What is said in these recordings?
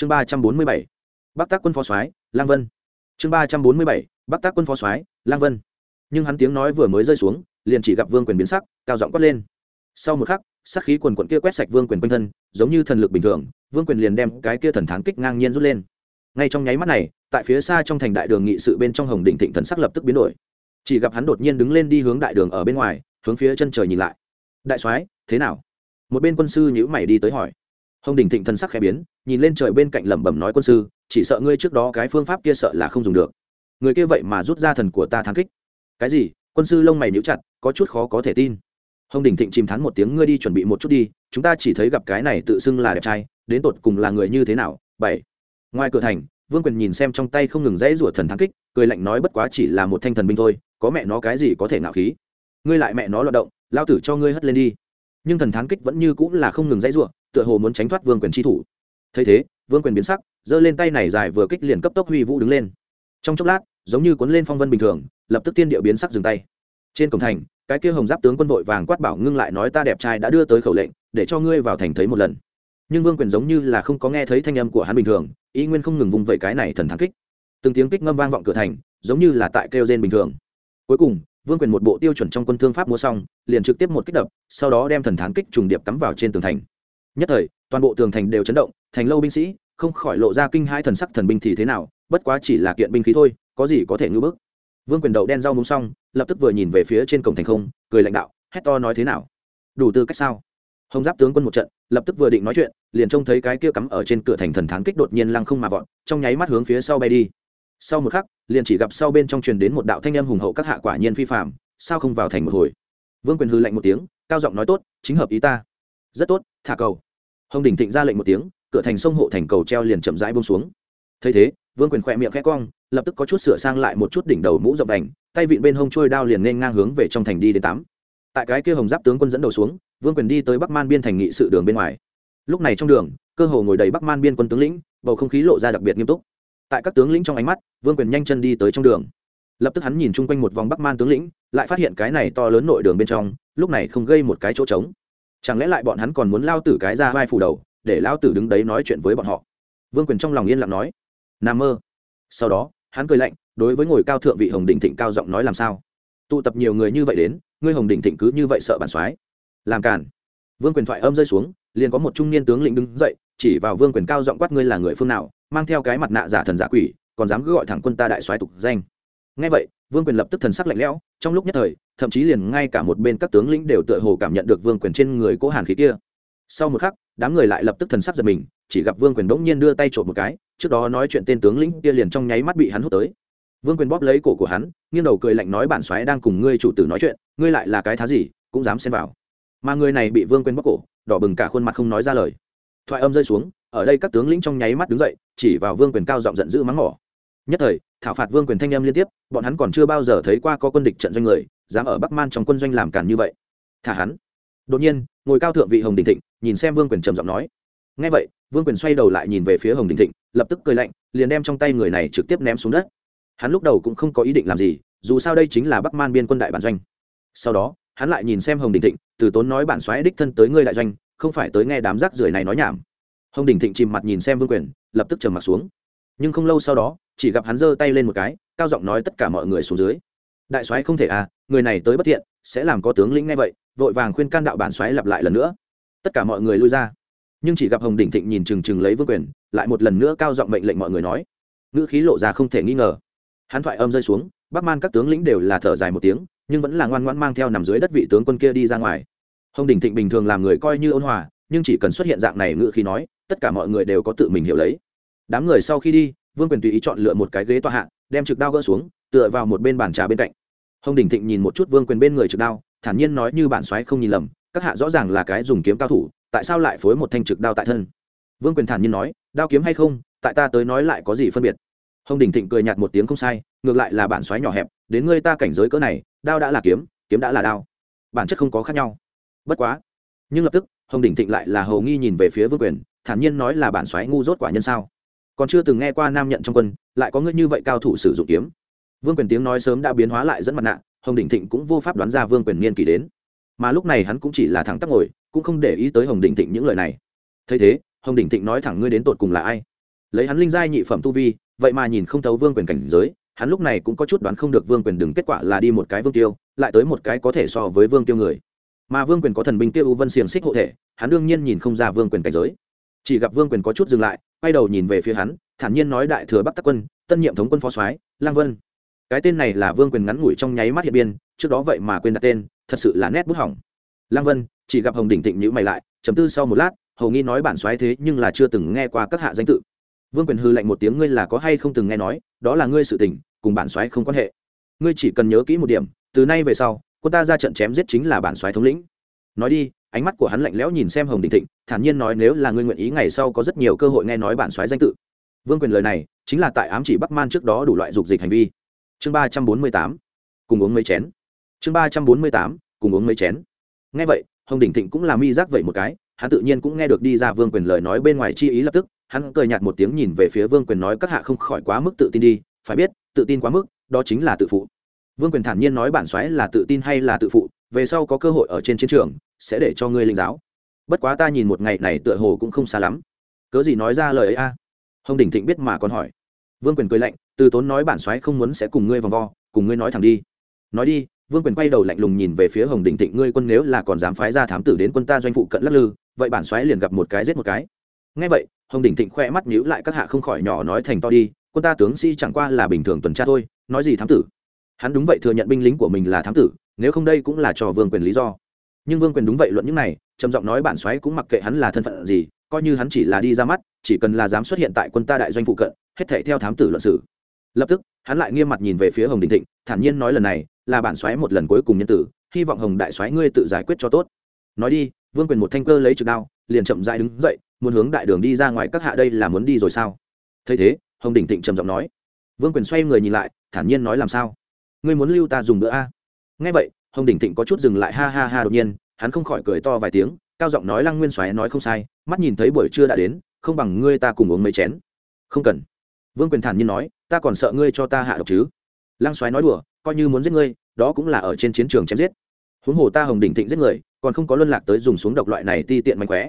chương ba trăm bốn mươi bảy, bắc tác quân phó soái, lang vân. Chương ba trăm bốn mươi bảy, bắc tác quân phó soái, lang vân. Nhưng hắn tiếng nói vừa mới rơi xuống, liền chỉ gặp vương quyền biến sắc, cao giọng quát lên. Sau một khắc, sát khí quần quận kia quét sạch vương quyền quanh thân, giống như thần lực bình thường, vương quyền liền đem cái kia thần thán kích ngang nhiên rút lên. Ngay trong nháy mắt này, tại phía xa trong thành đại đường nghị sự bên trong hồng định thịnh thần sắc lập tức biến đổi. Chỉ gặp hắn đột nhiên đứng lên đi hướng đại đường ở bên ngoài, hướng phía chân trời nhìn lại. Đại soái, thế nào? Một bên quân sư nhữ mày đi tới hỏi hồng đình thịnh thân sắc khẽ biến, nhìn lên trời bên cạnh lẩm bẩm nói, quân sư, chỉ sợ ngươi trước đó cái phương pháp kia sợ là không dùng được. Người kia vậy mà rút ra thần của ta thắng kích. Cái gì? Quân sư lông mày níu chặt, có chút khó có thể tin. Hồng đình thịnh chìm thắn một tiếng, ngươi đi chuẩn bị một chút đi, chúng ta chỉ thấy gặp cái này tự xưng là đẹp trai, đến tột cùng là người như thế nào? Bảy. Ngoài cửa thành, vương quyền nhìn xem trong tay không ngừng dãy rủa thần thắng kích, cười lạnh nói, bất quá chỉ là một thanh thần binh thôi, có mẹ nó cái gì có thể ngạo khí? Ngươi lại mẹ nó loạt động, lao tử cho ngươi hất lên đi. Nhưng thần thắng kích vẫn như cũng là không ngừng dãy rủa tựa hồ muốn tránh thoát vương quyền chi thủ. Thấy thế, vương quyền biến sắc, giơ lên tay này dài vừa kích liền cấp tốc huy vũ đứng lên. Trong chốc lát, giống như cuốn lên phong vân bình thường, lập tức tiên điệu biến sắc dừng tay. Trên cổng thành, cái kia hồng giáp tướng quân vội vàng quát bảo ngưng lại nói ta đẹp trai đã đưa tới khẩu lệnh, để cho ngươi vào thành thấy một lần. Nhưng vương quyền giống như là không có nghe thấy thanh âm của hắn bình thường, ý nguyên không ngừng vùng vẫy cái này thần thắng kích. Từng tiếng kích ngâm vang vọng cửa thành, giống như là tại kêu gen bình thường. Cuối cùng, vương quyền một bộ tiêu chuẩn trong quân thương pháp mua xong, liền trực tiếp một kích đập, sau đó đem thần thắng kích trùng điệp cắm vào trên tường thành nhất thời, toàn bộ tường thành đều chấn động, thành lâu binh sĩ, không khỏi lộ ra kinh hai thần sắc thần binh thì thế nào, bất quá chỉ là kiện binh khí thôi, có gì có thể ngưỡng bức. Vương quyền đầu đen rau muống xong, lập tức vừa nhìn về phía trên cổng thành không, cười lãnh đạo, hét to nói thế nào? Đủ tư cách sao? Hồng giáp tướng quân một trận, lập tức vừa định nói chuyện, liền trông thấy cái kia cắm ở trên cửa thành thần thán kích đột nhiên lăng không mà vọt, trong nháy mắt hướng phía sau bay đi. Sau một khắc, liền chỉ gặp sau bên trong truyền đến một đạo thanh âm hùng hậu các hạ quả nhiên phi phạm sao không vào thành một hồi? Vương quyền hư lạnh một tiếng, cao giọng nói tốt, chính hợp ý ta. Rất tốt, thả cầu hồng đình thịnh ra lệnh một tiếng, cửa thành sông hộ thành cầu treo liền chậm rãi bông xuống. Thấy thế, vương quyền khỏe miệng khẽ cong, lập tức có chút sửa sang lại một chút đỉnh đầu mũ rộng đành tay vịn bên hông trôi đao liền nên ngang hướng về trong thành đi đến tám. Tại cái kia hồng giáp tướng quân dẫn đầu xuống, vương quyền đi tới bắc man biên thành nghị sự đường bên ngoài. Lúc này trong đường, cơ hồ ngồi đầy bắc man biên quân tướng lĩnh, bầu không khí lộ ra đặc biệt nghiêm túc. Tại các tướng lĩnh trong ánh mắt, vương quyền nhanh chân đi tới trong đường. Lập tức hắn nhìn chung quanh một vòng bắc man tướng lĩnh, lại phát hiện cái này to lớn nội đường bên trong, lúc này không gây một cái chỗ trống chẳng lẽ lại bọn hắn còn muốn lao tử cái ra vai phủ đầu, để lao tử đứng đấy nói chuyện với bọn họ? Vương quyền trong lòng yên lặng nói. N a mơ. Sau đó, hắn cười lạnh, đối với ngồi cao thượng vị hồng đình thịnh cao giọng nói làm sao? Tụ tập nhiều người như vậy đến, ngươi hồng đình thịnh cứ như vậy sợ bản soái. Làm cản vương quyền thoại âm rơi xuống, liền có một trung niên tướng lĩnh đứng dậy, chỉ vào vương quyền cao giọng quát ngươi là người phương nào, mang theo cái mặt nạ giả thần giả quỷ, còn dám cứ gọi thẳng quân ta đại soái tục danh ngay vậy, vương quyền lập tức thần sắc lạnh lẽo, trong lúc nhất thời, thậm chí liền ngay cả một bên các tướng lĩnh đều tựa hồ cảm nhận được vương quyền trên người cố hàn khí kia. Sau một khắc, đám người lại lập tức thần sắc giật mình, chỉ gặp vương quyền bỗng nhiên đưa tay trộm một cái, trước đó nói chuyện tên tướng lĩnh kia liền trong nháy mắt bị hắn hút tới. Vương quyền bóp lấy cổ của hắn, nghiêng đầu cười lạnh nói bản xoáy đang cùng ngươi chủ tử nói chuyện, ngươi lại là cái thá gì, cũng dám xen vào. Mà người này bị vương quyền bóp cổ, đỏ bừng cả khuôn mặt không nói ra lời. Thoại âm rơi xuống, ở đây các tướng lĩnh trong nháy mắt đứng dậy, chỉ vào vương quyền cao giọng giận dữ mắng mỏ nhất thời, thảo phạt vương quyền thanh em liên tiếp, bọn hắn còn chưa bao giờ thấy qua có quân địch trận doanh người, dám ở bắc man trong quân doanh làm càn như vậy. Thả hắn. Đột nhiên, ngồi cao thượng vị hồng đình thịnh, nhìn xem vương quyền trầm giọng nói. Ngay vậy, vương quyền xoay đầu lại nhìn về phía hồng đình thịnh, lập tức cười lạnh, liền đem trong tay người này trực tiếp ném xuống đất. Hắn lúc đầu cũng không có ý định làm gì, dù sao đây chính là bắc man biên quân đại bản doanh. Sau đó, hắn lại nhìn xem hồng đình thịnh, từ tốn nói bản xoáy đích thân tới ngươi đại doanh, không phải tới nghe đám rác rưởi này nói nhảm. Hồng đình thịnh chìm mặt nhìn xem vương quyền, lập tức trầm mặt xuống. Nhưng không lâu sau đó chỉ gặp hắn giơ tay lên một cái, cao giọng nói tất cả mọi người xuống dưới. Đại soái không thể à người này tới bất thiện, sẽ làm có tướng lĩnh ngay vậy, vội vàng khuyên can đạo bản soái lặp lại lần nữa. Tất cả mọi người lui ra. Nhưng chỉ gặp hồng đỉnh thịnh nhìn chừng chừng lấy vương quyền, lại một lần nữa cao giọng mệnh lệnh mọi người nói. Ngữ khí lộ ra không thể nghi ngờ. Hắn thoại âm rơi xuống, bắc man các tướng lĩnh đều là thở dài một tiếng, nhưng vẫn là ngoan ngoãn mang theo nằm dưới đất vị tướng quân kia đi ra ngoài. Hồng đỉnh thịnh bình thường làm người coi như ôn hòa, nhưng chỉ cần xuất hiện dạng này ngữ khí nói, tất cả mọi người đều có tự mình hiểu lấy. Đám người sau khi đi vương quyền tùy ý chọn lựa một cái ghế tọa hạ, đem trực đao gỡ xuống, tựa vào một bên bàn trà bên cạnh. Hồng đình thịnh nhìn một chút vương quyền bên người trực đao, thản nhiên nói như bản soái không nhìn lầm, các hạ rõ ràng là cái dùng kiếm cao thủ, tại sao lại phối một thanh trực đao tại thân? Vương quyền thản nhiên nói, đao kiếm hay không, tại ta tới nói lại có gì phân biệt? Hồng đình thịnh cười nhạt một tiếng không sai, ngược lại là bản soái nhỏ hẹp, đến ngươi ta cảnh giới cỡ này, đao đã là kiếm kiếm đã là đao. Bản chất không có khác nhau. Bất quá. Nhưng lập tức, hồng đình thịnh lại là hầu nghi nhìn về phía vương quyền, thản nhiên nói là bản soái ngu dốt quả nhân sao? Còn chưa từng nghe qua nam nhận trong quân, lại có ngươi như vậy cao thủ sử dụng kiếm. Vương quyền tiếng nói sớm đã biến hóa lại dẫn mặt nạ, hồng đình thịnh cũng vô pháp đoán ra vương quyền niên kỷ đến. Mà lúc này hắn cũng chỉ là thẳng tắp ngồi, cũng không để ý tới hồng đình thịnh những lời này. Thấy thế, hồng đình thịnh nói thẳng ngươi đến tột cùng là ai? Lấy hắn linh giai nhị phẩm tu vi, vậy mà nhìn không thấu vương quyền cảnh giới, hắn lúc này cũng có chút đoán không được vương quyền đừng kết quả là đi một cái vương tiêu, lại tới một cái có thể so với vương tiêu người. Mà vương quyền có thần binh tiêu u vân xiềng xích hộ thể, hắn đương nhiên nhìn không ra vương quyền cảnh giới chỉ gặp vương quyền có chút dừng lại, quay đầu nhìn về phía hắn, thản nhiên nói đại thừa bắc tắc quân, tân nhiệm thống quân phó soái, lang vân. Cái tên này là vương quyền ngắn ngủi trong nháy mắt hiện biên, trước đó vậy mà quên đặt tên, thật sự là nét bút hỏng. Lang vân, chỉ gặp hồng đỉnh thịnh nhữ mày lại chấm tư sau một lát, hầu nghi nói bản soái thế nhưng là chưa từng nghe qua các hạ danh tự. Vương quyền hư lạnh một tiếng, ngươi là có hay không từng nghe nói, đó là ngươi sự tình, cùng bản soái không quan hệ. Ngươi chỉ cần nhớ kỹ một điểm, từ nay về sau, quân ta ra trận chém giết chính là bản soái thống lĩnh nói đi, ánh mắt của hắn lạnh lẽo nhìn xem hồng đình thịnh, thản nhiên nói nếu là ngươi nguyện ý ngày sau có rất nhiều cơ hội nghe nói bản soái danh tự. Vương quyền lời này, chính là tại ám chỉ bắc man trước đó đủ loại dục dịch hành vi. Chương ba trăm bốn mươi tám, cùng uống mấy chén. Chương ba trăm bốn mươi tám, cùng uống mấy chén. Nghe vậy, hồng đình thịnh cũng là mi giác vậy một cái, hắn tự nhiên cũng nghe được đi ra vương quyền lời nói bên ngoài chi ý lập tức, hắn cười nhạt một tiếng nhìn về phía vương quyền nói các hạ không khỏi quá mức tự tin đi, phải biết, tự tin quá mức, đó chính là tự phụ. Vương quyền thản nhiên nói bản xoáy là tự tin hay là tự phụ, về sau có cơ hội ở trên chiến trường sẽ để cho ngươi linh giáo. Bất quá ta nhìn một ngày này tựa hồ cũng không xa lắm. Cớ gì nói ra lời ấy a? Hồng đình thịnh biết mà còn hỏi. Vương quyền cười lạnh, từ tốn nói bản xoáy không muốn sẽ cùng ngươi vòng vo, cùng ngươi nói thẳng đi. Nói đi, vương quyền quay đầu lạnh lùng nhìn về phía hồng đình thịnh, ngươi quân nếu là còn dám phái ra thám tử đến quân ta doanh phụ cận lắc lư, vậy bản xoáy liền gặp một cái giết một cái. Ngay vậy, hồng đình thịnh khoe mắt nhíu lại, các hạ không khỏi nhỏ nói thành to đi, quân ta tướng sĩ chẳng qua là bình thường tuần tra thôi, nói gì thám tử? Hắn đúng vậy thừa nhận binh lính của mình là thám tử, nếu không đây cũng là cho vương quyền lý do nhưng vương quyền đúng vậy luận những này, trầm giọng nói bản xoáy cũng mặc kệ hắn là thân phận gì, coi như hắn chỉ là đi ra mắt, chỉ cần là dám xuất hiện tại quân ta đại doanh phụ cận, hết thể theo thám tử luận sử lập tức, hắn lại nghiêm mặt nhìn về phía hồng đình thịnh, thản nhiên nói lần này, là bản xoáy một lần cuối cùng nhân tử, hy vọng hồng đại xoáy ngươi tự giải quyết cho tốt. Nói đi, vương quyền một thanh cơ lấy trực đao, liền chậm dại đứng dậy, muốn hướng đại đường đi ra ngoài các hạ đây là muốn đi rồi sao? Thấy thế, hồng đình thịnh trầm giọng nói. Vương quyền xoay người nhìn lại, thản nhiên nói làm sao? Ngươi muốn lưu ta dùng bữa a? Nghe vậy hồng đình thịnh có chút dừng lại, ha ha ha, đột nhiên, hắn không khỏi cười to vài tiếng, cao giọng nói, lăng nguyên xoáy nói không sai, mắt nhìn thấy buổi trưa đã đến, không bằng ngươi ta cùng uống mấy chén. Không cần. Vương quyền thản nhiên nói, ta còn sợ ngươi cho ta hạ độc chứ. Lăng xoáy nói đùa, coi như muốn giết ngươi, đó cũng là ở trên chiến trường chém giết. Huống hồ ta hồng đình thịnh giết người, còn không có luân lạc tới dùng xuống độc loại này ti tiện mạnh khỏe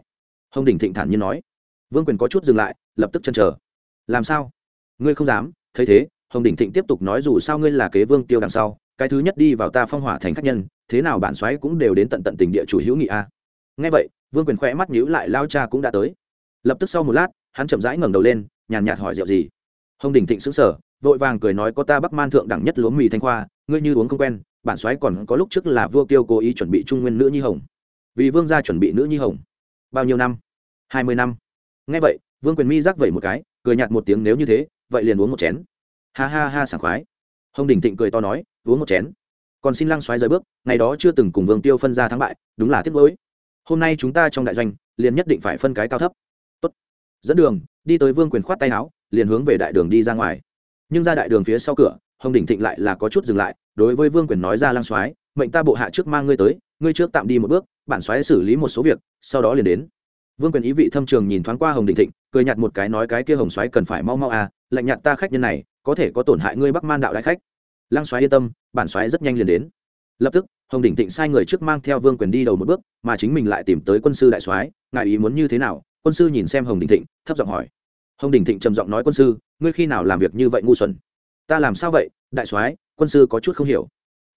hồng đình thịnh thản nhiên nói. Vương quyền có chút dừng lại, lập tức chân chờ. Làm sao? Ngươi không dám? Thấy thế, hồng đình thịnh tiếp tục nói, dù sao ngươi là kế vương tiêu đằng sau cái thứ nhất đi vào ta phong hỏa thành khách nhân, thế nào bản xoáy cũng đều đến tận tận tình địa chủ hữu nghị a. À. ngay vậy, vương quyền khỏe mắt nhíu lại, lao cha cũng đã tới. Lập tức sau một lát, hắn chậm rãi ngẩng đầu lên, nhàn nhạt hỏi rượu gì. Hồng đình thịnh sững sờ, vội vàng cười nói có ta bắc man thượng đẳng nhất lúa mì thanh khoa, ngươi như uống không quen, bản xoáy còn có lúc trước là vua kiêu cố ý chuẩn bị trung nguyên nữ nhi hồng. Vì vương gia chuẩn bị nữ nhi hồng. Bao nhiêu năm? Hai mươi năm. Ngay vậy, vương quyền mi rắc vẩy một cái, cười nhạt một tiếng, nếu như thế, vậy liền uống một chén. Ha ha ha, sảng khoái hồng đình thịnh cười to nói uống một chén. Còn xin lăng xoáy rời bước ngày đó chưa từng cùng vương tiêu phân ra thắng bại đúng là tiếc lỗi hôm nay chúng ta trong đại doanh liền nhất định phải phân cái cao thấp. Tốt. dẫn đường đi tới vương quyền khoát tay áo liền hướng về đại đường đi ra ngoài. Nhưng ra đại đường phía sau cửa hồng đình thịnh lại là có chút dừng lại đối với vương quyền nói ra lăng Xoáy, mệnh ta bộ hạ trước mang ngươi tới ngươi trước tạm đi một bước bản xoáy xử lý một số việc sau đó liền đến. Vương quyền ý vị thâm trường nhìn thoáng qua hồng đình thịnh cười nhạt một cái nói cái kia hồng Xoáy cần phải mau mau à lạnh nhạt ta khách nhân này có thể có tổn hại ngươi bắc man đạo đại khách. Lăng xoáy yên tâm, bản xoáy rất nhanh liền đến. Lập tức, hồng đình thịnh sai người trước mang theo vương quyền đi đầu một bước, mà chính mình lại tìm tới quân sư đại soái ngại ý muốn như thế nào? Quân sư nhìn xem hồng đình thịnh, thấp giọng hỏi. Hồng đình thịnh trầm giọng nói, quân sư, ngươi khi nào làm việc như vậy ngu xuẩn? Ta làm sao vậy, đại soái, quân sư có chút không hiểu.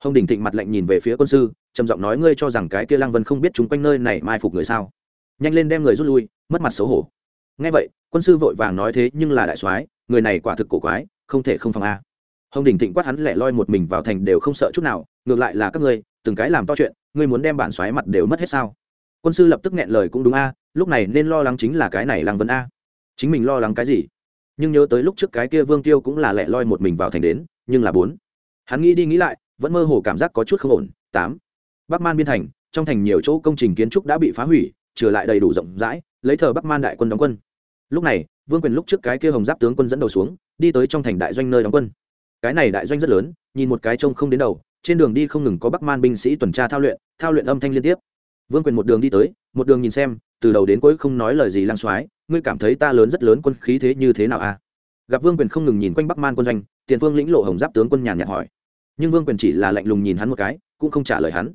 Hồng đình thịnh mặt lạnh nhìn về phía quân sư, trầm giọng nói, ngươi cho rằng cái kia lăng vân không biết chúng quanh nơi này mai phục người sao? Nhanh lên đem người rút lui, mất mặt xấu hổ. Ngay vậy, quân sư vội vàng nói, thế nhưng là đại soái, người này quả thực cổ quái không thể không phòng a. Hồng đình thịnh quát hắn lẻ loi một mình vào thành đều không sợ chút nào, ngược lại là các ngươi, từng cái làm to chuyện, ngươi muốn đem bản xoáy mặt đều mất hết sao? Quân sư lập tức nghẹn lời cũng đúng a, lúc này nên lo lắng chính là cái này lăng vân a. Chính mình lo lắng cái gì? Nhưng nhớ tới lúc trước cái kia vương tiêu cũng là lẻ loi một mình vào thành đến, nhưng là bốn. Hắn nghĩ đi nghĩ lại, vẫn mơ hồ cảm giác có chút không ổn, tám. Bắc man biên thành, trong thành nhiều chỗ công trình kiến trúc đã bị phá hủy trừ lại đầy đủ rộng rãi, lấy thờ bắc man đại quân đóng quân. Lúc này, vương quyền lúc trước cái kia hồng giáp tướng quân dẫn đầu xuống đi tới trong thành đại doanh nơi đóng quân. Cái này đại doanh rất lớn, nhìn một cái trông không đến đầu, trên đường đi không ngừng có bắc man binh sĩ tuần tra thao luyện thao luyện âm thanh liên tiếp. Vương quyền một đường đi tới, một đường nhìn xem, từ đầu đến cuối không nói lời gì lang soái, ngươi cảm thấy ta lớn rất lớn quân khí thế như thế nào a à? gặp vương quyền không ngừng nhìn quanh bắc man quân doanh, tiền vương lĩnh lộ hồng giáp tướng quân nhàn nhạt hỏi. Nhưng vương quyền chỉ là lạnh lùng nhìn hắn một cái, cũng không trả lời hắn.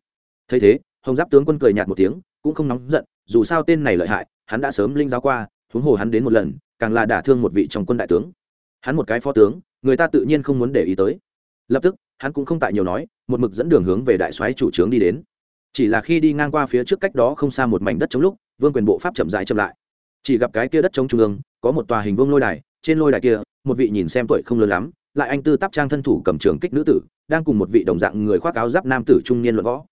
Thấy thế, hồng giáp tướng quân cười nhạt một tiếng, cũng không nóng giận, dù sao tên này lợi hại, hắn đã sớm linh giáo qua, huống hồ hắn đến một lần, càng là đả thương một vị trong quân đại tướng hắn một cái phó tướng, người ta tự nhiên không muốn để ý tới. Lập tức, hắn cũng không tại nhiều nói, một mực dẫn đường hướng về đại soái chủ trướng đi đến. Chỉ là khi đi ngang qua phía trước cách đó không xa một mảnh đất chống lúc, vương quyền bộ pháp chậm rãi chậm lại. Chỉ gặp cái kia đất chống trung ương, có một tòa hình vương lôi đài, trên lôi đài kia, một vị nhìn xem tuổi không lớn lắm, lại anh tư tắp trang thân thủ cầm trường kích nữ tử, đang cùng một vị đồng dạng người khoác áo giáp nam tử trung niên luận võ.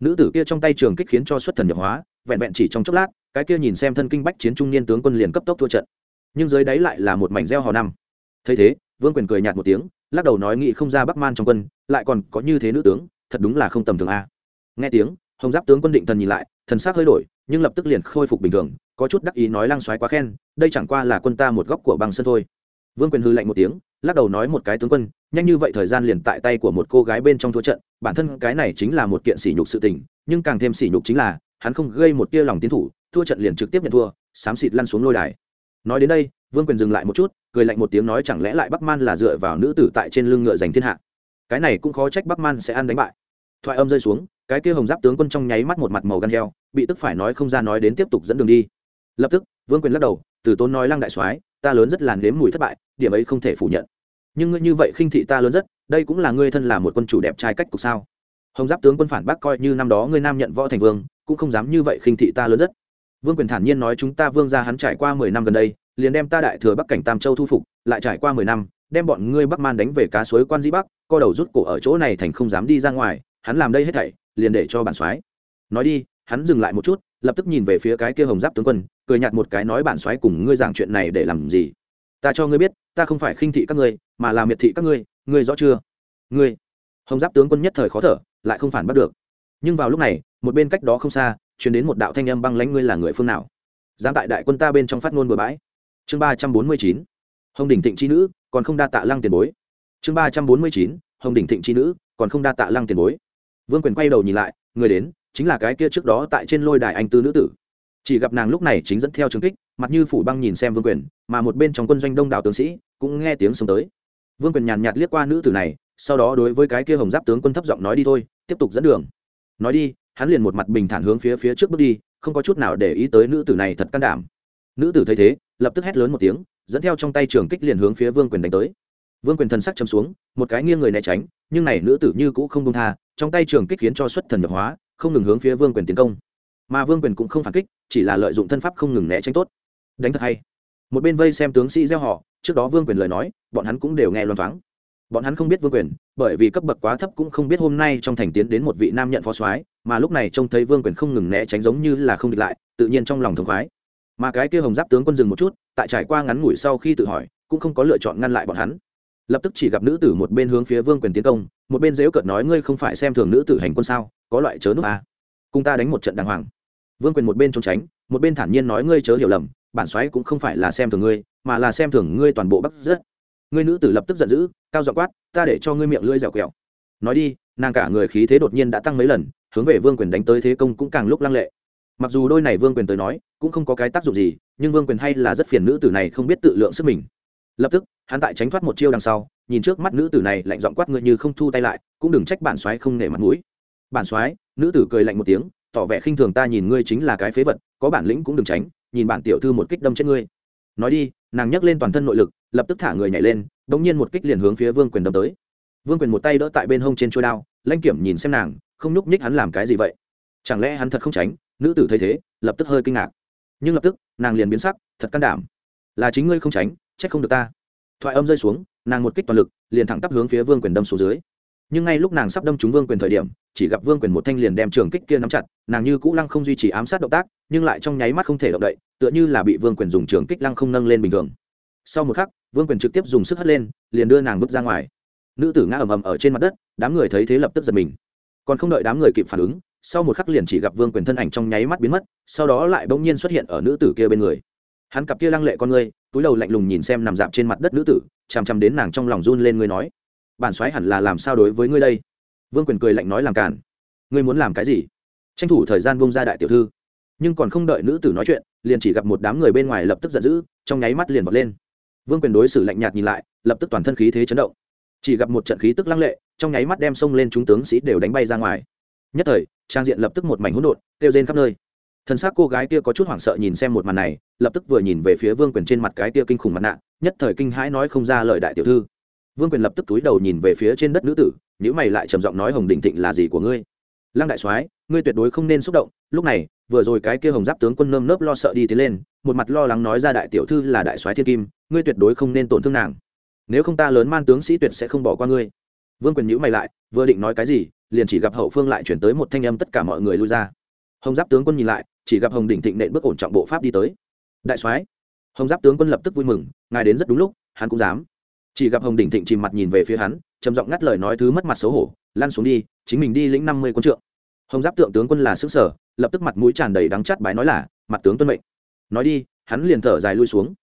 Nữ tử kia trong tay trường kích khiến cho xuất thần nhập hóa, vẹn vẹn chỉ trong chốc lát, cái kia nhìn xem thân kinh bách chiến trung niên tướng quân liền cấp tốc thua trận. Nhưng dưới đáy lại là một mảnh gieo hò năm thấy thế, vương quyền cười nhạt một tiếng, lắc đầu nói nghị không ra bắc man trong quân, lại còn có như thế nữ tướng, thật đúng là không tầm thường a. Nghe tiếng, hồng giáp tướng quân định thần nhìn lại, thần sắc hơi đổi, nhưng lập tức liền khôi phục bình thường, có chút đắc ý nói lăng xoái quá khen, đây chẳng qua là quân ta một góc của băng sân thôi. Vương quyền hư lạnh một tiếng, lắc đầu nói một cái tướng quân, nhanh như vậy thời gian liền tại tay của một cô gái bên trong thua trận, bản thân cái này chính là một kiện sỉ nhục sự tình, nhưng càng thêm sỉ nhục chính là, hắn không gây một tia lòng tiến thủ, thua trận liền trực tiếp nhận thua, xám xịt lăn xuống lôi đài. Nói đến đây, vương quyền dừng lại một chút cười lạnh một tiếng nói chẳng lẽ lại bắc man là dựa vào nữ tử tại trên lưng ngựa giành thiên hạ? Cái này cũng khó trách bắc man sẽ ăn đánh bại. Thoại âm rơi xuống, cái kia hồng giáp tướng quân trong nháy mắt một mặt màu gan heo, bị tức phải nói không ra nói đến tiếp tục dẫn đường đi. Lập tức, vương quyền lắc đầu, từ tốn nói lăng đại soái, ta lớn rất là nếm mùi thất bại, điểm ấy không thể phủ nhận. Nhưng ngươi như vậy khinh thị ta lớn rất, đây cũng là ngươi thân là một quân chủ đẹp trai cách cục sao? Hồng giáp tướng quân phản bác coi như năm đó ngươi nam nhận võ thành vương, cũng không dám như vậy khinh thị ta lớn rất. Vương quyền thản nhiên nói chúng ta vương ra hắn trải qua mười năm gần đây liền đem ta đại thừa bắc cảnh tam châu thu phục, lại trải qua mười năm, đem bọn ngươi bắc man đánh về cá suối quan dĩ bắc, co đầu rút cổ ở chỗ này thành không dám đi ra ngoài, hắn làm đây hết thảy, liền để cho bản soái. Nói đi, hắn dừng lại một chút, lập tức nhìn về phía cái kia hồng giáp tướng quân, cười nhạt một cái nói bản soái cùng ngươi giảng chuyện này để làm gì? Ta cho ngươi biết, ta không phải khinh thị các ngươi, mà là miệt thị các ngươi ngươi rõ chưa? Ngươi. Hồng giáp tướng quân nhất thời khó thở, lại không phản bắt được. Nhưng vào lúc này, một bên cách đó không xa chuyển đến một đạo thanh âm băng lãnh, ngươi là người phương nào? Dám tại đại quân ta bên trong phát ngôn bừa bãi chương ba trăm bốn mươi chín, hồng đỉnh thịnh c h i nữ, còn không đa tạ lăng tiền bối. Chương ba trăm bốn mươi chín, hồng đỉnh thịnh c h i nữ, còn không đa tạ lăng tiền bối. Vương quyền quay đầu nhìn lại, người đến, chính là cái kia trước đó tại trên lôi đài anh tư nữ tử. Chỉ gặp nàng lúc này chính dẫn theo trường kích, mặt như phủ băng nhìn xem vương quyền, mà một bên trong quân doanh đông đảo tướng sĩ cũng nghe tiếng xông tới. Vương quyền nhàn nhạt liếc qua nữ tử này, sau đó đối với cái kia hồng giáp tướng quân thấp giọng nói đi thôi, tiếp tục dẫn đường. Nói đi, hắn liền một mặt bình thản hướng phía phía trước bước đi, không có chút nào để ý tới nữ tử này thật can đảm nữ tử thấy thế, lập tức hét lớn một tiếng, dẫn theo trong tay trường kích liền hướng phía vương quyền đánh tới. Vương quyền thần sắc chấm xuống, một cái nghiêng người né tránh, nhưng này nữ tử như cũ không đông tha, trong tay trường kích khiến cho xuất thần nhập hóa, không ngừng hướng phía vương quyền tiến công. Mà vương quyền cũng không phản kích, chỉ là lợi dụng thân pháp không ngừng né tránh tốt. Đánh thật hay. Một bên vây xem tướng sĩ gieo họ, trước đó vương quyền lời nói, bọn hắn cũng đều nghe loan thoáng. Bọn hắn không biết vương quyền, bởi vì cấp bậc quá thấp cũng không biết hôm nay trong thành tiến đến một vị nam nhận phó soái, mà lúc này trông thấy vương quyền không ngừng né tránh giống như là không địch lại, tự nhiên trong lòng thống khoái mà cái kia hồng giáp tướng quân dừng một chút, tại trải qua ngắn ngủi sau khi tự hỏi, cũng không có lựa chọn ngăn lại bọn hắn. Lập tức chỉ gặp nữ tử một bên hướng phía vương quyền tiến công, một bên dếu cợt nói, ngươi không phải xem thường nữ tử hành quân sao? Có loại chớ nước à. cùng ta đánh một trận đàng hoàng. Vương quyền một bên trốn tránh, một bên thản nhiên nói, ngươi chớ hiểu lầm, bản xoáy cũng không phải là xem thường ngươi, mà là xem thường ngươi toàn bộ bắc rất ngươi nữ tử lập tức giận dữ, cao dọ quát, ta để cho ngươi miệng lưỡi dẻo quẹo. Nói đi, nàng cả người khí thế đột nhiên đã tăng mấy lần, hướng về vương quyền đánh tới thế công cũng càng lúc lăng lệ mặc dù đôi này vương quyền tới nói, cũng không có cái tác dụng gì, nhưng vương quyền hay là rất phiền nữ tử này không biết tự lượng sức mình. Lập tức, hắn tại tránh thoát một chiêu đằng sau, nhìn trước mắt nữ tử này lạnh giọng quát ngươi như không thu tay lại, cũng đừng trách bản soái không nể mặt mũi. Bản soái, nữ tử cười lạnh một tiếng, tỏ vẻ khinh thường ta nhìn ngươi chính là cái phế vật, có bản lĩnh cũng đừng tránh, nhìn bản tiểu thư một kích đâm chết ngươi. Nói đi, nàng nhấc lên toàn thân nội lực, lập tức thả người nhảy lên đ ỗ n g nhiên một kích liền hướng phía vương quyền đâm tới. Vương quyền một tay đỡ tại bên hông trên trôi đao lanh kiểm nhìn xem nàng, không nhúc nhích hắn làm cái gì vậy? Chẳng lẽ hắn thật không tránh? Nữ tử thấy thế, lập tức hơi kinh ngạc. Nhưng lập tức, nàng liền biến sắc, thật can đảm. Là chính ngươi không tránh, trách không được ta. Thoại âm rơi xuống, nàng một kích toàn lực, liền thẳng tắp hướng phía vương quyền đâm xuống dưới. Nhưng ngay lúc nàng sắp đâm trúng vương quyền thời điểm, chỉ gặp vương quyền một thanh liền đem trường kích kia nắm chặt, nàng như cũ lăng không duy trì ám sát động tác, nhưng lại trong nháy mắt không thể động đậy, tựa như là bị vương quyền dùng trường kích lăng không nâng lên bình thường. Sau một khắc, vương quyền trực tiếp dùng sức hất lên, liền đưa nàng vứt ra ngoài. Nữ tử ngã ầm ầm ở trên mặt đất, đám người thấy thế lập tức giật mình. Còn không đợi đám người kịp phản ứng sau một khắc liền chỉ gặp vương quyền thân ảnh trong nháy mắt biến mất, sau đó lại bỗng nhiên xuất hiện ở nữ tử kia bên người. Hắn cặp kia lăng lệ con ngươi, túi đầu lạnh lùng nhìn xem nằm dạp trên mặt đất nữ tử, chằm chằm đến nàng trong lòng run lên ngươi nói, bản xoáy hẳn là làm sao đối với ngươi đây? Vương quyền cười lạnh nói làm cản ngươi muốn làm cái gì? Tranh thủ thời gian bông ra đại tiểu thư. Nhưng còn không đợi nữ tử nói chuyện, liền chỉ gặp một đám người bên ngoài lập tức giận dữ, trong nháy mắt liền vọt lên. Vương quyền đối xử lạnh nhạt nhìn lại, lập tức toàn thân khí thế chấn động. Chỉ gặp một trận khí tức lăng lệ, trong nháy mắt đem xông lên chúng tướng sĩ đều đánh bay ra ngoài nhất thời, trang diện lập tức một mảnh hỗn độn, kêu rên khắp nơi. Thân xác cô gái kia có chút hoảng sợ nhìn xem một màn này, lập tức vừa nhìn về phía vương quyền trên mặt cái kia kinh khủng mặt nạ, nhất thời kinh hãi nói không ra lời đại tiểu thư. Vương quyền lập tức túi đầu nhìn về phía trên đất nữ tử nếu mày lại trầm giọng nói hồng đình thịnh là gì của ngươi? Lăng đại soái, ngươi tuyệt đối không nên xúc động, lúc này, vừa rồi cái kia hồng giáp tướng quân nơm nớp lo sợ đi tiến lên, một mặt lo lắng nói ra đại tiểu thư là đại soái thiên kim, ngươi tuyệt đối không nên tổn thương nàng. Nếu không ta lớn man tướng sĩ tuyệt sẽ không bỏ qua ngươi vương quyền nhữ mày lại, vừa định nói cái gì, liền chỉ gặp hậu phương lại chuyển tới một thanh âm tất cả mọi người lui ra. Hồng giáp tướng quân nhìn lại, chỉ gặp hồng đỉnh thịnh nện bước ổn trọng bộ pháp đi tới. Đại soái, hồng giáp tướng quân lập tức vui mừng, ngài đến rất đúng lúc, hắn cũng dám. Chỉ gặp hồng đỉnh thịnh chìm mặt nhìn về phía hắn, trầm giọng ngắt lời nói thứ mất mặt xấu hổ, lăn xuống đi, chính mình đi lĩnh năm mươi quân trượng. Hồng giáp tượng tướng quân là xứ sở lập tức mặt mũi tràn đầy đắng chát bái nói là, mặt tướng tuân mệnh. Nói đi, hắn liền thở dài lui xuống.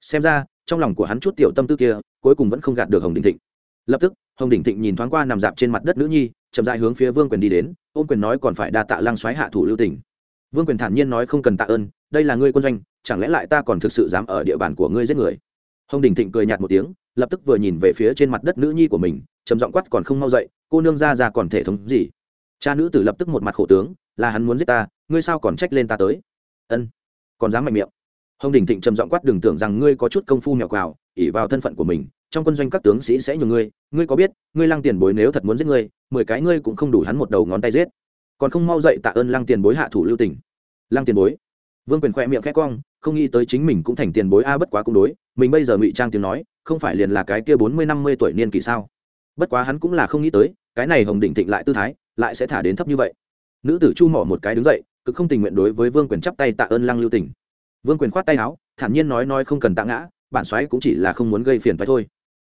Xem ra, trong lòng của hắn chút tiểu tâm tư kia, cuối cùng vẫn không gạt được hồng đình thịnh. Lập tức hồng Đỉnh thịnh nhìn thoáng qua nằm dạp trên mặt đất nữ nhi, chậm dại hướng phía vương quyền đi đến, ôm quyền nói còn phải đa tạ lăng xoáy hạ thủ lưu tỉnh vương quyền thản nhiên nói không cần tạ ơn, đây là ngươi quân doanh, chẳng lẽ lại ta còn thực sự dám ở địa bàn của ngươi giết người? Hồng đình thịnh cười nhạt một tiếng, lập tức vừa nhìn về phía trên mặt đất nữ nhi của mình, trầm giọng quát còn không mau dậy, cô nương ra ra còn thể thống gì? Cha nữ tử lập tức một mặt khổ tướng, là hắn muốn giết ta, ngươi sao còn trách lên ta tới? Ân, còn dám mạnh miệng. Hồng đình thịnh trầm giọng quát đừng tưởng rằng ngươi có chút công phu mèo quào ỉ vào thân phận của mình trong quân doanh các tướng sĩ sẽ nhường ngươi ngươi có biết, ngươi lăng tiền bối nếu thật muốn giết ngươi, mười cái ngươi cũng không đủ hắn một đầu ngón tay giết. Còn không mau dậy tạ ơn lăng tiền bối hạ thủ lưu tình. Lăng tiền bối. Vương quyền khoe miệng khẽ cong, không nghĩ tới chính mình cũng thành tiền bối a bất quá cũng đối, mình bây giờ ngụy trang tiếng nói, không phải liền là cái kia bốn mươi năm mươi tuổi niên kỷ sao? Bất quá hắn cũng là không nghĩ tới, cái này hồng đỉnh thịnh lại tư thái, lại sẽ thả đến thấp như vậy. Nữ tử chu mỏ một cái đứng dậy, cực không tình nguyện đối với vương quyền chắp tay tạ ơn lăng lưu tỉnh vương quyền khoát tay áo, thản nhiên nói nói không cần tạ ngã, bản soái cũng chỉ là không muốn gây phiền phải thôi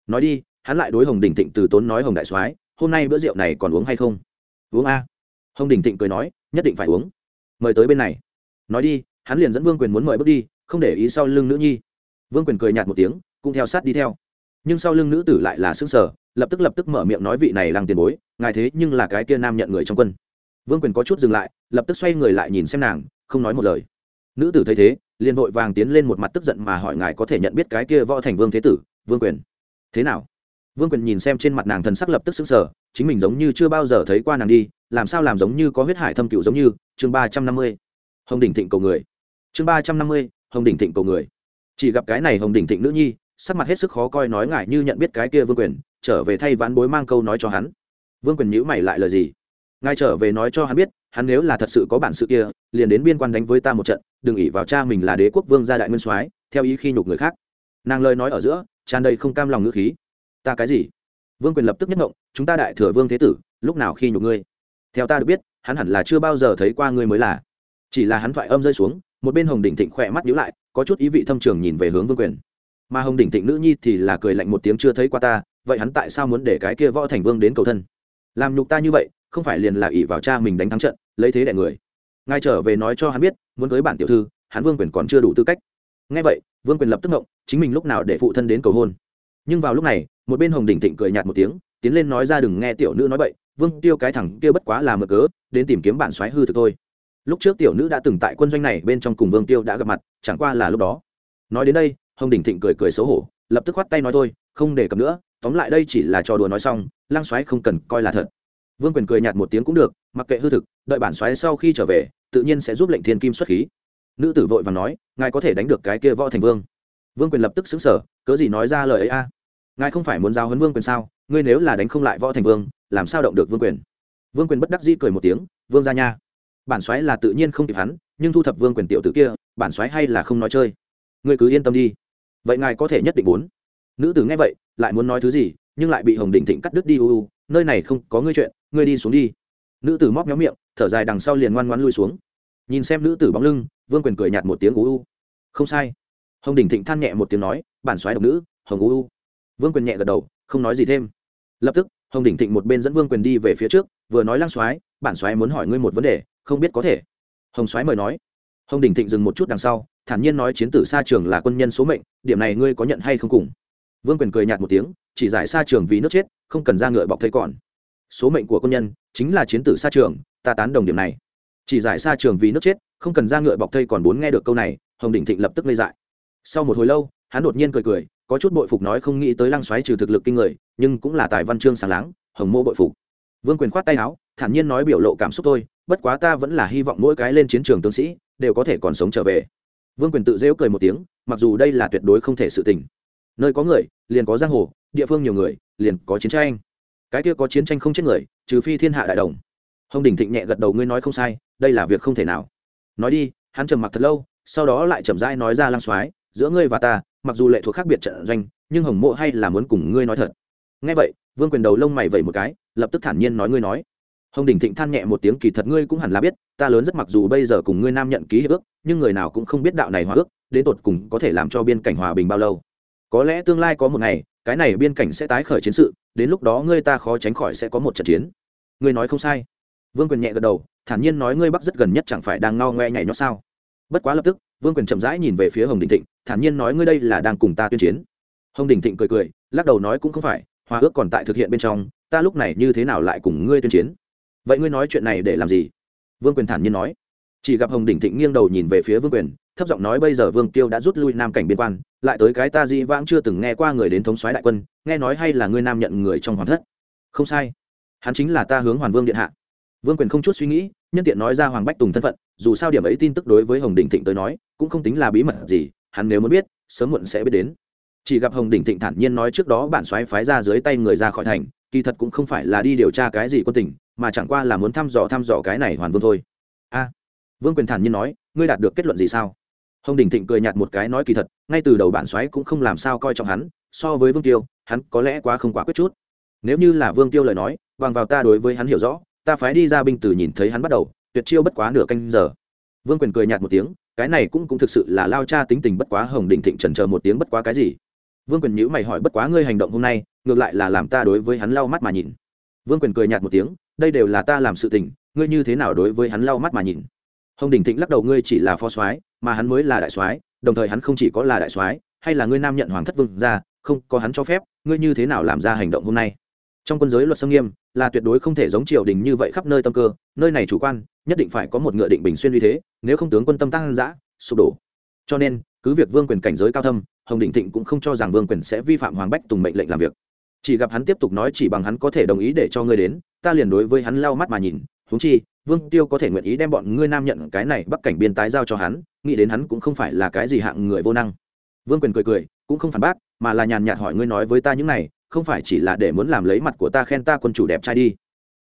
nói đi, hắn lại đối hồng đình thịnh từ tốn nói hồng đại soái, hôm nay bữa rượu này còn uống hay không? Uống a. Hồng đình thịnh cười nói, nhất định phải uống. Mời tới bên này. Nói đi, hắn liền dẫn vương quyền muốn mời bước đi, không để ý sau lưng nữ nhi. Vương quyền cười nhạt một tiếng, cũng theo sát đi theo. Nhưng sau lưng nữ tử lại là xương sở lập tức lập tức mở miệng nói vị này làng tiền bối, ngài thế nhưng là cái kia nam nhận người trong quân. Vương quyền có chút dừng lại, lập tức xoay người lại nhìn xem nàng, không nói một lời. Nữ tử thấy thế, liền vội vàng tiến lên một mặt tức giận mà hỏi ngài có thể nhận biết cái kia võ thành vương thế tử, vương quyền thế nào? Vương quyền nhìn xem trên mặt nàng thần sắc lập tức xứng sở chính mình giống như chưa bao giờ thấy qua nàng đi, làm sao làm giống như có huyết hải thâm cựu giống như, chương ba trăm năm mươi. Hồng đỉnh thịnh cầu người. Chương ba trăm năm mươi, hồng đỉnh thịnh cầu người. Chỉ gặp cái này hồng đỉnh thịnh nữ nhi, sắc mặt hết sức khó coi nói ngại như nhận biết cái kia vương quyền, trở về thay vãn bối mang câu nói cho hắn. Vương quyền nhữ mày lại lời gì? Ngài trở về nói cho hắn biết, hắn nếu là thật sự có bản sự kia, liền đến biên quan đánh với ta một trận, đừng ỉ vào cha mình là đế quốc vương gia đại nguyên soái, theo ý khi nhục người khác. Nàng lời nói ở giữa tràn đầy không cam lòng ngữ khí. Ta cái gì? Vương quyền lập tức nhất ngộng chúng ta đại thừa vương thế tử, lúc nào khi nhục ngươi? Theo ta được biết, hắn hẳn là chưa bao giờ thấy qua ngươi mới là. Chỉ là hắn thoại âm rơi xuống, một bên hồng đỉnh thịnh khỏe mắt nhíu lại, có chút ý vị thâm trường nhìn về hướng vương quyền. Mà hồng đỉnh thịnh nữ nhi thì là cười lạnh một tiếng chưa thấy qua ta, vậy hắn tại sao muốn để cái kia võ thành vương đến cầu thân? Làm nhục ta như vậy, không phải liền là ỷ vào cha mình đánh thắng trận, lấy thế đẻ người. Ngài trở về nói cho hắn biết, muốn cưới bản tiểu thư, hắn vương quyền còn chưa đủ tư cách. Ngay vậy, vương quyền lập tức ngộng chính mình lúc nào để phụ thân đến cầu hôn. Nhưng vào lúc này, một bên hồng đỉnh thịnh cười nhạt một tiếng, tiến lên nói ra đừng nghe tiểu nữ nói bậy, vương tiêu cái thẳng kia bất quá là mở cớ, đến tìm kiếm bản xoáy hư thực thôi. Lúc trước tiểu nữ đã từng tại quân doanh này bên trong cùng vương tiêu đã gặp mặt, chẳng qua là lúc đó. Nói đến đây, hồng đỉnh thịnh cười cười xấu hổ, lập tức khoát tay nói thôi, không để cập nữa, tóm lại đây chỉ là trò đùa nói xong lăng xoáy không cần coi là thật. Vương quyền cười nhạt một tiếng cũng được, mặc kệ hư thực, đợi bản xoáy sau khi trở về, tự nhiên sẽ giúp lệnh thiên kim xuất khí. Nữ tử vội và nói, ngài có thể đánh được cái kia võ thành vương vương quyền lập tức xứng sở cớ gì nói ra lời ấy a? Ngài không phải muốn giao huấn vương quyền sao? Ngươi nếu là đánh không lại võ thành vương, làm sao động được vương quyền? Vương quyền bất đắc dĩ cười một tiếng, vương ra nha, bản xoáy là tự nhiên không kịp hắn, nhưng thu thập vương quyền tiểu tử kia, bản xoáy hay là không nói chơi. Ngươi cứ yên tâm đi. Vậy ngài có thể nhất định muốn. Nữ tử nghe vậy, lại muốn nói thứ gì, nhưng lại bị hồng đình thịnh cắt đứt đi u u, nơi này không có ngươi chuyện, ngươi đi xuống đi. Nữ tử móc méo miệng, thở dài đằng sau liền ngoan ngoan lui xuống. Nhìn xem nữ tử bóng lưng, vương quyền cười nhạt một tiếng u u. Không sai hồng đình thịnh than nhẹ một tiếng nói, bản xoáy độc nữ, hồng u u. Vương quyền nhẹ gật đầu, không nói gì thêm. Lập tức, hồng đình thịnh một bên dẫn vương quyền đi về phía trước, vừa nói lăng soái, bản soái muốn hỏi ngươi một vấn đề, không biết có thể. Hồng soái mời nói. Hồng đình thịnh dừng một chút đằng sau, thản nhiên nói, chiến tử xa trường là quân nhân số mệnh, điểm này ngươi có nhận hay không cùng? Vương quyền cười nhạt một tiếng, chỉ giải xa trường vì nước chết, không cần ra ngựa bọc thấy còn. Số mệnh của quân nhân chính là chiến tử xa trường, ta tán đồng điểm này. Chỉ giải xa trường vì nước chết, không cần ra ngựa bọc thây còn bốn nghe được câu này. Hồng đình thịnh lập tức lây dại sau một hồi lâu, hắn đột nhiên cười cười, có chút bội phục nói không nghĩ tới lăng xoáy trừ thực lực kinh người, nhưng cũng là tài văn chương sáng láng, hồng mô bội phục. Vương quyền khoát tay áo, thản nhiên nói biểu lộ cảm xúc thôi, bất quá ta vẫn là hy vọng mỗi cái lên chiến trường tướng sĩ đều có thể còn sống trở về. Vương quyền tự rêu cười một tiếng, mặc dù đây là tuyệt đối không thể sự tình. Nơi có người, liền có giang hồ, địa phương nhiều người, liền có chiến tranh. Cái kia có chiến tranh không chết người, trừ phi thiên hạ đại đồng. Hồng đình thịnh nhẹ gật đầu, ngươi nói không sai, đây là việc không thể nào. Nói đi, hắn trầm mặc thật lâu, sau đó lại chậm rãi nói ra lang soái giữa ngươi và ta, mặc dù lệ thuộc khác biệt trận doanh, nhưng hồng mộ hay là muốn cùng ngươi nói thật. Nghe vậy, vương quyền đầu lông mày vẩy một cái, lập tức thản nhiên nói ngươi nói. Hồng đình thịnh than nhẹ một tiếng, kỳ thật ngươi cũng hẳn là biết, ta lớn rất mặc dù bây giờ cùng ngươi nam nhận ký hiệp ước, nhưng người nào cũng không biết đạo này hòa ước, đến tột cùng có thể làm cho biên cảnh hòa bình bao lâu. Có lẽ tương lai có một ngày, cái này biên cảnh sẽ tái khởi chiến sự, đến lúc đó ngươi ta khó tránh khỏi sẽ có một trận chiến. Ngươi nói không sai. Vương quyền nhẹ gật đầu, thản nhiên nói ngươi bắc rất gần nhất chẳng phải đang ngao ngoe nhảy nhót sao? Bất quá lập tức vương quyền chậm rãi nhìn về phía hồng đình thịnh, thản nhiên nói, ngươi đây là đang cùng ta tuyên chiến. Hồng đình thịnh cười cười, lắc đầu nói, cũng không phải hòa ước còn tại thực hiện bên trong, ta lúc này như thế nào lại cùng ngươi tuyên chiến? Vậy ngươi nói chuyện này để làm gì? Vương quyền thản nhiên nói. Chỉ gặp hồng đình thịnh nghiêng đầu nhìn về phía vương quyền, thấp giọng nói, bây giờ vương tiêu đã rút lui nam cảnh biên quan, lại tới cái ta dĩ vãng chưa từng nghe qua người đến thống soái đại quân, nghe nói hay là ngươi nam nhận người trong hoàng thất. Không sai, hắn chính là ta hướng hoàn vương điện hạ. Vương quyền không chút suy nghĩ, nhân tiện nói ra hoàng bách tùng thân phận dù sao điểm ấy tin tức đối với hồng đình thịnh tới nói, cũng không tính là bí mật gì, hắn nếu muốn biết, sớm muộn sẽ biết đến. Chỉ gặp hồng đình thịnh thản nhiên nói trước đó bản xoáy phái ra dưới tay người ra khỏi thành, kỳ thật cũng không phải là đi điều tra cái gì quân tình, mà chẳng qua là muốn thăm dò thăm dò cái này hoàn vương thôi. A, vương quyền thản nhiên nói, ngươi đạt được kết luận gì sao? Hồng đình thịnh cười nhạt một cái nói kỳ thật, ngay từ đầu bản xoáy cũng không làm sao coi trọng hắn, so với vương tiêu, hắn có lẽ quá không quá quyết chút. Nếu như là vương tiêu lời nói, bằng vào ta đối với hắn hiểu rõ, ta phái đi ra binh từ nhìn thấy hắn bắt đầu tuyệt chiêu bất quá nửa canh giờ. Vương quyền cười nhạt một tiếng, cái này cũng cũng thực sự là lao cha tính tình bất quá hồng đình thịnh trần chờ một tiếng bất quá cái gì? Vương quyền nhữ mày hỏi bất quá ngươi hành động hôm nay, ngược lại là làm ta đối với hắn lau mắt mà nhìn. Vương quyền cười nhạt một tiếng, đây đều là ta làm sự tình, ngươi như thế nào đối với hắn lau mắt mà nhìn? Hồng đình thịnh lắc đầu ngươi chỉ là phó soái, mà hắn mới là đại soái, đồng thời hắn không chỉ có là đại soái, hay là ngươi nam nhận hoàng thất vương ra không có hắn cho phép, ngươi như thế nào làm ra hành động hôm nay? Trong quân giới luật sâm nghiêm là tuyệt đối không thể giống triều đình như vậy khắp nơi tâm cơ, nơi này chủ quan, nhất định phải có một ngựa định bình xuyên uy thế, nếu không tướng quân tâm tăng giã sụp đổ. Cho nên, cứ việc vương quyền cảnh giới cao thâm, hồng định thịnh cũng không cho rằng vương quyền sẽ vi phạm hoàng bách tùng mệnh lệnh làm việc. Chỉ gặp hắn tiếp tục nói chỉ bằng hắn có thể đồng ý để cho ngươi đến, ta liền đối với hắn lau mắt mà nhìn, huống chi, vương tiêu có thể nguyện ý đem bọn ngươi nam nhận cái này bắc cảnh biên tái giao cho hắn, nghĩ đến hắn cũng không phải là cái gì hạng người vô năng. Vương quyền cười cười, cũng không phản bác, mà là nhàn nhạt hỏi ngươi nói với ta những này không phải chỉ là để muốn làm lấy mặt của ta khen ta quân chủ đẹp trai đi.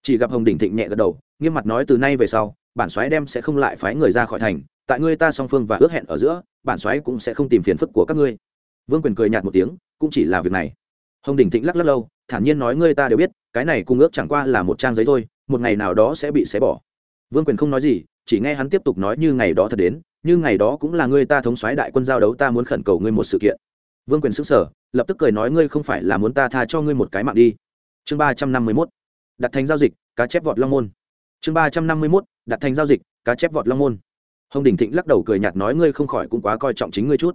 Chỉ gặp hồng đỉnh thịnh nhẹ gật đầu, nghiêm mặt nói từ nay về sau, bản soái đem sẽ không lại phái người ra khỏi thành, tại ngươi ta song phương và ước hẹn ở giữa, bản soái cũng sẽ không tìm phiền phức của các ngươi. Vương quyền cười nhạt một tiếng, cũng chỉ là việc này. Hồng Đình thịnh lắc lắc lâu, thản nhiên nói ngươi ta đều biết, cái này cung ước chẳng qua là một trang giấy thôi, một ngày nào đó sẽ bị xé bỏ. Vương quyền không nói gì, chỉ nghe hắn tiếp tục nói như ngày đó thật đến, như ngày đó cũng là ngươi ta thống soái đại quân giao đấu, ta muốn khẩn cầu ngươi một sự kiện vương quyền xứng sở lập tức cười nói ngươi không phải là muốn ta tha cho ngươi một cái mạng đi. Chương ba trăm năm mươi mốt, đặt thành giao dịch, cá chép vọt long môn. Chương ba trăm năm mươi mốt, đặt thành giao dịch, cá chép vọt long môn. Hồng đình thịnh lắc đầu cười nhạt nói ngươi không khỏi cũng quá coi trọng chính ngươi chút.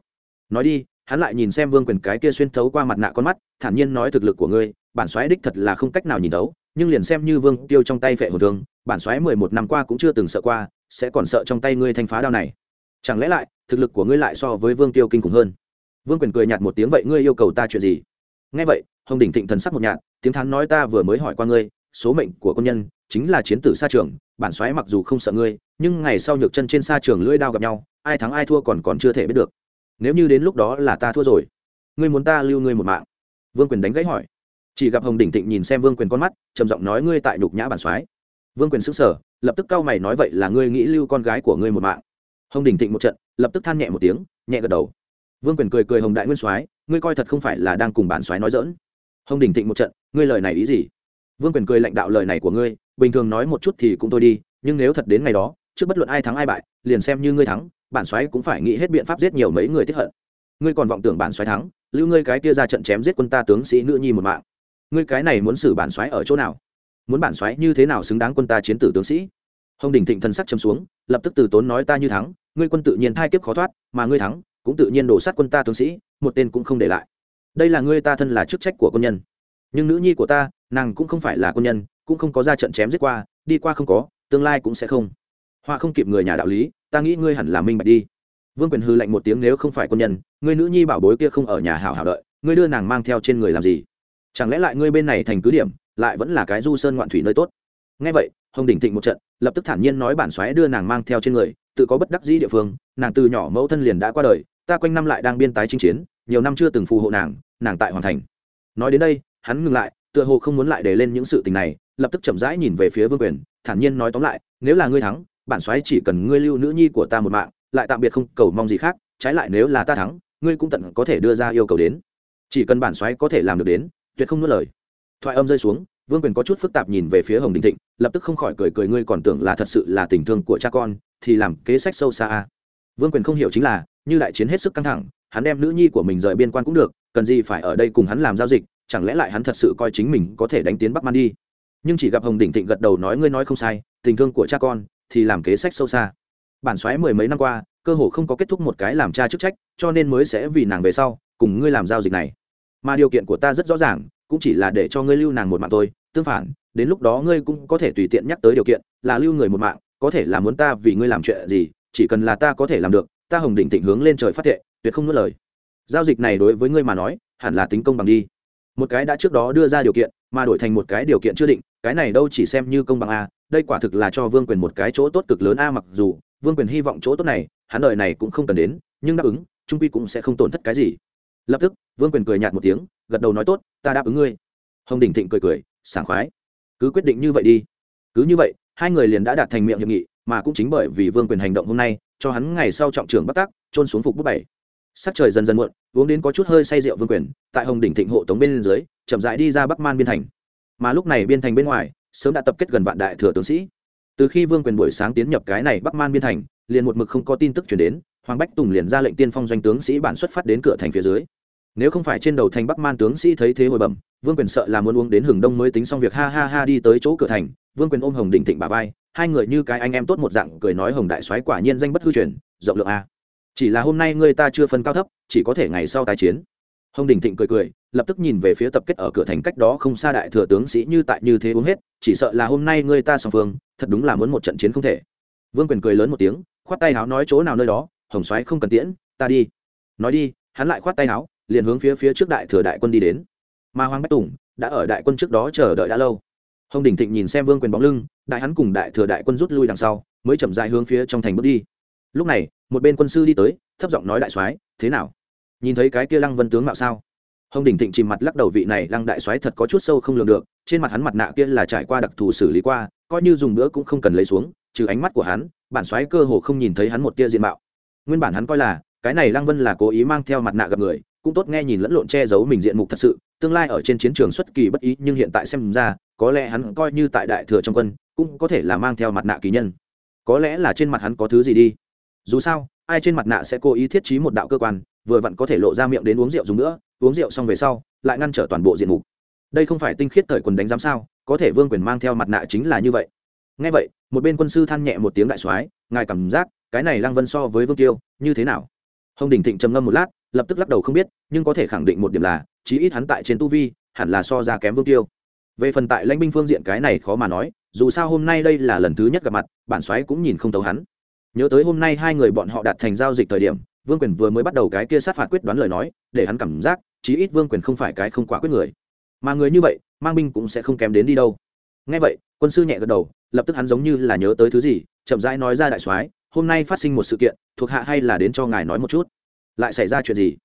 Nói đi, hắn lại nhìn xem vương quyền cái kia xuyên thấu qua mặt nạ con mắt, thản nhiên nói thực lực của ngươi, bản xoáy đích thật là không cách nào nhìn thấu, nhưng liền xem như vương tiêu trong tay vệ hồn thương, bản xoáy mười một năm qua cũng chưa từng sợ qua, sẽ còn sợ trong tay ngươi thanh phá đao này. Chẳng lẽ lại, thực lực của ngươi lại so với vương tiêu kinh khủng hơn? Vương quyền cười nhạt một tiếng, vậy ngươi yêu cầu ta chuyện gì? Nghe vậy, hồng đỉnh thịnh thần sắc một nhạt, tiếng thán nói ta vừa mới hỏi qua ngươi, số mệnh của quân nhân chính là chiến tử xa trường, bản xoáy mặc dù không sợ ngươi, nhưng ngày sau nhược chân trên xa trường lưỡi đao gặp nhau, ai thắng ai thua còn còn chưa thể biết được. Nếu như đến lúc đó là ta thua rồi, ngươi muốn ta lưu ngươi một mạng? Vương quyền đánh gãy hỏi. Chỉ gặp hồng đỉnh thịnh nhìn xem vương quyền con mắt, trầm giọng nói, ngươi tại nhục nhã bản soái. Vương quyền xứng sở lập tức cau mày nói, vậy là ngươi nghĩ lưu con gái của ngươi một mạng? Hồng đỉnh thịnh một trận, lập tức than nhẹ một tiếng, nhẹ gật đầu vương quyền cười cười hồng đại nguyên soái, ngươi coi thật không phải là đang cùng bản soái nói dỡn hồng đình thịnh một trận, ngươi lời này ý gì? Vương quyền cười lãnh đạo lời này của ngươi, bình thường nói một chút thì cũng thôi đi, nhưng nếu thật đến ngày đó, trước bất luận ai thắng ai bại, liền xem như ngươi thắng bản soái cũng phải nghĩ hết biện pháp giết nhiều mấy người tiếp hận. Ngươi còn vọng tưởng bản soái thắng, lưu ngươi cái kia ra trận chém giết quân ta tướng sĩ nữ nhi một mạng. Ngươi cái này muốn xử bản soái ở chỗ nào? Muốn bản soái như thế nào xứng đáng quân ta chiến tử tướng sĩ? Hồng đình thịnh thần sắc chấm xuống, lập tức từ tốn nói ta như thắng, ngươi quân tự nhiên thai kiếp khó thoát, mà ngươi thắng cũng tự nhiên đổ sát quân ta tướng sĩ, một tên cũng không để lại. Đây là ngươi ta thân là chức trách của quân nhân. Nhưng nữ nhi của ta, nàng cũng không phải là quân nhân, cũng không có ra trận chém giết qua, đi qua không có, tương lai cũng sẽ không. Họa không kịp người nhà đạo lý, ta nghĩ ngươi hẳn là minh bạch đi. Vương quyền hư lạnh một tiếng, nếu không phải quân nhân, ngươi nữ nhi bảo bối kia không ở nhà hảo hảo đợi, ngươi đưa nàng mang theo trên người làm gì? Chẳng lẽ lại ngươi bên này thành cứ điểm, lại vẫn là cái du sơn ngoạn thủy nơi tốt? Ngay vậy, hồng đỉnh thịnh một trận, lập tức thản nhiên nói bản xoáy đưa nàng mang theo trên người, tự có bất đắc dĩ địa phương, nàng từ nhỏ mẫu thân liền đã qua đời ta quanh năm lại đang biên tái chinh chiến, nhiều năm chưa từng phù hộ nàng nàng tại hoàn thành. Nói đến đây, hắn ngừng lại, tựa hồ không muốn lại để lên những sự tình này, lập tức chậm rãi nhìn về phía vương quyền, thản nhiên nói tóm lại, nếu là ngươi thắng, bản soái chỉ cần ngươi lưu nữ nhi của ta một mạng, lại tạm biệt không cầu mong gì khác, trái lại nếu là ta thắng, ngươi cũng tận có thể đưa ra yêu cầu đến. Chỉ cần bản soái có thể làm được đến, tuyệt không nuốt lời. Thoại âm rơi xuống, vương quyền có chút phức tạp nhìn về phía hồng đình thịnh, lập tức không khỏi cười cười, ngươi còn tưởng là thật sự là tình thương của cha con, thì làm kế sách sâu xa a. Vương quyền không hiểu chính là như đại chiến hết sức căng thẳng, hắn đem nữ nhi của mình rời biên quan cũng được, cần gì phải ở đây cùng hắn làm giao dịch, chẳng lẽ lại hắn thật sự coi chính mình có thể đánh tiến bắc man đi? Nhưng chỉ gặp hồng Đỉnh thịnh gật đầu nói ngươi nói không sai, tình thương của cha con thì làm kế sách sâu xa. Bản xoáy mười mấy năm qua, cơ hồ không có kết thúc một cái làm cha chức trách, cho nên mới sẽ vì nàng về sau, cùng ngươi làm giao dịch này. Mà điều kiện của ta rất rõ ràng, cũng chỉ là để cho ngươi lưu nàng một mạng thôi, tương phản, đến lúc đó ngươi cũng có thể tùy tiện nhắc tới điều kiện, là lưu người một mạng, có thể là muốn ta vì ngươi làm chuyện gì, chỉ cần là ta có thể làm được ta hồng Đỉnh thịnh hướng lên trời phát thệ, tuyệt không nuốt lời. Giao dịch này đối với ngươi mà nói, hẳn là tính công bằng đi. Một cái đã trước đó đưa ra điều kiện, mà đổi thành một cái điều kiện chưa định, cái này đâu chỉ xem như công bằng a đây quả thực là cho vương quyền một cái chỗ tốt cực lớn a, mặc dù vương quyền hy vọng chỗ tốt này, hắn đời này cũng không cần đến, nhưng đáp ứng, trung quy cũng sẽ không tổn thất cái gì. Lập tức, vương quyền cười nhạt một tiếng, gật đầu nói tốt, ta đáp ứng ngươi. Hồng đình thịnh cười cười, sảng khoái. Cứ quyết định như vậy đi. Cứ như vậy, hai người liền đã đạt thành miệng hiệp nghị, mà cũng chính bởi vì vương quyền hành động hôm nay cho hắn ngày sau trọng trưởng bắt tác trôn xuống phục bút bảy. Sắc trời dần dần muộn, uống đến có chút hơi say rượu vương quyền, tại hồng đỉnh thịnh hộ tống bên dưới, chậm rãi đi ra bắc man biên thành. Mà lúc này biên thành bên ngoài, sớm đã tập kết gần vạn đại thừa tướng sĩ. Từ khi vương quyền buổi sáng tiến nhập cái này bắc man biên thành, liền một mực không có tin tức chuyển đến, hoàng bách tùng liền ra lệnh tiên phong doanh tướng sĩ bản xuất phát đến cửa thành phía dưới. Nếu không phải trên đầu thành bắc man tướng sĩ thấy thế hồi bẩm, vương quyền sợ là muốn uống đến hừng đông mới tính xong việc ha ha ha đi tới chỗ cửa thành, vương quyền ôm hồng đỉnh thịnh bà vai hai người như cái anh em tốt một dạng cười nói hồng đại soái quả nhiên danh bất hư truyền, rộng lượng a. Chỉ là hôm nay ngươi ta chưa phân cao thấp, chỉ có thể ngày sau tái chiến. Hồng đình thịnh cười cười, lập tức nhìn về phía tập kết ở cửa thành cách đó không xa đại thừa tướng sĩ như tại như thế uống hết, chỉ sợ là hôm nay ngươi ta song phương, thật đúng là muốn một trận chiến không thể. Vương quyền cười lớn một tiếng, khoát tay háo nói chỗ nào nơi đó, hồng soái không cần tiễn, ta đi. Nói đi, hắn lại khoát tay háo liền hướng phía phía trước đại thừa đại quân đi đến. Mà hoàng bách tùng đã ở đại quân trước đó chờ đợi đã lâu hồng đình thịnh nhìn xem vương quyền bóng lưng đại hắn cùng đại thừa đại quân rút lui đằng sau mới chậm dại hướng phía trong thành bước đi lúc này một bên quân sư đi tới thấp giọng nói đại soái thế nào nhìn thấy cái kia lăng vân tướng mạo sao hồng đình thịnh chìm mặt lắc đầu vị này lăng đại soái thật có chút sâu không lường được trên mặt hắn mặt nạ kia là trải qua đặc thù xử lý qua coi như dùng nữa cũng không cần lấy xuống trừ ánh mắt của hắn bản soái cơ hồ không nhìn thấy hắn một tia diện mạo nguyên bản hắn coi là cái này lăng vân là cố ý mang theo mặt nạ gặp người cũng tốt nghe nhìn lẫn lộn che giấu mình diện mục thật sự tương lai ở trên chiến trường xuất kỳ bất ý nhưng hiện tại xem ra có lẽ hắn coi như tại đại thừa trong quân, cũng có thể là mang theo mặt nạ kỳ nhân. Có lẽ là trên mặt hắn có thứ gì đi. Dù sao, ai trên mặt nạ sẽ cố ý thiết trí một đạo cơ quan, vừa vặn có thể lộ ra miệng đến uống rượu dùng nữa, uống rượu xong về sau, lại ngăn trở toàn bộ diện mục. Đây không phải tinh khiết thời quần đánh giám sao, có thể vương quyền mang theo mặt nạ chính là như vậy. Ngay vậy, một bên quân sư than nhẹ một tiếng đại soái, ngài cảm giác, cái này lăng vân so với vương tiêu, như thế nào? Hồng đình thịnh trầm ngâm một lát, lập tức lắc đầu không biết, nhưng có thể khẳng định một điểm là, chí ít hắn tại trên tu vi, hẳn là so ra kém vương tiêu về phần tại lãnh binh phương diện cái này khó mà nói, dù sao hôm nay đây là lần thứ nhất gặp mặt, bản soái cũng nhìn không tấu hắn. Nhớ tới hôm nay hai người bọn họ đạt thành giao dịch thời điểm, vương quyền vừa mới bắt đầu cái kia sát phạt quyết đoán lời nói, để hắn cảm giác, chí ít vương quyền không phải cái không quả quyết người. Mà người như vậy, mang binh cũng sẽ không kém đến đi đâu. Ngay vậy, quân sư nhẹ gật đầu, lập tức hắn giống như là nhớ tới thứ gì, chậm rãi nói ra đại soái, hôm nay phát sinh một sự kiện, thuộc hạ hay là đến cho ngài nói một chút. Lại xảy ra chuyện gì?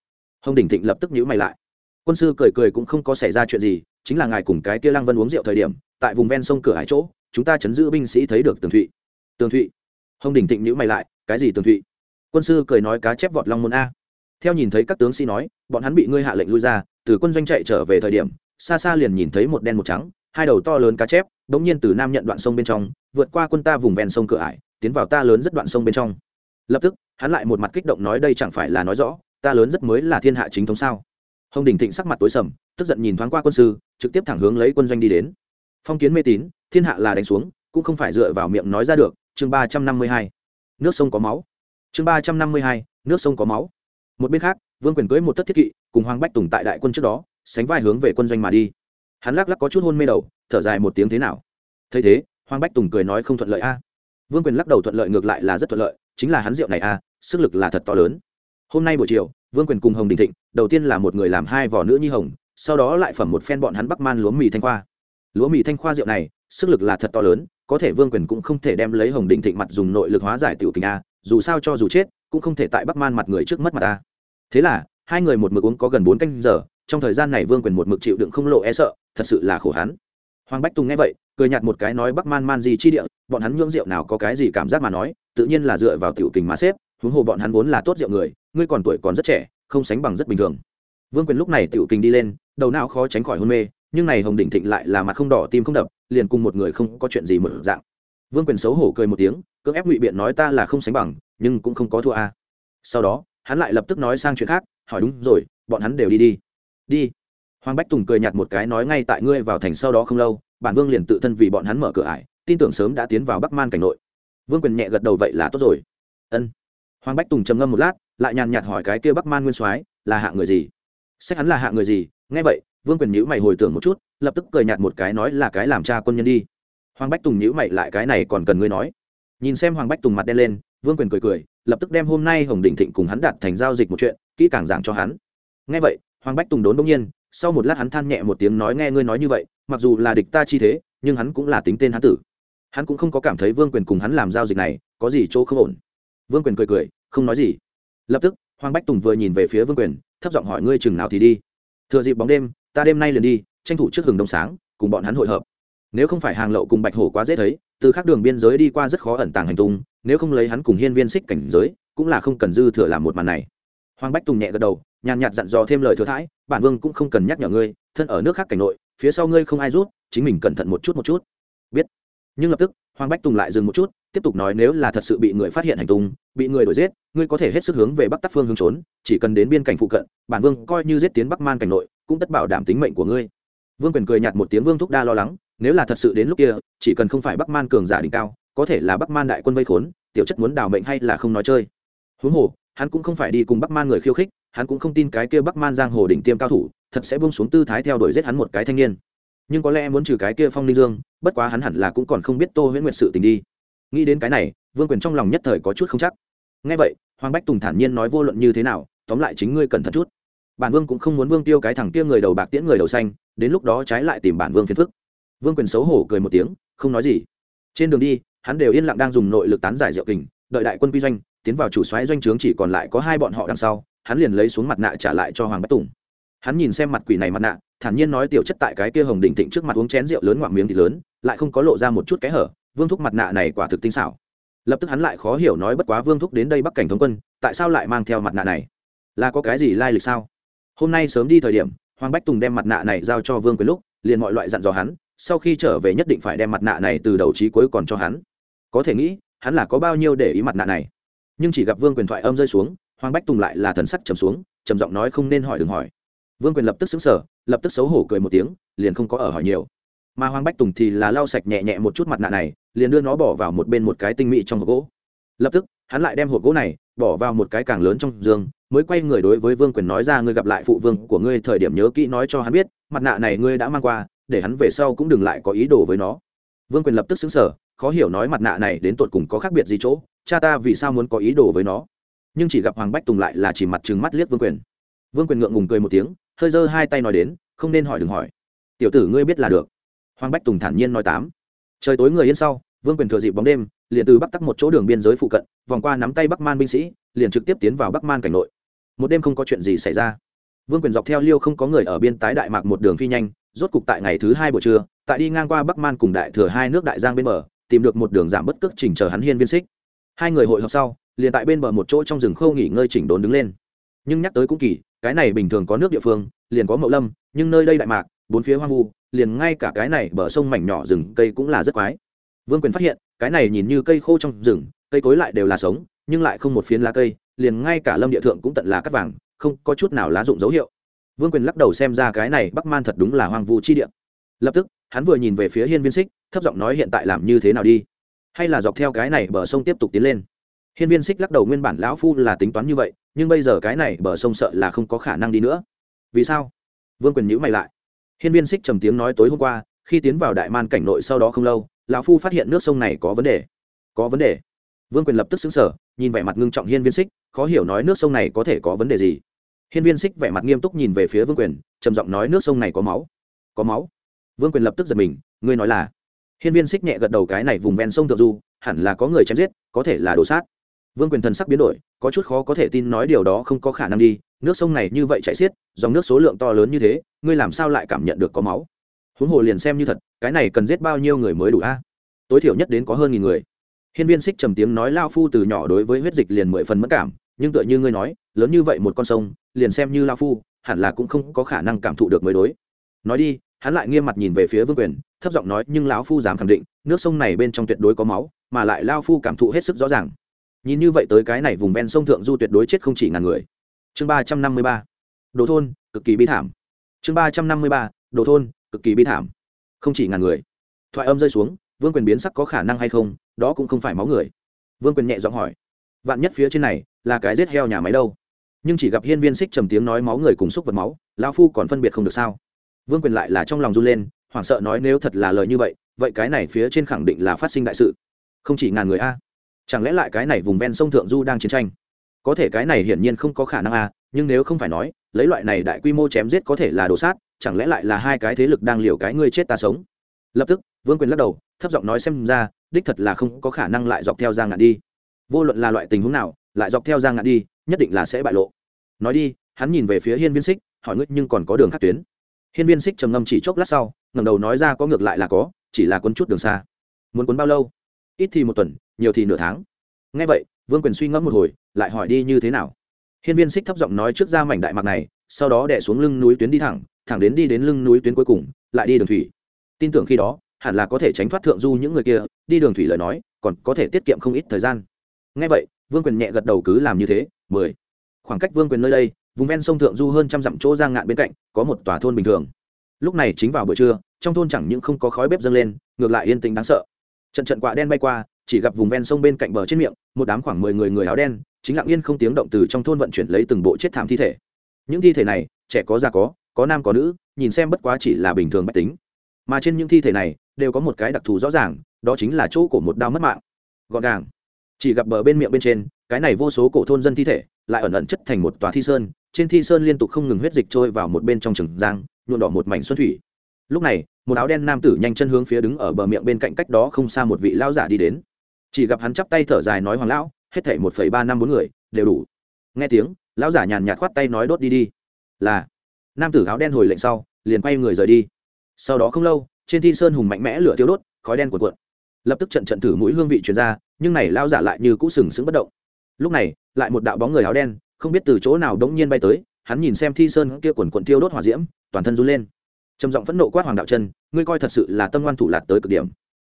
Hồng đình thịnh lập tức nhíu mày lại. Quân sư cười cười cũng không có xảy ra chuyện gì chính là ngài cùng cái kia lăng vân uống rượu thời điểm, tại vùng ven sông cửa hải chỗ, chúng ta chấn giữ binh sĩ thấy được tường thụy. Tường thụy. Hồng đình thịnh nhữ mày lại, cái gì tường thụy? Quân sư cười nói cá chép vọt long môn a. Theo nhìn thấy các tướng sĩ nói, bọn hắn bị ngươi hạ lệnh lui ra, từ quân doanh chạy trở về thời điểm, xa xa liền nhìn thấy một đen một trắng, hai đầu to lớn cá chép đ ỗ n g nhiên từ nam nhận đoạn sông bên trong, vượt qua quân ta vùng ven sông cửa ải, tiến vào ta lớn rất đoạn sông bên trong. Lập tức, hắn lại một mặt kích động nói đây chẳng phải là nói rõ, ta lớn rất mới là thiên hạ chính thống sao? Hồng đình thịnh sắc mặt tối sầm, tức giận nhìn thoáng qua quân sư trực tiếp thẳng hướng lấy quân doanh đi đến. Phong kiến mê tín, thiên hạ là đánh xuống, cũng không phải dựa vào miệng nói ra được. Chương ba trăm năm mươi hai. Nước sông có máu. Chương ba trăm năm mươi hai. Nước sông có máu. Một bên khác, vương quyền cưới một tất thiết kỵ, cùng hoàng bách tùng tại đại quân trước đó, sánh vai hướng về quân doanh mà đi. Hắn lắc lắc có chút hôn mê đầu, thở dài một tiếng thế nào? Thấy thế, hoàng bách tùng cười nói không thuận lợi a. Vương quyền lắc đầu thuận lợi ngược lại là rất thuận lợi, chính là hắn rượu này a, sức lực là thật to lớn. Hôm nay buổi chiều, vương quyền cùng hồng đình thịnh, đầu tiên là một người làm hai vỏ nữ nhi hồng sau đó lại phẩm một phen bọn hắn bắc man lúa mì thanh khoa. Lúa mì thanh khoa rượu này, sức lực là thật to lớn, có thể vương quyền cũng không thể đem lấy hồng đình thịnh mặt dùng nội lực hóa giải tiểu kình a, dù sao cho dù chết, cũng không thể tại bắc man mặt người trước mất mặt ta thế là, hai người một mực uống có gần bốn canh giờ, trong thời gian này vương quyền một mực chịu đựng không lộ e sợ, thật sự là khổ hắn. Hoàng bách tùng nghe vậy, cười nhạt một cái nói bắc man man gì chi địa, bọn hắn nhưỡng rượu nào có cái gì cảm giác mà nói, tự nhiên là dựa vào tiểu kình mà xếp, huống hồ bọn hắn vốn là tốt rượu người, ngươi còn tuổi còn rất trẻ, không sánh bằng rất bình thường. Vương quyền lúc này tiểu kình đi lên đầu não khó tránh khỏi hôn mê, nhưng này hồng đỉnh thịnh lại là mặt không đỏ, tim không đập, liền cùng một người không có chuyện gì mở dạng. Vương quyền xấu hổ cười một tiếng, cưỡng ép ngụy biện nói ta là không sánh bằng, nhưng cũng không có thua a. Sau đó, hắn lại lập tức nói sang chuyện khác, hỏi đúng rồi, bọn hắn đều đi đi. Đi. Hoàng bách tùng cười nhạt một cái nói ngay tại ngươi vào thành sau đó không lâu, bản vương liền tự thân vì bọn hắn mở cửa ải, tin tưởng sớm đã tiến vào bắc man cảnh nội. Vương quyền nhẹ gật đầu vậy là tốt rồi. Ân. Hoàng bách tùng trầm ngâm một lát, lại nhàn nhạt hỏi cái kia bắc man nguyên soái, là hạ người gì? Xét hắn là hạ người gì nghe vậy, vương quyền nhữ mày hồi tưởng một chút, lập tức cười nhạt một cái nói là cái làm cha quân nhân đi. Hoàng bách tùng nhữ mày lại cái này còn cần ngươi nói. Nhìn xem hoàng bách tùng mặt đen lên, vương quyền cười cười, lập tức đem hôm nay hồng định thịnh cùng hắn đạt thành giao dịch một chuyện, kỹ càng giảng cho hắn. Nghe vậy, hoàng bách tùng đốn đông nhiên, sau một lát hắn than nhẹ một tiếng nói nghe ngươi nói như vậy, mặc dù là địch ta chi thế, nhưng hắn cũng là tính tên hắn tử. Hắn cũng không có cảm thấy vương quyền cùng hắn làm giao dịch này, có gì chỗ không ổn. Vương quyền cười cười, không nói gì. Lập tức, hoàng bách tùng vừa nhìn về phía vương quyền, thấp giọng hỏi ngươi chừng nào thì đi thừa dịp bóng đêm, ta đêm nay liền đi, tranh thủ trước hừng đông sáng, cùng bọn hắn hội hợp. Nếu không phải hàng lậu cùng bạch hổ quá dễ thấy, từ các đường biên giới đi qua rất khó ẩn tàng hành tung, nếu không lấy hắn cùng hiên viên xích cảnh giới, cũng là không cần dư thừa làm một màn này. Hoàng bách tùng nhẹ gật đầu, nhàn nhạt dặn dò thêm lời thừa thãi, bản vương cũng không cần nhắc nhở ngươi, thân ở nước khác cảnh nội, phía sau ngươi không ai rút, chính mình cẩn thận một chút một chút. Biết. Nhưng lập tức, hoàng bách tùng lại dừng một chút tiếp tục nói nếu là thật sự bị người phát hiện hành tung, bị người đuổi giết, ngươi có thể hết sức hướng về bắc tắc phương hướng trốn, chỉ cần đến biên cảnh phụ cận, bản vương coi như giết tiến bắc man cảnh nội, cũng tất bảo đảm tính mệnh của ngươi. Vương quyền cười nhạt một tiếng, vương thúc đa lo lắng, nếu là thật sự đến lúc kia, chỉ cần không phải bắc man cường giả đỉnh cao, có thể là bắc man đại quân vây khốn, tiểu chất muốn đào mệnh hay là không nói chơi? Huống hồ, hắn cũng không phải đi cùng bắc man người khiêu khích, hắn cũng không tin cái kia bắc man giang hồ đỉnh tiêm cao thủ, thật sẽ bông xuống tư thái theo đuổi giết hắn một cái thanh niên. Nhưng có lẽ muốn trừ cái kia phong ninh dương, bất quá hắn hẳn là cũng còn không biết tô huyễn nguyệt sự tình đi nghĩ đến cái này, vương quyền trong lòng nhất thời có chút không chắc. Ngay vậy, hoàng bách tùng thản nhiên nói vô luận như thế nào, tóm lại chính ngươi cẩn thận chút. Bản vương cũng không muốn vương tiêu cái thằng kia người đầu bạc tiễn người đầu xanh, đến lúc đó trái lại tìm bản vương phiền phức. Vương quyền xấu hổ cười một tiếng, không nói gì. Trên đường đi, hắn đều yên lặng đang dùng nội lực tán giải diệu kình, đợi đại quân quy doanh, tiến vào chủ xoáy doanh trướng chỉ còn lại có hai bọn họ đằng sau, hắn liền lấy xuống mặt nạ trả lại cho hoàng bách tùng. Hắn nhìn xem mặt quỷ này mặt nạ, thản nhiên nói tiểu chất tại cái kia hồng đỉnh thịnh trước mặt uống chén rượu lớn ngoạm miếng thì lớn, lại không có lộ ra một chút kẽ hở vương thúc mặt nạ này quả thực tinh xảo. Lập tức hắn lại khó hiểu nói bất quá vương thúc đến đây bắc cảnh thống quân, tại sao lại mang theo mặt nạ này? Là có cái gì lai lịch sao? Hôm nay sớm đi thời điểm, hoàng bách tùng đem mặt nạ này giao cho vương quyền lúc, liền mọi loại dặn dò hắn, sau khi trở về nhất định phải đem mặt nạ này từ đầu trí cuối còn cho hắn. Có thể nghĩ, hắn là có bao nhiêu để ý mặt nạ này. Nhưng chỉ gặp vương quyền thoại âm rơi xuống, hoàng bách tùng lại là thần sắc trầm xuống, trầm giọng nói không nên hỏi đừng hỏi. Vương quyền lập tức xứng sở lập tức xấu hổ cười một tiếng, liền không có ở hỏi nhiều mà hoàng bách tùng thì là lau sạch nhẹ nhẹ một chút mặt nạ này, liền đưa nó bỏ vào một bên một cái tinh mị trong hộp gỗ. Lập tức, hắn lại đem hộp gỗ này bỏ vào một cái càng lớn trong giường, mới quay người đối với vương quyền nói ra, ngươi gặp lại phụ vương của ngươi thời điểm nhớ kỹ nói cho hắn biết, mặt nạ này ngươi đã mang qua, để hắn về sau cũng đừng lại có ý đồ với nó. Vương quyền lập tức xứng sở khó hiểu nói mặt nạ này đến tột cùng có khác biệt gì chỗ, cha ta vì sao muốn có ý đồ với nó? Nhưng chỉ gặp hoàng bách tùng lại là chỉ mặt trừng mắt liếc vương quyền. Vương quyền ngượng ngùng cười một tiếng, hơi giơ hai tay nói đến, không nên hỏi, đừng hỏi. Tiểu tử ngươi biết là được hoàng bách tùng thản nhiên nói tám. Trời tối người yên sau, vương quyền thừa dịp bóng đêm, liền từ bắc tắc một chỗ đường biên giới phụ cận, vòng qua nắm tay bắc man binh sĩ, liền trực tiếp tiến vào bắc man cảnh nội. Một đêm không có chuyện gì xảy ra. Vương quyền dọc theo liêu không có người ở biên tái đại mạc một đường phi nhanh, rốt cục tại ngày thứ hai buổi trưa, tại đi ngang qua bắc man cùng đại thừa hai nước đại giang bên bờ, tìm được một đường giảm bất cước chỉnh chờ hắn hiên viên xích. Hai người hội họp sau, liền tại bên bờ một chỗ trong rừng khâu nghỉ ngơi chỉnh đốn đứng lên. Nhưng nhắc tới cũng kỳ, cái này bình thường có nước địa phương, liền có mậu lâm, nhưng nơi đây đại mạc, bốn phía hoang vu liền ngay cả cái này bờ sông mảnh nhỏ rừng cây cũng là rất quái. Vương quyền phát hiện, cái này nhìn như cây khô trong rừng, cây cối lại đều là sống, nhưng lại không một phiến lá cây, liền ngay cả lâm địa thượng cũng tận là cắt vàng, không có chút nào lá dụng dấu hiệu. Vương quyền lắc đầu xem ra cái này bắc man thật đúng là hoang vu chi địa. Lập tức, hắn vừa nhìn về phía hiên viên xích thấp giọng nói hiện tại làm như thế nào đi? Hay là dọc theo cái này bờ sông tiếp tục tiến lên? Hiên viên xích lắc đầu nguyên bản lão phu là tính toán như vậy, nhưng bây giờ cái này bờ sông sợ là không có khả năng đi nữa. Vì sao? Vương quyền nhữ mày lại hiên viên xích trầm tiếng nói tối hôm qua, khi tiến vào đại man cảnh nội sau đó không lâu, lão phu phát hiện nước sông này có vấn đề. Có vấn đề? Vương quyền lập tức xứng sở nhìn vẻ mặt ngưng trọng hiên viên xích khó hiểu nói nước sông này có thể có vấn đề gì? Hiên viên xích vẻ mặt nghiêm túc nhìn về phía vương quyền, trầm giọng nói nước sông này có máu. Có máu? Vương quyền lập tức giật mình, ngươi nói là? Hiên viên xích nhẹ gật đầu cái này vùng ven sông thượng du, hẳn là có người chém giết, có thể là đồ sát. Vương quyền thần sắc biến đổi, có chút khó có thể tin nói điều đó không có khả năng đi nước sông này như vậy chạy xiết, dòng nước số lượng to lớn như thế, ngươi làm sao lại cảm nhận được có máu? Huống hồ liền xem như thật, cái này cần giết bao nhiêu người mới đủ a? Tối thiểu nhất đến có hơn nghìn người. Hiên viên xích trầm tiếng nói lao phu từ nhỏ đối với huyết dịch liền mười phần mất cảm, nhưng tựa như ngươi nói, lớn như vậy một con sông, liền xem như lao phu, hẳn là cũng không có khả năng cảm thụ được mới đối. Nói đi, hắn lại nghiêm mặt nhìn về phía vương quyền, thấp giọng nói, nhưng lão phu dám khẳng định, nước sông này bên trong tuyệt đối có máu, mà lại lao phu cảm thụ hết sức rõ ràng. Nhìn như vậy tới cái này vùng ven sông thượng du tuyệt đối chết không chỉ ngàn người chương ba trăm năm mươi ba. Đồ thôn, cực kỳ bi thảm. Chương ba trăm năm mươi ba, đồ thôn, cực kỳ bi thảm. Không chỉ ngàn người. Thoại âm rơi xuống, vương quyền biến sắc có khả năng hay không, đó cũng không phải máu người. Vương quyền nhẹ giọng hỏi. Vạn nhất phía trên này là cái giết heo nhà máy đâu? Nhưng chỉ gặp hiên viên xích trầm tiếng nói máu người cùng xúc vật máu, lão phu còn phân biệt không được sao? Vương quyền lại là trong lòng run lên, hoảng sợ nói nếu thật là lời như vậy vậy cái này phía trên khẳng định là phát sinh đại sự. Không chỉ ngàn người a. Chẳng lẽ lại cái này vùng ven sông thượng du đang chiến tranh? Có thể cái này hiển nhiên không có khả năng a nhưng nếu không phải nói, lấy loại này đại quy mô chém giết có thể là đồ sát, chẳng lẽ lại là hai cái thế lực đang liều cái ngươi chết ta sống? Lập tức, vương quyền lắc đầu, thấp giọng nói xem ra, đích thật là không có khả năng lại dọc theo giang ngạn đi. Vô luận là loại tình huống nào, lại dọc theo giang ngạn đi, nhất định là sẽ bại lộ. Nói đi, hắn nhìn về phía hiên viên xích hỏi ngươi nhưng còn có đường khác tuyến. Hiên viên xích trầm ngâm chỉ chốc lát sau, ngẩng đầu nói ra có ngược lại là có, chỉ là quân chút đường xa. Muốn cuốn bao lâu? Ít thì một tuần, nhiều thì nửa tháng. Ngay vậy, vương quyền suy ngẫm một hồi lại hỏi đi như thế nào. Hiên viên xích thấp giọng nói trước ra mảnh đại mạc này, sau đó đẻ xuống lưng núi tuyến đi thẳng thẳng đến đi đến lưng núi tuyến cuối cùng, lại đi đường thủy. Tin tưởng khi đó, hẳn là có thể tránh thoát thượng du những người kia, đi đường thủy lời nói, còn có thể tiết kiệm không ít thời gian. Ngay vậy, vương quyền nhẹ gật đầu cứ làm như thế, mười. Khoảng cách vương quyền nơi đây, vùng ven sông thượng du hơn trăm dặm chỗ giang ngạn bên cạnh, có một tòa thôn bình thường. Lúc này chính vào buổi trưa, trong thôn chẳng những không có khói bếp dâng lên, ngược lại yên tĩnh đáng sợ. Trận trận quạ đen bay qua, chỉ gặp vùng ven sông bên cạnh bờ trên miệng, một đám khoảng mười người người áo đen chính lặng yên không tiếng động từ trong thôn vận chuyển lấy từng bộ chết thảm thi thể. Những thi thể này, trẻ có già có có nam có nữ, nhìn xem bất quá chỉ là bình thường bách tính. Mà trên những thi thể này, đều có một cái đặc thù rõ ràng, đó chính là chỗ của một đao mất mạng. Gọn gàng. Chỉ gặp bờ bên miệng bên trên, cái này vô số cổ thôn dân thi thể, lại ẩn ẩn chất thành một tòa thi sơn, trên thi sơn liên tục không ngừng huyết dịch trôi vào một bên trong trường giang nhuộn đỏ một mảnh xuân thủy. Lúc này, một áo đen nam tử nhanh chân hướng phía đứng ở bờ miệng bên cạnh cách đó không xa một vị lão giả đi đến. Chỉ gặp hắn chắp tay thở dài nói, hoàng lão hết thảy một phẩy ba năm bốn người, đều đủ. Nghe tiếng, lão giả nhàn nhạt khoát tay nói đốt đi đi. Là. Nam tử áo đen hồi lệnh sau, liền quay người rời đi. Sau đó không lâu, trên thi sơn hùng mạnh mẽ lửa thiêu đốt, khói đen cuộn cuộn. Lập tức trận trận thử mũi hương vị truyền ra, nhưng này lao giả lại như cũ sừng sững bất động. Lúc này, lại một đạo bóng người áo đen, không biết từ chỗ nào đống nhiên bay tới, hắn nhìn xem thi sơn kia quần quần tiêu đốt hỏa diễm, toàn thân run lên. Trầm giọng phẫn nộ quát hoàng đạo chân ngươi coi thật sự là tâm ngoan thủ lạt tới cực điểm.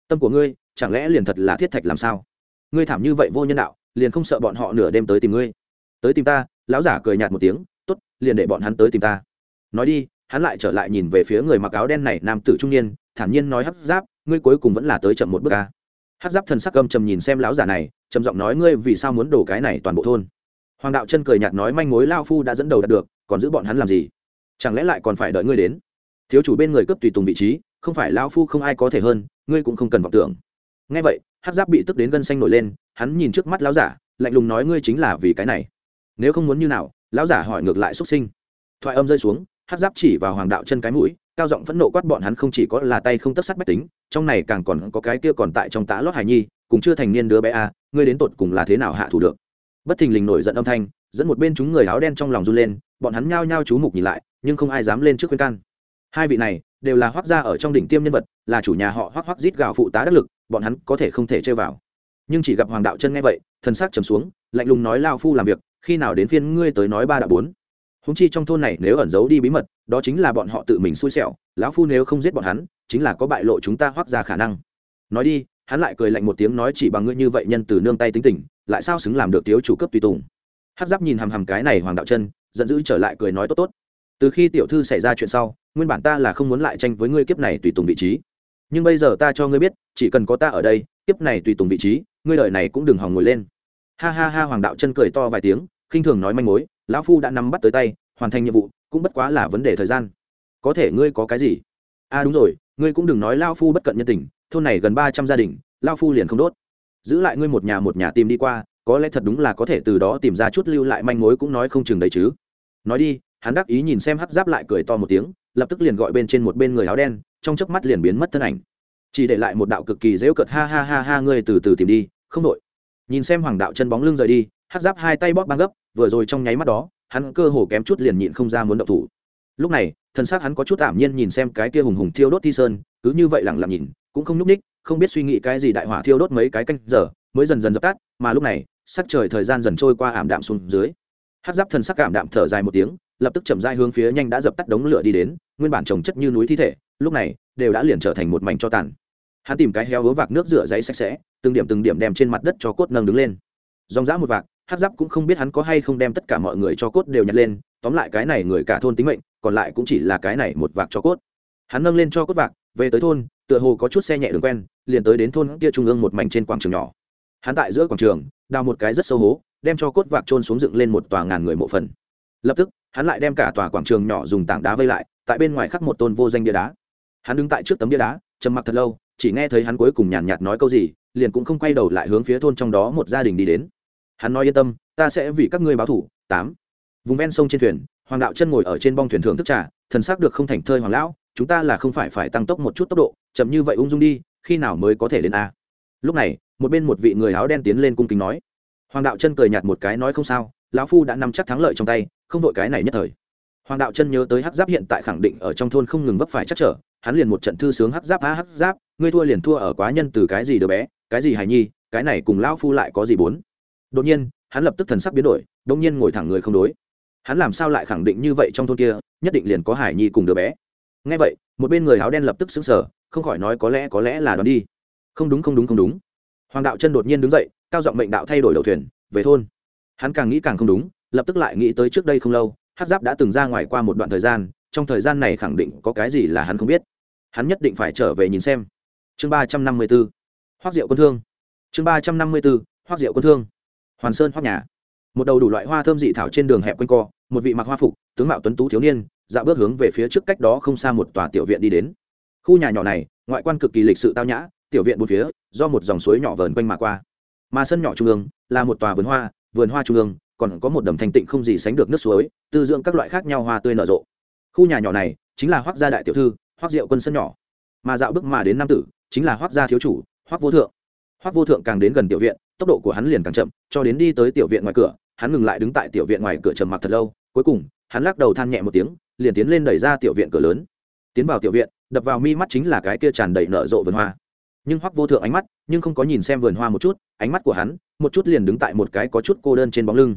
Tâm của ngươi, chẳng lẽ liền thật là thiết thạch làm sao? Ngươi thảm như vậy vô nhân đạo liền không sợ bọn họ nửa đêm tới tìm ngươi. Tới tìm ta, lão giả cười nhạt một tiếng, tốt, liền để bọn hắn tới tìm ta. Nói đi, hắn lại trở lại nhìn về phía người mặc áo đen này nam tử trung niên, thản nhiên nói, hắc giáp, ngươi cuối cùng vẫn là tới chậm một bước ca hắc giáp thần sắc âm trầm nhìn xem lão giả này, trầm giọng nói, ngươi vì sao muốn đổ cái này toàn bộ thôn? Hoàng đạo chân cười nhạt nói, manh mối lao phu đã dẫn đầu đạt được, còn giữ bọn hắn làm gì? Chẳng lẽ lại còn phải đợi ngươi đến? Thiếu chủ bên người cấp tùy tùng vị trí, không phải lao phu không ai có thể hơn, ngươi cũng không cần vọng tưởng. Ngay vậy hát giáp bị tức đến gân xanh nổi lên hắn nhìn trước mắt lão giả, lạnh lùng nói, ngươi chính là vì cái này. Nếu không muốn như nào, lão giả hỏi ngược lại xuất sinh. Thoại âm rơi xuống hát giáp chỉ vào hoàng đạo chân cái mũi, cao giọng phẫn nộ quát bọn hắn, không chỉ có là tay không tất sắt bách tính, trong này càng còn có cái kia còn tại trong tá lót hải nhi, cùng chưa thành niên đứa bé a, ngươi đến tột cùng là thế nào hạ thủ được? Bất thình lình nổi giận âm thanh, dẫn một bên chúng người áo đen trong lòng run lên, bọn hắn nhao nhao chú mục nhìn lại, nhưng không ai dám lên trước khuyên can. Hai vị này, đều là hoác gia ở trong đỉnh tiêm nhân vật, là chủ nhà họ hoác hoác rít gạo phụ tá đắc lực, bọn hắn có thể không thể chơi vào nhưng chỉ gặp hoàng đạo chân nghe vậy, thần sắc trầm xuống, lạnh lùng nói lao phu làm việc, khi nào đến phiên ngươi tới nói ba đạo bốn? Húng chi trong thôn này nếu ẩn giấu đi bí mật, đó chính là bọn họ tự mình xui xẻo, lão phu nếu không giết bọn hắn, chính là có bại lộ chúng ta hoác ra khả năng. Nói đi, hắn lại cười lạnh một tiếng nói, chỉ bằng ngươi như vậy nhân từ nương tay tính tình, lại sao xứng làm được thiếu chủ cấp tùy tùng? Hát giáp nhìn hằm hằm cái này hoàng đạo chân, giận dữ trở lại cười nói, tốt tốt. Từ khi tiểu thư xảy ra chuyện sau, nguyên bản ta là không muốn lại tranh với ngươi kiếp này tùy tùng vị trí nhưng bây giờ ta cho ngươi biết, chỉ cần có ta ở đây, kiếp này tùy tùng vị trí, ngươi đợi này cũng đừng hòng ngồi lên. Ha ha ha, hoàng đạo chân cười to vài tiếng, khinh thường nói manh mối, lão phu đã nắm bắt tới tay, hoàn thành nhiệm vụ, cũng bất quá là vấn đề thời gian. Có thể ngươi có cái gì? A à đúng rồi, ngươi cũng đừng nói lao phu bất cận nhân tình, thôn này gần ba trăm gia đình lao phu liền không đốt. Giữ lại ngươi một nhà một nhà tìm đi qua, có lẽ thật đúng là có thể từ đó tìm ra chút lưu lại manh mối cũng nói không chừng đấy chứ. Nói đi, hắn đắc ý nhìn xem hắc giáp lại cười to một tiếng, lập tức liền gọi bên trên một bên người áo đen trong chớp mắt liền biến mất thân ảnh. Chỉ để lại một đạo cực kỳ dễu cợt ha ha ha ha ngươi từ từ tìm đi, không đội nhìn xem hoàng đạo chân bóng lưng rời đi hát giáp hai tay bóp băng gấp, vừa rồi trong nháy mắt đó, hắn cơ hồ kém chút liền nhịn không ra muốn động thủ. Lúc này thân xác hắn có chút ảm nhiên nhìn xem cái kia hùng hùng thiêu đốt thi sơn, cứ như vậy lẳng lặng nhìn, cũng không nhúc ních không biết suy nghĩ cái gì đại hỏa thiêu đốt mấy cái canh giờ, mới dần dần dập tắt, mà lúc này, sắc trời thời gian dần trôi qua ảm đạm xuống dưới. Hát giáp thần sắc cảm đạm thở dài một tiếng lập tức chậm rãi hướng phía nhanh đã dập tắt đống lửa đi đến, nguyên bản trồng chất như núi thi thể, lúc này, đều đã liền trở thành một mảnh cho tàn. Hắn tìm cái heo hứa vạc nước rửa giấy sạch sẽ, từng điểm từng điểm đem trên mặt đất cho cốt nâng đứng lên. Dòng dã một vạc Hắc giáp cũng không biết hắn có hay không đem tất cả mọi người cho cốt đều nhặt lên, tóm lại cái này người cả thôn tính mệnh, còn lại cũng chỉ là cái này một vạc cho cốt. Hắn nâng lên cho cốt vạc, về tới thôn, tựa hồ có chút xe nhẹ đường quen, liền tới đến thôn kia trung ương một mảnh trên quảng trường nhỏ. Hắn tại giữa quảng trường, đào một cái rất sâu hố, đem cho cốt vạc trôn xuống dựng lên một tòa ngàn người mộ phần. Lập tức hắn lại đem cả tòa quảng trường nhỏ dùng tảng đá vây lại, tại bên ngoài khắc một tôn vô danh bia đá. Hắn đứng tại trước tấm bia đá, trầm mặc thật lâu, chỉ nghe thấy hắn cuối cùng nhàn nhạt nói câu gì, liền cũng không quay đầu lại hướng phía thôn trong đó một gia đình đi đến. Hắn nói yên tâm, ta sẽ vì các ngươi báo thủ. Tám. Vùng ven sông trên thuyền, hoàng đạo chân ngồi ở trên bong thuyền thưởng thức trà, thần sắc được không thành thơi hoàng lão, chúng ta là không phải phải tăng tốc một chút tốc độ, chậm như vậy ung dung đi, khi nào mới có thể đến a? Lúc này, một bên một vị người áo đen tiến lên cung kính nói. Hoàng đạo chân cười nhạt một cái nói không sao lão phu đã nắm chắc thắng lợi trong tay, không vội cái này nhất thời. Hoàng đạo chân nhớ tới hắc giáp hiện tại khẳng định ở trong thôn không ngừng vấp phải chắc trở, hắn liền một trận thư sướng hắc giáp, a hắc giáp, ngươi thua liền thua ở quá nhân từ cái gì đứa bé, cái gì hài nhi, cái này cùng lão phu lại có gì bốn? Đột nhiên, hắn lập tức thần sắc biến đổi đông nhiên ngồi thẳng người không đối. Hắn làm sao lại khẳng định như vậy trong thôn kia, nhất định liền có hải nhi cùng đứa bé. Ngay vậy, một bên người áo đen lập tức xứng sở không khỏi nói có lẽ có lẽ là đón đi. Không đúng không đúng không đúng. Hoàng đạo chân đột nhiên đứng dậy, cao giọng mệnh đạo thay đổi đầu thuyền, về thôn hắn càng nghĩ càng không đúng, lập tức lại nghĩ tới trước đây không lâu, hát giáp đã từng ra ngoài qua một đoạn thời gian, trong thời gian này khẳng định có cái gì là hắn không biết. Hắn nhất định phải trở về nhìn xem. Chương ba trăm năm mươi b ố hoác diệu quân thương. Chương ba trăm năm mươi b ố hoác diệu quân thương. Hoàn sơn hoác nhà. Một đầu đủ loại hoa thơm dị thảo trên đường hẹp quanh co, một vị mặc hoa phục, tướng mạo tuấn tú thiếu niên, dạo bước hướng về phía trước cách đó không xa một tòa tiểu viện đi đến. Khu nhà nhỏ này, ngoại quan cực kỳ lịch sự tao nhã, tiểu viện bốn phía, do một dòng suối nhỏ vờn quanh mà qua. Mà sân nhỏ trung ương là một tòa vườn hoa vườn hoa trung ương, còn có một đầm thanh tịnh không gì sánh được nước suối, tư dưỡng các loại khác nhau hoa tươi nở rộ. Khu nhà nhỏ này chính là hoác gia đại tiểu thư hoác diệu quân sân nhỏ. Mà dạo bước mà đến nam tử, chính là hoác gia thiếu chủ hoác vô thượng. Hoác vô thượng càng đến gần tiểu viện, tốc độ của hắn liền càng chậm, cho đến đi tới tiểu viện ngoài cửa, hắn ngừng lại đứng tại tiểu viện ngoài cửa trầm mặc thật lâu, cuối cùng, hắn lắc đầu than nhẹ một tiếng, liền tiến lên đẩy ra tiểu viện cửa lớn. Tiến vào tiểu viện, đập vào mi mắt chính là cái kia tràn đầy nở rộ vườn hoa nhưng hoắc vô thượng ánh mắt, nhưng không có nhìn xem vườn hoa một chút, ánh mắt của hắn, một chút liền đứng tại một cái có chút cô đơn trên bóng lưng.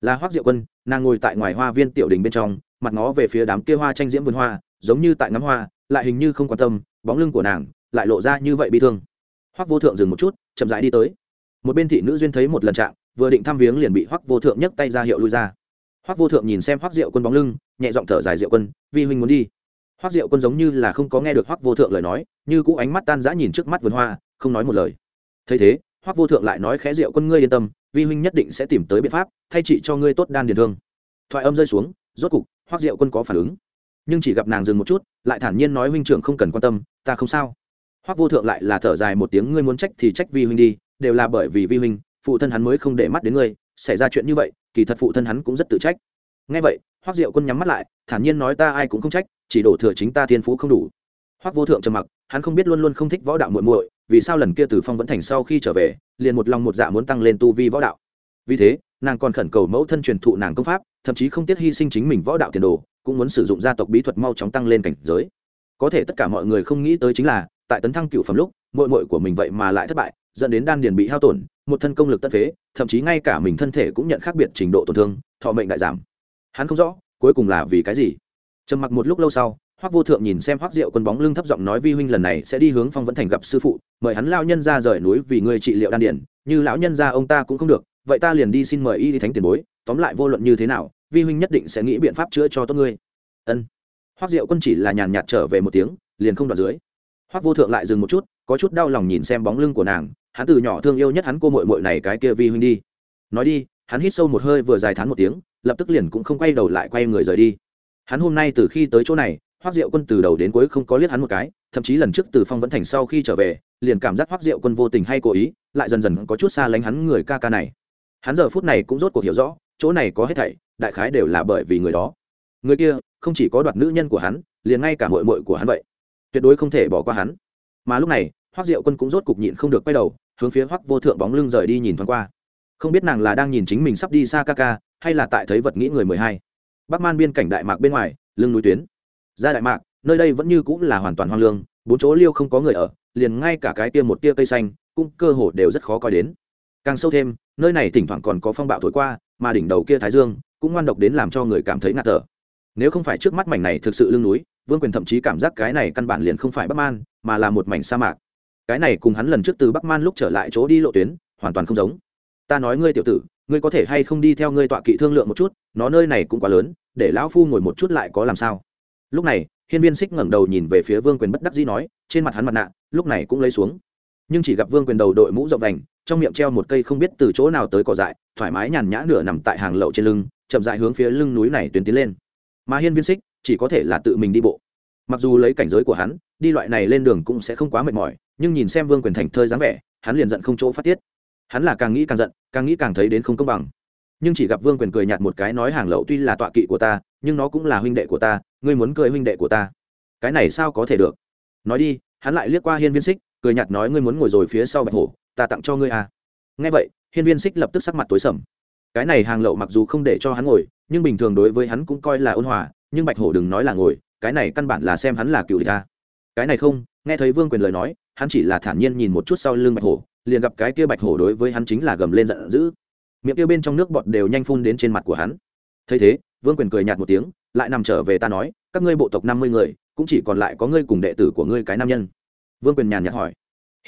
Là hoắc diệu quân, nàng ngồi tại ngoài hoa viên tiểu đình bên trong, mặt ngó về phía đám kia hoa tranh diễm vườn hoa, giống như tại ngắm hoa, lại hình như không quan tâm, bóng lưng của nàng lại lộ ra như vậy bi thương. Hoắc vô thượng dừng một chút, chậm rãi đi tới. Một bên thị nữ duyên thấy một lần trạng, vừa định thăm viếng liền bị hoắc vô thượng nhấc tay ra hiệu lui ra. Hoắc vô thượng nhìn xem hoắc diệu quân bóng lưng, nhẹ giọng thở dài, diệu quân, vi huynh muốn đi hoắc diệu quân giống như là không có nghe được hoắc vô thượng lời nói, như cũ ánh mắt tan rã nhìn trước mắt vườn hoa, không nói một lời. Thấy thế, hoắc vô thượng lại nói khẽ diệu quân ngươi yên tâm, vi huynh nhất định sẽ tìm tới biện pháp, thay trị cho ngươi tốt đan điền thương. Thoại âm rơi xuống, rốt cục, hoắc diệu quân có phản ứng. Nhưng chỉ gặp nàng dừng một chút, lại thản nhiên nói huynh trưởng không cần quan tâm, ta không sao. Hoắc vô thượng lại là thở dài một tiếng, ngươi muốn trách thì trách vi huynh đi, đều là bởi vì vi huynh, phụ thân hắn mới không để mắt đến ngươi, xảy ra chuyện như vậy, kỳ thật phụ thân hắn cũng rất tự trách. Ngay vậy hoác diệu quân nhắm mắt lại thản nhiên nói ta ai cũng không trách, chỉ đổ thừa chính ta thiên phú không đủ. Hoắc vô thượng trầm mặc, hắn không biết luôn luôn không thích võ đạo muội muội, vì sao lần kia từ phong vẫn thành sau khi trở về, liền một lòng một dạ muốn tăng lên tu vi võ đạo. Vì thế, nàng còn khẩn cầu mẫu thân truyền thụ nàng công pháp, thậm chí không tiếc hy sinh chính mình võ đạo tiền đồ, cũng muốn sử dụng gia tộc bí thuật mau chóng tăng lên cảnh giới. Có thể tất cả mọi người không nghĩ tới chính là, tại tấn thăng cựu phẩm lúc, muội muội của mình vậy mà lại thất bại, dẫn đến đan điền bị hao tổn, một thân công lực tất phế, thậm chí ngay cả mình thân thể cũng nhận khác biệt trình độ tổn thương, thọ mệnh đại giảm. Hắn không rõ cuối cùng là vì cái gì? Trầm mặc một lúc lâu sau, hoắc vô thượng nhìn xem hoắc diệu quân bóng lưng thấp giọng nói vi huynh lần này sẽ đi hướng phong vẫn thành gặp sư phụ, mời hắn lao nhân ra rời núi vì người trị liệu đan điển, như lão nhân ra ông ta cũng không được, vậy ta liền đi xin mời y đi thánh tiền bối, tóm lại vô luận như thế nào, vi huynh nhất định sẽ nghĩ biện pháp chữa cho tốt ngươi. Ân. Hoắc diệu quân chỉ là nhàn nhạt trở về một tiếng, liền không đoạt dưới. Hoắc vô thượng lại dừng một chút, có chút đau lòng nhìn xem bóng lưng của nàng, hắn từ nhỏ thương yêu nhất hắn cô mội mội này cái kia vi huynh đi. Nói đi hắn hít sâu một hơi vừa dài thán một tiếng, lập tức liền cũng không quay đầu lại quay người rời đi. Hắn hôm nay từ khi tới chỗ này hoác diệu quân từ đầu đến cuối không có liếc hắn một cái, thậm chí lần trước từ phong vẫn thành sau khi trở về, liền cảm giác hoác diệu quân vô tình hay cố ý, lại dần dần có chút xa lánh hắn người ca ca này. Hắn giờ phút này cũng rốt cuộc hiểu rõ, chỗ này có hết thảy, đại khái đều là bởi vì người đó. Người kia, không chỉ có đoạt nữ nhân của hắn, liền ngay cả mội mội của hắn vậy. Tuyệt đối không thể bỏ qua hắn. Mà lúc này, hoắc diệu quân cũng rốt cục nhịn không được quay đầu, hướng phía hoắc vô thượng bóng lưng rời đi nhìn thoáng qua không biết nàng là đang nhìn chính mình sắp đi xa ca ca, hay là tại thấy vật nghĩ người mười hai. Bắc man biên cảnh đại mạc bên ngoài, lưng núi tuyến. Ra đại mạc, nơi đây vẫn như cũng là hoàn toàn hoang lương, bốn chỗ liêu không có người ở, liền ngay cả cái tia một tia cây xanh, cũng cơ hồ đều rất khó coi đến. Càng sâu thêm, nơi này thỉnh thoảng còn có phong bạo thổi qua, mà đỉnh đầu kia thái dương, cũng ngoan độc đến làm cho người cảm thấy ngạt thở. Nếu không phải trước mắt mảnh này thực sự lưng núi, vương quyền thậm chí cảm giác cái này căn bản liền không phải bắc man, mà là một mảnh sa mạc. Cái này cùng hắn lần trước từ bắc man lúc trở lại chỗ đi lộ tuyến, hoàn toàn không giống ta nói ngươi tiểu tử, ngươi có thể hay không đi theo ngươi tọa kỵ thương lượng một chút, nó nơi này cũng quá lớn, để lão phu ngồi một chút lại có làm sao? Lúc này, hiên viên xích ngẩng đầu nhìn về phía vương quyền bất đắc dĩ nói, trên mặt hắn mặt nạ, lúc này cũng lấy xuống. Nhưng chỉ gặp vương quyền đầu đội mũ rộng vành, trong miệng treo một cây không biết từ chỗ nào tới cỏ dại, thoải mái nhàn nhã nửa nằm tại hàng lậu trên lưng, chậm dại hướng phía lưng núi này tuyến tiến lên. Mà hiên viên xích, chỉ có thể là tự mình đi bộ. Mặc dù lấy cảnh giới của hắn, đi loại này lên đường cũng sẽ không quá mệt mỏi, nhưng nhìn xem vương quyền thành thơi dáng vẻ, hắn liền giận không chỗ phát tiết hắn là càng nghĩ càng giận, càng nghĩ càng thấy đến không công bằng. Nhưng chỉ gặp vương quyền cười nhạt một cái nói hàng lậu tuy là tọa kỵ của ta, nhưng nó cũng là huynh đệ của ta, ngươi muốn cười huynh đệ của ta. Cái này sao có thể được? Nói đi, hắn lại liếc qua hiên viên xích, cười nhạt nói ngươi muốn ngồi rồi phía sau bạch hổ, ta tặng cho ngươi à. Nghe vậy, hiên viên xích lập tức sắc mặt tối sầm. Cái này hàng lậu mặc dù không để cho hắn ngồi, nhưng bình thường đối với hắn cũng coi là ôn hòa, nhưng bạch hổ đừng nói là ngồi, cái này căn bản là xem hắn là cựu địch ta. Cái này không, nghe thấy vương quyền lời nói, hắn chỉ là thản nhiên nhìn một chút sau lưng bạch hổ liền gặp cái kia bạch hổ đối với hắn chính là gầm lên giận dữ. Miệng kia bên trong nước bọt đều nhanh phun đến trên mặt của hắn. Thấy thế, vương quyền cười nhạt một tiếng, lại nằm trở về ta nói, các ngươi bộ tộc năm mươi người, cũng chỉ còn lại có ngươi cùng đệ tử của ngươi cái nam nhân. Vương quyền nhàn nhạt hỏi.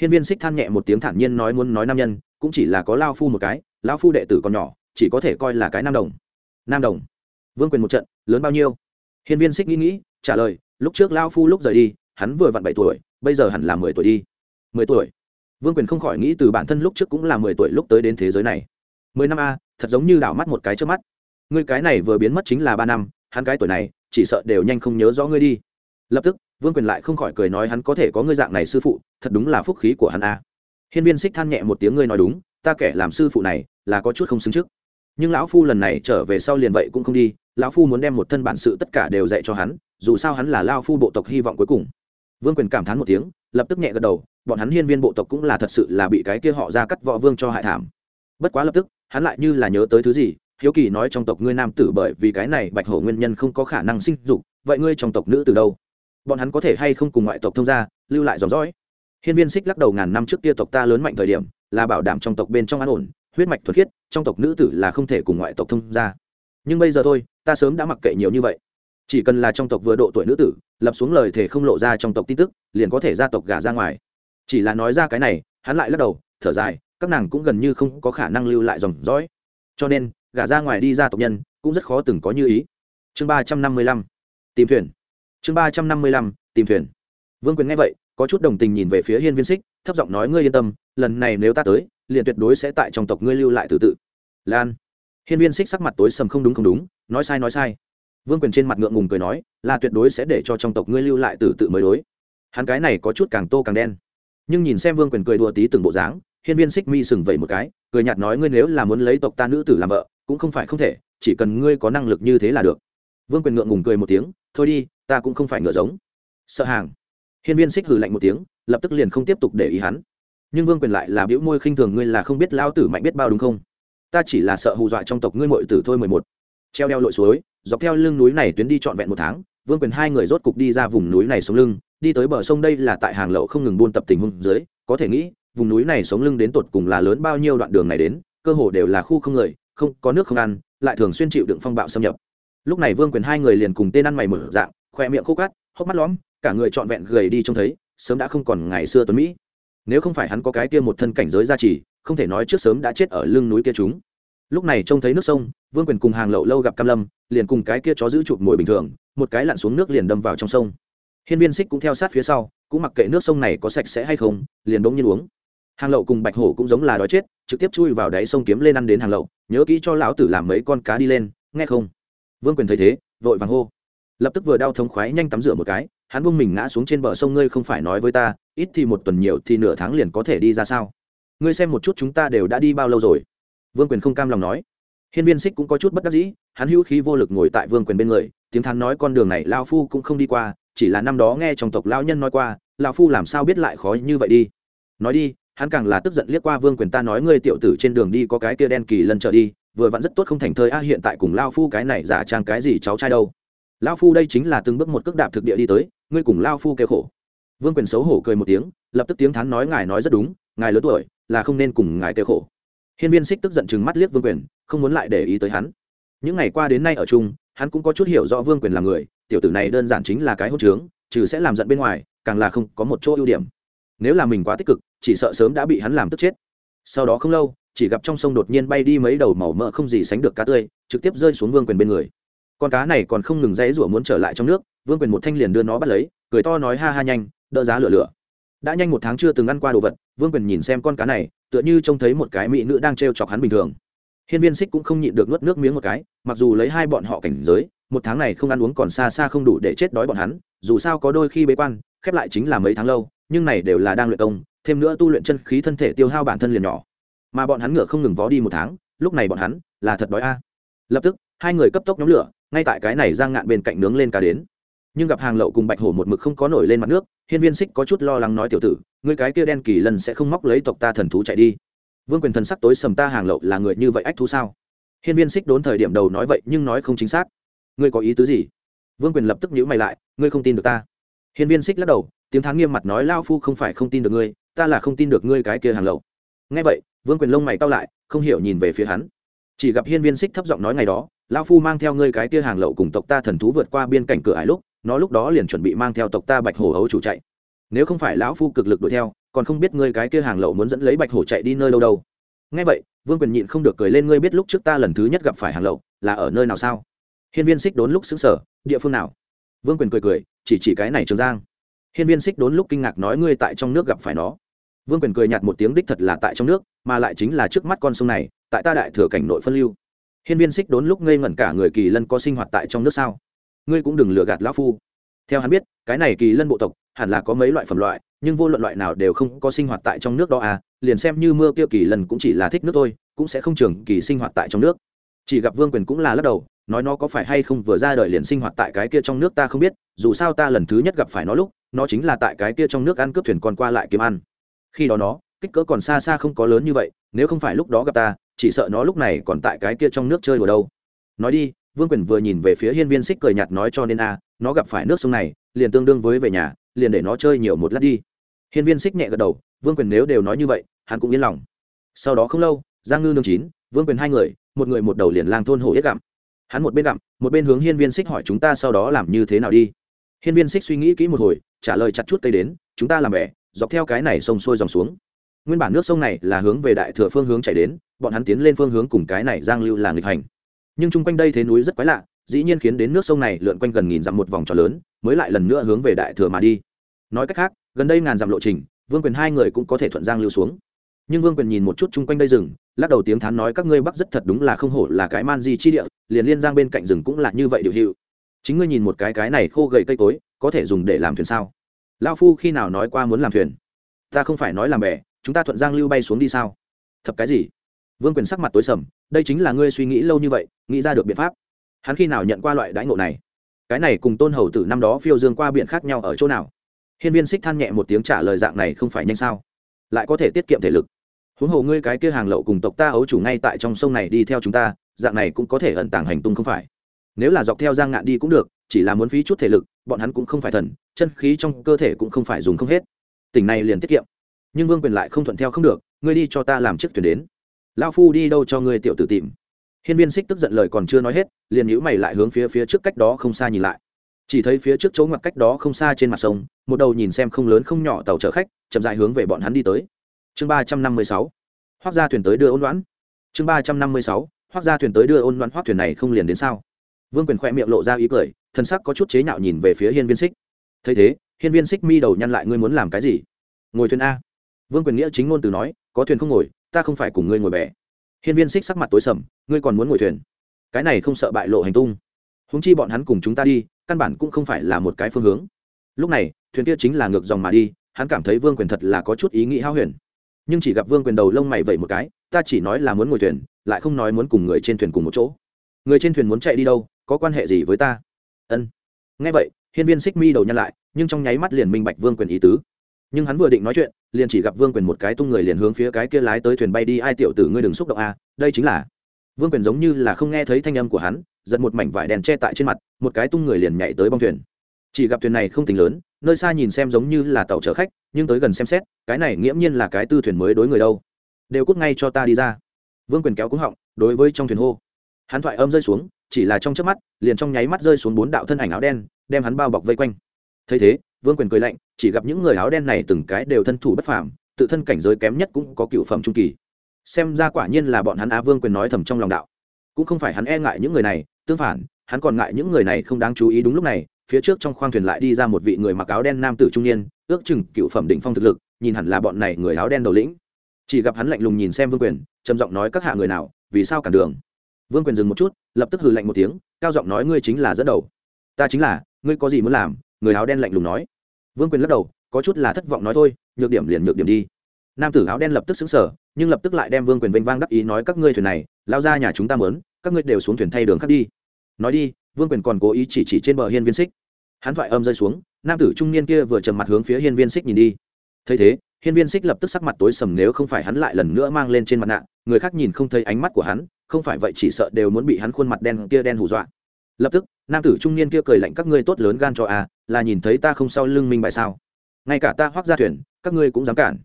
Hiên viên xích than nhẹ một tiếng thản nhiên nói muốn nói nam nhân, cũng chỉ là có lao phu một cái, lao phu đệ tử còn nhỏ, chỉ có thể coi là cái nam đồng. Nam đồng. Vương quyền một trận, lớn bao nhiêu? Hiên viên xích nghĩ nghĩ, trả lời, lúc trước lao phu lúc rời đi, hắn vừa vặn bảy tuổi, bây giờ hẳn là mười tuổi đi. Mười tuổi vương quyền không khỏi nghĩ từ bản thân lúc trước cũng là mười tuổi lúc tới đến thế giới này. mười năm a, thật giống như đảo mắt một cái trước mắt. Ngươi cái này vừa biến mất chính là ba năm, hắn cái tuổi này, chỉ sợ đều nhanh không nhớ rõ ngươi đi. Lập tức, vương quyền lại không khỏi cười nói hắn có thể có ngươi dạng này sư phụ, thật đúng là phúc khí của hắn a. Hiên viên xích than nhẹ một tiếng ngươi nói đúng, ta kẻ làm sư phụ này, là có chút không xứng trước. Nhưng lão phu lần này trở về sau liền vậy cũng không đi, lão phu muốn đem một thân bản sự tất cả đều dạy cho hắn, dù sao hắn là lao phu bộ tộc hy vọng cuối cùng. Vương quyền cảm thán một tiếng, lập tức nhẹ gật đầu bọn hắn hiên viên bộ tộc cũng là thật sự là bị cái kia họ ra cắt võ vương cho hại thảm. Bất quá lập tức, hắn lại như là nhớ tới thứ gì, hiếu kỳ nói trong tộc ngươi nam tử bởi vì cái này bạch hổ nguyên nhân không có khả năng sinh dục, vậy ngươi trong tộc nữ từ đâu? Bọn hắn có thể hay không cùng ngoại tộc thông gia, lưu lại dòng dõi? Hiên viên xích lắc đầu ngàn năm trước kia tộc ta lớn mạnh thời điểm, là bảo đảm trong tộc bên trong an ổn, huyết mạch thuật khiết, trong tộc nữ tử là không thể cùng ngoại tộc thông gia. Nhưng bây giờ thôi, ta sớm đã mặc kệ nhiều như vậy. Chỉ cần là trong tộc vừa độ tuổi nữ tử, lập xuống lời thể không lộ ra trong tộc tin tức, liền có thể gia tộc gả ra ngoài chỉ là nói ra cái này, hắn lại lắc đầu, thở dài, các nàng cũng gần như không có khả năng lưu lại dòng dõi. Cho nên, gả ra ngoài đi ra tộc nhân, cũng rất khó từng có như ý. Chương ba trăm năm mươi lăm, tìm thuyền. Chương ba trăm năm mươi lăm, tìm thuyền. Vương quyền nghe vậy, có chút đồng tình nhìn về phía hiên viên xích, thấp giọng nói, ngươi yên tâm, lần này nếu ta tới, liền tuyệt đối sẽ tại trong tộc ngươi lưu lại tự tự. Lan. Hiên viên xích sắc mặt tối sầm không đúng không đúng, nói sai nói sai. Vương quyền trên mặt ngượng ngùng cười nói, là tuyệt đối sẽ để cho trong tộc ngươi lưu lại tự tự mới đối. Hắn cái này có chút càng tô càng đen nhưng nhìn xem vương quyền cười đùa tí từng bộ dáng, hiên viên xích mi sừng vẩy một cái, cười nhạt nói ngươi nếu là muốn lấy tộc ta nữ tử làm vợ, cũng không phải không thể, chỉ cần ngươi có năng lực như thế là được. Vương quyền ngượng ngùng cười một tiếng, thôi đi, ta cũng không phải ngựa giống. Sợ hàng. Hiên viên xích hừ lạnh một tiếng, lập tức liền không tiếp tục để ý hắn. Nhưng vương quyền lại là biểu môi khinh thường ngươi là không biết lao tử mạnh biết bao đúng không? Ta chỉ là sợ hù dọa trong tộc ngươi mội tử thôi mười một. Treo đeo lội suối, dọc theo lưng núi này tuyến đi trọn vẹn một tháng, vương quyền hai người rốt cục đi ra vùng núi này xuống lưng đi tới bờ sông đây là tại hàng lậu không ngừng buôn tập tình huống dưới, có thể nghĩ, vùng núi này sống lưng đến tột cùng là lớn bao nhiêu đoạn đường này đến, cơ hồ đều là khu không người, không, có nước không ăn, lại thường xuyên chịu đựng phong bạo xâm nhập. Lúc này vương quyền hai người liền cùng tên ăn mày mở dạng, khoe miệng khô cát hốc mắt lõm, cả người trọn vẹn gầy đi trông thấy, sớm đã không còn ngày xưa tuấn mỹ. Nếu không phải hắn có cái kia một thân cảnh giới gia trì, không thể nói trước sớm đã chết ở lưng núi kia chúng. Lúc này trông thấy nước sông, vương quyền cùng hàng lậu lâu gặp cam lâm, liền cùng cái kia chó giữ chụp mồi bình thường, một cái lặn xuống nước liền đâm vào trong sông hiên viên xích cũng theo sát phía sau, cũng mặc kệ nước sông này có sạch sẽ hay không, liền đống nhiên uống. Hàng lậu cùng bạch hổ cũng giống là đói chết, trực tiếp chui vào đáy sông kiếm lên ăn đến hàng lậu, nhớ kỹ cho lão tử làm mấy con cá đi lên, nghe không? Vương quyền thấy thế, vội vàng hô. Lập tức vừa đau thống khoái nhanh tắm rửa một cái, hắn buông mình ngã xuống trên bờ sông, ngươi không phải nói với ta, ít thì một tuần nhiều thì nửa tháng liền có thể đi ra sao? Ngươi xem một chút chúng ta đều đã đi bao lâu rồi? Vương quyền không cam lòng nói. Hiên viên xích cũng có chút bất đắc dĩ, hắn hữu khí vô lực ngồi tại vương quyền bên người, tiếng thắn nói con đường này lao phu cũng không đi qua chỉ là năm đó nghe trong tộc lao nhân nói qua, lão phu làm sao biết lại khó như vậy đi? Nói đi, hắn càng là tức giận liếc qua vương quyền ta nói ngươi tiểu tử trên đường đi có cái kia đen kỳ lần trở đi, vừa vặn rất tốt không thành thơi a, hiện tại cùng lao phu cái này giả trang cái gì cháu trai đâu? Lao phu đây chính là từng bước một cước đạp thực địa đi tới, ngươi cùng lao phu kêu khổ. Vương quyền xấu hổ cười một tiếng, lập tức tiếng thắn nói ngài nói rất đúng, ngài lớn tuổi, là không nên cùng ngài kêu khổ. Hiên viên xích tức giận chừng mắt liếc vương quyền, không muốn lại để ý tới hắn. Những ngày qua đến nay ở chung, hắn cũng có chút hiểu rõ vương quyền là người tiểu tử này đơn giản chính là cái hôn trướng, trừ sẽ làm giận bên ngoài, càng là không có một chỗ ưu điểm. Nếu là mình quá tích cực, chỉ sợ sớm đã bị hắn làm tức chết. Sau đó không lâu, chỉ gặp trong sông đột nhiên bay đi mấy đầu màu mỡ không gì sánh được cá tươi, trực tiếp rơi xuống vương quyền bên người. Con cá này còn không ngừng dãy rủa muốn trở lại trong nước, vương quyền một thanh liền đưa nó bắt lấy, cười to nói ha ha nhanh, đỡ giá lửa lửa. Đã nhanh một tháng chưa từng ăn qua đồ vật, vương quyền nhìn xem con cá này, tựa như trông thấy một cái mỹ nữ đang t chọc hắn bình thường. Hiên viên xích cũng không nhịn được nuốt nước miếng một cái, mặc dù lấy hai bọn họ cảnh giới một tháng này không ăn uống còn xa xa không đủ để chết đói bọn hắn, dù sao có đôi khi bế quan, khép lại chính là mấy tháng lâu, nhưng này đều là đang luyện công, thêm nữa tu luyện chân khí thân thể tiêu hao bản thân liền nhỏ. Mà bọn hắn ngựa không ngừng vó đi một tháng, lúc này bọn hắn là thật đói a. Lập tức, hai người cấp tốc nhóm lửa, ngay tại cái này giang ngạn bên cạnh nướng lên cá đến. Nhưng gặp hàng lậu cùng bạch hổ một mực không có nổi lên mặt nước, hiên viên xích có chút lo lắng nói tiểu tử người cái kia đen kỳ lần sẽ không móc lấy tộc ta thần thú chạy đi. Vương quyền thần sắc tối sầm ta hàng lậu là người như vậy ách thú sao? Hiên viên xích đốn thời điểm đầu nói vậy nhưng nói không chính xác ngươi có ý tứ gì? Vương quyền lập tức nhữ mày lại, ngươi không tin được ta. Hiên viên xích lắc đầu, tiếng thắng nghiêm mặt nói lao phu không phải không tin được ngươi, ta là không tin được ngươi cái kia hàng lậu. Nghe vậy, vương quyền lông mày cao lại, không hiểu nhìn về phía hắn. Chỉ gặp hiên viên xích thấp giọng nói ngày đó lao phu mang theo ngươi cái kia hàng lậu cùng tộc ta thần thú vượt qua biên cảnh cửa ải lúc, nó lúc đó liền chuẩn bị mang theo tộc ta bạch hổ hấu chủ chạy. Nếu không phải lão phu cực lực đuổi theo, còn không biết ngươi cái kia hàng lậu muốn dẫn lấy bạch hổ chạy đi nơi đâu đâu. Ngay vậy, vương quyền nhịn không được cười lên, ngươi biết lúc trước ta lần thứ nhất gặp phải hàng lậu là ở nơi nào sao? Hiên viên xích đốn lúc xứng sở địa phương nào? Vương quyền cười cười, chỉ chỉ cái này trường giang. Hiên viên xích đốn lúc kinh ngạc nói, ngươi tại trong nước gặp phải nó. Vương quyền cười nhạt một tiếng, đích thật là tại trong nước, mà lại chính là trước mắt con sông này, tại ta đại thừa cảnh nội phân lưu. Hiên viên xích đốn lúc ngây ngẩn cả người, kỳ lân có sinh hoạt tại trong nước sao? Ngươi cũng đừng lừa gạt lão phu. Theo hắn biết, cái này kỳ lân bộ tộc hẳn là có mấy loại phẩm loại, nhưng vô luận loại nào đều không có sinh hoạt tại trong nước đó à liền xem như mưa kia kỳ lân cũng chỉ là thích nước thôi, cũng sẽ không trường kỳ sinh hoạt tại trong nước. Chỉ gặp vương quyền cũng là lắc đầu nói nó có phải hay không vừa ra đời liền sinh hoạt tại cái kia trong nước ta không biết, dù sao ta lần thứ nhất gặp phải nó lúc, nó chính là tại cái kia trong nước ăn cướp thuyền còn qua lại kiếm ăn. Khi đó nó, kích cỡ còn xa xa không có lớn như vậy, nếu không phải lúc đó gặp ta, chỉ sợ nó lúc này còn tại cái kia trong nước chơi đùa đâu. Nói đi, vương quyền vừa nhìn về phía hiên viên xích cười nhạt nói cho nên a, nó gặp phải nước sông này, liền tương đương với về nhà, liền để nó chơi nhiều một lát đi. Hiên viên xích nhẹ gật đầu, vương quyền nếu đều nói như vậy, hắn cũng yên lòng. Sau đó không lâu, giang ngư nương chín, vương quyền hai người, một người một đầu liền lang thôn hổ yết gặm hắn một bên gặm, một bên hướng hiên viên xích hỏi chúng ta sau đó làm như thế nào đi. Hiên viên xích suy nghĩ kỹ một hồi, trả lời chặt chút cây đến, chúng ta làm bẻ dọc theo cái này sông xuôi dòng xuống. Nguyên bản nước sông này là hướng về đại thừa phương hướng chảy đến, bọn hắn tiến lên phương hướng cùng cái này giang lưu là nghịch hành. Nhưng chung quanh đây thế núi rất quái lạ, dĩ nhiên khiến đến nước sông này lượn quanh gần nghìn dặm một vòng tròn lớn, mới lại lần nữa hướng về đại thừa mà đi. Nói cách khác, gần đây ngàn dặm lộ trình, vương quyền hai người cũng có thể thuận giang lưu xuống. Nhưng vương quyền nhìn một chút chung quanh đây rừng lắc đầu tiếng thán nói, các ngươi bắc rất thật đúng là không hổ là cái man di chi địa, liền liên giang bên cạnh rừng cũng là như vậy điều hiệu chính ngươi nhìn một cái cái này khô gầy cây cối, có thể dùng để làm thuyền sao? Lao phu khi nào nói qua muốn làm thuyền? Ta không phải nói làm bè, chúng ta thuận giang lưu bay xuống đi sao? Thập cái gì? Vương quyền sắc mặt tối sầm, đây chính là ngươi suy nghĩ lâu như vậy, nghĩ ra được biện pháp. Hắn khi nào nhận qua loại đãi ngộ này? Cái này cùng tôn hầu tử năm đó phiêu dương qua biển khác nhau ở chỗ nào? Hiên viên xích than nhẹ một tiếng trả lời, dạng này không phải nhanh sao? Lại có thể tiết kiệm thể lực huống hồ ngươi cái kia hàng lậu cùng tộc ta ấu chủ ngay tại trong sông này đi theo chúng ta, dạng này cũng có thể ẩn tàng hành tung không phải? Nếu là dọc theo giang ngạn đi cũng được, chỉ là muốn phí chút thể lực, bọn hắn cũng không phải thần, chân khí trong cơ thể cũng không phải dùng không hết. Tỉnh này liền tiết kiệm. Nhưng vương quyền lại không thuận theo không được, ngươi đi cho ta làm chiếc thuyền đến. Lao phu đi đâu cho ngươi tiểu tử tìm? Hiên viên xích tức giận lời còn chưa nói hết, liền nhữ mày lại hướng phía phía trước cách đó không xa nhìn lại. Chỉ thấy phía trước chỗ ngoặt cách đó không xa trên mặt sông, một đầu nhìn xem không lớn không nhỏ tàu chở khách, chậm dài hướng về bọn hắn đi tới chương ba trăm năm mươi sáu. Hoác ra thuyền tới đưa ôn đoán chương ba trăm năm mươi sáu. Hoác ra thuyền tới đưa ôn đoán hoác thuyền này không liền đến sao? Vương quyền khoe miệng lộ ra ý cười thân sắc có chút chế nhạo nhìn về phía hiên viên xích. Thấy thế, hiên viên xích mi đầu nhăn lại, ngươi muốn làm cái gì? Ngồi thuyền a. Vương quyền nghĩa chính ngôn từ nói, có thuyền không ngồi, ta không phải cùng ngươi ngồi bè. Hiên viên xích sắc mặt tối sầm, ngươi còn muốn ngồi thuyền? Cái này không sợ bại lộ hành tung. Húng chi bọn hắn cùng chúng ta đi, căn bản cũng không phải là một cái phương hướng. Lúc này, thuyền kia chính là ngược dòng mà đi, hắn cảm thấy vương quyền thật là có chút ý nghĩ hao huyền nhưng chỉ gặp vương quyền đầu lông mày vẩy một cái, ta chỉ nói là muốn ngồi thuyền, lại không nói muốn cùng người trên thuyền cùng một chỗ. Người trên thuyền muốn chạy đi đâu, có quan hệ gì với ta? Ân. Nghe vậy, hiên viên xích mi đầu nhăn lại, nhưng trong nháy mắt liền minh bạch vương quyền ý tứ. Nhưng hắn vừa định nói chuyện, liền chỉ gặp vương quyền một cái tung người liền hướng phía cái kia lái tới thuyền bay đi, ai tiểu tử, ngươi đừng xúc động a, đây chính là vương quyền giống như là không nghe thấy thanh âm của hắn, giật một mảnh vải đèn che tại trên mặt, một cái tung người liền nhảy tới bong thuyền chỉ gặp thuyền này không tính lớn, nơi xa nhìn xem giống như là tàu chở khách, nhưng tới gần xem xét, cái này nghiễm nhiên là cái tư thuyền mới đối người đâu. Đều cút ngay cho ta đi ra. Vương quyền kéo cúng họng, đối với trong thuyền hô. Hắn thoại âm rơi xuống, chỉ là trong chớp mắt, liền trong nháy mắt rơi xuống bốn đạo thân ảnh áo đen, đem hắn bao bọc vây quanh. Thấy thế, vương quyền cười lạnh, chỉ gặp những người áo đen này từng cái đều thân thủ bất phàm, tự thân cảnh giới kém nhất cũng có cựu phẩm trung kỳ. Xem ra quả nhiên là bọn hắn á vương quyền nói thầm trong lòng đạo. Cũng không phải hắn e ngại những người này, tương phản, hắn còn ngại những người này không đáng chú ý đúng lúc này phía trước trong khoang thuyền lại đi ra một vị người mặc áo đen nam tử trung niên, ước chừng cựu phẩm đỉnh phong thực lực, nhìn hẳn là bọn này người áo đen đầu lĩnh. Chỉ gặp hắn lạnh lùng nhìn xem vương quyền, trầm giọng nói các hạ người nào, vì sao cản đường? Vương quyền dừng một chút, lập tức hừ lạnh một tiếng, cao giọng nói ngươi chính là dẫn đầu. Ta chính là, ngươi có gì muốn làm? Người áo đen lạnh lùng nói. Vương quyền lắc đầu, có chút là thất vọng nói thôi, nhược điểm liền nhược điểm đi. Nam tử áo đen lập tức xứng sở nhưng lập tức lại đem vương quyền vênh vang đắc ý nói các ngươi thuyền này, lao ra nhà chúng ta mớn các ngươi đều xuống thuyền thay đường khác đi. Nói đi vương quyền còn cố ý chỉ chỉ trên bờ hiên viên xích. Hắn thoại âm rơi xuống, nam tử trung niên kia vừa trầm mặt hướng phía hiên viên xích nhìn đi. Thấy thế, hiên viên xích lập tức sắc mặt tối sầm nếu không phải hắn lại lần nữa mang lên trên mặt nạ, người khác nhìn không thấy ánh mắt của hắn, không phải vậy chỉ sợ đều muốn bị hắn khuôn mặt đen kia đen hù dọa. Lập tức, nam tử trung niên kia cười lạnh, các ngươi tốt lớn gan cho à là nhìn thấy ta không sau lưng minh bài sao? Ngay cả ta hoác ra thuyền, các ngươi cũng dám cản.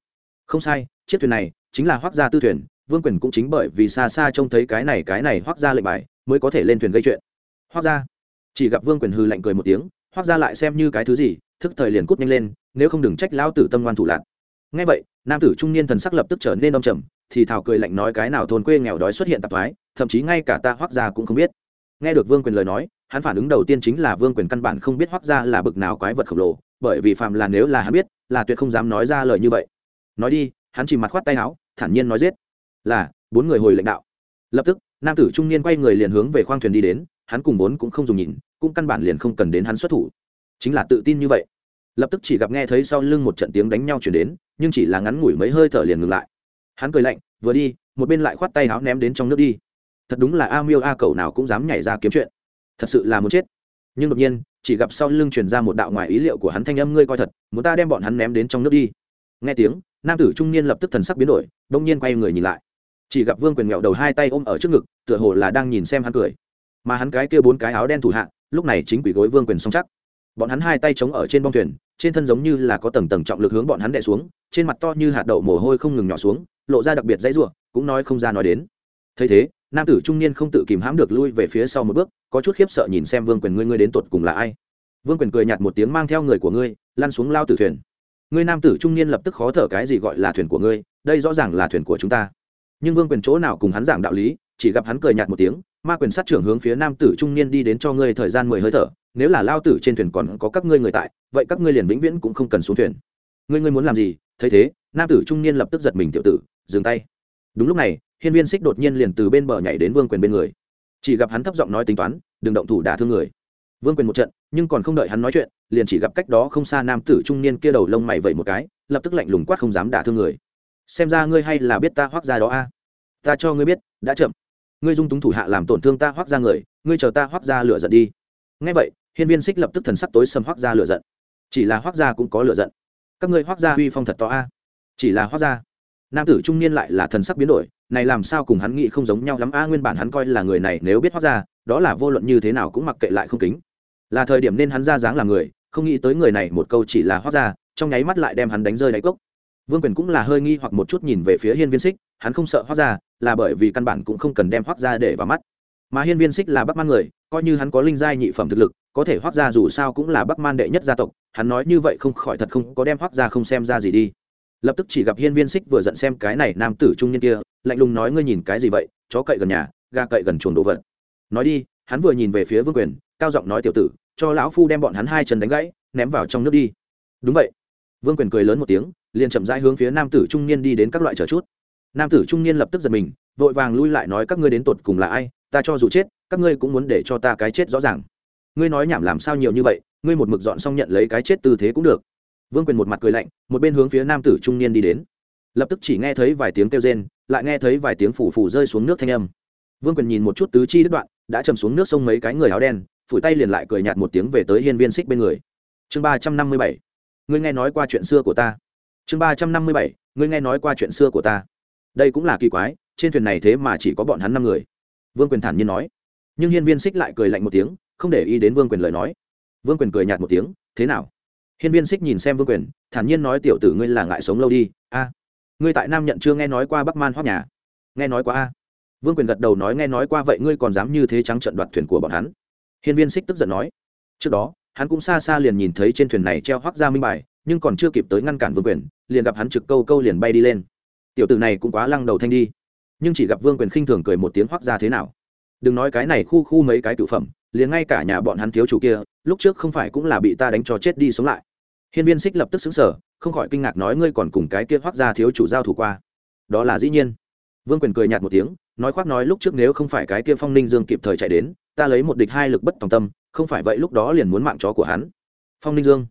Không sai, chiếc thuyền này chính là hoác gia tư thuyền, vương quyền cũng chính bởi vì xa xa trông thấy cái này cái này hoác ra lệnh bài, mới có thể lên thuyền gây chuyện hoác ra chỉ gặp vương quyền hư lạnh cười một tiếng hoác ra lại xem như cái thứ gì, thức thời liền cút nhanh lên, nếu không đừng trách lão tử tâm ngoan thủ lạc. Ngay vậy, nam tử trung niên thần sắc lập tức trở nên đông trầm, thì thào cười lạnh nói cái nào thôn quê nghèo đói xuất hiện tạp thoái, thậm chí ngay cả ta hoác ra cũng không biết. Nghe được vương quyền lời nói, hắn phản ứng đầu tiên chính là vương quyền căn bản không biết hoác ra là bực nào quái vật khổng lồ, bởi vì phạm là nếu là hắn biết, là tuyệt không dám nói ra lời như vậy. Nói đi, hắn chỉ mặt khoát tay áo, thản nhiên nói giết. Là, bốn người hồi lãnh đạo. Lập tức, nam tử trung niên quay người liền hướng về khoang thuyền đi đến hắn cùng vốn cũng không dùng nhìn, cũng căn bản liền không cần đến hắn xuất thủ. Chính là tự tin như vậy. Lập tức chỉ gặp nghe thấy sau lưng một trận tiếng đánh nhau chuyển đến, nhưng chỉ là ngắn ngủi mấy hơi thở liền ngừng lại. Hắn cười lạnh, vừa đi, một bên lại khoát tay áo ném đến trong nước đi. Thật đúng là a miêu a cầu nào cũng dám nhảy ra kiếm chuyện. Thật sự là muốn chết. Nhưng đột nhiên, chỉ gặp sau lưng truyền ra một đạo ngoài ý liệu của hắn thanh âm, ngươi coi thật, muốn ta đem bọn hắn ném đến trong nước đi. Nghe tiếng, nam tử trung niên lập tức thần sắc biến đổi đông nhiên quay người nhìn lại. Chỉ gặp vương quyền nghẹo đầu hai tay ôm ở trước ngực, tựa hồ là đang nhìn xem hắn cười mà hắn cái kia bốn cái áo đen thủ hạ, lúc này chính quỷ gối vương quyền song chắc. Bọn hắn hai tay chống ở trên bong thuyền, trên thân giống như là có tầng tầng trọng lực hướng bọn hắn đè xuống, trên mặt to như hạt đậu mồ hôi không ngừng nhỏ xuống, lộ ra đặc biệt dãy ruộng cũng nói không ra nói đến. Thấy thế, nam tử trung niên không tự kìm hãm được lui về phía sau một bước, có chút khiếp sợ nhìn xem vương quyền ngươi ngươi đến tột cùng là ai? Vương quyền cười nhạt một tiếng mang theo người của ngươi, lăn xuống lao tử thuyền. Ngươi nam tử trung niên lập tức khó thở cái gì gọi là thuyền của ngươi, đây rõ ràng là thuyền của chúng ta. Nhưng vương quyền chỗ nào cùng hắn giảng đạo lý, chỉ gặp hắn cười nhạt một tiếng ma quyền sát trưởng hướng phía nam tử trung niên đi đến cho ngươi thời gian mười hơi thở, nếu là lao tử trên thuyền còn có các ngươi người tại, vậy các ngươi liền vĩnh viễn cũng không cần xuống thuyền. Ngươi ngươi muốn làm gì? Thấy thế, nam tử trung niên lập tức giật mình tiểu tử, dừng tay. Đúng lúc này, hiên viên xích đột nhiên liền từ bên bờ nhảy đến vương quyền bên người. Chỉ gặp hắn thấp giọng nói tính toán, đừng động thủ đả thương người. Vương quyền một trận, nhưng còn không đợi hắn nói chuyện, liền chỉ gặp cách đó không xa nam tử trung niên kia đầu lông mày vẩy một cái, lập tức lạnh lùng quát không dám đả thương người. Xem ra ngươi hay là biết ta hoác ra đó a. Ta cho ngươi biết, đã chậm ngươi dung túng thủ hạ làm tổn thương ta hoác ra người, ngươi chờ ta hoác ra lửa giận đi. Ngay vậy, hiên viên xích lập tức thần sắc tối sầm hoác ra lửa giận. Chỉ là hoác ra cũng có lửa giận. Các ngươi hoác ra uy phong thật to a. Chỉ là hoác ra, nam tử trung niên lại là thần sắc biến đổi, này làm sao cùng hắn nghĩ không giống nhau lắm a, nguyên bản hắn coi là người này nếu biết hoác ra, đó là vô luận như thế nào cũng mặc kệ lại không kính. Là thời điểm nên hắn ra dáng là người, không nghĩ tới người này một câu chỉ là hoác ra, trong nháy mắt lại đem hắn đánh rơi đáy cốc. Vương quyền cũng là hơi nghi hoặc một chút nhìn về phía hiên viên xích hắn không sợ hoác ra, là bởi vì căn bản cũng không cần đem hoác ra để vào mắt. Mà hiên viên xích là bắc man người, coi như hắn có linh giai nhị phẩm thực lực, có thể hoác ra dù sao cũng là bắc man đệ nhất gia tộc, hắn nói như vậy không khỏi thật không có đem hoác ra không xem ra gì đi. Lập tức chỉ gặp hiên viên xích vừa giận xem cái này nam tử trung niên kia, lạnh lùng nói ngươi nhìn cái gì vậy, chó cậy gần nhà ga cậy gần chuồng đồ vật. Nói đi, hắn vừa nhìn về phía vương quyền, cao giọng nói tiểu tử, cho lão phu đem bọn hắn hai chân đánh gãy, ném vào trong nước đi. Đúng vậy. Vương quyền cười lớn một tiếng, liền chậm rãi hướng phía nam tử trung niên đi đến các loại chờ chút nam tử trung niên lập tức giật mình, vội vàng lui lại nói các ngươi đến tột cùng là ai, ta cho dù chết, các ngươi cũng muốn để cho ta cái chết rõ ràng. Ngươi nói nhảm làm sao nhiều như vậy, ngươi một mực dọn xong nhận lấy cái chết tư thế cũng được. Vương quyền một mặt cười lạnh, một bên hướng phía nam tử trung niên đi đến. Lập tức chỉ nghe thấy vài tiếng kêu rên, lại nghe thấy vài tiếng phủ phủ rơi xuống nước thanh âm. Vương quyền nhìn một chút tứ chi đứt đoạn, đã chầm xuống nước sông mấy cái người áo đen, phủi tay liền lại cười nhạt một tiếng về tới hiên viên xích bên người. Chương ba trăm năm mươi bảy. Ngươi nghe nói qua chuyện xưa của ta. Chương ba trăm năm mươi bảy. Ngươi nghe nói qua chuyện xưa của ta đây cũng là kỳ quái, trên thuyền này thế mà chỉ có bọn hắn năm người. Vương quyền thản nhiên nói. Nhưng hiên viên xích lại cười lạnh một tiếng, không để ý đến vương quyền lời nói. Vương quyền cười nhạt một tiếng, thế nào? Hiên viên xích nhìn xem vương quyền, thản nhiên nói, tiểu tử ngươi là ngại sống lâu đi, a. Ngươi tại nam nhận chưa nghe nói qua bắc man hoác nhà? Nghe nói qua, a. Vương quyền gật đầu nói, nghe nói qua, vậy ngươi còn dám như thế trắng trận đoạt thuyền của bọn hắn? Hiên viên xích tức giận nói. Trước đó, hắn cũng xa xa liền nhìn thấy trên thuyền này treo hoác ra minh bài, nhưng còn chưa kịp tới ngăn cản vương quyền, liền gặp hắn trực câu câu liền bay đi lên tiểu tử này cũng quá lăng đầu thanh đi. Nhưng chỉ gặp vương quyền khinh thường cười một tiếng hoác ra thế nào. Đừng nói cái này khu khu mấy cái cựu phẩm, liền ngay cả nhà bọn hắn thiếu chủ kia, lúc trước không phải cũng là bị ta đánh cho chết đi sống lại. Hiên viên xích lập tức xứng sở không khỏi kinh ngạc nói ngươi còn cùng cái kia hoác ra thiếu chủ giao thủ qua. Đó là dĩ nhiên. Vương quyền cười nhạt một tiếng, nói khoác nói lúc trước nếu không phải cái kia phong ninh dương kịp thời chạy đến, ta lấy một địch hai lực bất tòng tâm, không phải vậy lúc đó liền muốn mạng chó của hắn. Phong ninh dương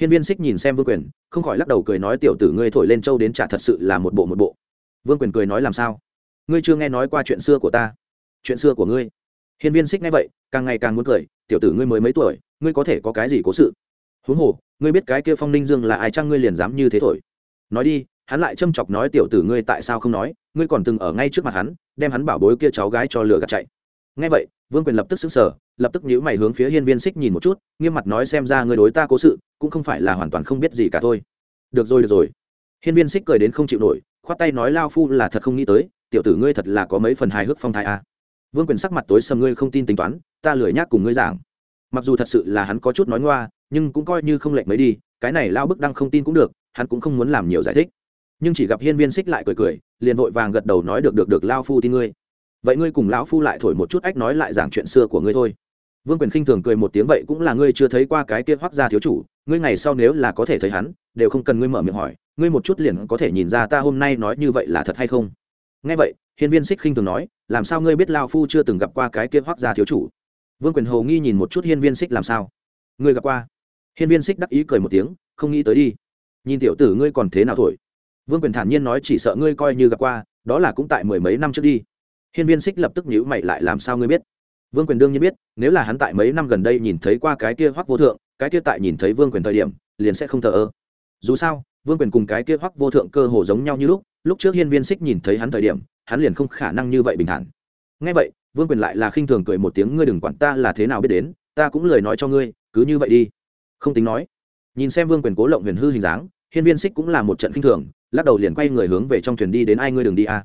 hiên viên xích nhìn xem vương quyền, không khỏi lắc đầu cười nói, tiểu tử ngươi thổi lên châu đến trả thật sự là một bộ một bộ. Vương quyền cười nói, làm sao? Ngươi chưa nghe nói qua chuyện xưa của ta, chuyện xưa của ngươi. Hiên viên xích nghe vậy, càng ngày càng muốn cười, tiểu tử ngươi mới mấy tuổi, ngươi có thể có cái gì cố sự? Huống hồ, ngươi biết cái kia phong ninh dương là ai chăng ngươi liền dám như thế thổi? Nói đi, hắn lại châm chọc nói, tiểu tử ngươi tại sao không nói? Ngươi còn từng ở ngay trước mặt hắn, đem hắn bảo bối kia cháu gái cho lừa gạt chạy ngay vậy, vương quyền lập tức xứng sở lập tức nhíu mày hướng phía hiên viên xích nhìn một chút, nghiêm mặt nói xem ra ngươi đối ta cố sự, cũng không phải là hoàn toàn không biết gì cả thôi. Được rồi được rồi. Hiên viên xích cười đến không chịu nổi, khoát tay nói lao phu là thật không nghĩ tới, tiểu tử ngươi thật là có mấy phần hài hước phong thái a à. vương quyền sắc mặt tối sầm, ngươi không tin tính toán, ta lười nhác cùng ngươi giảng. Mặc dù thật sự là hắn có chút nói ngoa, nhưng cũng coi như không lệch mấy đi, cái này lao bức đăng không tin cũng được, hắn cũng không muốn làm nhiều giải thích. Nhưng chỉ gặp hiên viên xích lại cười cười, liền vội vàng gật đầu nói, được được được, lao phu tin ngươi vậy ngươi cùng lão phu lại thổi một chút ách nói lại giảng chuyện xưa của ngươi thôi. Vương quyền khinh thường cười một tiếng, vậy cũng là ngươi chưa thấy qua cái kia hoác gia thiếu chủ, ngươi ngày sau nếu là có thể thấy hắn, đều không cần ngươi mở miệng hỏi, ngươi một chút liền có thể nhìn ra ta hôm nay nói như vậy là thật hay không. Nghe vậy, hiên viên xích khinh thường nói, làm sao ngươi biết lao phu chưa từng gặp qua cái kia hoác gia thiếu chủ? Vương quyền hầu nghi nhìn một chút hiên viên xích làm sao? Ngươi gặp qua? Hiên viên xích đắc ý cười một tiếng, không nghĩ tới đi. Nhìn tiểu tử ngươi còn thế nào thổi? Vương quyền thản nhiên nói, chỉ sợ ngươi coi như gặp qua, đó là cũng tại mười mấy năm trước đi hiên viên xích lập tức nhíu mày lại làm sao ngươi biết? Vương quyền đương nhiên biết, nếu là hắn tại mấy năm gần đây nhìn thấy qua cái kia hoắc vô thượng, cái kia tại nhìn thấy vương quyền thời điểm, liền sẽ không thờ ơ. Dù sao, vương quyền cùng cái kia hoắc vô thượng cơ hồ giống nhau như lúc lúc trước hiên viên xích nhìn thấy hắn thời điểm, hắn liền không khả năng như vậy bình thản. Ngay vậy, vương quyền lại là khinh thường cười một tiếng, ngươi đừng quản ta là thế nào biết đến, ta cũng lời nói cho ngươi, cứ như vậy đi. Không tính nói. Nhìn xem vương quyền cố lộng huyền hư hình dáng, hiên viên xích cũng là một trận khinh thường, lắc đầu liền quay người hướng về trong thuyền đi đến ai ngươi đừng đi à.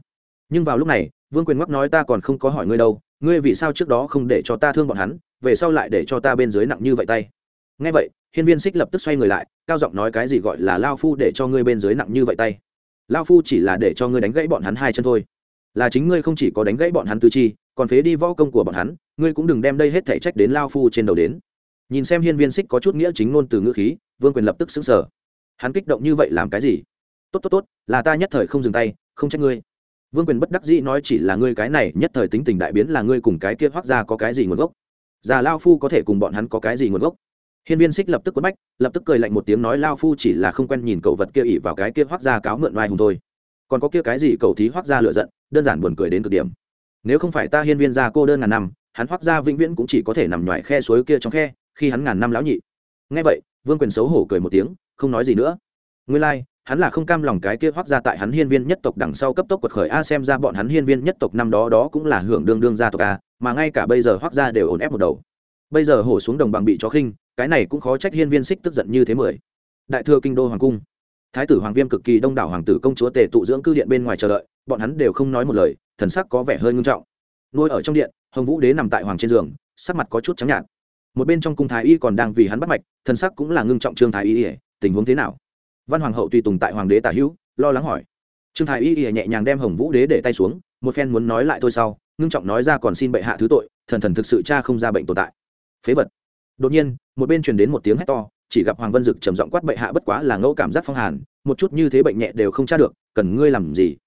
nhưng vào lúc này vương quyền ngoắc nói ta còn không có hỏi ngươi đâu, ngươi vì sao trước đó không để cho ta thương bọn hắn, về sau lại để cho ta bên dưới nặng như vậy tay? Nghe vậy, hiên viên xích lập tức xoay người lại, cao giọng nói cái gì gọi là lao phu để cho ngươi bên dưới nặng như vậy tay? Lao phu chỉ là để cho ngươi đánh gãy bọn hắn hai chân thôi. Là chính ngươi không chỉ có đánh gãy bọn hắn tư chi, còn phế đi võ công của bọn hắn, ngươi cũng đừng đem đây hết thể trách đến lao phu trên đầu đến. Nhìn xem hiên viên xích có chút nghĩa chính ngôn từ ngữ khí, vương quyền lập tức xứng sở hắn kích động như vậy làm cái gì? Tốt tốt tốt, là ta nhất thời không dừng tay, không trách ngươi vương quyền bất đắc dĩ nói chỉ là ngươi cái này, nhất thời tính tình đại biến là ngươi cùng cái kia hoác ra có cái gì nguồn gốc? Già lao phu có thể cùng bọn hắn có cái gì nguồn gốc? Hiên viên xích lập tức quất bách, lập tức cười lạnh một tiếng nói lao phu chỉ là không quen nhìn cậu vật kia ỉ vào cái kia hoác ra cáo mượn vai hùng thôi. Còn có kia cái gì cậu thí hoác ra lựa giận, đơn giản buồn cười đến cực điểm. Nếu không phải ta hiên viên ra cô đơn ngàn năm, hắn hoác ra vĩnh viễn cũng chỉ có thể nằm ngoài khe suối kia trong khe, khi hắn ngàn năm lão nhị. Ngay vậy, vương quyền xấu hổ cười một tiếng, không nói gì nữa. Ngươi lai hắn là không cam lòng cái kia hoác ra tại hắn hiên viên nhất tộc đằng sau cấp tốc quật khởi a, xem ra bọn hắn hiên viên nhất tộc năm đó đó cũng là hưởng đương đương gia tộc a, mà ngay cả bây giờ hoác ra đều ổn ép một đầu. Bây giờ hổ xuống đồng bằng bị chó khinh, cái này cũng khó trách hiên viên xích tức giận như thế mười. Đại thừa kinh đô hoàng cung. Thái tử hoàng viêm cực kỳ đông đảo hoàng tử công chúa tề tụ dưỡng cư điện bên ngoài chờ đợi, bọn hắn đều không nói một lời, thần sắc có vẻ hơi ngưng trọng. Nuôi ở trong điện, hồng vũ đế nằm tại hoàng trên giường, sắc mặt có chút trắng nhạt. Một bên trong cung thái y còn đang vì hắn bắt mạch, thần sắc cũng là ngưng trọng trương thái y, tình huống thế nào? Văn hoàng hậu tùy tùng tại hoàng đế tả hữu, lo lắng hỏi. Trương thái y y nhẹ nhàng đem hồng vũ đế để tay xuống, một phen muốn nói lại thôi sau, ngưng trọng nói ra còn xin bệ hạ thứ tội, thần thần thực sự cha không ra bệnh tồn tại. Phế vật. Đột nhiên, một bên truyền đến một tiếng hét to, chỉ gặp hoàng vân dực trầm giọng quát bệ hạ bất quá là ngẫu cảm giác phong hàn, một chút như thế bệnh nhẹ đều không tra được, cần ngươi làm gì?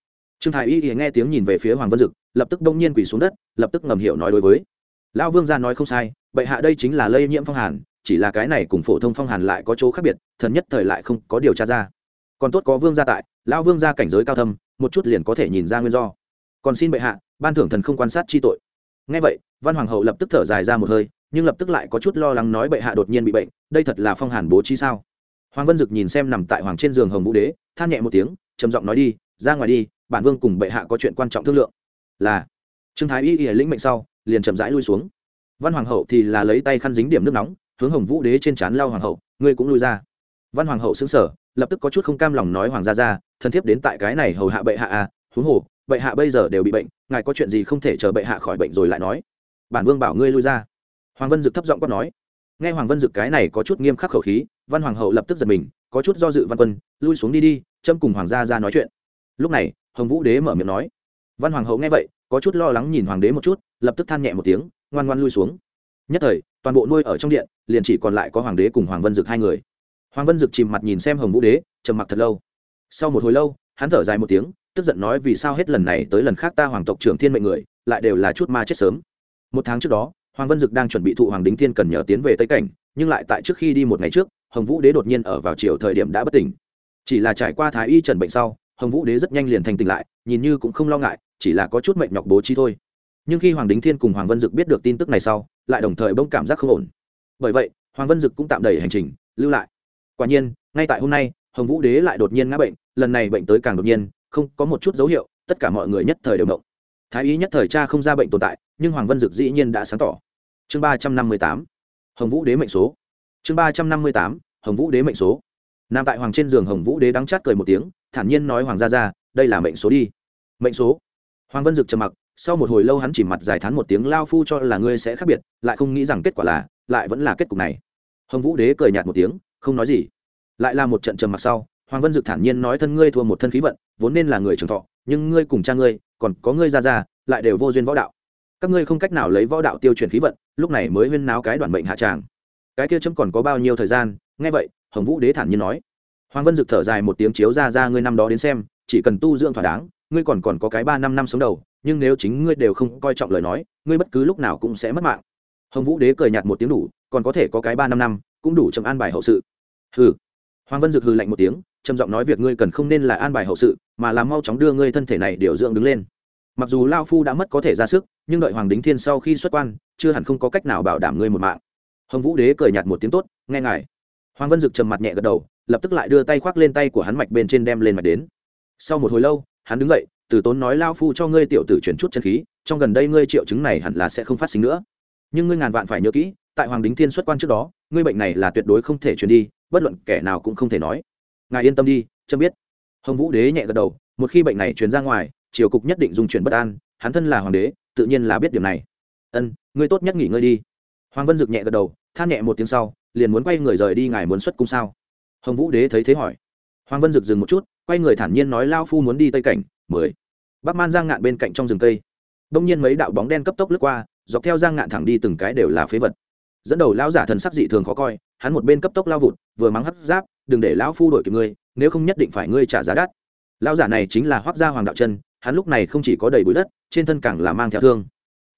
Trương thái y y nghe tiếng nhìn về phía hoàng vân dực, lập tức đông nhiên quỳ xuống đất, lập tức ngầm hiểu nói đối với. Lão vương gia nói không sai, bệ hạ đây chính là lây nhiễm phong hàn chỉ là cái này cùng phổ thông phong hàn lại có chỗ khác biệt, thần nhất thời lại không có điều tra ra. Còn tốt có vương gia tại, lão vương gia cảnh giới cao thâm, một chút liền có thể nhìn ra nguyên do. Còn xin bệ hạ, ban thưởng thần không quan sát chi tội. Ngay vậy, văn hoàng hậu lập tức thở dài ra một hơi, nhưng lập tức lại có chút lo lắng nói bệ hạ đột nhiên bị bệnh, đây thật là phong hàn bố trí sao? Hoàng vân dực nhìn xem nằm tại hoàng trên giường hồng vũ đế, than nhẹ một tiếng, trầm giọng nói đi, ra ngoài đi, bản vương cùng bệ hạ có chuyện quan trọng thương lượng. Là, trương thái y y lĩnh mệnh sau, liền chậm rãi lui xuống. Văn hoàng hậu thì là lấy tay khăn dính điểm nước nóng hướng hồng vũ đế trên trán lao hoàng hậu, ngươi cũng lui ra. Văn hoàng hậu xứng sở lập tức có chút không cam lòng nói hoàng gia ra thân thiết đến tại cái này hầu hạ bệ hạ à huống hồ, bệ hạ bây giờ đều bị bệnh, ngài có chuyện gì không thể chờ bệ hạ khỏi bệnh rồi lại nói. Bản vương bảo ngươi lui ra. Hoàng vân dực thấp giọng quát nói. Nghe hoàng vân dực cái này có chút nghiêm khắc khẩu khí, văn hoàng hậu lập tức giật mình, có chút do dự văn quân, lui xuống đi đi, châm cùng hoàng gia ra nói chuyện. Lúc này, hồng vũ đế mở miệng nói. Văn hoàng hậu nghe vậy, có chút lo lắng nhìn hoàng đế một chút, lập tức than nhẹ một tiếng, ngoan ngoan lui xuống. Nhất thời toàn bộ nuôi ở trong điện, liền chỉ còn lại có hoàng đế cùng hoàng vân dực hai người. Hoàng vân dực chìm mặt nhìn xem hồng vũ đế, trầm mặc thật lâu. Sau một hồi lâu, hắn thở dài một tiếng, tức giận nói vì sao hết lần này tới lần khác ta hoàng tộc trưởng thiên mệnh người, lại đều là chút ma chết sớm. Một tháng trước đó, hoàng vân dực đang chuẩn bị thụ hoàng đính thiên cần nhờ tiến về tây cảnh, nhưng lại tại trước khi đi một ngày trước, hồng vũ đế đột nhiên ở vào chiều thời điểm đã bất tỉnh. Chỉ là trải qua thái y trần bệnh sau, hồng vũ đế rất nhanh liền thành tỉnh lại, nhìn như cũng không lo ngại, chỉ là có chút mệnh nhọc bố trí thôi. Nhưng khi hoàng đính thiên cùng hoàng vân dực biết được tin tức này sau lại đồng thời bỗng cảm giác không ổn. Bởi vậy, hoàng vân dực cũng tạm đẩy hành trình, lưu lại. Quả nhiên, ngay tại hôm nay, hồng vũ đế lại đột nhiên ngã bệnh, lần này bệnh tới càng đột nhiên, không có một chút dấu hiệu, tất cả mọi người nhất thời đều động thái y nhất thời cha không ra bệnh tồn tại, nhưng hoàng vân dực dĩ nhiên đã sáng tỏ. Chương ba trăm năm mươi tám, hồng vũ đế mệnh số. Chương ba trăm năm mươi tám, hồng vũ đế mệnh số. Nằm tại hoàng trên giường hồng vũ đế đắng chát cười một tiếng, thản nhiên nói hoàng gia ra đây là mệnh số đi. Mệnh số. Hoàng vân dực trầm mặc sau một hồi lâu hắn chỉ mặt giải thán một tiếng, lao phu cho là ngươi sẽ khác biệt, lại không nghĩ rằng kết quả là, lại vẫn là kết cục này. Hồng vũ đế cười nhạt một tiếng, không nói gì. Lại là một trận trầm mặc sau, hoàng vân dực thản nhiên nói, thân ngươi thua một thân khí vận, vốn nên là người trường thọ, nhưng ngươi cùng cha ngươi, còn có ngươi ra ra lại đều vô duyên võ đạo. Các ngươi không cách nào lấy võ đạo tiêu chuyển khí vận, lúc này mới huyên náo cái đoạn bệnh hạ tràng. Cái kia chấm còn có bao nhiêu thời gian? Nghe vậy, hồng vũ đế thản nhiên nói. Hoàng vân dực thở dài một tiếng chiếu ra ra, ngươi năm đó đến xem, chỉ cần tu dưỡng thỏa đáng, ngươi còn còn có cái ba năm năm sống đầu nhưng nếu chính ngươi đều không coi trọng lời nói, ngươi bất cứ lúc nào cũng sẽ mất mạng. Hồng vũ đế cười nhạt một tiếng đủ, còn có thể có cái ba năm năm, cũng đủ chậm an bài hậu sự. Hừ. Hoàng vân dực hừ lạnh một tiếng, trầm giọng nói việc ngươi cần không nên là an bài hậu sự, mà là mau chóng đưa ngươi thân thể này điều dưỡng đứng lên. Mặc dù lao phu đã mất có thể ra sức, nhưng đợi hoàng đính thiên sau khi xuất quan, chưa hẳn không có cách nào bảo đảm ngươi một mạng. Hồng vũ đế cười nhạt một tiếng tốt, nghe ngài. Hoàng vân dực trầm mặt nhẹ gật đầu, lập tức lại đưa tay khoác lên tay của hắn mạch bên trên đem lên mạch đến. Sau một hồi lâu, hắn đứng dậy từ tốn nói lao phu cho ngươi tiểu tử chuyển chút chân khí, trong gần đây ngươi triệu chứng này hẳn là sẽ không phát sinh nữa. Nhưng ngươi ngàn vạn phải nhớ kỹ, tại hoàng đính thiên xuất quan trước đó, ngươi bệnh này là tuyệt đối không thể truyền đi, bất luận kẻ nào cũng không thể nói. Ngài yên tâm đi, chấm biết. Hồng vũ đế nhẹ gật đầu, một khi bệnh này truyền ra ngoài, triều cục nhất định dùng chuyển bất an, hắn thân là hoàng đế, tự nhiên là biết điểm này. Ân, ngươi tốt nhất nghỉ ngơi đi. Hoàng vân dực nhẹ gật đầu, than nhẹ một tiếng sau, liền muốn quay người rời đi ngài muốn xuất cung sao? Hồng vũ đế thấy thế hỏi. Hoàng vân dực dừng một chút, quay người thản nhiên nói, lao phu muốn đi tây cảnh mười. Bắc man giang ngạn bên cạnh trong rừng cây. Đông nhiên mấy đạo bóng đen cấp tốc lướt qua, dọc theo giang ngạn thẳng đi từng cái đều là phế vật. Dẫn đầu lão giả thần sắc dị thường khó coi, hắn một bên cấp tốc lao vụt, vừa mắng hấp giáp, đừng để lão phu đổi kịp ngươi, nếu không nhất định phải ngươi trả giá đắt. Lão giả này chính là hoác gia hoàng đạo chân, hắn lúc này không chỉ có đầy bụi đất, trên thân càng là mang theo thương.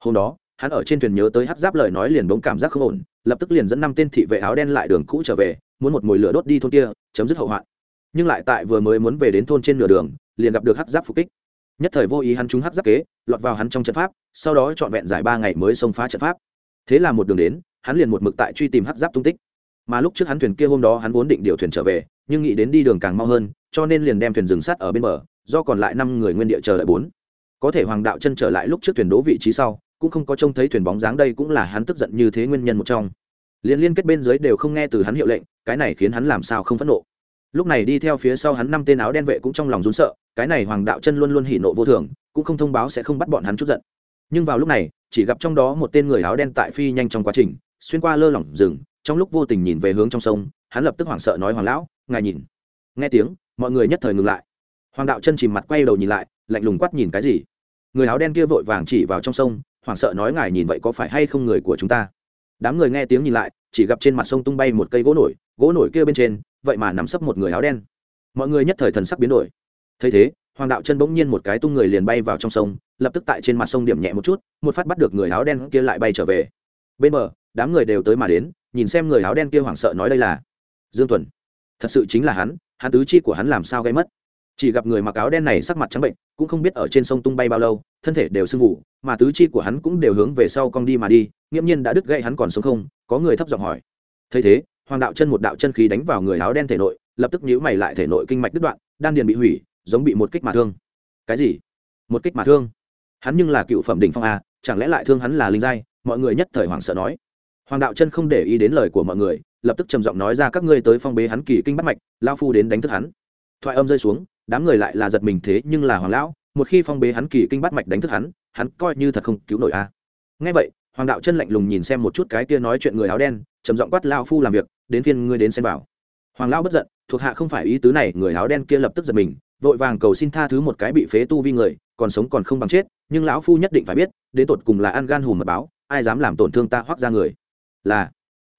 Hôm đó, hắn ở trên thuyền nhớ tới hấp giáp lời nói liền bỗng cảm giác không ổn, lập tức liền dẫn năm tên thị vệ áo đen lại đường cũ trở về, muốn một mồi lửa đốt đi thôn kia, chấm dứt hậu hoạn. Nhưng lại tại vừa mới muốn về đến thôn trên nửa đường liền gặp được hắc giáp phục kích. Nhất thời vô ý hắn trúng hắc giáp kế, lọt vào hắn trong trận pháp, sau đó trọn vẹn giải ba ngày mới xông phá trận pháp. Thế là một đường đến, hắn liền một mực tại truy tìm hắc giáp tung tích. Mà lúc trước hắn thuyền kia hôm đó hắn vốn định điều thuyền trở về, nhưng nghĩ đến đi đường càng mau hơn, cho nên liền đem thuyền dừng sắt ở bên bờ, do còn lại năm người nguyên địa chờ đợi bốn. Có thể hoàng đạo chân trở lại lúc trước thuyền đỗ vị trí sau, cũng không có trông thấy thuyền bóng dáng đây cũng là hắn tức giận như thế nguyên nhân một trong. Liên liên kết bên dưới đều không nghe từ hắn hiệu lệnh, cái này khiến hắn làm sao không phẫn nộ. Lúc này đi theo phía sau hắn năm tên áo đen vệ cũng trong lòng rún sợ cái này hoàng đạo chân luôn luôn hỉ nộ vô thường, cũng không thông báo sẽ không bắt bọn hắn chút giận. Nhưng vào lúc này, chỉ gặp trong đó một tên người áo đen tại phi nhanh trong quá trình, xuyên qua lơ lỏng rừng, trong lúc vô tình nhìn về hướng trong sông, hắn lập tức hoảng sợ nói, hoàng lão, ngài nhìn. Nghe tiếng, mọi người nhất thời ngừng lại. Hoàng đạo chân chìm mặt quay đầu nhìn lại, lạnh lùng quát nhìn cái gì? Người áo đen kia vội vàng chỉ vào trong sông, hoảng sợ nói, ngài nhìn vậy có phải hay không người của chúng ta? Đám người nghe tiếng nhìn lại, chỉ gặp trên mặt sông tung bay một cây gỗ nổi gỗ nổi kia bên trên, vậy mà nắm sấp một người áo đen. Mọi người nhất thời thần sắc biến đổi thấy thế, hoàng đạo chân bỗng nhiên một cái tung người liền bay vào trong sông, lập tức tại trên mặt sông điểm nhẹ một chút, một phát bắt được người áo đen kia lại bay trở về. Bên bờ, đám người đều tới mà đến, nhìn xem người áo đen kia hoảng sợ nói đây là dương tuần. Thật sự chính là hắn hắn tứ chi của hắn làm sao gây mất? Chỉ gặp người mặc áo đen này sắc mặt trắng bệnh, cũng không biết ở trên sông tung bay bao lâu, thân thể đều sưng vụ mà tứ chi của hắn cũng đều hướng về sau cong đi mà đi, nghiễm nhiên đã đứt gãy hắn còn sống không, có người thấp giọng hỏi. Thấy thế, hoàng đạo chân một đạo chân khí đánh vào người áo đen thể nội, lập tức nhíu mày lại thể nội kinh mạch đứt đoạn, đan điền bị hủy giống bị một kích mà thương. Cái gì? Một kích mà thương? Hắn nhưng là cựu phẩm đỉnh phong a, chẳng lẽ lại thương hắn là linh giai? Mọi người nhất thời hoảng sợ nói. Hoàng đạo chân không để ý đến lời của mọi người, lập tức trầm giọng nói ra các ngươi tới phong bế hắn kỳ kinh bắt mạch, lao phu đến đánh thức hắn. Thoại âm rơi xuống, đám người lại là giật mình thế nhưng là hoàng lão, một khi phong bế hắn kỳ kinh bắt mạch đánh thức hắn hắn coi như thật không cứu nổi a. Ngay vậy, hoàng đạo chân lạnh lùng nhìn xem một chút cái kia nói chuyện người áo đen, trầm giọng quát lao phu làm việc, đến phiên ngươi đến xem bảo. Hoàng lão bất giận, thuộc hạ không phải ý tứ này, người áo đen kia lập tức giật mình vội vàng cầu xin tha thứ một cái bị phế tu vi người, còn sống còn không bằng chết, nhưng lão phu nhất định phải biết, đến tột cùng là ăn gan hùm mật báo, ai dám làm tổn thương ta hoác ra người. Là,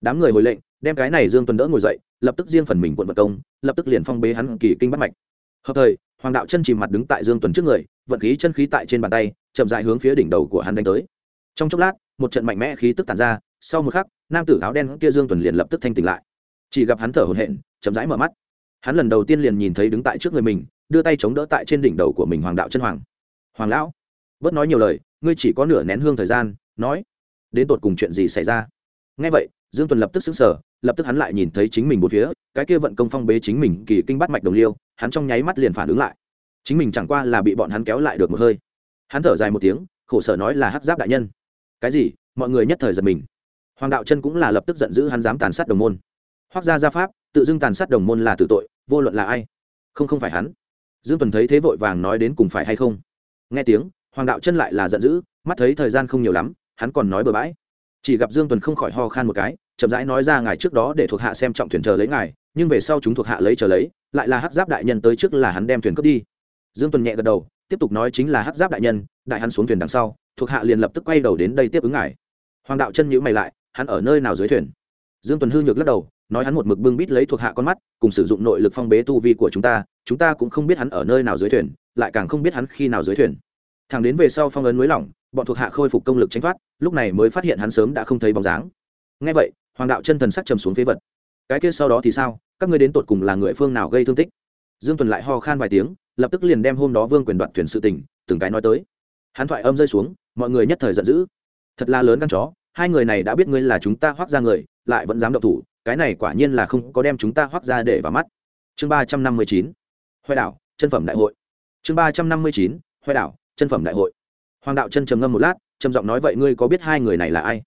đám người hồi lệnh, đem cái này dương tuần đỡ ngồi dậy, lập tức riêng phần mình quận vật công, lập tức liền phong bế hắn kỳ kinh bắt mạch. Hợp thời, hoàng đạo chân chìm mặt đứng tại dương tuần trước người, vận khí chân khí tại trên bàn tay, chậm dại hướng phía đỉnh đầu của hắn đánh tới. Trong chốc lát, một trận mạnh mẽ khí tức tàn ra, sau một khắc, nam tử áo đen kia dương tuần liền lập tức thanh tỉnh lại. Chỉ gặp hắn thở hổn hển, chậm rãi mở mắt. Hắn lần đầu tiên liền nhìn thấy đứng tại trước người mình đưa tay chống đỡ tại trên đỉnh đầu của mình hoàng đạo chân hoàng. Hoàng lão, bớt nói nhiều lời, ngươi chỉ có nửa nén hương thời gian, nói, đến tột cùng chuyện gì xảy ra? Ngay vậy, dương tuần lập tức xứng sở lập tức hắn lại nhìn thấy chính mình một phía, cái kia vận công phong bế chính mình kỳ kinh bắt mạch đồng liêu, hắn trong nháy mắt liền phản ứng lại. Chính mình chẳng qua là bị bọn hắn kéo lại được một hơi. Hắn thở dài một tiếng, khổ sở nói là hát giáp đại nhân. Cái gì? Mọi người nhất thời giật mình. Hoàng đạo chân cũng là lập tức giận dữ hắn dám tàn sát đồng môn. Hoác gia gia pháp, tự dưng tàn sát đồng môn là tử tội, vô luận là ai? Không không phải hắn dương tuần thấy thế vội vàng nói đến cùng phải hay không? Nghe tiếng, hoàng đạo chân lại là giận dữ, mắt thấy thời gian không nhiều lắm, hắn còn nói bừa bãi. Chỉ gặp dương tuần không khỏi ho khan một cái, chậm rãi nói ra ngài trước đó để thuộc hạ xem trọng thuyền chờ lấy ngài, nhưng về sau chúng thuộc hạ lấy chờ lấy, lại là hát giáp đại nhân tới trước là hắn đem thuyền cướp đi. Dương tuần nhẹ gật đầu, tiếp tục nói chính là hát giáp đại nhân, đại hắn xuống thuyền đằng sau, thuộc hạ liền lập tức quay đầu đến đây tiếp ứng ngài. Hoàng đạo chân nhữ mày lại, hắn ở nơi nào dưới thuyền? Dương tuần hư nhược lắc đầu nói hắn một mực bưng bít lấy thuộc hạ con mắt, cùng sử dụng nội lực phong bế tu vi của chúng ta chúng ta cũng không biết hắn ở nơi nào dưới thuyền, lại càng không biết hắn khi nào dưới thuyền. Thằng đến về sau phong ấn núi lỏng, bọn thuộc hạ khôi phục công lực tránh thoát, lúc này mới phát hiện hắn sớm đã không thấy bóng dáng. Ngay vậy, hoàng đạo chân thần sắc trầm xuống phế vật. Cái kia sau đó thì sao? Các ngươi đến tột cùng là người phương nào gây thương tích? Dương tuần lại ho khan vài tiếng, lập tức liền đem hôm đó vương quyền đoạt thuyền sự tình, từng cái nói tới. Hắn thoại âm rơi xuống, mọi người nhất thời giận dữ. Thật là lớn căn chó, hai người này đã biết ngươi là chúng ta hoác ra người, lại vẫn dám động thủ cái này quả nhiên là không có đem chúng ta hoác ra để vào mắt. Chương ba trăm năm mươi chín huệ đảo, chân phẩm đại hội. Chương ba trăm năm mươi chín huệ đảo, chân phẩm đại hội. Hoàng đạo chân trầm ngâm một lát, trầm giọng nói, vậy ngươi có biết hai người này là ai?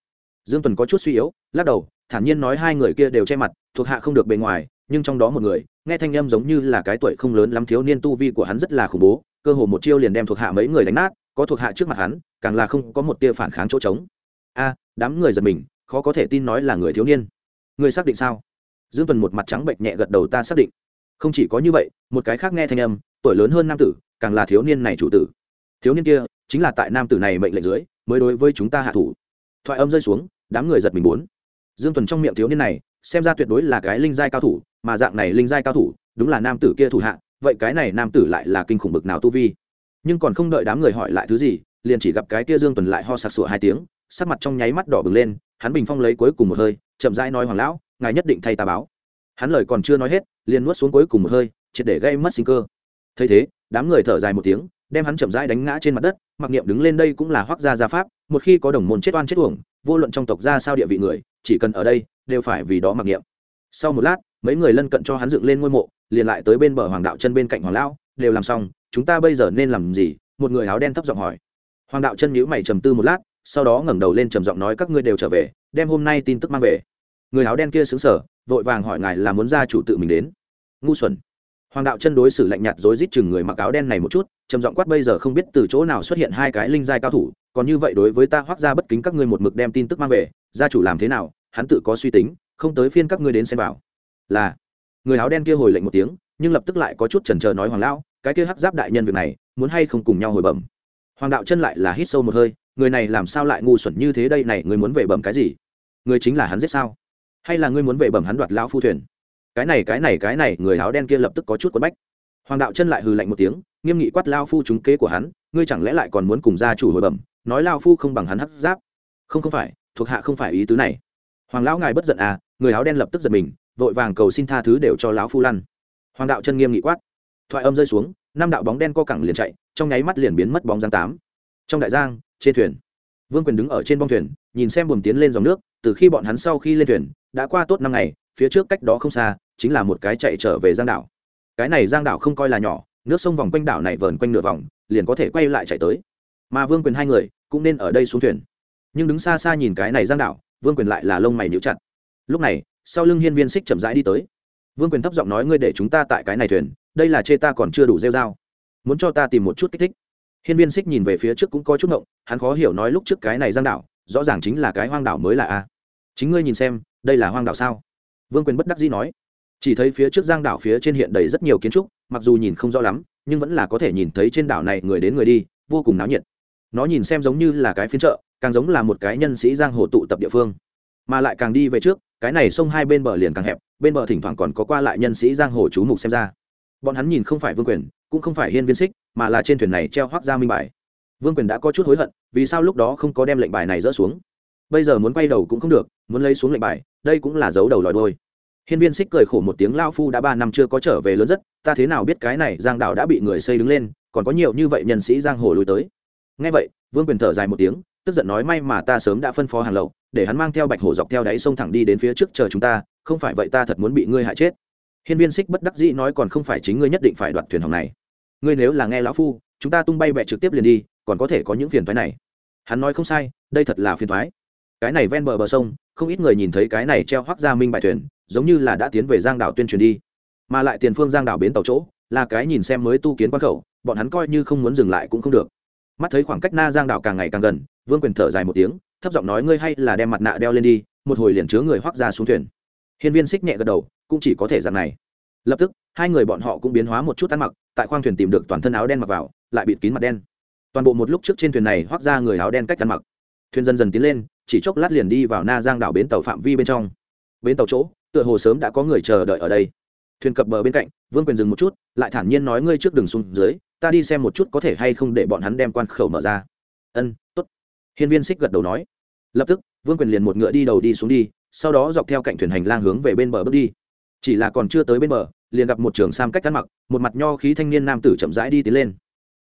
Dương tuần có chút suy yếu, lắc đầu, thản nhiên nói, hai người kia đều che mặt, thuộc hạ không được bề ngoài, nhưng trong đó một người, nghe thanh âm giống như là cái tuổi không lớn lắm thiếu niên tu vi của hắn rất là khủng bố, cơ hồ một chiêu liền đem thuộc hạ mấy người đánh nát, có thuộc hạ trước mặt hắn, càng là không có một tia phản kháng chỗ trống. A, đám người giật mình, khó có thể tin nói là người thiếu niên người xác định sao? Dương tuần một mặt trắng bệnh nhẹ gật đầu, ta xác định. Không chỉ có như vậy, một cái khác nghe thanh âm, tuổi lớn hơn nam tử, càng là thiếu niên này chủ tử. Thiếu niên kia, chính là tại nam tử này mệnh lệnh dưới, mới đối với chúng ta hạ thủ. Thoại âm rơi xuống, đám người giật mình muốn dương tuần trong miệng thiếu niên này, xem ra tuyệt đối là cái linh giai cao thủ, mà dạng này linh giai cao thủ, đúng là nam tử kia thủ hạ, vậy cái này nam tử lại là kinh khủng bực nào tu vi? Nhưng còn không đợi đám người hỏi lại thứ gì, liền chỉ gặp cái kia dương tuần lại ho sặc sụa hai tiếng, sắc mặt trong nháy mắt đỏ bừng lên, hắn bình phong lấy cuối cùng một hơi chậm rãi nói hoàng lão, ngài nhất định thay ta báo. Hắn lời còn chưa nói hết, liền nuốt xuống cuối cùng một hơi, triệt để gây mất sinh cơ. Thấy thế, đám người thở dài một tiếng, đem hắn chậm rãi đánh ngã trên mặt đất, mặc niệm đứng lên đây cũng là hoác gia gia pháp, một khi có đồng môn chết oan chết uổng, vô luận trong tộc gia sao địa vị người, chỉ cần ở đây, đều phải vì đó mặc niệm. Sau một lát, mấy người lân cận cho hắn dựng lên ngôi mộ, liền lại tới bên bờ hoàng đạo chân bên cạnh hoàng lão, đều làm xong, chúng ta bây giờ nên làm gì? Một người áo đen thấp giọng hỏi. Hoàng đạo chân nhíu mày trầm tư một lát, sau đó ngẩng đầu lên trầm giọng nói các ngươi đều trở về, đem hôm nay tin tức mang về người áo đen kia xứng sở, vội vàng hỏi ngài là muốn gia chủ tự mình đến. Ngu xuẩn. Hoàng đạo chân đối xử lạnh nhạt rối rít chừng người mặc áo đen này một chút, trầm giọng quát bây giờ không biết từ chỗ nào xuất hiện hai cái linh giai cao thủ, còn như vậy đối với ta hoác ra bất kính các ngươi một mực đem tin tức mang về, gia chủ làm thế nào, hắn tự có suy tính, không tới phiên các ngươi đến xem vào. Là. Người áo đen kia hồi lệnh một tiếng, nhưng lập tức lại có chút chần chờ nói hoàng lão, cái kia hắc giáp đại nhân việc này, muốn hay không cùng nhau hồi bẩm. Hoàng đạo chân lại là hít sâu một hơi, người này làm sao lại ngu xuẩn như thế đây này, người muốn về bẩm cái gì? Người chính là hắn giết sao? Hay là ngươi muốn về bẩm hắn đoạt lão phu thuyền? Cái này cái này cái này, người áo đen kia lập tức có chút quấn bách. Hoàng đạo chân lại hừ lạnh một tiếng, nghiêm nghị quát lao phu trúng kế của hắn, ngươi chẳng lẽ lại còn muốn cùng gia chủ hồi bẩm, nói lao phu không bằng hắn hắc giáp? Không không phải, thuộc hạ không phải ý tứ này. Hoàng lão ngài bất giận à người áo đen lập tức giật mình, vội vàng cầu xin tha thứ đều cho lão phu lăn. Hoàng đạo chân nghiêm nghị quát. Thoại âm rơi xuống, năm đạo bóng đen co cẳng liền chạy, trong nháy mắt liền biến mất bóng giang tám. Trong đại giang, trên thuyền, vương quyền đứng ở trên bong thuyền, nhìn xem buồm tiến lên dòng nước, từ khi bọn hắn sau khi lên thuyền đã qua tốt năm ngày, phía trước cách đó không xa, chính là một cái chạy trở về giang đảo. Cái này giang đảo không coi là nhỏ, nước sông vòng quanh đảo này vờn quanh nửa vòng, liền có thể quay lại chạy tới. Mà vương quyền hai người cũng nên ở đây xuống thuyền. Nhưng đứng xa xa nhìn cái này giang đảo, vương quyền lại là lông mày níu chặt. Lúc này, sau lưng hiên viên xích chậm rãi đi tới. Vương quyền thấp giọng nói, ngươi để chúng ta tại cái này thuyền, đây là chê ta còn chưa đủ rêu dao muốn cho ta tìm một chút kích thích. Hiên viên xích nhìn về phía trước cũng có chút ngộng, hắn khó hiểu nói, lúc trước cái này giang đảo, rõ ràng chính là cái hoang đảo mới là a. Chính ngươi nhìn xem đây là hoang đảo sao? Vương quyền bất đắc dĩ nói. Chỉ thấy phía trước giang đảo phía trên hiện đầy rất nhiều kiến trúc, mặc dù nhìn không rõ lắm, nhưng vẫn là có thể nhìn thấy trên đảo này người đến người đi, vô cùng náo nhiệt. Nó nhìn xem giống như là cái phiên chợ, càng giống là một cái nhân sĩ giang hồ tụ tập địa phương. Mà lại càng đi về trước, cái này sông hai bên bờ liền càng hẹp, bên bờ thỉnh thoảng còn có qua lại nhân sĩ giang hồ chú mục xem ra. Bọn hắn nhìn không phải vương quyền, cũng không phải hiên viên xích mà là trên thuyền này treo hoác ra minh bài. Vương quyền đã có chút hối hận, vì sao lúc đó không có đem lệnh bài này dỡ xuống? Bây giờ muốn quay đầu cũng không được, muốn lấy xuống lệnh bài đây cũng là dấu đầu lòi đôi hiên viên xích cười khổ một tiếng lao phu đã ba năm chưa có trở về lớn rất, ta thế nào biết cái này giang đảo đã bị người xây đứng lên, còn có nhiều như vậy nhân sĩ giang hồ lùi tới. Ngay vậy, vương quyền thở dài một tiếng, tức giận nói, may mà ta sớm đã phân phó hàng lậu, để hắn mang theo bạch hổ dọc theo đáy sông thẳng đi đến phía trước chờ chúng ta, không phải vậy ta thật muốn bị ngươi hại chết. Hiên viên xích bất đắc dĩ nói, còn không phải chính ngươi nhất định phải đoạt thuyền hồng này. Ngươi nếu là nghe lão phu, chúng ta tung bay bẹ trực tiếp liền đi, còn có thể có những phiền thoái này. Hắn nói, không sai, đây thật là phiền thoái cái này ven bờ bờ sông, không ít người nhìn thấy cái này treo hoác ra minh bài thuyền, giống như là đã tiến về giang đảo tuyên truyền đi. Mà lại tiền phương giang đảo bến tàu chỗ, là cái nhìn xem mới tu kiến quan khẩu, bọn hắn coi như không muốn dừng lại cũng không được. Mắt thấy khoảng cách na giang đảo càng ngày càng gần, vương quyền thở dài một tiếng, thấp giọng nói ngươi hay là đem mặt nạ đeo lên đi, một hồi liền chứa người hoác ra xuống thuyền. Hiên viên xích nhẹ gật đầu, cũng chỉ có thể dạng này. Lập tức, hai người bọn họ cũng biến hóa một chút ăn mặc, tại khoang thuyền tìm được toàn thân áo đen mặc vào, lại bịt kín mặt đen. Toàn bộ một lúc trước trên thuyền này hoác ra người áo đen cách ăn mặc. Thuyền dần dần tiến lên chỉ chốc lát liền đi vào na giang đảo bến tàu phạm vi bên trong. Bến tàu chỗ, tựa hồ sớm đã có người chờ đợi ở đây. Thuyền cập bờ bên cạnh, vương quyền dừng một chút, lại thản nhiên nói ngươi trước đường xuống dưới, ta đi xem một chút có thể hay không để bọn hắn đem quan khẩu mở ra. Ân t ố t hiên viên xích gật đầu nói. Lập tức, vương quyền liền một ngựa đi đầu đi xuống đi, sau đó dọc theo cạnh thuyền hành lang hướng về bên bờ bước đi. Chỉ là còn chưa tới bên bờ, liền gặp một trường sam cách cắt mặc, một mặt nho khí thanh niên nam tử chậm rãi đi tiến lên.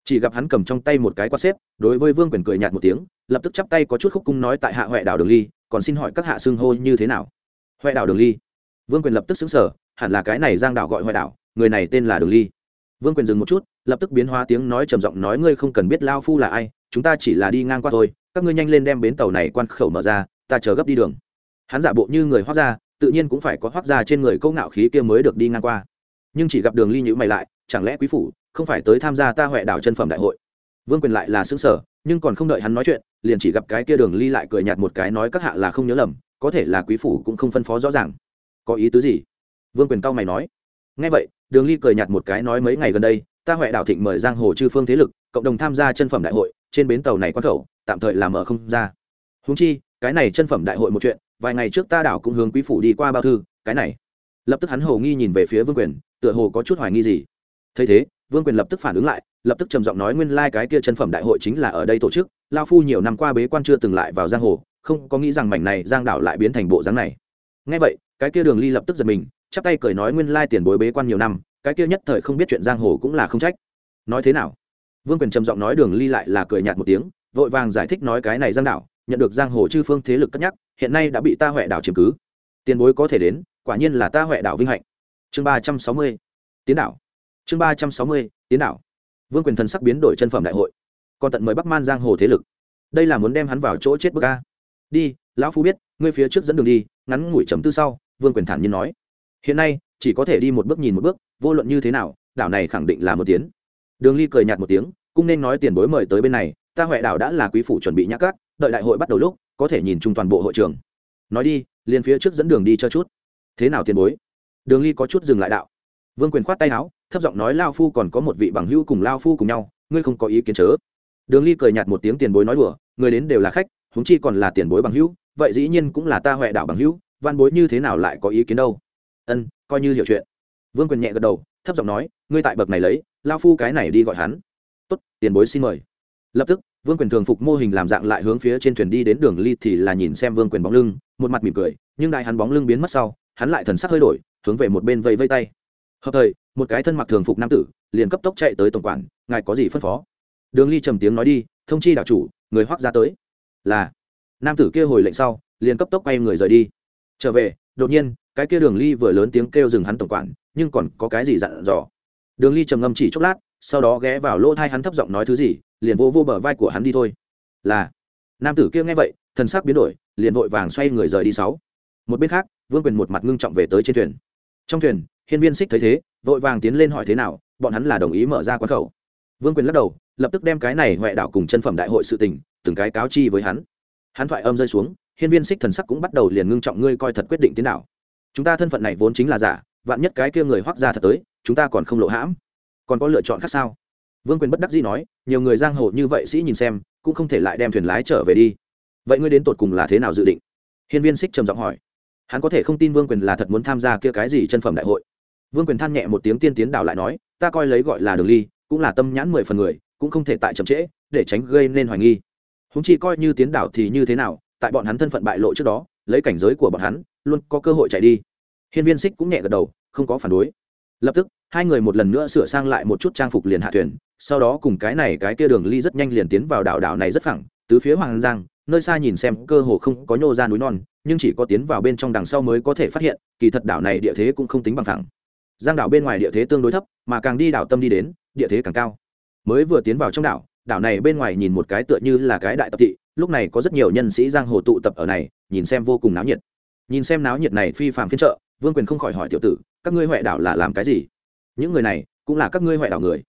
Chỉ gặp hắn cầm trong tay một cái quát xếp, đối với vương quyền cười nhạt một tiếng lập tức chắp tay có chút khúc cung nói tại hạ huệ đảo đường ly, còn xin hỏi các hạ xưng hô như thế nào? Huệ đảo đường ly. Vương quyền lập tức xứng sở hẳn là cái này giang đảo gọi huệ đảo, người này tên là đường ly. Vương quyền dừng một chút, lập tức biến hóa tiếng nói trầm giọng nói ngươi không cần biết lao phu là ai, chúng ta chỉ là đi ngang qua thôi, các ngươi nhanh lên đem bến tàu này quan khẩu mở ra, ta chờ gấp đi đường. Hắn giả bộ như người hoác ra tự nhiên cũng phải có hoác ra trên người câu ngạo khí kia mới được đi ngang qua. Nhưng chỉ gặp đường ly nhữ mày lại, chẳng lẽ quý phủ không phải tới tham gia ta huệ đảo chân phẩm đại hội? Vương quyền lại là xứng sở nhưng còn không đợi hắn nói chuyện liền chỉ gặp cái kia đường ly lại cười nhạt một cái nói các hạ là không nhớ lầm, có thể là quý phủ cũng không phân phó rõ ràng. Có ý tứ gì? Vương quyền cao mày nói. Ngay vậy, đường ly cười nhạt một cái nói mấy ngày gần đây, ta huệ đảo thịnh mời giang hồ chư phương thế lực, cộng đồng tham gia chân phẩm đại hội, trên bến tàu này quan khẩu, tạm thời làm ở không ra. Húng chi, cái này chân phẩm đại hội một chuyện, vài ngày trước ta đảo cũng hướng quý phủ đi qua bao thư, cái này. Lập tức hắn hồ nghi nhìn về phía vương quyền, tựa hồ có chút hoài nghi gì. Thấy thế, vương quyền lập tức phản ứng lại, lập tức trầm giọng nói nguyên lai、like、cái kia chân phẩm đại hội chính là ở đây tổ chức lao phu nhiều năm qua bế quan chưa từng lại vào giang hồ, không có nghĩ rằng mảnh này giang đảo lại biến thành bộ dáng này. Ngay vậy, cái kia đường ly lập tức giật mình, chắp tay cười nói nguyên lai tiền bối bế quan nhiều năm, cái kia nhất thời không biết chuyện giang hồ cũng là không trách. Nói thế nào? Vương quyền trầm giọng nói đường ly lại là cười nhạt một tiếng, vội vàng giải thích nói cái này giang đảo, nhận được giang hồ chư phương thế lực cất nhắc, hiện nay đã bị ta huệ đảo chiếm cứ. Tiền bối có thể đến, quả nhiên là ta huệ đảo vinh hạnh. Chương ba trăm sáu mươi, tiến đảo. Chương ba trăm sáu mươi, tiến đảo. Vương quyền thần sắc biến đổi chân phẩm đại hội còn tận mời bắc man giang hồ thế lực. Đây là muốn đem hắn vào chỗ chết bức a. Đi, lão phu biết, ngươi phía trước dẫn đường đi, ngắn ngủi chấm tư sau, vương quyền thản nhiên nói. Hiện nay, chỉ có thể đi một bước nhìn một bước, vô luận như thế nào, đảo này khẳng định là một tiến. Đường ly cười nhạt một tiếng, cũng nên nói tiền bối mời tới bên này, ta huệ đảo đã là quý phủ chuẩn bị nhã cát đợi đại hội bắt đầu lúc, có thể nhìn chung toàn bộ hội trường. Nói đi, liền phía trước dẫn đường đi cho chút. Thế nào tiền bối? Đường ly có chút dừng lại đạo. Vương quyền khoát tay áo, thấp giọng nói, lao phu còn có một vị bằng hữu cùng lao phu cùng nhau, ngươi không có ý kiến chớ đường ly cười nhạt một tiếng tiền bối nói đùa, người đến đều là khách, huống chi còn là tiền bối bằng hữu, vậy dĩ nhiên cũng là ta huệ đạo bằng hữu, văn bối như thế nào lại có ý kiến đâu? Ân, coi như hiểu chuyện. Vương quyền nhẹ gật đầu, thấp giọng nói, ngươi tại bậc này lấy, lao phu cái này đi gọi hắn. Tốt, tiền bối xin mời. Lập tức, vương quyền thường phục mô hình làm dạng lại hướng phía trên thuyền đi đến đường ly thì là nhìn xem vương quyền bóng lưng, một mặt mỉm cười, nhưng đại hắn bóng lưng biến mất sau, hắn lại thần sắc hơi đổi, hướng về một bên vây vây tay. Hợp thời, một cái thân mặc thường phục nam tử, liền cấp tốc chạy tới tổng quản, ngài có gì phân phó? Đường ly trầm tiếng nói đi, thông chi đạo chủ, người hoác ra tới. Là. Nam tử kia hồi lệnh sau, liền cấp tốc quay người rời đi. Trở về, đột nhiên, cái kia đường ly vừa lớn tiếng kêu dừng hắn tổng quản, nhưng còn có cái gì dặn dò? Đường ly trầm ngâm chỉ chốc lát, sau đó ghé vào lỗ thai hắn thấp giọng nói thứ gì, liền vô vô bờ vai của hắn đi thôi. Là. Nam tử kia nghe vậy, thần sắc biến đổi, liền vội vàng xoay người rời đi sáu. Một bên khác, vương quyền một mặt ngưng trọng về tới trên thuyền. Trong thuyền, hiên viên xích thấy thế, vội vàng tiến lên hỏi thế nào, bọn hắn là đồng ý mở ra quán khẩu. Vương quyền lắc đầu lập tức đem cái này ngoại đảo cùng chân phẩm đại hội sự tình, từng cái cáo chi với hắn. Hắn thoại âm rơi xuống, hiên viên xích thần sắc cũng bắt đầu liền ngưng trọng, ngươi coi thật quyết định tiến nào chúng ta thân phận này vốn chính là giả, vạn nhất cái kia người hoác ra thật tới, chúng ta còn không lộ hãm. Còn có lựa chọn khác sao? Vương quyền bất đắc dĩ nói, nhiều người giang hồ như vậy sĩ nhìn xem, cũng không thể lại đem thuyền lái trở về đi. Vậy ngươi đến tột cùng là thế nào dự định? Hiên viên xích trầm giọng hỏi. Hắn có thể không tin vương quyền là thật muốn tham gia kia cái gì chân phẩm đại hội. Vương quyền than nhẹ một tiếng tiên tiến đảo lại nói, ta coi lấy gọi là đường ly, cũng là tâm nhãn mười phần người cũng không thể tại chậm trễ, để tránh gây nên hoài nghi. Húng chi coi như tiến đảo thì như thế nào, tại bọn hắn thân phận bại lộ trước đó, lấy cảnh giới của bọn hắn, luôn có cơ hội chạy đi. Hiên viên xích cũng nhẹ gật đầu, không có phản đối. Lập tức, hai người một lần nữa sửa sang lại một chút trang phục liền hạ thuyền, sau đó cùng cái này cái kia đường ly rất nhanh liền tiến vào đảo đảo này rất phẳng, tứ phía hoàng giang, nơi xa nhìn xem cơ hồ không có nhô ra núi non, nhưng chỉ có tiến vào bên trong đằng sau mới có thể phát hiện, kỳ thật đảo này địa thế cũng không tính bằng thẳng giang đảo bên ngoài địa thế tương đối thấp, mà càng đi đảo tâm đi đến, địa thế càng cao mới vừa tiến vào trong đảo đảo này bên ngoài nhìn một cái tựa như là cái đại tập thị, lúc này có rất nhiều nhân sĩ giang hồ tụ tập ở này, nhìn xem vô cùng náo nhiệt. Nhìn xem náo nhiệt này phi phạm phiên trợ vương quyền không khỏi hỏi tiểu tử, các ngươi huệ đảo là làm cái gì? Những người này cũng là các ngươi huệ đảo người.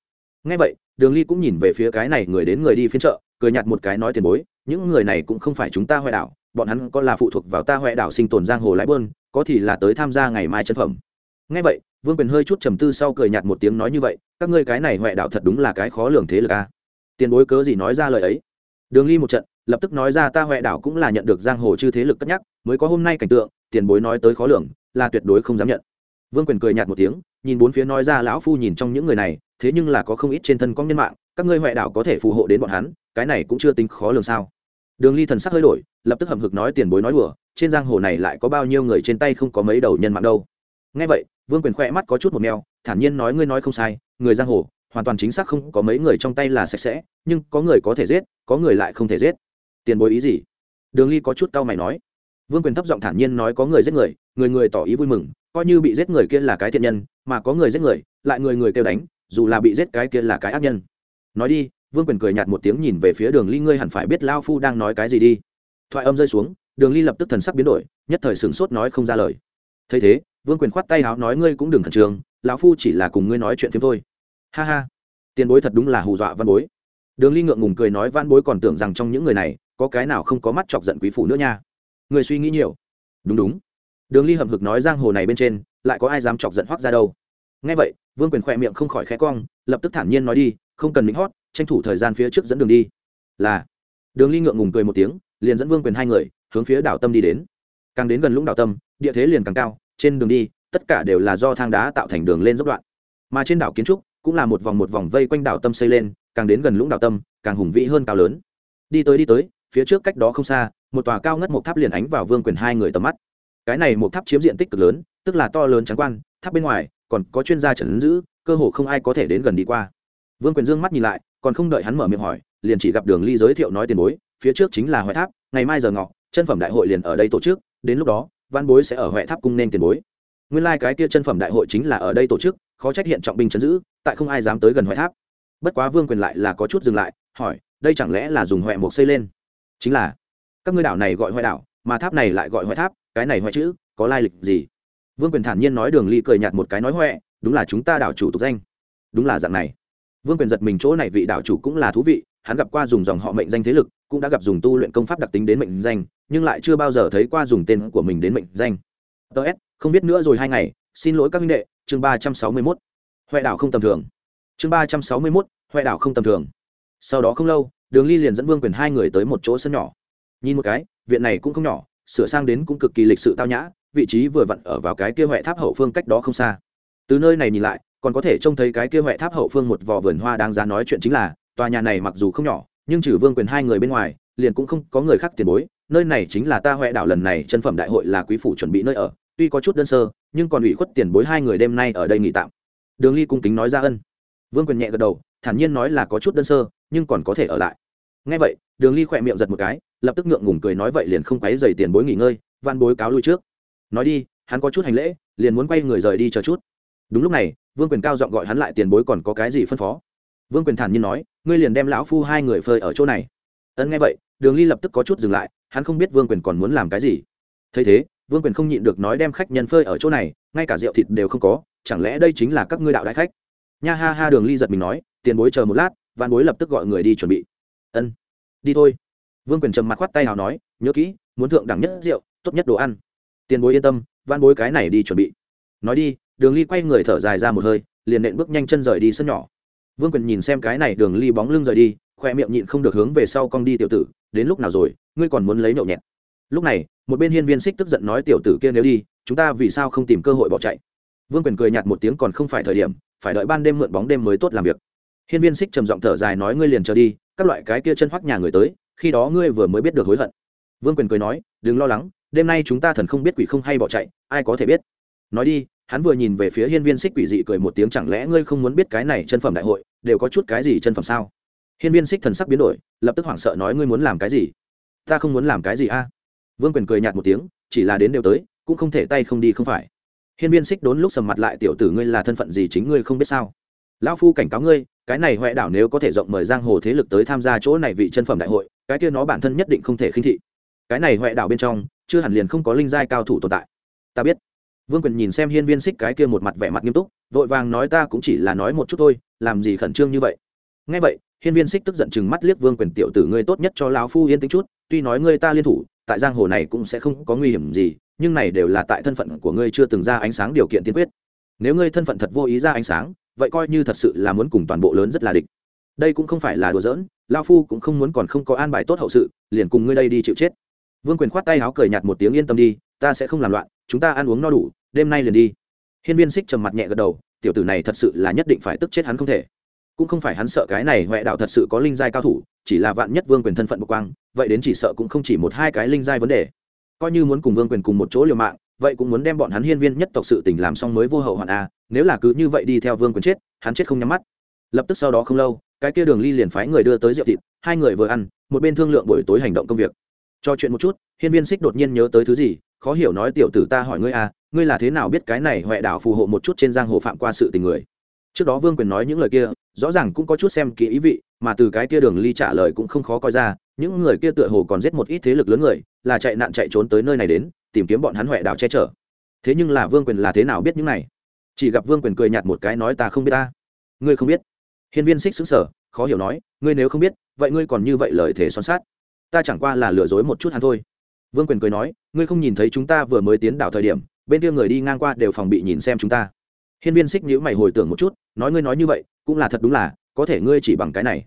Ngay vậy, đường ly cũng nhìn về phía cái này người đến người đi phiên trợ cười nhạt một cái nói tiền bối, những người này cũng không phải chúng ta huệ đảo, bọn hắn có là phụ thuộc vào ta huệ đảo sinh tồn giang hồ lái bơn, có thì là tới tham gia ngày mai chân phẩm. Ngay vậy vương quyền hơi chút trầm tư sau cười nhạt một tiếng nói như vậy, các ngươi cái này huệ đạo thật đúng là cái khó lường thế lực a. Tiền bối cớ gì nói ra lời ấy? Đường ly một trận, lập tức nói ra ta huệ đạo cũng là nhận được giang hồ chư thế lực cất nhắc, mới có hôm nay cảnh tượng, tiền bối nói tới khó lường, là tuyệt đối không dám nhận. Vương quyền cười nhạt một tiếng, nhìn bốn phía nói ra lão phu nhìn trong những người này, thế nhưng là có không ít trên thân có nhân mạng, các ngươi huệ đạo có thể phù hộ đến bọn hắn, cái này cũng chưa tính khó lường sao. Đường ly thần sắc hơi đổi, lập tức hậm hực nói tiền bối nói đùa, trên giang hồ này lại có bao nhiêu người trên tay không có mấy đầu nhân mạng đâu. Nghe vậy vương quyền khoe mắt có chút một mèo, thản nhiên nói ngươi nói không sai, người giang hồ, hoàn toàn chính xác không có mấy người trong tay là sạch sẽ, nhưng có người có thể giết, có người lại không thể giết. Tiền bối ý gì? Đường ly có chút cau mày nói. Vương quyền thấp giọng thản nhiên nói có người giết người người người tỏ ý vui mừng, coi như bị giết người kia là cái thiện nhân, mà có người giết người, lại người người kêu đánh, dù là bị giết cái kia là cái ác nhân. Nói đi, vương quyền cười nhạt một tiếng nhìn về phía đường ly, ngươi hẳn phải biết lao phu đang nói cái gì đi. Thoại âm rơi xuống, đường ly lập tức thần sắc biến đổi, nhất thời sửng sốt nói không ra lời. Thấy thế vương quyền khoát tay áo nói, ngươi cũng đừng khẩn trương, lão phu chỉ là cùng ngươi nói chuyện phim thôi. Ha ha, tiền bối thật đúng là hù dọa văn bối. Đường ly ngượng ngùng cười nói, văn bối còn tưởng rằng trong những người này có cái nào không có mắt chọc giận quý phụ nữa nha. Người suy nghĩ nhiều. Đúng đúng. Đường ly hậm hực nói, giang hồ này bên trên, lại có ai dám chọc giận hoác ra đâu. Nghe vậy, vương quyền khoe miệng không khỏi khẽ cong, lập tức thản nhiên nói đi, không cần lính hót, tranh thủ thời gian phía trước dẫn đường đi. Là. Đường ly ngượng ngùng cười một tiếng, liền dẫn vương quyền hai người hướng phía đảo tâm đi đến. Càng đến gần lũng đảo tâm, địa thế liền càng cao trên đường đi, tất cả đều là do thang đá tạo thành đường lên dốc đoạn. Mà trên đảo kiến trúc cũng là một vòng một vòng vây quanh đảo tâm xây lên, càng đến gần lũng đảo tâm, càng hùng vĩ hơn cao lớn. Đi tới đi tới, phía trước cách đó không xa, một tòa cao ngất một tháp liền ánh vào vương quyền hai người tầm mắt. Cái này một tháp chiếm diện tích cực lớn, tức là to lớn trắng quan, tháp bên ngoài còn có chuyên gia trần giữ, cơ hồ không ai có thể đến gần đi qua. Vương quyền dương mắt nhìn lại, còn không đợi hắn mở miệng hỏi, liền chỉ gặp đường ly giới thiệu nói tiền bối, phía trước chính là Hoài tháp, ngày mai giờ ngọ, chân phẩm đại hội liền ở đây tổ chức, đến lúc đó văn bối sẽ ở huệ tháp cung nên tiền bối. Nguyên lai、like、cái kia chân phẩm đại hội chính là ở đây tổ chức, khó trách hiện trọng binh chấn giữ, tại không ai dám tới gần huệ tháp. Bất quá vương quyền lại là có chút dừng lại, hỏi, đây chẳng lẽ là dùng huệ mục xây lên? Chính là, các ngươi đảo này gọi huệ đảo, mà tháp này lại gọi huệ tháp, cái này huệ chữ, có lai lịch gì? Vương quyền thản nhiên nói đường ly cười nhạt một cái nói huệ, đúng là chúng ta đảo chủ tục danh. Đúng là dạng này. Vương quyền giật mình chỗ này vị đảo chủ cũng là thú vị hắn gặp qua dùng dòng họ mệnh danh thế lực, cũng đã gặp dùng tu luyện công pháp đặc tính đến mệnh danh, nhưng lại chưa bao giờ thấy qua dùng tên của mình đến mệnh danh. Ts không biết nữa rồi hai ngày, xin lỗi các minh đệ, chương ba trăm sáu mươi mốt. Huệ đảo không tầm thường. Chương ba trăm sáu mươi mốt, huệ đảo không tầm thường. Sau đó không lâu, đường ly liền dẫn vương quyền hai người tới một chỗ sân nhỏ. Nhìn một cái, viện này cũng không nhỏ, sửa sang đến cũng cực kỳ lịch sự tao nhã, vị trí vừa vặn ở vào cái kia huệ tháp hậu phương cách đó không xa. Từ nơi này nhìn lại, còn có thể trông thấy cái kia huệ tháp hậu phương một vò vườn hoa đang ra nói chuyện chính là tòa nhà này mặc dù không nhỏ, nhưng trừ vương quyền hai người bên ngoài, liền cũng không có người khác tiền bối, nơi này chính là ta huệ đảo lần này chân phẩm đại hội là quý phủ chuẩn bị nơi ở, tuy có chút đơn sơ, nhưng còn ủy khuất tiền bối hai người đêm nay ở đây nghỉ tạm. Đường ly cung kính nói ra ân. Vương quyền nhẹ gật đầu, thản nhiên nói là có chút đơn sơ, nhưng còn có thể ở lại. Ngay vậy, đường ly khỏe miệng giật một cái, lập tức ngượng ngùng cười nói vậy liền không quấy dày tiền bối nghỉ ngơi, van bối cáo lui trước. Nói đi, hắn có chút hành lễ, liền muốn quay người rời đi chờ chút. Đúng lúc này, vương quyền cao giọng gọi hắn lại tiền bối còn có cái gì phân phó? Vương quyền thản nhiên nói, ngươi liền đem lão phu hai người phơi ở chỗ này. Ân nghe vậy, đường ly lập tức có chút dừng lại, hắn không biết vương quyền còn muốn làm cái gì. Thấy thế, vương quyền không nhịn được nói đem khách nhân phơi ở chỗ này, ngay cả rượu thịt đều không có, chẳng lẽ đây chính là các ngươi đạo đại khách? Nha ha ha, đường ly giật mình nói, tiền bối chờ một lát văn bối lập tức gọi người đi chuẩn bị. Ân, đi thôi. Vương quyền trầm mặt khoát tay nào nói, nhớ kỹ, muốn thượng đẳng nhất rượu, tốt nhất đồ ăn. Tiền bối yên tâm văn bối cái này đi chuẩn bị. Nói đi, đường ly quay người thở dài ra một hơi, liền nện bước nhanh chân rời đi sân nhỏ vương quyền nhìn xem cái này đường ly bóng lưng rời đi, khoe miệng nhịn không được hướng về sau cong đi tiểu tử, đến lúc nào rồi, ngươi còn muốn lấy nhậu nhẹt. Lúc này, một bên hiên viên xích tức giận nói tiểu tử kia nếu đi, chúng ta vì sao không tìm cơ hội bỏ chạy? Vương quyền cười nhạt một tiếng còn không phải thời điểm, phải đợi ban đêm mượn bóng đêm mới tốt làm việc. Hiên viên xích trầm giọng thở dài nói ngươi liền chờ đi, các loại cái kia chân hoắc nhà người tới, khi đó ngươi vừa mới biết được hối hận. Vương quyền cười nói, đừng lo lắng, đêm nay chúng ta thần không biết quỷ không hay bỏ chạy, ai có thể biết. Nói đi hắn vừa nhìn về phía hiên viên xích quỷ dị cười một tiếng, chẳng lẽ ngươi không muốn biết cái này chân phẩm đại hội, đều có chút cái gì chân phẩm sao? Hiên viên xích thần sắc biến đổi, lập tức hoảng sợ nói, ngươi muốn làm cái gì? Ta không muốn làm cái gì a? Vương quyền cười nhạt một tiếng, chỉ là đến đều tới, cũng không thể tay không đi không phải. Hiên viên xích đốn lúc sầm mặt lại, tiểu tử ngươi là thân phận gì chính ngươi không biết sao? Lão phu cảnh cáo ngươi, cái này huệ đảo nếu có thể rộng mời giang hồ thế lực tới tham gia chỗ này vị chân phẩm đại hội, cái kia nó bản thân nhất định không thể khinh thị. Cái này huệ đảo bên trong, chưa hẳn liền không có linh giai cao thủ tồn tại. Ta biết vương quyền nhìn xem hiên viên xích cái kia một mặt vẻ mặt nghiêm túc, vội vàng nói ta cũng chỉ là nói một chút thôi, làm gì khẩn trương như vậy. Ngay vậy, hiên viên xích tức giận chừng mắt liếc vương quyền tiểu tử ngươi tốt nhất cho lão phu yên tĩnh chút, tuy nói ngươi ta liên thủ, tại giang hồ này cũng sẽ không có nguy hiểm gì, nhưng này đều là tại thân phận của ngươi chưa từng ra ánh sáng điều kiện tiên quyết. Nếu ngươi thân phận thật vô ý ra ánh sáng, vậy coi như thật sự là muốn cùng toàn bộ lớn rất là địch. Đây cũng không phải là đùa giỡn lao phu cũng không muốn còn không có an bài tốt hậu sự, liền cùng ngươi đây đi chịu chết. Vương quyền khoát tay áo cười nhạt một tiếng yên tâm đi, ta sẽ không làm loạn, chúng ta ăn uống no đủ đêm nay liền đi. Hiên viên xích trầm mặt nhẹ gật đầu, tiểu tử này thật sự là nhất định phải tức chết hắn không thể. Cũng không phải hắn sợ cái này huệ đạo thật sự có linh giai cao thủ, chỉ là vạn nhất vương quyền thân phận bộc quang, vậy đến chỉ sợ cũng không chỉ một hai cái linh giai vấn đề. Coi như muốn cùng vương quyền cùng một chỗ liều mạng, vậy cũng muốn đem bọn hắn hiên viên nhất tộc sự tình làm xong mới vô hậu hoạn a, nếu là cứ như vậy đi theo vương quyền chết, hắn chết không nhắm mắt. Lập tức sau đó không lâu, cái kia đường ly liền phái người đưa tới rượu thịt, hai người vừa ăn, một bên thương lượng buổi tối hành động công việc. Cho chuyện một chút, hiên viên xích đột nhiên nhớ tới thứ gì, khó hiểu nói, tiểu tử ta hỏi ngươi a ngươi là thế nào biết cái này huệ đảo phù hộ một chút trên giang hồ phạm qua sự tình người? Trước đó vương quyền nói những lời kia, rõ ràng cũng có chút xem kỹ ý vị, mà từ cái kia đường ly trả lời cũng không khó coi ra, những người kia tựa hồ còn giết một ít thế lực lớn người, là chạy nạn chạy trốn tới nơi này đến, tìm kiếm bọn hắn huệ đảo che chở. Thế nhưng là vương quyền là thế nào biết những này? Chỉ gặp vương quyền cười nhạt một cái nói ta không biết ta. Ngươi không biết. Hiên viên xích xứng sở khó hiểu nói, ngươi nếu không biết, vậy ngươi còn như vậy lời thể xoắn sát ta chẳng qua là lừa dối một chút hắn thôi. Vương quyền cười nói, ngươi không nhìn thấy chúng ta vừa mới tiến đảo thời điểm bên kia người đi ngang qua đều phòng bị nhìn xem chúng ta. Hiên viên xích nhữ mày hồi tưởng một chút, nói ngươi nói như vậy, cũng là thật đúng là, có thể ngươi chỉ bằng cái này.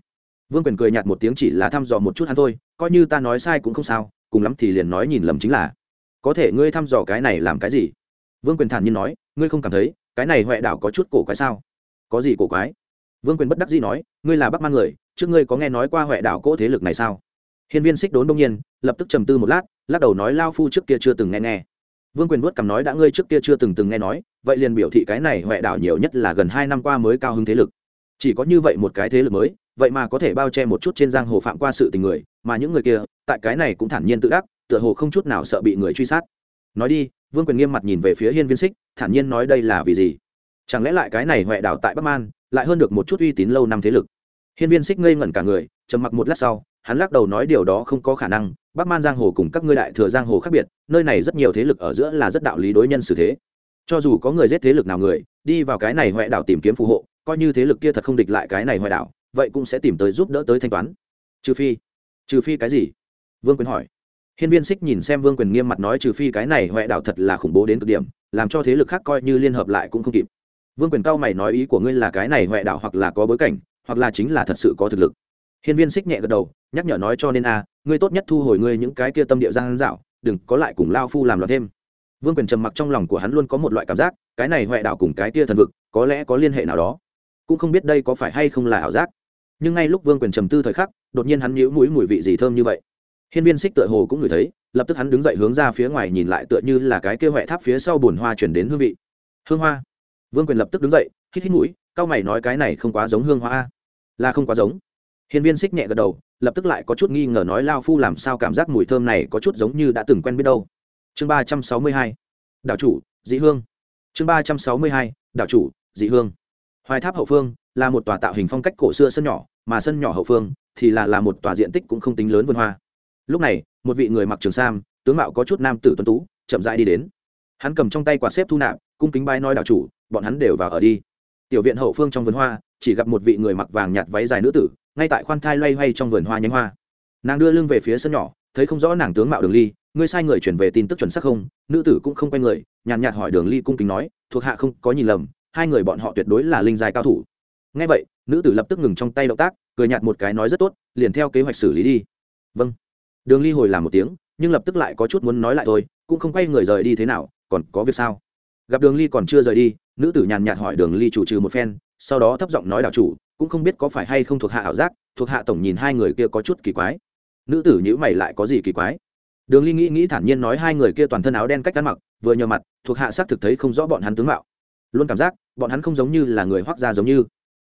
Vương quyền cười nhạt một tiếng chỉ là thăm dò một chút hắn thôi, coi như ta nói sai cũng không sao, cùng lắm thì liền nói nhìn lầm chính là. Có thể ngươi thăm dò cái này làm cái gì? Vương quyền thản nhiên nói, ngươi không cảm thấy, cái này huệ đảo có chút cổ quái sao? Có gì cổ quái? Vương quyền bất đắc dĩ nói, ngươi là bắc mang người, trước ngươi có nghe nói qua huệ đảo cỗ thế lực này sao? Hiên viên xích đốn đông nhiên, lập tức trầm tư một lát, lắc đầu nói lao phu trước kia chưa từng nghe nghe vương quyền vuốt cằm nói, đã ngươi trước kia chưa từng từng nghe nói, vậy liền biểu thị cái này huệ đảo nhiều nhất là gần hai năm qua mới cao hứng thế lực. Chỉ có như vậy một cái thế lực mới, vậy mà có thể bao che một chút trên giang hồ phạm qua sự tình người, mà những người kia, tại cái này cũng thản nhiên tự đắc, tựa hồ không chút nào sợ bị người truy sát. Nói đi, vương quyền nghiêm mặt nhìn về phía hiên viên xích, thản nhiên nói, đây là vì gì? Chẳng lẽ lại cái này huệ đảo tại bắc man, lại hơn được một chút uy tín lâu năm thế lực? Hiên viên xích ngây ngẩn cả người, trầm mặc một lát sau, hắn lắc đầu nói, điều đó không có khả năng bắc man giang hồ cùng các ngươi đại thừa giang hồ khác biệt, nơi này rất nhiều thế lực ở giữa là rất đạo lý đối nhân xử thế. Cho dù có người giết thế lực nào người, đi vào cái này huệ đảo tìm kiếm phù hộ, coi như thế lực kia thật không địch lại cái này huệ đảo, vậy cũng sẽ tìm tới giúp đỡ tới thanh toán. Trừ phi trừ phi cái gì? Vương quyền hỏi. Hiên viên xích nhìn xem vương quyền nghiêm mặt nói trừ phi cái này huệ đảo thật là khủng bố đến cực điểm, làm cho thế lực khác coi như liên hợp lại cũng không kịp. Vương quyền cao mày nói ý của ngươi là cái này huệ đảo hoặc là có bối cảnh, hoặc là chính là thật sự có thực lực hiên viên xích nhẹ gật đầu nhắc nhở nói cho nên a ngươi tốt nhất thu hồi ngươi những cái kia tâm địa giang dạo đừng có lại cùng lao phu làm loạn thêm. Vương quyền trầm mặc trong lòng của hắn luôn có một loại cảm giác cái này huệ đảo cùng cái kia thần vực có lẽ có liên hệ nào đó. Cũng không biết đây có phải hay không là ảo giác. Nhưng ngay lúc vương quyền trầm tư thời khắc đột nhiên hắn nhíu mũi mùi vị gì thơm như vậy. Hiên viên xích tựa hồ cũng ngửi thấy lập tức hắn đứng dậy hướng ra phía ngoài nhìn lại tựa như là cái kia huệ tháp phía sau bùn hoa chuyển đến hương vị. Hương hoa. Vương quyền lập tức đứng dậy hít hít mũi cao mày nói cái này không quá giống hương hoa a, là không quá giống hiên viên xích nhẹ gật đầu, lập tức lại có chút nghi ngờ nói, lao phu làm sao cảm giác mùi thơm này có chút giống như đã từng quen biết đâu? Chương ba trăm sáu mươi hai đạo chủ, dị hương. Chương ba trăm sáu mươi hai đạo chủ, dị hương. Hoài tháp hậu phương là một tòa tạo hình phong cách cổ xưa sân nhỏ, mà sân nhỏ hậu phương thì là là một tòa diện tích cũng không tính lớn vườn hoa. Lúc này, một vị người mặc trường sam, tướng mạo có chút nam tử tuấn tú, chậm rãi đi đến. Hắn cầm trong tay quả xếp thu nạp, cung kính bái nói đạo chủ, bọn hắn đều vào ở đi. Tiểu viện hậu phương trong vườn hoa, chỉ gặp một vị người mặc vàng nhạt váy dài nữ tử ngay tại khoan thai loay hoay trong vườn hoa nhánh hoa. Nàng đưa lưng về phía sân nhỏ, thấy không rõ nàng tướng mạo đường ly, ngươi sai người chuyển về tin tức chuẩn xác không? Nữ tử cũng không quay người, nhàn nhạt hỏi đường ly cung kính nói, thuộc hạ không có nhìn lầm, hai người bọn họ tuyệt đối là linh dài cao thủ. Ngay vậy, nữ tử lập tức ngừng trong tay động tác, cười nhạt một cái nói rất tốt, liền theo kế hoạch xử lý đi. Vâng. Đường ly hồi làm một tiếng, nhưng lập tức lại có chút muốn nói lại thôi, cũng không quay người rời đi thế nào, còn có việc sao? Gặp đường ly còn chưa rời đi, nữ tử nhàn nhạt hỏi đường ly chủ trừ một phen, sau đó thấp giọng nói đảo chủ cũng không biết có phải hay không thuộc hạ ảo giác, thuộc hạ tổng nhìn hai người kia có chút kỳ quái. Nữ tử nhữ mày lại có gì kỳ quái? Đường ly nghĩ nghĩ thản nhiên nói hai người kia toàn thân áo đen cách ăn mặc, vừa nhờ mặt, thuộc hạ xác thực thấy không rõ bọn hắn tướng mạo. Luôn cảm giác, bọn hắn không giống như là người hoác ra giống như.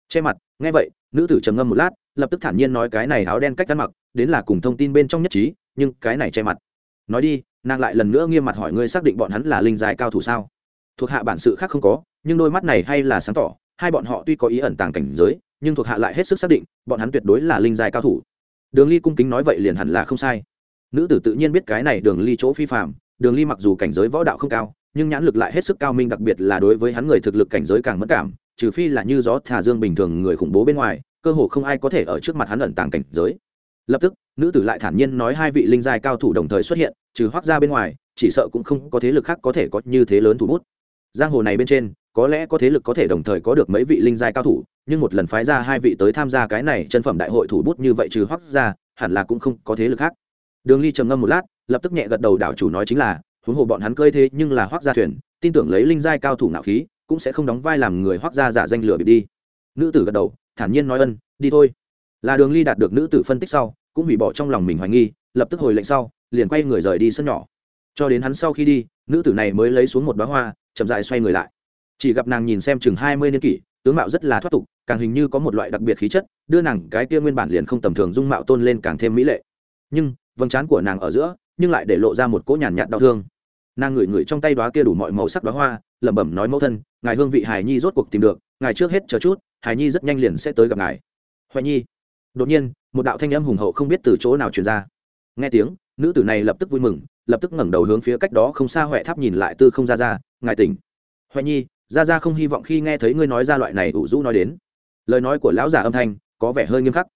Che mặt, nghe vậy, nữ tử trầm ngâm một lát, lập tức thản nhiên nói cái này áo đen cách ăn mặc, đến là cùng thông tin bên trong nhất trí, nhưng cái này che mặt. Nói đi, nàng lại lần nữa nghiêm mặt hỏi ngươi xác định bọn hắn là linh dài cao thủ sao? Thuộc hạ bản sự khác không có, nhưng đôi mắt này hay là sáng tỏ, hai bọn họ tuy có ý ẩn tàng cảnh giới nhưng thuộc hạ lại hết sức xác định, bọn hắn tuyệt đối là linh giai cao thủ. Đường ly cung kính nói vậy liền hẳn là không sai. Nữ tử tự nhiên biết cái này đường ly chỗ phi phạm đường ly mặc dù cảnh giới võ đạo không cao, nhưng nhãn lực lại hết sức cao minh, đặc biệt là đối với hắn người thực lực cảnh giới càng mất cảm, trừ phi là như gió thả dương bình thường người khủng bố bên ngoài, cơ hồ không ai có thể ở trước mặt hắn ẩn tàng cảnh giới. Lập tức, nữ tử lại thản nhiên nói hai vị linh giai cao thủ đồng thời xuất hiện, trừ hoác ra bên ngoài, chỉ sợ cũng không có thế lực khác có thể có như thế lớn thủ bút. Giang hồ này bên trên, có lẽ có thế lực có thể đồng thời có được mấy vị linh giai cao thủ nhưng một lần phái ra hai vị tới tham gia cái này chân phẩm đại hội thủ bút như vậy trừ hoắc ra, hẳn là cũng không có thế lực khác. Đường ly trầm ngâm một lát, lập tức nhẹ gật đầu đảo chủ nói chính là, huống hồ bọn hắn cơi thế nhưng là hoắc gia thuyền, tin tưởng lấy linh giai cao thủ nạo khí, cũng sẽ không đóng vai làm người hoắc gia giả danh lửa bị đi. Nữ tử gật đầu, thản nhiên nói ân, đi thôi. Là đường ly đạt được nữ tử phân tích sau, cũng hủy bỏ trong lòng mình hoài nghi, lập tức hồi lệnh sau, liền quay người rời đi sân nhỏ. Cho đến hắn sau khi đi, nữ tử này mới lấy xuống một bó hoa, chậm dại xoay người lại. Chỉ gặp nàng nhìn xem chừng hai mươi niên kỷ tướng mạo rất là thoát tục, càng hình như có một loại đặc biệt khí chất, đưa nàng cái kia nguyên bản liền không tầm thường dung mạo tôn lên càng thêm mỹ lệ. Nhưng, vầng trán của nàng ở giữa, nhưng lại để lộ ra một cỗ nhàn nhạt đau thương. Nàng ngửi ngửi trong tay đoá kia đủ mọi màu sắc đoá hoa, lẩm bẩm nói mẫu thân, ngài hương vị hài nhi rốt cuộc tìm được, ngài trước hết chờ chút hài nhi rất nhanh liền sẽ tới gặp ngài. Hoài nhi. Đột nhiên, một đạo thanh âm hùng hậu không biết từ chỗ nào truyền ra. Nghe tiếng, nữ tử này lập tức vui mừng, lập tức ngẩng đầu hướng phía cách đó không xa huệ tháp nhìn lại tư không ra ra, ngài tỉnh. Huệ nhi ra ra không hy vọng khi nghe thấy ngươi nói ra loại này ủ rũ nói đến. Lời nói của lão giả âm thanh có vẻ hơi nghiêm khắc.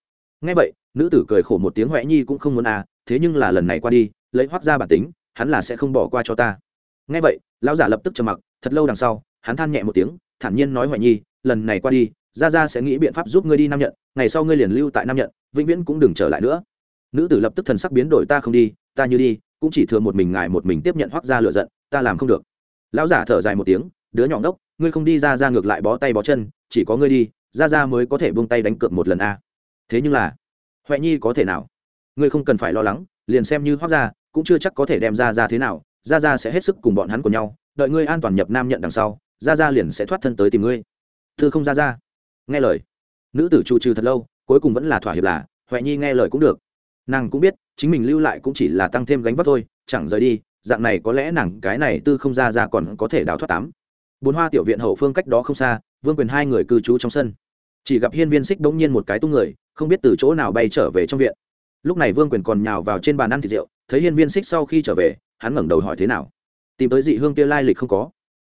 Nghe vậy, nữ tử cười khổ một tiếng huệ nhi cũng không muốn à thế nhưng là lần này qua đi, lấy hoác ra bản tính, hắn là sẽ không bỏ qua cho ta. Nghe vậy, lão giả lập tức trầm mặc, thật lâu đằng sau, hắn than nhẹ một tiếng, thản nhiên nói huệ nhi, lần này qua đi, ra ra sẽ nghĩ biện pháp giúp ngươi đi nam nhận, ngày sau ngươi liền lưu tại nam nhận, vĩnh viễn cũng đừng trở lại nữa. Nữ tử lập tức thần sắc biến đổi, ta không đi, ta như đi, cũng chỉ thừa một mình ngài một mình tiếp nhận hoác ra lựa giận, ta làm không được. Lão giả thở dài một tiếng đứa nhỏ ngốc, ngươi không đi ra ra ngược lại bó tay bó chân, chỉ có ngươi đi, ra ra mới có thể buông tay đánh cược một lần a. Thế nhưng là, huệ nhi có thể nào? Ngươi không cần phải lo lắng, liền xem như hoác ra cũng chưa chắc có thể đem ra ra thế nào, ra ra sẽ hết sức cùng bọn hắn của nhau, đợi ngươi an toàn nhập nam nhận đằng sau, ra ra liền sẽ thoát thân tới tìm ngươi. Thư không ra ra. Nghe lời. Nữ tử trụ trừ thật lâu, cuối cùng vẫn là thỏa hiệp là, huệ nhi nghe lời cũng được. Nàng cũng biết, chính mình lưu lại cũng chỉ là tăng thêm gánh vác thôi, chẳng rời đi, dạng này có lẽ nàng cái này tư không ra ra còn có thể đào thoát tám bốn hoa tiểu viện hậu phương cách đó không xa, vương quyền hai người cư trú trong sân. Chỉ gặp hiên viên xích bỗng nhiên một cái tung người, không biết từ chỗ nào bay trở về trong viện. Lúc này vương quyền còn nhào vào trên bàn ăn thịt rượu, thấy hiên viên xích sau khi trở về, hắn ngẩng đầu hỏi thế nào. Tìm tới dị hương kia lai lịch không có.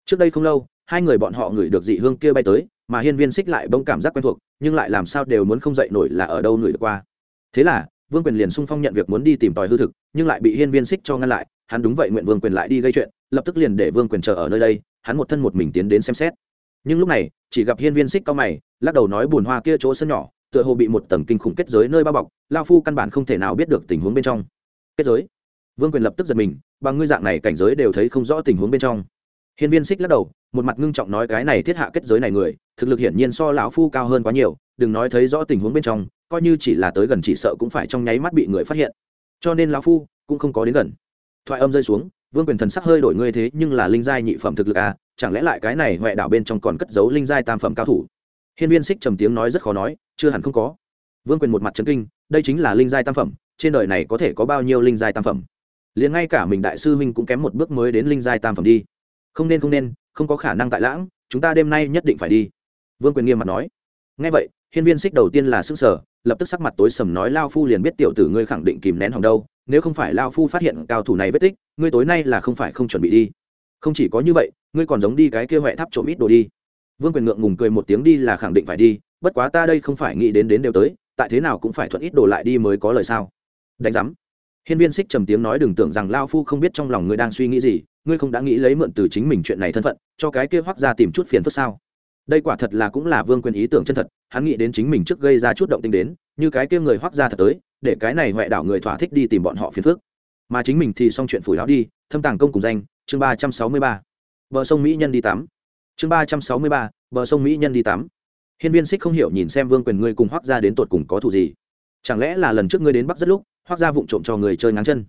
Trước đây không lâu, hai người bọn họ ngửi được dị hương kia bay tới, mà hiên viên xích lại bỗng cảm giác quen thuộc, nhưng lại làm sao đều muốn không dậy nổi là ở đâu ngửi được qua. Thế là, vương quyền liền sung phong nhận việc muốn đi tìm tòi hư thực, nhưng lại bị hiên viên xích cho ngăn lại, hắn đúng vậy nguyện vương quyền lại đi gây chuyện, lập tức liền để vương quyền chờ ở nơi đây hắn một thân một mình tiến đến xem xét. Nhưng lúc này, chỉ gặp hiên viên xích cao mày, lắc đầu nói bùn hoa kia chỗ sân nhỏ, tựa hồ bị một tầng kinh khủng kết giới nơi bao bọc, lao phu căn bản không thể nào biết được tình huống bên trong. Kết giới? Vương quyền lập tức giật mình, bằng ngươi dạng này cảnh giới đều thấy không rõ tình huống bên trong. Hiên viên xích lắc đầu, một mặt ngưng trọng nói cái này thiết hạ kết giới này người, thực lực hiển nhiên so lão phu cao hơn quá nhiều, đừng nói thấy rõ tình huống bên trong, coi như chỉ là tới gần chỉ sợ cũng phải trong nháy mắt bị người phát hiện. Cho nên lão phu cũng không có đến gần. Thoại âm rơi xuống vương quyền thần sắc hơi đổi ngươi thế, nhưng là linh giai nhị phẩm thực lực à chẳng lẽ lại cái này huệ đảo bên trong còn cất giấu linh giai tam phẩm cao thủ? Hiên viên xích trầm tiếng nói rất khó nói, chưa hẳn không có. Vương quyền một mặt trấn kinh, đây chính là linh giai tam phẩm, trên đời này có thể có bao nhiêu linh giai tam phẩm? Liền ngay cả mình đại sư huynh cũng kém một bước mới đến linh giai tam phẩm đi. Không nên không nên, không có khả năng tại lãng, chúng ta đêm nay nhất định phải đi. Vương quyền nghiêm mặt nói. Ngay vậy, hiên viên xích đầu tiên là s ư n g sở lập tức sắc mặt tối sầm nói, lao phu liền biết tiểu tử ngươi khẳng định kìm nén hòng đâu nếu không phải lao phu phát hiện cao thủ này vết tích, ngươi tối nay là không phải không chuẩn bị đi. Không chỉ có như vậy, ngươi còn giống đi cái kia huệ tháp trộm ít đồ đi. Vương quyền ngượng ngùng cười một tiếng đi là khẳng định phải đi, bất quá ta đây không phải nghĩ đến đến đều tới, tại thế nào cũng phải thuận ít đồ lại đi mới có lời sao. Đánh giám. Hiên viên xích trầm tiếng nói đừng tưởng rằng lao phu không biết trong lòng ngươi đang suy nghĩ gì, ngươi không đã nghĩ lấy mượn từ chính mình chuyện này thân phận, cho cái kia hoác ra tìm chút phiền phức sao? Đây quả thật là cũng là vương quyền ý tưởng chân thật, hắn nghĩ đến chính mình trước gây ra chút động tinh đến, như cái kia người hoác ra thật tới, để cái này huệ đảo người thỏa thích đi tìm bọn họ phiền phức. Mà chính mình thì xong chuyện phủi áo đi, thâm tàng công cùng danh, chương ba trăm sáu mươi ba. Bờ sông mỹ nhân đi tắm. Chương ba trăm sáu mươi ba, bờ sông mỹ nhân đi tắm. Hiên viên xích không hiểu nhìn xem vương quyền ngươi cùng hoác ra đến tột cùng có thù gì. Chẳng lẽ là lần trước ngươi đến bắc rất lúc hoác ra vụng trộm cho người chơi ngáng chân?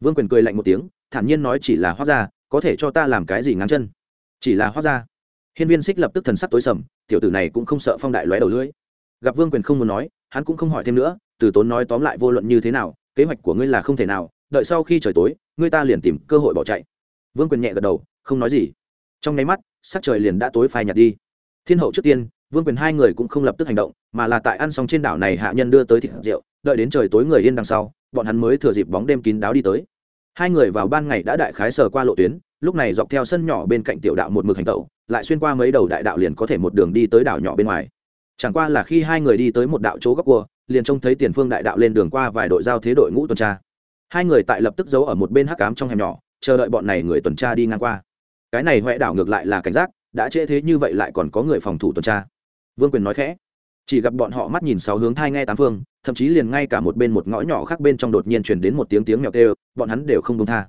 Vương quyền cười lạnh một tiếng, thản nhiên nói chỉ là hoác ra có thể cho ta làm cái gì ngáng chân? Chỉ là hoác ra hiên viên xích lập tức thần sắc tối sầm, tiểu tử này cũng không sợ phong đại lóe đầu lưỡi. Gặp vương quyền không muốn nói, hắn cũng không hỏi thêm nữa, từ tốn nói tóm lại vô luận như thế nào, kế hoạch của ngươi là không thể nào, đợi sau khi trời tối, ngươi ta liền tìm cơ hội bỏ chạy. Vương quyền nhẹ gật đầu, không nói gì. Trong nháy mắt, sắc trời liền đã tối phai nhạt đi. Thiên hậu trước tiên, vương quyền hai người cũng không lập tức hành động, mà là tại ăn xong trên đảo này hạ nhân đưa tới thịt rượu, đợi đến trời tối người yên đằng sau, bọn hắn mới thừa dịp bóng đêm kín đáo đi tới hai người vào ban ngày đã đại khái sờ qua lộ tuyến, lúc này dọc theo sân nhỏ bên cạnh tiểu đạo một mực hành tẩu, lại xuyên qua mấy đầu đại đạo liền có thể một đường đi tới đảo nhỏ bên ngoài. Chẳng qua là khi hai người đi tới một đạo chỗ góc cua, liền trông thấy tiền phương đại đạo lên đường qua vài đội giao thế đội ngũ tuần tra. Hai người tại lập tức giấu ở một bên hắc cám trong hẻm nhỏ, chờ đợi bọn này người tuần tra đi ngang qua. Cái này huệ đảo ngược lại là cảnh giác, đã trễ thế như vậy lại còn có người phòng thủ tuần tra. Vương quyền nói khẽ chỉ gặp bọn họ mắt nhìn sáu hướng thai nghe tám phương, thậm chí liền ngay cả một bên một ngõ nhỏ khác bên trong đột nhiên chuyển đến một tiếng tiếng mèo kêu bọn hắn đều không đông tha.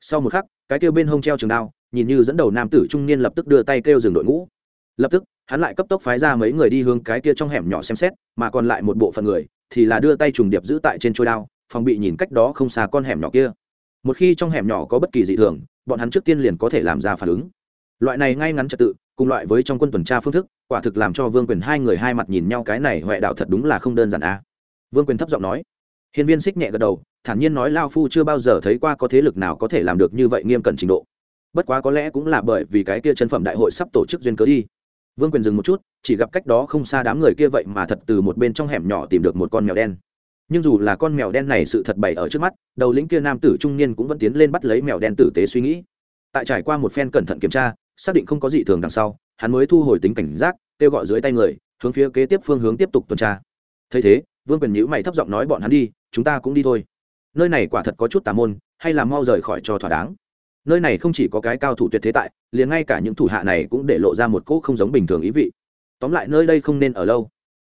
Sau một khắc, cái kêu bên hông treo trường đao, nhìn như dẫn đầu nam tử trung niên lập tức đưa tay kêu dừng đội ngũ. Lập tức, hắn lại cấp tốc phái ra mấy người đi hướng cái kia trong hẻm nhỏ xem xét, mà còn lại một bộ phận người thì là đưa tay trùng điệp giữ tại trên trôi đao, phòng bị nhìn cách đó không xa con hẻm nhỏ kia. Một khi trong hẻm nhỏ có bất kỳ dị thường, bọn hắn trước tiên liền có thể làm ra phản ứng loại này ngay ngắn trật tự, cùng loại với trong quân tuần tra phương thức, quả thực làm cho vương quyền hai người hai mặt nhìn nhau cái này huệ đạo thật đúng là không đơn giản a. À. vương quyền thấp giọng nói. Hiên viên xích nhẹ gật đầu, thản nhiên nói lao phu chưa bao giờ thấy qua có thế lực nào có thể làm được như vậy nghiêm cẩn trình độ. Bất quá có lẽ cũng là bởi vì cái kia chân phẩm đại hội sắp tổ chức duyên cớ đi. Vương quyền dừng một chút, chỉ gặp cách đó không xa đám người kia vậy mà thật từ một bên trong hẻm nhỏ tìm được một con mèo đen. Nhưng dù là con mèo đen này sự thật bày ở trước mắt, đầu lĩnh kia nam tử trung niên cũng vẫn tiến lên bắt lấy mèo đen tử tế suy nghĩ. Tại trải qua một phen cẩn thận kiểm tra xác định không có gì thường đằng sau, hắn mới thu hồi tính cảnh giác, kêu gọi dưới tay người, hướng phía kế tiếp phương hướng tiếp tục tuần tra. Thấy thế, vương quyền nhữ mày thấp giọng nói bọn hắn đi, chúng ta cũng đi thôi. Nơi này quả thật có chút tà môn, hay là mau rời khỏi cho thỏa đáng. Nơi này không chỉ có cái cao thủ tuyệt thế tại, liền ngay cả những thủ hạ này cũng để lộ ra một cỗ không giống bình thường ý vị. Tóm lại nơi đây không nên ở lâu.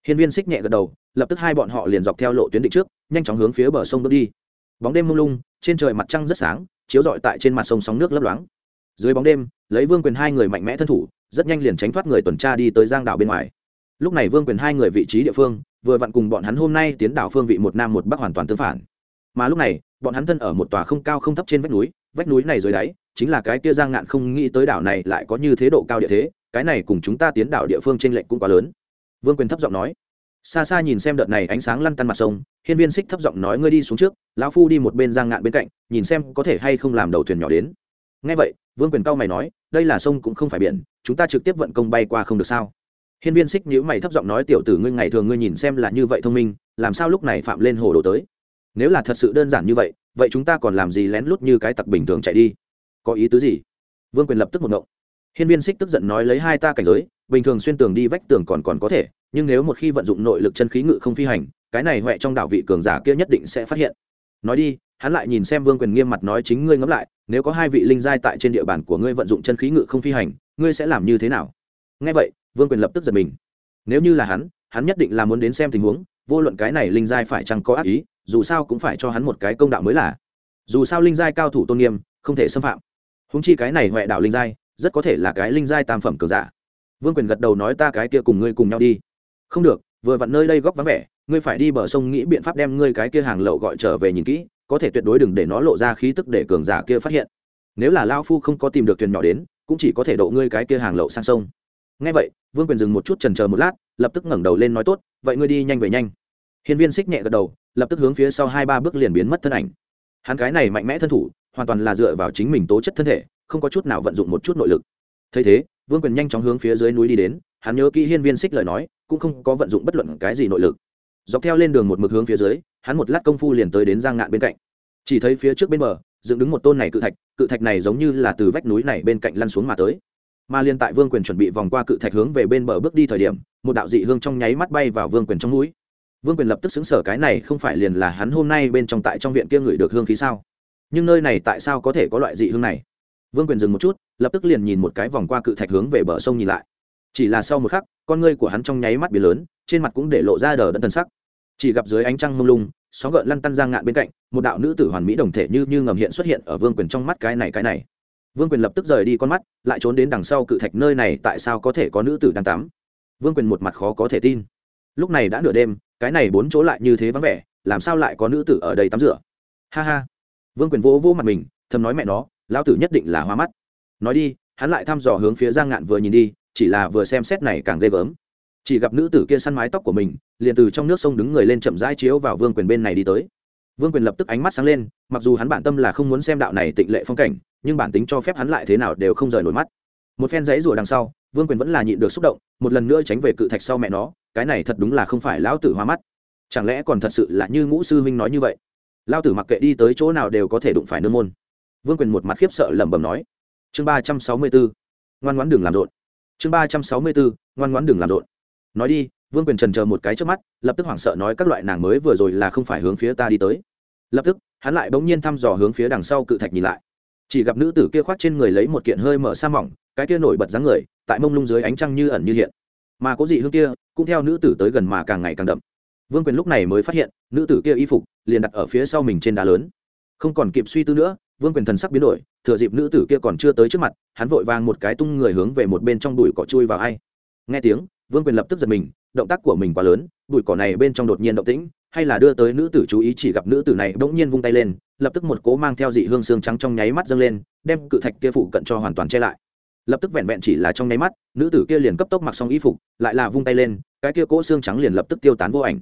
Hiên viên xích nhẹ gật đầu, lập tức hai bọn họ liền dọc theo lộ tuyến định trước, nhanh chóng hướng phía bờ sông bước đi. Bóng đêm mông lung, trên trời mặt trăng rất sáng, chiếu rọi tại trên mặt sông sóng nước lấp loáng dưới bóng đêm, lấy vương quyền hai người mạnh mẽ thân thủ, rất nhanh liền tránh thoát người tuần tra đi tới giang đảo bên ngoài. Lúc này vương quyền hai người vị trí địa phương, vừa vặn cùng bọn hắn hôm nay tiến đảo phương vị một nam một bắc hoàn toàn tương phản. Mà lúc này, bọn hắn thân ở một tòa không cao không thấp trên vách núi vách núi này dưới đáy, chính là cái kia giang ngạn không nghĩ tới đảo này lại có như thế độ cao địa thế, cái này cùng chúng ta tiến đảo địa phương trên lệnh cũng quá lớn. Vương quyền thấp giọng nói. Xa xa nhìn xem đợt này ánh sáng lăn tăn mặt sông, hiên viên xích thấp giọng nói ngươi đi xuống trước, lão phu đi một bên giang ngạn bên cạnh, nhìn xem có thể hay không làm đầu thuyền nhỏ đến ngay vậy, vương quyền cao mày nói, đây là sông cũng không phải biển, chúng ta trực tiếp vận công bay qua không được sao? Hiên viên xích nhữ mày thấp giọng nói, tiểu tử ngươi ngày thường ngươi nhìn xem là như vậy thông minh, làm sao lúc này phạm lên hồ đồ tới? Nếu là thật sự đơn giản như vậy vậy chúng ta còn làm gì lén lút như cái tặc bình thường chạy đi? Có ý tứ gì? Vương quyền lập tức một ngộng. Hiên viên xích tức giận nói, lấy hai ta cảnh giới, bình thường xuyên tường đi vách tường còn còn có thể, nhưng nếu một khi vận dụng nội lực chân khí ngự không phi hành, cái này huệ trong đảo vị cường giả kia nhất định sẽ phát hiện nói đi, hắn lại nhìn xem vương quyền nghiêm mặt nói chính ngươi ngẫm lại, nếu có hai vị linh giai tại trên địa bàn của ngươi vận dụng chân khí ngự không phi hành, ngươi sẽ làm như thế nào? Nghe vậy, vương quyền lập tức giật mình. Nếu như là hắn hắn nhất định là muốn đến xem tình huống, vô luận cái này linh giai phải chăng có ác ý, dù sao cũng phải cho hắn một cái công đạo mới là. Dù sao linh giai cao thủ tôn nghiêm, không thể xâm phạm. Húng chi cái này huệ đạo linh giai, rất có thể là cái linh giai tam phẩm cường giả. Vương quyền gật đầu nói ta cái kia cùng ngươi cùng nhau đi. Không được vừa vặn nơi đây góc vắng vẻ, ngươi phải đi bờ sông nghĩ biện pháp đem ngươi cái kia hàng lậu gọi trở về nhìn kỹ, có thể tuyệt đối đừng để nó lộ ra khí tức để cường giả kia phát hiện. Nếu là lao phu không có tìm được thuyền nhỏ đến, cũng chỉ có thể độ ngươi cái kia hàng lậu sang sông. Ngay vậy, vương quyền dừng một chút trần chờ một lát, lập tức ngẩng đầu lên nói tốt, vậy ngươi đi nhanh về nhanh. Hiên viên xích nhẹ gật đầu, lập tức hướng phía sau hai ba bước liền biến mất thân ảnh. Hắn cái này mạnh mẽ thân thủ, hoàn toàn là dựa vào chính mình tố chất thân thể, không có chút nào vận dụng một chút nội lực. Thấy thế, vương quyền nhanh chóng hướng phía dưới núi đi đến, hắn nhớ kỹ hiên viên xích lời nói cũng không có vận dụng bất luận cái gì nội lực. Dọc theo lên đường một mực hướng phía dưới, hắn một lát công phu liền tới đến giang ngạn bên cạnh. Chỉ thấy phía trước bên bờ, dựng đứng một tôn này cự thạch cự thạch này giống như là từ vách núi này bên cạnh lăn xuống mà tới. Mà liên tại vương quyền chuẩn bị vòng qua cự thạch hướng về bên bờ bước đi thời điểm, một đạo dị hương trong nháy mắt bay vào vương quyền trong núi vương quyền lập tức xứng sở cái này không phải liền là hắn hôm nay bên trong tại trong viện kia ngửi được hương khí sao? Nhưng nơi này tại sao có thể có loại dị hương này? Vương quyền dừng một chút, lập tức liền nhìn một cái vòng qua cự thạch hướng về bờ sông nhìn lại chỉ là sau một khắc, con ngươi của hắn trong nháy mắt biến lớn, trên mặt cũng để lộ ra đờ đẫn thần sắc. Chỉ gặp dưới ánh trăng mông lung, sóng gợn lăn tăn giang ngạn bên cạnh, một đạo nữ tử hoàn mỹ đồng thể như như ngầm hiện xuất hiện ở vương quyền trong mắt cái này cái này. Vương quyền lập tức rời đi con mắt, lại trốn đến đằng sau cự thạch nơi này, tại sao có thể có nữ tử đang tắm? Vương quyền một mặt khó có thể tin. Lúc này đã nửa đêm, cái này bốn chỗ lại như thế vắng vẻ, làm sao lại có nữ tử ở đây tắm rửa? Ha ha. Vương quyền vỗ vỗ mặt mình, thầm nói mẹ nó, lão tử nhất định là hoa mắt. Nói đi, hắn lại thăm dò hướng phía giang ngạn vừa nhìn đi chỉ là vừa xem xét này càng ghê gớm. Chỉ gặp nữ tử kia săn mái tóc của mình, liền từ trong nước sông đứng người lên chậm rãi chiếu vào vương quyền bên này đi tới. Vương quyền lập tức ánh mắt sáng lên, mặc dù hắn bản tâm là không muốn xem đạo này tịnh lệ phong cảnh, nhưng bản tính cho phép hắn lại thế nào đều không rời nổi mắt. Một phen giấy rủa đằng sau, vương quyền vẫn là nhịn được xúc động, một lần nữa tránh về cự thạch sau mẹ nó, cái này thật đúng là không phải lão tử hoa mắt. Chẳng lẽ còn thật sự là như ngũ sư huynh nói như vậy? Lao tử mặc kệ đi tới chỗ nào đều có thể đụng phải nương môn. Vương quyền một mặt khiếp sợ lẩm bẩm nói. Chương ba trăm sáu mươi bốn. Ngoan ngoãn đường làm rộn chương ba trăm sáu mươi bốn ngoan ngoãn đường làm rộn. Nói đi, vương quyền trần chờ một cái trước mắt, lập tức hoảng sợ nói các loại nàng mới vừa rồi là không phải hướng phía ta đi tới. Lập tức, hắn lại bỗng nhiên thăm dò hướng phía đằng sau cự thạch nhìn lại. Chỉ gặp nữ tử kia khoác trên người lấy một kiện hơi mở sa mỏng, cái kia nổi bật dáng người, tại mông lung dưới ánh trăng như ẩn như hiện. Mà có gì hương kia, cũng theo nữ tử tới gần mà càng ngày càng đậm. Vương quyền lúc này mới phát hiện, nữ tử kia y phục, liền đặt ở phía sau mình trên đá lớn. Không còn kịp suy tư nữa vương quyền thần sắc biến đổi, thừa dịp nữ tử kia còn chưa tới trước mặt, hắn vội vàng một cái tung người hướng về một bên trong đùi cỏ chui vào ai. Nghe tiếng, vương quyền lập tức giật mình, động tác của mình quá lớn bụi cỏ này bên trong đột nhiên động tĩnh, hay là đưa tới nữ tử chú ý chỉ gặp nữ tử này bỗng nhiên vung tay lên, lập tức một cố mang theo dị hương xương trắng trong nháy mắt dâng lên, đem cự thạch kia phụ cận cho hoàn toàn che lại. Lập tức vẹn vẹn chỉ là trong nháy mắt, nữ tử kia liền cấp tốc mặc xong y phục, lại là vung tay lên, cái kia cỗ xương trắng liền lập tức tiêu tán vô ảnh.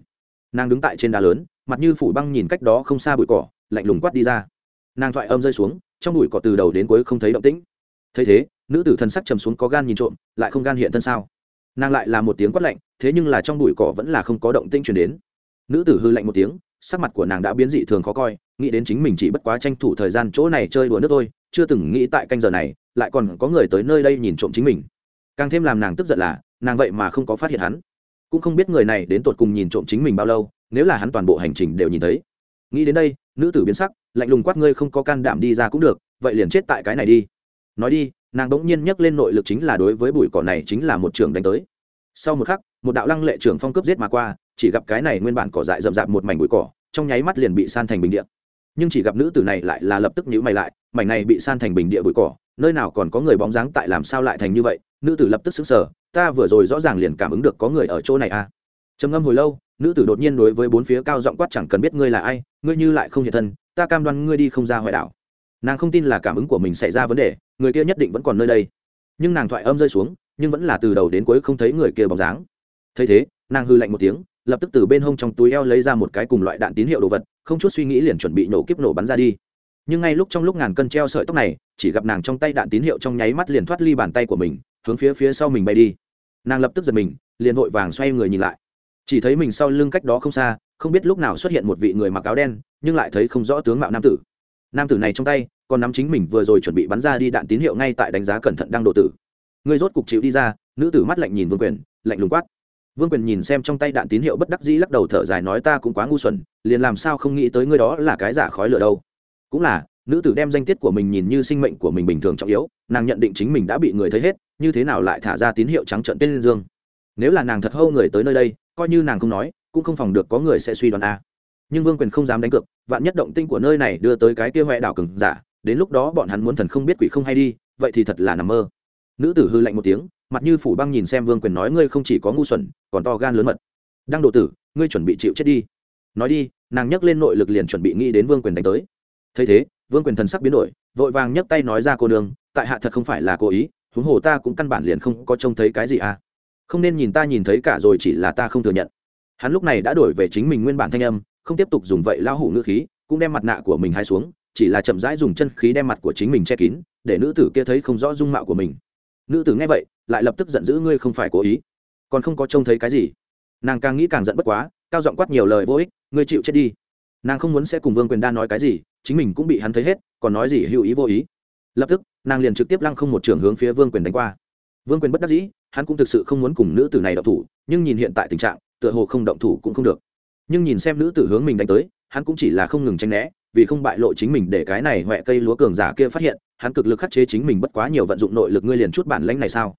Nàng đứng tại trên đá lớn, mặt như phủ băng nhìn cách đó không xa bụi cỏ, lạnh lùng quát đi ra nàng thoại âm rơi xuống, trong bụi cỏ từ đầu đến cuối không thấy động tĩnh. Thấy thế, nữ tử thân sắc trầm xuống có gan nhìn trộm, lại không gan hiện thân sao? Nàng lại là một tiếng quát lạnh, thế nhưng là trong bụi cỏ vẫn là không có động tĩnh chuyển đến. Nữ tử hư lạnh một tiếng, sắc mặt của nàng đã biến dị thường khó coi, nghĩ đến chính mình chỉ bất quá tranh thủ thời gian chỗ này chơi đùa nước thôi, chưa từng nghĩ tại canh giờ này, lại còn có người tới nơi đây nhìn trộm chính mình. Càng thêm làm nàng tức giận là, nàng vậy mà không có phát hiện hắn. Cũng không biết người này đến tột cùng nhìn trộm chính mình bao lâu, nếu là hắn toàn bộ hành trình đều nhìn thấy. Nghĩ đến đây nữ tử biến sắc, lạnh lùng quát ngươi không có can đảm đi ra cũng được, vậy liền chết tại cái này đi. Nói đi, nàng bỗng nhiên nhấc lên nội lực chính là đối với bụi cỏ này chính là một trường đánh tới. Sau một khắc, một đạo lăng lệ trưởng phong cướp giết mà qua, chỉ gặp cái này nguyên bản cỏ dại rậm rạp một mảnh bụi cỏ, trong nháy mắt liền bị san thành bình địa. Nhưng chỉ gặp nữ tử này lại là lập tức nhíu mày lại, mảnh này bị san thành bình địa bụi cỏ, nơi nào còn có người bóng dáng tại làm sao lại thành như vậy? Nữ tử lập tức xứng sở ta vừa rồi rõ ràng liền cảm ứng được có người ở chỗ này à. Trầm ngâm hồi lâu nữ tử đột nhiên đối với bốn phía cao giọng quát chẳng cần biết ngươi là ai, ngươi như lại không hiện thân, ta cam đoan ngươi đi không ra hoài đảo. Nàng không tin là cảm ứng của mình xảy ra vấn đề, người kia nhất định vẫn còn nơi đây. Nhưng nàng thoại âm rơi xuống, nhưng vẫn là từ đầu đến cuối không thấy người kia bóng dáng. Thấy thế, nàng hư lạnh một tiếng, lập tức từ bên hông trong túi eo lấy ra một cái cùng loại đạn tín hiệu đồ vật, không chút suy nghĩ liền chuẩn bị nổ kiếp nổ bắn ra đi. Nhưng ngay lúc trong lúc ngàn cân treo sợi tóc này, chỉ gặp nàng trong tay đạn tín hiệu trong nháy mắt liền thoát ly bàn tay của mình, hướng phía phía sau mình bay đi. Nàng lập tức giật mình, liền vội vàng xoay người nhìn lại chỉ thấy mình sau lưng cách đó không xa, không biết lúc nào xuất hiện một vị người mặc áo đen, nhưng lại thấy không rõ tướng mạo nam tử. Nam tử này trong tay, còn nắm chính mình vừa rồi chuẩn bị bắn ra đi đạn tín hiệu ngay tại đánh giá cẩn thận đang độ tử. Người rốt cục chịu đi ra, nữ tử mắt lạnh nhìn vương quyền, lạnh lùng quát. Vương quyền nhìn xem trong tay đạn tín hiệu bất đắc dĩ lắc đầu thở dài nói ta cũng quá ngu xuẩn, liền làm sao không nghĩ tới ngươi đó là cái giả khói lửa đâu. Cũng là, nữ tử đem danh tiết của mình nhìn như sinh mệnh của mình bình thường trọng yếu, nàng nhận định chính mình đã bị người thấy hết, như thế nào lại thả ra tín hiệu trắng trợn tên liên dương. Nếu là nàng thật hâu người tới nơi đây coi như nàng không nói, cũng không phòng được có người sẽ suy đoán a. Nhưng vương quyền không dám đánh cược, vạn nhất động tinh của nơi này đưa tới cái kia huệ đảo cừng giả, đến lúc đó bọn hắn muốn thần không biết quỷ không hay đi, vậy thì thật là nằm mơ. Nữ tử hư lạnh một tiếng, mặt như phủ băng nhìn xem vương quyền nói ngươi không chỉ có ngu xuẩn, còn to gan lớn mật. Đang độ tử, ngươi chuẩn bị chịu chết đi. Nói đi, nàng nhấc lên nội lực liền chuẩn bị nghĩ đến vương quyền đánh tới. Thấy thế, vương quyền thần sắc biến đổi, vội vàng nhấc tay nói ra cô nương, tại hạ thật không phải là cố ý, huống hồ ta cũng căn bản liền không có trông thấy cái gì à không nên nhìn ta nhìn thấy cả rồi chỉ là ta không thừa nhận. Hắn lúc này đã đổi về chính mình nguyên bản thanh âm, không tiếp tục dùng vậy lao hủ ngữ khí, cũng đem mặt nạ của mình hai xuống, chỉ là chậm rãi dùng chân khí đem mặt của chính mình che kín, để nữ tử kia thấy không rõ dung mạo của mình. Nữ tử nghe vậy, lại lập tức giận dữ, ngươi không phải cố ý, còn không có trông thấy cái gì? Nàng càng nghĩ càng giận bất quá, cao giọng quát nhiều lời vô ích, ngươi chịu chết đi. Nàng không muốn sẽ cùng vương quyền đa nói cái gì, chính mình cũng bị hắn thấy hết, còn nói gì hữu ý vô ý. Lập tức, nàng liền trực tiếp lăng không một trường hướng phía vương quyền đánh qua. Vương quyền bất đắc dĩ hắn cũng thực sự không muốn cùng nữ tử này động thủ, nhưng nhìn hiện tại tình trạng, tựa hồ không động thủ cũng không được. Nhưng nhìn xem nữ tử hướng mình đánh tới, hắn cũng chỉ là không ngừng tranh né, vì không bại lộ chính mình để cái này huệ cây lúa cường giả kia phát hiện, hắn cực lực khắc chế chính mình bất quá nhiều vận dụng nội lực ngươi liền chút bản lãnh này sao?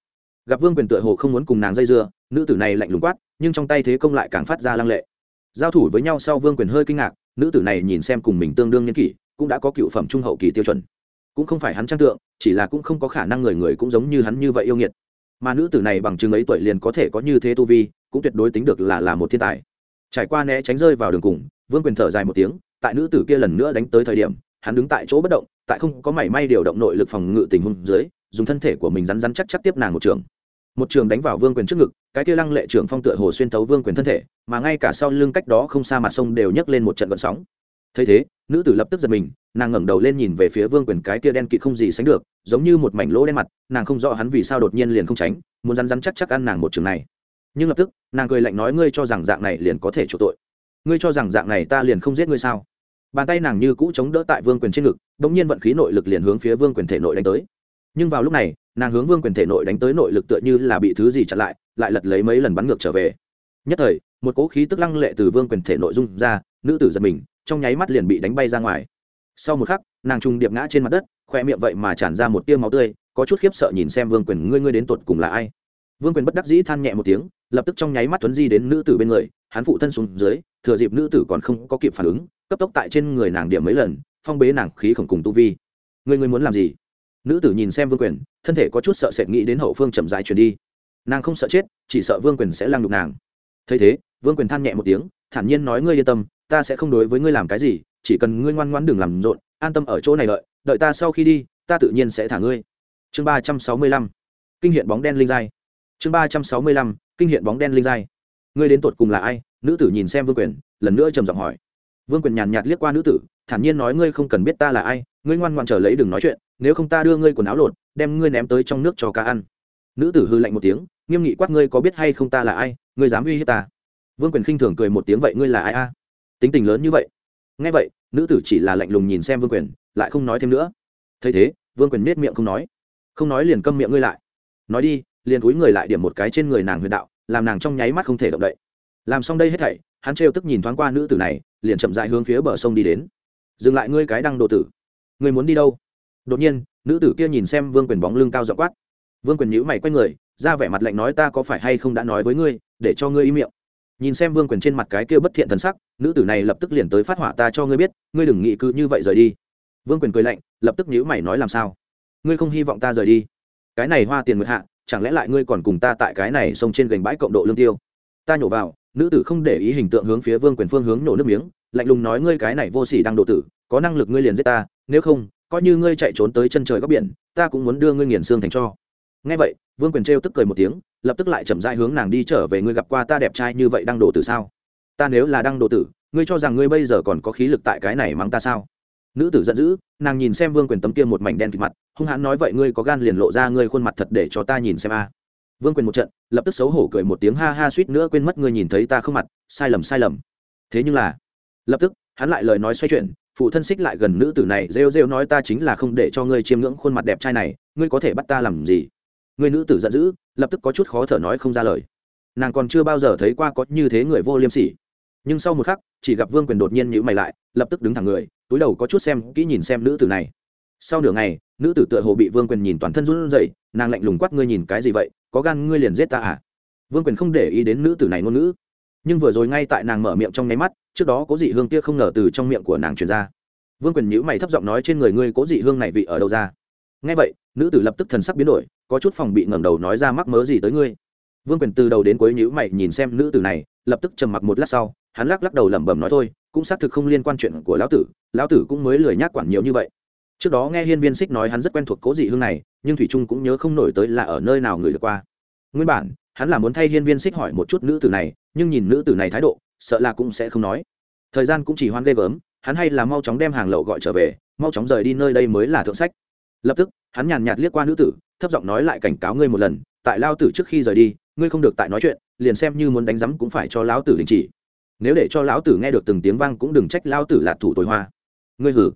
Gặp vương quyền tựa hồ không muốn cùng nàng dây dưa, nữ tử này lạnh lùng quát, nhưng trong tay thế công lại càng phát ra lăng lệ. Giao thủ với nhau sau vương quyền hơi kinh ngạc, nữ tử này nhìn xem cùng mình tương đương nhân kỷ, cũng đã có cựu phẩm trung hậu kỳ tiêu chuẩn. Cũng không phải hắn trang tượng, chỉ là cũng không có khả năng người người cũng giống như hắn như vậy yêu nghiệt mà nữ tử này bằng chứng ấy tuổi liền có thể có như thế tu vi, cũng tuyệt đối tính được là là một thiên tài. Trải qua né tránh rơi vào đường cùng, vương quyền thở dài một tiếng, tại nữ tử kia lần nữa đánh tới thời điểm, hắn đứng tại chỗ bất động, tại không có mảy may điều động nội lực phòng ngự tình huống dưới, dùng thân thể của mình rắn rắn chắc chắc tiếp nàng một trường. Một trường đánh vào vương quyền trước ngực, cái kia lăng lệ trưởng phong tựa hồ xuyên tấu vương quyền thân thể, mà ngay cả sau lưng cách đó không xa mặt sông đều nhấc lên một trận vận sóng. Thấy thế, nữ tử lập tức giật mình nàng ngẩng đầu lên nhìn về phía vương quyền cái tia đen kịt không gì sánh được, giống như một mảnh lỗ đen mặt, nàng không rõ hắn vì sao đột nhiên liền không tránh, muốn rắn rắn chắc chắc ăn nàng một trường này. Nhưng lập tức, nàng cười lạnh nói ngươi cho rằng dạng này liền có thể chỗ tội. Ngươi cho rằng dạng này ta liền không giết ngươi sao? Bàn tay nàng như cũ chống đỡ tại vương quyền trên ngực đ ỗ n g nhiên vận khí nội lực liền hướng phía vương quyền thể nội đánh tới. Nhưng vào lúc này, nàng hướng vương quyền thể nội đánh tới nội lực tựa như là bị thứ gì chặn lại lại lật lấy mấy lần bắn ngược trở về. Nhất thời, một cỗ khí tức lăng lệ từ vương quyền thể nội dung ra, nữ tử giật mình, trong nháy mắt liền bị đánh bay ra ngoài sau một khắc, nàng trùng điệp ngã trên mặt đất, khoe miệng vậy mà tràn ra một tia máu tươi, có chút khiếp sợ nhìn xem vương quyền, ngươi ngươi đến tột cùng là ai? Vương quyền bất đắc dĩ than nhẹ một tiếng, lập tức trong nháy mắt tuấn di đến nữ tử bên người, hắn phụ thân xuống dưới, thừa dịp nữ tử còn không có kịp phản ứng, cấp tốc tại trên người nàng điểm mấy lần, phong bế nàng khí khổng cùng tu vi. Ngươi ngươi muốn làm gì? Nữ tử nhìn xem vương quyền, thân thể có chút sợ sệt nghĩ đến hậu phương chậm dài chuyển đi. Nàng không sợ chết, chỉ sợ vương quyền sẽ lăng đục nàng. Thấy thế, vương quyền than nhẹ một tiếng, thản nhiên nói, ngươi yên tâm, ta sẽ không đối với ngươi làm cái gì chỉ cần ngươi ngoan ngoãn đừng làm rộn, an tâm ở chỗ này đợi đợi ta sau khi đi, ta tự nhiên sẽ thả ngươi. Chương ba trăm sáu mươi lăm, kinh hiện bóng đen linh giai. Chương ba trăm sáu mươi lăm, kinh hiện bóng đen linh giai. Ngươi đến tột cùng là ai? Nữ tử nhìn xem vương quyền, lần nữa trầm giọng hỏi. Vương quyền nhàn nhạt liếc qua nữ tử, thản nhiên nói ngươi không cần biết ta là ai, ngươi ngoan ngoan trở lấy đừng nói chuyện, nếu không ta đưa ngươi quần áo lột, đem ngươi ném tới trong nước cho cá ăn. Nữ tử hư lạnh một tiếng, nghiêm nghị quát ngươi có biết hay không ta là ai, ngươi dám uy hiếp ta. Vương quyền khinh thường cười một tiếng, vậy ngươi là ai a? Tính tình lớn như vậy nghe vậy, nữ tử chỉ là lạnh lùng nhìn xem vương quyền, lại không nói thêm nữa. Thấy thế, vương quyền nết miệng không nói. Không nói liền câm miệng ngươi lại. Nói đi, liền túi người lại điểm một cái trên người nàng huyền đạo, làm nàng trong nháy mắt không thể động đậy. Làm xong đây hết thảy, hắn trêu tức nhìn thoáng qua nữ tử này, liền chậm dại hướng phía bờ sông đi đến. Dừng lại ngươi cái đăng đồ tử. Ngươi muốn đi đâu? Đột nhiên, nữ tử kia nhìn xem vương quyền bóng lưng cao dọ quát. Vương quyền nhữ mày quay người, ra vẻ mặt lạnh nói ta có phải hay không đã nói với ngươi, để cho ngươi im miệng nhìn xem vương quyền trên mặt cái kia bất thiện thần sắc, nữ tử này lập tức liền tới phát hỏa ta cho ngươi biết, ngươi đừng nghĩ cứ như vậy rời đi. Vương quyền cười lạnh, lập tức nhữ mày nói làm sao? Ngươi không hy vọng ta rời đi. Cái này hoa tiền nguyệt hạ, chẳng lẽ lại ngươi còn cùng ta tại cái này sông trên gành bãi cộng độ lương tiêu? Ta nhổ vào, nữ tử không để ý hình tượng hướng phía vương quyền phương hướng nổ nước miếng, lạnh lùng nói ngươi cái này vô sỉ đang độ tử, có năng lực ngươi liền giết ta, nếu không, coi như ngươi chạy trốn tới chân trời góc biển, ta cũng muốn đưa ngươi nghiền xương thành cho ngay vậy, vương quyền trêu tức cười một tiếng, lập tức lại chậm rãi hướng nàng đi trở về, ngươi gặp qua ta đẹp trai như vậy đang đổ tử sao? Ta nếu là đang đổ tử, ngươi cho rằng ngươi bây giờ còn có khí lực tại cái này mắng ta sao? Nữ tử giận dữ, nàng nhìn xem vương quyền tấm kia một mảnh đen kịt mặt, hung hãn nói, vậy ngươi có gan liền lộ ra ngươi khuôn mặt thật để cho ta nhìn xem a. À. Vương quyền một trận, lập tức xấu hổ cười một tiếng, ha ha, suýt nữa quên mất ngươi nhìn thấy ta không mặt, sai lầm sai lầm. Thế nhưng là, lập tức, hắn lại lời nói xoay chuyển, phụ thân xích lại gần nữ tử này, rêu rêu nói, ta chính là không để cho ngươi chiêm ngưỡng khuôn mặt đẹp trai này, ngươi có thể bắt ta làm gì? Người nữ tử giận dữ, lập tức có chút khó thở nói không ra lời. Nàng còn chưa bao giờ thấy qua có như thế người vô liêm sỉ. Nhưng sau một khắc, chỉ gặp vương quyền đột nhiên nhữ mày lại, lập tức đứng thẳng người, túi đầu có chút xem kỹ nhìn xem nữ tử này. Sau nửa ngày, nữ tử tựa hồ bị vương quyền nhìn toàn thân run rẩy, nàng lạnh lùng quát ngươi nhìn cái gì vậy, có gan ngươi liền giết ta à? Vương quyền không để ý đến nữ tử này ngôn ngữ. Nhưng vừa rồi ngay tại nàng mở miệng trong nháy mắt, trước đó có dị hương kia không ngờ từ trong miệng của nàng truyền ra. Vương quyền nhữ mày thấp giọng nói trên người ngươi có dị hương này vị ở đâu ra? Ngay vậy, nữ tử lập tức thần sắc biến đổi, có chút phòng bị ngẩng đầu nói ra mắc mớ gì tới ngươi. Vương quyền từ đầu đến cuối nhữ mày nhìn xem nữ tử này, lập tức trầm mặc một lát sau, hắn lắc lắc đầu lẩm bẩm nói thôi, cũng xác thực không liên quan chuyện của lão tử lão tử cũng mới lười nhác quản nhiều như vậy. Trước đó nghe hiên viên xích nói hắn rất quen thuộc cố dị hương này, nhưng thủy trung cũng nhớ không nổi tới là ở nơi nào người được qua. Nguyên bản, hắn là muốn thay hiên viên xích hỏi một chút nữ tử này, nhưng nhìn nữ tử này thái độ, sợ là cũng sẽ không nói. Thời gian cũng chỉ hoan ghê gớm, hắn hay là mau chóng đem hàng lậu gọi trở về, mau chóng rời đi nơi đây mới là thượng sách lập tức, hắn nhàn nhạt liếc qua nữ tử, thấp giọng nói lại cảnh cáo ngươi một lần, tại lao tử trước khi rời đi, ngươi không được tại nói chuyện, liền xem như muốn đánh rắm cũng phải cho lão tử đình chỉ. Nếu để cho lão tử nghe được từng tiếng vang cũng đừng trách lão tử là thủ tối hoa. Ngươi hử?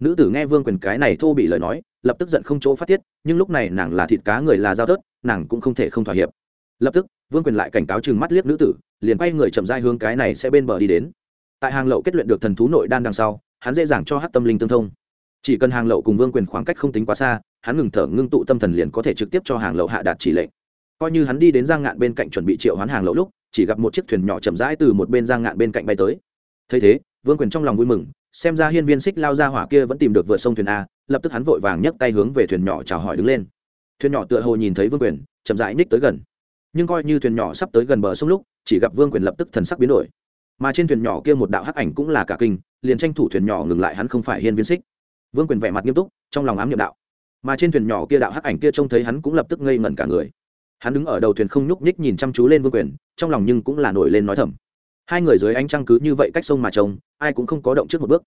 Nữ tử nghe vương quyền cái này thô bị lời nói, lập tức giận không chỗ phát tiết, nhưng lúc này nàng là thịt cá người là giao tớt nàng cũng không thể không thỏa hiệp. Lập tức, vương quyền lại cảnh cáo chừng mắt liếc nữ tử, liền quay người chậm dai hướng cái này sẽ bên bờ đi đến. Tại hàng lậu kết luyện được thần thú nội đan đằng sau, hắn dễ dàng cho hát tâm linh tương thông chỉ cần hàng lậu cùng vương quyền khoảng cách không tính quá xa, hắn ngừng thở, ngưng tụ tâm thần liền có thể trực tiếp cho hàng lậu hạ đạt chỉ lệnh. Coi như hắn đi đến giang ngạn bên cạnh chuẩn bị triệu hoán hàng lậu lúc, chỉ gặp một chiếc thuyền nhỏ chậm rãi từ một bên giang ngạn bên cạnh bay tới. Thấy thế, vương quyền trong lòng vui mừng, xem ra hiên viên xích lao ra hỏa kia vẫn tìm được vượt sông thuyền a, lập tức hắn vội vàng nhấc tay hướng về thuyền nhỏ chào hỏi đứng lên. Thuyền nhỏ tựa hồ nhìn thấy vương quyền, chậm rãi ních tới gần. Nhưng coi như thuyền nhỏ sắp tới gần bờ sông lúc, chỉ gặp vương quyền lập tức thần sắc biến đổi. Mà trên thuyền nhỏ kia một đạo hắc ảnh cũng là cả kinh, liền tranh thủ thuyền nhỏ ngừng lại, hắn không phải hiên viên xích vương quyền vẻ mặt nghiêm túc, trong lòng ám nhiệm đạo. Mà trên thuyền nhỏ kia đạo hắc ảnh kia trông thấy hắn cũng lập tức ngây ngẩn cả người. Hắn đứng ở đầu thuyền không nhúc nhích nhìn chăm chú lên vương quyền, trong lòng nhưng cũng là nổi lên nói thầm. Hai người dưới ánh trăng cứ như vậy cách sông mà trông, ai cũng không có động trước một bước.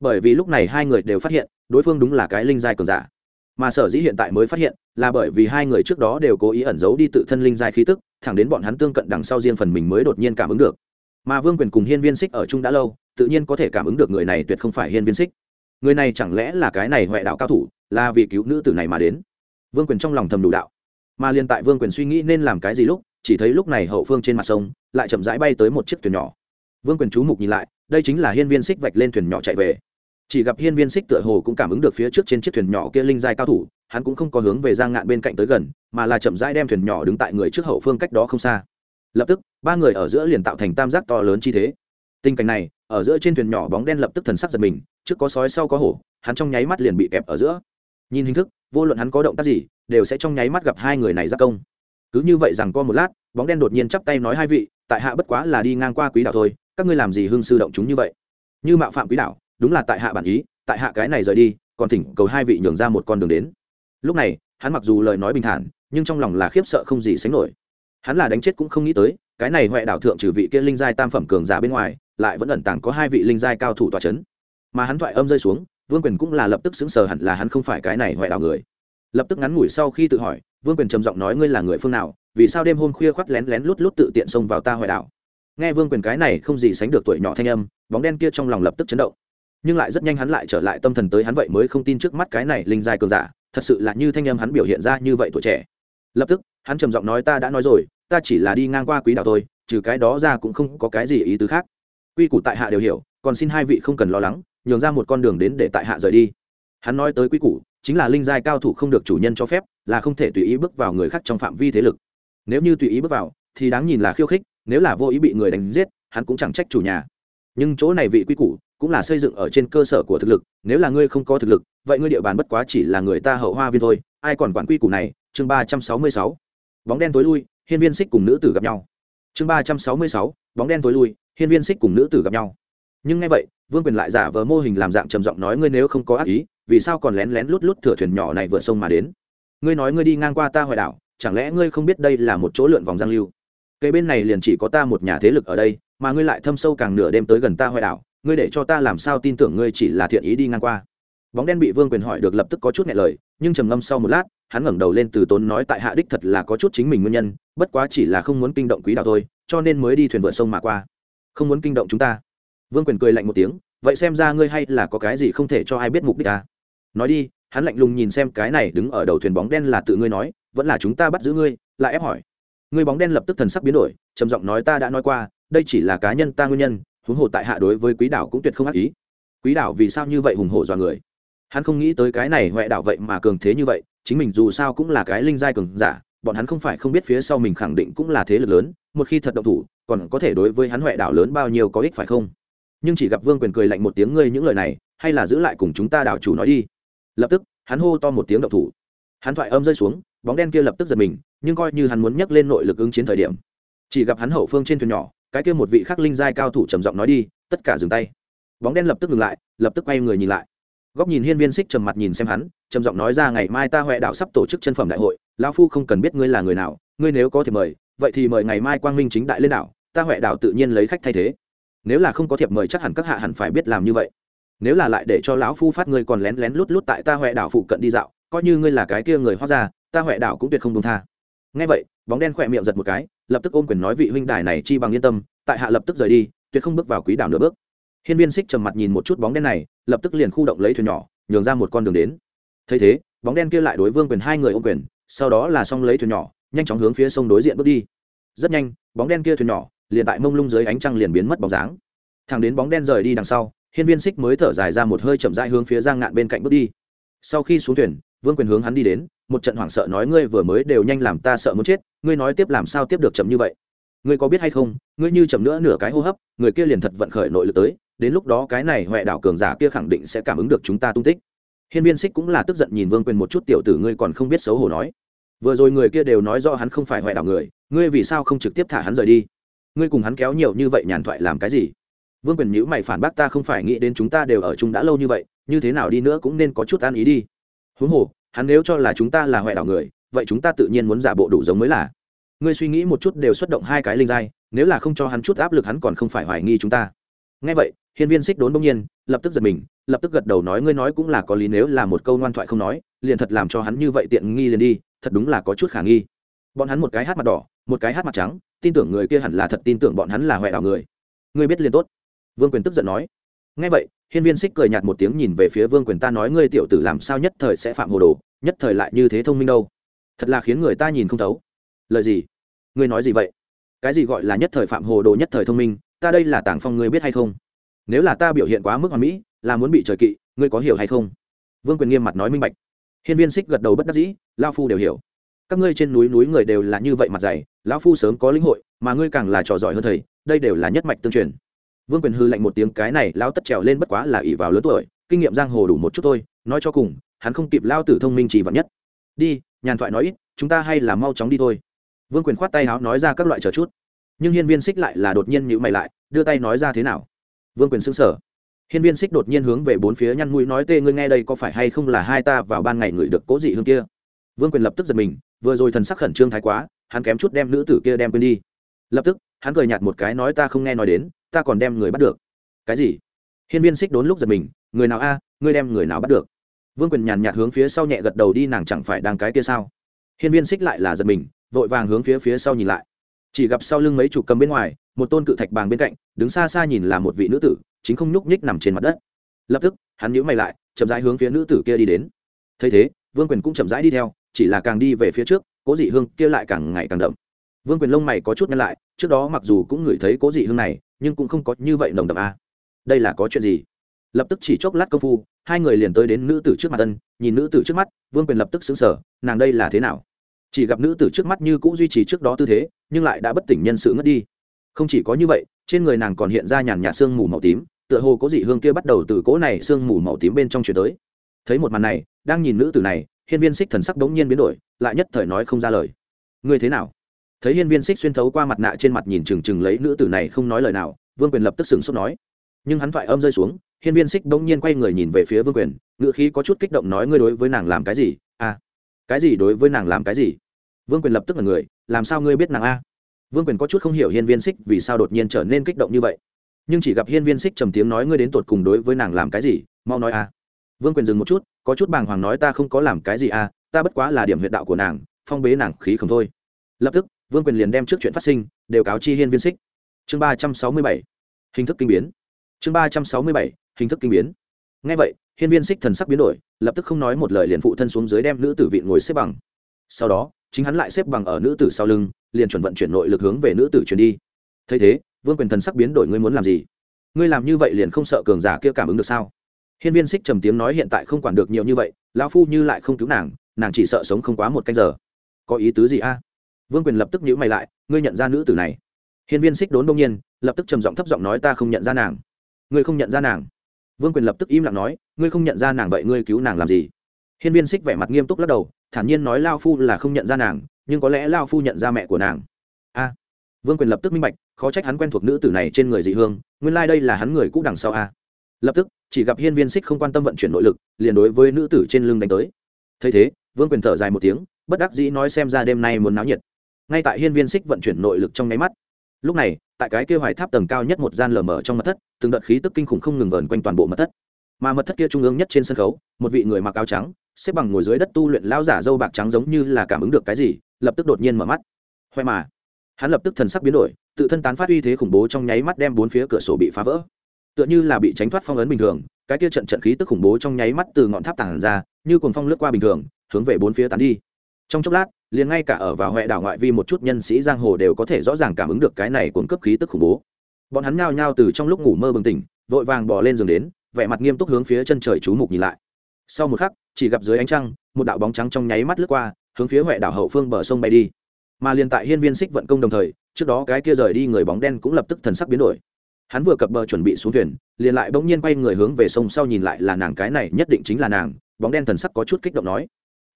Bởi vì lúc này hai người đều phát hiện, đối phương đúng là cái linh giai cường giả. Mà sở dĩ hiện tại mới phát hiện, là bởi vì hai người trước đó đều cố ý ẩn giấu đi tự thân linh giai khí tức, thẳng đến bọn hắn tương cận đằng sau riêng phần mình mới đột nhiên cảm ứng được. Mà vương quyền cùng hiên viên xích ở chung đã lâu, tự nhiên có thể cảm ứng được người này tuyệt không phải hiên viên xích người này chẳng lẽ là cái này huệ đạo cao thủ, là vì cứu nữ tử này mà đến? Vương quyền trong lòng thầm đủ đạo. Mà liền tại vương quyền suy nghĩ nên làm cái gì lúc, chỉ thấy lúc này hậu phương trên mặt sông, lại chậm rãi bay tới một chiếc thuyền nhỏ. Vương quyền chú mục nhìn lại, đây chính là hiên viên xích vạch lên thuyền nhỏ chạy về. Chỉ gặp hiên viên xích tựa hồ cũng cảm ứng được phía trước trên chiếc thuyền nhỏ kia linh giai cao thủ, hắn cũng không có hướng về giang ngạn bên cạnh tới gần, mà là chậm rãi đem thuyền nhỏ đứng tại người trước hậu phương cách đó không xa. Lập tức, ba người ở giữa liền tạo thành tam giác to lớn chi thế. Tình cảnh này ở giữa trên thuyền nhỏ bóng đen lập tức thần sắc giật mình, trước có sói sau có hổ, hắn trong nháy mắt liền bị kẹp ở giữa. Nhìn hình thức, vô luận hắn có động tác gì, đều sẽ trong nháy mắt gặp hai người này ra công. Cứ như vậy rằng qua một lát, bóng đen đột nhiên chắp tay nói hai vị, tại hạ bất quá là đi ngang qua quý đạo thôi, các ngươi làm gì hương sư động chúng như vậy? Như mạo phạm quý đạo đúng là tại hạ bản ý, tại hạ cái này rời đi, còn thỉnh cầu hai vị nhường ra một con đường đến. Lúc này, hắn mặc dù lời nói bình thản, nhưng trong lòng là khiếp sợ không gì sánh nổi. Hắn là đánh chết cũng không nghĩ tới, cái này huệ đảo thượng trừ vị kia linh giai tam phẩm cường giả bên ngoài lại vẫn ẩn tàng có hai vị linh giai cao thủ tòa c h ấ n mà hắn thoại âm rơi xuống, vương quyền cũng là lập tức xứng sờ hẳn là hắn không phải cái này ngoại đảo người. Lập tức ngắn ngủi sau khi tự hỏi, vương quyền trầm giọng nói ngươi là người phương nào, vì sao đêm hôm khuya khoắt lén lén lút lút tự tiện xông vào ta huệ đảo nghe vương quyền cái này không gì sánh được tuổi nhỏ thanh âm, bóng đen kia trong lòng lập tức chấn động. Nhưng lại rất nhanh hắn lại trở lại tâm thần tới hắn vậy mới không tin trước mắt cái này linh giai cường giả, thật sự là như thanh âm hắn biểu hiện ra như vậy tuổi trẻ. Lập tức, hắn trầm giọng nói ta đã nói rồi, ta chỉ là đi ngang qua quý đạo thôi, trừ cái đó ra cũng không có cái gì ý tứ khác quy củ tại hạ đều hiểu, còn xin hai vị không cần lo lắng, nhường ra một con đường đến để tại hạ rời đi. Hắn nói tới quy củ, chính là linh giai cao thủ không được chủ nhân cho phép, là không thể tùy ý bước vào người khác trong phạm vi thế lực. Nếu như tùy ý bước vào, thì đáng nhìn là khiêu khích, nếu là vô ý bị người đánh giết, hắn cũng chẳng trách chủ nhà. Nhưng chỗ này vị quy củ cũng là xây dựng ở trên cơ sở của thực lực, nếu là ngươi không có thực lực, vậy ngươi địa bàn bất quá chỉ là người ta hậu hoa viên thôi, ai còn quản quy củ này? Chương ba trăm sáu mươi sáu. Bóng đen tối lui, hiên viên xích cùng nữ tử gặp nhau. Chương ba trăm sáu mươi sáu, bóng đen tối lui hiên viên xích cùng nữ tử gặp nhau. Nhưng ngay vậy, vương quyền lại giả vờ mô hình làm dạng trầm giọng nói ngươi nếu không có ác ý, vì sao còn lén lén lút lút thửa thuyền nhỏ này vượt sông mà đến? Ngươi nói ngươi đi ngang qua ta hoài đảo, chẳng lẽ ngươi không biết đây là một chỗ lượn vòng giang lưu? Cây bên này liền chỉ có ta một nhà thế lực ở đây, mà ngươi lại thâm sâu càng nửa đêm tới gần ta hoài đảo, ngươi để cho ta làm sao tin tưởng ngươi chỉ là thiện ý đi ngang qua? Bóng đen bị vương quyền hỏi được lập tức có chút nhẹ lời, nhưng trầm ngâm sau một lát, hắn ngẩng đầu lên từ tốn nói tại hạ đích thật là có chút chính mình nguyên nhân, bất quá chỉ là không muốn kinh động quý đạo thôi, cho nên mới đi thuyền vượt sông mà qua không muốn kinh động chúng ta. Vương quyền cười lạnh một tiếng, vậy xem ra ngươi hay là có cái gì không thể cho ai biết mục đích ta. Nói đi, hắn lạnh lùng nhìn xem cái này đứng ở đầu thuyền bóng đen là tự ngươi nói, vẫn là chúng ta bắt giữ ngươi, lại ép hỏi. Ngươi bóng đen lập tức thần sắc biến đổi, trầm giọng nói ta đã nói qua, đây chỉ là cá nhân ta nguyên nhân, huống hồ tại hạ đối với quý đảo cũng tuyệt không ác ý. Quý đảo vì sao như vậy hùng hổ dọa người? Hắn không nghĩ tới cái này huệ đảo vậy mà cường thế như vậy, chính mình dù sao cũng là cái linh giai cường giả bọn hắn không phải không biết phía sau mình khẳng định cũng là thế lực lớn, một khi thật động thủ, còn có thể đối với hắn huệ đảo lớn bao nhiêu có ích phải không? Nhưng chỉ gặp vương quyền cười lạnh một tiếng, ngươi những lời này, hay là giữ lại cùng chúng ta đảo chủ nói đi. Lập tức, hắn hô to một tiếng động thủ. Hắn thoại âm rơi xuống, bóng đen kia lập tức giật mình, nhưng coi như hắn muốn nhắc lên nội lực ứng chiến thời điểm, chỉ gặp hắn hậu phương trên thuyền nhỏ, cái kia một vị khắc linh giai cao thủ trầm giọng nói đi, tất cả dừng tay. Bóng đen lập tức ngừng lại, lập tức quay người nhìn lại. Góc nhìn hiên viên xích trầm mặt nhìn xem hắn, trầm giọng nói ra, ngày mai ta huệ đạo sắp tổ chức chân phẩm đại hội lão phu không cần biết ngươi là người nào, ngươi nếu có thể mời, vậy thì mời ngày mai quang minh chính đại lên đảo, ta huệ đảo tự nhiên lấy khách thay thế. Nếu là không có thiệp mời chắc hẳn các hạ hẳn phải biết làm như vậy. Nếu là lại để cho lão phu phát ngươi còn lén lén lút lút tại ta huệ đảo phụ cận đi dạo, coi như ngươi là cái kia người hóa ra ta huệ đảo cũng tuyệt không đúng tha. Ngay vậy, bóng đen khỏe miệng giật một cái, lập tức ôm quyền nói vị huynh đài này chi bằng yên tâm, tại hạ lập tức rời đi, tuyệt không bước vào quý đảo nửa bước. Hiên viên xích trầm mặt nhìn một chút bóng đen này, lập tức liền khu động lấy thuyền nhỏ, nhường ra một con đường đến. Thấy thế, bóng đen kia lại đối vương quyền hai người ôm quyền sau đó là xong lấy thuyền nhỏ, nhanh chóng hướng phía sông đối diện bước đi. Rất nhanh, bóng đen kia thuyền nhỏ, liền tại mông lung dưới ánh trăng liền biến mất bóng dáng. Thằng đến bóng đen rời đi đằng sau, hiên viên xích mới thở dài ra một hơi chậm rãi hướng phía giang ngạn bên cạnh bước đi. Sau khi xuống thuyền, vương quyền hướng hắn đi đến, một trận hoảng sợ nói ngươi vừa mới đều nhanh làm ta sợ muốn chết, ngươi nói tiếp làm sao tiếp được chậm như vậy? Ngươi có biết hay không, ngươi như chậm nữa nửa cái hô hấp, người kia liền thật vận khởi nội lực tới, đến lúc đó cái này huệ đảo cường giả kia khẳng định sẽ cảm ứng được chúng ta tung tích. Hiên viên xích cũng là tức giận nhìn vương quyền một chút, tiểu tử ngươi còn không biết xấu hổ nói vừa rồi người kia đều nói do hắn không phải hoại đảo người, ngươi vì sao không trực tiếp thả hắn rời đi? Ngươi cùng hắn kéo nhiều như vậy nhàn thoại làm cái gì? Vương quyền nhữ mày phản bác, ta không phải nghĩ đến chúng ta đều ở chung đã lâu như vậy, như thế nào đi nữa cũng nên có chút an ý đi. Huống hồ, hắn nếu cho là chúng ta là hoại đảo người, vậy chúng ta tự nhiên muốn giả bộ đủ giống mới là. Ngươi suy nghĩ một chút đều xuất động hai cái linh giai, nếu là không cho hắn chút áp lực hắn còn không phải hoài nghi chúng ta. Ngay vậy, hiên viên xích đốn bỗng nhiên, lập tức giật mình, lập tức gật đầu nói, ngươi nói cũng là có lý nếu là một câu ngoan thoại không nói liền thật làm cho hắn như vậy tiện nghi liền đi, thật đúng là có chút khả nghi. Bọn hắn một cái hát mặt đỏ, một cái hát mặt trắng, tin tưởng người kia hẳn là thật tin tưởng bọn hắn là huệ đảo người. Ngươi biết liền tốt. Vương quyền tức giận nói. Ngay vậy, hiên viên xích cười nhạt một tiếng nhìn về phía vương quyền ta nói ngươi tiểu tử làm sao nhất thời sẽ phạm hồ đồ, nhất thời lại như thế thông minh đâu. Thật là khiến người ta nhìn không thấu. Lời gì? Ngươi nói gì vậy? Cái gì gọi là nhất thời phạm hồ đồ nhất thời thông minh, ta đây là tàng phong ngươi biết hay không? Nếu là ta biểu hiện quá mức hoàn mỹ, là muốn bị trời kỵ, ngươi có hiểu hay không? Vương quyền nghiêm mặt nói minh bạch hiên viên xích gật đầu bất đắc dĩ lao phu đều hiểu. Các ngươi trên núi núi người đều là như vậy mặt dày, lão phu sớm có lĩnh hội, mà ngươi càng là trò giỏi hơn thầy, đây đều là nhất mạch tương truyền. Vương quyền hư lạnh một tiếng, cái này lao tất trèo lên bất quá là ỷ vào lớn tuổi, kinh nghiệm giang hồ đủ một chút thôi, nói cho cùng, hắn không kịp lao tử thông minh chỉ vặn nhất. Đi, nhàn thoại nói ít, chúng ta hay là mau chóng đi thôi. Vương quyền khoát tay áo nói ra các loại chờ chút. Nhưng hiên viên xích lại là đột nhiên nhữ mày lại, đưa tay nói ra thế nào? Vương quyền xứng sở hiên viên xích đột nhiên hướng về bốn phía nhăn mũi nói, tê, ngươi nghe đây có phải hay không là hai ta vào ban ngày ngửi được cố dị hương kia? Vương quyền lập tức giật mình, vừa rồi thần sắc khẩn trương thái quá, hắn kém chút đem nữ tử kia đem quên đi. Lập tức, hắn cười nhạt một cái nói, ta không nghe nói đến, ta còn đem người bắt được. Cái gì? Hiên viên xích đốn lúc giật mình, người nào a, ngươi đem người nào bắt được? Vương quyền nhàn nhạt hướng phía sau nhẹ gật đầu đi, nàng chẳng phải đang cái kia sao? Hiên viên xích lại là giật mình, vội vàng hướng phía phía sau nhìn lại. Chỉ gặp sau lưng mấy chục cầm bên ngoài, một tôn cự thạch bàng bên cạnh, đứng xa xa nhìn là một vị nữ tử chính không nhúc nhích nằm trên mặt đất. Lập tức, hắn nhíu mày lại, chậm rãi hướng phía nữ tử kia đi đến. Thấy thế, vương quyền cũng chậm rãi đi theo, chỉ là càng đi về phía trước, cố dị hương kia lại càng ngày càng đậm. Vương quyền lông mày có chút nhăn lại, trước đó mặc dù cũng ngửi thấy cố dị hương này, nhưng cũng không có như vậy nồng đậm a đây là có chuyện gì? Lập tức chỉ chốc lát công phu, hai người liền tới đến nữ tử trước mặt tân nhìn nữ tử trước mắt, vương quyền lập tức xứng sở nàng đây là thế nào? Chỉ gặp nữ tử trước mắt như cũng duy trì trước đó tư thế, nhưng lại đã bất tỉnh nhân sự ngất đi. Không chỉ có như vậy, trên người nàng còn hiện ra nhàn nhạt sương mù màu tím tựa hồ có dị hương kia bắt đầu từ cỗ này sương mù màu tím bên trong chuyển tới. Thấy một màn này, đang nhìn nữ tử này, hiên viên xích thần sắc đống nhiên biến đổi, lại nhất thời nói không ra lời. Ngươi thế nào? Thấy hiên viên xích xuyên thấu qua mặt nạ trên mặt nhìn chừng chừng lấy nữ tử này không nói lời nào, vương quyền lập tức sửng sốt nói. Nhưng hắn thoại âm rơi xuống, hiên viên xích đống nhiên quay người nhìn về phía vương quyền ngự khí có chút kích động nói ngươi đối với nàng làm cái gì? À cái gì đối với nàng làm cái gì? Vương quyền lập tức là người, làm sao ngươi biết nàng a? Vương quyền có chút không hiểu hiên viên xích vì sao đột nhiên trở nên kích động như vậy nhưng chỉ gặp hiên viên xích trầm tiếng nói ngươi đến tột cùng đối với nàng làm cái gì, mau nói a. Vương quyền dừng một chút, có chút bàng hoàng nói ta không có làm cái gì a, ta bất quá là điểm huyện đạo của nàng, phong bế nàng khí không thôi. Lập tức, vương quyền liền đem trước chuyện phát sinh, đều cáo chi hiên viên xích. Chương ba trăm sáu mươi bảy, hình thức kinh biến. Chương ba trăm sáu mươi bảy, hình thức kinh biến. Ngay vậy, hiên viên xích thần sắc biến đổi, lập tức không nói một lời liền phụ thân xuống dưới đem nữ tử vị ngồi xếp bằng. Sau đó, chính hắn lại xếp bằng ở nữ tử sau lưng, liền chuẩn vận chuyển nội lực hướng về nữ tử chuyển đi. Thấy thế vương quyền thần sắc biến đổi ngươi muốn làm gì? Ngươi làm như vậy liền không sợ cường giả kia cảm ứng được sao? Hiên viên xích trầm tiếng nói hiện tại không quản được nhiều như vậy, lão phu như lại không cứu nàng nàng chỉ sợ sống không quá một canh giờ. Có ý tứ gì a? Vương quyền lập tức nhữ mày lại, ngươi nhận ra nữ tử này. Hiên viên xích đốn đông nhiên, lập tức trầm giọng thấp giọng nói ta không nhận ra nàng. Ngươi không nhận ra nàng. Vương quyền lập tức im lặng nói, ngươi không nhận ra nàng vậy ngươi cứu nàng làm gì? Hiên viên xích vẻ mặt nghiêm túc lắc đầu, thản nhiên nói lao phu là không nhận ra nàng, nhưng có lẽ lao phu nhận ra mẹ của nàng vương quyền lập tức minh bạch, khó trách hắn quen thuộc nữ tử này trên người dị hương, nguyên lai、like、đây là hắn người cũ đằng sau a. Lập tức, chỉ gặp hiên viên xích không quan tâm vận chuyển nội lực, liền đối với nữ tử trên lưng đánh tới. Thấy thế, vương quyền thở dài một tiếng, bất đắc dĩ nói xem ra đêm nay muốn náo nhiệt. Ngay tại hiên viên xích vận chuyển nội lực trong nháy mắt, lúc này, tại cái kia hoài tháp tầng cao nhất một gian lờ mờ trong mật thất, từng đợt khí tức kinh khủng không ngừng vờn quanh toàn bộ mật thất. Mà mật thất kia trung ương nhất trên sân khấu, một vị người mặc áo trắng, xếp bằng ngồi dưới đất tu luyện lao giả dâu bạc trắng giống như là cảm ứng được cái gì, lập tức đột nhiên mở mắt. Hoài mà hắn lập tức thần sắc biến đổi, tự thân tán phát uy thế khủng bố trong nháy mắt đem bốn phía cửa sổ bị phá vỡ. Tựa như là bị tránh thoát phong ấn bình thường, cái kia trận trận khí tức khủng bố trong nháy mắt từ ngọn tháp tản ra, như cuồng phong lướt qua bình thường, hướng về bốn phía tán đi. Trong chốc lát, liền ngay cả ở vào huệ đảo ngoại vi một chút nhân sĩ giang hồ đều có thể rõ ràng cảm ứng được cái này cuốn cấp khí tức khủng bố. Bọn hắn nhao nhao từ trong lúc ngủ mơ bừng tỉnh, vội vàng bỏ lên giường đến, vẻ mặt nghiêm túc hướng phía chân trời chú mục nhìn lại. Sau một khắc, chỉ gặp dưới ánh trăng, một đạo bóng trắng trong nháy mắt lướt qua, hướng phía huệ đảo hậu phương bờ sông bay đi mà liền tại hiên viên xích vận công đồng thời, trước đó cái kia rời đi người bóng đen cũng lập tức thần sắc biến đổi. Hắn vừa cập bờ chuẩn bị xuống thuyền, liền lại bỗng nhiên quay người hướng về sông sau nhìn lại là nàng cái này, nhất định chính là nàng, bóng đen thần sắc có chút kích động nói.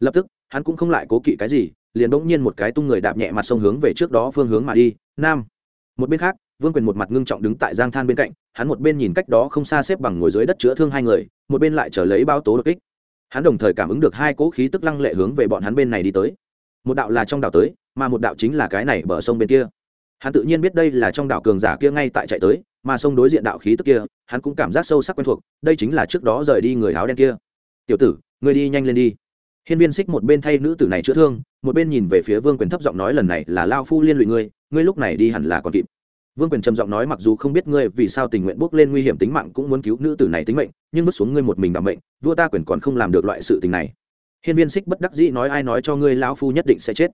Lập tức, hắn cũng không lại cố kỵ cái gì, liền bỗng nhiên một cái tung người đạp nhẹ mặt sông hướng về trước đó phương hướng mà đi, nam. Một bên khác, vương quyền một mặt ngưng trọng đứng tại giang than bên cạnh, hắn một bên nhìn cách đó không xa xếp bằng ngồi dưới đất chữa thương hai người, một bên lại trở lấy bao tố đột kích. Hắn đồng thời cảm ứng được hai cỗ khí tức lăng lệ hướng về bọn hắn bên này đi tới. Một đạo là trong đảo tới mà một đạo chính là cái này bờ sông bên kia. Hắn tự nhiên biết đây là trong đảo cường giả kia ngay tại chạy tới, mà sông đối diện đạo khí tức kia, hắn cũng cảm giác sâu sắc quen thuộc, đây chính là trước đó rời đi người áo đen kia. Tiểu tử người đi nhanh lên đi. Hiên viên xích một bên thay nữ tử này chữa thương, một bên nhìn về phía vương quyền thấp giọng nói lần này là lao phu liên lụy ngươi ngươi lúc này đi hẳn là còn kịp. Vương quyền trầm giọng nói mặc dù không biết ngươi vì sao tình nguyện bước lên nguy hiểm tính mạng cũng muốn cứu nữ tử này tính mệnh, nhưng bước xuống ngươi một mình đảm mệnh, vua ta quyền còn không làm được loại sự tình này. Hiên viên xích bất đắc dĩ nói ai nói cho ngươi lão phu nhất định sẽ chết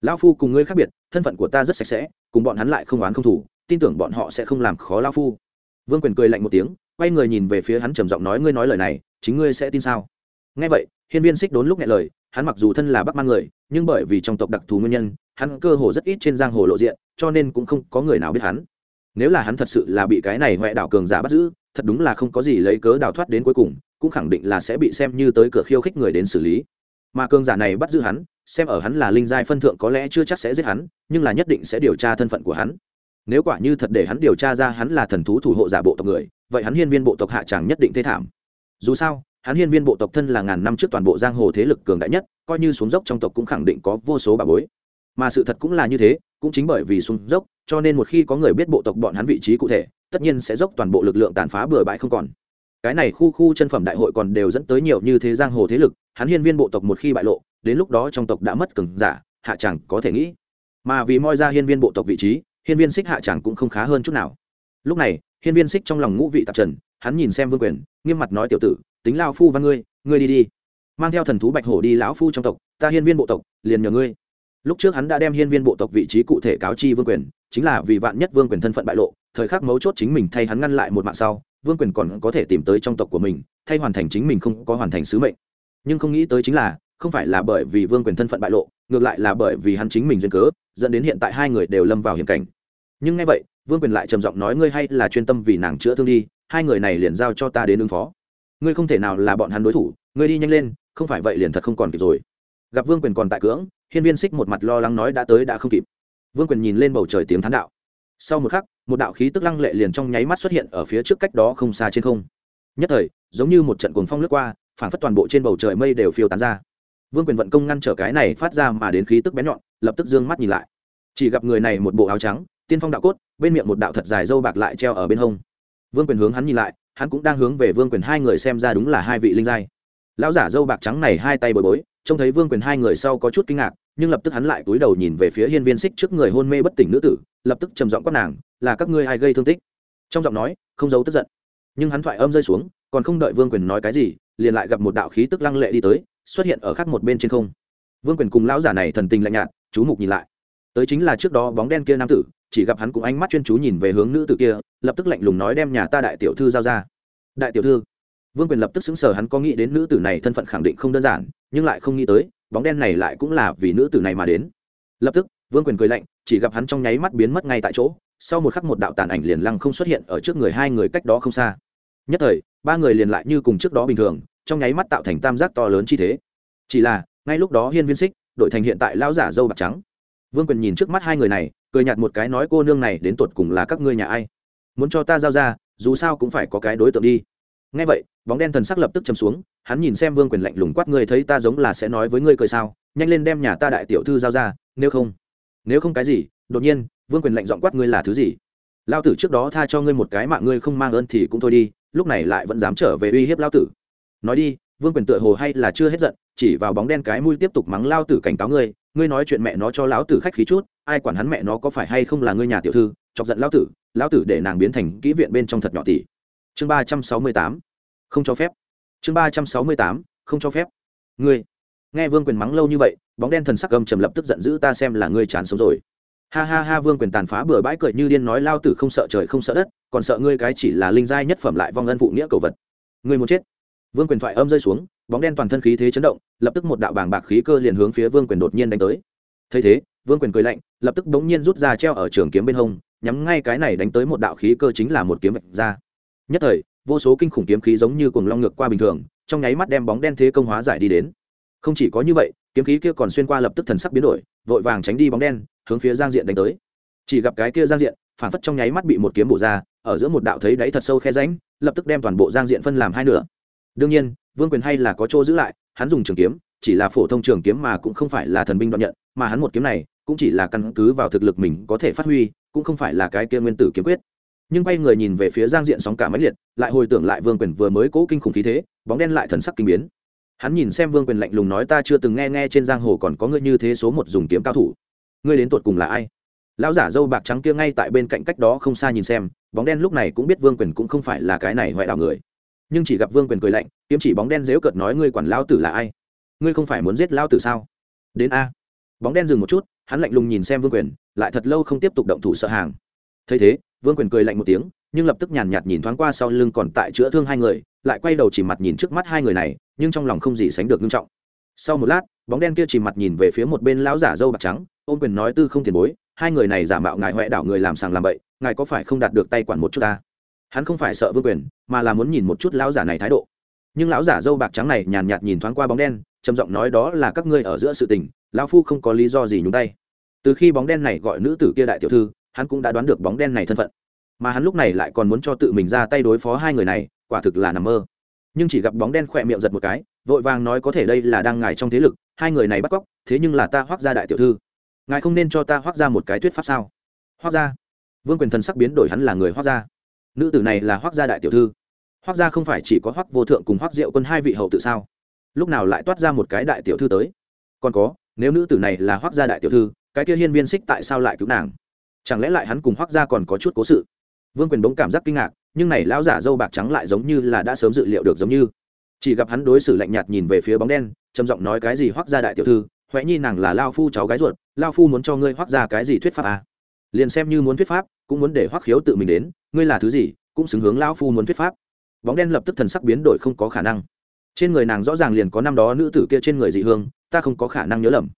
lão phu cùng ngươi khác biệt, thân phận của ta rất sạch sẽ, cùng bọn hắn lại không oán không thủ tin tưởng bọn họ sẽ không làm khó lão phu. Vương quyền cười lạnh một tiếng, quay người nhìn về phía hắn trầm giọng nói, ngươi nói lời này, chính ngươi sẽ tin sao? Nghe vậy, hiên viên xích đốn lúc nghe lời, hắn mặc dù thân là bắc mang người, nhưng bởi vì trong tộc đặc thù nguyên nhân, hắn cơ hồ rất ít trên giang hồ lộ diện, cho nên cũng không có người nào biết hắn. Nếu là hắn thật sự là bị cái này huệ đảo cường giả bắt giữ, thật đúng là không có gì lấy cớ đào thoát đến cuối cùng, cũng khẳng định là sẽ bị xem như tới cửa khiêu khích người đến xử lý. Mà cường giả này bắt giữ hắn xem ở hắn là linh giai phân thượng có lẽ chưa chắc sẽ giết hắn, nhưng là nhất định sẽ điều tra thân phận của hắn. Nếu quả như thật để hắn điều tra ra hắn là thần thú thủ hộ giả bộ tộc người, vậy hắn hiên viên bộ tộc hạ tràng nhất định thế thảm. Dù sao, hắn hiên viên bộ tộc thân là ngàn năm trước toàn bộ giang hồ thế lực cường đại nhất, coi như xuống dốc trong tộc cũng khẳng định có vô số bà bối. Mà sự thật cũng là như thế, cũng chính bởi vì xuống dốc, cho nên một khi có người biết bộ tộc bọn hắn vị trí cụ thể, tất nhiên sẽ dốc toàn bộ lực lượng tàn phá bừa bãi không còn. Cái này khu khu chân phẩm đại hội còn đều dẫn tới nhiều như thế giang hồ thế lực, hắn hiên viên bộ tộc một khi bại lộ đến lúc đó trong tộc đã mất cường giả, hạ chẳng có thể nghĩ. Mà vì moi ra hiên viên bộ tộc vị trí, hiên viên xích hạ chẳng cũng không khá hơn chút nào. Lúc này, hiên viên xích trong lòng ngũ vị tạp trần, hắn nhìn xem vương quyền, nghiêm mặt nói tiểu tử, tính lao phu văn ngươi ngươi đi đi. Mang theo thần thú bạch hổ đi lão phu trong tộc, ta hiên viên bộ tộc, liền nhờ ngươi. Lúc trước hắn đã đem hiên viên bộ tộc vị trí cụ thể cáo chi vương quyền, chính là vì vạn nhất vương quyền thân phận bại lộ, thời khắc mấu chốt chính mình thay hắn ngăn lại một mạng sau, vương quyền còn có thể tìm tới trong tộc của mình, thay hoàn thành chính mình không có hoàn thành sứ mệnh. Nhưng không nghĩ tới chính là không phải là bởi vì vương quyền thân phận bại lộ, ngược lại là bởi vì hắn chính mình duyên cớ, dẫn đến hiện tại hai người đều lâm vào hiểm cảnh. Nhưng nghe vậy, vương quyền lại trầm giọng nói, ngươi hay là chuyên tâm vì nàng chữa thương đi, hai người này liền giao cho ta đến ứng phó. Ngươi không thể nào là bọn hắn đối thủ, ngươi đi nhanh lên, không phải vậy liền thật không còn kịp rồi. Gặp vương quyền còn tại cưỡng, hiên viên xích một mặt lo lắng nói, đã tới đã không kịp. Vương quyền nhìn lên bầu trời tiếng thán đạo. Sau một khắc, một đạo khí tức lăng lệ liền trong nháy mắt xuất hiện ở phía trước cách đó không xa trên không. Nhất thời, giống như một trận cuồng phong lướt qua phản phất toàn bộ trên bầu trời mây đều phiêu tán ra vương quyền vận công ngăn trở cái này phát ra mà đến khí tức bén nhọn, lập tức d ư ơ n g mắt nhìn lại. Chỉ gặp người này một bộ áo trắng, tiên phong đạo cốt, bên miệng một đạo thật dài dâu bạc lại treo ở bên hông. Vương quyền hướng hắn nhìn lại, hắn cũng đang hướng về vương quyền hai người xem ra đúng là hai vị linh giai. Lão giả dâu bạc trắng này hai tay bồi bối, trông thấy vương quyền hai người sau có chút kinh ngạc, nhưng lập tức hắn lại cúi đầu nhìn về phía hiên viên xích trước người hôn mê bất tỉnh nữ tử, lập tức trầm giọng quát nàng, là các ngươi ai gây thương tích? Trong giọng nói, không giấu tức giận. Nhưng hắn thoại âm rơi xuống, còn không đợi vương quyền nói cái gì, liền lại gặp một đạo khí tức lăng lệ đi tới xuất hiện ở khắc một bên trên không. Vương quyền cùng lão giả này thần tình lạnh nhạt, chú mục nhìn lại. Tới chính là trước đó bóng đen kia nam tử, chỉ gặp hắn cũng ánh mắt chuyên chú nhìn về hướng nữ tử kia, lập tức lạnh lùng nói đem nhà ta đại tiểu thư giao ra. Đại tiểu thư. Vương quyền lập tức xứng sở hắn có nghĩ đến nữ tử này thân phận khẳng định không đơn giản, nhưng lại không nghĩ tới, bóng đen này lại cũng là vì nữ tử này mà đến. Lập tức, vương quyền cười lạnh, chỉ gặp hắn trong nháy mắt biến mất ngay tại chỗ, sau một khắc một đạo tàn ảnh liền lăng không xuất hiện ở trước người hai người cách đó không xa. Nhất thời, ba người liền lại như cùng trước đó bình thường trong nháy mắt tạo thành tam giác to lớn chi thế. Chỉ là, ngay lúc đó hiên viên xích đổi thành hiện tại lão giả dâu bạc trắng. Vương quyền nhìn trước mắt hai người này, cười nhạt một cái nói, cô nương này đến tột cùng là các ngươi nhà ai? Muốn cho ta giao ra, dù sao cũng phải có cái đối tượng đi. Nghe vậy, bóng đen thần sắc lập tức chầm xuống, hắn nhìn xem vương quyền lạnh lùng quát, ngươi thấy ta giống là sẽ nói với ngươi cười sao? Nhanh lên đem nhà ta đại tiểu thư giao ra, nếu không nếu không cái gì, đột nhiên, vương quyền lạnh giọng quát, ngươi là thứ gì? Lao tử trước đó tha cho ngươi một cái mạng ngươi không mang ơn thì cũng thôi đi, lúc này lại vẫn dám trở về uy hiếp lao tử nói đi, vương quyền tựa hồ hay là chưa hết giận, chỉ vào bóng đen cái mũi tiếp tục mắng lao tử cảnh cáo ngươi ngươi nói chuyện mẹ nó cho lão tử khách khí chút, ai quản hắn mẹ nó có phải hay không là ngươi nhà tiểu thư, chọc giận lão tử lão tử để nàng biến thành kỹ viện bên trong thật nhỏ tỷ. Chương ba trăm sáu mươi tám, không cho phép. Chương ba trăm sáu mươi tám, không cho phép. Ngươi. Nghe vương quyền mắng lâu như vậy, bóng đen thần sắc cầm trầm lập tức giận dữ ta xem là ngươi chán sống rồi. Ha ha ha, vương quyền tàn phá bừa bãi cười như điên nói lao tử không sợ trời không sợ đất, còn sợ ngươi cái chỉ là linh giai nhất phẩm lại vong ân phụ nghĩa cầu vật. Ngươi muốn chết vương quyền thoại âm rơi xuống, bóng đen toàn thân khí thế chấn động, lập tức một đạo bàng bạc khí cơ liền hướng phía vương quyền đột nhiên đánh tới. Thấy thế, vương quyền cười lạnh, lập tức bỗng nhiên rút ra treo ở trường kiếm bên hông, nhắm ngay cái này đánh tới một đạo khí cơ chính là một kiếm vạch ra. Nhất thời, vô số kinh khủng kiếm khí giống như cuồng long ngược qua bình thường, trong nháy mắt đem bóng đen thế công hóa giải đi đến. Không chỉ có như vậy, kiếm khí kia còn xuyên qua lập tức thần sắc biến đổi, vội vàng tránh đi bóng đen, hướng phía giang diện đánh tới. Chỉ gặp cái kia giang diện, phản phất trong nháy mắt bị một kiếm bổ ra, ở giữa một đạo thấy đáy thật sâu khe ránh lập tức đem toàn bộ giang diện phân làm hai nửa đương nhiên, vương quyền hay là có chỗ giữ lại, hắn dùng trường kiếm, chỉ là phổ thông trường kiếm mà cũng không phải là thần binh đoạn nhận, mà hắn một kiếm này cũng chỉ là căn cứ vào thực lực mình có thể phát huy, cũng không phải là cái kia nguyên tử kiếm quyết. Nhưng bay người nhìn về phía giang diện sóng cả máy liệt, lại hồi tưởng lại vương quyền vừa mới cố kinh khủng khí thế, bóng đen lại thần sắc kinh biến. Hắn nhìn xem vương quyền lạnh lùng nói, ta chưa từng nghe nghe trên giang hồ còn có ngươi như thế số một dùng kiếm cao thủ. Ngươi đến tột cùng là ai? Lão giả dâu bạc trắng kia ngay tại bên cạnh cách đó không xa nhìn xem, bóng đen lúc này cũng biết vương quyền cũng không phải là cái này ngoại đạo người nhưng chỉ gặp vương quyền cười lạnh, kiếm chỉ bóng đen dếu cợt nói, ngươi quản lao tử là ai? Ngươi không phải muốn giết lao tử sao? Đến a. Bóng đen dừng một chút, hắn lạnh lùng nhìn xem vương quyền, lại thật lâu không tiếp tục động thủ sợ hàng. Thấy thế, vương quyền cười lạnh một tiếng, nhưng lập tức nhàn nhạt nhìn thoáng qua sau lưng còn tại chữa thương hai người, lại quay đầu chỉ mặt nhìn trước mắt hai người này, nhưng trong lòng không gì sánh được nghiêm trọng. Sau một lát, bóng đen kia chỉ mặt nhìn về phía một bên lão giả dâu bạc trắng, ôm quyền nói, tư không tiền bối, hai người này giả mạo ngài huệ đảo người làm sàng làm bậy, ngài có phải không đạt được tay quản một chút ta? Hắn không phải sợ vương quyền, mà là muốn nhìn một chút lão giả này thái độ. Nhưng lão giả dâu bạc trắng này nhàn nhạt nhìn thoáng qua bóng đen, trầm giọng nói đó là các ngươi ở giữa sự tình, lão phu không có lý do gì nhúng tay. Từ khi bóng đen này gọi nữ tử kia đại tiểu thư, hắn cũng đã đoán được bóng đen này thân phận. Mà hắn lúc này lại còn muốn cho tự mình ra tay đối phó hai người này, quả thực là nằm mơ. Nhưng chỉ gặp bóng đen khỏe miệng giật một cái, vội vàng nói có thể đây là đang ngài trong thế lực, hai người này bắt cóc, thế nhưng là ta hoác ra đại tiểu thư. Ngài không nên cho ta hoác ra một cái thuyết pháp sao? Hoác ra? Vương quyền thần sắc biến đổi hắn là người hoác ra nữ tử này là hoác gia đại tiểu thư. Hoác gia không phải chỉ có hoác vô thượng cùng hoác diệu quân hai vị hậu tự sao? Lúc nào lại toát ra một cái đại tiểu thư tới? Còn có, nếu nữ tử này là hoác gia đại tiểu thư, cái kia hiên viên xích tại sao lại cứu nàng? Chẳng lẽ lại hắn cùng hoác gia còn có chút cố sự? Vương quyền bỗng cảm giác kinh ngạc, nhưng này lão giả dâu bạc trắng lại giống như là đã sớm dự liệu được giống như. Chỉ gặp hắn đối xử lạnh nhạt nhìn về phía bóng đen, trầm giọng nói cái gì hoác gia đại tiểu thư, huệ nhi nàng là lao phu cháu gái ruột, lao phu muốn cho ngươi hoác ra cái gì thuyết pháp à? liền xem như muốn thuyết pháp, cũng muốn để hoác khiếu tự mình đến ngươi là thứ gì, cũng xứng hướng lão phu muốn thuyết pháp. Bóng đen lập tức thần sắc biến đổi không có khả năng. Trên người nàng rõ ràng liền có năm đó nữ tử kia trên người dị hương, ta không có khả năng nhớ lầm.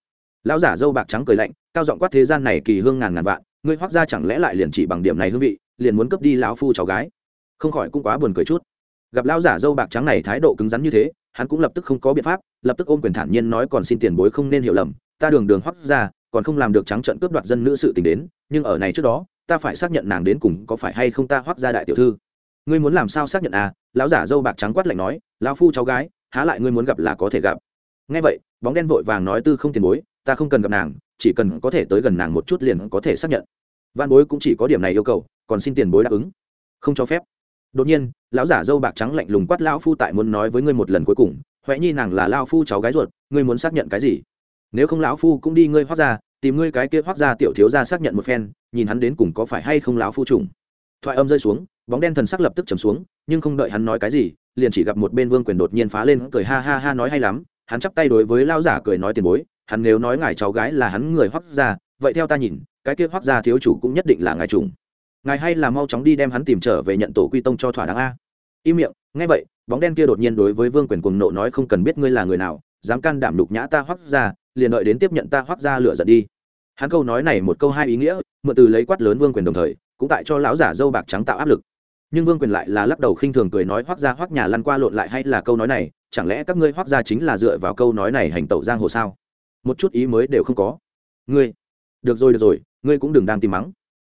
Lão giả dâu bạc trắng cười lạnh, cao giọng quát thế gian này kỳ hương ngàn ngàn vạn, ngươi hoác ra chẳng lẽ lại liền chỉ bằng điểm này hương vị, liền muốn cướp đi lão phu cháu gái? Không khỏi cũng quá buồn cười chút. Gặp lão giả dâu bạc trắng này thái độ cứng rắn như thế, hắn cũng lập tức không có biện pháp, lập tức ôm quyền thản nhiên nói còn xin tiền bối không nên hiểu lầm, ta đường đường hoác ra, còn không làm được trắng trận cướp đoạt dân nữ sự tình đến, nhưng ở này trước đó ta phải xác nhận nàng đến cùng có phải hay không ta hoác ra đại tiểu thư. Ngươi muốn làm sao xác nhận à? Lão giả dâu bạc trắng quát lạnh nói, lão phu cháu gái, há lại ngươi muốn gặp là có thể gặp. Ngay vậy, bóng đen vội vàng nói tư không tiền bối, ta không cần gặp nàng, chỉ cần có thể tới gần nàng một chút liền có thể xác nhận. Văn bối cũng chỉ có điểm này yêu cầu, còn xin tiền bối đáp ứng. Không cho phép. Đột nhiên, lão giả dâu bạc trắng lạnh lùng quát lão phu tại muốn nói với ngươi một lần cuối cùng, huệ nhi nàng là lao phu cháu gái ruột, ngươi muốn xác nhận cái gì? Nếu không lão phu cũng đi ngươi hoác ra tìm ngươi cái kia hoác ra tiểu thiếu ra xác nhận một phen, nhìn hắn đến cùng có phải hay không láo phu trùng. Thoại âm rơi xuống, bóng đen thần sắc lập tức chầm xuống, nhưng không đợi hắn nói cái gì, liền chỉ gặp một bên vương quyền đột nhiên phá lên, cười ha ha ha nói hay lắm, hắn chắp tay đối với lao giả cười nói tiền bối, hắn nếu nói ngài cháu gái là hắn người hoác ra vậy theo ta nhìn, cái kia hoác ra thiếu chủ cũng nhất định là ngài trùng. Ngài hay là mau chóng đi đem hắn tìm trở về nhận tổ quy tông cho thỏa đáng a. Im miệng, nghe vậy, bóng đen kia đột nhiên đối với vương quyền cuồng nộ nói không cần biết ngươi là người nào, dám can đảm đục nhã ta hoác ra liền đợi đến tiếp nhận ta hoác ra lửa giận đi. Hắn câu nói này một câu hai ý nghĩa, mượn từ lấy quát lớn vương quyền đồng thời, cũng tại cho lão giả dâu bạc trắng tạo áp lực. Nhưng vương quyền lại là lắc đầu khinh thường cười nói hoác ra hoác nhà lăn qua lộn lại hay là câu nói này, chẳng lẽ các ngươi hoác ra chính là dựa vào câu nói này hành tẩu giang hồ sao? Một chút ý mới đều không có. Ngươi, được rồi được rồi, ngươi cũng đừng đang tìm mắng.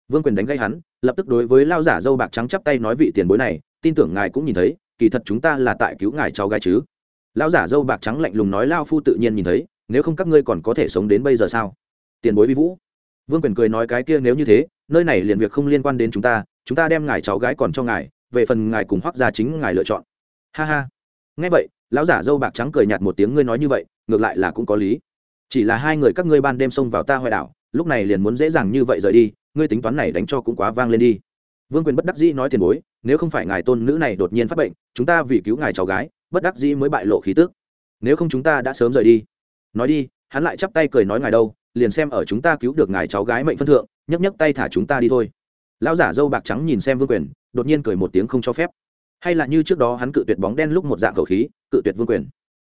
Vương quyền đánh gây hắn, lập tức đối với lao giả dâu bạc trắng chắp tay nói vị tiền bối này, tin tưởng ngài cũng nhìn thấy, kỳ thật chúng ta là tại cứu ngài cháu gái chứ. Lão giả dâu bạc trắng lạnh lùng nói lao phu tự nhiên nhìn thấy nếu không các ngươi còn có thể sống đến bây giờ sao? Tiền bối vi vũ. Vương quyền cười nói cái kia nếu như thế, nơi này liền việc không liên quan đến chúng ta chúng ta đem ngài cháu gái còn cho ngài, về phần ngài cùng hoác gia chính ngài lựa chọn. Ha ha. Nghe vậy, lão giả dâu bạc trắng cười nhạt một tiếng ngươi nói như vậy, ngược lại là cũng có lý. Chỉ là hai người các ngươi ban đêm xông vào ta hoài đảo, lúc này liền muốn dễ dàng như vậy rời đi, ngươi tính toán này đánh cho cũng quá vang lên đi. Vương quyền bất đắc dĩ nói tiền bối, nếu không phải ngài tôn nữ này đột nhiên phát bệnh, chúng ta vì cứu ngài cháu gái, bất đắc dĩ mới bại lộ khí tức. Nếu không chúng ta đã sớm rời đi nói đi, hắn lại chắp tay cười nói ngài đâu, liền xem ở chúng ta cứu được ngài cháu gái mệnh phân thượng, nhấc nhấc tay thả chúng ta đi thôi. Lão giả dâu bạc trắng nhìn xem vương quyền, đột nhiên cười một tiếng không cho phép. Hay là như trước đó hắn cự tuyệt bóng đen lúc một dạng khẩu khí, cự tuyệt vương quyền.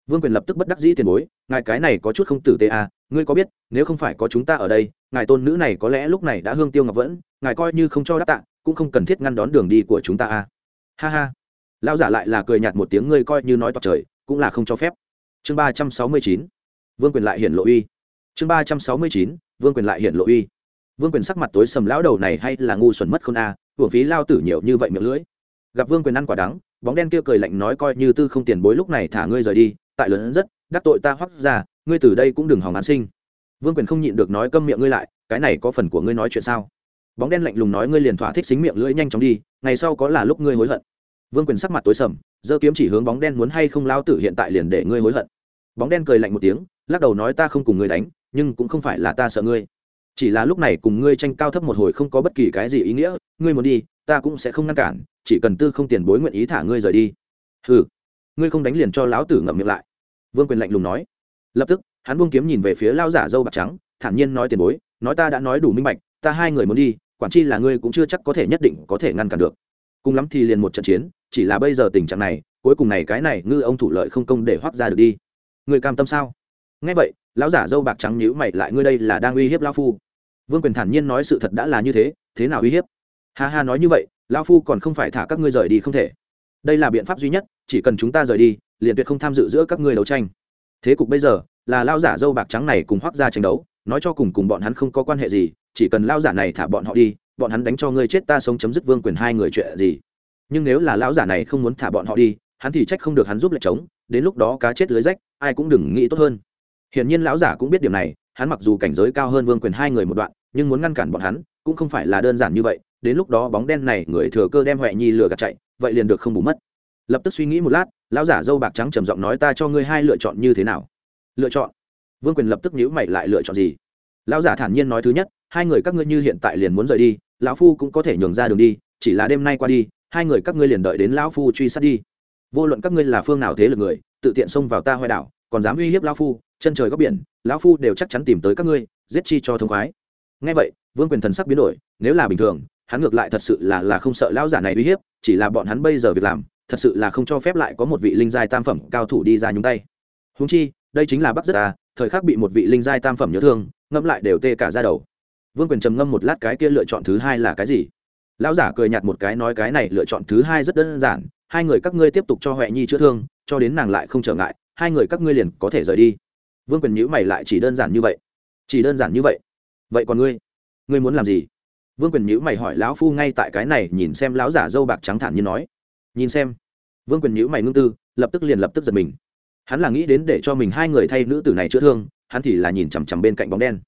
Vương quyền lập tức bất đắc dĩ tiền bối, ngài cái này có chút không tử tế à ngươi có biết, nếu không phải có chúng ta ở đây, ngài tôn nữ này có lẽ lúc này đã hương tiêu ngọc vẫn, ngài coi như không cho đáp tạ, cũng không cần thiết ngăn đón đường đi của chúng ta à. Ha ha. Lão giả lại là cười nhạt một tiếng, ngươi coi như nói toạc trời, cũng là không cho phép. Chương ba trăm sáu mươi chín vương quyền lại hiển lộ uy. Chương ba trăm sáu mươi chín vương quyền lại hiển lộ uy. Vương quyền sắc mặt tối sầm lão đầu này hay là ngu xuẩn mất không a à, hưởng phí lao tử nhiều như vậy miệng lưỡi. Gặp vương quyền ăn quả đắng bóng đen kia cười lạnh nói coi như tư không tiền bối lúc này thả ngươi rời đi tại lớn rất đắc tội ta hoắc ra ngươi từ đây cũng đừng hòng án sinh. Vương quyền không nhịn được nói câm miệng ngươi lại cái này có phần của ngươi nói chuyện sao? Bóng đen lạnh lùng nói ngươi liền thỏa thích xính miệng lưỡi nhanh chóng đi ngày sau có là lúc ngươi hối hận. Vương quyền sắc mặt tối sầm giơ kiếm chỉ hướng bóng đen muốn hay không lao tử hiện tại liền để ngươi hối hận. Bóng đen cười lạnh một tiếng lắc đầu nói ta không cùng ngươi đánh, nhưng cũng không phải là ta sợ ngươi. Chỉ là lúc này cùng ngươi tranh cao thấp một hồi không có bất kỳ cái gì ý nghĩa, ngươi muốn đi, ta cũng sẽ không ngăn cản, chỉ cần tư không tiền bối nguyện ý thả ngươi rời đi. Hừ, ngươi không đánh liền cho lão tử ngậm miệng lại. Vương quyền lạnh lùng nói. Lập tức, hắn buông kiếm nhìn về phía lao giả dâu bạc trắng, thản nhiên nói tiền bối, nói ta đã nói đủ minh bạch, ta hai người muốn đi, quản chi là ngươi cũng chưa chắc có thể nhất định có thể ngăn cản được. Cùng lắm thì liền một trận chiến, chỉ là bây giờ tình trạng này, cuối cùng này cái này ngư ông thủ lợi không công để hoác ra được đi. Người cam tâm sao? Nghe vậy, lão giả dâu bạc trắng nhữ mày lại, ngươi đây là đang uy hiếp lão phu. Vương quyền thản nhiên nói sự thật đã là như thế thế nào uy hiếp? Ha ha nói như vậy, lão phu còn không phải thả các ngươi rời đi không thể. Đây là biện pháp duy nhất, chỉ cần chúng ta rời đi, liền tuyệt không tham dự giữa các ngươi đấu tranh. Thế cục bây giờ, là lao giả dâu bạc trắng này cùng hoác ra tranh đấu, nói cho cùng cùng bọn hắn không có quan hệ gì, chỉ cần lao giả này thả bọn họ đi, bọn hắn đánh cho ngươi chết ta sống chấm dứt vương quyền hai người chuyện gì. Nhưng nếu là lão giả này không muốn thả bọn họ đi, hắn thì trách không được hắn giúp lệch trống đến lúc đó cá chết lưới rách, ai cũng đừng nghĩ tốt hơn hiển nhiên lão giả cũng biết điểm này, hắn mặc dù cảnh giới cao hơn vương quyền hai người một đoạn, nhưng muốn ngăn cản bọn hắn, cũng không phải là đơn giản như vậy, đến lúc đó bóng đen này người thừa cơ đem huệ nhi lừa gạt chạy, vậy liền được không bù mất. Lập tức suy nghĩ một lát, lão giả dâu bạc trắng trầm giọng nói ta cho ngươi hai lựa chọn như thế nào? Lựa chọn? Vương quyền lập tức nhíu mày lại lựa chọn gì? Lão giả thản nhiên nói thứ nhất, hai người các ngươi như hiện tại liền muốn rời đi, lão phu cũng có thể nhường ra đường đi, chỉ là đêm nay qua đi, hai người các ngươi liền đợi đến lão phu truy sát đi. Vô luận các ngươi là phương nào thế lực người, tự tiện xông vào ta hoại đảo, còn dám uy hiếp lão phu chân trời góc biển, lão phu đều chắc chắn tìm tới các ngươi, giết chi cho thông khoái. Ngay vậy, vương quyền thần sắc biến đổi, nếu là bình thường, hắn ngược lại thật sự là là không sợ lão giả này uy hiếp, chỉ là bọn hắn bây giờ việc làm, thật sự là không cho phép lại có một vị linh giai tam phẩm cao thủ đi ra nhúng tay. Húng chi, đây chính là bắc rất à thời khắc bị một vị linh giai tam phẩm nhớ thương, ngẫm lại đều tê cả ra đầu. Vương quyền trầm ngâm một lát cái kia lựa chọn thứ hai là cái gì? Lão giả cười nhạt một cái nói cái này lựa chọn thứ hai rất đơn giản, hai người các ngươi tiếp tục cho huệ nhi chữa thương, cho đến nàng lại không trở ngại, hai người các ngươi liền có thể rời đi vương quyền nhữ mày lại chỉ đơn giản như vậy. Chỉ đơn giản như vậy? Vậy còn ngươi? Ngươi muốn làm gì? Vương quyền nhữ mày hỏi lão phu ngay tại cái này, nhìn xem lão giả dâu bạc trắng thản như nói. Nhìn xem. Vương quyền nhữ mày ngưng tư, lập tức liền lập tức giật mình. Hắn là nghĩ đến để cho mình hai người thay nữ tử này chữa thương, hắn thì là nhìn chằm chằm bên cạnh bóng đen.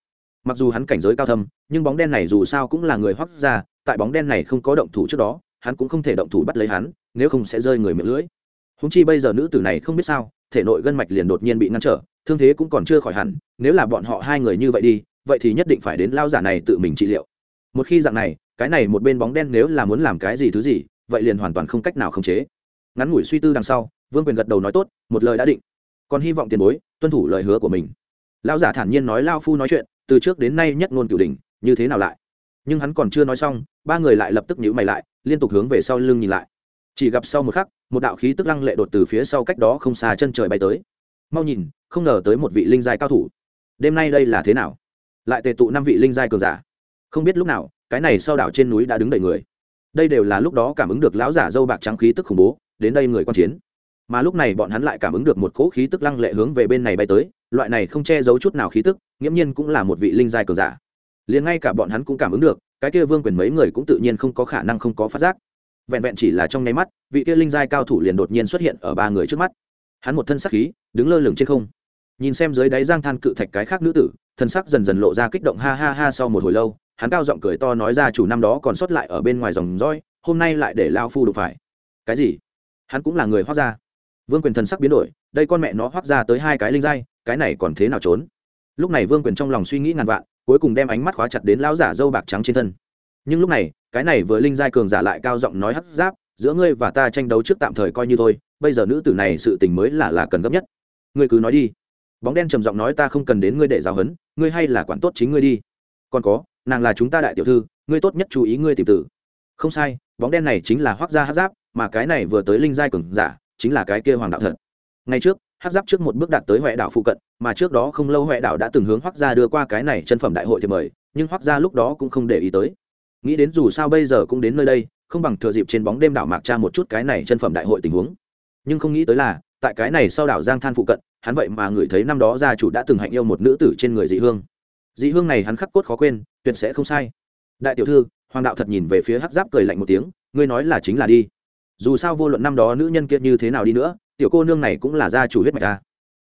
Mặc dù hắn cảnh giới cao thâm, nhưng bóng đen này dù sao cũng là người hoắc ra tại bóng đen này không có động thủ trước đó, hắn cũng không thể động thủ bắt lấy hắn, nếu không sẽ rơi người miệng lưỡi. Húng chi bây giờ nữ tử này không biết sao, thể nội gân mạch liền đột nhiên bị ngăn trở thương thế cũng còn chưa khỏi hẳn, nếu là bọn họ hai người như vậy đi, vậy thì nhất định phải đến lao giả này tự mình trị liệu. Một khi dạng này, cái này một bên bóng đen nếu là muốn làm cái gì thứ gì, vậy liền hoàn toàn không cách nào khống chế. Ngắn ngủi suy tư đằng sau, vương quyền gật đầu nói tốt, một lời đã định. Còn hy vọng tiền bối, tuân thủ lời hứa của mình. Lao giả thản nhiên nói lao phu nói chuyện, từ trước đến nay nhất ngôn cửu đình như thế nào lại? Nhưng hắn còn chưa nói xong, ba người lại lập tức nhíu mày lại, liên tục hướng về sau lưng nhìn lại. Chỉ gặp sau một khắc, một đạo khí tức lăng lệ đột từ phía sau cách đó không xa chân trời bay tới mau nhìn, không ngờ tới một vị linh giai cao thủ. Đêm nay đây là thế nào? Lại tề tụ năm vị linh giai cường giả. Không biết lúc nào, cái này sau đảo trên núi đã đứng đầy người. Đây đều là lúc đó cảm ứng được lão giả dâu bạc trắng khí tức khủng bố, đến đây người quan chiến. Mà lúc này bọn hắn lại cảm ứng được một cỗ khí tức lăng lệ hướng về bên này bay tới, loại này không che giấu chút nào khí tức, nghiễm nhiên cũng là một vị linh giai cường giả. Liền ngay cả bọn hắn cũng cảm ứng được, cái kia vương quyền mấy người cũng tự nhiên không có khả năng không có phát giác. Vẹn vẹn chỉ là trong nháy mắt, vị kia linh giai cao thủ liền đột nhiên xuất hiện ở ba người trước mắt. Hắn một thân sắc khí đứng lơ lửng trên không. Nhìn xem dưới đáy giang than cự thạch cái khác nữ tử, thân sắc dần dần lộ ra kích động ha ha ha sau một hồi lâu, hắn cao giọng cười to nói ra chủ năm đó còn sót lại ở bên ngoài dòng roi hôm nay lại để lao phu đụng phải. Cái gì? Hắn cũng là người hoác gia. Vương quyền thần sắc biến đổi, đây con mẹ nó hoác ra tới hai cái linh giai, cái này còn thế nào trốn? Lúc này vương quyền trong lòng suy nghĩ ngàn vạn, cuối cùng đem ánh mắt khóa chặt đến lão giả dâu bạc trắng trên thân. Nhưng lúc này, cái này vừa linh giai cường giả lại cao giọng nói hắt giáp, giữa ngươi và ta tranh đấu trước tạm thời coi như thôi, bây giờ nữ tử này sự tình mới là là cần gấp nhất ngươi cứ nói đi. Bóng đen trầm giọng nói ta không cần đến ngươi để giáo hấn ngươi hay là quản tốt chính ngươi đi. Còn có, nàng là chúng ta đại tiểu thư, ngươi tốt nhất chú ý ngươi tìm tử. Không sai, bóng đen này chính là hoác gia hát giáp, mà cái này vừa tới linh giai cường giả, chính là cái kia hoàng đạo thật. Ngay trước hát giáp trước một bước đạt tới huệ đạo phụ cận, mà trước đó không lâu huệ đạo đã từng hướng hoác gia đưa qua cái này chân phẩm đại hội thì mời, nhưng hoác gia lúc đó cũng không để ý tới. Nghĩ đến dù sao bây giờ cũng đến nơi đây, không bằng thừa dịp trên bóng đêm đảo mạc cha một chút cái này chân phẩm đại hội tình huống. Nhưng không nghĩ tới là tại cái này sau đảo giang than phụ cận, hắn vậy mà ngửi thấy năm đó gia chủ đã từng hạnh yêu một nữ tử trên người dị hương. Dị hương này hắn khắc cốt khó quên, tuyệt sẽ không sai. Đại tiểu thư, hoàng đạo thật nhìn về phía hắc giáp cười lạnh một tiếng, ngươi nói là chính là đi. Dù sao vô luận năm đó nữ nhân kia như thế nào đi nữa, tiểu cô nương này cũng là gia chủ huyết mạch ta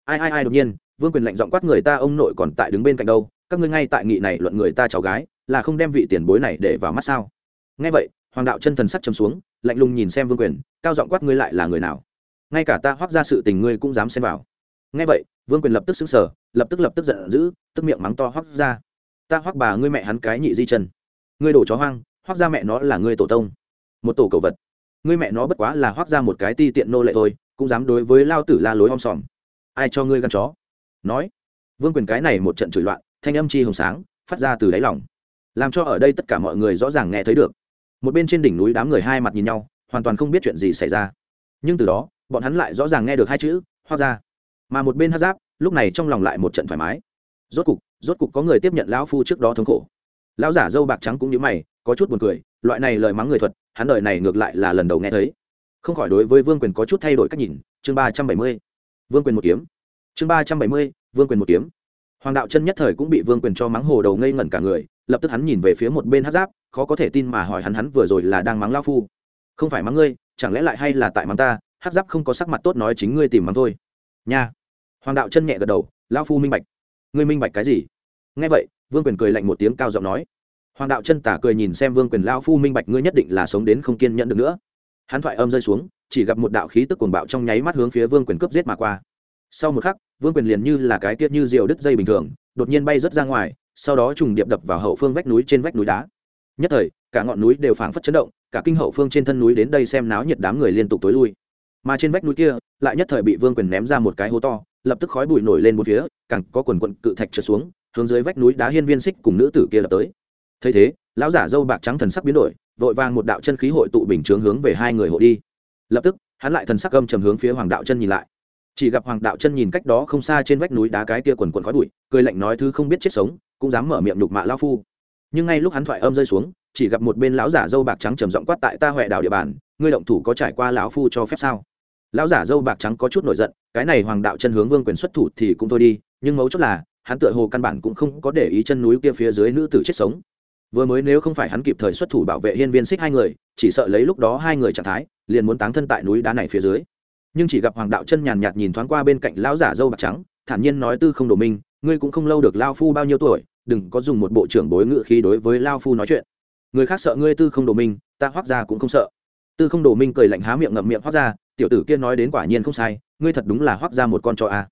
ai ai ai đột nhiên, vương quyền lạnh giọng quát người ta ông nội còn tại đứng bên cạnh đâu, các ngươi ngay tại nghị này luận người ta cháu gái, là không đem vị tiền bối này để vào mắt sao? Ngay vậy, hoàng đạo chân thần sắc chấm xuống, lạnh lùng nhìn xem vương quyền, cao giọng quát ngươi lại là người nào? Ngay cả ta hoác ra sự tình ngươi cũng dám xem vào. Ngay vậy, vương quyền lập tức xứng sở lập tức lập tức giận dữ, tức miệng mắng to hoác ra. Ta hoác bà ngươi mẹ hắn cái nhị di chân. Ngươi đổ chó hoang hoác ra mẹ nó là ngươi tổ tông. Một tổ cầu vật. Ngươi mẹ nó bất quá là hoác ra một cái ti tiện nô lệ thôi, cũng dám đối với lao tử la lối om sòm. Ai cho ngươi gắn chó? Nói. Vương quyền cái này một trận chửi loạn, thanh âm chi hồng sáng, phát ra từ đáy lòng. Làm cho ở đây tất cả mọi người rõ ràng nghe thấy được. Một bên trên đỉnh núi đám người hai mặt nhìn nhau, hoàn toàn không biết chuyện gì xảy ra. Nhưng từ đó bọn hắn lại rõ ràng nghe được hai chữ hoa ra mà một bên hát giáp, lúc này trong lòng lại một trận thoải mái. Rốt cục rốt cục có người tiếp nhận lão phu trước đó thống khổ. Lão giả dâu bạc trắng cũng như mày, có chút buồn cười, loại này lời mắng người thuật, hắn đời này ngược lại là lần đầu nghe thấy. Không khỏi đối với vương quyền có chút thay đổi cách nhìn, chương ba trăm bảy mươi. Vương quyền một kiếm. Chương ba trăm bảy mươi, vương quyền một kiếm. Hoàng đạo chân nhất thời cũng bị vương quyền cho mắng hồ đầu ngây ngẩn cả người, lập tức hắn nhìn về phía một bên hát giáp, khó có thể tin mà hỏi hắn hắn vừa rồi là đang mắng lao phu. Không phải mắng ngươi, chẳng lẽ lại hay là tại mắng ta hát giáp không có sắc mặt tốt nói chính ngươi tìm mắng thôi. Nha. Hoàng đạo chân nhẹ gật đầu lao phu minh bạch. Ngươi minh bạch cái gì? Nghe vậy, vương quyền cười lạnh một tiếng cao giọng nói. Hoàng đạo chân tả cười nhìn xem vương quyền lao phu minh bạch ngươi nhất định là sống đến không kiên nhẫn được nữa. Hắn thoại âm rơi xuống, chỉ gặp một đạo khí tức cuồng bạo trong nháy mắt hướng phía vương quyền cướp giết mà qua. Sau một khắc, vương quyền liền như là cái tiết như diều đứt dây bình thường, đột nhiên bay rớt ra ngoài, sau đó trùng điệp đập vào hậu phương vách núi trên vách núi đá. Nhất thời, cả ngọn núi đều phảng phất chấn động, cả kinh hậu phương trên thân núi đến đây xem náo nhiệt đám người liên tục tối lui mà trên vách núi kia, lại nhất thời bị vương quyền ném ra một cái hố to, lập tức khói bụi nổi lên một phía, càng có quần quận cự thạch trượt xuống, hướng dưới vách núi đá hiên viên xích cùng nữ tử kia lập tới. Thấy thế, lão giả dâu bạc trắng thần sắc biến đổi, vội vàng một đạo chân khí hội tụ bình chướng hướng về hai người hộ đi. Lập tức, hắn lại thần sắc gâm trầm hướng phía hoàng đạo chân nhìn lại. Chỉ gặp hoàng đạo chân nhìn cách đó không xa trên vách núi đá cái kia quần quần khói bụi, cười lạnh nói thứ không biết chết sống, cũng dám mở miệng đục mạ lao phu. Nhưng ngay lúc hắn thoại âm rơi xuống, chỉ gặp một bên lão giả dâu bạc trắng trầm giọng quát tại ta huệ đảo địa bàn ngươi động thủ có trải qua lão phu cho phép sao? Lão giả dâu bạc trắng có chút nổi giận, cái này hoàng đạo chân hướng vương quyền xuất thủ thì cũng thôi đi, nhưng mấu chốt là, hắn tựa hồ căn bản cũng không có để ý chân núi kia phía dưới nữ tử chết sống. Vừa mới nếu không phải hắn kịp thời xuất thủ bảo vệ hiên viên xích hai người, chỉ sợ lấy lúc đó hai người trạng thái, liền muốn táng thân tại núi đá này phía dưới. Nhưng chỉ gặp hoàng đạo chân nhàn nhạt nhìn thoáng qua bên cạnh lão giả dâu bạc trắng, thản nhiên nói tư không đồ minh ngươi cũng không lâu được lao phu bao nhiêu tuổi, đừng có dùng một bộ trưởng bối ngự khí đối với lao phu nói chuyện. Người khác sợ ngươi tư không đồ minh ta hoác ra cũng không sợ tư không đồ minh cười lạnh há miệng ngậm miệng hoác ra, tiểu tử kia nói đến quả nhiên không sai, ngươi thật đúng là hoác ra một con cho a à.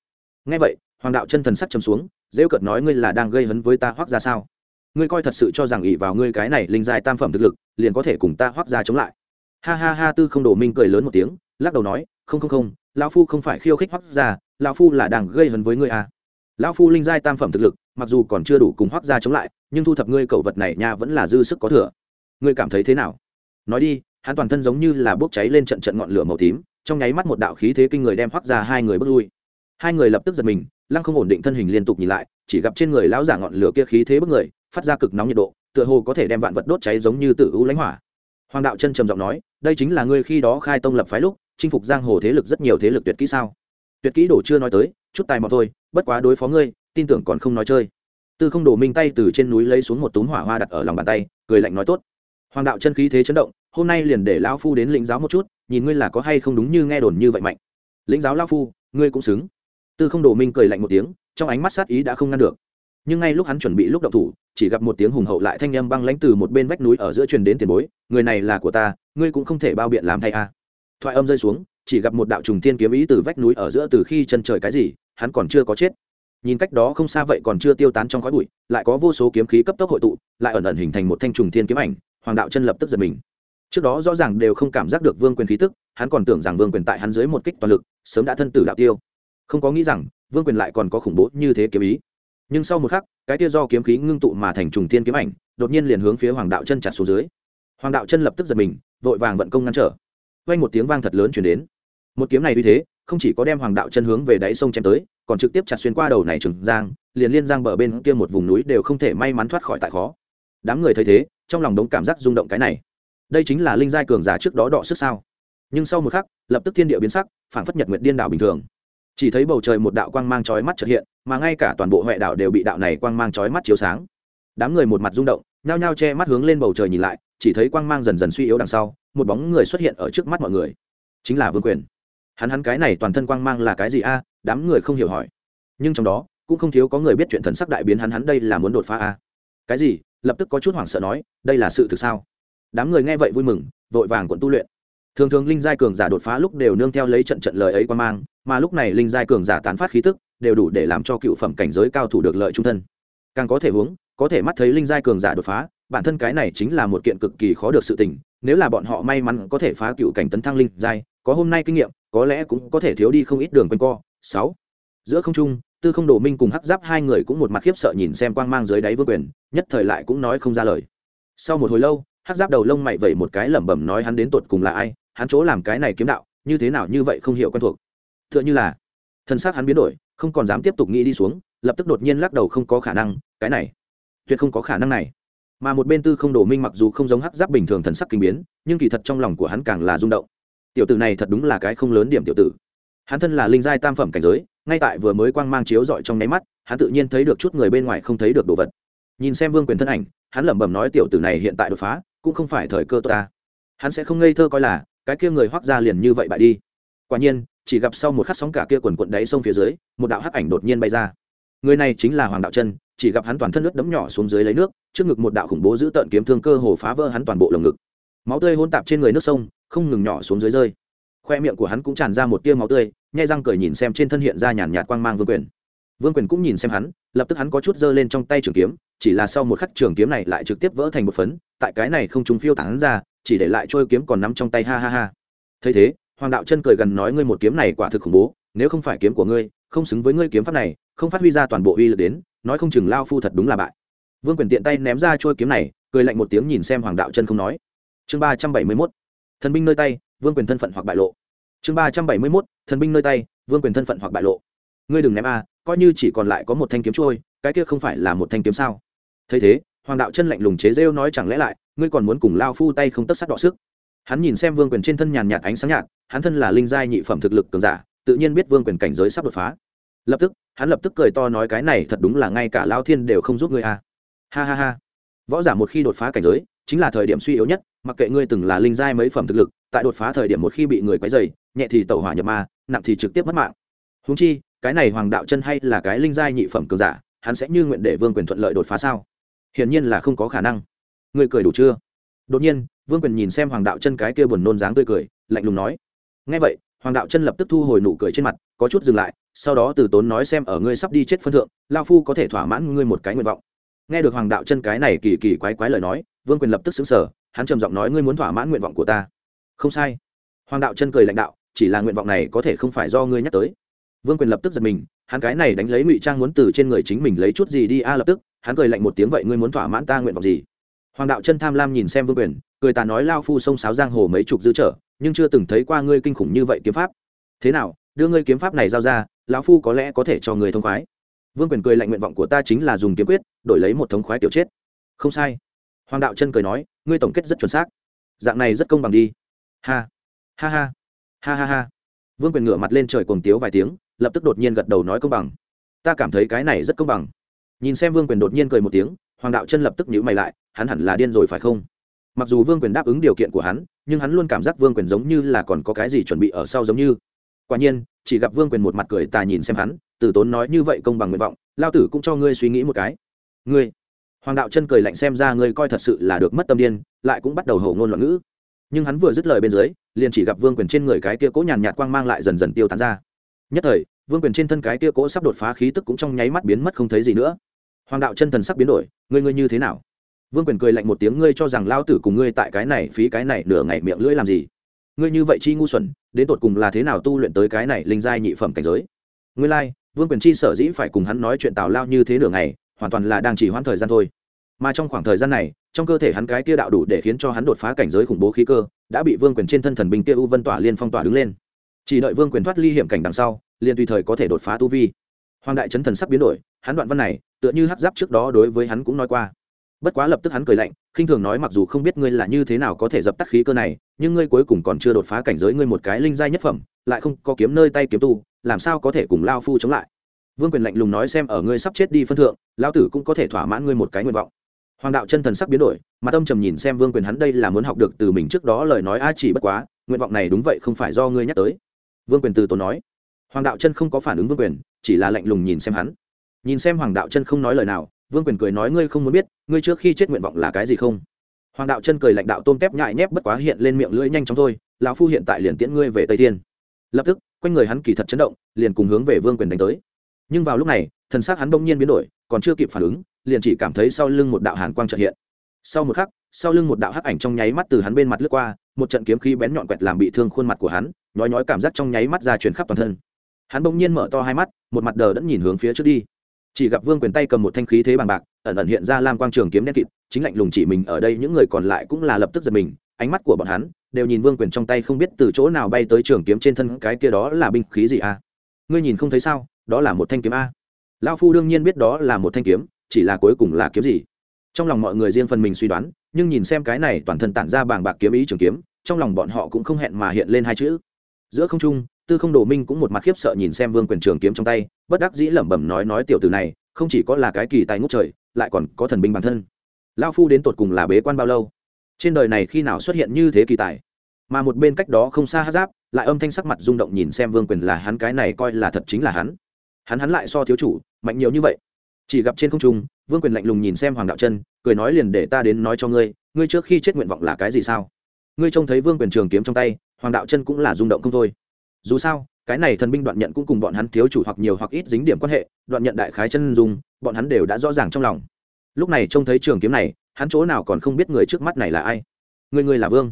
nghe vậy, hoàng đạo chân thần sắc chấm xuống, rêu cợt nói ngươi là đang gây hấn với ta hoác ra sao ngươi coi thật sự cho rằng ỷ vào ngươi cái này linh giai tam phẩm thực lực, liền có thể cùng ta hoác ra chống lại ha ha ha, tư không đồ minh cười lớn một tiếng, lắc đầu nói, không không không, lão phu không phải khiêu khích hoác ra, lão phu là đang gây hấn với ngươi à. lão phu linh giai tam phẩm thực lực, mặc dù còn chưa đủ cùng hoác ra chống lại, nhưng thu thập ngươi cậu vật này nha vẫn là dư sức có thừa ngươi cảm thấy thế nào nói đi hắn toàn thân giống như là bốc cháy lên trận trận ngọn lửa màu tím, trong nháy mắt một đạo khí thế kinh người đem hoác ra hai người bước lui. Hai người lập tức giật mình, lăng không ổn định thân hình liên tục nhìn lại, chỉ gặp trên người lão giả ngọn lửa kia khí thế bức người, phát ra cực nóng nhiệt độ, tựa hồ có thể đem vạn vật đốt cháy giống như tự ưu lãnh hỏa. Hoàng đạo chân trầm giọng nói, đây chính là ngươi khi đó khai tông lập phái lúc, chinh phục giang hồ thế lực rất nhiều thế lực tuyệt kỹ sao? Tuyệt kỹ đổ chưa nói tới, chút tài mọc thôi, bất quá đối phó ngươi, tin tưởng còn không nói chơi. Tư không đổ minh tay từ trên núi lấy xuống một túm hỏa hoa đặt ở lòng bàn tay, cười lạnh nói tốt. Hoàng đạo chân khí thế chấn động hôm nay liền để lão phu đến lĩnh giáo một chút, nhìn ngươi là có hay không đúng như nghe đồn như vậy mạnh. Lĩnh giáo lão phu, ngươi cũng xứng. Tư không đồ minh cười lạnh một tiếng, trong ánh mắt sát ý đã không ngăn được. Nhưng ngay lúc hắn chuẩn bị lúc động thủ, chỉ gặp một tiếng hùng hậu lại thanh â m băng lãnh từ một bên vách núi ở giữa truyền đến tiền bối, người này là của ta, ngươi cũng không thể bao biện làm thay a. Thoại âm rơi xuống, chỉ gặp một đạo trùng thiên kiếm ý từ vách núi ở giữa từ khi chân trời cái gì, hắn còn chưa có chết. Nhìn cách đó không xa vậy còn chưa tiêu tán trong khói bụi, lại có vô số kiếm khí cấp tốc hội tụ, lại ẩn ẩn hình thành một thanh trùng thiên kiếm ảnh, hoàng đạo chân lập tức giật mình trước đó rõ ràng đều không cảm giác được vương quyền khí tức, hắn còn tưởng rằng vương quyền tại hắn dưới một kích toàn lực, sớm đã thân tử đạo tiêu. Không có nghĩ rằng, vương quyền lại còn có khủng bố như thế kiếm ý. Nhưng sau một khắc, cái tia do kiếm khí ngưng tụ mà thành trùng tiên kiếm ảnh, đột nhiên liền hướng phía hoàng đạo chân chặt xuống dưới. Hoàng đạo chân lập tức giật mình, vội vàng vận công ngăn trở. Quanh một tiếng vang thật lớn chuyển đến. Một kiếm này uy thế, không chỉ có đem hoàng đạo chân hướng về đáy sông chém tới, còn trực tiếp chặt xuyên qua đầu này trường giang, liền liên giang bờ bên kia một vùng núi đều không thể may mắn thoát khỏi tại khó. Đám người thấy thế, trong lòng đống cảm giác rung động cái này đây chính là linh giai cường giả trước đó đọ sức sao? Nhưng sau một khắc, lập tức thiên địa biến sắc, phảng phất nhật nguyệt điên đảo bình thường. Chỉ thấy bầu trời một đạo quang mang chói mắt trật hiện, mà ngay cả toàn bộ huệ đảo đều bị đạo này quang mang chói mắt chiếu sáng. Đám người một mặt rung động, nhao nhao che mắt hướng lên bầu trời nhìn lại, chỉ thấy quang mang dần dần suy yếu đằng sau, một bóng người xuất hiện ở trước mắt mọi người. Chính là vương quyền. Hắn hắn cái này toàn thân quang mang là cái gì a? Đám người không hiểu hỏi. Nhưng trong đó, cũng không thiếu có người biết chuyện thần sắc đại biến hắn hắn đây là muốn đột phá a? Cái gì? Lập tức có chút hoảng sợ nói, đây là sự thực sao? Đám người nghe vậy vui mừng, vội vàng quận tu luyện. Thường thường linh giai cường giả đột phá lúc đều nương theo lấy trận trận lời ấy quan mang, mà lúc này linh giai cường giả tán phát khí tức, đều đủ để làm cho cựu phẩm cảnh giới cao thủ được lợi trung thân. Càng có thể hướng có thể mắt thấy linh giai cường giả đột phá, bản thân cái này chính là một kiện cực kỳ khó được sự tình, nếu là bọn họ may mắn có thể phá cựu cảnh tấn thăng linh giai, có hôm nay kinh nghiệm, có lẽ cũng có thể thiếu đi không ít đường quanh co. Sáu, giữa không trung, tư không đồ minh cùng hắc giáp hai người cũng một mặt khiếp sợ nhìn xem quang mang dưới đáy vương quyền, nhất thời lại cũng nói không ra lời. Sau một hồi lâu hắc giáp đầu lông mày vẩy một cái lẩm bẩm nói hắn đến tột cùng là ai, hắn chỗ làm cái này kiếm đạo, như thế nào như vậy không hiểu quen thuộc. T h ư ợ n h ư là, thân xác hắn biến đổi, không còn dám tiếp tục nghĩ đi xuống, lập tức đột nhiên lắc đầu không có khả năng, cái này, tuyệt không có khả năng này. Mà một bên tư không đổ minh mặc dù không giống hắc giáp bình thường thần sắc kinh biến, nhưng kỳ thật trong lòng của hắn càng là rung động. Tiểu tử này thật đúng là cái không lớn điểm tiểu tử. Hắn thân là linh giai tam phẩm cảnh giới, ngay tại vừa mới quang mang chiếu dọi trong nháy mắt, hắn tự nhiên thấy được chút người bên ngoài không thấy được đồ vật. Nhìn xem vương quyền thân ảnh, hắn lẩm bẩm nói tiểu tử này hiện tại đột phá cũng không phải thời cơ tốt ta. Hắn sẽ không ngây thơ coi là, cái kia người hoác ra liền như vậy bại đi. Quả nhiên, chỉ gặp sau một khắc sóng cả kia quần quận đáy sông phía dưới, một đạo hắc ảnh đột nhiên bay ra. Người này chính là hoàng đạo chân, chỉ gặp hắn toàn thân nước đấm nhỏ xuống dưới lấy nước, trước ngực một đạo khủng bố giữ tợn kiếm thương cơ hồ phá vỡ hắn toàn bộ lồng ngực. Máu tươi hôn tạp trên người nước sông, không ngừng nhỏ xuống dưới rơi. Khoe miệng của hắn cũng tràn ra một tia máu tươi, nhai răng cười nhìn xem trên thân hiện ra nhàn nhạt quang mang vương quyền. Vương quyền cũng nhìn xem hắn, lập tức hắn có chút giơ lên trong tay trường kiếm chỉ là sau một khắc trường kiếm này lại trực tiếp vỡ thành một phấn, tại cái này không trùng phiêu tán ra, chỉ để lại trôi kiếm còn nắm trong tay, ha ha ha. Thấy thế, hoàng đạo chân cười gần nói, ngươi một kiếm này quả thực khủng bố, nếu không phải kiếm của ngươi, không xứng với ngươi kiếm pháp này, không phát huy ra toàn bộ uy lực đến, nói không chừng lao phu thật đúng là bại. Vương quyền tiện tay ném ra trôi kiếm này, cười lạnh một tiếng nhìn xem hoàng đạo chân không nói. Chương ba trăm bảy mươi mốt. Thần binh nơi tay, vương quyền thân phận hoặc bại lộ. Chương ba trăm bảy mươi mốt. Thần binh nơi tay, vương quyền thân phận hoặc bại lộ. Ngươi đừng ném a, coi như chỉ còn lại có một thanh kiếm trôi, cái kia không phải là một thanh kiếm sao? Thấy thế, hoàng đạo chân lạnh lùng chế rêu nói chẳng lẽ lại, ngươi còn muốn cùng lao phu tay không tất sắt đọ sức? Hắn nhìn xem vương quyền trên thân nhàn nhạt ánh sáng nhạt, hắn thân là linh giai nhị phẩm thực lực cường giả, tự nhiên biết vương quyền cảnh giới sắp đột phá. Lập tức, hắn lập tức cười to nói cái này thật đúng là ngay cả lao thiên đều không giúp ngươi a ha ha ha. Võ giả một khi đột phá cảnh giới, chính là thời điểm suy yếu nhất, mặc kệ ngươi từng là linh giai mấy phẩm thực lực, tại đột phá thời điểm một khi bị người quấy dày nhẹ thì tẩu hỏa nhập ma, nặng thì trực tiếp mất mạng. Húng chi, cái này hoàng đạo chân hay là cái linh giai nhị phẩm cường giả, hắn sẽ như nguyện để vương quyền thuận lợi đột phá sao? Hiển nhiên là không có khả năng. Ngươi cười đủ chưa? Đột nhiên, vương quyền nhìn xem hoàng đạo chân cái kia buồn nôn dáng tươi cười, lạnh lùng nói. Ngay vậy, hoàng đạo chân lập tức thu hồi nụ cười trên mặt, có chút dừng lại, sau đó từ tốn nói xem ở ngươi sắp đi chết phân thượng, lao phu có thể thỏa mãn ngươi một cái nguyện vọng. Nghe được hoàng đạo chân cái này kỳ kỳ quái quái lời nói, vương quyền lập tức xứng sở hắn trầm giọng nói ngươi muốn thỏa mãn nguyện vọng của ta. Không sai. Hoàng đạo chân cười lãnh đạo, chỉ là nguyện vọng này có thể không phải do ngươi nhắc tới. Vương quyền lập tức giật mình, hắn cái này đánh lấy ngụy trang muốn từ trên người chính mình lấy chút gì đi a à lập tức hắn cười lạnh một tiếng, vậy ngươi muốn thỏa mãn ta nguyện vọng gì? Hoàng đạo chân tham lam nhìn xem vương quyền, cười ta nói, lao phu sông sáo giang hồ mấy chục dư trở, nhưng chưa từng thấy qua ngươi kinh khủng như vậy kiếm pháp. Thế nào, đưa ngươi kiếm pháp này giao ra, lão phu có lẽ có thể cho người thông khoái. Vương quyền cười lạnh, nguyện vọng của ta chính là dùng kiếm quyết, đổi lấy một thống khoái kiểu chết. Không sai. Hoàng đạo chân cười nói, ngươi tổng kết rất chuẩn xác. Dạng này rất công bằng đi. Ha ha ha ha ha ha. Vương quyền ngửa mặt lên trời cuồng tiếu vài tiếng, lập tức đột nhiên gật đầu nói công bằng. Ta cảm thấy cái này rất công bằng nhìn xem vương quyền đột nhiên cười một tiếng, hoàng đạo chân lập tức nhíu mày lại, hắn hẳn là điên rồi phải không? Mặc dù vương quyền đáp ứng điều kiện của hắn, nhưng hắn luôn cảm giác vương quyền giống như là còn có cái gì chuẩn bị ở sau giống như. Quả nhiên, chỉ gặp vương quyền một mặt cười tà nhìn xem hắn, từ tốn nói như vậy công bằng nguyện vọng, lao tử cũng cho ngươi suy nghĩ một cái. Ngươi. Hoàng đạo chân cười lạnh xem ra ngươi coi thật sự là được mất tâm điên, lại cũng bắt đầu hầu ngôn loạn ngữ. Nhưng hắn vừa dứt lời bên dưới, liền chỉ gặp vương quyền trên người cái kia cố nhàn nhạt quang mang lại dần dần tiêu tán ra. Nhất thời, vương quyền trên thân cái kia cố sắp đột phá khí tức cũng trong nháy mắt biến mất không thấy gì nữa hoàng đạo chân thần sắc biến đổi ngươi ngươi như thế nào? Vương quyền cười lạnh một tiếng ngươi cho rằng lao tử cùng ngươi tại cái này phí cái này nửa ngày miệng lưỡi làm gì? Ngươi như vậy chi ngu xuẩn đến tột cùng là thế nào tu luyện tới cái này linh giai nhị phẩm cảnh giới? Ngươi lai、like, vương quyền chi sở dĩ phải cùng hắn nói chuyện tào lao như thế nửa ngày hoàn toàn là đang chỉ hoãn thời gian thôi. Mà trong khoảng thời gian này trong cơ thể hắn cái kia đạo đủ để khiến cho hắn đột phá cảnh giới khủng bố khí cơ đã bị vương quyền trên thân thần binh kia u vân tỏa liên phong tỏa đứng lên. Chỉ đợi vương quyền thoát ly hiểm cảnh đằng sau liền tùy thời có thể đột phá tu vi hoàng đại chấn thần sắc biến đổi, hắn đoạn văn này, tựa như hắc giáp trước đó đối với hắn cũng nói qua. Bất quá lập tức hắn cười lạnh, khinh thường nói mặc dù không biết ngươi là như thế nào có thể dập tắt khí cơ này, nhưng ngươi cuối cùng còn chưa đột phá cảnh giới ngươi một cái linh giai nhất phẩm, lại không có kiếm nơi tay kiếm tu, làm sao có thể cùng lao phu chống lại? Vương quyền lạnh lùng nói xem ở ngươi sắp chết đi phân thượng lao tử cũng có thể thỏa mãn ngươi một cái nguyện vọng. Hoàng đạo chân thần sắc biến đổi mà tâm trầm nhìn xem vương quyền hắn đây là muốn học được từ mình trước đó lời nói a chỉ bất quá, nguyện vọng này đúng vậy không phải do ngươi nhắc tới. Vương quyền từ tốn nói. Hoàng đạo chân không có phản ứng vương quyền chỉ là lạnh lùng nhìn xem hắn. Nhìn xem hoàng đạo chân không nói lời nào, vương quyền cười nói, ngươi không muốn biết, ngươi trước khi chết nguyện vọng là cái gì không? Hoàng đạo chân cười lạnh đạo tôm tép nhại nhép bất quá hiện lên miệng lưỡi nhanh chóng thôi, lão phu hiện tại liền tiễn ngươi về tây thiên. lập tức, quanh người hắn kỳ thật chấn động, liền cùng hướng về vương quyền đánh tới. Nhưng vào lúc này, thần xác hắn bỗng nhiên biến đổi, còn chưa kịp phản ứng, liền chỉ cảm thấy sau lưng một đạo hàn quang trợ hiện. Sau một khắc, sau lưng một đạo hắc ảnh trong nháy mắt từ hắn bên mặt lướt qua, một trận kiếm khí bén nhọn quẹt làm bị thương khuôn mặt của hắn, nhói nhói cảm giác trong nháy mắt ra truyền khắp toàn thân hắn bỗng nhiên mở to hai mắt, một mặt đờ đẫn nhìn hướng phía trước đi. Chỉ gặp vương quyền tay cầm một thanh khí thế bằng bạc, ẩn ẩn hiện ra lam quang trường kiếm đen kịt, chính lạnh lùng chỉ mình ở đây, những người còn lại cũng là lập tức giật mình, ánh mắt của bọn hắn đều nhìn vương quyền trong tay không biết từ chỗ nào bay tới trường kiếm trên thân, cái kia đó là binh khí gì a? Ngươi nhìn không thấy sao? Đó là một thanh kiếm a. Lao phu đương nhiên biết đó là một thanh kiếm, chỉ là cuối cùng là kiếm gì. Trong lòng mọi người riêng phần mình suy đoán, nhưng nhìn xem cái này toàn thân tản ra bàng bạc kiếm ý trường kiếm, trong lòng bọn họ cũng không hẹn mà hiện lên hai chữ. Giữa không trung tư không đồ minh cũng một mặt khiếp sợ nhìn xem vương quyền trường kiếm trong tay, bất đắc dĩ lẩm bẩm nói nói tiểu tử này, không chỉ có là cái kỳ tài ngốc trời, lại còn có thần binh bản thân. Lao phu đến tột cùng là bế quan bao lâu? Trên đời này khi nào xuất hiện như thế kỳ tài? Mà một bên cách đó không xa hát giáp, lại âm thanh sắc mặt rung động nhìn xem vương quyền là hắn cái này coi là thật chính là hắn. Hắn hắn lại so thiếu chủ, mạnh nhiều như vậy. Chỉ gặp trên không trung, vương quyền lạnh lùng nhìn xem hoàng đạo chân, cười nói liền để ta đến nói cho ngươi ngươi trước khi chết nguyện vọng là cái gì sao? Ngươi trông thấy vương quyền trường kiếm trong tay, hoàng đạo chân cũng là rung động không thôi dù sao, cái này thần binh đoạn nhận cũng cùng bọn hắn thiếu chủ hoặc nhiều hoặc ít dính điểm quan hệ, đoạn nhận đại khái chân dung, bọn hắn đều đã rõ ràng trong lòng. Lúc này trông thấy trường kiếm này, hắn chỗ nào còn không biết người trước mắt này là ai. Người người là vương.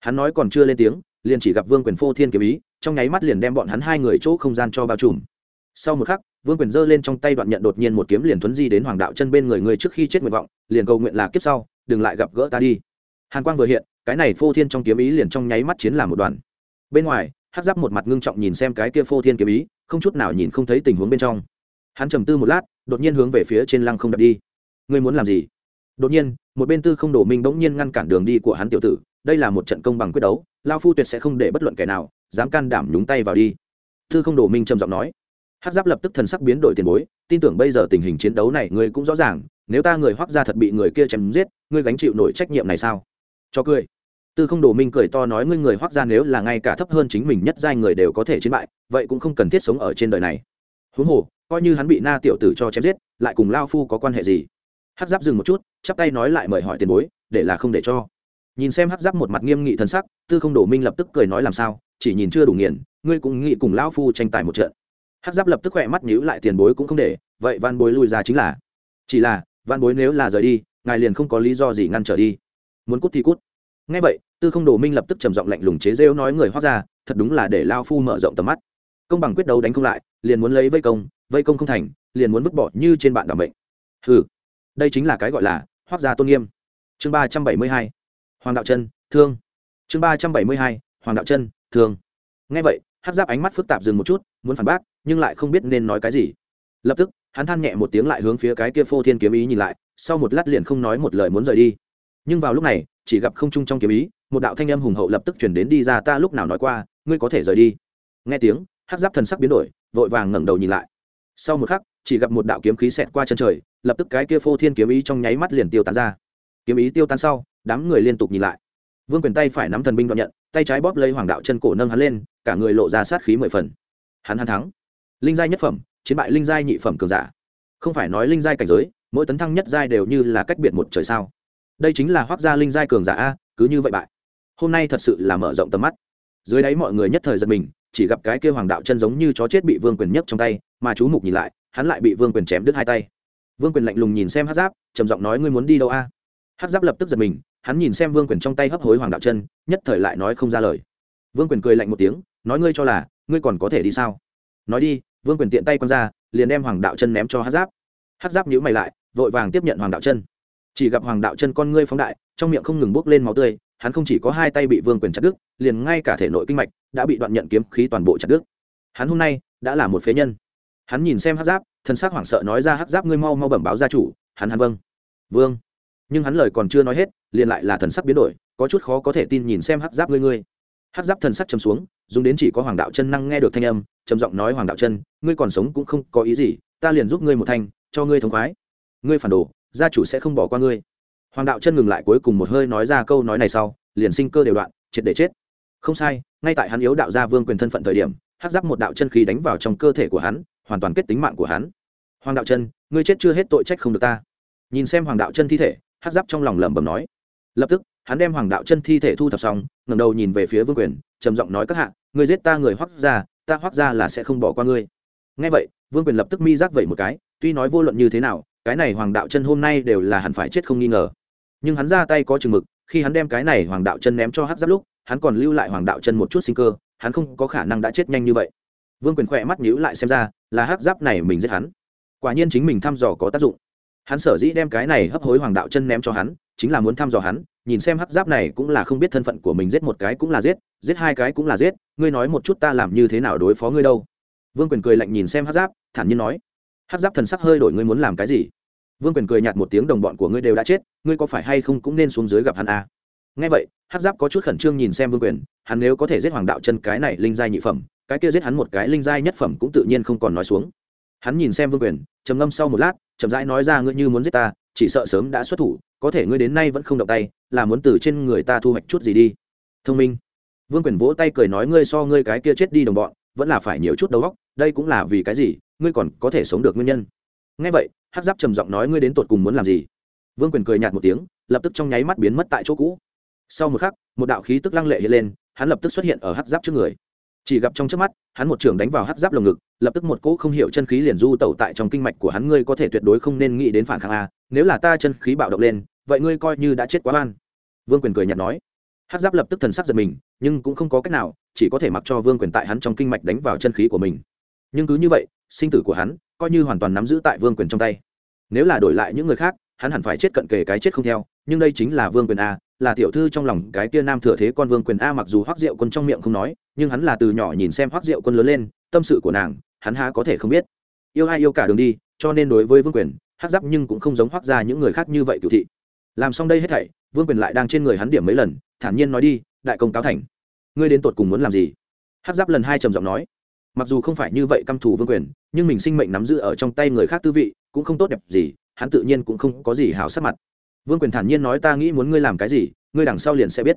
Hắn nói còn chưa lên tiếng, liền chỉ gặp vương quyền phô thiên kiếm ý, trong nháy mắt liền đem bọn hắn hai người chỗ không gian cho bao trùm. Sau một khắc, vương quyền giơ lên trong tay đoạn nhận đột nhiên một kiếm liền thuấn di đến hoàng đạo chân bên người người trước khi chết nguyện vọng, liền cầu nguyện là kiếp sau, đừng lại gặp gỡ ta đi. Hàn quang vừa hiện, cái này phô thiên trong kiếm ý liền trong nháy mắt chiến làm một đoàn. Bên ngoài hát giáp một mặt ngưng trọng nhìn xem cái kia phô thiên kiếm ý, không chút nào nhìn không thấy tình huống bên trong. Hắn trầm tư một lát, đột nhiên hướng về phía trên lăng không đập đi. Ngươi muốn làm gì? Đột nhiên, một bên tư không đổ minh bỗng nhiên ngăn cản đường đi của hắn tiểu tử, đây là một trận công bằng quyết đấu, lao phu tuyệt sẽ không để bất luận kẻ nào dám can đảm nhúng tay vào đi. Tư không đổ minh trầm giọng nói. Hát giáp lập tức thần sắc biến đổi tiền bối, tin tưởng bây giờ tình hình chiến đấu này ngươi cũng rõ ràng, nếu ta người hoác ra thật bị người kia chém giết, ngươi gánh chịu nổi trách nhiệm này sao? Cho cười tư không đồ minh cười to nói ngươi người hoác ra nếu là ngay cả thấp hơn chính mình nhất giai người đều có thể chiến bại, vậy cũng không cần thiết sống ở trên đời này. Huống hồ, coi như hắn bị na tiểu tử cho chém giết, lại cùng lao phu có quan hệ gì? Hắc giáp dừng một chút, chắp tay nói lại mời hỏi tiền bối, để là không để cho. Nhìn xem hắc giáp một mặt nghiêm nghị thân sắc, tư không đổ minh lập tức cười nói làm sao, chỉ nhìn chưa đủ nghiền, ngươi cũng nghĩ cùng lao phu tranh tài một trận. Hắc giáp lập tức khỏe mắt nhíu lại tiền bối cũng không để, vậy van bối lui ra chính là. Chỉ là van bối nếu là rời đi, ngài liền không có lý do gì ngăn trở đi. Muốn cút thì cút ngay vậy, tư không đồ minh lập tức trầm giọng lạnh lùng chế rêu nói người hoác ra, thật đúng là để lao phu mở rộng tầm mắt. Công bằng quyết đấu đánh không lại, liền muốn lấy vây công vây công không thành, liền muốn vứt bỏ như trên bạn đảm mệnh. ừ đây chính là cái gọi là hoác gia tôn nghiêm. Chương ba trăm bảy mươi hai, hoàng đạo chân, thương. Chương ba trăm bảy mươi hai, hoàng đạo chân, thương. Ngay vậy hát giáp ánh mắt phức tạp dừng một chút, muốn phản bác, nhưng lại không biết nên nói cái gì. Lập tức, hắn than nhẹ một tiếng lại hướng phía cái kia phô thiên kiếm ý nhìn lại, sau một lát liền không nói một lời muốn rời đi nhưng vào lúc này, chỉ gặp không trung trong kiếm ý, một đạo thanh âm hùng hậu lập tức chuyển đến đi ra, ta lúc nào nói qua, ngươi có thể rời đi. Nghe tiếng hát giáp thần sắc biến đổi, vội vàng ngẩng đầu nhìn lại. Sau một khắc, chỉ gặp một đạo kiếm khí xẹt qua chân trời, lập tức cái kia phô thiên kiếm ý trong nháy mắt liền tiêu tán ra. Kiếm ý tiêu tan sau, đám người liên tục nhìn lại. Vương quyền tay phải nắm thần binh đoạn nhận, tay trái bóp lấy hoàng đạo chân cổ nâng hắn lên, cả người lộ ra sát khí mười phần. Hắn hắn thắng. Linh giai nhất phẩm, chiến bại linh giai nhị phẩm cường giả. Không phải nói linh giai cảnh giới, mỗi tấn thăng nhất giai đều như là cách biệt một trời sao đây chính là hoác gia linh giai cường giả a, cứ như vậy bại. Hôm nay thật sự là mở rộng tầm mắt. Dưới đáy mọi người nhất thời giật mình, chỉ gặp cái kêu hoàng đạo chân giống như chó chết bị vương quyền nhấc trong tay, mà chú mục nhìn lại, hắn lại bị vương quyền chém đứt hai tay. Vương quyền lạnh lùng nhìn xem hát giáp, trầm giọng nói, ngươi muốn đi đâu a? Hát giáp lập tức giật mình, hắn nhìn xem vương quyền trong tay hấp hối hoàng đạo chân, nhất thời lại nói không ra lời. Vương quyền cười lạnh một tiếng, nói, ngươi cho là, ngươi còn có thể đi sao? Nói đi. Vương quyền tiện tay quăng ra, liền đem hoàng đạo chân ném cho hát giáp. Hát giáp nhữ mày lại, vội vàng tiếp nhận hoàng đạo chân chỉ gặp hoàng đạo chân con ngươi phóng đại, trong miệng không ngừng bốc lên máu tươi, hắn không chỉ có hai tay bị vương quyền chặt đứt, liền ngay cả thể nội kinh mạch đã bị đoạn nhận kiếm khí toàn bộ chặt đứt. Hắn hôm nay đã là một phế nhân. Hắn nhìn xem hát giáp thân xác hoảng sợ nói ra hát giáp ngươi mau mau bẩm báo gia chủ, hắn hắn vâng. Vương nhưng hắn lời còn chưa nói hết, liền lại là thần sắc biến đổi, có chút khó có thể tin nhìn xem hát giáp ngươi ngươi. Hát giáp thần sắc chấm xuống, dùng đến chỉ có hoàng đạo chân năng nghe được thanh âm, trầm giọng nói, hoàng đạo chân, ngươi còn sống cũng không có ý gì, ta liền giúp ngươi một thanh, cho ngươi thống khoái. Ngươi phản đồ gia chủ sẽ không bỏ qua ngươi. Hoàng đạo chân ngừng lại cuối cùng một hơi nói ra câu nói này sau, liền sinh cơ đều đoạn, triệt để chết. Không sai, ngay tại hắn yếu đạo gia vương quyền thân phận thời điểm hát giáp một đạo chân khí đánh vào trong cơ thể của hắn, hoàn toàn kết tính mạng của hắn. Hoàng đạo chân, ngươi chết chưa hết tội trách không được ta. Nhìn xem hoàng đạo chân thi thể hát giáp trong lòng lẩm bẩm nói. Lập tức, hắn đem hoàng đạo chân thi thể thu thập xong ngầm đầu nhìn về phía vương quyền, trầm giọng nói các hạ, ngươi giết ta người hoắc ra ta hoắc ra là sẽ không bỏ qua ngươi. Ngay vậy, vương quyền lập tức mi giác vậy một cái, tuy nói vô luận như thế nào cái này hoàng đạo chân hôm nay đều là hẳn phải chết không nghi ngờ. Nhưng hắn ra tay có chừng mực, khi hắn đem cái này hoàng đạo chân ném cho hát giáp lúc, hắn còn lưu lại hoàng đạo chân một chút sinh cơ, hắn không có khả năng đã chết nhanh như vậy. Vương quyền khỏe mắt nhíu lại xem ra, là hát giáp này mình giết hắn. Quả nhiên chính mình thăm dò có tác dụng. Hắn sở dĩ đem cái này hấp hối hoàng đạo chân ném cho hắn, chính là muốn thăm dò hắn, nhìn xem hắc giáp này cũng là không biết thân phận của mình giết một cái cũng là giết giết hai cái cũng là giết, ngươi nói một chút ta làm như thế nào đối phó ngươi đâu. Vương quyền cười lạnh nhìn xem hắc giáp, thản nhiên nói hắc giáp thần sắc hơi đổi ngươi muốn làm cái gì? Vương quyền cười nhạt một tiếng, đồng bọn của ngươi đều đã chết, ngươi có phải hay không cũng nên xuống dưới gặp hắn à? ngay vậy hắc giáp có chút khẩn trương nhìn xem vương quyền, hắn nếu có thể giết hoàng đạo chân cái này linh giai nhị phẩm, cái kia giết hắn một cái linh giai nhất phẩm cũng tự nhiên không còn nói xuống. Hắn nhìn xem vương quyền, trầm ngâm sau một lát, chậm rãi nói ra, ngươi như muốn giết ta, chỉ sợ sớm đã xuất thủ, có thể ngươi đến nay vẫn không động tay, là muốn từ trên người ta thu hoạch chút gì đi. Thông minh. Vương quyền vỗ tay cười nói, ngươi so ngươi cái kia chết đi đồng bọn, vẫn là phải nhiều chút đầu óc, đây cũng là vì cái gì? Ngươi còn có thể sống được nguyên nhân. Ngay vậy hát giáp trầm giọng nói, ngươi đến tột cùng muốn làm gì? Vương quyền cười nhạt một tiếng, lập tức trong nháy mắt biến mất tại chỗ cũ. Sau một khắc, một đạo khí tức lăng lệ hiện lên, hắn lập tức xuất hiện ở hát giáp trước người. Chỉ gặp trong trước mắt, hắn một trường đánh vào hát giáp lồng ngực, lập tức một cỗ không hiểu chân khí liền du tẩu tại trong kinh mạch của hắn. Ngươi có thể tuyệt đối không nên nghĩ đến phản kháng a, nếu là ta chân khí bạo động lên, vậy ngươi coi như đã chết quá oan. Vương quyền cười nhạt nói. Hát giáp lập tức thần sắc giật mình, nhưng cũng không có cách nào, chỉ có thể mặc cho vương quyền tại hắn trong kinh mạch đánh vào chân khí của mình. Nhưng cứ như vậy sinh tử của hắn, coi như hoàn toàn nắm giữ tại vương quyền trong tay. Nếu là đổi lại những người khác, hắn hẳn phải chết cận kề cái chết không theo, nhưng đây chính là vương quyền a, là tiểu thư trong lòng cái kia nam thừa thế con vương quyền a mặc dù hoác diệu quân trong miệng không nói, nhưng hắn là từ nhỏ nhìn xem hoác diệu quân lớn lên, tâm sự của nàng, hắn há có thể không biết. Yêu ai yêu cả đường đi, cho nên đối với vương quyền hát giáp nhưng cũng không giống hoác ra những người khác như vậy cựu thị. Làm xong đây hết thảy, vương quyền lại đang trên người hắn điểm mấy lần, thản nhiên nói đi, đại công cáo thành. Ngươi đến tột cùng muốn làm gì? Hát giáp lần hai trầm giọng nói mặc dù không phải như vậy căm thù vương quyền, nhưng mình sinh mệnh nắm giữ ở trong tay người khác tư vị, cũng không tốt đẹp gì, hắn tự nhiên cũng không có gì hào sắc mặt. Vương quyền thản nhiên nói, ta nghĩ muốn ngươi làm cái gì, ngươi đằng sau liền sẽ biết.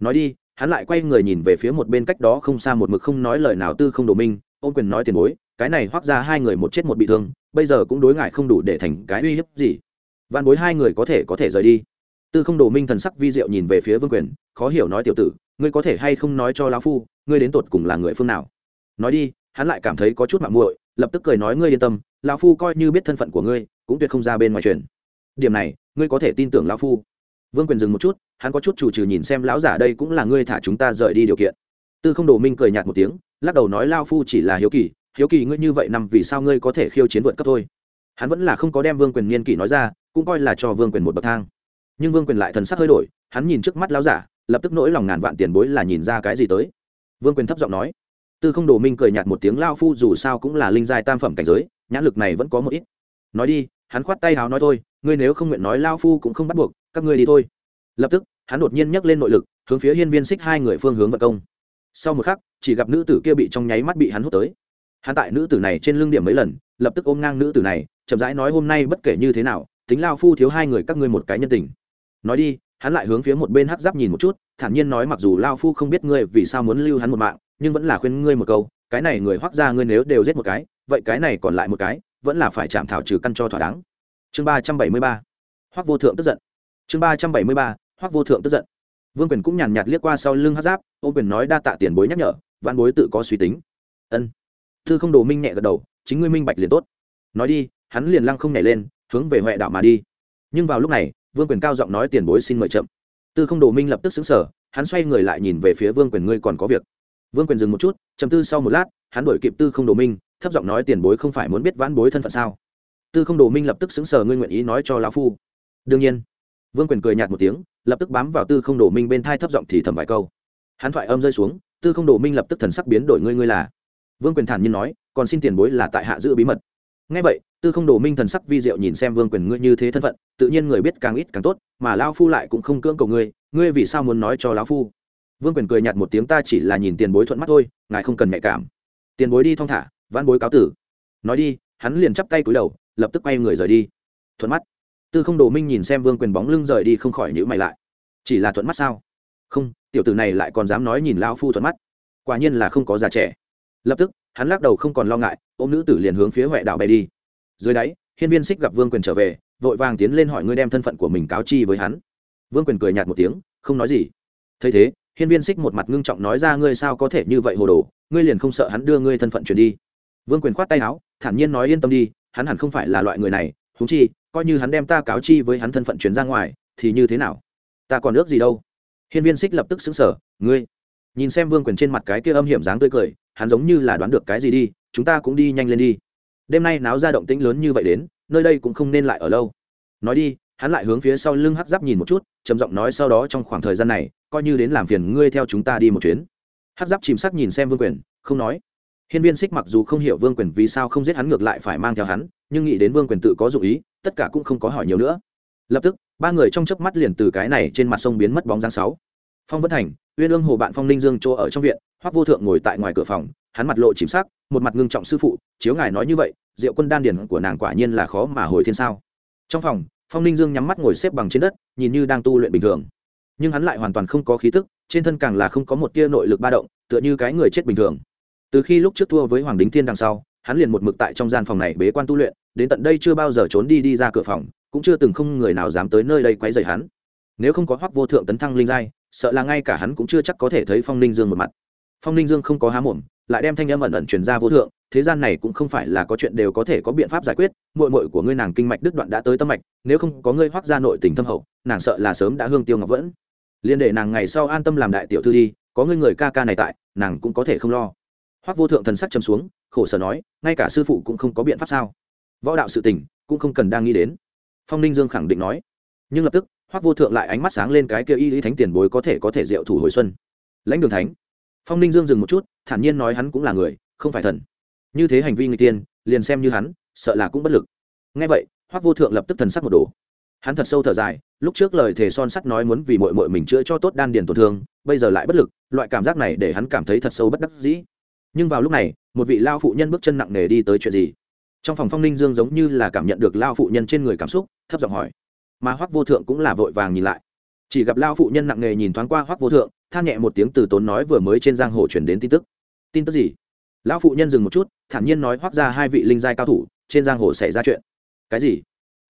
Nói đi, hắn lại quay người nhìn về phía một bên cách đó không xa một mực không nói lời nào tư không đồ minh, ôm quyền nói, tiền bối, cái này hoác ra hai người một chết một bị thương, bây giờ cũng đối ngại không đủ để thành cái uy hiếp gì. Văn bối hai người có thể có thể rời đi. Tư không đồ minh thần sắc vi diệu nhìn về phía vương quyền, khó hiểu nói, tiểu tử, ngươi có thể hay không nói cho lão phu, ngươi đến tột cùng là người phương nào? Nói đi, hắn lại cảm thấy có chút mạng muội, lập tức cười nói ngươi yên tâm, lão phu coi như biết thân phận của ngươi, cũng tuyệt không ra bên ngoài truyền điểm này, ngươi có thể tin tưởng lão phu. Vương quyền dừng một chút, hắn có chút chủ trừ nhìn xem lão giả đây cũng là ngươi thả chúng ta rời đi điều kiện. Tư không đồ minh cười nhạt một tiếng, lắc đầu nói lao phu chỉ là hiếu kỳ hiếu kỳ ngươi như vậy nằm vì sao ngươi có thể khiêu chiến vượt cấp thôi. Hắn vẫn là không có đem vương quyền niên kỷ nói ra, cũng coi là cho vương quyền một bậc thang. Nhưng vương quyền lại thần sắc hơi đổi, hắn nhìn trước mắt lão giả, lập tức nỗi lòng ngàn vạn tiền bối là nhìn ra cái gì tới. Vương quyền thấp giọng nói tư không đồ minh cười nhạt một tiếng lao phu dù sao cũng là linh giai tam phẩm cảnh giới, nhãn lực này vẫn có một ít. Nói đi, hắn khoát tay háo nói thôi, ngươi nếu không nguyện nói lao phu cũng không bắt buộc, các ngươi đi thôi. Lập tức, hắn đột nhiên nhấc lên nội lực, hướng phía hiên viên xích hai người phương hướng vận công. Sau một khắc, chỉ gặp nữ tử kia bị trong nháy mắt bị hắn hút tới. Hắn tại nữ tử này trên lưng điểm mấy lần, lập tức ôm ngang nữ tử này, chậm rãi nói, hôm nay bất kể như thế nào, tính lao phu thiếu hai người các ngươi một cái nhân tình. Nói đi, hắn lại hướng phía một bên hắc giáp nhìn một chút, thản nhiên nói, mặc dù lao phu không biết ngươi vì sao muốn lưu hắn một mạng nhưng vẫn là khuyên ngươi một câu, cái này người hoác ra ngươi nếu đều giết một cái, vậy cái này còn lại một cái, vẫn là phải chạm thảo trừ căn cho thỏa đáng. Chương ba trăm bảy mươi ba hoác vô thượng tức giận. Chương ba trăm bảy mươi ba hoác vô thượng tức giận. Vương quyền cũng nhàn nhạt liếc qua sau lưng hát giáp ô quyền nói đa tạ tiền bối nhắc nhở văn bối tự có suy tính. Ân. Thư không đồ minh nhẹ gật đầu, chính ngươi minh bạch liền tốt. Nói đi, hắn liền lăng không nhảy lên, hướng về huệ đạo mà đi. Nhưng vào lúc này, vương quyền cao giọng nói tiền bối xin mời chậm. Tư không đồ minh lập tức xứng sở hắn xoay người lại nhìn về phía vương quyền, ngươi còn có việc vương quyền dừng một chút chầm tư sau một lát hắn đổi kịp tư không đồ minh thấp giọng nói tiền bối không phải muốn biết vãn bối thân phận sao? Tư không đồ minh lập tức xứng sờ, ngươi nguyện ý nói cho lão phu? Đương nhiên. Vương quyền cười nhạt một tiếng lập tức bám vào tư không đồ minh bên thai thấp giọng thì thầm vài câu. Hắn thoại âm rơi xuống tư không đồ minh lập tức thần sắc biến đổi ngươi ngươi là? Vương quyền thản nhiên nói còn xin tiền bối là tại hạ giữ bí mật. Ngay vậy tư không đồ minh thần sắc vi diệu nhìn xem vương quyền ngươi như thế thân phận tự nhiên người biết càng ít càng tốt mà lao phu lại cũng không cưỡng cầu ngươi ngươi vì sao muốn nói cho lão phu? Vương quyền cười nhạt một tiếng, ta chỉ là nhìn tiền bối thuận mắt thôi, ngài không cần nhạy cảm. Tiền bối đi thong thả văn bối cáo tử. Nói đi, hắn liền chắp tay cúi đầu, lập tức quay người rời đi. Thuận mắt. Tư không đồ minh nhìn xem vương quyền bóng lưng rời đi không khỏi nhữ mày lại. Chỉ là thuận mắt sao? Không, tiểu tử này lại còn dám nói nhìn lao phu thuận mắt. Quả nhiên là không có già trẻ. Lập tức, hắn lắc đầu không còn lo ngại ô m nữ tử liền hướng phía huệ đạo bay đi. Dưới đáy, hiên viên xích gặp vương quyền trở về, vội vàng tiến lên hỏi ngươi đem thân phận của mình cáo chi với hắn. Vương quyền cười nhạt một tiếng, không nói gì. Thấy thế hiên viên xích một mặt ngưng trọng nói ra, ngươi sao có thể như vậy hồ đồ? Ngươi liền không sợ hắn đưa ngươi thân phận chuyển đi? Vương quyền khoát tay áo, thản nhiên nói, yên tâm đi, hắn hẳn không phải là loại người này. Húng chi, coi như hắn đem ta cáo chi với hắn thân phận chuyển ra ngoài, thì như thế nào? Ta còn ước gì đâu? Hiên viên xích lập tức xứng sở ngươi? Nhìn xem vương quyền trên mặt cái kia âm hiểm dáng tươi cười, hắn giống như là đoán được cái gì đi, chúng ta cũng đi nhanh lên đi. Đêm nay náo ra động tĩnh lớn như vậy đến, nơi đây cũng không nên lại ở lâu. Nói đi, hắn lại hướng phía sau lưng hắc giáp nhìn một chút, trầm giọng nói, sau đó trong khoảng thời gian này coi như đến làm phiền ngươi theo chúng ta đi một chuyến. Hắc giáp chìm sắc nhìn xem vương quyền, không nói. Hiên viên xích mặc dù không hiểu vương quyền vì sao không giết hắn ngược lại phải mang theo hắn, nhưng nghĩ đến vương quyền tự có dụ ý, tất cả cũng không có hỏi nhiều nữa. Lập tức, ba người trong chớp mắt liền từ cái này trên mặt sông biến mất bóng dáng sáu. Phong vân thành, uyên ương hồ bạn phong ninh dương chỗ ở trong viện, hoắc vô thượng ngồi tại ngoài cửa phòng, hắn mặt lộ chìm sắc, một mặt ngưng trọng sư phụ, chiếu ngài nói như vậy diệu quân đan điển của nàng quả nhiên là khó mà hồi thiên sao. Trong phòng, phong ninh dương nhắm mắt ngồi xếp bằng trên đất, nhìn như đang tu luyện bình thường nhưng hắn lại hoàn toàn không có khí tức, trên thân càng là không có một tia nội lực ba động, tựa như cái người chết bình thường. Từ khi lúc trước thua với hoàng đính thiên đằng sau, hắn liền một mực tại trong gian phòng này bế quan tu luyện, đến tận đây chưa bao giờ trốn đi đi ra cửa phòng, cũng chưa từng không người nào dám tới nơi đây quấy rầy hắn. Nếu không có hoắc vô thượng tấn thăng linh giai, sợ là ngay cả hắn cũng chưa chắc có thể thấy phong ninh dương một mặt. Phong ninh dương không có há mồm, lại đem thanh âm ẩn ẩn truyền ra vô thượng, thế gian này cũng không phải là có chuyện đều có thể có biện pháp giải quyết, muội muội của ngươi nàng kinh mạch đứt đoạn đã tới tâm mạch, nếu không có ngươi hoắc ra nội tình thâm hậu, nàng sợ là sớm đã hương tiêu ngọc vẫn liên để nàng ngày sau an tâm làm đại tiểu thư đi, có ngươi người ca ca này tại, nàng cũng có thể không lo. Hoắc vô thượng thần sắc trầm xuống, khổ sở nói, ngay cả sư phụ cũng không có biện pháp sao? Võ đạo sự tình, cũng không cần đang nghĩ đến. Phong ninh dương khẳng định nói. Nhưng lập tức, hoắc vô thượng lại ánh mắt sáng lên cái kia y lý thánh tiền bối có thể có thể diệu thủ hồi xuân. Lãnh đường thánh. Phong ninh dương dừng một chút, thản nhiên nói hắn cũng là người, không phải thần. Như thế hành vi người tiên, liền xem như hắn, sợ là cũng bất lực. Ngay vậy, hoắc vô thượng lập tức thần sắc một đồ hắn thật sâu thở dài, lúc trước lời thề son sắt nói muốn vì mội mội mình chữa cho tốt đan điền tổn thương, bây giờ lại bất lực, loại cảm giác này để hắn cảm thấy thật sâu bất đắc dĩ. Nhưng vào lúc này, một vị lao phụ nhân bước chân nặng nề đi tới chuyện gì? Trong phòng phong ninh dương giống như là cảm nhận được lao phụ nhân trên người cảm xúc, thấp giọng hỏi. Mà hoắc vô thượng cũng là vội vàng nhìn lại. Chỉ gặp lao phụ nhân nặng nề nhìn thoáng qua hoắc vô thượng, than nhẹ một tiếng từ tốn nói vừa mới trên giang hồ chuyển đến tin tức. Tin tức gì? Lão phụ nhân dừng một chút, thản nhiên nói hoắc ra hai vị linh giai cao thủ, trên giang hồ xảy ra chuyện. Cái gì?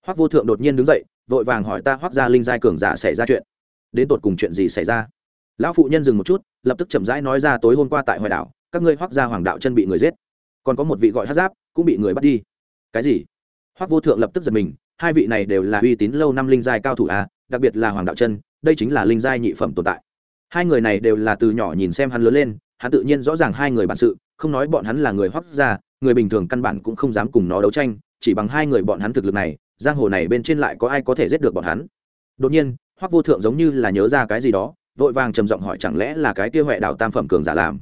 Hoắc vô thượng đột nhiên đứng dậy vội vàng hỏi ta hoác ra linh giai cường giả xảy ra chuyện. Đến tột cùng chuyện gì xảy ra? Lão phụ nhân dừng một chút, lập tức chậm rãi nói ra tối hôm qua tại hoài đảo, các ngươi hoác ra hoàng đạo chân bị người giết. Còn có một vị gọi hát giáp, cũng bị người bắt đi. Cái gì? Hoác vô thượng lập tức giật mình, hai vị này đều là uy tín lâu năm linh giai cao thủ a đặc biệt là hoàng đạo chân, đây chính là linh giai nhị phẩm tồn tại. Hai người này đều là từ nhỏ nhìn xem hắn lớn lên, hắn tự nhiên rõ ràng hai người bản sự, không nói bọn hắn là người hoác gia, người bình thường căn bản cũng không dám cùng nó đấu tranh, chỉ bằng hai người bọn hắn thực lực này giang hồ này bên trên lại có ai có thể giết được bọn hắn? Đột nhiên, hoắc vô thượng giống như là nhớ ra cái gì đó, vội vàng trầm giọng hỏi chẳng lẽ là cái kia huệ đạo tam phẩm cường giả làm?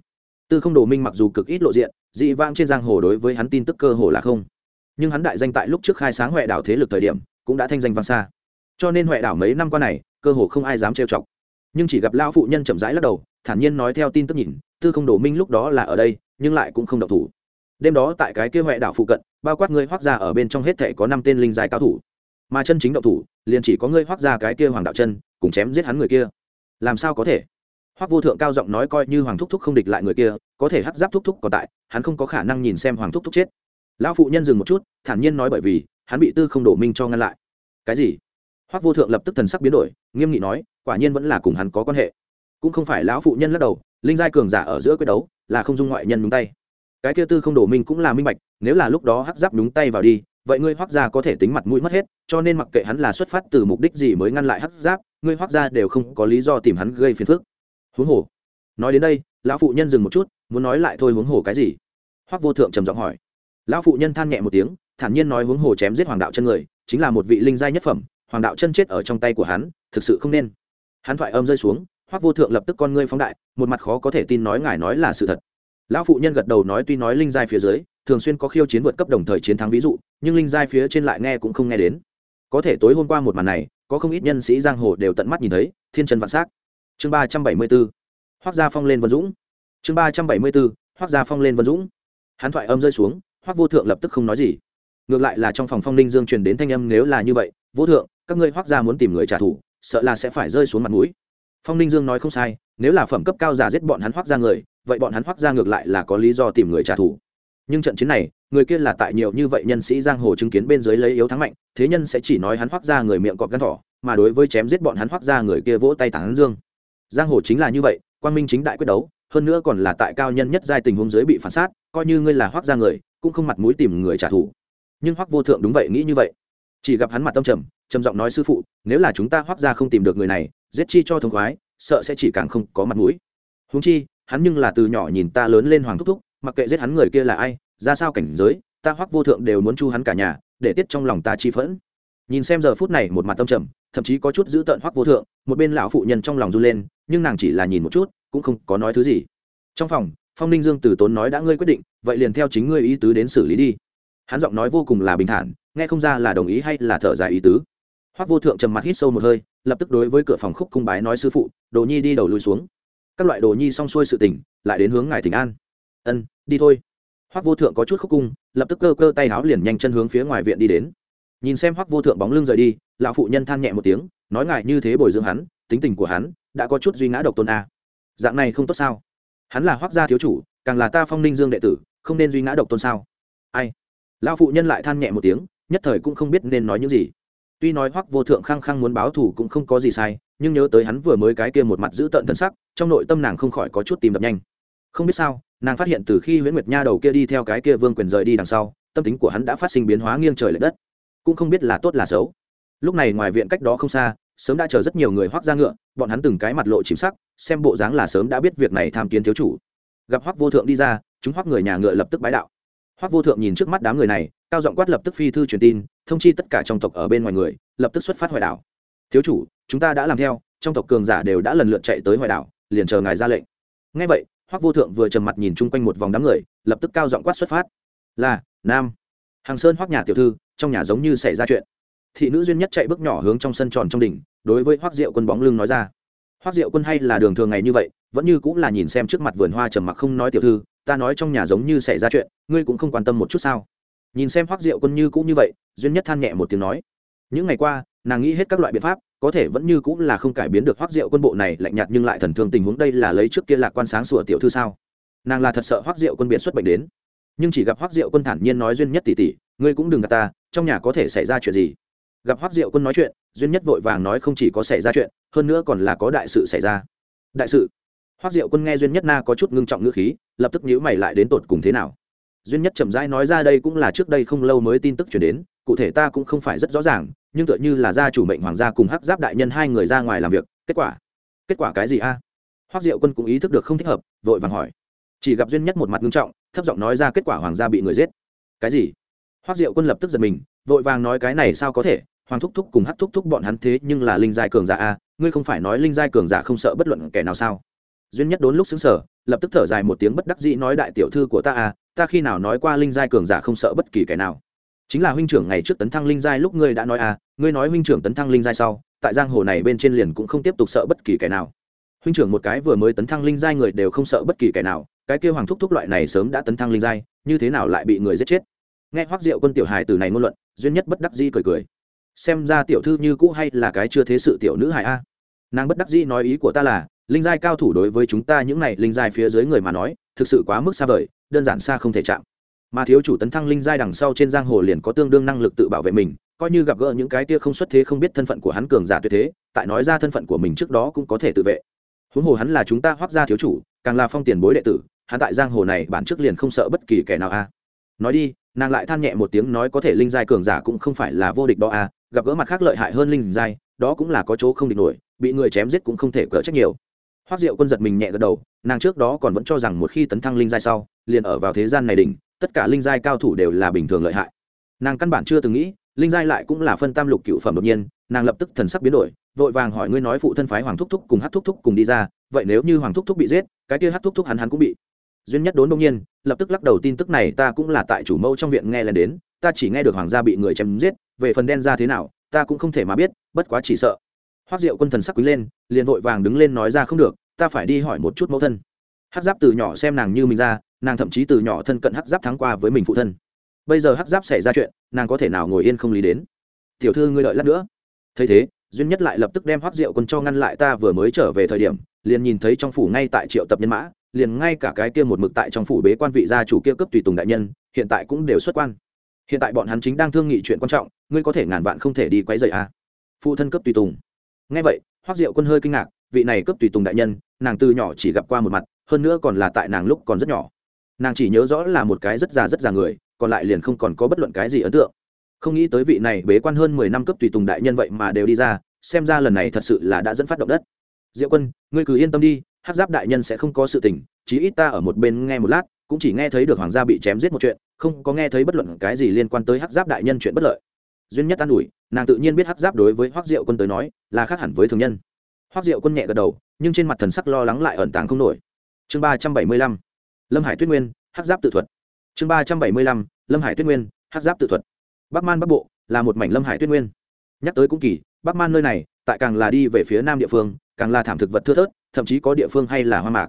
Tư không đồ minh mặc dù cực ít lộ diện, dị vãng trên giang hồ đối với hắn tin tức cơ hồ là không. Nhưng hắn đại danh tại lúc trước khai sáng huệ đảo thế lực thời điểm, cũng đã thanh danh vang xa. Cho nên huệ đảo mấy năm qua này, cơ hồ không ai dám trêu chọc. Nhưng chỉ gặp lão phụ nhân chậm rãi lắc đầu, thản nhiên nói theo tin tức nhìn, tư không đồ minh lúc đó là ở đây, nhưng lại cũng không độc thủ. Đêm đó tại cái kia huệ đảo phụ cận bao quát ngươi hoác ra ở bên trong hết thệ có năm tên linh dài cao thủ. Mà chân chính động thủ, liền chỉ có ngươi hoác ra cái kia hoàng đạo chân, cùng chém giết hắn người kia. Làm sao có thể? Hoắc vô thượng cao giọng nói coi như hoàng thúc thúc không địch lại người kia, có thể hắc giáp thúc thúc còn tại, hắn không có khả năng nhìn xem hoàng thúc thúc chết. Lão phụ nhân dừng một chút, thản nhiên nói bởi vì, hắn bị tư không đổ minh cho ngăn lại. Cái gì? Hoắc vô thượng lập tức thần sắc biến đổi, nghiêm nghị nói, quả nhiên vẫn là cùng hắn có quan hệ. Cũng không phải lão phụ nhân lắc đầu, linh giai cường giả ở giữa quyết đấu, là không dung ngoại nhân nhúng tay cái kia tư không đổ minh cũng là minh bạch, nếu là lúc đó hắc giáp nhúng tay vào đi, vậy ngươi hoắc gia có thể tính mặt mũi mất hết, cho nên mặc kệ hắn là xuất phát từ mục đích gì mới ngăn lại hắc giáp, ngươi hoắc gia đều không có lý do tìm hắn gây phiền phức. Huống hồ, nói đến đây, lão phụ nhân dừng một chút, muốn nói lại thôi huống hồ cái gì? Hoắc vô thượng trầm giọng hỏi. Lão phụ nhân than nhẹ một tiếng, thản nhiên nói huống hồ chém giết hoàng đạo chân người, chính là một vị linh giai nhất phẩm, hoàng đạo chân chết ở trong tay của hắn, thực sự không nên. Hắn thoại âm rơi xuống, hoắc vô thượng lập tức con ngươi phóng đại, một mặt khó có thể tin nói ngài nói là sự thật lão phụ nhân gật đầu nói tuy nói linh giai phía dưới, thường xuyên có khiêu chiến vượt cấp đồng thời chiến thắng ví dụ, nhưng linh giai phía trên lại nghe cũng không nghe đến. Có thể tối hôm qua một màn này, có không ít nhân sĩ giang hồ đều tận mắt nhìn thấy, thiên trần vạn s á c chương ba trăm bảy mươi b ố hoác gia phong lên vân dũng. Chương ba trăm bảy mươi b ố hoác gia phong lên vân dũng. Hắn thoại âm rơi xuống hoác vô thượng lập tức không nói gì. Ngược lại là trong phòng phong ninh dương truyền đến thanh âm nếu là như vậy, vô thượng, các ngươi hoác gia muốn tìm người trả thù, sợ là sẽ phải rơi xuống mặt mũi. Phong ninh dương nói không sai, nếu là phẩm cấp cao giả giết bọn hắn hoác ra người vậy bọn hắn hoắc ra ngược lại là có lý do tìm người trả thù. Nhưng trận chiến này, người kia là tại nhiều như vậy nhân sĩ giang hồ chứng kiến bên dưới lấy yếu thắng mạnh, thế nhân sẽ chỉ nói hắn hoắc ra người miệng cọp gắn thỏ, mà đối với chém giết bọn hắn hoắc ra người kia vỗ tay tảng dương. Giang hồ chính là như vậy quan minh chính đại quyết đấu, hơn nữa còn là tại cao nhân nhất giai tình huống dưới bị phản sát, coi như ngươi là hoắc ra người, cũng không mặt mũi tìm người trả thù. Nhưng hoắc vô thượng đúng vậy nghĩ như vậy. Chỉ gặp hắn mặt tâm trầm trầm giọng nói sư phụ, nếu là chúng ta hoắc ra không tìm được người này, giết chi cho thống khoái, sợ sẽ chỉ càng không có mặt mũi. Huống chi hắn nhưng là từ nhỏ nhìn ta lớn lên hoàng thúc thúc, mặc kệ giết hắn người kia là ai, ra sao cảnh giới, ta hoắc vô thượng đều muốn chu hắn cả nhà, để tiết trong lòng ta chi phẫn. Nhìn xem giờ phút này một mặt tâm trầm, thậm chí có chút giữ tợn hoắc vô thượng, một bên lão phụ nhân trong lòng run lên, nhưng nàng chỉ là nhìn một chút, cũng không có nói thứ gì. Trong phòng, phong ninh dương từ tốn nói đã ngươi quyết định, vậy liền theo chính ngươi ý tứ đến xử lý đi. Hắn giọng nói vô cùng là bình thản, nghe không ra là đồng ý hay là thở dài ý tứ. Hoắc vô thượng trầm mặt hít sâu một hơi, lập tức đối với cửa phòng khúc cung bái nói sư phụ, đồ nhi đi đầu lùi xuống các loại đồ nhi xong xuôi sự tỉnh lại đến hướng ngài tỉnh an. Ân, đi thôi. Hoắc vô thượng có chút khúc cung, lập tức cơ cơ tay áo liền nhanh chân hướng phía ngoài viện đi đến. Nhìn xem hoắc vô thượng bóng lưng rời đi, lão phụ nhân than nhẹ một tiếng, nói ngài như thế bồi dưỡng hắn, tính tình của hắn đã có chút duy ngã độc tôn a. Dạng này không tốt sao? Hắn là hoắc gia thiếu chủ, càng là ta phong ninh dương đệ tử, không nên duy ngã độc tôn sao? Ai? Lão phụ nhân lại than nhẹ một tiếng, nhất thời cũng không biết nên nói những gì tuy nói hoắc vô thượng khăng khăng muốn báo thù cũng không có gì sai, nhưng nhớ tới hắn vừa mới cái kia một mặt giữ tận thân sắc, trong nội tâm nàng không khỏi có chút tìm đập nhanh. Không biết sao, nàng phát hiện từ khi nguyễn nguyệt nha đầu kia đi theo cái kia vương quyền rời đi đằng sau, tâm tính của hắn đã phát sinh biến hóa nghiêng trời l ệ đất. Cũng không biết là tốt là xấu. Lúc này ngoài viện cách đó không xa, sớm đã chờ rất nhiều người hoác ra ngựa, bọn hắn từng cái mặt lộ chìm sắc, xem bộ dáng là sớm đã biết việc này tham kiến thiếu chủ. Gặp hoác vô thượng đi ra, chúng hoác người nhà ngựa lập tức bái đạo. Hoác vô thượng nhìn trước mắt đám người này, cao giọng quát lập tức phi thư truyền tin thông chi tất cả trong tộc ở bên ngoài người, lập tức xuất phát hoài đảo. Thiếu chủ, chúng ta đã làm theo, trong tộc cường giả đều đã lần lượt chạy tới hoài đảo, liền chờ ngài ra lệnh. Ngay vậy, hoắc vô thượng vừa trầm mặt nhìn chung quanh một vòng đám người, lập tức cao giọng quát xuất phát. Là, nam. Hàng sơn hoắc nhà tiểu thư, trong nhà giống như xảy ra chuyện. Thị nữ duyên nhất chạy bước nhỏ hướng trong sân tròn trong đỉnh, đối với hoắc diệu quân bóng lưng nói ra. Hoắc diệu quân hay là đường thường ngày như vậy, vẫn như cũng là nhìn xem trước mặt vườn hoa trầm mặc không nói tiểu thư, ta nói trong nhà giống như xảy ra chuyện, ngươi cũng không quan tâm một chút sao? Nhìn xem hoắc diệu quân như cũng như vậy, duyên nhất than nhẹ một tiếng nói. Những ngày qua, nàng nghĩ hết các loại biện pháp, có thể vẫn như cũng là không cải biến được hoắc diệu quân bộ này lạnh nhạt nhưng lại thần thương tình huống đây là lấy trước kia lạc quan sáng sủa tiểu thư sao. Nàng là thật sợ hoắc diệu quân biệt xuất bệnh đến. Nhưng chỉ gặp hoắc diệu quân thản nhiên nói duyên nhất tỷ tỷ ngươi cũng đừng gạt ta, trong nhà có thể xảy ra chuyện gì. Gặp hoắc diệu quân nói chuyện, duyên nhất vội vàng nói không chỉ có xảy ra chuyện, hơn nữa còn là có đại sự xảy ra. Đại sự? Hoắc diệu quân nghe duyên nhất na có chút ngưng trọng ngữ khí, lập tức nhíu mày lại đến tột cùng thế nào? Duyên nhất chậm rãi nói ra đây cũng là trước đây không lâu mới tin tức chuyển đến, cụ thể ta cũng không phải rất rõ ràng, nhưng tựa như là gia chủ mệnh hoàng gia cùng hắc giáp đại nhân hai người ra ngoài làm việc, kết quả? Kết quả cái gì a? À? hoác diệu quân cũng ý thức được không thích hợp, vội vàng hỏi. Chỉ gặp duyên nhất một mặt nghiêm trọng, thấp giọng nói ra kết quả hoàng gia bị người giết. Cái gì? Hoác diệu quân lập tức giật mình, vội vàng nói cái này sao có thể? Hoàng thúc thúc cùng hắc thúc thúc bọn hắn thế nhưng là linh giai cường giả a, ngươi không phải nói linh giai cường giả không sợ bất luận kẻ nào sao? Duyên nhất đốn lúc xứng sở lập tức thở dài một tiếng bất đắc dĩ nói đại tiểu thư của ta a ta khi nào nói qua linh giai cường giả không sợ bất kỳ kẻ nào? Chính là huynh trưởng ngày trước tấn thăng linh giai lúc ngươi đã nói à ngươi nói huynh trưởng tấn thăng linh giai sau, tại giang hồ này bên trên liền cũng không tiếp tục sợ bất kỳ kẻ nào. Huynh trưởng một cái vừa mới tấn thăng linh giai người đều không sợ bất kỳ kẻ nào, cái kêu hoàng thúc thúc loại này sớm đã tấn thăng linh giai, như thế nào lại bị người giết chết? Nghe hoắc diệu quân tiểu hài từ này ngôn luận duyên nhất bất đắc di cười cười. Xem ra tiểu thư như cũ hay là cái chưa thế sự tiểu nữ hài a. Nàng bất đắc dĩ nói ý của ta là, linh giai cao thủ đối với chúng ta những này linh giai phía dưới người mà nói, thực sự quá mức xa vời đơn giản xa không thể chạm. Mà thiếu chủ tấn thăng linh giai đằng sau trên giang hồ liền có tương đương năng lực tự bảo vệ mình, coi như gặp gỡ những cái tia không xuất thế không biết thân phận của hắn cường giả tuyệt thế, tại nói ra thân phận của mình trước đó cũng có thể tự vệ. Huống hồ hắn là chúng ta hoác gia thiếu chủ, càng là phong tiền bối đệ tử, hắn tại giang hồ này bản trước liền không sợ bất kỳ kẻ nào a nói đi, nàng lại than nhẹ một tiếng nói có thể linh giai cường giả cũng không phải là vô địch đó a gặp gỡ mặt khác lợi hại hơn linh giai, đó cũng là có chỗ không địch nổi, bị người chém giết cũng không thể cỡ trách nhiều. Hoác diệu quân giật mình nhẹ gật đầu, nàng trước đó còn vẫn cho rằng một khi tấn thăng linh giai sau liền ở vào thế gian này đỉnh, tất cả linh giai cao thủ đều là bình thường lợi hại. Nàng căn bản chưa từng nghĩ, linh giai lại cũng là phân tam lục cựu phẩm đột nhiên, nàng lập tức thần sắc biến đổi, vội vàng hỏi ngươi nói phụ thân phái hoàng thúc thúc cùng hát thúc thúc cùng đi ra, vậy nếu như hoàng thúc thúc bị giết, cái kia hát thúc thúc hắn hắn cũng bị. Duyên nhất đốn đông nhiên, lập tức lắc đầu tin tức này ta cũng là tại chủ mâu trong viện nghe lên đến, ta chỉ nghe được hoàng gia bị người chém giết, về phần đen ra thế nào, ta cũng không thể mà biết, bất quá chỉ sợ. Hoác diệu quân thần sắc quý lên, liền vội vàng đứng lên nói ra không được, ta phải đi hỏi một chút mẫu thân hát giáp từ nhỏ xem nàng như mình ra, nàng thậm chí từ nhỏ thân cận hát giáp thắng qua với mình phụ thân. Bây giờ hát giáp xảy ra chuyện, nàng có thể nào ngồi yên không lý đến? Tiểu thư ngươi đợi lát nữa. Thấy thế, duyên nhất lại lập tức đem hoác diệu quân cho ngăn lại ta vừa mới trở về thời điểm, liền nhìn thấy trong phủ ngay tại triệu tập nhân mã, liền ngay cả cái kia một mực tại trong phủ bế quan vị gia chủ kia cấp tùy tùng đại nhân, hiện tại cũng đều xuất quan. Hiện tại bọn hắn chính đang thương nghị chuyện quan trọng, ngươi có thể ngàn vạn không thể đi quấy rầy à. phụ thân cấp tùy tùng. Ngay vậy, hoác diệu quân hơi kinh ngạc, vị này cấp tùy tùng đại nhân, nàng từ nhỏ chỉ gặp qua một mặt hơn nữa còn là tại nàng lúc còn rất nhỏ. Nàng chỉ nhớ rõ là một cái rất già rất già người, còn lại liền không còn có bất luận cái gì ấn tượng. Không nghĩ tới vị này bế quan hơn mười năm cấp tùy tùng đại nhân vậy mà đều đi ra, xem ra lần này thật sự là đã dẫn phát động đất. Diệu quân, ngươi cứ yên tâm đi hát giáp đại nhân sẽ không có sự tình, chí ít ta ở một bên nghe một lát, cũng chỉ nghe thấy được hoàng gia bị chém giết một chuyện, không có nghe thấy bất luận cái gì liên quan tới hát giáp đại nhân chuyện bất lợi. Duyên nhất an ủi, nàng tự nhiên biết hát giáp đối với hoác diệu quân tới nói là khác hẳn với thường nhân. Hoác diệu quân nhẹ gật đầu, nhưng trên mặt thần sắc lo lắng lại ẩn tàng không nổi chương ba trăm bảy mươi lăm, lâm hải tuyết nguyên hát giáp tự thuật. Chương ba trăm bảy mươi lăm, lâm hải tuyết nguyên hát giáp tự thuật. Bắc man bắc bộ là một mảnh lâm hải tuyết nguyên. Nhắc tới cũng kỳ, bắc man nơi này, tại càng là đi về phía nam địa phương, càng là thảm thực vật thưa thớt, thậm chí có địa phương hay là hoa mạc.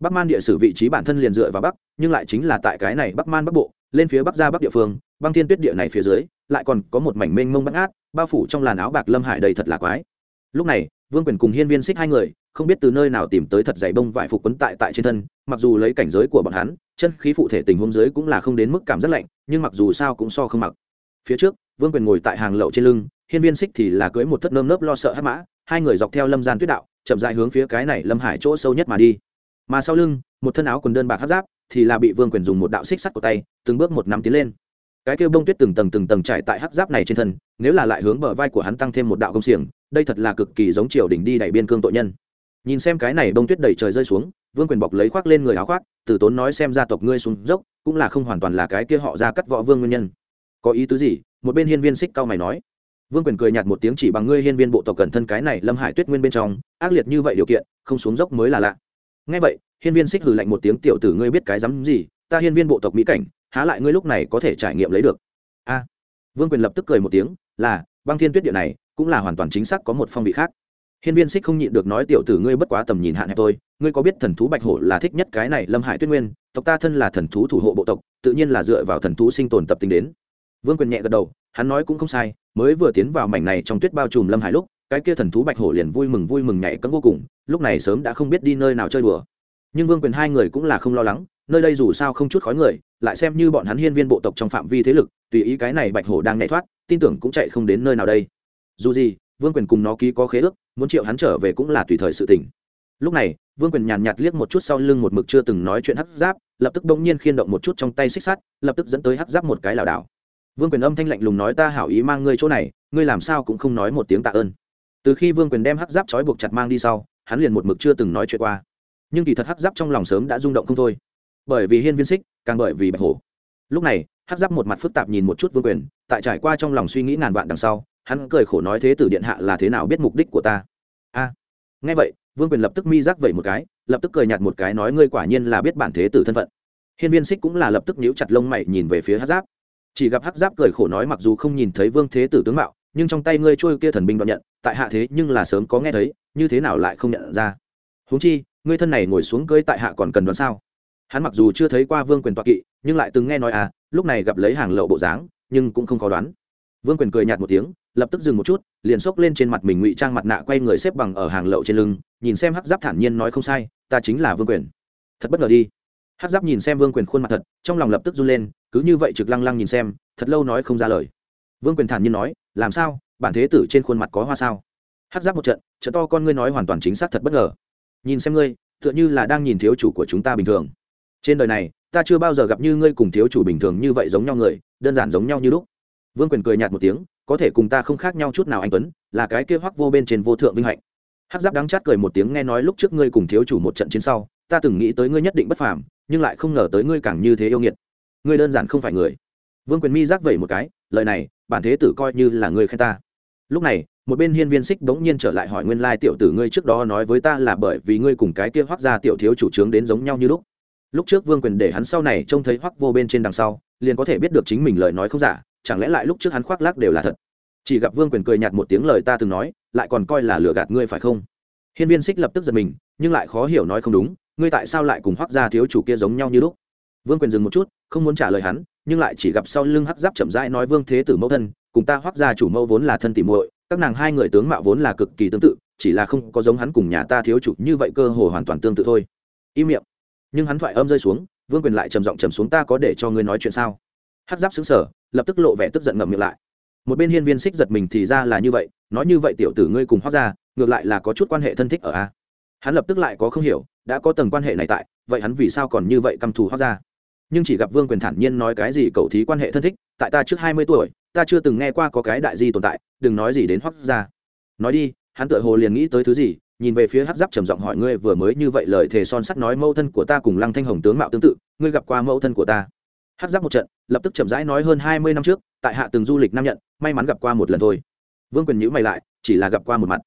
Bắc man địa sử vị trí bản thân liền dựa vào bắc, nhưng lại chính là tại cái này bắc man bắc bộ, lên phía bắc ra bắc địa phương, băng thiên tuyết địa này phía dưới, lại còn có một mảnh mênh mông bắc át bao phủ trong làn áo bạc lâm hải đầy thật là quái. Lúc này vương quyền cùng hiên viên xích hai người, không biết từ nơi nào tìm tới thật dày bông vải phục quấn tại tại trên thân, mặc dù lấy cảnh giới của bọn hắn, chân khí phụ thể tình huống dưới cũng là không đến mức cảm rất lạnh, nhưng mặc dù sao cũng so không mặc. Phía trước, vương quyền ngồi tại hàng lậu trên lưng, hiên viên xích thì là cưới một thất nơm nớp lo sợ hắc mã, hai người dọc theo lâm gian tuyết đạo, chậm dại hướng phía cái này lâm hải chỗ sâu nhất mà đi. Mà sau lưng, một thân áo quần đơn bạc hát giáp, thì là bị vương quyền dùng một đạo xích sắt của tay, từng bước một năm tiến lên. Cái kêu bông tuyết từng tầng từng tầng trải tại hát giáp này trên thân, nếu là lại hướng bờ vai của hắn tăng thêm một đạo công xiềng đây thật là cực kỳ giống triều đình đi đẩy biên cương tội nhân. Nhìn xem cái này bông tuyết đầy trời rơi xuống, vương quyền bọc lấy khoác lên người áo khoác, từ tốn nói xem gia tộc ngươi xuống dốc, cũng là không hoàn toàn là cái kia họ ra cắt võ vương nguyên nhân. Có ý tứ gì? Một bên hiên viên xích cao mày nói. Vương quyền cười nhạt một tiếng chỉ bằng ngươi hiên viên bộ tộc cẩn thân cái này lâm hải tuyết nguyên bên trong, ác liệt như vậy điều kiện, không xuống dốc mới là lạ. Ngay vậy, hiên viên xích hừ lạnh một tiếng, tiểu tử ngươi biết cái dám gì? Ta hiên viên bộ tộc mỹ cảnh, há lại ngươi lúc này có thể trải nghiệm lấy được? A. Vương quyền lập tức cười một tiếng, là, băng thiên tuyết địa này cũng là hoàn toàn chính xác có một phong vị khác. Hiên viên xích không nhịn được nói, tiểu tử ngươi bất quá tầm nhìn hạn hẹp tôi ngươi có biết thần thú bạch hổ là thích nhất cái này lâm hải tuyết nguyên? Tộc ta thân là thần thú thủ hộ bộ tộc, tự nhiên là dựa vào thần thú sinh tồn tập tính đến. Vương quyền nhẹ gật đầu, hắn nói cũng không sai, mới vừa tiến vào mảnh này trong tuyết bao trùm lâm hải lúc, cái kia thần thú bạch hổ liền vui mừng vui mừng nhảy cấm vô cùng, lúc này sớm đã không biết đi nơi nào chơi đùa. Nhưng vương quyền hai người cũng là không lo lắng, nơi đây dù sao không chút khói người, lại xem như bọn hắn hiên viên bộ tộc trong phạm vi thế lực, tùy ý cái này bạch hổ đang nhảy thoát, tin tưởng cũng chạy không đến nơi nào đây dù gì, vương quyền cùng nó ký có khế ước, muốn triệu hắn trở về cũng là tùy thời sự tỉnh lúc này, vương quyền nhàn nhạt liếc một chút sau lưng một mực chưa từng nói chuyện hắc giáp, lập tức bỗng nhiên khiên động một chút trong tay xích sắt, lập tức dẫn tới hắc giáp một cái lảo đảo. Vương quyền âm thanh lạnh lùng nói ta hảo ý mang ngươi chỗ này, ngươi làm sao cũng không nói một tiếng tạ ơn. Từ khi vương quyền đem hắc giáp trói buộc chặt mang đi sau, hắn liền một mực chưa từng nói chuyện qua. Nhưng kỳ thật hắc giáp trong lòng sớm đã rung động không thôi. Bởi vì hiên viên xích, càng bởi vì bạch hổ. Lúc này, hắc giáp một mặt phức tạp nhìn một chút vương quyền, tại trải qua trong lòng suy nghĩ ngàn vạn đằng sau hắn cười khổ nói thế tử điện hạ là thế nào biết mục đích của ta? A, nghe vậy, vương quyền lập tức mi giác vậy một cái, lập tức cười nhạt một cái nói ngươi quả nhiên là biết bản thế tử thân phận. Hiên viên xích cũng là lập tức nhíu chặt lông mày nhìn về phía hắc giáp. Chỉ gặp hắc giáp cười khổ nói mặc dù không nhìn thấy vương thế tử tướng mạo, nhưng trong tay ngươi trôi kia thần binh đoạn nhận, tại hạ thế nhưng là sớm có nghe thấy, như thế nào lại không nhận ra? Huống chi, ngươi thân này ngồi xuống cưới tại hạ còn cần đoán sao? Hắn mặc dù chưa thấy qua vương quyền toạc kỵ, nhưng lại từng nghe nói à lúc này gặp lấy hàng lậu bộ dáng, nhưng cũng không khó đoán vương quyền cười nhạt một tiếng, lập tức dừng một chút, liền xốc lên trên mặt mình ngụy trang mặt nạ quay người xếp bằng ở hàng lậu trên lưng, nhìn xem hắc giáp thản nhiên nói không sai, ta chính là vương quyền. Thật bất ngờ đi. Hắc giáp nhìn xem vương quyền khuôn mặt thật, trong lòng lập tức run lên, cứ như vậy trực lăng lăng nhìn xem, thật lâu nói không ra lời. Vương quyền thản nhiên nói, làm sao? Bản thế tử trên khuôn mặt có hoa sao? Hắc giáp một trận trận to con ngươi nói hoàn toàn chính xác thật bất ngờ. Nhìn xem ngươi, tựa như là đang nhìn thiếu chủ của chúng ta bình thường. Trên đời này, ta chưa bao giờ gặp như ngươi cùng thiếu chủ bình thường như vậy giống nhau người, đơn giản giống nhau như lúc vương quyền cười nhạt một tiếng, có thể cùng ta không khác nhau chút nào anh tuấn, là cái kia hoắc vô bên trên vô thượng vinh hạnh. Hắc giáp đắng chát cười một tiếng nghe nói lúc trước ngươi cùng thiếu chủ một trận chiến sau, ta từng nghĩ tới ngươi nhất định bất phàm, nhưng lại không ngờ tới ngươi càng như thế yêu nghiệt. Ngươi đơn giản không phải người. Vương quyền mi giác vẩy một cái, lời này, bản thế tử coi như là ngươi khen ta. Lúc này, một bên hiên viên xích bỗng nhiên trở lại hỏi nguyên lai tiểu tử ngươi trước đó nói với ta là bởi vì ngươi cùng cái kia hoắc gia tiểu thiếu chủ trướng đến giống nhau như lúc. Lúc trước vương quyền để hắn sau này trông thấy hoắc vô bên trên đằng sau, liền có thể biết được chính mình lời nói không giả chẳng lẽ lại lúc trước hắn khoác lác đều là thật? Chỉ gặp vương quyền cười nhạt một tiếng lời ta từng nói, lại còn coi là lừa gạt ngươi phải không? Hiên viên xích lập tức giật mình, nhưng lại khó hiểu nói không đúng, ngươi tại sao lại cùng hoác gia thiếu chủ kia giống nhau như lúc? Vương quyền dừng một chút, không muốn trả lời hắn, nhưng lại chỉ gặp sau lưng hắc giáp chậm rãi nói vương thế tử mẫu thân, cùng ta hoác gia chủ mẫu vốn là thân tỉ muội, các nàng hai người tướng mạo vốn là cực kỳ tương tự, chỉ là không có giống hắn cùng nhà ta thiếu chủ như vậy cơ hồ hoàn toàn tương tự thôi. Im miệng. Nhưng hắn thoại âm rơi xuống, vương quyền lại trầm giọng trầm xuống, ta có để cho ngươi nói chuyện sao? Hát giáp xứng sở lập tức lộ vẻ tức giận ngậm miệng lại. Một bên hiên viên xích giật mình thì ra là như vậy, nói như vậy tiểu tử ngươi cùng hoác ra ngược lại là có chút quan hệ thân thích ở a. Hắn lập tức lại có không hiểu, đã có tầng quan hệ này tại, vậy hắn vì sao còn như vậy căm thù hoác ra nhưng chỉ gặp vương quyền thản nhiên nói cái gì cầu thí quan hệ thân thích, tại ta trước hai mươi tuổi, ta chưa từng nghe qua có cái đại di tồn tại, đừng nói gì đến hoác ra nói đi, hắn tự hồ liền nghĩ tới thứ gì, nhìn về phía hát giáp trầm giọng hỏi ngươi vừa mới như vậy lời thề son sắt nói mẫu thân của ta cùng lăng thanh hồng tướng mạo tương tự, ngươi gặp qua mẫu thân của ta? Hát giáp một trận, lập tức chậm rãi nói hơn hai mươi năm trước, tại hạ từng du lịch nam nhận, may mắn gặp qua một lần thôi. Vương quyền nhữ mày lại, chỉ là gặp qua một mặt.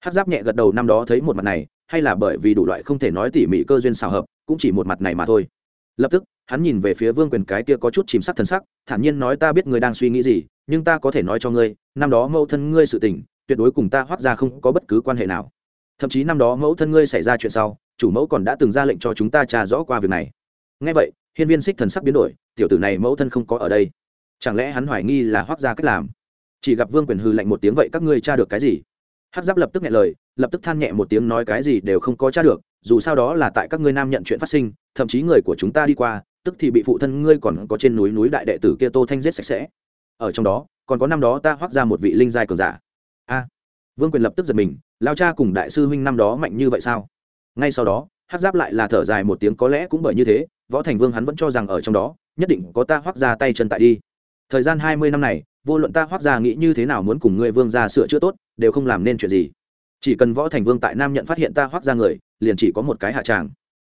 Hát giáp nhẹ gật đầu năm đó thấy một mặt này, hay là bởi vì đủ loại không thể nói tỉ mỉ cơ duyên xào hợp, cũng chỉ một mặt này mà thôi. Lập tức, hắn nhìn về phía vương quyền cái kia có chút chìm sắc thần sắc, thản nhiên nói ta biết ngươi đang suy nghĩ gì, nhưng ta có thể nói cho ngươi, năm đó mẫu thân ngươi sự tình, tuyệt đối cùng ta hoác ra không có bất cứ quan hệ nào. Thậm chí năm đó mẫu thân ngươi xảy ra chuyện sau, chủ mẫu còn đã từng ra lệnh cho chúng ta trà rõ qua việc này. Ngay vậy hiên viên xích thần sắc biến đổi, tiểu tử này mẫu thân không có ở đây. Chẳng lẽ hắn hoài nghi là hoác ra cách làm? Chỉ gặp vương quyền hư lệnh một tiếng vậy các ngươi tra được cái gì? Hát giáp lập tức nghe lời, lập tức than nhẹ một tiếng nói cái gì đều không có tra được, dù sao đó là tại các ngươi nam nhận chuyện phát sinh, thậm chí người của chúng ta đi qua, tức thì bị phụ thân ngươi còn có trên núi núi đại đệ tử kia tô thanh giết sạch sẽ. Ở trong đó, còn có năm đó ta hoác ra một vị linh giai cường giả. A! Vương quyền lập tức giật mình, lao cha cùng đại sư huynh năm đó mạnh như vậy sao? Ngay sau đó hát giáp lại là thở dài một tiếng có lẽ cũng bởi như thế võ thành vương hắn vẫn cho rằng ở trong đó, nhất định có ta hoác ra tay chân tại đi. Thời gian hai mươi năm này, vô luận ta hoác ra nghĩ như thế nào muốn cùng ngươi vương ra sửa chữa tốt, đều không làm nên chuyện gì. Chỉ cần võ thành vương tại nam nhận phát hiện ta hoác ra người, liền chỉ có một cái hạ tràng.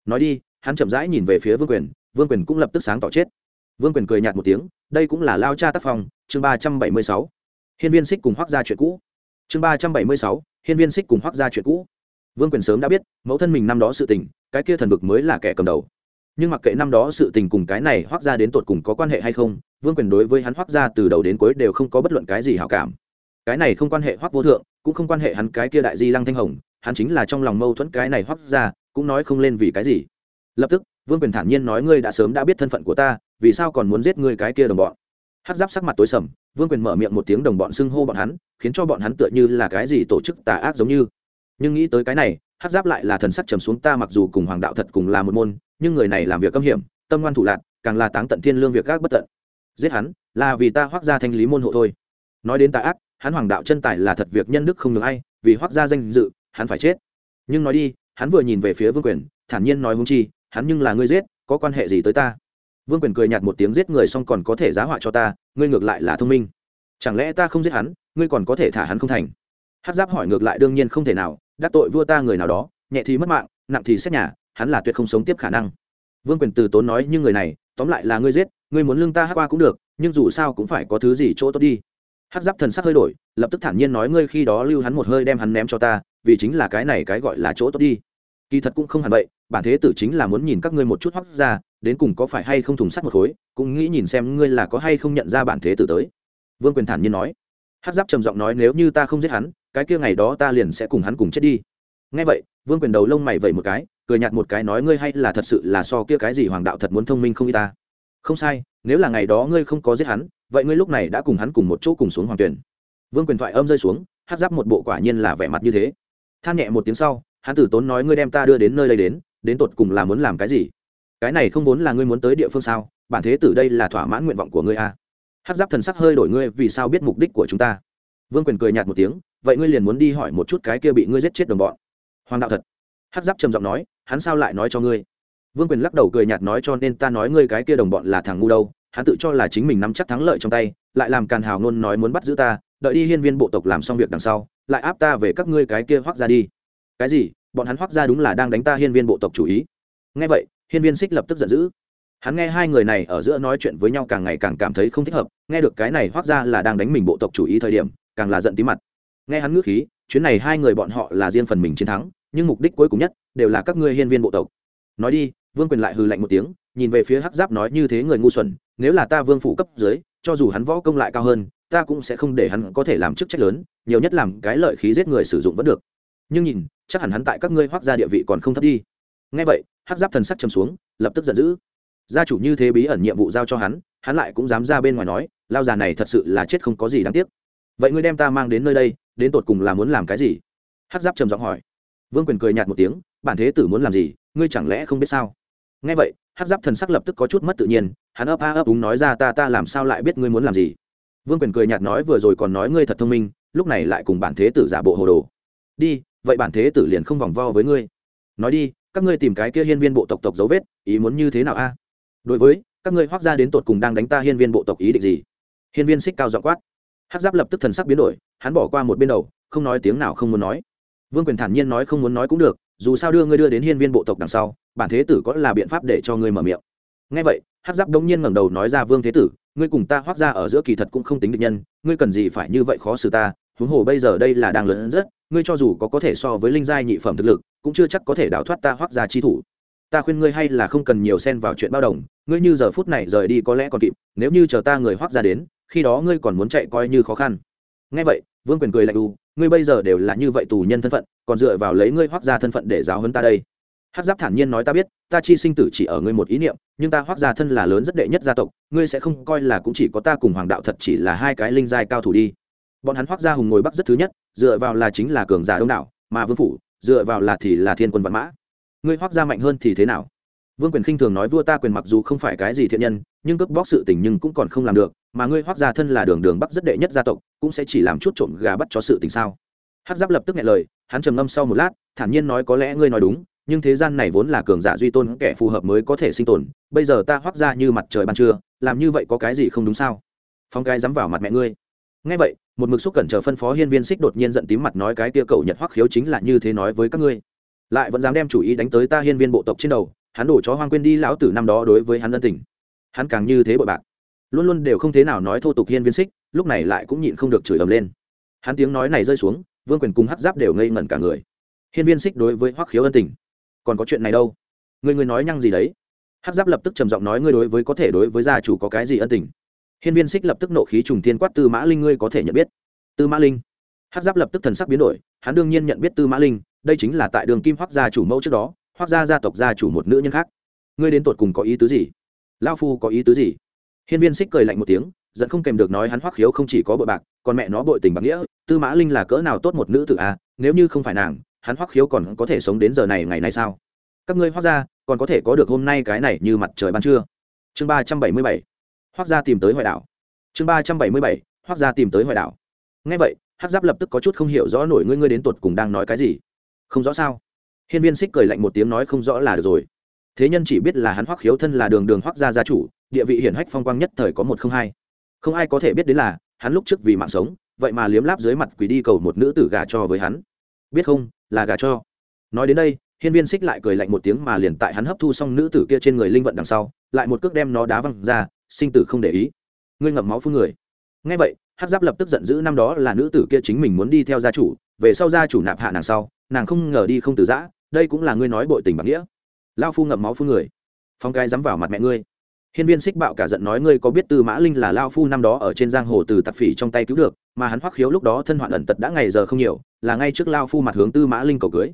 Nói đi, hắn chậm rãi nhìn về phía vương quyền vương quyền cũng lập tức sáng tỏ chết. Vương quyền cười nhạt một tiếng, đây cũng là lao cha tác phong, chương ba trăm bảy mươi sáu. Hiên viên xích cùng hoác ra chuyện cũ. Chương ba trăm bảy mươi sáu, hiên viên xích cùng hoác ra chuyện cũ. Vương quyền sớm đã biết, mẫu thân mình năm đó sự tình, cái kia thần vực mới là kẻ cầm đầu nhưng mặc kệ năm đó sự tình cùng cái này hoác ra đến tột cùng có quan hệ hay không, vương quyền đối với hắn hoác ra từ đầu đến cuối đều không có bất luận cái gì hảo cảm. Cái này không quan hệ hoác vô thượng, cũng không quan hệ hắn cái kia đại di lăng thanh hồng, hắn chính là trong lòng mâu thuẫn cái này hoác ra cũng nói không lên vì cái gì. Lập tức, vương quyền thản nhiên nói ngươi đã sớm đã biết thân phận của ta, vì sao còn muốn giết ngươi cái kia đồng bọn? Hát giáp sắc mặt tối sầm, vương quyền mở miệng một tiếng đồng bọn xưng hô bọn hắn, khiến cho bọn hắn tựa như là cái gì tổ chức tà ác giống như. Nhưng nghĩ tới cái này hát giáp lại là thần sắc trầm xuống, ta mặc dù cùng hoàng đạo thật cùng là một môn nhưng người này làm việc âm hiểm, tâm ngoan thủ lạc càng là táng tận thiên lương việc gác bất tận. Giết hắn, là vì ta hoác ra thanh lý môn hộ thôi. Nói đến tà ác, hắn hoàng đạo chân tài là thật việc nhân đức không được ai, vì hoác ra danh dự, hắn phải chết. Nhưng nói đi, hắn vừa nhìn về phía vương quyền, thản nhiên nói hung chi, hắn nhưng là ngươi giết, có quan hệ gì tới ta? Vương quyền cười nhạt một tiếng giết người xong còn có thể giá họa cho ta, ngươi ngược lại là thông minh. Chẳng lẽ ta không giết hắn, ngươi còn có thể thả hắn không thành? Hát giáp hỏi ngược lại đương nhiên không thể nào, đắc tội vua ta người nào đó, nhẹ thì mất mạng, nặng thì xét nhà hắn là tuyệt không sống tiếp khả năng. Vương quyền từ tốn nói như người này, tóm lại là ngươi giết, ngươi muốn lương ta hát qua cũng được, nhưng dù sao cũng phải có thứ gì chỗ tốt đi. Hát giáp thần sắc hơi đổi, lập tức thản nhiên nói ngươi khi đó lưu hắn một hơi đem hắn ném cho ta, vì chính là cái này cái gọi là chỗ tốt đi. Kỳ thật cũng không hẳn vậy, bản thế tử chính là muốn nhìn các ngươi một chút hắc ra, đến cùng có phải hay không thùng sắt một khối, cũng nghĩ nhìn xem ngươi là có hay không nhận ra bản thế tử tới. Vương quyền thản nhiên nói. Hát giáp trầm giọng nói nếu như ta không giết hắn, cái kia ngày đó ta liền sẽ cùng hắn cùng chết đi. Ngay vậy vương quyền đầu lông mày vẩy một cái, cười nhạt một cái nói ngươi hay là thật sự là so kia cái gì hoàng đạo thật muốn thông minh không y ta? Không sai, nếu là ngày đó ngươi không có giết hắn, vậy ngươi lúc này đã cùng hắn cùng một chỗ cùng xuống hoàng tuyển. Vương quyền thoại âm rơi xuống, hát giáp một bộ quả nhiên là vẻ mặt như thế. Than nhẹ một tiếng sau, hắn tử tốn nói ngươi đem ta đưa đến nơi đây đến đến tột cùng là muốn làm cái gì? Cái này không vốn là ngươi muốn tới địa phương sao, bản thế tử đây là thỏa mãn nguyện vọng của ngươi à. hát giáp thần sắc hơi đổi ngươi vì sao biết mục đích của chúng ta? Vương quyền cười nhạt một tiếng, vậy ngươi liền muốn đi hỏi một chút cái kia bị ngươi giết chết đồng bọn hoàng đạo thật. Hát giáp trầm giọng nói, hắn sao lại nói cho ngươi? Vương quyền lắc đầu cười nhạt nói cho nên ta nói ngươi cái kia đồng bọn là thằng ngu đâu, hắn tự cho là chính mình nắm chắc thắng lợi trong tay, lại làm càn hào ngôn nói muốn bắt giữ ta, đợi đi hiên viên bộ tộc làm xong việc đằng sau, lại áp ta về các ngươi cái kia hoác ra đi. Cái gì? Bọn hắn hoác ra đúng là đang đánh ta hiên viên bộ tộc chủ ý. Nghe vậy, hiên viên xích lập tức giận dữ. Hắn nghe hai người này ở giữa nói chuyện với nhau càng ngày càng cảm thấy không thích hợp, nghe được cái này hoác ra là đang đánh mình bộ tộc chủ ý thời điểm, càng là giận tí mặt. Nghe hắn ngước khí, chuyến này hai người bọn họ là riêng phần mình chiến thắng nhưng mục đích cuối cùng nhất đều là các ngươi hiên viên bộ tộc. Nói đi, vương quyền lại hừ lạnh một tiếng, nhìn về phía hắc giáp nói như thế người ngu xuẩn, nếu là ta vương phủ cấp dưới, cho dù hắn võ công lại cao hơn, ta cũng sẽ không để hắn có thể làm chức trách lớn, nhiều nhất làm cái lợi khí giết người sử dụng vẫn được. Nhưng nhìn, chắc hẳn hắn tại các ngươi hoác ra địa vị còn không thấp đi. Ngay vậy, hắc giáp thần sắc chầm xuống, lập tức giận dữ. Gia chủ như thế bí ẩn nhiệm vụ giao cho hắn hắn lại cũng dám ra bên ngoài nói, lao già này thật sự là chết không có gì đáng tiếc. Vậy ngươi đem ta mang đến nơi đây, đến tột cùng là muốn làm cái gì? Hắc giáp trầm giọng hỏi vương quyền cười nhạt một tiếng, bản thế tử muốn làm gì, ngươi chẳng lẽ không biết sao? Nghe vậy, hắc giáp thần sắc lập tức có chút mất tự nhiên, hắn ấp a ấp úng nói ra, ta ta làm sao lại biết ngươi muốn làm gì? Vương quyền cười nhạt nói, vừa rồi còn nói ngươi thật thông minh, lúc này lại cùng bản thế tử giả bộ hồ đồ. Đi, vậy bản thế tử liền không vòng vo với ngươi. Nói đi, các ngươi tìm cái kia hiên viên bộ tộc tộc dấu vết, ý muốn như thế nào a? Đối với, các ngươi hoác ra đến tột cùng đang đánh ta hiên viên bộ tộc ý định gì? Hiên viên xích cao dọ quát. Hắc giáp lập tức thần sắc biến đổi, hắn bỏ qua một bên đầu, không nói tiếng nào không muốn nói vương quyền thản nhiên nói không muốn nói cũng được, dù sao đưa ngươi đưa đến hiên viên bộ tộc đằng sau, bản thế tử có là biện pháp để cho ngươi mở miệng. Ngay vậy, hắc giáp đông nhiên ngẩng đầu nói ra, vương thế tử, ngươi cùng ta hoác ra ở giữa kỳ thật cũng không tính được nhân, ngươi cần gì phải như vậy khó xử ta? Huống hồ bây giờ đây là đang lớn rất, ngươi cho dù có có thể so với linh giai nhị phẩm thực lực, cũng chưa chắc có thể đào thoát ta hoác ra chi thủ. Ta khuyên ngươi hay là không cần nhiều xen vào chuyện bao đồng, ngươi như giờ phút này rời đi có lẽ còn kịp, nếu như chờ ta người hoác ra đến, khi đó ngươi còn muốn chạy coi như khó khăn. Ngay vậy, vương quyền cười lạnh đu ngươi bây giờ đều là như vậy tù nhân thân phận, còn dựa vào lấy ngươi hoác ra thân phận để giáo hơn ta đây. Hát giáp thản nhiên nói ta biết, ta chi sinh tử chỉ ở ngươi một ý niệm, nhưng ta hoác ra thân là lớn rất đệ nhất gia tộc, ngươi sẽ không coi là cũng chỉ có ta cùng hoàng đạo thật chỉ là hai cái linh giai cao thủ đi. Bọn hắn hoác ra hùng ngồi bắc rất thứ nhất, dựa vào là chính là cường giả đông đảo, mà vương phủ, dựa vào là thì là thiên quân văn mã. Ngươi hoác ra mạnh hơn thì thế nào? Vương quyền khinh thường nói vua ta quyền mặc dù không phải cái gì thiện nhân, nhưng cướp bóc sự tình nhưng cũng còn không làm được, mà ngươi hoác gia thân là đường đường bắc rất đệ nhất gia tộc, cũng sẽ chỉ làm chút trộm gà bắt cho sự tình sao? Hát giáp lập tức nghe lời, hắn trầm ngâm sau một lát, thản nhiên nói có lẽ ngươi nói đúng, nhưng thế gian này vốn là cường giả duy tôn kẻ phù hợp mới có thể sinh tồn, bây giờ ta hoác ra như mặt trời ban trưa, làm như vậy có cái gì không đúng sao? Phong cái dám vào mặt mẹ ngươi. Ngay vậy, một mực xúc cẩn chờ phân phó hiên viên xích đột nhiên giận tím mặt nói cái kia cậu nhật hoắc khiếu chính là như thế nói với các ngươi. Lại vẫn dám đem chủ ý đánh tới ta hiên viên bộ tộc trên đầu hắn đổ chó hoang quên đi lão tử năm đó đối với hắn ân tình. Hắn càng như thế bội bạc. Luôn luôn đều không thế nào nói thô tục hiên viên xích, lúc này lại cũng nhịn không được chửi ầm lên. Hắn tiếng nói này rơi xuống, vương quyền cùng hắc giáp đều ngây ngẩn cả người. Hiên viên xích đối với hoắc khiếu ân tình. Còn có chuyện này đâu? Người người nói nhăng gì đấy? Hắc giáp lập tức trầm giọng nói ngươi đối với có thể đối với gia chủ có cái gì ân tình? Hiên viên xích lập tức nộ khí trùng thiên quát tư mã linh ngươi có thể nhận biết. Tư mã linh. Hắc giáp lập tức thần sắc biến đổi, hắn đương nhiên nhận biết tư mã linh, đây chính là tại đường kim hoắc gia chủ mẫu trước đó hoác gia gia tộc gia chủ một nữ nhân khác. Ngươi đến tột cùng có ý tứ gì? Lao phu có ý tứ gì? Hiên viên xích cười lạnh một tiếng dẫn không kèm được nói hắn hoắc khiếu không chỉ có bội bạc, còn mẹ nó bội tình bạc nghĩa, tư mã linh là cỡ nào tốt một nữ tử a nếu như không phải nàng, hắn hoắc khiếu còn có thể sống đến giờ này ngày này sao? Các ngươi hoắc gia, còn có thể có được hôm nay cái này như mặt trời ban trưa. Chương ba trăm bảy mươi bảy, hoắc gia tìm tới hoài đảo. Chương ba trăm bảy mươi bảy, hoắc gia tìm tới hoài đảo. Ngay vậy, hắc giáp lập tức có chút không hiểu rõ nổi ngươi ngươi đến tột cùng đang nói cái gì. Không rõ sao? Hiên viên xích cười lạnh một tiếng nói không rõ là được rồi. Thế nhân chỉ biết là hắn hoắc khiếu thân là đường đường hoắc gia gia chủ, địa vị hiển hách phong quang nhất thời có một không hai. Không ai có thể biết đến là, hắn lúc trước vì mạng sống, vậy mà liếm láp dưới mặt quỷ đi cầu một nữ tử gà cho với hắn. Biết không, là gà cho. Nói đến đây, hiên viên xích lại cười lạnh một tiếng mà liền tại hắn hấp thu xong nữ tử kia trên người linh vận đằng sau, lại một cước đem nó đá văng ra, sinh tử không để ý. Ngươi ngậm máu phun người. Ngay vậy hát giáp lập tức giận dữ năm đó là nữ tử kia chính mình muốn đi theo gia chủ, về sau gia chủ nạp hạ nàng sau, nàng không ngờ đi không từ giã đây cũng là ngươi nói bội tình bằng nghĩa. Lao phu ngậm máu phu người. Phong cái dám vào mặt mẹ ngươi. Hiên viên xích bạo cả giận nói ngươi có biết tư mã linh là lao phu năm đó ở trên giang hồ từ tặc phỉ trong tay cứu được, mà hắn hoắc khiếu lúc đó thân hoạn ẩn tật đã ngày giờ không nhiều, là ngay trước lao phu mặt hướng tư mã linh cầu cưới.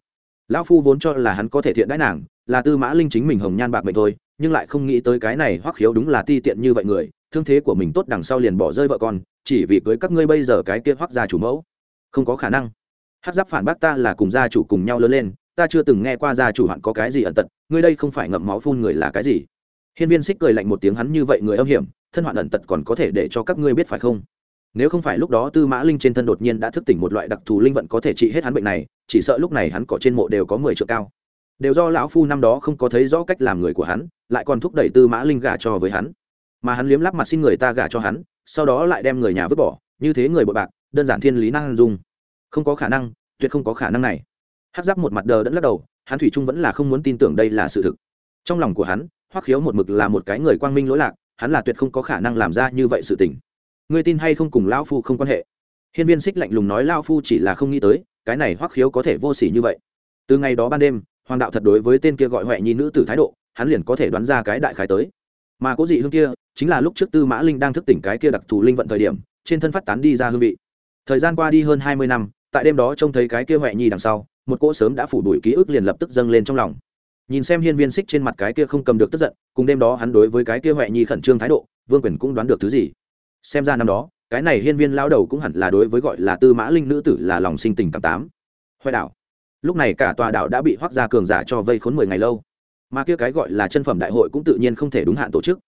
Lao phu vốn cho là hắn có thể thiện đãi nàng, là tư mã linh chính mình hồng nhan bạc mệnh thôi, nhưng lại không nghĩ tới cái này hoắc khiếu đúng là ti tiện như vậy người, thương thế của mình tốt đằng sau liền bỏ rơi vợ con, chỉ vì cưới các ngươi bây giờ cái kia hoắc gia chủ mẫu. Không có khả năng. Hát giáp phản bác ta là cùng gia chủ cùng nhau lớn lên ta chưa từng nghe qua gia chủ hoạn có cái gì ẩn tật, ngươi đây không phải ngậm máu phun người là cái gì? Hiên viên xích cười lạnh một tiếng hắn như vậy người âm hiểm, thân hoạn ẩn tật còn có thể để cho các ngươi biết phải không? Nếu không phải lúc đó tư mã linh trên thân đột nhiên đã thức tỉnh một loại đặc thù linh vận có thể trị hết hắn bệnh này, chỉ sợ lúc này hắn cỏ trên mộ đều có mười triệu cao. Đều do lão phu năm đó không có thấy rõ cách làm người của hắn, lại còn thúc đẩy tư mã linh gả cho với hắn. Mà hắn liếm lắp mặt xin người ta gả cho hắn, sau đó lại đem người nhà vứt bỏ, như thế người bội bạc, đơn giản thiên lý năng dung. Không có khả năng, tuyệt không có khả năng này hát giáp một mặt đờ đẫn lắc đầu, hắn thủy trung vẫn là không muốn tin tưởng đây là sự thực. Trong lòng của hắn, hoắc khiếu một mực là một cái người quang minh lỗi lạc, hắn là tuyệt không có khả năng làm ra như vậy sự tình. Ngươi tin hay không cùng lão phu không quan hệ? Hiên viên xích lạnh lùng nói lao phu chỉ là không nghĩ tới, cái này hoắc khiếu có thể vô s ỉ như vậy. Từ ngày đó ban đêm, hoàng đạo thật đối với tên kia gọi huệ nhi nữ tử thái độ, hắn liền có thể đoán ra cái đại khái tới. Mà có dị hương kia, chính là lúc trước tư mã linh đang thức tỉnh cái kia đặc thù linh vận thời điểm, trên thân phát tán đi ra hương vị. Thời gian qua đi hơn hai mươi năm tại đêm đó trông thấy cái kia huệ nhi đằng sau, một cỗ sớm đã phủ đuổi ký ức liền lập tức dâng lên trong lòng. Nhìn xem hiên viên xích trên mặt cái kia không cầm được tức giận, cùng đêm đó hắn đối với cái kia huệ nhi khẩn trương thái độ, vương quyền cũng đoán được thứ gì. Xem ra năm đó, cái này hiên viên lao đầu cũng hẳn là đối với gọi là tư mã linh nữ tử là lòng sinh tình cảm tám. Huệ đảo, lúc này cả tòa đảo đã bị hoác gia cường giả cho vây khốn mười ngày lâu. Mà kia cái gọi là chân phẩm đại hội cũng tự nhiên không thể đúng hạn tổ chức.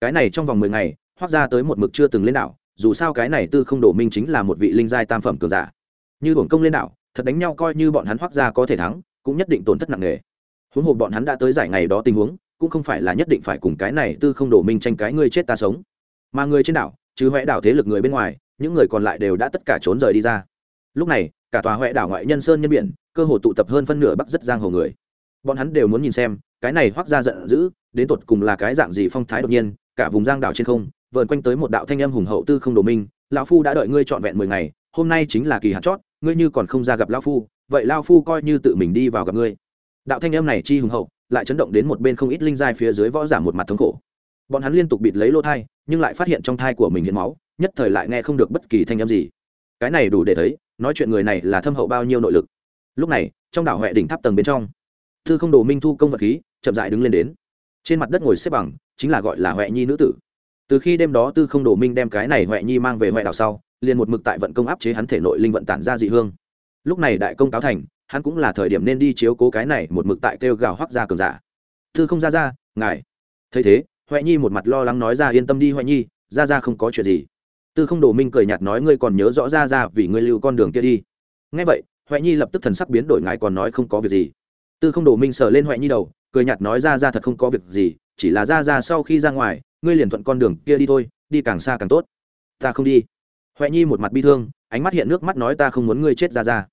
Cái này trong vòng mười ngày, hoác gia tới một mực chưa từng lên đảo, dù sao cái này tư không đổ minh chính là một vị linh giai tam phẩm cường giả như hưởng công lên đảo, thật đánh nhau coi như bọn hắn hoác ra có thể thắng, cũng nhất định tổn thất nặng nề. Huống hồ bọn hắn đã tới giải ngày đó tình huống, cũng không phải là nhất định phải cùng cái này tư không đổ minh tranh cái ngươi chết ta sống. Mà người trên đảo chứ huệ đảo thế lực người bên ngoài, những người còn lại đều đã tất cả trốn rời đi ra. Lúc này, cả tòa huệ đảo ngoại nhân sơn nhân biển, cơ hồ tụ tập hơn phân nửa bắc rất giang hồ người. Bọn hắn đều muốn nhìn xem, cái này hoác ra giận dữ, đến tột cùng là cái dạng gì phong thái đột nhiên, cả vùng giang đảo trên không vợn quanh tới một đạo thanh âm hùng hậu tư không đồ minh, lão phu đã đợi ngươi trọn vẹn mười ngày hôm nay chính là kỳ hạn chót, ngươi như còn không ra gặp lão phu, vậy lão phu coi như tự mình đi vào gặp ngươi. Đạo thanh em này chi hùng hậu, lại chấn động đến một bên không ít linh giai phía dưới võ giả một mặt thống khổ. Bọn hắn liên tục bịt lấy lô thai, nhưng lại phát hiện trong thai của mình hiện máu, nhất thời lại nghe không được bất kỳ thanh âm gì. Cái này đủ để thấy, nói chuyện người này là thâm hậu bao nhiêu nội lực. Lúc này, trong đảo huệ đỉnh tháp tầng bên trong, thư không đồ minh thu công vật khí, chậm dại đứng lên đến. Trên mặt đất ngồi xếp bằng, chính là gọi là huệ nhi nữ tử. Từ khi đêm đó tư không đồ minh đem cái này huệ nhi mang về huệ đảo sau liền một mực tại vận công áp chế hắn thể nội linh vận tản ra dị hương. Lúc này đại công cáo thành, hắn cũng là thời điểm nên đi chiếu cố cái này một mực tại kêu gào hoác ra cường giả. Thư không ra ra, ngài. Thấy thế huệ nhi một mặt lo lắng nói ra, yên tâm đi huệ nhi, ra ra không có chuyện gì. Tư không đồ minh cười nhạt nói, ngươi còn nhớ rõ ra ra vì ngươi lưu con đường kia đi. Ngay vậy huệ nhi lập tức thần sắc biến đổi, ngài còn nói không có việc gì. Tư không đồ minh sờ lên huệ nhi đầu, cười nhạt nói, ra ra thật không có việc gì, chỉ là ra ra sau khi ra ngoài, ngươi liền thuận con đường kia đi thôi, đi càng xa càng tốt. Ta không đi huệ nhi một mặt bi thương, ánh mắt hiện nước mắt nói ta không muốn ngươi chết ra ra.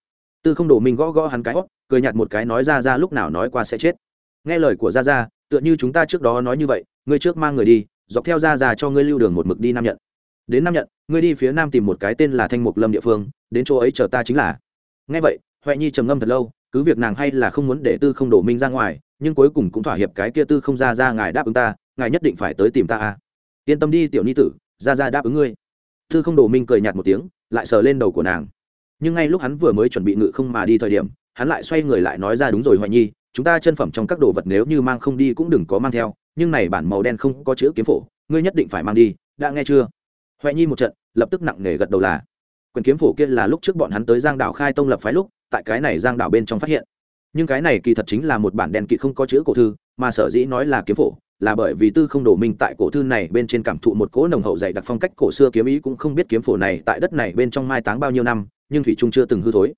Tư không Đổ minh gõ gõ hắn cái hót cười nhạt một cái nói ra ra lúc nào nói qua sẽ chết. Nghe lời của ra ra, tựa như chúng ta trước đó nói như vậy, ngươi trước mang người đi, dọc theo ra ra cho ngươi lưu đường một mực đi nam nhận. Đến nam nhận, ngươi đi phía nam tìm một cái tên là thanh mục lâm địa phương, đến chỗ ấy chờ ta chính là. Nghe vậy, huệ nhi trầm ngâm thật lâu, cứ việc nàng hay là không muốn để tư không đổ minh ra ngoài, nhưng cuối cùng cũng thỏa hiệp cái kia tư không ra ra ngài đáp ứng ta, ngài nhất định phải tới tìm ta à. Yên tâm đi, tiểu ni tử, ra ra đáp ứng ngươi thư không đồ minh cười nhạt một tiếng, lại sờ lên đầu của nàng. Nhưng ngay lúc hắn vừa mới chuẩn bị ngự không mà đi thời điểm, hắn lại xoay người lại nói ra đúng rồi hoài nhi, chúng ta chân phẩm trong các đồ vật nếu như mang không đi cũng đừng có mang theo, nhưng này bản màu đen không có chữ kiếm phổ, ngươi nhất định phải mang đi, đã nghe chưa? Huệ nhi một trận, lập tức nặng nề gật đầu là. Quyền kiếm phổ kia là lúc trước bọn hắn tới giang đảo khai tông lập phái lúc, tại cái này giang đảo bên trong phát hiện. Nhưng cái này kỳ thật chính là một bản đen kỵ không có chữ cổ thư, mà sở dĩ nói là kiếm phổ là bởi vì tư không đổ minh tại cổ thư này bên trên cảm thụ một cỗ nồng hậu dày đặc phong cách cổ xưa kiếm ý cũng không biết kiếm phổ này tại đất này bên trong mai táng bao nhiêu năm, nhưng thủy trung chưa từng hư thối.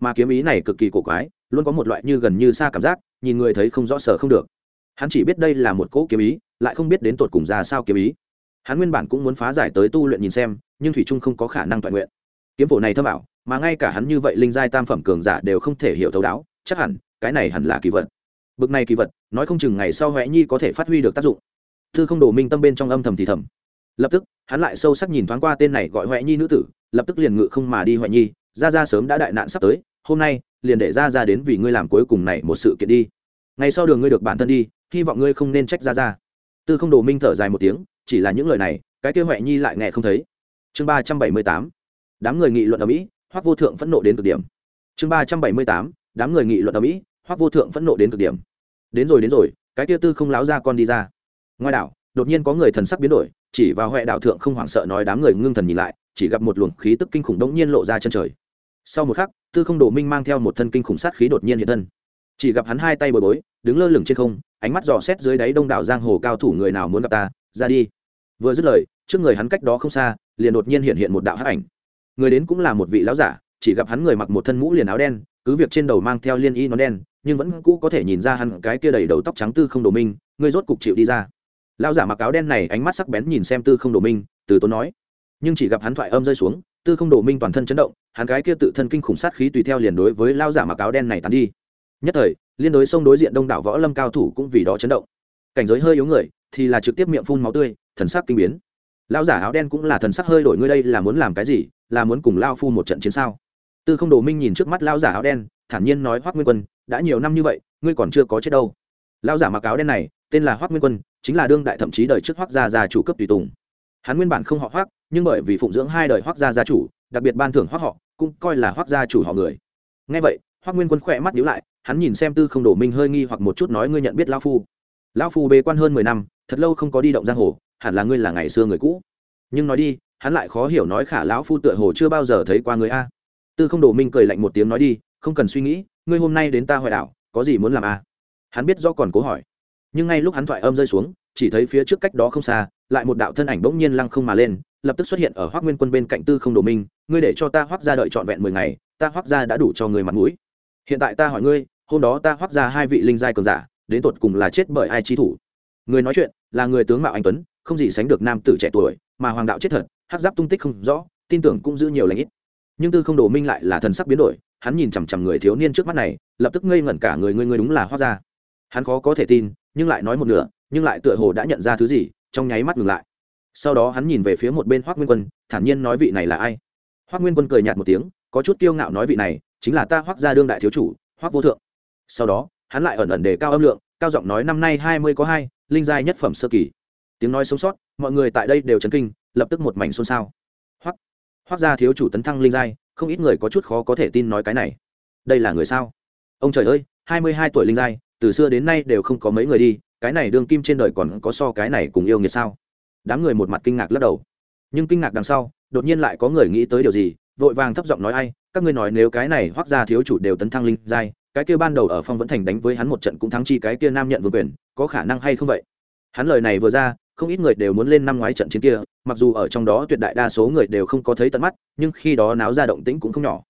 Mà kiếm ý này cực kỳ cổ quái, luôn có một loại như gần như xa cảm giác, nhìn người thấy không rõ sở không được. Hắn chỉ biết đây là một cỗ kiếm ý, lại không biết đến tột cùng ra sao kiếm ý. Hắn nguyên bản cũng muốn phá giải tới tu luyện nhìn xem, nhưng thủy trung không có khả năng toàn nguyện. Kiếm phổ này thâm ảo, mà ngay cả hắn như vậy linh giai tam phẩm cường giả đều không thể hiểu thấu đáo, chắc hẳn, cái này hẳn là kỳ vật. Bực này kỳ vật nói không chừng ngày sau huệ nhi có thể phát huy được tác dụng. Thư không Đồ minh tâm bên trong âm thầm thì thầm. Lập tức, hắn lại sâu sắc nhìn thoáng qua tên này gọi huệ nhi nữ tử, lập tức liền ngự không mà đi huệ nhi, ra ra sớm đã đại nạn sắp tới, hôm nay, liền để ra ra đến vì ngươi làm cuối cùng này một sự kiện đi. Ngày sau đường ngươi được bản thân đi, hy vọng ngươi không nên trách ra ra. Tư không đồ minh thở dài một tiếng, chỉ là những lời này, cái kia huệ nhi lại nghe không thấy. Chương ba trăm bảy mươi tám, đám người nghị luận ở mỹ, hoắc vô thượng phẫn nộ đến cực điểm. Chương ba trăm bảy mươi tám, đám người nghị luận ở mỹ, hoắc vô thượng phẫn nộ đến cực điểm đến rồi đến rồi, cái kia tư không láo ra con đi ra. Ngoài đảo, đột nhiên có người thần sắc biến đổi, chỉ vào huệ đạo thượng không hoảng sợ nói đám người ngưng thần nhìn lại, chỉ gặp một luồng khí tức kinh khủng đống nhiên lộ ra chân trời. Sau một khắc, tư không đồ minh mang theo một thân kinh khủng sát khí đột nhiên hiện thân. Chỉ gặp hắn hai tay bồi bối, đứng lơ lửng trên không, ánh mắt dò xét dưới đáy đông đảo giang hồ cao thủ người nào muốn gặp ta, ra đi. Vừa dứt lời, trước người hắn cách đó không xa, liền đột nhiên hiện hiện một đạo hắc ảnh. Người đến cũng là một vị lão giả, chỉ gặp hắn người mặc một thân mũ liền áo đen, cứ việc trên đầu mang theo liên y nón đen nhưng vẫn cũ có thể nhìn ra hắn cái kia đầy đầu tóc trắng tư không đồ minh, ngươi rốt cục chịu đi ra. Lão giả mặc áo đen này ánh mắt sắc bén nhìn xem tư không đồ minh, từ tốn nói. Nhưng chỉ gặp hắn thoại âm rơi xuống, tư không đồ minh toàn thân chấn động, hắn cái kia tự thân kinh khủng sát khí tùy theo liền đối với lão giả mặc áo đen này tán đi. Nhất thời, liên đối sông đối diện đông đảo võ lâm cao thủ cũng vì đó chấn động. Cảnh giới hơi yếu người, thì là trực tiếp miệng phun máu tươi, thần sắc kinh biến. Lão giả áo đen cũng là thần sắc hơi đổi, ngươi đây là muốn làm cái gì? Là muốn cùng lao phu một trận chiến sao? Tư không đồ minh nhìn trước mắt lão giả áo đen, thản nhiên nói hoác nguyên quân đã nhiều năm như vậy, ngươi còn chưa có chết đâu. Lão giả mặc áo đen này, tên là hoác nguyên quân, chính là đương đại thậm chí đời trước hoác gia gia chủ cấp tùy tùng. Hắn nguyên bản không họ hoác nhưng bởi vì phụng dưỡng hai đời hoác gia gia chủ, đặc biệt ban thưởng hoác họ, cũng coi là hoác gia chủ họ người. Ngay vậy hoác nguyên quân khỏe mắt nhíu lại, hắn nhìn xem tư không đổ minh hơi nghi hoặc một chút nói ngươi nhận biết lão phu. Lão phu bế quan hơn mười năm, thật lâu không có đi động giang hồ, hẳn là ngươi là ngày xưa người cũ. Nhưng nói đi, hắn lại khó hiểu nói khả lão phu tựa hồ chưa bao giờ thấy qua người a. Tư không đổ minh cười lạnh một tiếng nói đi, không cần suy nghĩ ngươi hôm nay đến ta hoài đảo, có gì muốn làm à? hắn biết do còn cố hỏi. Nhưng ngay lúc hắn thoại âm rơi xuống, chỉ thấy phía trước cách đó không xa, lại một đạo thân ảnh bỗng nhiên lăng không mà lên, lập tức xuất hiện ở hoác nguyên quân bên cạnh tư không đồ minh, ngươi để cho ta hoác ra đợi trọn vẹn mười ngày, ta hoác ra đã đủ cho người mặt mũi. Hiện tại ta hỏi ngươi, hôm đó ta hoác ra hai vị linh giai cường giả, đến tột cùng là chết bởi ai chi thủ? Người nói chuyện là người tướng mạo anh tuấn, không gì sánh được nam tử trẻ tuổi, mà hoàng đạo chết thật hát giáp tung tích không rõ, tin tưởng cũng giữ nhiều lãnh ít nhưng tư không đồ minh lại là thần sắc biến đổi, hắn nhìn chằm chằm người thiếu niên trước mắt này, lập tức ngây ngẩn cả người ngươi ngươi đúng là hoác ra hắn khó có thể tin, nhưng lại nói một nửa, nhưng lại tựa hồ đã nhận ra thứ gì, trong nháy mắt ngừng lại. Sau đó hắn nhìn về phía một bên hoác nguyên quân, thản nhiên nói vị này là ai? Hoác nguyên quân cười nhạt một tiếng, có chút kiêu ngạo nói vị này, chính là ta hoác gia đương đại thiếu chủ hoác vô thượng. Sau đó, hắn lại ẩn ẩn đề cao âm lượng, cao giọng nói, năm nay hai mươi có hai, linh giai nhất phẩm sơ kỳ. Tiếng nói sống sót, mọi người tại đây đều chấn kinh, lập tức một mảnh xôn xao hoác gia thiếu chủ tấn thăng linh giai, không ít người có chút khó có thể tin nói cái này. Đây là người sao? Ông trời ơi, hai mươi hai tuổi linh giai, từ xưa đến nay đều không có mấy người đi, cái này đương kim trên đời còn có so cái này cùng yêu nghiệt sao? Đám người một mặt kinh ngạc lắc đầu. Nhưng kinh ngạc đằng sau, đột nhiên lại có người nghĩ tới điều gì, vội vàng thấp giọng nói ai, các ngươi nói nếu cái này hoác gia thiếu chủ đều tấn thăng linh giai, cái kia ban đầu ở phong vẫn thành đánh với hắn một trận cũng thắng chi cái kia nam nhận vương quyền, có khả năng hay không vậy? Hắn lời này vừa ra không ít người đều muốn lên năm ngoái trận chiến kia, mặc dù ở trong đó tuyệt đại đa số người đều không có thấy tận mắt, nhưng khi đó náo ra động tĩnh cũng không nhỏ.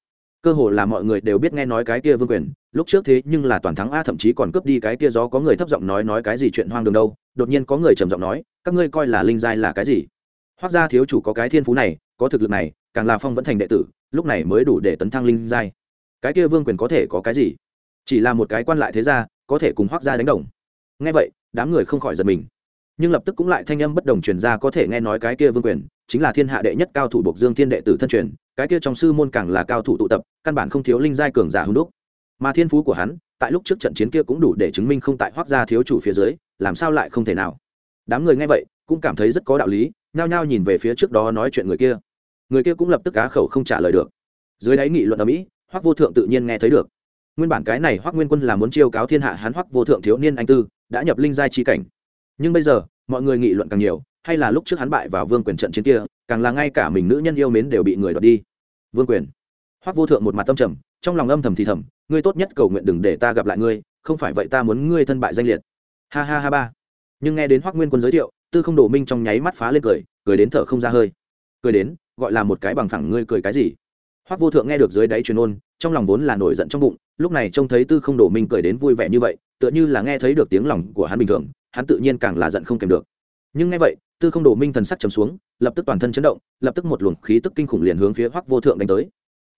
Cơ hồ là mọi người đều biết nghe nói cái kia vương quyền, lúc trước thế nhưng là toàn thắng a, thậm chí còn cướp đi cái kia gió có người thấp giọng nói nói cái gì chuyện hoang đường đâu, đột nhiên có người trầm giọng nói, các ngươi coi là linh giai là cái gì? Hoác gia thiếu chủ có cái thiên phú này, có thực lực này, càng là phong vẫn thành đệ tử, lúc này mới đủ để tấn thăng linh giai. Cái kia vương quyền có thể có cái gì? Chỉ là một cái quan lại thế gia, có thể cùng hoác gia đánh đồng. Nghe vậy, đám người không khỏi giật mình nhưng lập tức cũng lại thanh âm bất đồng truyền ra có thể nghe nói cái kia vương quyền, chính là thiên hạ đệ nhất cao thủ bộc dương thiên đệ tử thân truyền, cái kia trong sư môn càng là cao thủ tụ tập, căn bản không thiếu linh giai cường giả hưng đúc. Mà thiên phú của hắn, tại lúc trước trận chiến kia cũng đủ để chứng minh không tại hoác gia thiếu chủ phía dưới, làm sao lại không thể nào. Đám người nghe vậy, cũng cảm thấy rất có đạo lý, nhao nhao nhìn về phía trước đó nói chuyện người kia. Người kia cũng lập tức cá khẩu không trả lời được. Dưới đáy nghị luận ở mỹ hoác vô thượng tự nhiên nghe thấy được. Nguyên bản cái này hoác nguyên quân là muốn chiêu cáo thiên hạ hắn hoác vô thượng thiếu niên anh tư, đã nhập linh giai chi cảnh nhưng bây giờ, mọi người nghị luận càng nhiều, hay là lúc trước hắn bại vào vương quyền trận chiến kia, càng là ngay cả mình nữ nhân yêu mến đều bị người đoạt đi. Vương quyền. Hoác vô thượng một mặt tâm trầm, trong lòng âm thầm thì thầm, ngươi tốt nhất cầu nguyện đừng để ta gặp lại ngươi, không phải vậy ta muốn ngươi thân bại danh liệt. Ha ha ha ba. Nhưng nghe đến hoác nguyên quân giới thiệu, tư không đổ minh trong nháy mắt phá lên cười cười đến thở không ra hơi. Cười đến, gọi là một cái bằng phẳng ngươi cười cái gì? Hoác vô thượng nghe được dưới đáy truyền ôn, trong lòng vốn là nổi giận trong bụng, lúc này trông thấy tư không đổ minh cười đến vui vẻ như vậy, tựa như là nghe thấy được tiếng lòng của hắn bình thường hắn tự nhiên càng là giận không kèm được. Nhưng ngay vậy, tư không đồ minh thần sắc trầm xuống, lập tức toàn thân chấn động, lập tức một luồng khí tức kinh khủng liền hướng phía hoắc vô thượng đánh tới.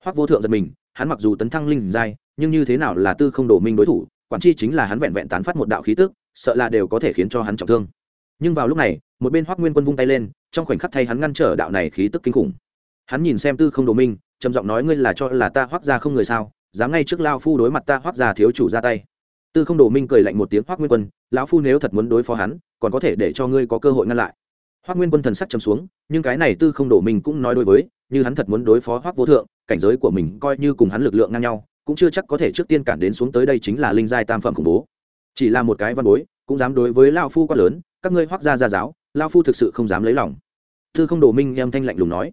Hoắc vô thượng giật mình, hắn mặc dù tấn thăng linh giai, nhưng như thế nào là tư không đồ minh đối thủ, quản chi chính là hắn vẹn vẹn tán phát một đạo khí tức, sợ là đều có thể khiến cho hắn trọng thương. Nhưng vào lúc này, một bên hoắc nguyên quân vung tay lên, trong khoảnh khắc thay hắn ngăn trở đạo này khí tức kinh khủng. Hắn nhìn xem tư không đồ minh, trầm giọng nói, ngươi là cho là ta hoắc ra không người sao? Dám ngay trước lao phu đối mặt ta hoắc ra thiếu chủ ra tay. Tư không đồ minh cười lạnh một tiếng, hoắc nguyên quân lão phu nếu thật muốn đối phó hắn, còn có thể để cho ngươi có cơ hội ngăn lại. Hoác nguyên quân thần sắc chấm xuống, nhưng cái này tư không đồ minh cũng nói đối với, như hắn thật muốn đối phó hoác vô thượng, cảnh giới của mình coi như cùng hắn lực lượng ngang nhau, cũng chưa chắc có thể trước tiên cản đến xuống tới đây chính là linh giai tam phẩm khủng bố. Chỉ là một cái văn bối, cũng dám đối với lao phu quá lớn, các ngươi hoác gia gia giáo lao phu thực sự không dám lấy lòng. Tư không đồ minh em thanh lạnh lùng nói.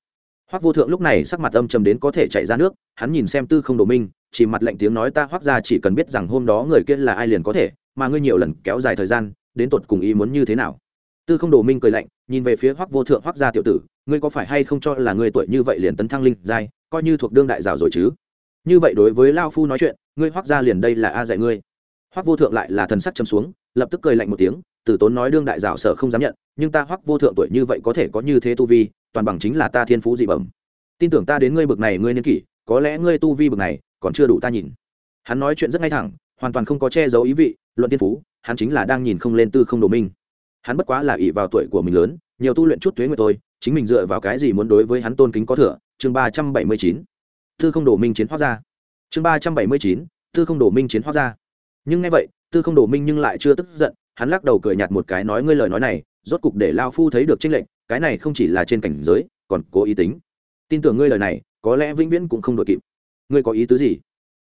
Hoác vô thượng lúc này sắc mặt âm trầm đến có thể chạy ra nước, hắn nhìn xem tư không đồ minh chỉ mặt lạnh tiếng nói ta hoác ra chỉ cần biết rằng hôm đó người kia là ai liền có thể mà ngươi nhiều lần kéo dài thời gian, đến tột cùng ý muốn như thế nào? Tư không đồ minh cười lạnh, nhìn về phía Hoắc vô thượng, Hoắc gia tiểu tử, ngươi có phải hay không cho là ngươi tuổi như vậy liền tấn thăng linh giai, coi như thuộc đương đại rào rồi chứ? Như vậy đối với lao phu nói chuyện, ngươi Hoắc gia liền đây là a dạy ngươi. Hoắc vô thượng lại là thần sắc chấm xuống, lập tức cười lạnh một tiếng tử tốn nói đương đại rào sở không dám nhận, nhưng ta Hoắc vô thượng tuổi như vậy có thể có như thế tu vi, toàn bằng chính là ta thiên phú dị bẩm. Tin tưởng ta đến ngươi bực này, ngươi niên kỷ, có lẽ ngươi tu vi bực này còn chưa đủ ta nhìn. Hắn nói chuyện rất ngay thẳng, hoàn toàn không có che giấu ý vị luận thiên phú, hắn chính là đang nhìn không lên tư không đồ minh. Hắn bất quá là ỷ vào tuổi của mình lớn, nhiều tu luyện chút thuế người tôi chính mình dựa vào cái gì muốn đối với hắn tôn kính có thừa? Chương ba trăm bảy mươi chín. Tư không đồ minh chiến hóa ra. Chương ba trăm bảy mươi chín. Tư không đồ minh chiến hóa ra. Nhưng ngay vậy, tư không đồ minh nhưng lại chưa tức giận, hắn lắc đầu cười nhạt một cái nói ngươi lời nói này, rốt cục để lao phu thấy được tranh lệnh cái này không chỉ là trên cảnh giới, còn cố ý tính. Tin tưởng ngươi lời này, có lẽ vĩnh viễn cũng không đội kịp. Ngươi có ý tứ gì?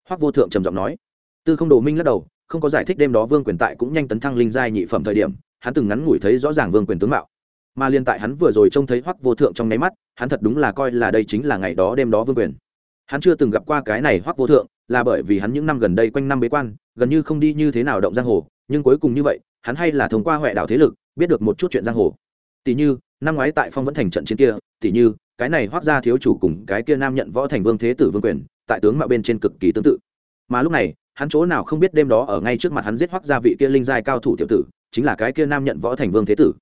Hoắc vô thượng trầm giọng nói. Tư không đồ minh lắc đầu không có giải thích đêm đó vương quyền tại cũng nhanh tấn thăng linh giai nhị phẩm thời điểm, hắn từng ngắn ngủi thấy rõ ràng vương quyền tướng mạo. Mà liên tại hắn vừa rồi trông thấy hoắc vô thượng trong nháy mắt, hắn thật đúng là coi là đây chính là ngày đó đêm đó vương quyền. Hắn chưa từng gặp qua cái này hoắc vô thượng, là bởi vì hắn những năm gần đây quanh năm bế quan, gần như không đi như thế nào động giang hồ, nhưng cuối cùng như vậy, hắn hay là thông qua huệ đạo thế lực, biết được một chút chuyện giang hồ. Tỷ như, năm ngoái tại phong vẫn thành trận chiến kia, tỷ như, cái này hoắc gia thiếu chủ cùng cái kia nam nhận võ thành vương thế tử vương quyền, tại tướng mạo bên trên cực kỳ tương tự. Mà lúc này hắn chỗ nào không biết đêm đó ở ngay trước mặt hắn giết hoắc gia vị kia linh giai cao thủ tiểu tử, chính là cái kia nam nhận võ thành vương thế tử.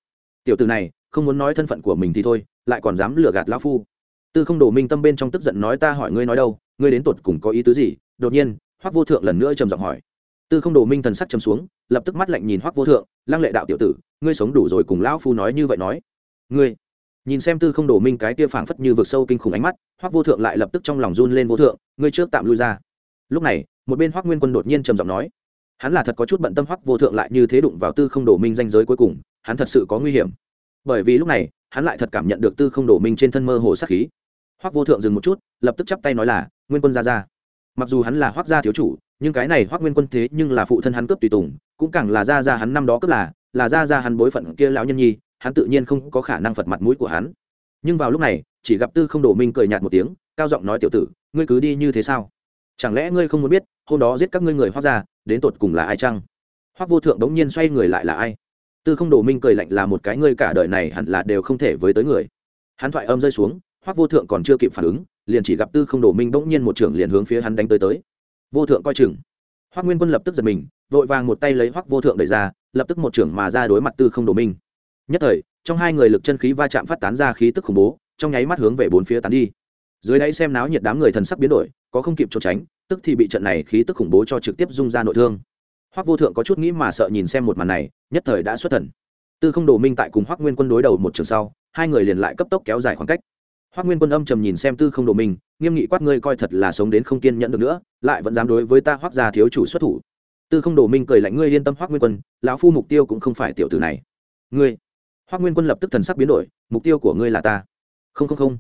Tiểu tử này, không muốn nói thân phận của mình thì thôi, lại còn dám lừa gạt lão phu. Tư không đồ minh tâm bên trong tức giận nói ta hỏi ngươi nói đâu, ngươi đến tột cùng có ý tứ gì? Đột nhiên, hoắc vô thượng lần nữa trầm giọng hỏi. Tư không đồ minh thần sắc trầm xuống, lập tức mắt lạnh nhìn hoắc vô thượng, lăng lệ đạo tiểu tử, ngươi sống đủ rồi cùng lão phu nói như vậy nói. Ngươi, nhìn xem tư không đồ minh cái kia phảng phất như vực sâu kinh khủng ánh mắt, hoắc vô thượng lại lập tức trong lòng run lên vô thượng, ngươi trước tạm lui ra. Lúc này một bên hoác nguyên quân đột nhiên trầm giọng nói hắn là thật có chút bận tâm Hoắc vô thượng lại như thế đụng vào tư không đổ minh danh giới cuối cùng hắn thật sự có nguy hiểm bởi vì lúc này hắn lại thật cảm nhận được tư không đổ minh trên thân mơ hồ sát khí Hoắc vô thượng dừng một chút lập tức chắp tay nói là nguyên quân ra ra mặc dù hắn là Hoắc gia thiếu chủ nhưng cái này Hoắc nguyên quân thế nhưng là phụ thân hắn cướp tùy tùng cũng càng là ra ra hắn năm đó cướp là là ra ra hắn bối phận kia lão nhân nhi hắn tự nhiên không có khả năng phật mặt mũi của hắn nhưng vào lúc này chỉ gặp tư không đổ minh cười nhạt một tiếng cao giọng nói tiểu tử ngươi cứ đi như thế sao chẳng lẽ ngươi không muốn biết hôm đó giết các ngươi người hoác ra đến tột cùng là ai chăng? Hoác vô thượng đống nhiên xoay người lại là ai? Tư không đổ minh cười lạnh là một cái ngươi cả đời này hẳn là đều không thể với tới người. Hắn thoại âm rơi xuống, hoác vô thượng còn chưa kịp phản ứng, liền chỉ gặp tư không đổ minh bỗng nhiên một trưởng liền hướng phía hắn đánh tới tới. Vô thượng coi chừng. Hoác nguyên quân lập tức giật mình, vội vàng một tay lấy hoác vô thượng đẩy ra, lập tức một trưởng mà ra đối mặt tư không đổ minh. Nhất thời, trong hai người lực chân khí va chạm phát tán ra khí tức khủng bố, trong nháy mắt hướng về bốn phía tán đi. Dưới đáy xem náo nhiệt đám người thần sắc biến đổi, có không kịp trốn tránh tức thì bị trận này khí tức khủng bố cho trực tiếp dung ra nội thương. Hoắc vô thượng có chút nghĩ mà sợ nhìn xem một màn này, nhất thời đã xuất thần. Tư không đồ minh tại cùng hoắc nguyên quân đối đầu một trường sau, hai người liền lại cấp tốc kéo dài khoảng cách. Hoắc nguyên quân âm trầm nhìn xem tư không đồ minh, nghiêm nghị quát ngươi coi thật là sống đến không kiên nhẫn được nữa, lại vẫn dám đối với ta hoắc gia thiếu chủ xuất thủ. Tư không đồ minh cười lạnh, ngươi yên tâm hoắc nguyên quân, lão phu mục tiêu cũng không phải tiểu tử này. Ngươi? Hoắc nguyên quân lập tức thần sắc biến đổi, mục tiêu của ngươi là ta. Không không không.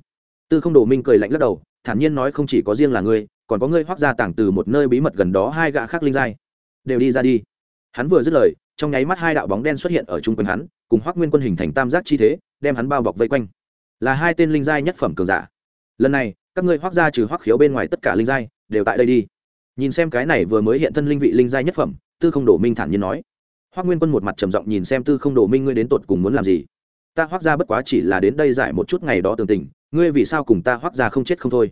Tư không đồ minh cười lạnh lắc đầu, thản nhiên nói không chỉ có riêng là ngươi còn có ngươi hoác ra tảng từ một nơi bí mật gần đó hai gã khác linh giai. Đều đi ra đi. Hắn vừa dứt lời, trong nháy mắt hai đạo bóng đen xuất hiện ở chung quanh hắn, cùng hoác nguyên quân hình thành tam giác chi thế, đem hắn bao bọc vây quanh. Là hai tên linh giai nhất phẩm cường giả. Lần này, các ngươi hoác ra trừ hoác khiếu bên ngoài tất cả linh giai, đều tại đây đi. Nhìn xem cái này vừa mới hiện thân linh vị linh giai nhất phẩm, tư không đổ minh thản nhiên nói. Hoác nguyên quân một mặt trầm giọng nhìn xem tư không đổ minh ngươi đến tột cùng muốn làm gì? Ta hoác ra bất quá chỉ là đến đây giải một chút ngày đó tường tình, ngươi vì sao cùng ta hoác ra không chết không thôi?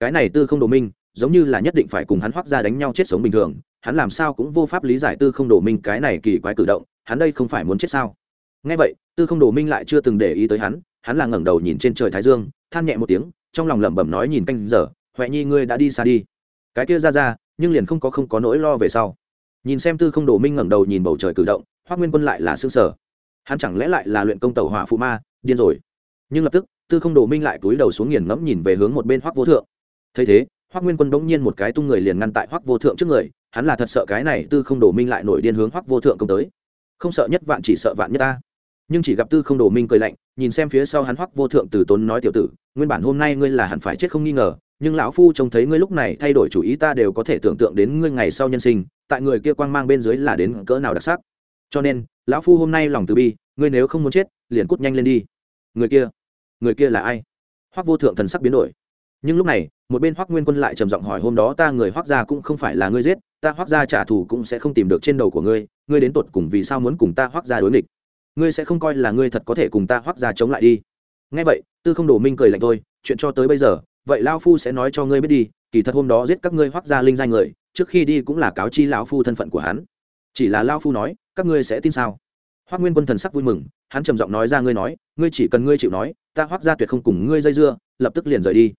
Cái này tư không đồ minh giống như là nhất định phải cùng hắn hoác ra đánh nhau chết sống bình thường, hắn làm sao cũng vô pháp lý giải tư không đồ minh cái này kỳ quái cử động, hắn đây không phải muốn chết sao? Ngay vậy, tư không đồ minh lại chưa từng để ý tới hắn hắn là ngẩng đầu nhìn trên trời thái dương, than nhẹ một tiếng, trong lòng lẩm bẩm nói nhìn canh giờ, huệ nhi ngươi đã đi xa đi. Cái kia ra ra, nhưng liền không có không có nỗi lo về sau. Nhìn xem tư không đồ minh ngẩng đầu nhìn bầu trời cử động, hoác nguyên quân lại là xương sở hắn chẳng lẽ lại là luyện công tàu hỏa phụ ma, điên rồi. Nhưng lập tức, tư không đồ minh lại túi đầu xuống nghiền ngẫm nhìn về hướng một bên hoác vô thượng. Thấy thế Hoắc nguyên quân bỗng nhiên một cái tung người liền ngăn tại Hoắc vô thượng trước người, hắn là thật sợ cái này tư không đồ minh lại nổi điên hướng Hoắc vô thượng công tới. Không sợ nhất vạn chỉ sợ vạn nhất ta. Nhưng chỉ gặp tư không đồ minh cười lạnh, nhìn xem phía sau hắn Hoắc vô thượng từ tốn nói tiểu tử, nguyên bản hôm nay ngươi là hẳn phải chết không nghi ngờ, nhưng lão phu trông thấy ngươi lúc này thay đổi chủ ý ta đều có thể tưởng tượng đến ngươi ngày sau nhân sinh, tại người kia quang mang bên dưới là đến cỡ nào đặc sắc. Cho nên, lão phu hôm nay lòng từ bi, ngươi nếu không muốn chết, liền cút nhanh lên đi. Người kia người kia là ai? Hoắc vô thượng thần sắc biến đổi nhưng lúc này, một bên hoắc nguyên quân lại trầm giọng hỏi, hôm đó ta người hoắc gia cũng không phải là ngươi giết, ta hoắc gia trả thù cũng sẽ không tìm được trên đầu của ngươi ngươi đến tột cùng vì sao muốn cùng ta hoắc gia đối nghịch? Ngươi sẽ không coi là ngươi thật có thể cùng ta hoắc gia chống lại đi. Ngay vậy, tư không đồ minh cười lạnh thôi, chuyện cho tới bây giờ, vậy lao phu sẽ nói cho ngươi biết đi, kỳ thật hôm đó giết các ngươi hoắc gia linh danh người, trước khi đi cũng là cáo chi lão phu thân phận của hắn. Chỉ là lao phu nói, các ngươi sẽ tin sao? Hoắc nguyên quân thần sắc vui mừng, hắn trầm giọng nói ra, ngươi nói, ngươi chỉ cần ngươi chịu nói, ta hoắc gia tuyệt không cùng ngươi dây dưa, lập tức liền rời đi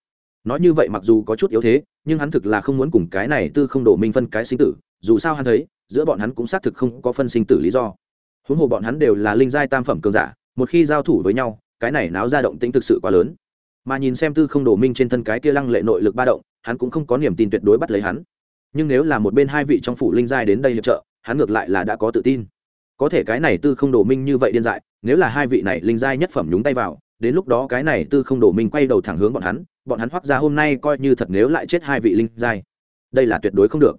nói như vậy mặc dù có chút yếu thế, nhưng hắn thực là không muốn cùng cái này tư không đổ minh phân cái sinh tử, dù sao hắn thấy, giữa bọn hắn cũng xác thực không có phân sinh tử lý do. Huống hồ bọn hắn đều là linh giai tam phẩm cường giả, một khi giao thủ với nhau, cái này náo ra động tĩnh thực sự quá lớn. Mà nhìn xem tư không đổ minh trên thân cái kia lăng lệ nội lực ba động, hắn cũng không có niềm tin tuyệt đối bắt lấy hắn. Nhưng nếu là một bên hai vị trong phủ linh giai đến đây hiệp trợ, hắn ngược lại là đã có tự tin. Có thể cái này tư không đổ minh như vậy điên dại, nếu là hai vị này linh giai nhất phẩm nhúng tay vào, đến lúc đó cái này tư không đổ minh quay đầu thẳng hướng bọn hắn bọn hắn hoắc ra hôm nay coi như thật nếu lại chết hai vị linh giai. Đây là tuyệt đối không được.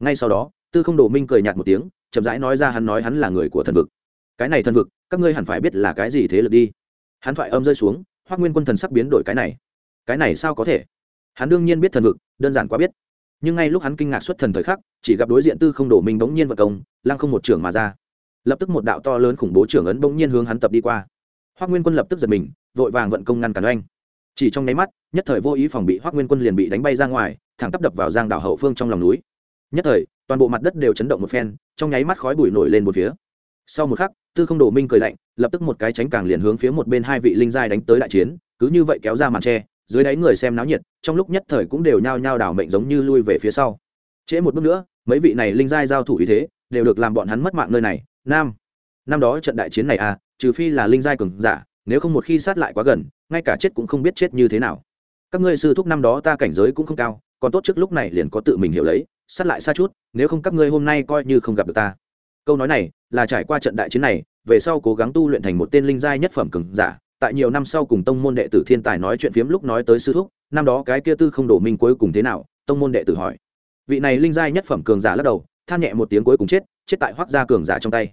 Ngay sau đó, tư không đổ minh cười nhạt một tiếng, chậm rãi nói ra hắn nói hắn là người của thần vực. Cái này thần vực, các ngươi hẳn phải biết là cái gì thế lực đi. Hắn thoại âm rơi xuống hoắc nguyên quân thần sắc biến đổi cái này. Cái này sao có thể? Hắn đương nhiên biết thần vực, đơn giản quá biết. Nhưng ngay lúc hắn kinh ngạc xuất thần thời khắc, chỉ gặp đối diện tư không đổ minh bỗng nhiên vật công, lăng không một trưởng mà ra. Lập tức một đạo to lớn khủng bố trưởng ấn bỗng nhiên hướng hắn tập đi qua. Hoác nguyên quân lập tức giật mình, vội vàng vận công ngăn cản oanh chỉ trong nháy mắt, nhất thời vô ý phòng bị hoác nguyên quân liền bị đánh bay ra ngoài, thẳng tắp đập vào giang đảo hậu phương trong lòng núi. Nhất thời, toàn bộ mặt đất đều chấn động một phen, trong nháy mắt khói bụi nổi lên một phía. Sau một khắc, tư không đổ minh cười lạnh, lập tức một cái tránh càng liền hướng phía một bên hai vị linh giai đánh tới đại chiến, cứ như vậy kéo ra màn tre, dưới đáy người xem náo nhiệt, trong lúc nhất thời cũng đều nhao nhao đảo mệnh giống như lui về phía sau. Trễ một bước nữa, mấy vị này linh giai giao thủ ý thế, đều được làm bọn hắn mất mạng nơi này. Nam, năm đó trận đại chiến này à trừ phi là linh giai cường giả nếu không một khi sát lại quá gần, ngay cả chết cũng không biết chết như thế nào. Các ngươi sư thúc năm đó ta cảnh giới cũng không cao, còn tốt trước lúc này liền có tự mình hiểu lấy, sát lại xa chút, nếu không các ngươi hôm nay coi như không gặp được ta. Câu nói này là trải qua trận đại chiến này, về sau cố gắng tu luyện thành một tên linh giai nhất phẩm cường giả, tại nhiều năm sau cùng tông môn đệ tử thiên tài nói chuyện phiếm lúc nói tới sư thúc, năm đó cái kia tư không đổ minh cuối cùng thế nào, tông môn đệ tử hỏi. Vị này linh giai nhất phẩm cường giả lắc đầu, than nhẹ một tiếng cuối cùng chết chết tại hoác gia cường giả trong tay.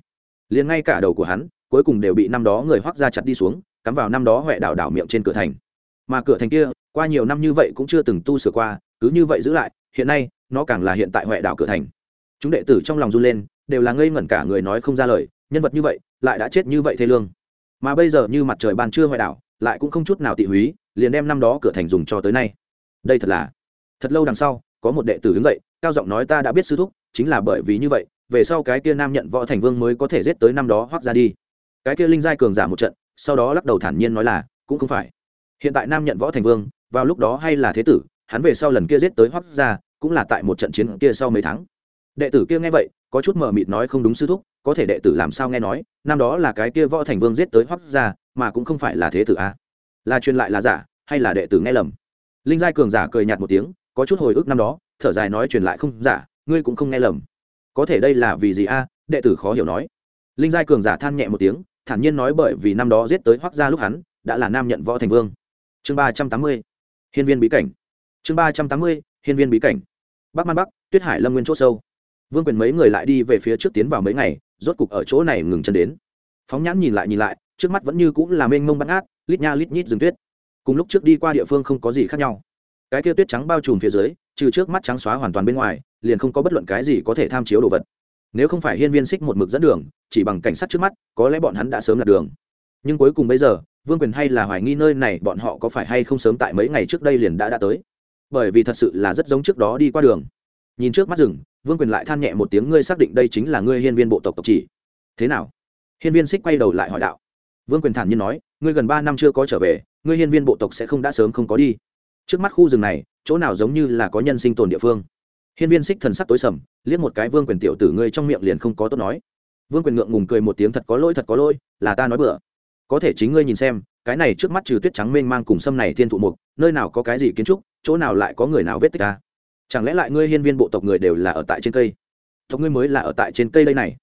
Liền ngay cả đầu của hắn cuối cùng đều bị năm đó người hoác ra chặt đi xuống, cắm vào năm đó huệ đảo đảo miệng trên cửa thành. Mà cửa thành kia, qua nhiều năm như vậy cũng chưa từng tu sửa qua, cứ như vậy giữ lại, hiện nay, nó càng là hiện tại huệ đảo cửa thành. Chúng đệ tử trong lòng run lên, đều là ngây ngẩn cả người nói không ra lời, nhân vật như vậy, lại đã chết như vậy thê lương. Mà bây giờ như mặt trời ban trưa huệ đảo, lại cũng không chút nào tị húy, liền đem năm đó cửa thành dùng cho tới nay. Đây thật là, thật lâu đằng sau, có một đệ tử đứng dậy, cao giọng nói ta đã biết sư thúc, chính là bởi vì như vậy, về sau cái kia nam nhận võ thành vương mới có thể giết tới năm đó hoác ra đi cái kia linh giai cường giả một trận sau đó lắc đầu thản nhiên nói là cũng không phải. Hiện tại nam nhận võ thành vương vào lúc đó hay là thế tử hắn về sau lần kia giết tới hoắc gia, cũng là tại một trận chiến kia sau mấy tháng. Đệ tử kia nghe vậy có chút mờ mịt nói không đúng sư thúc có thể đệ tử làm sao nghe nói năm đó là cái kia võ thành vương giết tới hoắc gia, mà cũng không phải là thế tử a là truyền lại là giả hay là đệ tử nghe lầm? Linh giai cường giả cười nhạt một tiếng có chút hồi ức năm đó thở dài nói truyền lại không giả ngươi cũng không nghe lầm. Có thể đây là vì gì a đệ tử khó hiểu nói. Linh giai cường giả than nhẹ một tiếng thản nhiên nói bởi vì năm đó giết tới hoắc gia lúc hắn đã là nam nhận võ thành vương. Chương ba trăm tám mươi, hiên viên bí cảnh. Chương ba trăm tám mươi, hiên viên bí cảnh. Bắc man bắc, tuyết hải lâm nguyên chỗ sâu. Vương quyền mấy người lại đi về phía trước tiến vào mấy ngày, rốt cục ở chỗ này ngừng chân đến. Phóng nhãn nhìn lại nhìn lại, trước mắt vẫn như cũng là mênh mông bắt ngát, lít nha lít nhít rừng tuyết. Cùng lúc trước đi qua địa phương không có gì khác nhau. Cái kia tuyết trắng bao trùm phía dưới, trừ trước mắt trắng xóa hoàn toàn bên ngoài, liền không có bất luận cái gì có thể tham chiếu đồ vật nếu không phải hiên viên xích một mực dẫn đường, chỉ bằng cảnh sát trước mắt, có lẽ bọn hắn đã sớm lạc đường. Nhưng cuối cùng bây giờ, vương quyền hay là hoài nghi nơi này bọn họ có phải hay không sớm tại mấy ngày trước đây liền đã đã tới? Bởi vì thật sự là rất giống trước đó đi qua đường. Nhìn trước mắt rừng, vương quyền lại than nhẹ một tiếng, ngươi xác định đây chính là ngươi hiên viên bộ tộc tộc chỉ. Thế nào? Hiên viên xích quay đầu lại hỏi đạo. Vương quyền thản nhiên nói, ngươi gần ba năm chưa có trở về, ngươi hiên viên bộ tộc sẽ không đã sớm không có đi. Trước mắt khu rừng này, chỗ nào giống như là có nhân sinh tồn địa phương? Hiên viên xích thần sắc tối sầm, liếc một cái vương quyền tiểu tử ngươi trong miệng liền không có tốt nói. Vương quyền ngượng ngùng cười một tiếng thật có lỗi, thật có lỗi, là ta nói bừa. Có thể chính ngươi nhìn xem, cái này trước mắt trừ tuyết trắng mênh mang cùng sâm này thiên thụ mục, nơi nào có cái gì kiến trúc, chỗ nào lại có người nào vết tích ta chẳng lẽ lại ngươi hiên viên bộ tộc người đều là ở tại trên cây? Tộc ngươi mới là ở tại trên cây đây này.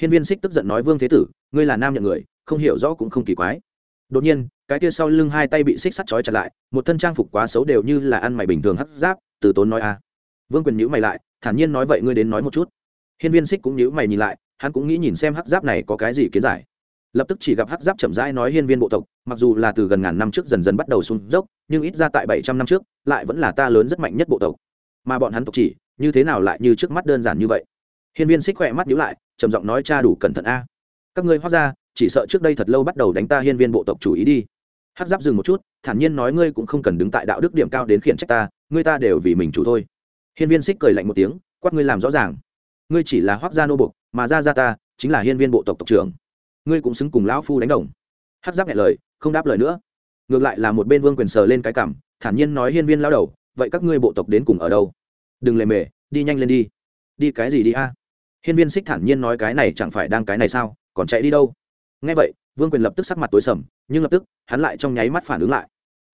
Hiên viên xích tức giận nói, vương thế tử, ngươi là nam nhận người, không hiểu rõ cũng không kỳ quái. Đột nhiên, cái kia sau lưng hai tay bị xích sắt trói chặt lại, một thân trang phục quá xấu đều như là ăn mày bình thường hất giáp, từ tốn nói, a vương quyền nhữ mày lại, thản nhiên nói vậy ngươi đến nói một chút. Hiên viên xích cũng nhíu mày nhìn lại, hắn cũng nghĩ nhìn xem hắc giáp này có cái gì kiến giải. Lập tức chỉ gặp hắc giáp chậm rãi nói hiên viên bộ tộc, mặc dù là từ gần ngàn năm trước dần dần bắt đầu xuống dốc, nhưng ít ra tại bảy trăm năm trước, lại vẫn là ta lớn rất mạnh nhất bộ tộc. Mà bọn hắn tộc chỉ, như thế nào lại như trước mắt đơn giản như vậy? Hiên viên xích khỏe mắt nhíu lại, trầm giọng nói cha đủ cẩn thận a. Các ngươi hóa ra, chỉ sợ trước đây thật lâu bắt đầu đánh ta hiên viên bộ tộc chủ ý đi. Hắc giáp dừng một chút, thản nhiên nói ngươi cũng không cần đứng tại đạo đức điểm cao đến khiển trách ta, ngươi ta đều vì mình chủ thôi hiên viên xích cười lạnh một tiếng, quát ngươi làm rõ ràng. Ngươi chỉ là hoác gia nô bục mà ra ra ta chính là hiên viên bộ tộc tộc trưởng. Ngươi cũng xứng cùng lão phu đánh đồng. Hắc giáp nhẹ lời, không đáp lời nữa. Ngược lại là một bên vương quyền sờ lên cái cảm, thản nhiên nói hiên viên lao đầu, vậy các ngươi bộ tộc đến cùng ở đâu? Đừng lề mề, đi nhanh lên đi. Đi cái gì đi a? Hiên viên xích thản nhiên nói cái này chẳng phải đang cái này sao, còn chạy đi đâu? Nghe vậy, vương quyền lập tức sắc mặt tối sầm, nhưng lập tức, hắn lại trong nháy mắt phản ứng lại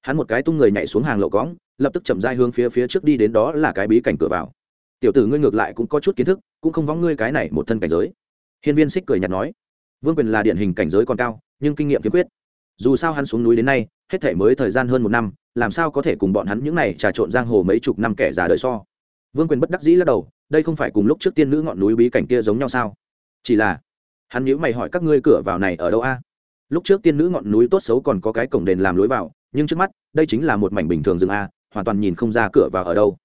hắn một cái tung người nhảy xuống hàng lậu cõng, lập tức chậm dai hướng phía phía trước đi đến đó là cái bí cảnh cửa vào. Tiểu tử ngươi ngược lại cũng có chút kiến thức, cũng không vóng ngươi cái này một thân cảnh giới. Hiên viên xích cười nhạt nói. Vương quyền là điển hình cảnh giới còn cao, nhưng kinh nghiệm kiếm quyết. Dù sao hắn xuống núi đến nay, hết thể mới thời gian hơn một năm, làm sao có thể cùng bọn hắn những này trà trộn giang hồ mấy chục năm kẻ già đời so? Vương quyền bất đắc dĩ lắc đầu, đây không phải cùng lúc trước tiên nữ ngọn núi bí cảnh kia giống nhau sao? Chỉ là, hắn nhữ mày hỏi các ngươi cửa vào này ở đâu a? Lúc trước tiên nữ ngọn núi tốt xấu còn có cái cổng đền làm lối vào nhưng trước mắt, đây chính là một mảnh bình thường rừng a, hoàn toàn nhìn không ra cửa vào ở đâu.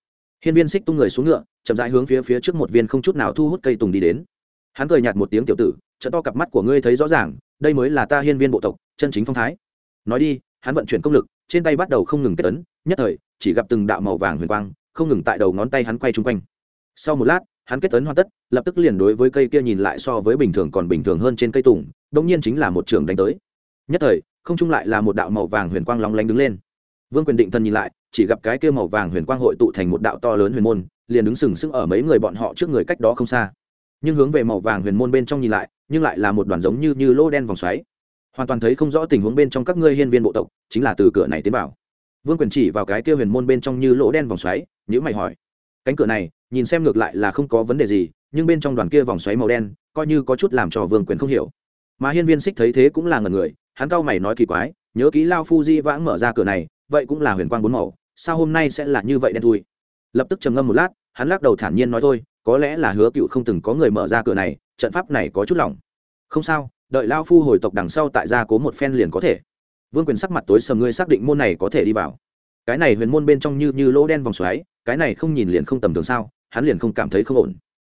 Hiên viên xích tung người xuống ngựa, chậm rãi hướng phía phía trước một viên không chút nào thu hút cây tùng đi đến. Hắn cười nhạt một tiếng, tiểu tử, trận to cặp mắt của ngươi thấy rõ ràng, đây mới là ta hiên viên bộ tộc, chân chính phong thái. Nói đi, hắn vận chuyển công lực, trên tay bắt đầu không ngừng kết tấn nhất thời, chỉ gặp từng đạo màu vàng huyền quang, không ngừng tại đầu ngón tay hắn quay chung quanh. Sau một lát, hắn kết tấn hoàn tất, lập tức liền đối với cây kia nhìn lại so với bình thường còn bình thường hơn trên cây tùng đống nhiên chính là một trường đánh tới. Nhất thời không chung lại là một đạo màu vàng huyền quang lóng lánh đứng lên. Vương quyền định thân nhìn lại, chỉ gặp cái kia màu vàng huyền quang hội tụ thành một đạo to lớn huyền môn, liền đứng sừng sững ở mấy người bọn họ trước người cách đó không xa. Nhưng hướng về màu vàng huyền môn bên trong nhìn lại, nhưng lại là một đoàn giống như như lỗ đen vòng xoáy. Hoàn toàn thấy không rõ tình huống bên trong các ngươi hiên viên bộ tộc, chính là từ cửa này tiến vào. Vương quyền chỉ vào cái kia huyền môn bên trong như lỗ đen vòng xoáy nhữ mày hỏi. Cánh cửa này, nhìn xem ngược lại là không có vấn đề gì, nhưng bên trong đoàn kia vòng xoáy màu đen, coi như có chút làm cho vương quyền không hiểu. Mà hiên viên xích thấy thế cũng là ngần người hắn cau mày nói kỳ quái, nhớ ký lao phu di vãng mở ra cửa này, vậy cũng là huyền quang bốn màu, sao hôm nay sẽ là như vậy đen thui? Lập tức trầm ngâm một lát, hắn lắc đầu thản nhiên nói thôi, có lẽ là hứa cựu không từng có người mở ra cửa này, trận pháp này có chút lỏng. Không sao, đợi lao phu hồi tộc đằng sau tại gia cố một phen liền có thể. Vương quyền sắc mặt tối sầm, ngươi xác định môn này có thể đi vào. Cái này huyền môn bên trong như như lỗ đen vòng xoáy, cái này không nhìn liền không tầm thường sao, hắn liền không cảm thấy không ổn.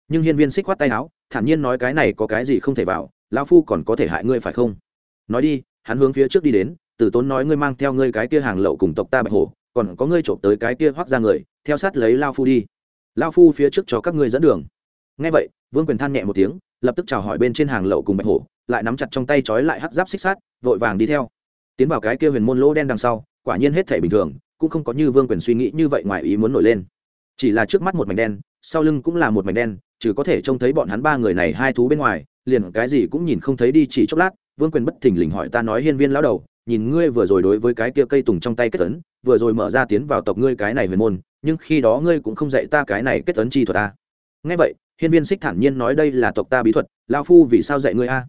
Nhưng hiên viên xích khoát tay áo, thản nhiên nói cái này có cái gì không thể vào, lao phu còn có thể hại ngươi phải không? Nói đi, hắn hướng phía trước đi đến, tử tốn nói ngươi mang theo ngươi cái kia hàng lậu cùng tộc ta bạch hổ, còn có ngươi trộm tới cái kia hoác ra người, theo sát lấy lao phu đi. Lao phu phía trước cho các ngươi dẫn đường. Ngay vậy, vương quyền than nhẹ một tiếng, lập tức chào hỏi bên trên hàng lậu cùng bạch hổ, lại nắm chặt trong tay trói lại hắc giáp xích sát vội vàng đi theo. Tiến vào cái kia huyền môn lỗ đen đằng sau, quả nhiên hết thể bình thường, cũng không có như vương quyền suy nghĩ như vậy ngoài ý muốn nổi lên. Chỉ là trước mắt một mảnh đen, sau lưng cũng là một mảnh đen chứ có thể trông thấy bọn hắn ba người này hai thú bên ngoài, liền cái gì cũng nhìn không thấy đi chỉ chốc lát vương quyền bất thình lình hỏi ta nói hiên viên lão đầu, nhìn ngươi vừa rồi đối với cái kia cây tùng trong tay kết tấn vừa rồi mở ra tiến vào tộc ngươi cái này huyền môn, nhưng khi đó ngươi cũng không dạy ta cái này kết tấn chi thuật ta nghe vậy, hiên viên xích thản nhiên nói đây là tộc ta bí thuật lao phu vì sao dạy ngươi a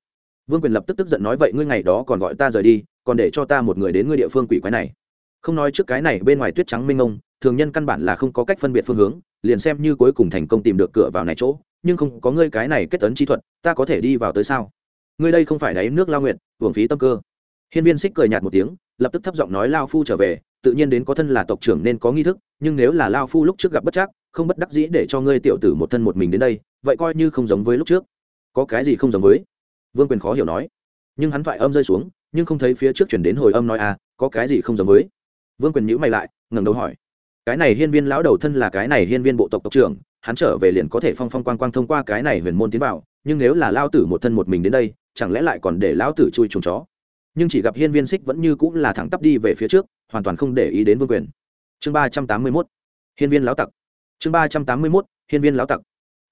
vương quyền lập tức tức giận nói vậy ngươi ngày đó còn gọi ta rời đi, còn để cho ta một người đến ngươi địa phương quỷ quái này. Không nói trước cái này, bên ngoài tuyết trắng minh ông thường nhân căn bản là không có cách phân biệt phương hướng, liền xem như cuối cùng thành công tìm được cửa vào này chỗ, nhưng không có ngươi cái này kết tấn chi thuật, ta có thể đi vào tới sao? Ngươi đây không phải đáy nước lao nguyện hưởng phí tâm cơ. Hiên viên xích cười nhạt một tiếng, lập tức thấp giọng nói lao phu trở về, tự nhiên đến có thân là tộc trưởng nên có nghi thức, nhưng nếu là lao phu lúc trước gặp bất chắc, không bất đắc dĩ để cho ngươi tiểu tử một thân một mình đến đây, vậy coi như không giống với lúc trước. Có cái gì không giống với? Vương quyền khó hiểu nói. Nhưng hắn thoại âm rơi xuống, nhưng không thấy phía trước chuyển đến hồi âm nói à có cái gì không giống với? Vương quyền nhữ mày lại, ngẩng đầu hỏi. Cái này hiên viên lão đầu thân là cái này hiên viên bộ tộc tộc trưởng, hắn trở về liền có thể phong phong quang quang thông qua cái này huyền môn tiến vào, nhưng nếu là lao tử một thân một mình đến đây chẳng lẽ lại còn để lão tử chui chuồng chó? Nhưng chỉ gặp hiên viên xích vẫn như cũng là thẳng tắp đi về phía trước, hoàn toàn không để ý đến vương quyền. Chương ba trăm tám mươi mốt. Hiên viên lão tặc. Chương ba trăm tám mươi mốt, hiên viên lão tặc.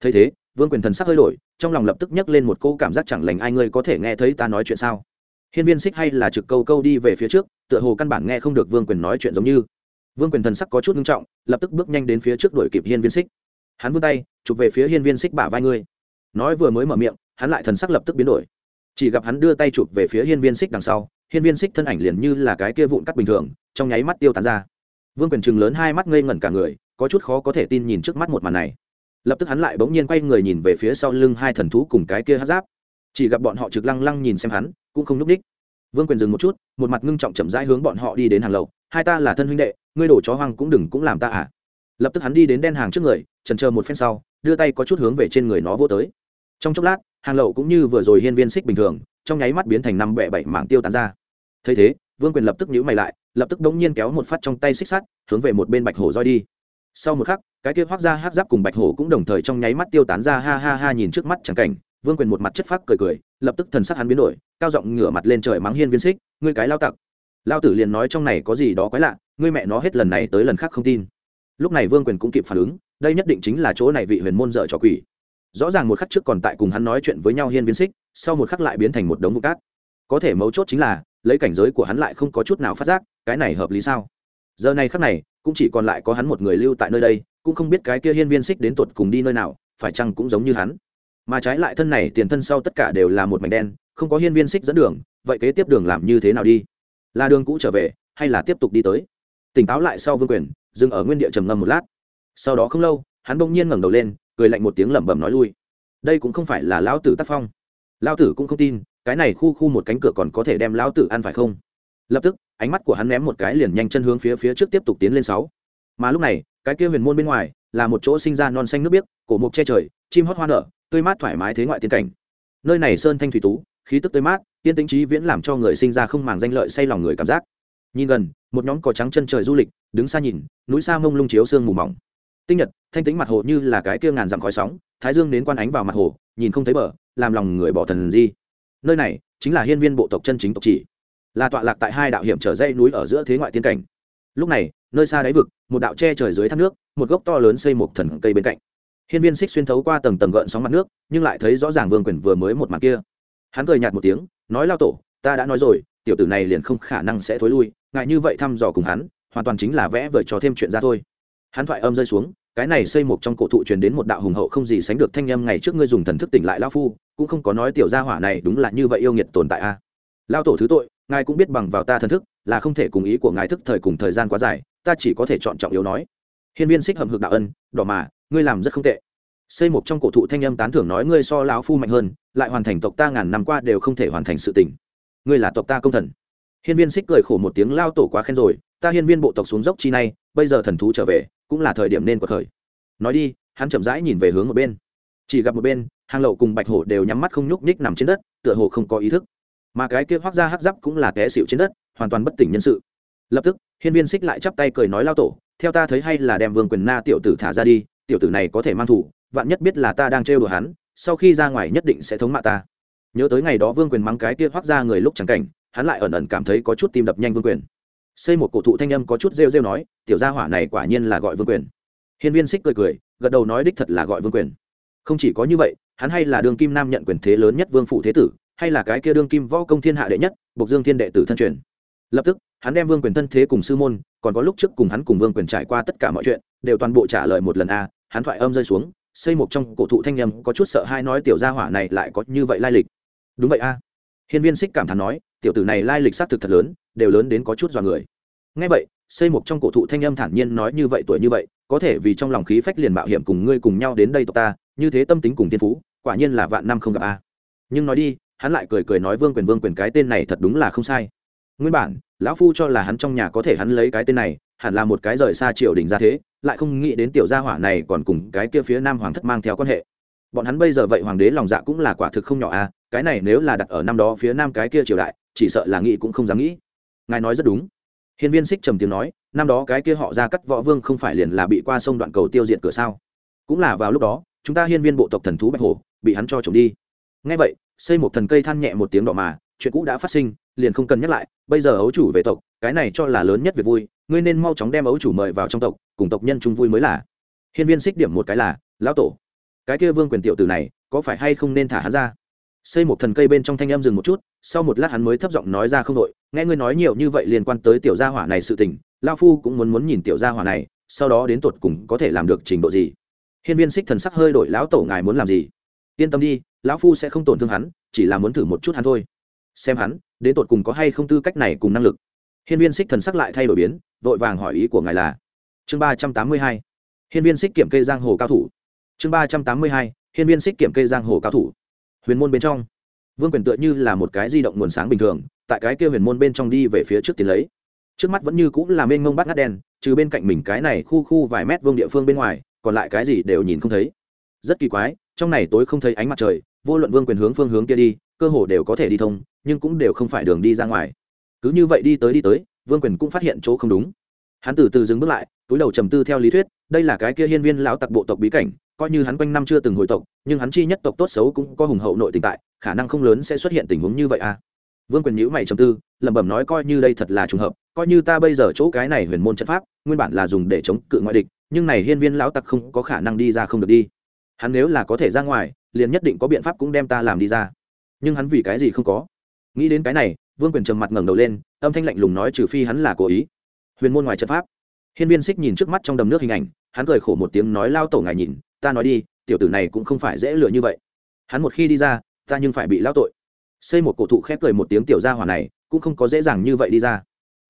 Thấy thế, vương quyền thần sắc hơi đổi, trong lòng lập tức nhấc lên một cô cảm giác chẳng lành ai ngươi có thể nghe thấy ta nói chuyện sao? Hiên viên xích hay là trực câu câu đi về phía trước, tựa hồ căn bản nghe không được vương quyền nói chuyện giống như. Vương quyền thần sắc có chút nghiêm trọng, lập tức bước nhanh đến phía trước đuổi kịp hiên viên xích. Hắn vươn tay, chụp về phía hiên viên xích bả vai ngươi. Nói vừa mới mở miệng, hắn lại thần sắc lập tức biến đổi chỉ gặp hắn đưa tay chụp về phía hiên viên xích đằng sau, hiên viên xích thân ảnh liền như là cái kia vụn cắt bình thường, trong nháy mắt tiêu tán ra. Vương quyền chừng lớn hai mắt ngây ngẩn cả người, có chút khó có thể tin nhìn trước mắt một màn này. Lập tức hắn lại bỗng nhiên quay người nhìn về phía sau lưng hai thần thú cùng cái kia hát giáp. Chỉ gặp bọn họ trực lăng lăng nhìn xem hắn, cũng không n ú c ních vương quyền dừng một chút, một mặt ngưng trọng chậm rãi hướng bọn họ đi đến hàng lầu. Hai ta là thân huynh đệ, ngươi đổ chó hoang cũng đừng cũng làm ta à. Lập tức hắn đi đến đen hàng trước người trần chờ một phen sau, đưa tay có chút hướng về trên người nó vô tới. Trong chốc lát hàng lậu cũng như vừa rồi hiên viên xích bình thường, trong nháy mắt biến thành năm bẹ bảy mảng tiêu tán ra. Thấy thế, vương quyền lập tức nhíu mày lại, lập tức đống nhiên kéo một phát trong tay xích sắt, hướng về một bên bạch hổ roi đi. Sau một khắc, cái kia hoác ra hát giáp cùng bạch hổ cũng đồng thời trong nháy mắt tiêu tán ra, ha ha ha nhìn trước mắt chẳng cảnh. Vương quyền một mặt chất phác cười cười, lập tức thần sắc hắn biến đổi, cao giọng ngửa mặt lên trời mắng hiên viên xích, ngươi cái lao tặc. Lao tử liền nói trong này có gì đó quái lạ, ngươi mẹ nó hết lần này tới lần khác không tin. Lúc này vương quyền cũng kịp phản ứng, đây nhất định chính là chỗ này vị huyền môn dợ trò quỷ rõ ràng một khắc trước còn tại cùng hắn nói chuyện với nhau hiên viên xích, sau một khắc lại biến thành một đống vụ cát. Có thể mấu chốt chính là, lấy cảnh giới của hắn lại không có chút nào phát giác, cái này hợp lý sao? Giờ này khắc này, cũng chỉ còn lại có hắn một người lưu tại nơi đây, cũng không biết cái kia hiên viên xích đến tuột cùng đi nơi nào, phải chăng cũng giống như hắn? Mà trái lại thân này, tiền thân sau tất cả đều là một mảnh đen, không có hiên viên xích dẫn đường, vậy kế tiếp đường làm như thế nào đi? Là đường cũ trở về, hay là tiếp tục đi tới? Tỉnh táo lại sau vương quyền, dừng ở nguyên địa trầm ngâm một lát. Sau đó không lâu, hắn bỗng nhiên ngẩng đầu lên cười lạnh một tiếng lẩm bẩm nói lui. Đây cũng không phải là lão tử tác phong. Lão tử cũng không tin, cái này khu khu một cánh cửa còn có thể đem lão tử ăn phải không? Lập tức, ánh mắt của hắn ném một cái liền nhanh chân hướng phía phía trước tiếp tục tiến lên sáu. Mà lúc này, cái kia huyền môn bên ngoài, là một chỗ sinh ra non xanh nước biếc, cổ mục che trời, chim hót hoa nở, tươi mát thoải mái thế ngoại tiên cảnh. Nơi này sơn thanh thủy tú, khí tức tươi mát, tiên tính trí viễn làm cho người sinh ra không màng danh lợi say lòng người cảm giác. Nhìn gần, một nhóm cỏ trắng chân trời du lịch, đứng xa nhìn, núi xa mông lung chiếu sương mù mỏng tinh nhật, thanh tính mặt hồ như là cái kia ngàn dặm khói sóng, thái dương đến quan ánh vào mặt hồ, nhìn không thấy bờ, làm lòng người bỏ thần di. Nơi này chính là hiên viên bộ tộc chân chính tộc chỉ. Là tọa lạc tại hai đạo hiểm trở dây núi ở giữa thế ngoại tiên cảnh. Lúc này, nơi xa đáy vực, một đạo che trời dưới thác nước, một gốc to lớn xây một thần cây bên cạnh. Hiên viên xích xuyên thấu qua tầng tầng gợn sóng mặt nước, nhưng lại thấy rõ ràng vương quyền vừa mới một mặt kia. Hắn cười nhạt một tiếng, nói lao tổ, ta đã nói rồi, tiểu tử này liền không khả năng sẽ thối lui, ngại như vậy thăm dò cùng hắn, hoàn toàn chính là vẽ vời cho thêm chuyện ra thôi hắn thoại âm rơi xuống, cái này xây một trong cổ thụ truyền đến một đạo hùng hậu không gì sánh được thanh âm ngày trước ngươi dùng thần thức tỉnh lại lao phu, cũng không có nói tiểu gia hỏa này đúng là như vậy yêu nghiệt tồn tại a. À. lao tổ thứ tội, ngài cũng biết bằng vào ta thần thức, là không thể cùng ý của ngài thức thời cùng thời gian quá dài, ta chỉ có thể chọn trọng yếu nói. Hiên viên xích hầm hực đạo ân, đỏ mà, ngươi làm rất không tệ. Xây một trong cổ thụ thanh âm tán thưởng nói, ngươi so lão phu mạnh hơn, lại hoàn thành tộc ta ngàn năm qua đều không thể hoàn thành sự tình. Ngươi là tộc ta công thần. Hiên viên xích cười khổ một tiếng lao tổ quá khen rồi, ta hiên viên bộ tộc xuống dốc chi này bây giờ thần thú trở về cũng là thời điểm nên của thời nói đi, hắn chậm rãi nhìn về hướng một bên. Chỉ gặp một bên, hàng lậu cùng bạch hổ đều nhắm mắt không nhúc nhích nằm trên đất, tựa hồ không có ý thức. Mà cái kia hoác ra hắc giáp cũng là té xịu trên đất, hoàn toàn bất tỉnh nhân sự. Lập tức, hiên viên xích lại chắp tay cười nói lao tổ, theo ta thấy hay là đem vương quyền na tiểu tử thả ra đi, tiểu tử này có thể mang thủ, vạn nhất biết là ta đang trêu đùa hắn, sau khi ra ngoài nhất định sẽ thống mạ ta. Nhớ tới ngày đó vương quyền mắng cái kia hoác ra người lúc chẳng cảnh, hắn lại ẩn ẩn cảm thấy có chút tim đập nhanh vương quyền xây một cổ thụ thanh âm có chút rêu rêu nói, tiểu gia hỏa này quả nhiên là gọi vương quyền. Hiên viên xích cười cười, gật đầu nói đích thật là gọi vương quyền. Không chỉ có như vậy, hắn hay là đương kim nam nhận quyền thế lớn nhất vương phụ thế tử, hay là cái kia đương kim võ công thiên hạ đệ nhất, bộc dương thiên đệ tử thân truyền. Lập tức, hắn đem vương quyền thân thế cùng sư môn, còn có lúc trước cùng hắn cùng vương quyền trải qua tất cả mọi chuyện, đều toàn bộ trả lời một lần a, hắn thoại âm rơi xuống, xây một trong cổ thụ thanh nhầm có chút sợ hai nói, tiểu gia hỏa này lại có như vậy lai lịch. Đúng vậy a. Hiên viên xích cảm thán nói tiểu tử này lai lịch xác thực thật lớn, đều lớn đến có chút dọa người. Ngay vậy xây một trong cổ thụ thanh âm thản nhiên nói như vậy tuổi như vậy, có thể vì trong lòng khí phách liền mạo hiểm cùng ngươi cùng nhau đến đây tộc ta, như thế tâm tính cùng thiên phú, quả nhiên là vạn năm không gặp a. Nhưng nói đi, hắn lại cười cười nói vương quyền vương quyền cái tên này thật đúng là không sai. Nguyên bản, lão phu cho là hắn trong nhà có thể hắn lấy cái tên này, hẳn là một cái rời xa triều đình ra thế, lại không nghĩ đến tiểu gia hỏa này còn cùng cái kia phía nam hoàng thất mang theo quan hệ. Bọn hắn bây giờ vậy hoàng đế lòng dạ cũng là quả thực không nhỏ a, cái này nếu là đặt ở năm đó phía nam cái kia triều đại chỉ sợ là nghĩ cũng không dám nghĩ. Ngài nói rất đúng. Hiên viên xích trầm tiếng nói, năm đó cái kia họ ra cắt võ vương không phải liền là bị qua sông đoạn cầu tiêu diệt cửa sao? Cũng là vào lúc đó, chúng ta hiên viên bộ tộc thần thú bạch hổ, bị hắn cho trộm đi. Ngay vậy, xây một thần cây than nhẹ một tiếng đỏ mà, chuyện cũ đã phát sinh, liền không cần nhắc lại, bây giờ ấu chủ về tộc, cái này cho là lớn nhất việc vui, ngươi nên mau chóng đem ấu chủ mời vào trong tộc, cùng tộc nhân chung vui mới là. Hiên viên xích điểm một cái là, lão tổ, cái kia vương quyền tiểu tử này, có phải hay không nên thả hắn ra? Xây một thần cây bên trong thanh em dừng một chút, sau một lát hắn mới thấp giọng nói ra không đội nghe ngươi nói nhiều như vậy liên quan tới tiểu gia hỏa này sự tình lao phu cũng muốn muốn nhìn tiểu gia hỏa này, sau đó đến tột cùng có thể làm được trình độ gì. Hiên viên xích thần sắc hơi đổi, lão tổ ngài muốn làm gì? Yên tâm đi, lão phu sẽ không tổn thương hắn, chỉ là muốn thử một chút hắn thôi. Xem hắn, đến tột cùng có hay không tư cách này cùng năng lực. Hiên viên xích thần sắc lại thay đổi biến, vội vàng hỏi ý của ngài là, chương ba trăm tám mươi hai, hiên viên xích kiểm kê giang hồ cao thủ. Chương ba trăm tám mươi hai, hiên viên xích kiểm kê giang hồ cao thủ huyền môn bên trong. Vương quyền tựa như là một cái di động nguồn sáng bình thường, tại cái kia huyền môn bên trong đi về phía trước tiến lấy. Trước mắt vẫn như cũng là mênh mông bắt ngắt đen, trừ bên cạnh mình cái này khu khu vài mét vương địa phương bên ngoài, còn lại cái gì đều nhìn không thấy. Rất kỳ quái, trong này tối không thấy ánh mặt trời, vô luận vương quyền hướng phương hướng kia đi, cơ hồ đều có thể đi thông, nhưng cũng đều không phải đường đi ra ngoài. Cứ như vậy đi tới đi tới, vương quyền cũng phát hiện chỗ không đúng. Hắn từ từ dừng bước lại, túi đầu trầm tư theo lý thuyết, đây là cái kia hiên viên lão tặc bộ tộc bí cảnh, coi như hắn quanh năm chưa từng hồi tộc nhưng hắn chi nhất tộc tốt xấu cũng có hùng hậu nội tình tại, khả năng không lớn sẽ xuất hiện tình huống như vậy à. Vương quyền nhữ mày trầm tư, lẩm bẩm nói coi như đây thật là trùng hợp, coi như ta bây giờ chỗ cái này huyền môn trận pháp, nguyên bản là dùng để chống cự ngoại địch, nhưng này hiên viên lão tặc không có khả năng đi ra không được đi. Hắn nếu là có thể ra ngoài, liền nhất định có biện pháp cũng đem ta làm đi ra. Nhưng hắn vì cái gì không có? Nghĩ đến cái này, vương quyền trầm mặt ngẩng đầu lên, âm thanh lạnh lùng nói trừ phi hắn là cố ý. Huyền môn ngoài trận pháp. Hiên viên xích nhìn trước mắt trong đầm nước hình ảnh, hắn cười khổ một tiếng nói, lao tổ ngài nhìn, ta nói đi tiểu tử này cũng không phải dễ lựa như vậy. Hắn một khi đi ra, ta nhưng phải bị lao tội. Xây một cổ thụ khép cười một tiếng tiểu gia hỏa này, cũng không có dễ dàng như vậy đi ra.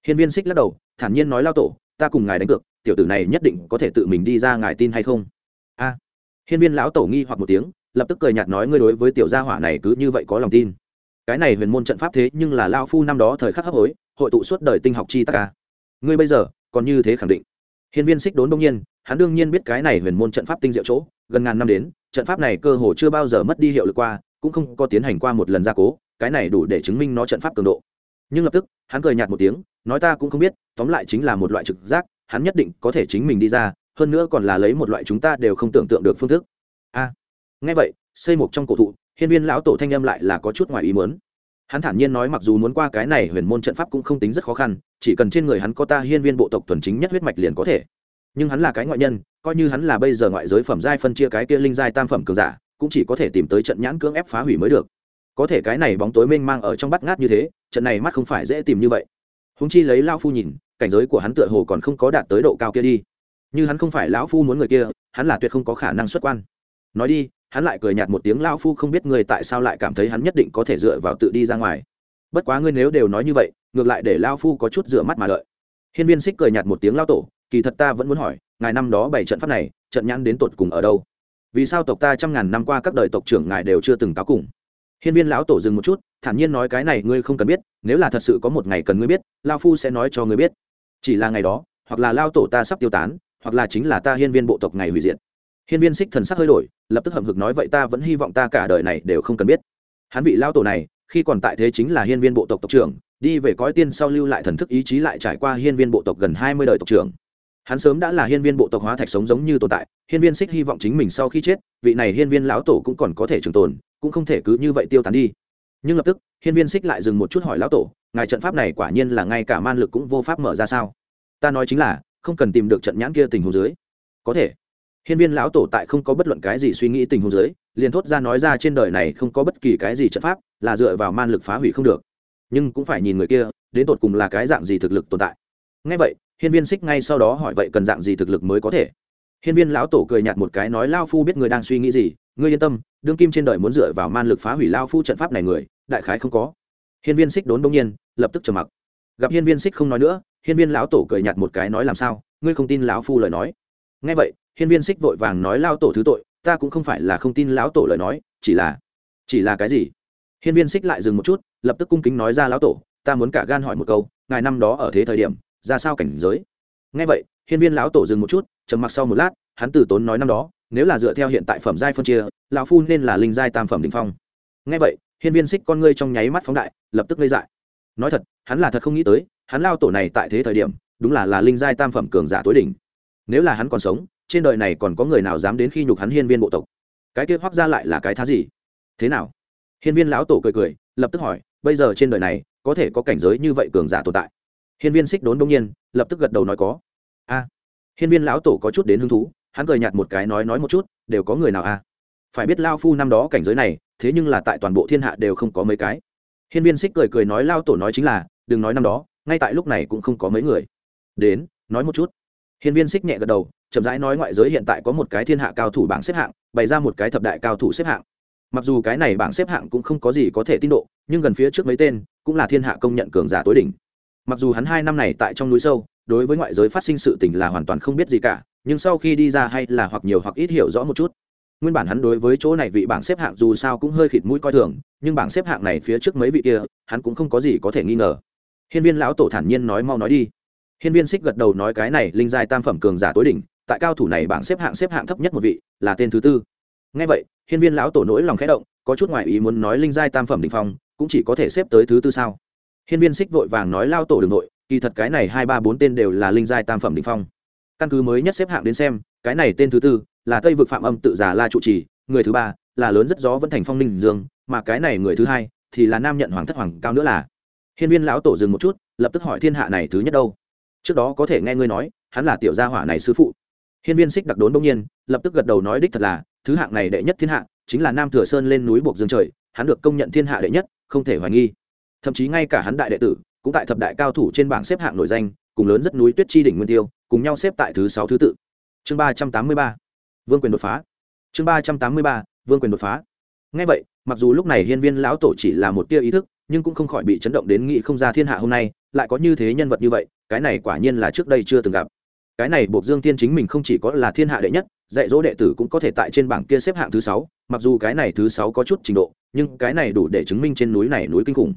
Hiên viên xích lắc đầu, thản nhiên nói lao tổ, ta cùng ngài đánh cược, tiểu tử này nhất định có thể tự mình đi ra, ngài tin hay không? A. Hiên viên lão tổ nghi hoặc một tiếng, lập tức cười nhạt nói, ngươi đối với tiểu gia hỏa này cứ như vậy có lòng tin. Cái này huyền môn trận pháp thế nhưng là lao phu năm đó thời khắc hấp hối, hội tụ suốt đời tinh học chi tất cả ngươi bây giờ còn như thế khẳng định hiên viên xích đốn đông nhiên hắn đương nhiên biết cái này huyền môn trận pháp tinh diệu chỗ gần ngàn năm đến trận pháp này cơ hồ chưa bao giờ mất đi hiệu lực qua cũng không có tiến hành qua một lần gia cố cái này đủ để chứng minh nó trận pháp cường độ. Nhưng lập tức hắn cười nhạt một tiếng nói ta cũng không biết tóm lại chính là một loại trực giác hắn nhất định có thể chính mình đi ra hơn nữa còn là lấy một loại chúng ta đều không tưởng tượng được phương thức. A. À, vậy xây một trong cổ thụ hiên viên lão tổ thanh âm lại là có chút ngoài ý muốn hắn thản nhiên nói mặc dù muốn qua cái này huyền môn trận pháp cũng không tính rất khó khăn, chỉ cần trên người hắn có ta hiên viên bộ tộc thuần chính nhất huyết mạch liền có thể. Nhưng hắn là cái ngoại nhân, coi như hắn là bây giờ ngoại giới phẩm giai phân chia cái kia linh giai tam phẩm cường giả, cũng chỉ có thể tìm tới trận nhãn cưỡng ép phá hủy mới được. Có thể cái này bóng tối mênh mang ở trong bắt ngát như thế, trận này mắt không phải dễ tìm như vậy. Húng chi lấy lao phu nhìn, cảnh giới của hắn tựa hồ còn không có đạt tới độ cao kia đi. Như hắn không phải lão phu muốn người kia, hắn là tuyệt không có khả năng xuất quan nói đi, hắn lại cười nhạt một tiếng lao phu không biết người tại sao lại cảm thấy hắn nhất định có thể dựa vào tự đi ra ngoài. Bất quá ngươi nếu đều nói như vậy, ngược lại để lao phu có chút dựa mắt mà lợi. hiên viên xích cười nhạt một tiếng lao tổ, kỳ thật ta vẫn muốn hỏi, ngài năm đó bảy trận pháp này, trận nhãn đến tột cùng ở đâu? Vì sao tộc ta trăm ngàn năm qua các đời tộc trưởng ngài đều chưa từng cáo cùng? Hiên viên lão tổ dừng một chút, thản nhiên nói, cái này ngươi không cần biết, nếu là thật sự có một ngày cần ngươi biết lao phu sẽ nói cho ngươi biết. Chỉ là ngày đó, hoặc là lao tổ ta sắp tiêu tán, hoặc là chính là ta hiên viên bộ tộc ngày hủy diệt hiên viên xích thần sắc hơi đổi, lập tức hậm hực nói, vậy ta vẫn hy vọng ta cả đời này đều không cần biết. Hắn vị lao tổ này, khi còn tại thế chính là hiên viên bộ tộc tộc trưởng, đi về cõi tiên sau lưu lại thần thức ý chí lại trải qua hiên viên bộ tộc gần hai mươi đời tộc trưởng. Hắn sớm đã là hiên viên bộ tộc hóa thạch sống giống như tồn tại, hiên viên xích hy vọng chính mình sau khi chết, vị này hiên viên lão tổ cũng còn có thể trường tồn, cũng không thể cứ như vậy tiêu tán đi. Nhưng lập tức, hiên viên xích lại dừng một chút hỏi lão tổ, ngài trận pháp này quả nhiên là ngay cả man lực cũng vô pháp mở ra sao? Ta nói chính là, không cần tìm được trận nhãn kia tình huống dưới. Có thể hiên viên lão tổ tại không có bất luận cái gì suy nghĩ tình huống dưới, liền thốt ra nói ra trên đời này không có bất kỳ cái gì trận pháp là dựa vào man lực phá hủy không được. Nhưng cũng phải nhìn người kia, đến tột cùng là cái dạng gì thực lực tồn tại. Nghe vậy, hiên viên xích ngay sau đó hỏi vậy cần dạng gì thực lực mới có thể? Hiên viên lão tổ cười nhạt một cái nói Lão phu biết người đang suy nghĩ gì, ngươi yên tâm, đương kim trên đời muốn dựa vào man lực phá hủy Lão phu trận pháp này người, đại khái không có. Hiên viên xích đốn đông nhiên, lập tức trầm mặc. Gặp hiên viên xích không nói nữa, hiên viên lão tổ cười nhạt một cái nói, làm sao? Ngươi không tin lão phu lời nói. Nghe vậy hiên viên xích vội vàng nói lao tổ thứ tội, ta cũng không phải là không tin lão tổ lời nói, chỉ là chỉ là cái gì? Hiên viên xích lại dừng một chút, lập tức cung kính nói ra, lão tổ, ta muốn cả gan hỏi một câu, ngài năm đó ở thế thời điểm, ra sao cảnh giới? Ngay vậy, hiên viên lão tổ dừng một chút, trầm mặc sau một lát, hắn từ tốn nói năm đó, nếu là dựa theo hiện tại phẩm giai phân chia, lão phu nên là linh giai tam phẩm đình phong. Ngay vậy, hiên viên xích con ngươi trong nháy mắt phóng đại, lập tức lây dại. Nói thật, hắn là thật không nghĩ tới, hắn lao tổ này tại thế thời điểm, đúng là là linh giai tam phẩm cường giả tối đỉnh. Nếu là hắn còn sống trên đời này còn có người nào dám đến khi nhục hắn hiên viên bộ tộc? Cái kia hoác ra lại là cái thá gì? Thế nào? Hiên viên lão tổ cười cười, lập tức hỏi, bây giờ trên đời này, có thể có cảnh giới như vậy cường giả tồn tại? Hiên viên xích đốn đông nhiên, lập tức gật đầu nói có. A. Hiên viên lão tổ có chút đến hứng thú, hắn cười nhạt một cái nói nói một chút, đều có người nào a? Phải biết lao phu năm đó cảnh giới này, thế nhưng là tại toàn bộ thiên hạ đều không có mấy cái. Hiên viên xích cười cười nói lao tổ nói chính là, đừng nói năm đó, ngay tại lúc này cũng không có mấy người. Đến, nói một chút hiên viên xích nhẹ gật đầu, chậm rãi nói ngoại giới hiện tại có một cái thiên hạ cao thủ bảng xếp hạng, bày ra một cái thập đại cao thủ xếp hạng. Mặc dù cái này bảng xếp hạng cũng không có gì có thể tin độ, nhưng gần phía trước mấy tên cũng là thiên hạ công nhận cường giả tối đỉnh. Mặc dù hắn hai năm này tại trong núi sâu, đối với ngoại giới phát sinh sự tình là hoàn toàn không biết gì cả, nhưng sau khi đi ra hay là hoặc nhiều hoặc ít hiểu rõ một chút. Nguyên bản hắn đối với chỗ này vị bảng xếp hạng dù sao cũng hơi khịt mũi coi thường, nhưng bảng xếp hạng này phía trước mấy vị kia, hắn cũng không có gì có thể nghi ngờ. Hiên viên lão tổ thản nhiên nói mau nói đi hiên viên Sích gật đầu nói cái này linh giai tam phẩm cường giả tối đỉnh, tại cao thủ này bảng xếp hạng xếp hạng thấp nhất một vị, là tên thứ tư. Nghe vậy, hiên viên lão tổ nỗi lòng khẽ động, có chút ngoại ý muốn nói linh giai tam phẩm đỉnh phong, cũng chỉ có thể xếp tới thứ tư sao? Hiên viên Sích vội vàng nói lao tổ đừng ư nội kỳ thật cái này hai ba bốn tên đều là linh giai tam phẩm đỉnh phong. Căn cứ mới nhất xếp hạng đến xem, cái này tên thứ tư là tây vực phạm âm tự giả la trụ trì, người thứ ba là lớn rất gió vẫn thành phong ninh dương, mà cái này người thứ hai thì là nam nhận hoàng thất hoàng cao nữa là. Hiên viên lão tổ dừng một chút, lập tức hỏi thiên hạ này thứ nhất đâu? Trước đó có thể nghe ngươi nói, hắn là tiểu gia hỏa này sư phụ. Hiên viên xích đặc đốn bỗng nhiên, lập tức gật đầu nói đích thật là, thứ hạng này đệ nhất thiên hạ, chính là nam thừa sơn lên núi buộc dương trời, hắn được công nhận thiên hạ đệ nhất, không thể hoài nghi. Thậm chí ngay cả hắn đại đệ tử, cũng tại thập đại cao thủ trên bảng xếp hạng nổi danh, cùng lớn rất núi tuyết chi đỉnh nguyên tiêu, cùng nhau xếp tại thứ sáu thứ tự. Chương ba trăm tám mươi ba. Vương quyền đột phá. Chương ba trăm tám mươi ba, vương quyền đột phá. Ngay vậy, mặc dù lúc này hiên viên lão tổ chỉ là một tia ý thức, nhưng cũng không khỏi bị chấn động đến nghị không ra thiên hạ hôm nay, lại có như thế nhân vật như vậy cái này quả nhiên là trước đây chưa từng gặp. Cái này buộc dương tiên chính mình không chỉ có là thiên hạ đệ nhất, dạy dỗ đệ tử cũng có thể tại trên bảng kia xếp hạng thứ sáu, mặc dù cái này thứ sáu có chút trình độ, nhưng cái này đủ để chứng minh trên núi này núi kinh khủng.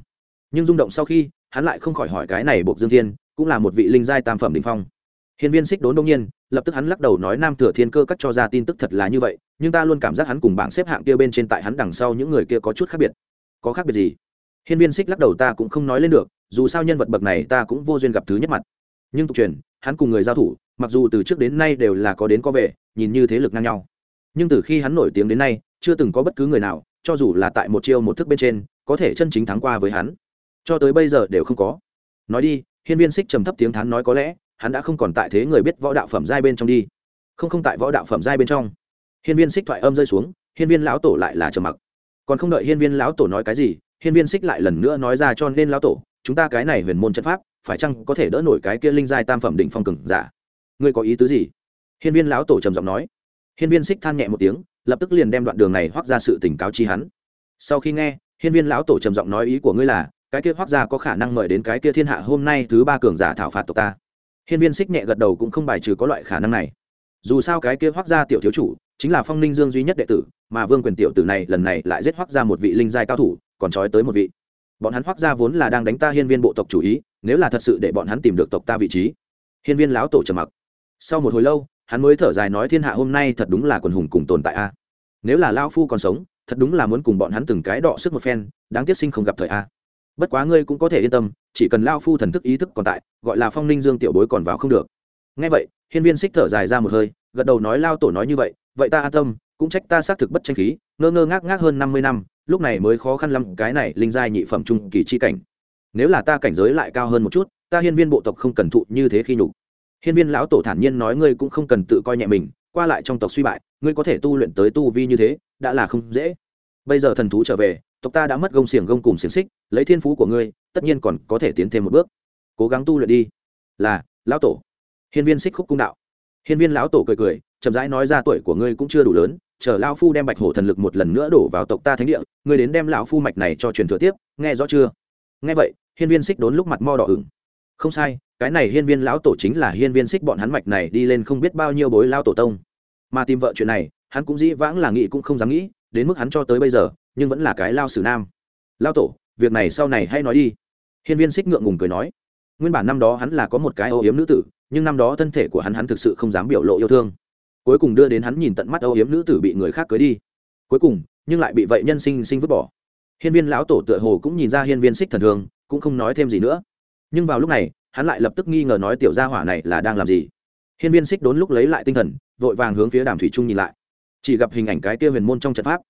Nhưng rung động sau khi, hắn lại không khỏi hỏi cái này buộc dương thiên, cũng là một vị linh giai tam phẩm đ ỉ n h phong. Hiên viên xích đốn đông nhiên, lập tức hắn lắc đầu nói nam thừa thiên cơ cắt cho ra tin tức thật là như vậy, nhưng ta luôn cảm giác hắn cùng bảng xếp hạng kia bên trên tại hắn đằng sau những người kia có chút khác biệt. Có khác biệt gì? Hiên viên xích lắc đầu, ta cũng không nói lên được, dù sao nhân vật bậc này ta cũng vô duyên gặp thứ nhất mặt. Nhưng tục truyền, hắn cùng người giao thủ, mặc dù từ trước đến nay đều là có đến có về, nhìn như thế lực ngang nhau. Nhưng từ khi hắn nổi tiếng đến nay, chưa từng có bất cứ người nào, cho dù là tại một chiêu một thức bên trên, có thể chân chính thắng qua với hắn. Cho tới bây giờ đều không có. Nói đi, hiên viên xích trầm thấp tiếng thán nói có lẽ, hắn đã không còn tại thế người biết võ đạo phẩm giai bên trong đi. Không không tại võ đạo phẩm giai bên trong. Hiên viên xích thoại âm rơi xuống, hiên viên lão tổ lại là trầm mặc. Còn không đợi hiên viên lão tổ nói cái gì hiên viên xích lại lần nữa nói ra cho nên lão tổ, chúng ta cái này huyền môn trận pháp, phải chăng có thể đỡ nổi cái kia linh giai tam phẩm đỉnh phong cường giả? Ngươi có ý tứ gì? Hiên viên lão tổ trầm giọng nói. Hiên viên xích than nhẹ một tiếng, lập tức liền đem đoạn đường này hoác ra sự tỉnh cáo chi hắn. Sau khi nghe, hiên viên lão tổ trầm giọng nói ý của ngươi là, cái kia hoác ra có khả năng mời đến cái kia thiên hạ hôm nay thứ ba cường giả thảo phạt tộc ta. Hiên viên xích nhẹ gật đầu cũng không bài trừ có loại khả năng này. Dù sao cái kia hoác ra tiểu thiếu chủ, chính là phong ninh dương duy nhất đệ tử, mà vương quyền tiểu tử này lần này lại giết hoác ra một vị linh giai cao thủ còn trói tới một vị. Bọn hắn hoác ra vốn là đang đánh ta hiên viên bộ tộc chủ ý, nếu là thật sự để bọn hắn tìm được tộc ta vị trí. Hiên viên lão tổ trầm mặc. Sau một hồi lâu, hắn mới thở dài nói thiên hạ hôm nay thật đúng là quần hùng cùng tồn tại a. Nếu là lao phu còn sống, thật đúng là muốn cùng bọn hắn từng cái đọ sức một phen, đáng tiếc sinh không gặp thời a. Bất quá ngươi cũng có thể yên tâm, chỉ cần lao phu thần thức ý thức còn tại, gọi là phong ninh dương tiểu bối còn vào không được. Ngay vậy, hiên viên xích thở dài ra một hơi, gật đầu nói, lao tổ nói như vậy vậy ta an tâm cũng trách ta xác thực bất tranh khí, ngơ ngơ ngác ngác hơn năm mươi năm, lúc này mới khó khăn lắm, cái này linh giai nhị phẩm trung kỳ chi cảnh. Nếu là ta cảnh giới lại cao hơn một chút, ta hiên viên bộ tộc không cần thụ như thế khi nhục. Hiên viên lão tổ thản nhiên nói ngươi cũng không cần tự coi nhẹ mình, qua lại trong tộc suy bại, ngươi có thể tu luyện tới tu vi như thế, đã là không dễ. Bây giờ thần thú trở về, tộc ta đã mất gông xiềng gông cùng xiềng xích, lấy thiên phú của ngươi, tất nhiên còn có thể tiến thêm một bước. Cố gắng tu luyện đi. Là, lão tổ. Hiên viên xích khúc cung đạo. Hiên viên lão tổ cười cười, chậm rãi nói ra tuổi của ngươi cũng chưa đủ lớn chờ lão phu đem bạch hổ thần lực một lần nữa đổ vào tộc ta thánh địa, ngươi đến đem lão phu mạch này cho truyền thừa tiếp, nghe rõ chưa? Nghe vậy, hiên viên xích đốn lúc mặt mo đỏ ửng. Không sai, cái này hiên viên lão tổ chính là hiên viên xích bọn hắn mạch này đi lên không biết bao nhiêu bối lao tổ tông. Mà tìm vợ chuyện này, hắn cũng dĩ vãng là nghĩ cũng không dám nghĩ, đến mức hắn cho tới bây giờ, nhưng vẫn là cái lao sử nam. Lao tổ, việc này sau này hay nói đi. Hiên viên xích ngượng ngùng cười nói. Nguyên bản năm đó hắn là có một cái âu yếm nữ tử, nhưng năm đó thân thể của hắn hắn thực sự không dám biểu lộ yêu thương cuối cùng đưa đến hắn nhìn tận mắt âu yếm nữ tử bị người khác cưới đi. Cuối cùng, nhưng lại bị vậy nhân sinh sinh vứt bỏ. Hiên viên lão tổ tựa hồ cũng nhìn ra hiên viên xích thần thường, cũng không nói thêm gì nữa. Nhưng vào lúc này, hắn lại lập tức nghi ngờ nói tiểu gia hỏa này là đang làm gì. Hiên viên xích đốn lúc lấy lại tinh thần, vội vàng hướng phía đàm thủy trung nhìn lại. Chỉ gặp hình ảnh cái kia huyền môn trong trận pháp.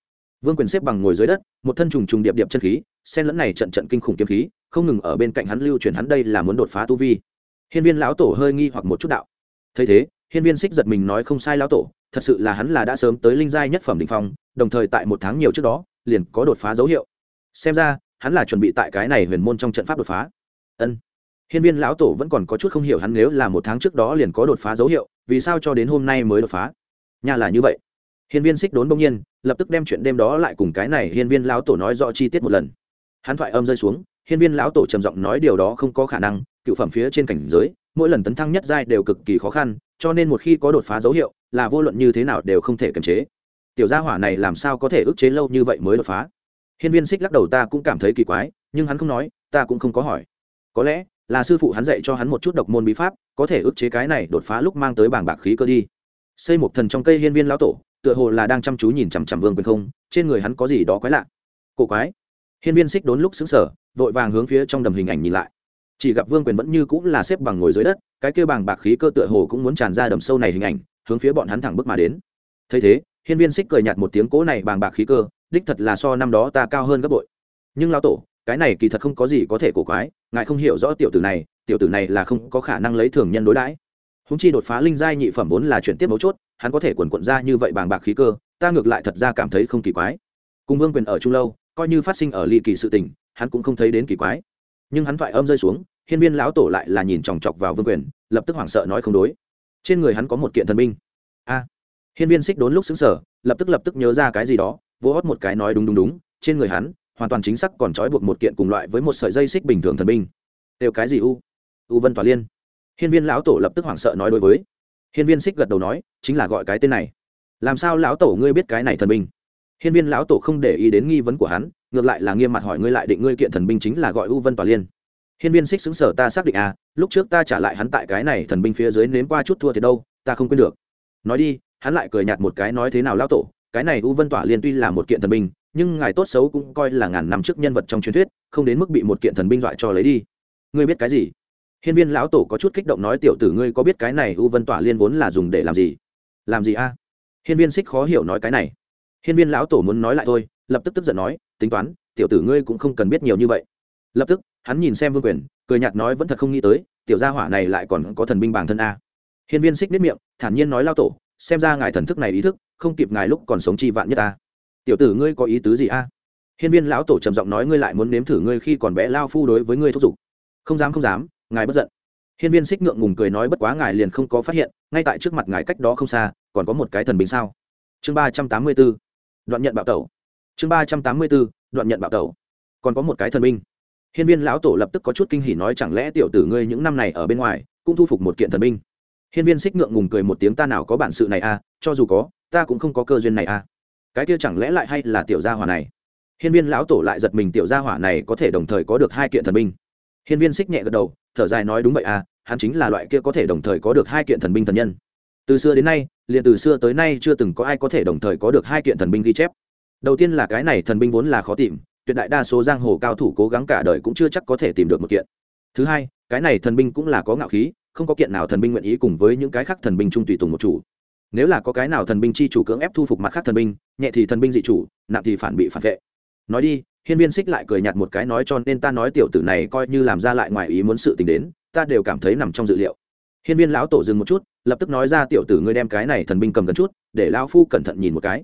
Vương quyền xếp bằng ngồi dưới đất, một thân trùng trùng điệp điệp chân khí sen lẫn này trận trận kinh khủng kiếm khí, không ngừng ở bên cạnh hắn lưu truyền hắn đây là muốn đột phá tu vi. Hiên viên lão tổ hơi nghi hoặc một chút đạo. Thấy thế hiên viên xích giật mình nói không sai lão tổ, thật sự là hắn là đã sớm tới linh giai nhất phẩm đỉnh phong, đồng thời tại một tháng nhiều trước đó, liền có đột phá dấu hiệu. Xem ra, hắn là chuẩn bị tại cái này huyền môn trong trận pháp đột phá. Ân. Hiên viên lão tổ vẫn còn có chút không hiểu hắn nếu là một tháng trước đó liền có đột phá dấu hiệu, vì sao cho đến hôm nay mới đột phá? Nhà là như vậy. Hiên viên xích đốn bỗng nhiên, lập tức đem chuyện đêm đó lại cùng cái này hiên viên lão tổ nói rõ chi tiết một lần. Hắn thoại âm rơi xuống, hiên viên lão tổ trầm giọng nói điều đó không có khả năng, cựu phẩm phía trên cảnh giới, mỗi lần tấn thăng nhất giai đều cực kỳ khó khăn cho nên một khi có đột phá dấu hiệu là vô luận như thế nào đều không thể kiềm chế. Tiểu gia hỏa này làm sao có thể ức chế lâu như vậy mới đột phá? Hiên viên xích lắc đầu ta cũng cảm thấy kỳ quái, nhưng hắn không nói, ta cũng không có hỏi. Có lẽ là sư phụ hắn dạy cho hắn một chút độc môn bí pháp, có thể ức chế cái này đột phá lúc mang tới bảng bạc khí cơ đi. Xây một thần trong cây hiên viên lão tổ, tựa hồ là đang chăm chú nhìn chằm chằm vương quyền không, trên người hắn có gì đó quái lạ. Cổ quái. Hiên viên xích đốn lúc xứng sở vội vàng hướng phía trong đầm hình ảnh nhìn lại chỉ gặp vương quyền vẫn như cũng là xếp bằng ngồi dưới đất, cái kêu bằng bạc khí cơ tựa hồ cũng muốn tràn ra đầm sâu này hình ảnh, hướng phía bọn hắn thẳng bước mà đến. Thấy thế, hiên viên xích cười nhạt một tiếng cỗ này bằng bạc khí cơ, đích thật là so năm đó ta cao hơn gấp bội. Nhưng lao tổ, cái này kỳ thật không có gì có thể cổ quái, ngài không hiểu rõ tiểu tử này, tiểu tử này là không có khả năng lấy thường nhân đối đãi. Húng chi đột phá linh giai nhị phẩm vốn là chuyển tiếp mấu chốt, hắn có thể quần quận ra như vậy bằng bạc khí cơ, ta ngược lại thật ra cảm thấy không kỳ quái. Cùng vương quyền ở trung lâu, coi như phát sinh ở ly kỳ sự tình, hắn cũng không thấy đến kỳ quái nhưng hắn thoại âm rơi xuống, hiên viên lão tổ lại là nhìn chòng chọc vào vương quyền, lập tức hoảng sợ nói không đối. Trên người hắn có một kiện thần binh. A. Hiên viên xích đốn lúc xứng sở lập tức lập tức nhớ ra cái gì đó, vỗ hót một cái nói đúng đúng đúng, trên người hắn, hoàn toàn chính xác còn trói buộc một kiện cùng loại với một sợi dây xích bình thường thần binh. Đều cái gì u? U vân tòa liên. Hiên viên lão tổ lập tức hoảng sợ nói đối với. Hiên viên xích gật đầu nói, chính là gọi cái tên này. Làm sao lão tổ ngươi biết cái này thần binh? Hiên viên lão tổ không để ý đến nghi vấn của hắn ngược lại là nghiêm mặt hỏi ngươi lại định ngươi kiện thần binh chính là gọi u vân tòa liên. Hiên viên xích xứng sở ta xác định à lúc trước ta trả lại hắn tại cái này thần binh phía dưới nếm qua chút thua thì đâu, ta không quên được. Nói đi, hắn lại cười nhạt một cái nói thế nào lão tổ, cái này u vân tỏa liên tuy là một kiện thần binh, nhưng ngài tốt xấu cũng coi là ngàn năm trước nhân vật trong truyền thuyết, không đến mức bị một kiện thần binh dọa cho lấy đi. Ngươi biết cái gì? Hiên viên lão tổ có chút kích động nói tiểu tử ngươi có biết cái này u vân tỏa liên vốn là dùng để làm gì? Làm gì a? Hiên viên xích khó hiểu nói cái này. Hiên viên lão tổ muốn nói lại thôi lập tức tức giận nói, tính toán, tiểu tử ngươi cũng không cần biết nhiều như vậy. Lập tức, hắn nhìn xem vương quyền, cười nhạt nói vẫn thật không nghĩ tới, tiểu gia hỏa này lại còn có thần binh bản thân a. Hiên viên xích nếp miệng, thản nhiên nói lao tổ, xem ra ngài thần thức này ý thức, không kịp ngài lúc còn sống chi vạn nhất ta tiểu tử ngươi có ý tứ gì a? Hiên viên lão tổ trầm giọng nói, ngươi lại muốn nếm thử ngươi khi còn bé lao phu đối với ngươi thúc giục. Không dám không dám, ngài bất giận. Hiên viên xích ngượng ngùng cười nói, bất quá ngài liền không có phát hiện, ngay tại trước mặt ngài cách đó không xa, còn có một cái thần binh sao? Chương ba trăm tám mươi b ố đoạn nhận bạo tẩu chương ba trăm tám mươi bốn, đoạn nhận bạo tẩu. Còn có một cái thần binh hiên viên lão tổ lập tức có chút kinh hỉ nói chẳng lẽ tiểu tử ngươi những năm này ở bên ngoài, cũng thu phục một kiện thần binh hiên viên xích ngượng ngùng cười một tiếng, ta nào có bản sự này à cho dù có, ta cũng không có cơ duyên này à. Cái kia chẳng lẽ lại hay là tiểu gia hỏa này? Hiên viên lão tổ lại giật mình, tiểu gia hỏa này có thể đồng thời có được hai kiện thần binh hiên viên xích nhẹ gật đầu, thở dài nói đúng vậy à hắn chính là loại kia có thể đồng thời có được hai kiện thần binh thần nhân. Từ xưa đến nay, liền từ xưa tới nay chưa từng có ai có thể đồng thời có được hai kiện thần binh ghi chép đầu tiên là cái này thần binh vốn là khó tìm, tuyệt đại đa số giang hồ cao thủ cố gắng cả đời cũng chưa chắc có thể tìm được một kiện. Thứ hai, cái này thần binh cũng là có ngạo khí, không có kiện nào thần binh nguyện ý cùng với những cái khác thần binh chung tùy tùng một chủ. Nếu là có cái nào thần binh chi chủ cưỡng ép thu phục mặt khác thần binh, nhẹ thì thần binh dị chủ, nặng thì phản bị phản vệ. Nói đi, hiên viên xích lại cười nhạt một cái nói cho nên ta nói tiểu tử này coi như làm ra lại ngoài ý muốn sự tình đến, ta đều cảm thấy nằm trong dự liệu. Hiên viên lão tổ dừng một chút, lập tức nói ra tiểu tử ngươi đem cái này thần binh cầm gần chút, để lão phu cẩn thận nhìn một cái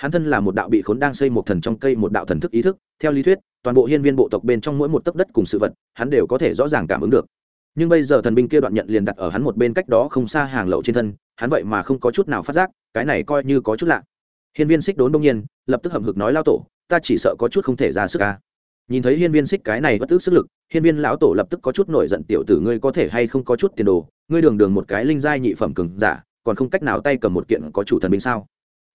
hắn thân là một đạo bị khốn đang xây một thần trong cây một đạo thần thức ý thức, theo lý thuyết, toàn bộ hiên viên bộ tộc bên trong mỗi một tấc đất cùng sự vật, hắn đều có thể rõ ràng cảm ứng được. Nhưng bây giờ thần binh kia đoạn nhận liền đặt ở hắn một bên cách đó không xa hàng lậu trên thân, hắn vậy mà không có chút nào phát giác, cái này coi như có chút lạ. Hiên viên xích đốn đông nhiên, lập tức hậm hực nói lao tổ, ta chỉ sợ có chút không thể ra sức ca nhìn thấy hiên viên xích cái này bất tức sức lực, hiên viên lão tổ lập tức có chút nổi giận, tiểu tử ngươi có thể hay không có chút tiền đồ, ngươi đường đường một cái linh giai nhị phẩm cường giả, còn không cách nào tay cầm một kiện có chủ thần binh sao?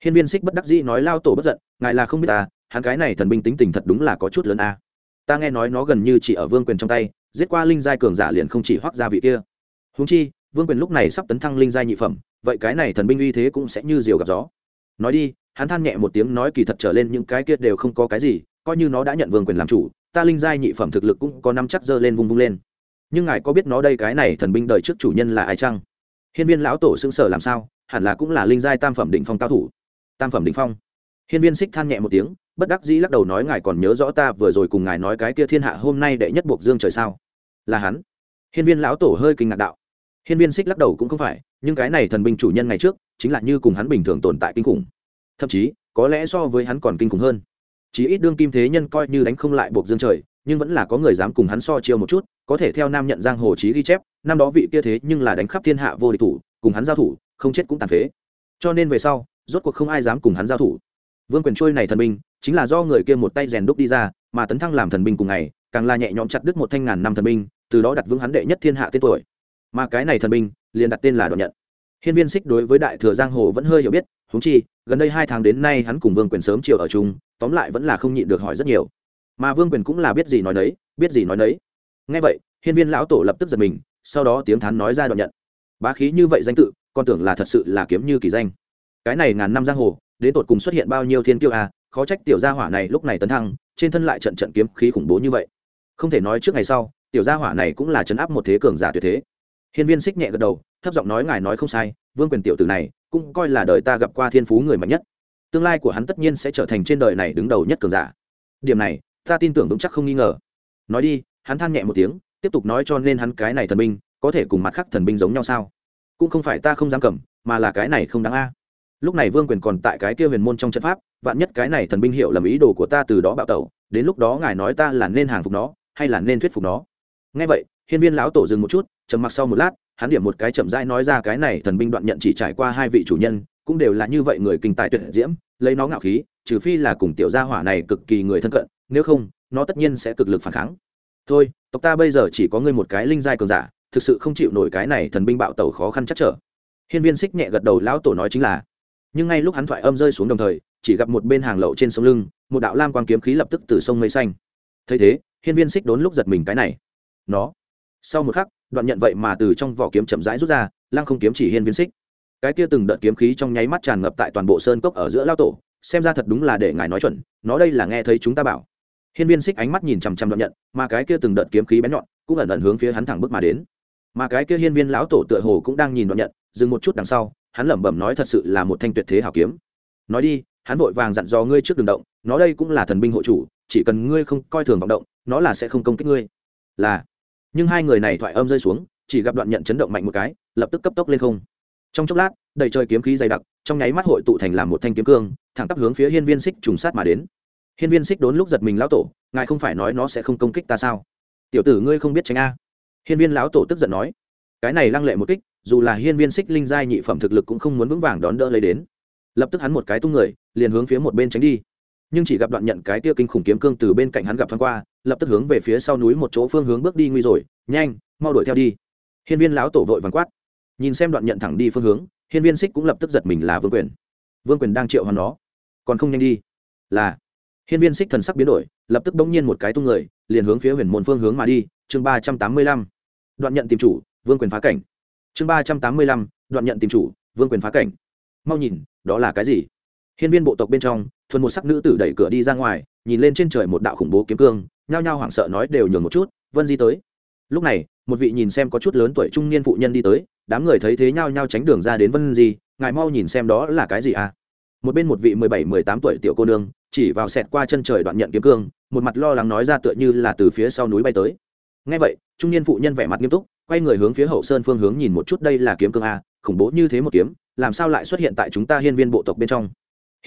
Hiên viên xích bất đắc dĩ nói, lao tổ bất giận, ngài là không biết ta, hắn cái này thần binh tính tình thật đúng là có chút lớn a. Ta nghe nói nó gần như chỉ ở vương quyền trong tay, giết qua linh giai cường giả liền không chỉ hoác gia vị kia. Húng chi, vương quyền lúc này sắp tấn thăng linh giai nhị phẩm, vậy cái này thần binh uy thế cũng sẽ như diều gặp gió. Nói đi, hắn than nhẹ một tiếng nói, kỳ thật trở lên những cái kia đều không có cái gì, coi như nó đã nhận vương quyền làm chủ, ta linh giai nhị phẩm thực lực cũng có năm chắc dơ lên vung vung lên. Nhưng ngài có biết nó đây cái này thần binh đời trước chủ nhân là ai chăng? Hiên viên lão tổ xưng sở làm sao, hẳn là cũng là linh giai tam phẩm định phong cao thủ tam phẩm đỉnh phong. Hiên viên xích than nhẹ một tiếng, bất đắc dĩ lắc đầu nói, ngài còn nhớ rõ ta vừa rồi cùng ngài nói cái kia thiên hạ hôm nay đệ nhất buộc dương trời sao? Là hắn. Hiên viên lão tổ hơi kinh ngạc đạo. Hiên viên xích lắc đầu cũng không phải, nhưng cái này thần binh chủ nhân ngày trước, chính là như cùng hắn bình thường tồn tại kinh khủng. Thậm chí, có lẽ so với hắn còn kinh khủng hơn. Chỉ ít đương kim thế nhân coi như đánh không lại buộc dương trời, nhưng vẫn là có người dám cùng hắn so chiêu một chút, có thể theo nam nhận giang hồ chí ghi chép, năm đó vị kia thế nhưng là đánh khắp thiên hạ vô địch thủ, cùng hắn giao thủ, không chết cũng tàn phế. Cho nên về sau rốt cuộc không ai dám cùng hắn giao thủ. Vương quyền trôi này thần binh, chính là do người kia một tay rèn đúc đi ra, mà tấn thăng làm thần binh cùng ngày, càng là nhẹ nhõm chặt đứt một thanh ngàn năm thần binh, từ đó đặt vững hắn đệ nhất thiên hạ tên tuổi. Mà cái này thần binh, liền đặt tên là đoạn nhận. Hiên viên xích đối với đại thừa giang hồ vẫn hơi hiểu biết húng chi, gần đây hai tháng đến nay hắn cùng vương quyền sớm chiều ở chung, tóm lại vẫn là không nhịn được hỏi rất nhiều. Mà vương quyền cũng là biết gì nói nấy, biết gì nói nấy. Ngay vậy, hiên viên lão tổ lập tức giật mình, sau đó tiếng thán nói ra đoạn nhận. Bá khí như vậy danh tự con tưởng là thật sự là kiếm như kỳ danh cái này ngàn năm giang hồ, đến tột cùng xuất hiện bao nhiêu thiên kiêu à khó trách tiểu gia hỏa này lúc này tấn thăng, trên thân lại trận trận kiếm khí khủng bố như vậy. Không thể nói trước ngày sau, tiểu gia hỏa này cũng là chấn áp một thế cường giả tuyệt thế. Hiên viên xích nhẹ gật đầu, thấp giọng nói ngài nói không sai, vương quyền tiểu tử này cũng coi là đời ta gặp qua thiên phú người mạnh nhất. Tương lai của hắn tất nhiên sẽ trở thành trên đời này đứng đầu nhất cường giả. Điểm này, ta tin tưởng vững chắc không nghi ngờ. Nói đi, hắn than nhẹ một tiếng, tiếp tục nói cho nên hắn cái này thần binh, có thể cùng mặt khác thần binh giống nhau sao? Cũng không phải ta không dám cầm, mà là cái này không đáng a lúc này vương quyền còn tại cái kia huyền môn trong trận pháp, vạn nhất cái này thần binh hiệu làm ý đồ của ta từ đó bạo tẩu, đến lúc đó ngài nói ta là nên hàng phục nó, hay là nên thuyết phục nó. Ngay vậy, hiên viên lão tổ dừng một chút, trầm mặc sau một lát, hắn điểm một cái chậm rãi nói ra cái này thần binh đoạn nhận chỉ trải qua hai vị chủ nhân, cũng đều là như vậy người kinh tài tuyệt diễm, lấy nó ngạo khí, trừ phi là cùng tiểu gia hỏa này cực kỳ người thân cận, nếu không, nó tất nhiên sẽ cực lực phản kháng. Thôi, tộc ta bây giờ chỉ có ngươi một cái linh giai cường giả, thực sự không chịu nổi cái này thần binh bạo tẩu khó khăn chắc trở. Hiên viên xích nhẹ gật đầu, lão tổ nói chính là nhưng ngay lúc hắn thoại âm rơi xuống đồng thời, chỉ gặp một bên hàng lậu trên sông lưng, một đạo lam quang kiếm khí lập tức từ sông mây xanh. Thấy thế, hiên viên xích đốn lúc giật mình cái này. Nó. Sau một khắc, đoạn nhận vậy mà từ trong vỏ kiếm chậm rãi rút ra, lăng không kiếm chỉ hiên viên xích. Cái kia từng đợt kiếm khí trong nháy mắt tràn ngập tại toàn bộ sơn cốc ở giữa lao tổ, xem ra thật đúng là để ngài nói chuẩn, nó đây là nghe thấy chúng ta bảo. Hiên viên xích ánh mắt nhìn chằm chằm đoạn nhận, mà cái kia từng đợt kiếm khí bén nhọn cũng ẩn ẩn hướng phía hắn thẳng bước mà đến. Mà cái kia hiên viên lão tổ tựa hồ cũng đang nhìn đoạn nhận, dừng một chút đằng sau hắn lẩm bẩm nói thật sự là một thanh tuyệt thế hảo kiếm. Nói đi, hắn vội vàng dặn dò ngươi trước đường động, nó đây cũng là thần binh hộ chủ, chỉ cần ngươi không coi thường vọng động, nó là sẽ không công kích ngươi. Là. Nhưng hai người này thoại âm rơi xuống, chỉ gặp đoạn nhận chấn động mạnh một cái, lập tức cấp tốc lên không. Trong chốc lát, đầy trời kiếm khí dày đặc, trong nháy mắt hội tụ thành làm một thanh kiếm cương, thẳng tắp hướng phía hiên viên xích trùng sát mà đến. Hiên viên xích đốn lúc giật mình lão tổ, ngài không phải nói nó sẽ không công kích ta sao? Tiểu tử ngươi không biết tránh a. Hiên viên lão tổ tức giận nói cái này lăng lệ một kích, dù là hiên viên xích linh giai nhị phẩm thực lực cũng không muốn vững vàng đón đỡ lấy đến. Lập tức hắn một cái tung người, liền hướng phía một bên tránh đi. Nhưng chỉ gặp đoạn nhận cái tia kinh khủng kiếm cương từ bên cạnh hắn gặp thoáng qua, lập tức hướng về phía sau núi một chỗ phương hướng bước đi nguy rồi, nhanh, mau đuổi theo đi. Hiên viên lão tổ vội vàng quát. Nhìn xem đoạn nhận thẳng đi phương hướng, hiên viên xích cũng lập tức giật mình là vương quyền. Vương quyền đang triệu hoàn nó, còn không nhanh đi. Là, hiên viên xích thần sắc biến đổi, lập tức bỗng nhiên một cái tung người, liền hướng phía huyền môn phương hướng mà đi, chương ba trăm tám mươi lăm. Đoạn nhận tìm chủ vương quyền phá cảnh. Chương ba trăm tám mươi lăm, đoạn nhận tìm chủ, vương quyền phá cảnh. Mau nhìn, đó là cái gì? Hiên viên bộ tộc bên trong, thuần một sắc nữ tử đẩy cửa đi ra ngoài, nhìn lên trên trời một đạo khủng bố kiếm cương, nhao nhao hoảng sợ nói đều nhường một chút, vân di tới. Lúc này, một vị nhìn xem có chút lớn tuổi trung niên phụ nhân đi tới, đám người thấy thế nhao nhao tránh đường ra đến vân di, ngài mau nhìn xem đó là cái gì à? Một bên một vị mười bảy, mười tám tuổi tiểu cô nương, chỉ vào xẹt qua chân trời đoạn nhận kiếm cương, một mặt lo lắng nói ra tựa như là từ phía sau núi bay tới. Ngay vậy, trung niên phụ nhân vẻ mặt nghiêm túc quay người hướng phía hậu sơn phương hướng nhìn một chút, đây là kiếm cương a, khủng bố như thế một kiếm, làm sao lại xuất hiện tại chúng ta hiên viên bộ tộc bên trong?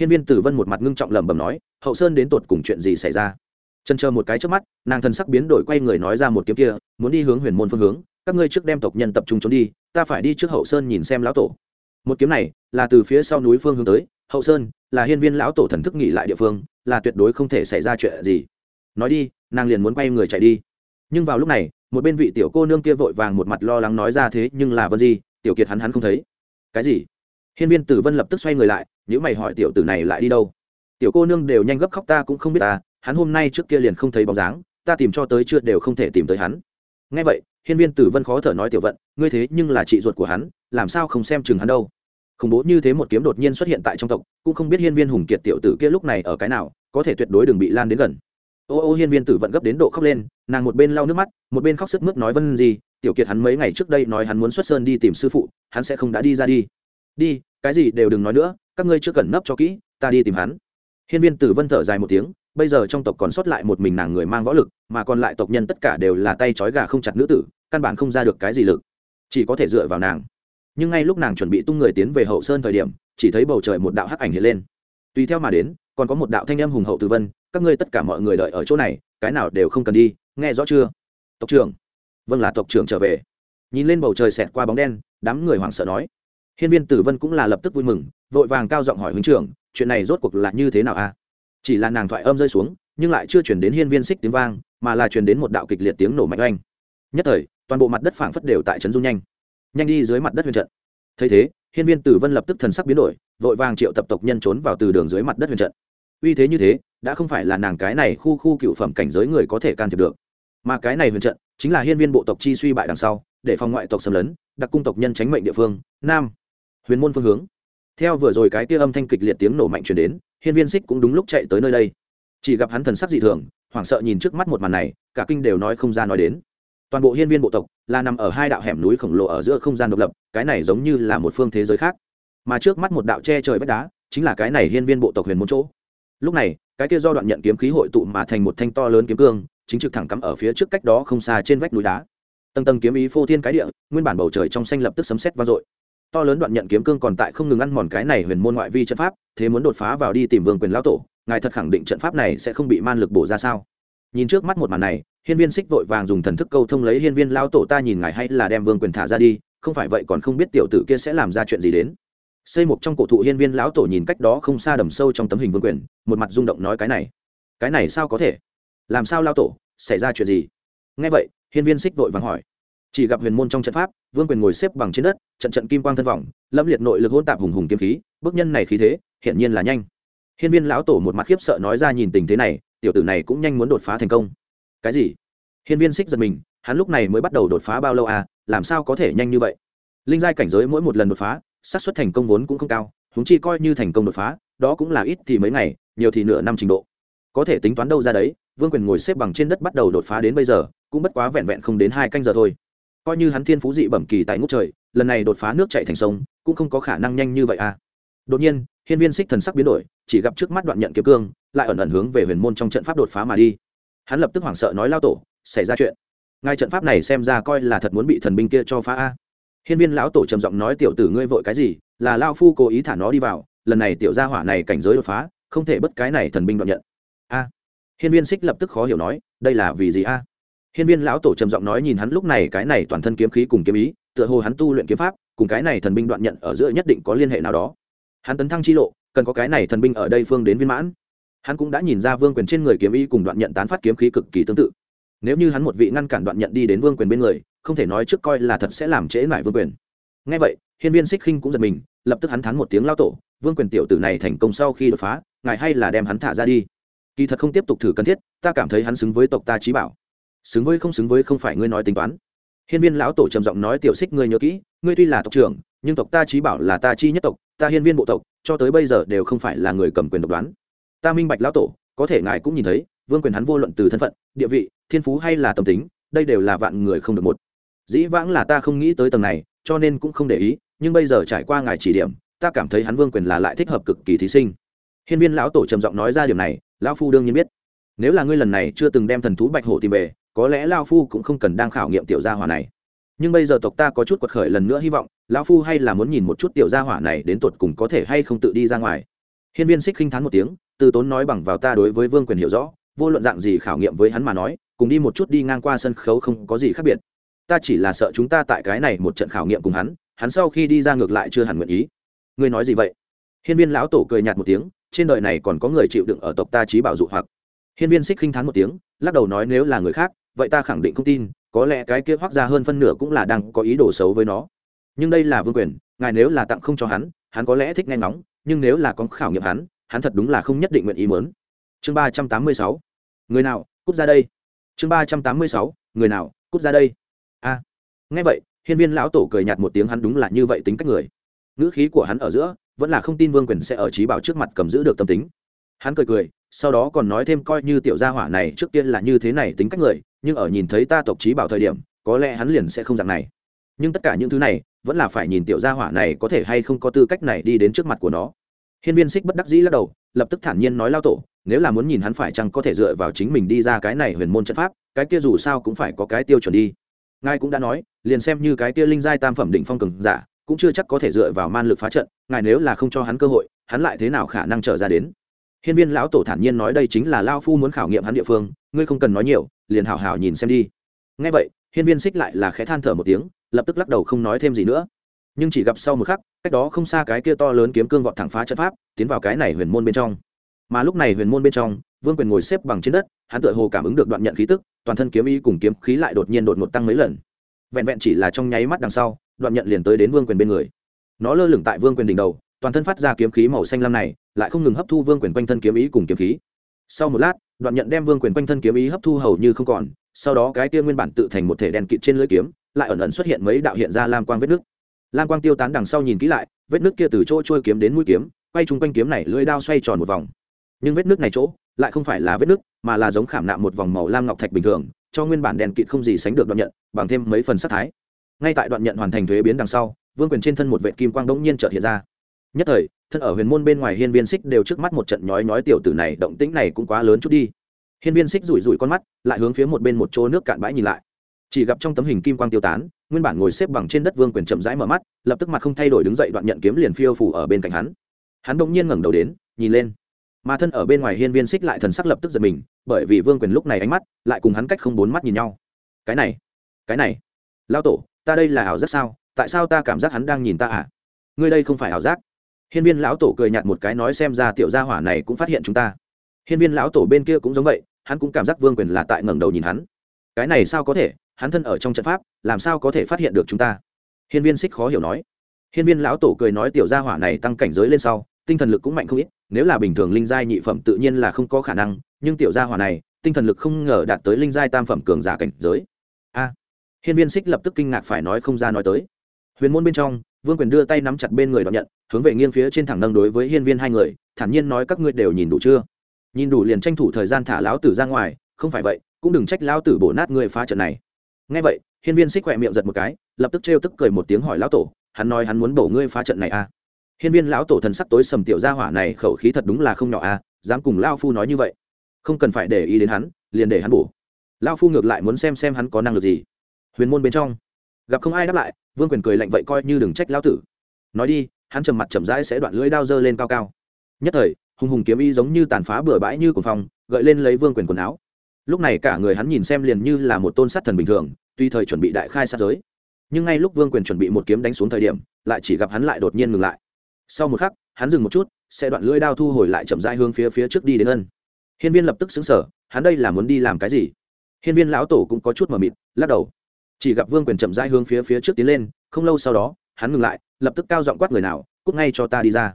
Hiên viên tử vân một mặt ngưng trọng lẩm bẩm nói, hậu sơn đến tột cùng chuyện gì xảy ra? Chân chờ một cái trước mắt, nàng thần sắc biến đổi quay người nói ra một kiếm kia, muốn đi hướng huyền môn phương hướng, các ngươi trước đem tộc nhân tập trung trốn đi, ta phải đi trước hậu sơn nhìn xem lão tổ. Một kiếm này là từ phía sau núi phương hướng tới, hậu sơn là hiên viên lão tổ thần thức nghỉ lại địa phương, là tuyệt đối không thể xảy ra chuyện gì. Nói đi, nàng liền muốn quay người chạy đi. Nhưng vào lúc này một bên vị tiểu cô nương kia vội vàng một mặt lo lắng nói ra thế nhưng là vân gì tiểu kiệt hắn hắn không thấy. Cái gì? Hiên viên tử vân lập tức xoay người lại nếu mày hỏi tiểu tử này lại đi đâu? Tiểu cô nương đều nhanh gấp khóc ta cũng không biết ta, hắn hôm nay trước kia liền không thấy bóng dáng, ta tìm cho tới chưa đều không thể tìm tới hắn. Ngay vậy, hiên viên tử vân khó thở nói tiểu vận, ngươi thế nhưng là chị ruột của hắn, làm sao không xem chừng hắn đâu? Khủng bố như thế một kiếm đột nhiên xuất hiện tại trong tộc, cũng không biết hiên viên hùng kiệt tiểu tử kia lúc này ở cái nào, có thể tuyệt đối đừng bị lan đến gần ô ô hiên viên tử vận gấp đến độ khóc lên, nàng một bên lau nước mắt, một bên khóc sức mướt nói vân gì, tiểu kiệt hắn mấy ngày trước đây nói hắn muốn xuất sơn đi tìm sư phụ, hắn sẽ không đã đi ra đi. Đi, cái gì đều đừng nói nữa, các ngươi chưa cần nấp cho kỹ, ta đi tìm hắn. Hiên viên tử vân thở dài một tiếng, bây giờ trong tộc còn sót lại một mình nàng người mang võ lực, mà còn lại tộc nhân tất cả đều là tay trói gà không chặt nữ tử, căn bản không ra được cái gì lực. Chỉ có thể dựa vào nàng. Nhưng ngay lúc nàng chuẩn bị tung người tiến về hậu sơn thời điểm, chỉ thấy bầu trời một đạo hắc ảnh hiện lên. Tùy theo mà đến, còn có một đạo thanh âm hùng hậu từ vân các ngươi tất cả mọi người đợi ở chỗ này, cái nào đều không cần đi, nghe rõ chưa? Tộc trưởng. Vâng là tộc trưởng trở về. Nhìn lên bầu trời xẹt qua bóng đen, đám người hoảng sợ nói. Hiên viên tử vân cũng là lập tức vui mừng, vội vàng cao giọng hỏi huynh trưởng, chuyện này rốt cuộc là như thế nào a chỉ là nàng thoại âm rơi xuống, nhưng lại chưa chuyển đến hiên viên xích tiếng vang, mà là chuyển đến một đạo kịch liệt tiếng nổ mạnh oanh. Nhất thời, toàn bộ mặt đất phảng phất đều tại trấn dung nhanh. Nhanh đi dưới mặt đất huyền trận. Thấy thế, hiên viên tử vân lập tức thần sắc biến đổi, vội vàng triệu tập tộc nhân trốn vào từ đường dưới mặt đất huyền trận uy thế như thế, đã không phải là nàng cái này khu khu cựu phẩm cảnh giới người có thể can thiệp được. Mà cái này huyền trận, chính là hiên viên bộ tộc chi suy bại đằng sau, để phòng ngoại tộc xâm lấn, đặc cung tộc nhân tránh mệnh địa phương, nam, huyền môn phương hướng. Theo vừa rồi cái kia âm thanh kịch liệt tiếng nổ mạnh chuyển đến, hiên viên xích cũng đúng lúc chạy tới nơi đây. Chỉ gặp hắn thần sắc dị thường, hoảng sợ nhìn trước mắt một màn này, cả kinh đều nói không ra nói đến. Toàn bộ hiên viên bộ tộc là nằm ở hai đạo hẻm núi khổng lồ ở giữa không gian độc lập, cái này giống như là một phương thế giới khác. Mà trước mắt một đạo che trời vách đá, chính là cái này hiên viên bộ tộc huyền môn chỗ lúc này, cái kia do đoạn nhận kiếm khí hội tụ mà thành một thanh to lớn kiếm cương, chính trực thẳng cắm ở phía trước cách đó không xa trên vách núi đá. Tầng tầng kiếm ý phô thiên cái địa, nguyên bản bầu trời trong xanh lập tức sấm sét vang dội. To lớn đoạn nhận kiếm cương còn tại không ngừng ăn mòn cái này huyền môn ngoại vi trận pháp, thế muốn đột phá vào đi tìm vương quyền lão tổ, ngài thật khẳng định trận pháp này sẽ không bị man lực bổ ra sao? Nhìn trước mắt một màn này, hiên viên xích vội vàng dùng thần thức câu thông lấy hiên viên lão tổ, ta nhìn ngài hay là đem vương quyền thả ra đi, không phải vậy còn không biết tiểu tử kia sẽ làm ra chuyện gì đến xây một trong cổ thụ hiên viên lão tổ nhìn cách đó không xa đầm sâu trong tấm hình vương quyền, một mặt rung động nói cái này cái này sao có thể? Làm sao lao tổ, xảy ra chuyện gì? Ngay vậy, hiên viên xích vội vàng hỏi. Chỉ gặp huyền môn trong trận pháp, vương quyền ngồi xếp bằng trên đất, trận trận kim quang thân vọng lâm liệt nội lực hôn tạp hùng hùng kiếm khí, bước nhân này khí thế, hiển nhiên là nhanh. Hiên viên lão tổ một mặt khiếp sợ nói ra nhìn tình thế này, tiểu tử này cũng nhanh muốn đột phá thành công. Cái gì? Hiên viên xích giật mình, hắn lúc này mới bắt đầu đột phá bao lâu à làm sao có thể nhanh như vậy? Linh giai cảnh giới mỗi một lần đột phá xác suất thành công vốn cũng không cao húng chi coi như thành công đột phá, đó cũng là ít thì mấy ngày, nhiều thì nửa năm trình độ. Có thể tính toán đâu ra đấy, vương quyền ngồi xếp bằng trên đất bắt đầu đột phá đến bây giờ, cũng bất quá vẹn vẹn không đến hai canh giờ thôi. Coi như hắn thiên phú dị bẩm kỳ tại ngút trời, lần này đột phá nước chạy thành sông, cũng không có khả năng nhanh như vậy à. Đột nhiên, hiên viên xích thần sắc biến đổi, chỉ gặp trước mắt đoạn nhận kiếm cương, lại ẩn ẩn hướng về huyền môn trong trận pháp đột phá mà đi. Hắn lập tức hoảng sợ nói lao tổ, xảy ra chuyện. Ngay trận pháp này xem ra coi là thật muốn bị thần binh kia cho phá a hiên viên lão tổ trầm giọng nói, tiểu tử ngươi vội cái gì? Là lao phu cố ý thả nó đi vào, lần này tiểu gia hỏa này cảnh giới đột phá, không thể bất cái này thần binh đoạn nhận. A. Hiên viên xích lập tức khó hiểu nói, đây là vì gì a? Hiên viên lão tổ trầm giọng nói, nhìn hắn lúc này cái này toàn thân kiếm khí cùng kiếm ý, tựa hồ hắn tu luyện kiếm pháp, cùng cái này thần binh đoạn nhận ở giữa nhất định có liên hệ nào đó. Hắn tấn thăng chi lộ, cần có cái này thần binh ở đây phương đến viên mãn. Hắn cũng đã nhìn ra vương quyền trên người kiếm ý cùng đoạn nhận tán phát kiếm khí cực kỳ tương tự. Nếu như hắn một vị ngăn cản đoạn nhận đi đến vương quyền bên người không thể nói trước coi là thật sẽ làm trễ lại vương quyền. Ngay vậy, hiên viên xích khinh cũng giật mình, lập tức hắn thắn một tiếng lao tổ, vương quyền tiểu tử này thành công sau khi đột phá, ngài hay là đem hắn thả ra đi. Kỳ thật không tiếp tục thử cần thiết, ta cảm thấy hắn xứng với tộc ta trí bảo. Xứng với không xứng với không phải ngươi nói tính toán. Hiên viên lão tổ trầm giọng nói, tiểu xích ngươi nhớ kỹ, ngươi tuy là tộc trưởng, nhưng tộc ta trí bảo là ta chi nhất tộc, ta hiên viên bộ tộc, cho tới bây giờ đều không phải là người cầm quyền độc đoán. Ta minh bạch lão tổ, có thể ngài cũng nhìn thấy, vương quyền hắn vô luận từ thân phận, địa vị, thiên phú hay là tâm tính, đây đều là vạn người không được một dĩ vãng là ta không nghĩ tới tầng này, cho nên cũng không để ý, nhưng bây giờ trải qua ngài chỉ điểm, ta cảm thấy hắn vương quyền là lại thích hợp cực kỳ thí sinh. Hiên viên lão tổ trầm giọng nói ra điều này, lão phu đương nhiên biết. Nếu là ngươi lần này chưa từng đem thần thú bạch hổ tìm về, có lẽ lao phu cũng không cần đang khảo nghiệm tiểu gia hỏa này. Nhưng bây giờ tộc ta có chút quật khởi lần nữa hy vọng, lão phu hay là muốn nhìn một chút tiểu gia hỏa này đến tột cùng có thể hay không tự đi ra ngoài. Hiên viên xích khinh thán một tiếng, từ tốn nói bằng vào ta đối với vương quyền hiểu rõ, vô luận dạng gì khảo nghiệm với hắn mà nói, cùng đi một chút đi ngang qua sân khấu không có gì khác biệt ta chỉ là sợ chúng ta tại cái này một trận khảo nghiệm cùng hắn hắn sau khi đi ra ngược lại chưa hẳn nguyện ý. Ngươi nói gì vậy? Hiên viên lão tổ cười nhạt một tiếng, trên đời này còn có người chịu đựng ở tộc ta trí bảo dụ hoặc. Hiên viên xích khinh thán một tiếng, lắc đầu nói nếu là người khác, vậy ta khẳng định không tin, có lẽ cái kia hoác ra hơn phân nửa cũng là đang có ý đồ xấu với nó. Nhưng đây là vương quyền, ngài nếu là tặng không cho hắn hắn có lẽ thích nghe ngóng, nhưng nếu là có khảo nghiệm hắn hắn thật đúng là không nhất định nguyện ý mớn. Chương ba trăm tám mươi sáu. Người nào, cút ra đây. Chương ba trăm tám mươi sáu. Người nào, cút ra đây ngay nghe vậy, hiên viên lão tổ cười nhạt một tiếng hắn đúng là như vậy tính cách người. Ngữ khí của hắn ở giữa, vẫn là không tin vương quyền sẽ ở trí bảo trước mặt cầm giữ được tâm tính. Hắn cười cười, sau đó còn nói thêm coi như tiểu gia hỏa này trước tiên là như thế này tính cách người, nhưng ở nhìn thấy ta tộc trí bảo thời điểm, có lẽ hắn liền sẽ không dạng này. Nhưng tất cả những thứ này, vẫn là phải nhìn tiểu gia hỏa này có thể hay không có tư cách này đi đến trước mặt của nó. Hiên viên xích bất đắc dĩ lắc đầu, lập tức thản nhiên nói lao tổ, nếu là muốn nhìn hắn phải chăng có thể dựa vào chính mình đi ra cái này huyền môn trận pháp, cái kia dù sao cũng phải có cái tiêu chuẩn đi ngài cũng đã nói, liền xem như cái kia linh giai tam phẩm định phong cường giả, cũng chưa chắc có thể dựa vào man lực phá trận, ngài nếu là không cho hắn cơ hội, hắn lại thế nào khả năng trở ra đến? Hiên viên lão tổ thản nhiên nói đây chính là lao phu muốn khảo nghiệm hắn địa phương, ngươi không cần nói nhiều, liền hào hào nhìn xem đi. Ngay vậy, hiên viên xích lại là khẽ than thở một tiếng, lập tức lắc đầu không nói thêm gì nữa. Nhưng chỉ gặp sau một khắc, cách đó không xa cái kia to lớn kiếm cương vọt thẳng phá trận pháp, tiến vào cái này huyền môn bên trong. Mà lúc này huyền môn bên trong vương quyền ngồi xếp bằng trên đất, hắn tựa hồ cảm ứng được đoạn nhận khí tức, toàn thân kiếm ý cùng kiếm khí lại đột nhiên đột ngột tăng mấy lần. Vẹn vẹn chỉ là trong nháy mắt đằng sau, đoạn nhận liền tới đến vương quyền bên người. Nó lơ lửng tại vương quyền đỉnh đầu, toàn thân phát ra kiếm khí màu xanh lam này, lại không ngừng hấp thu vương quyền quanh thân kiếm ý cùng kiếm khí. Sau một lát, đoạn nhận đem vương quyền quanh thân kiếm ý hấp thu hầu như không còn, sau đó cái tia nguyên bản tự thành một thể đèn kịt trên lưỡi kiếm, lại ẩn ẩn xuất hiện mấy đạo hiện ra lam quang vết nước. Lam quang tiêu tán đằng sau nhìn kỹ lại, vết nước kia từ chỗ trôi kiếm đến mũi kiếm, quay chung quanh kiếm này lưỡi đao xoay tròn một vòng. Nhưng vết nước này chỗ lại không phải là vết nứt mà là giống khảm nạm một vòng màu lam ngọc thạch bình thường, cho nguyên bản đèn kịt không gì sánh được đoạn nhận, bằng thêm mấy phần sắc thái. Ngay tại đoạn nhận hoàn thành thuế biến đằng sau, vương quyền trên thân một vệ kim quang đống nhiên chợt hiện ra. Nhất thời, thân ở huyền môn bên ngoài hiên viên xích đều trước mắt một trận nhói nhói tiểu tử này động tĩnh này cũng quá lớn chút đi. Hiên viên xích rủi rủi con mắt, lại hướng phía một bên một chỗ nước cạn bãi nhìn lại. Chỉ gặp trong tấm hình kim quang tiêu tán, nguyên bản ngồi xếp bằng trên đất vương quyền chậm rãi mở mắt, lập tức mặt không thay đổi đứng dậy đoạn nhận kiếm liền phiêu phủ ở bên cạnh hắn. Hắn bỗng nhiên ngẩng đầu đến, nhìn lên mà thân ở bên ngoài hiên viên xích lại thần sắc lập tức giật mình, bởi vì vương quyền lúc này ánh mắt lại cùng hắn cách không bốn mắt nhìn nhau. Cái này cái này lao tổ, ta đây là ảo giác sao? Tại sao ta cảm giác hắn đang nhìn ta à? Ngươi đây không phải ảo giác. Hiên viên lão tổ cười nhạt một cái nói xem ra tiểu gia hỏa này cũng phát hiện chúng ta. Hiên viên lão tổ bên kia cũng giống vậy, hắn cũng cảm giác vương quyền là tại ngẩng đầu nhìn hắn. Cái này sao có thể? Hắn thân ở trong trận pháp, làm sao có thể phát hiện được chúng ta? Hiên viên xích khó hiểu nói. Hiên viên lão tổ cười nói tiểu gia hỏa này tăng cảnh giới lên sau tinh thần lực cũng mạnh không ít, nếu là bình thường linh giai nhị phẩm tự nhiên là không có khả năng, nhưng tiểu gia hỏa này, tinh thần lực không ngờ đạt tới linh giai tam phẩm cường giả cảnh giới. A, hiên viên xích lập tức kinh ngạc phải nói không ra nói tới. Huyền môn bên trong, vương quyền đưa tay nắm chặt bên người đón nhận, hướng về nghiêng phía trên thẳng nâng đối với hiên viên hai người, thản nhiên nói các ngươi đều nhìn đủ chưa? Nhìn đủ liền tranh thủ thời gian thả lão tử ra ngoài, không phải vậy, cũng đừng trách lão tử bổ nát ngươi phá trận này. Ngay vậy, hiên viên xích khỏe miệng giật một cái, lập tức trêu tức cười một tiếng hỏi lão tổ, hắn nói hắn muốn bổ ngươi phá trận này à? Hiên viên lão tổ thần sắc tối sầm tiểu gia hỏa này khẩu khí thật đúng là không nhỏ à dám cùng lao phu nói như vậy. Không cần phải để ý đến hắn, liền để hắn bổ. Lao phu ngược lại muốn xem xem hắn có năng lực gì. Huyền môn bên trong, gặp không ai đáp lại, vương quyền cười lạnh vậy coi như đừng trách lão tử. Nói đi, hắn trầm mặt chậm rãi sẽ đoạn lưỡi đao dơ lên cao cao. Nhất thời, hùng hùng kiếm y giống như tàn phá bừa bãi như cồn phong, gợi lên lấy vương quyền quần áo. Lúc này cả người hắn nhìn xem liền như là một tôn sát thần bình thường, tuy thời chuẩn bị đại khai sát giới, nhưng ngay lúc vương quyền chuẩn bị một kiếm đánh xuống thời điểm, lại chỉ gặp hắn lại đột nhiên ngừng lại sau một khắc, hắn dừng một chút, sẽ đoạn lưỡi đao thu hồi lại chậm rãi hướng phía phía trước đi đến ân. Hiên viên lập tức xứng sở hắn đây là muốn đi làm cái gì? Hiên viên lão tổ cũng có chút mờ mịt, lắc đầu. Chỉ gặp vương quyền chậm rãi hướng phía phía trước tiến lên, không lâu sau đó, hắn ngừng lại, lập tức cao giọng quát người nào, cút ngay cho ta đi ra.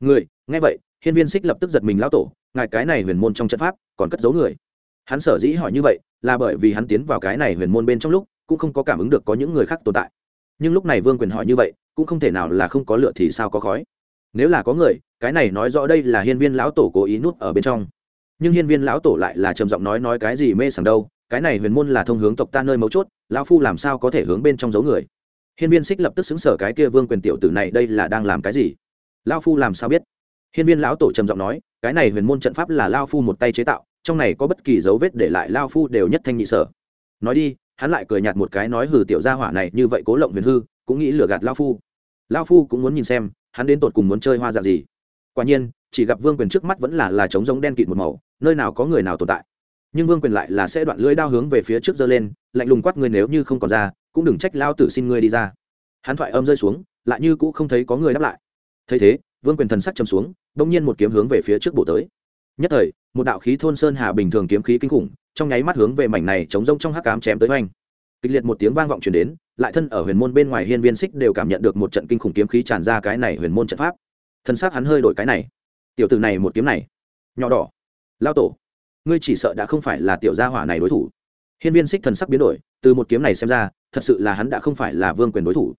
Người, nghe vậy, hiên viên xích lập tức giật mình lão tổ, ngài cái này huyền môn trong trận pháp, còn cất giấu người? Hắn sở dĩ hỏi như vậy, là bởi vì hắn tiến vào cái này huyền môn bên trong lúc, cũng không có cảm ứng được có những người khác tồn tại. Nhưng lúc này vương quyền hỏi như vậy, cũng không thể nào là không có lựa thì sao có khói nếu là có người, cái này nói rõ đây là hiên viên lão tổ cố ý nuốt ở bên trong. Nhưng hiên viên lão tổ lại là trầm giọng nói nói cái gì mê sảng đâu, cái này huyền môn là thông hướng tộc ta nơi mấu chốt, lão phu làm sao có thể hướng bên trong giấu người? Hiên viên xích lập tức xứng sở cái kia vương quyền tiểu tử này đây là đang làm cái gì? Lão phu làm sao biết? Hiên viên lão tổ trầm giọng nói, cái này huyền môn trận pháp là lao phu một tay chế tạo, trong này có bất kỳ dấu vết để lại lao phu đều nhất thanh nhị sở. Nói đi, hắn lại cười nhạt một cái nói hừ tiểu gia hỏa này như vậy cố lộng huyền hư, cũng nghĩ lừa gạt lao phu. Lao phu cũng muốn nhìn xem hắn đến tột cùng muốn chơi hoa dạng gì. Quả nhiên, chỉ gặp vương quyền trước mắt vẫn là là trống giống đen kịt một màu, nơi nào có người nào tồn tại. Nhưng vương quyền lại là sẽ đoạn lưỡi đao hướng về phía trước giơ lên, lạnh lùng quát người nếu như không còn ra, cũng đừng trách lao tử xin ngươi đi ra. Hắn thoại âm rơi xuống, lại như cũng không thấy có người đáp lại. Thấy thế, vương quyền thần sắc chầm xuống, bỗng nhiên một kiếm hướng về phía trước bổ tới. Nhất thời, một đạo khí thôn sơn hà bình thường kiếm khí kinh khủng, trong nháy mắt hướng về mảnh này chống rông trong hắc cám chém tới oanh. Kịch liệt một tiếng vang vọng chuyển đến lại thân ở huyền môn bên ngoài hiên viên xích đều cảm nhận được một trận kinh khủng kiếm khí tràn ra cái này huyền môn trận pháp. Thân xác hắn hơi đổi cái này. Tiểu tử này một kiếm này, nhỏ đỏ. Lao tổ, ngươi chỉ sợ đã không phải là tiểu gia hỏa này đối thủ. Hiên viên xích thần sắc biến đổi, từ một kiếm này xem ra, thật sự là hắn đã không phải là vương quyền đối thủ.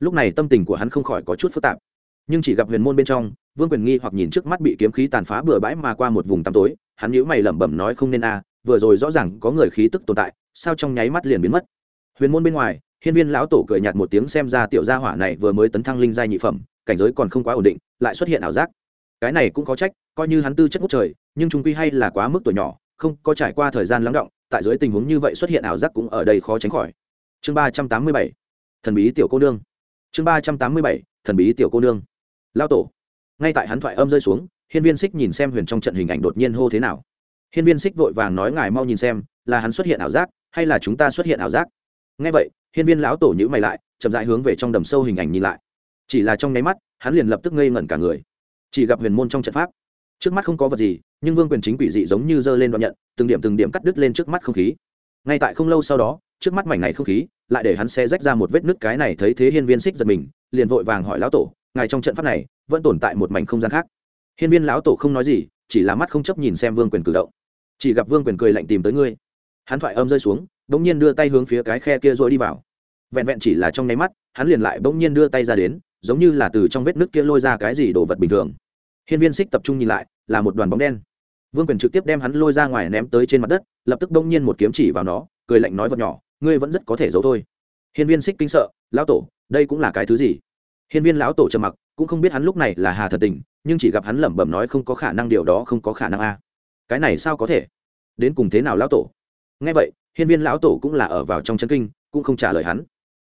Lúc này tâm tình của hắn không khỏi có chút phức tạp. Nhưng chỉ gặp huyền môn bên trong, vương quyền nghi hoặc nhìn trước mắt bị kiếm khí tàn phá bừa bãi mà qua một vùng tăm tối, hắn nhíu mày lẩm bẩm nói không nên a à, vừa rồi rõ ràng có người khí tức tồn tại, sao trong nháy mắt liền biến mất? Huyền môn bên ngoài hiên viên lão tổ cười nhạt một tiếng xem ra tiểu gia hỏa này vừa mới tấn thăng linh giai nhị phẩm, cảnh giới còn không quá ổn định, lại xuất hiện ảo giác. Cái này cũng có trách, coi như hắn tư chất ngút trời, nhưng chúng quy hay là quá mức tuổi nhỏ, không có trải qua thời gian lắng động, tại dưới tình huống như vậy xuất hiện ảo giác cũng ở đây khó tránh khỏi. Chương ba trăm tám mươi bảy, thần bí tiểu cô nương. Chương ba trăm tám mươi bảy, thần bí tiểu cô nương. Lao tổ. Ngay tại hắn thoại âm rơi xuống, hiên viên xích nhìn xem huyền trong trận hình ảnh đột nhiên hô thế nào. Hiên viên xích vội vàng nói ngài mau nhìn xem, là hắn xuất hiện ảo giác, hay là chúng ta xuất hiện ảo giác? Ngay vậy, hiên viên lão tổ nhữ mày lại, chậm dại hướng về trong đầm sâu hình ảnh nhìn lại. Chỉ là trong nháy mắt, hắn liền lập tức ngây ngẩn cả người. Chỉ gặp huyền môn trong trận pháp, trước mắt không có vật gì, nhưng vương quyền chính quỷ dị giống như giơ lên đoạn nhận, từng điểm từng điểm cắt đứt lên trước mắt không khí. Ngay tại không lâu sau đó, trước mắt mảnh này không khí, lại để hắn xe rách ra một vết nứt cái này thấy thế hiên viên xích giật mình, liền vội vàng hỏi lão tổ, ngài trong trận pháp này, vẫn tồn tại một mảnh không gian khác? Hiên viên lão tổ không nói gì, chỉ là mắt không chấp nhìn xem vương quyền cử động. Chỉ gặp vương quyền cười lạnh tìm tới ngươi. Hắn thoại âm rơi xuống bỗng nhiên đưa tay hướng phía cái khe kia rồi đi vào. Vẹn vẹn chỉ là trong nháy mắt, hắn liền lại bỗng nhiên đưa tay ra đến, giống như là từ trong vết nước kia lôi ra cái gì đồ vật bình thường. Hiên viên xích tập trung nhìn lại, là một đoàn bóng đen. Vương quyền trực tiếp đem hắn lôi ra ngoài ném tới trên mặt đất, lập tức bỗng nhiên một kiếm chỉ vào nó, cười lạnh nói vật nhỏ, ngươi vẫn rất có thể giấu thôi. Hiên viên xích kinh sợ, lão tổ, đây cũng là cái thứ gì? Hiên viên lão tổ trầm mặc, cũng không biết hắn lúc này là hà thật tình, nhưng chỉ gặp hắn lẩm bẩm nói không có khả năng điều đó không có khả năng a. Cái này sao có thể? Đến cùng thế nào, lão tổ? Nghe vậy hiên viên lão tổ cũng là ở vào trong chân kinh, cũng không trả lời hắn.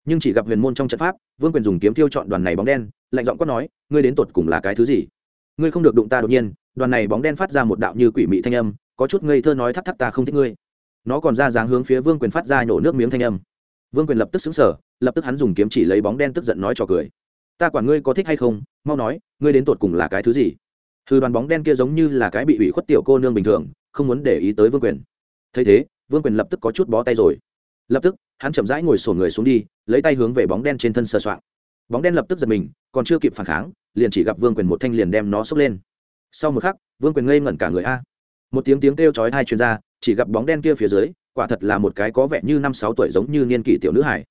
Nhưng chỉ gặp huyền môn trong trận pháp, vương quyền dùng kiếm tiêu chọn đoàn này bóng đen, lạnh giọng quát nói, ngươi đến tột cùng là cái thứ gì? Ngươi không được đụng ta đột nhiên, đoàn này bóng đen phát ra một đạo như quỷ mị thanh âm, có chút ngây thơ nói thắt thắt ta không thích ngươi. Nó còn ra dáng hướng phía vương quyền phát ra nhổ nước miếng thanh âm. Vương quyền lập tức xứng sở lập tức hắn dùng kiếm chỉ lấy bóng đen tức giận nói trò cười. Ta quản ngươi có thích hay không, mau nói, ngươi đến tột cùng là cái thứ gì? Thư đoàn bóng đen kia giống như là cái bị ủy khuất tiểu cô nương bình thường, không muốn để ý tới vương quyền. Thấy thế vương quyền lập tức có chút bó tay rồi lập tức hắn chậm rãi ngồi sổ người xuống đi lấy tay hướng về bóng đen trên thân sờ soạng bóng đen lập tức giật mình còn chưa kịp phản kháng liền chỉ gặp vương quyền một thanh liền đem nó xốc lên sau một khắc vương quyền ngây ngẩn cả người a một tiếng tiếng kêu chói hai chuyên r a chỉ gặp bóng đen kia phía dưới quả thật là một cái có vẻ như năm sáu tuổi giống như niên kỷ tiểu nữ hải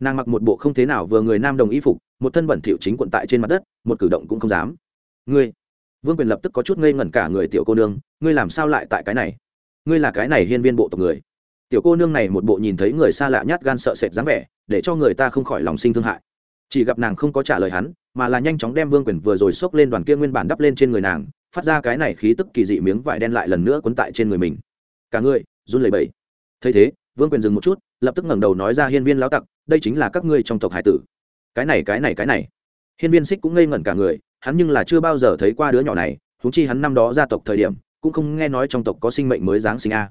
nàng mặc một bộ không thế nào vừa người nam đồng y phục một thân bẩn thiệu chính quận tại trên mặt đất một cử động cũng không dám ngươi vương quyền lập tức có chút ngây ngẩn cả người tiểu cô nương ngươi làm sao lại tại cái này ngươi là cái này hiên viên bộ tộc người tiểu cô nương này một bộ nhìn thấy người xa lạ nhát gan sợ sệt dáng vẻ, để cho người ta không khỏi lòng sinh thương hại. Chỉ gặp nàng không có trả lời hắn, mà là nhanh chóng đem vương quyền vừa rồi xốc lên đoàn kia nguyên bản đắp lên trên người nàng, phát ra cái này khí tức kỳ dị miếng vải đen lại lần nữa quấn tại trên người mình. Cả người, run lẩy bẩy. Thấy thế, vương quyền dừng một chút, lập tức ngẩng đầu nói ra hiên viên lão tặc, đây chính là các ngươi trong tộc hải tử. Cái này cái này cái này. Hiên viên xích cũng ngây ngẩn cả người, hắn nhưng là chưa bao giờ thấy qua đứa nhỏ này húng chi hắn năm đó gia tộc thời điểm, cũng không nghe nói trong tộc có sinh mệnh mới giáng sinh a.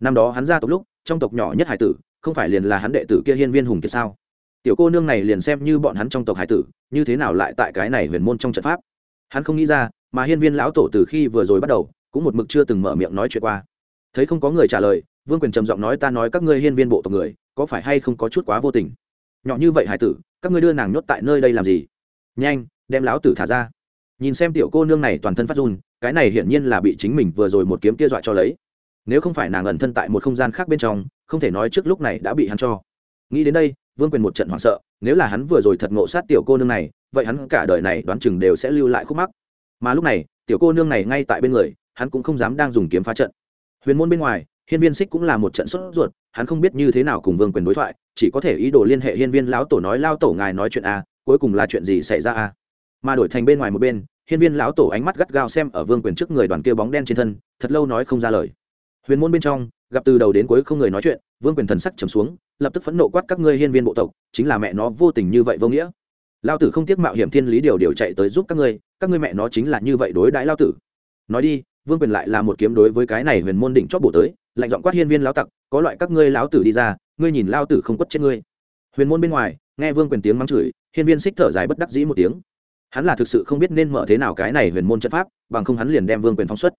Năm đó hắn gia tộc lúc trong tộc nhỏ nhất hải tử, không phải liền là hắn đệ tử kia hiên viên hùng kiệt sao? Tiểu cô nương này liền xem như bọn hắn trong tộc hải tử, như thế nào lại tại cái này huyền môn trong trận pháp? Hắn không nghĩ ra, mà hiên viên lão tổ từ khi vừa rồi bắt đầu, cũng một mực chưa từng mở miệng nói chuyện qua. Thấy không có người trả lời, vương quyền trầm giọng nói, ta nói các ngươi hiên viên bộ tộc người, có phải hay không có chút quá vô tình? Nhỏ như vậy hải tử, các ngươi đưa nàng nhốt tại nơi đây làm gì? Nhanh, đem lão tử thả ra. Nhìn xem tiểu cô nương này toàn thân phát run, cái này hiển nhiên là bị chính mình vừa rồi một kiếm kia dọa cho lấy nếu không phải nàng ẩn thân tại một không gian khác bên trong, không thể nói trước lúc này đã bị hắn cho. Nghĩ đến đây, vương quyền một trận hoảng sợ, nếu là hắn vừa rồi thật ngộ sát tiểu cô nương này, vậy hắn cả đời này đoán chừng đều sẽ lưu lại khúc mắc. Mà lúc này, tiểu cô nương này ngay tại bên người, hắn cũng không dám đang dùng kiếm phá trận. Huyền môn bên ngoài, hiên viên xích cũng là một trận sốt ruột, hắn không biết như thế nào cùng vương quyền đối thoại, chỉ có thể ý đồ liên hệ hiên viên lão tổ nói, lao tổ ngài nói chuyện a, cuối cùng là chuyện gì xảy ra a? Mà đổi thành bên ngoài một bên, hiên viên lão tổ ánh mắt gắt gao xem ở vương quyền trước người đoàn kia bóng đen trên thân, thật lâu nói không ra lời huyền môn bên trong, gặp từ đầu đến cuối không người nói chuyện, vương quyền thần sắc trầm xuống, lập tức phẫn nộ quát các ngươi hiên viên bộ tộc, chính là mẹ nó vô tình như vậy vô nghĩa. Lao tử không tiếc mạo hiểm thiên lý điều điều chạy tới giúp các ngươi các ngươi mẹ nó chính là như vậy đối đãi lao tử. Nói đi, vương quyền lại là một kiếm đối với cái này huyền môn đỉnh chót bổ tới, lạnh giọng quát hiên viên lão tặc, có loại các ngươi lão tử đi ra, ngươi nhìn lao tử không quất chết ngươi. Huyền môn bên ngoài, nghe vương quyền tiếng mắng chửi, hiên viên xích thở dài bất đắc dĩ một tiếng. Hắn là thực sự không biết nên mở thế nào cái này huyền môn trận pháp, bằng không hắn liền đem vương quyền phóng xuất.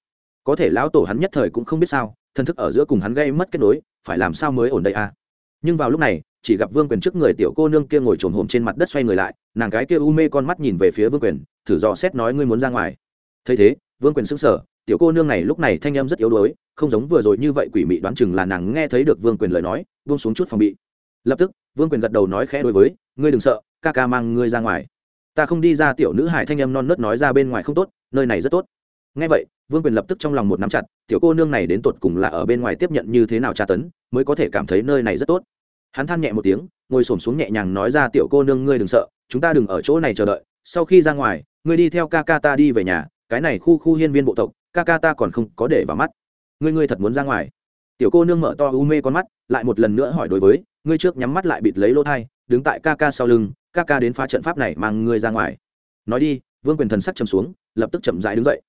Có thể lão tổ hắn nhất thời cũng không biết sao thân thức ở giữa cùng hắn gây mất kết nối, phải làm sao mới ổn đây à? Nhưng vào lúc này, chỉ gặp vương quyền trước người tiểu cô nương kia ngồi trồn hồm trên mặt đất xoay người lại, nàng cái kia u mê con mắt nhìn về phía vương quyền, thử dò xét nói ngươi muốn ra ngoài. Thấy thế, vương quyền sững sờ, tiểu cô nương này lúc này thanh âm rất yếu đuối, không giống vừa rồi như vậy quỷ mị đoán chừng là nàng nghe thấy được vương quyền lời nói, buông xuống chút phòng bị. Lập tức, vương quyền gật đầu nói khẽ đối với, ngươi đừng sợ, ca ca mang ngươi ra ngoài. Ta không đi ra, tiểu nữ hải thanh âm non nớt nói ra bên ngoài không tốt, nơi này rất tốt. Ngay vậy vương quyền lập tức trong lòng một nắm chặt, tiểu cô nương này đến tột cùng là ở bên ngoài tiếp nhận như thế nào tra tấn, mới có thể cảm thấy nơi này rất tốt. Hắn than nhẹ một tiếng, ngồi s ổ m xuống nhẹ nhàng nói ra, tiểu cô nương ngươi đừng sợ, chúng ta đừng ở chỗ này chờ đợi, sau khi ra ngoài, ngươi đi theo ca ca ta đi về nhà, cái này khu khu hiên viên bộ tộc, ca ca ta còn không có để vào mắt. Ngươi ngươi thật muốn ra ngoài? Tiểu cô nương mở to u mê con mắt, lại một lần nữa hỏi đối với, ngươi trước nhắm mắt lại bịt lấy lỗ thai, đứng tại ca ca sau lưng, ca ca đến phá trận pháp này mang ngươi ra ngoài. Nói đi. Vương quyền thần sắc chầm xuống, lập tức chậm dãi đứng dậy.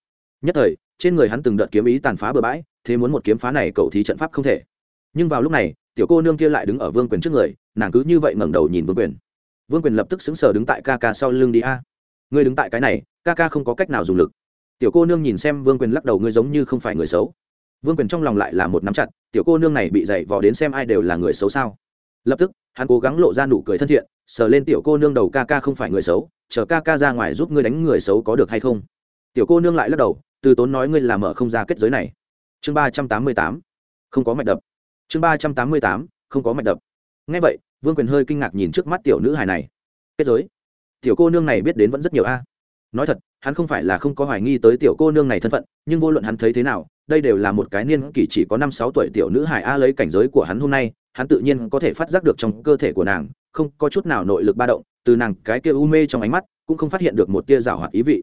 Nhất thời trên người hắn từng đợt kiếm ý tàn phá bừa bãi, thế muốn một kiếm phá này cậu thì trận pháp không thể. Nhưng vào lúc này, tiểu cô nương kia lại đứng ở vương quyền trước người, nàng cứ như vậy ngẩng đầu nhìn vương quyền. Vương quyền lập tức xứng sờ đứng tại ca ca sau lưng đi a. Ngươi đứng tại cái này, ca ca không có cách nào dùng lực. Tiểu cô nương nhìn xem vương quyền lắc đầu ngươi giống như không phải người xấu. Vương quyền trong lòng lại là một nắm chặt, tiểu cô nương này bị dày vò đến xem ai đều là người xấu sao. Lập tức, hắn cố gắng lộ ra nụ cười thân thiện, sờ lên tiểu cô nương đầu ca ca không phải người xấu, chờ ca ca ra ngoài giúp ngươi đánh người xấu có được hay không. Tiểu cô nương lại lắc đầu từ tốn nói ngươi làm mở không ra kết giới này. Chương ba trăm tám mươi tám, không có mạch đập. Chương ba trăm tám mươi tám, không có mạch đập. Ngay vậy, vương quyền hơi kinh ngạc nhìn trước mắt tiểu nữ hài này. Kết giới? Tiểu cô nương này biết đến vẫn rất nhiều a. Nói thật, hắn không phải là không có hoài nghi tới tiểu cô nương này thân phận, nhưng vô luận hắn thấy thế nào, đây đều là một cái niên kỷ chỉ có năm sáu tuổi tiểu nữ hài a lấy cảnh giới của hắn hôm nay, hắn tự nhiên có thể phát giác được trong cơ thể của nàng, không có chút nào nội lực ba động, từ nàng cái kia u mê trong ánh mắt, cũng không phát hiện được một tia rào hoạt ý vị.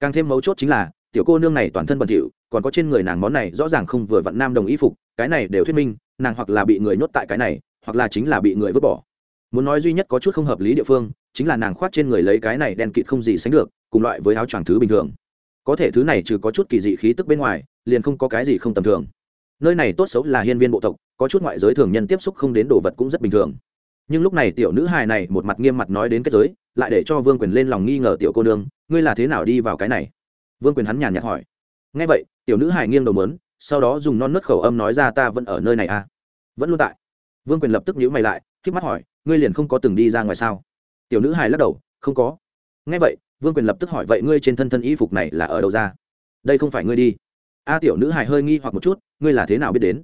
Càng thêm mấu chốt chính là tiểu cô nương này toàn thân bẩn thỉu, còn có trên người nàng món này rõ ràng không vừa vặn nam đồng y phục, cái này đều thuyết minh, nàng hoặc là bị người nhốt tại cái này, hoặc là chính là bị người vứt bỏ. Muốn nói duy nhất có chút không hợp lý địa phương, chính là nàng khoác trên người lấy cái này đen kịt không gì sánh được, cùng loại với áo choàng thứ bình thường. Có thể thứ này trừ có chút kỳ dị khí tức bên ngoài, liền không có cái gì không tầm thường. Nơi này tốt xấu là hiên viên bộ tộc, có chút ngoại giới thường nhân tiếp xúc không đến đồ vật cũng rất bình thường. Nhưng lúc này tiểu nữ hài này một mặt nghiêm mặt nói đến kết giới, lại để cho vương quyền lên lòng nghi ngờ tiểu cô nương, ngươi là thế nào đi vào cái này? Vương quyền hắn nhàn nhạt hỏi. Ngay vậy, tiểu nữ hài nghiêng đầu mớn, sau đó dùng non nớt khẩu âm nói ra ta vẫn ở nơi này à? Vẫn luôn tại. Vương quyền lập tức nhíu mày lại k mắt hỏi, ngươi liền không có từng đi ra ngoài sao? Tiểu nữ hài lắc đầu, không có. Ngay vậy, vương quyền lập tức hỏi, vậy ngươi trên thân thân y phục này là ở đâu ra? Đây không phải ngươi đi. A tiểu nữ hài hơi nghi hoặc một chút, ngươi là thế nào biết đến?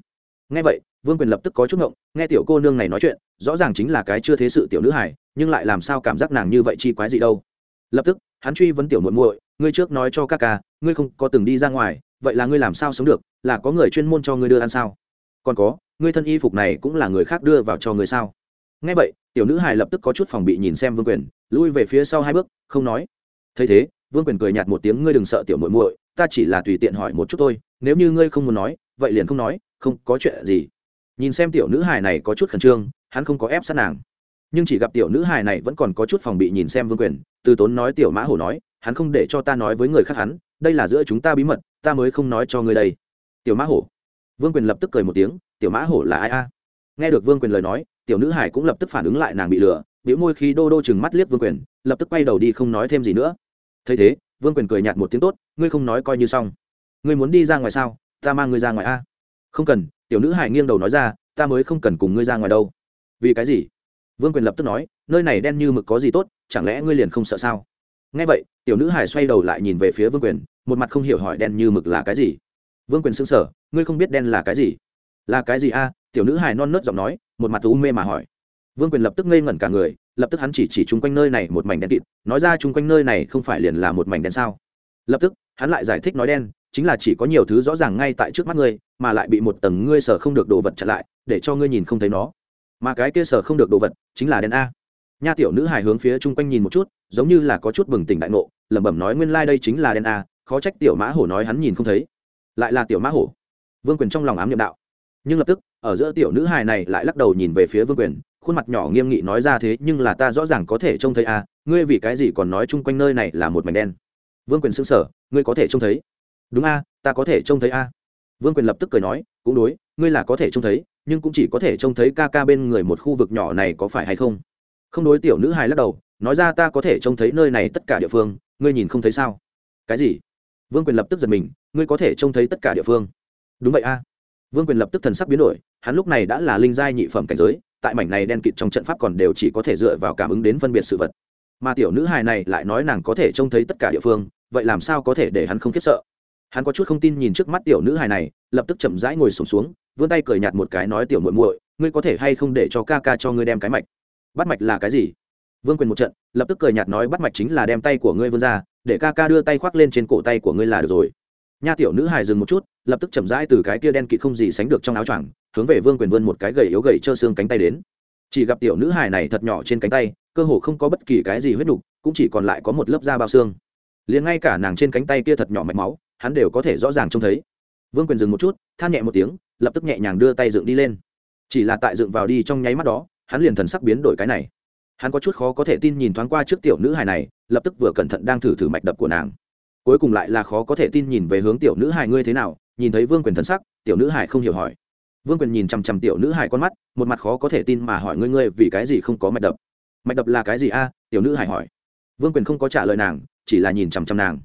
Ngay vậy, vương quyền lập tức có chút ngộng, nghe tiểu cô nương này nói chuyện, rõ ràng chính là cái chưa thế sự tiểu nữ hài, nhưng lại làm sao cảm giác nàng như vậy chi quái gì đâu? Lập tức, hắn truy vấn tiểu muội muội ngươi trước nói cho ca ca, ngươi không có từng đi ra ngoài, vậy là ngươi làm sao sống được? Là có người chuyên môn cho ngươi đưa ăn sao? Còn có, ngươi thân y phục này cũng là người khác đưa vào cho ngươi sao? Ngay vậy, tiểu nữ hài lập tức có chút phòng bị nhìn xem vương quyền, lui về phía sau hai bước, không nói. Thấy thế, vương quyền cười nhạt một tiếng, ngươi đừng sợ tiểu muội muội, ta chỉ là tùy tiện hỏi một chút thôi, nếu như ngươi không muốn nói, vậy liền không nói, không có chuyện gì. Nhìn xem tiểu nữ hài này có chút khẩn trương, hắn không có ép sát nàng. Nhưng chỉ gặp tiểu nữ hài này vẫn còn có chút phòng bị nhìn xem vương quyền, từ tốn nói tiểu mã hổ nói hắn không để cho ta nói với người khác hắn, đây là giữa chúng ta bí mật, ta mới không nói cho ngươi đây. Tiểu mã hổ. Vương quyền lập tức cười một tiếng, tiểu mã hổ là ai a? Nghe được vương quyền lời nói, tiểu nữ hải cũng lập tức phản ứng lại nàng bị lừa biểu môi khi đô đô chừng mắt liếc vương quyền, lập tức quay đầu đi không nói thêm gì nữa. Thấy thế, vương quyền cười nhạt một tiếng, tốt, ngươi không nói coi như xong. Ngươi muốn đi ra ngoài sao? Ta mang ngươi ra ngoài a. Không cần. Tiểu nữ hải nghiêng đầu nói ra, ta mới không cần cùng ngươi ra ngoài đâu. Vì cái gì? Vương quyền lập tức nói, nơi này đen như mực có gì tốt, chẳng lẽ ngươi liền không sợ sao? Nghe vậy, tiểu nữ hải xoay đầu lại nhìn về phía vương quyền, một mặt không hiểu hỏi đen như mực là cái gì. Vương quyền xưng sở ngươi không biết đen là cái gì? Là cái gì a? Tiểu nữ hải non nớt giọng nói, một mặt u mê mà hỏi. Vương quyền lập tức ngây ngẩn cả người, lập tức hắn chỉ chỉ chung quanh nơi này một mảnh đen kịt, nói ra chung quanh nơi này không phải liền là một mảnh đen sao? Lập tức, hắn lại giải thích nói đen, chính là chỉ có nhiều thứ rõ ràng ngay tại trước mắt ngươi, mà lại bị một tầng ngươi sở không được đồ vật chặn lại, để cho ngươi nhìn không thấy nó. Mà cái kia sở không được đồ vật chính là đen a nha tiểu nữ hài hướng phía chung quanh nhìn một chút, giống như là có chút bừng tỉnh đại ngộ, lẩm bẩm nói nguyên lai、like、đây chính là đen a, khó trách tiểu mã hổ nói hắn nhìn không thấy. Lại là tiểu mã hổ. Vương quyền trong lòng ám nhiệm đạo. Nhưng lập tức, ở giữa tiểu nữ hài này lại lắc đầu nhìn về phía vương quyền, khuôn mặt nhỏ nghiêm nghị nói ra thế, nhưng là ta rõ ràng có thể trông thấy a, ngươi vì cái gì còn nói chung quanh nơi này là một mảnh đen? Vương quyền xưng sở ngươi có thể trông thấy. Đúng a, ta có thể trông thấy a. Vương quyền lập tức cười nói, cũng đối, ngươi là có thể trông thấy, nhưng cũng chỉ có thể trông thấy ca ca bên người một khu vực nhỏ này có phải hay không? Không đối tiểu nữ hài lắc đầu nói ra ta có thể trông thấy nơi này tất cả địa phương ngươi nhìn không thấy sao? Cái gì? Vương quyền lập tức giật mình ngươi có thể trông thấy tất cả địa phương. Đúng vậy a. Vương quyền lập tức thần sắc biến đổi hắn lúc này đã là linh giai nhị phẩm cảnh giới tại mảnh này đen kịt trong trận pháp còn đều chỉ có thể dựa vào cảm ứng đến phân biệt sự vật. Mà tiểu nữ hài này lại nói nàng có thể trông thấy tất cả địa phương vậy làm sao có thể để hắn không khiếp sợ? Hắn có chút không tin nhìn trước mắt tiểu nữ hài này lập tức chậm rãi ngồi sùng xuống, xuống vươn tay cười nhạt một cái nói tiểu muội muội ngươi có thể hay không để cho ca ca cho ngươi đem cái mạch? Bắt mạch là cái gì? Vương quyền một trận, lập tức cười nhạt nói, bắt mạch chính là đem tay của ngươi vươn ra, để ca ca đưa tay khoác lên trên cổ tay của ngươi là được rồi. Nha tiểu nữ hài dừng một chút, lập tức chậm rãi từ cái kia đen kịt không gì sánh được trong áo choàng, hướng về vương quyền vươn một cái gầy yếu gầy trơ xương cánh tay đến. Chỉ gặp tiểu nữ hài này thật nhỏ trên cánh tay, cơ hồ không có bất kỳ cái gì huyết nục, cũng chỉ còn lại có một lớp da bao xương. Liền ngay cả nàng trên cánh tay kia thật nhỏ mạch máu, hắn đều có thể rõ ràng trông thấy. Vương quyền dừng một chút, than nhẹ một tiếng, lập tức nhẹ nhàng đưa tay dựng đi lên. Chỉ là tại dựng vào đi trong nháy mắt đó hắn liền thần sắc biến đổi cái này. Hắn có chút khó có thể tin nhìn thoáng qua trước tiểu nữ hài này, lập tức vừa cẩn thận đang thử thử mạch đập của nàng. Cuối cùng lại là khó có thể tin nhìn về hướng tiểu nữ hài ngươi thế nào, nhìn thấy vương quyền thần sắc, tiểu nữ hài không hiểu hỏi. Vương quyền nhìn chằm chằm tiểu nữ hài con mắt, một mặt khó có thể tin mà hỏi ngươi ngươi vì cái gì không có mạch đập? Mạch đập là cái gì a? Tiểu nữ hài hỏi. Vương quyền không có trả lời nàng, chỉ là nhìn chằm chằm nàng.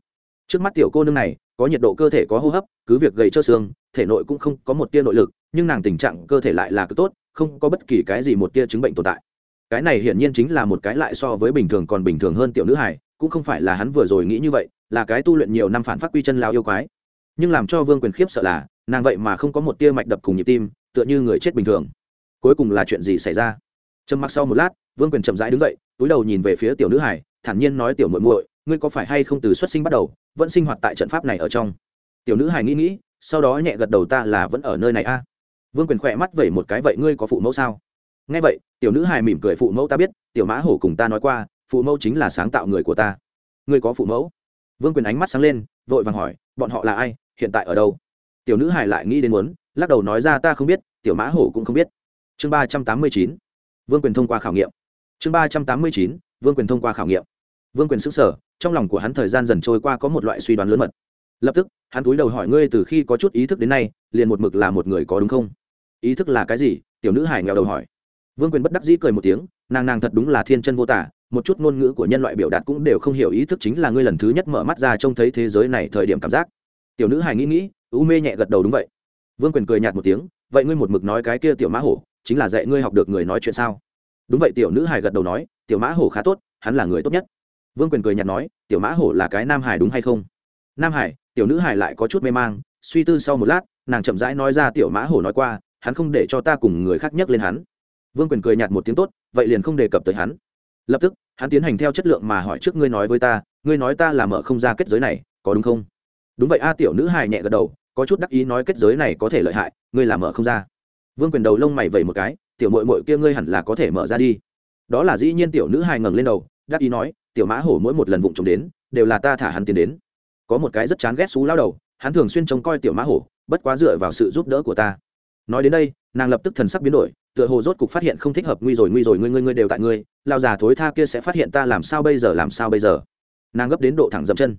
Trước mắt tiểu cô nương này, có nhiệt độ cơ thể có hô hấp, cứ việc gầy cho xương, thể nội cũng không có một tia nội lực, nhưng nàng tình trạng cơ thể lại là cứ tốt không có bất kỳ cái gì một tia chứng bệnh tồn tại. Cái này hiển nhiên chính là một cái lại so với bình thường còn bình thường hơn tiểu nữ hài, cũng không phải là hắn vừa rồi nghĩ như vậy, là cái tu luyện nhiều năm phản phát quy chân lao yêu quái. Nhưng làm cho vương quyền khiếp sợ là, nàng vậy mà không có một tia mạch đập cùng nhịp tim, tựa như người chết bình thường. Cuối cùng là chuyện gì xảy ra? Trầm mặc sau một lát, vương quyền chậm rãi đứng dậy, túi đầu nhìn về phía tiểu nữ hải thản nhiên nói tiểu muội muội, ngươi có phải hay không từ xuất sinh bắt đầu, vẫn sinh hoạt tại trận pháp này ở trong? Tiểu nữ hải nghĩ nghĩ, sau đó nhẹ gật đầu ta là vẫn ở nơi này a vương quyền khỏe mắt vẩy một cái, vậy ngươi có phụ mẫu sao? Nghe vậy, tiểu nữ hài mỉm cười, phụ mẫu ta biết, tiểu mã hổ cùng ta nói qua, phụ mẫu chính là sáng tạo người của ta. Ngươi có phụ mẫu? Vương quyền ánh mắt sáng lên, vội vàng hỏi, bọn họ là ai, hiện tại ở đâu? Tiểu nữ hài lại nghĩ đến muốn, lắc đầu nói ra, ta không biết, tiểu mã hổ cũng không biết. Chương ba trăm tám mươi chín, vương quyền thông qua khảo nghiệm. Chương ba trăm tám mươi chín, vương quyền thông qua khảo nghiệm. Vương quyền xứng sở trong lòng của hắn thời gian dần trôi qua có một loại suy đoán lớn mật. Lập tức, hắn cúi đầu hỏi, ngươi từ khi có chút ý thức đến nay, liền một mực là một người có đúng không? Ý thức là cái gì? Tiểu nữ hải nghèo đầu hỏi. Vương quyền bất đắc dĩ cười một tiếng, nàng nàng thật đúng là thiên chân vô tả, một chút ngôn ngữ của nhân loại biểu đạt cũng đều không hiểu ý thức chính là ngươi lần thứ nhất mở mắt ra trông thấy thế giới này thời điểm cảm giác. Tiểu nữ hải nghĩ nghĩ, u mê nhẹ gật đầu đúng vậy. Vương quyền cười nhạt một tiếng, vậy ngươi một mực nói cái kia tiểu mã hổ, chính là dạy ngươi học được người nói chuyện sao? Đúng vậy, tiểu nữ hải gật đầu nói, tiểu mã hổ khá tốt, hắn là người tốt nhất. Vương quyền cười nhạt nói, tiểu mã hổ là cái nam hải đúng hay không? Nam hải tiểu nữ hải lại có chút mê mang, suy tư sau một lát, nàng chậm rãi nói ra tiểu mã hổ nói qua hắn không để cho ta cùng người khác nhắc lên hắn. Vương quyền cười nhạt một tiếng tốt, vậy liền không đề cập tới hắn. Lập tức, hắn tiến hành theo chất lượng mà hỏi trước ngươi nói với ta, ngươi nói ta là mở không ra kết giới này, có đúng không? Đúng vậy a, tiểu nữ hài nhẹ gật đầu, có chút đắc ý nói kết giới này có thể lợi hại, ngươi là mở không ra. Vương quyền đầu lông mày vẩy một cái, tiểu mội mội kia ngươi hẳn là có thể mở ra đi. Đó là dĩ nhiên tiểu nữ hài ngẩng lên đầu, đắc ý nói, tiểu mã hổ mỗi một lần vụng trộm đến, đều là ta thả hắn tiến đến. Có một cái rất chán ghét xú lao đầu, hắn thường xuyên trông coi tiểu mã hổ, bất quá dựa vào sự giúp đỡ của ta nói đến đây, nàng lập tức thần sắc biến đổi, tựa hồ rốt cục phát hiện không thích hợp, nguy rồi nguy rồi ngươi ngươi ngươi đều tại ngươi lao già thối tha kia sẽ phát hiện ta làm sao bây giờ, làm sao bây giờ? Nàng gấp đến độ thẳng dậm chân.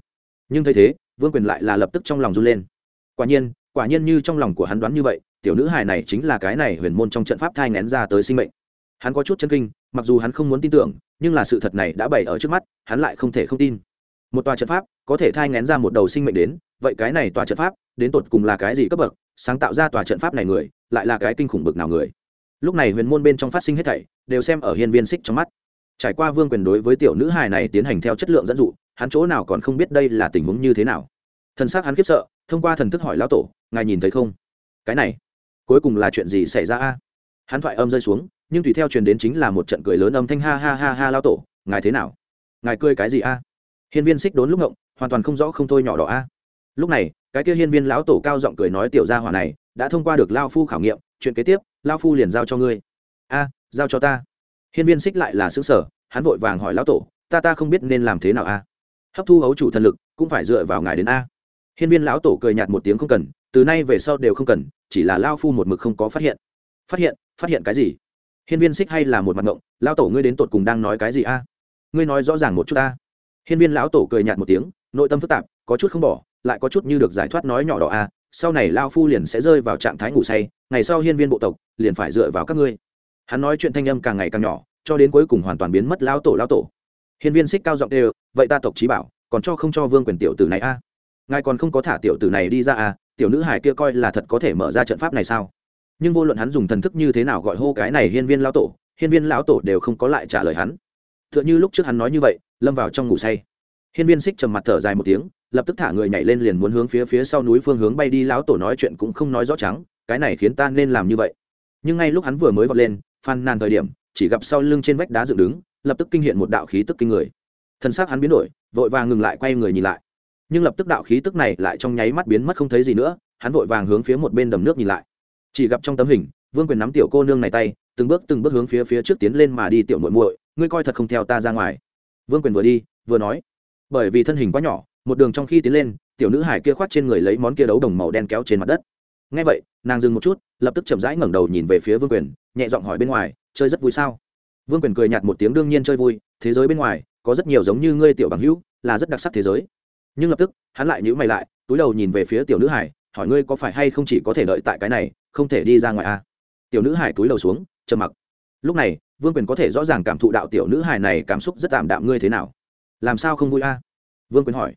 Nhưng thấy thế, vương quyền lại là lập tức trong lòng run lên. Quả nhiên quả nhiên như trong lòng của hắn đoán như vậy, tiểu nữ hài này chính là cái này huyền môn trong trận pháp thai ngén ra tới sinh mệnh. Hắn có chút chân kinh, mặc dù hắn không muốn tin tưởng, nhưng là sự thật này đã bày ở trước mắt, hắn lại không thể không tin. Một tòa trận pháp, có thể thai ngén ra một đầu sinh mệnh đến, vậy cái này tòa trận pháp, đến tột cùng là cái gì cấp bậc, sáng tạo ra tòa trận pháp này người lại là cái kinh khủng bực nào người. Lúc này huyền môn bên trong phát sinh hết thảy, đều xem ở hiên viên xích trong mắt. Trải qua vương quyền đối với tiểu nữ hài này tiến hành theo chất lượng dẫn dụ, hắn chỗ nào còn không biết đây là tình huống như thế nào. Thần xác hắn khiếp sợ, thông qua thần thức hỏi lão tổ, ngài nhìn thấy không? Cái này, cuối cùng là chuyện gì xảy ra a? Hắn thoại âm rơi xuống, nhưng tùy theo truyền đến chính là một trận cười lớn âm thanh ha ha ha ha lão tổ, ngài thế nào? Ngài cười cái gì a? Hiên viên xích đốn lúc ngộng, hoàn toàn không rõ không thôi nhỏ đỏ a. Lúc này, cái kia hiên viên lão tổ cao giọng cười nói tiểu gia hỏa này đã thông qua được lao phu khảo nghiệm, chuyện kế tiếp, lao phu liền giao cho ngươi. A, giao cho ta. Hiên viên xích lại là xứ sở hắn vội vàng hỏi lão tổ, ta ta không biết nên làm thế nào a? Hấp thu hấu chủ thần lực, cũng phải dựa vào ngài đến a? Hiên viên lão tổ cười nhạt một tiếng không cần, từ nay về sau đều không cần, chỉ là lao phu một mực không có phát hiện. Phát hiện? Phát hiện cái gì? Hiên viên xích hay là một mặt ngộng lao tổ ngươi đến tột cùng đang nói cái gì a? Ngươi nói rõ ràng một chút a. Hiên viên lão tổ cười nhạt một tiếng, nội tâm phức tạp, có chút không bỏ, lại có chút như được giải thoát nói nhỏ đỏ a sau này lao phu liền sẽ rơi vào trạng thái ngủ say, ngày sau hiên viên bộ tộc liền phải dựa vào các ngươi. Hắn nói chuyện thanh âm càng ngày càng nhỏ, cho đến cuối cùng hoàn toàn biến mất lao tổ lao tổ. Hiên viên xích cao giọng đều vậy ta tộc trí bảo, còn cho không cho vương quyền tiểu tử này a? Ngài còn không có thả tiểu tử này đi ra a, tiểu nữ hải kia coi là thật có thể mở ra trận pháp này sao? Nhưng vô luận hắn dùng thần thức như thế nào gọi hô cái này hiên viên lão tổ, hiên viên lão tổ đều không có lại trả lời hắn. T h ư ợ n h ư lúc trước hắn nói như vậy, lâm vào trong ngủ say. Hiên viên xích trầm mặt thở dài một tiếng lập tức thả người nhảy lên liền muốn hướng phía phía sau núi phương hướng bay đi, lão tổ nói chuyện cũng không nói rõ trắng, cái này khiến ta nên làm như vậy. Nhưng ngay lúc hắn vừa mới vọt lên, phàn nàn thời điểm, chỉ gặp sau lưng trên vách đá dựng đứng, lập tức kinh hiện một đạo khí tức kinh người. Thân xác hắn biến đổi, vội vàng ngừng lại quay người nhìn lại. Nhưng lập tức đạo khí tức này lại trong nháy mắt biến mất không thấy gì nữa, hắn vội vàng hướng phía một bên đầm nước nhìn lại. Chỉ gặp trong tấm hình, vương quyền nắm tiểu cô nương này tay, từng bước từng bước hướng phía phía trước tiến lên mà đi, tiểu muội muội, ngươi coi thật không theo ta ra ngoài. Vương quyền vừa đi, vừa nói, bởi vì thân hình quá nhỏ một đường trong khi tiến lên, tiểu nữ hải kia khoát trên người lấy món kia đấu đồng màu đen kéo trên mặt đất. Ngay vậy, nàng dừng một chút, lập tức chậm rãi ngẩng đầu nhìn về phía vương quyền, nhẹ giọng hỏi bên ngoài, chơi rất vui sao? Vương quyền cười nhạt một tiếng, đương nhiên chơi vui, thế giới bên ngoài có rất nhiều giống như ngươi tiểu bằng hữu, là rất đặc sắc thế giới. Nhưng lập tức, hắn lại nhữ mày lại, túi đầu nhìn về phía tiểu nữ hải hỏi ngươi có phải hay không chỉ có thể đợi tại cái này, không thể đi ra ngoài a à? tiểu nữ hải túi đầu xuống, trầm mặc. Lúc này, vương quyền có thể rõ ràng cảm thụ đạo tiểu nữ hải này cảm xúc rất tạm đạm, ngươi thế nào? Làm sao không vui a? À? vương quyền hỏi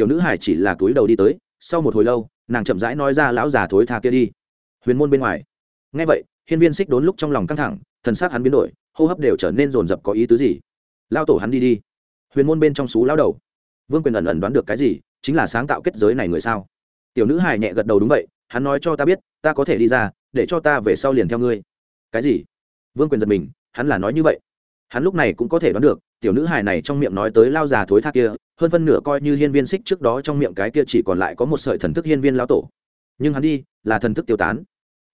tiểu nữ hải chỉ là túi đầu đi tới, sau một hồi lâu, nàng chậm rãi nói ra lão già thối tha kia đi. Huyền môn bên ngoài. Ngay vậy, hiên viên xích đốn lúc trong lòng căng thẳng, thần xác hắn biến đổi, hô hấp đều trở nên rồn rập có ý tứ gì. Lao tổ hắn đi đi. Huyền môn bên trong xú lao đầu. Vương quyền ẩn ẩn đoán được cái gì, chính là sáng tạo kết giới này người sao? Tiểu nữ hải nhẹ gật đầu đúng vậy, hắn nói cho ta biết, ta có thể đi ra, để cho ta về sau liền theo ngươi. Cái gì? Vương quyền giật mình, hắn là nói như vậy. Hắn lúc này cũng có thể đoán được tiểu nữ hài này trong miệng nói tới lao già thối tha kia, hơn phân nửa coi như hiên viên xích trước đó trong miệng cái kia chỉ còn lại có một sợi thần thức hiên viên lao tổ. Nhưng hắn đi, là thần thức tiêu tán.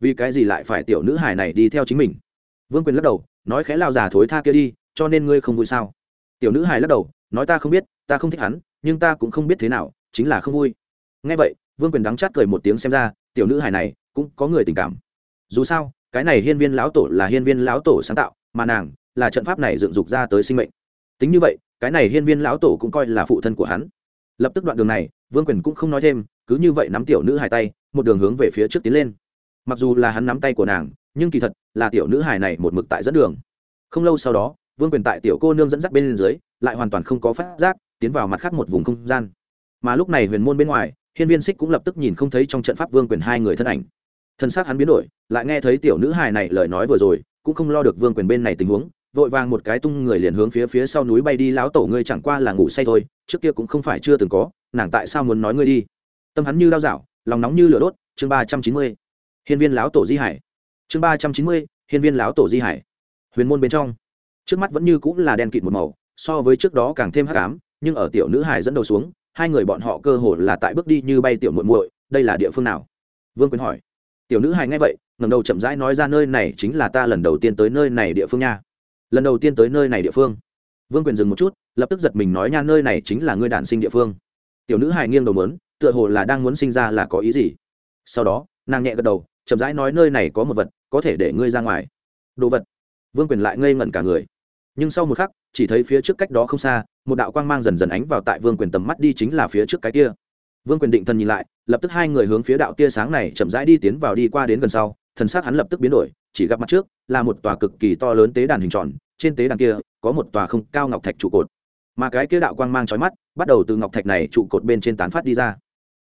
Vì cái gì lại phải tiểu nữ hài này đi theo chính mình? Vương quyền lắc đầu, nói khẽ lao già thối tha kia đi, cho nên ngươi không vui sao? Tiểu nữ hài lắc đầu, nói ta không biết, ta không thích hắn, nhưng ta cũng không biết thế nào, chính là không vui. Ngay vậy, vương quyền đắng chát cười một tiếng xem ra, tiểu nữ hài này cũng có người tình cảm. Dù sao, cái này hiên viên lão tổ là hiên viên lão tổ sáng tạo, mà nàng là trận pháp này dựng dục ra tới sinh mệnh tính như vậy, cái này hiên viên lão tổ cũng coi là phụ thân của hắn. Lập tức đoạn đường này, vương quyền cũng không nói thêm, cứ như vậy nắm tiểu nữ hài tay, một đường hướng về phía trước tiến lên. Mặc dù là hắn nắm tay của nàng, nhưng kỳ thật, là tiểu nữ hài này một mực tại dẫn đường. Không lâu sau đó, vương quyền tại tiểu cô nương dẫn dắt bên dưới, lại hoàn toàn không có phát giác, tiến vào mặt khác một vùng không gian. Mà lúc này huyền môn bên ngoài, hiên viên xích cũng lập tức nhìn không thấy trong trận pháp vương quyền hai người thân ảnh. Thân xác hắn biến đổi, lại nghe thấy tiểu nữ hài này lời nói vừa rồi, cũng không lo được vương quyền bên này tình huống vội vàng một cái tung người liền hướng phía phía sau núi bay đi, lão tổ ngươi chẳng qua là ngủ say thôi, trước kia cũng không phải chưa từng có, nàng tại sao muốn nói ngươi đi? Tâm hắn như lao dạo lòng nóng như lửa đốt, chương ba trăm chín mươi. Hiên viên lão tổ di hải. Chương ba trăm chín mươi, hiên viên lão tổ di hải. Huyền môn bên trong. Trước mắt vẫn như cũng là đen kịt một màu, so với trước đó càng thêm hắc ám, nhưng ở tiểu nữ hải dẫn đầu xuống, hai người bọn họ cơ hồ là tại bước đi như bay tiểu muội muội, đây là địa phương nào? Vương quyền hỏi. Tiểu nữ hải nghe vậy, ngẩng đầu chậm rãi nói ra, nơi này chính là ta lần đầu tiên tới nơi này địa phương nha lần đầu tiên tới nơi này địa phương. Vương quyền dừng một chút, lập tức giật mình nói, nha, nơi này chính là ngươi đản sinh địa phương. Tiểu nữ hài nghiêng đầu mớn tựa hồ là đang muốn sinh ra là có ý gì. Sau đó, nàng nhẹ gật đầu, chậm rãi nói, nơi này có một vật, có thể để ngươi ra ngoài. Đồ vật? Vương quyền lại ngây ngẩn cả người. Nhưng sau một khắc, chỉ thấy phía trước cách đó không xa, một đạo quang mang dần dần ánh vào tại vương quyền tầm mắt đi chính là phía trước cái kia. Vương quyền định thần nhìn lại, lập tức hai người hướng phía đạo tia sáng này chậm rãi đi tiến vào đi qua đến gần sau, thần xác hắn lập tức biến đổi chỉ gặp mặt trước là một tòa cực kỳ to lớn tế đàn hình tròn, trên tế đàn kia có một tòa không cao ngọc thạch trụ cột. Mà cái kia đạo quang mang trói mắt bắt đầu từ ngọc thạch này trụ cột bên trên tán phát đi ra.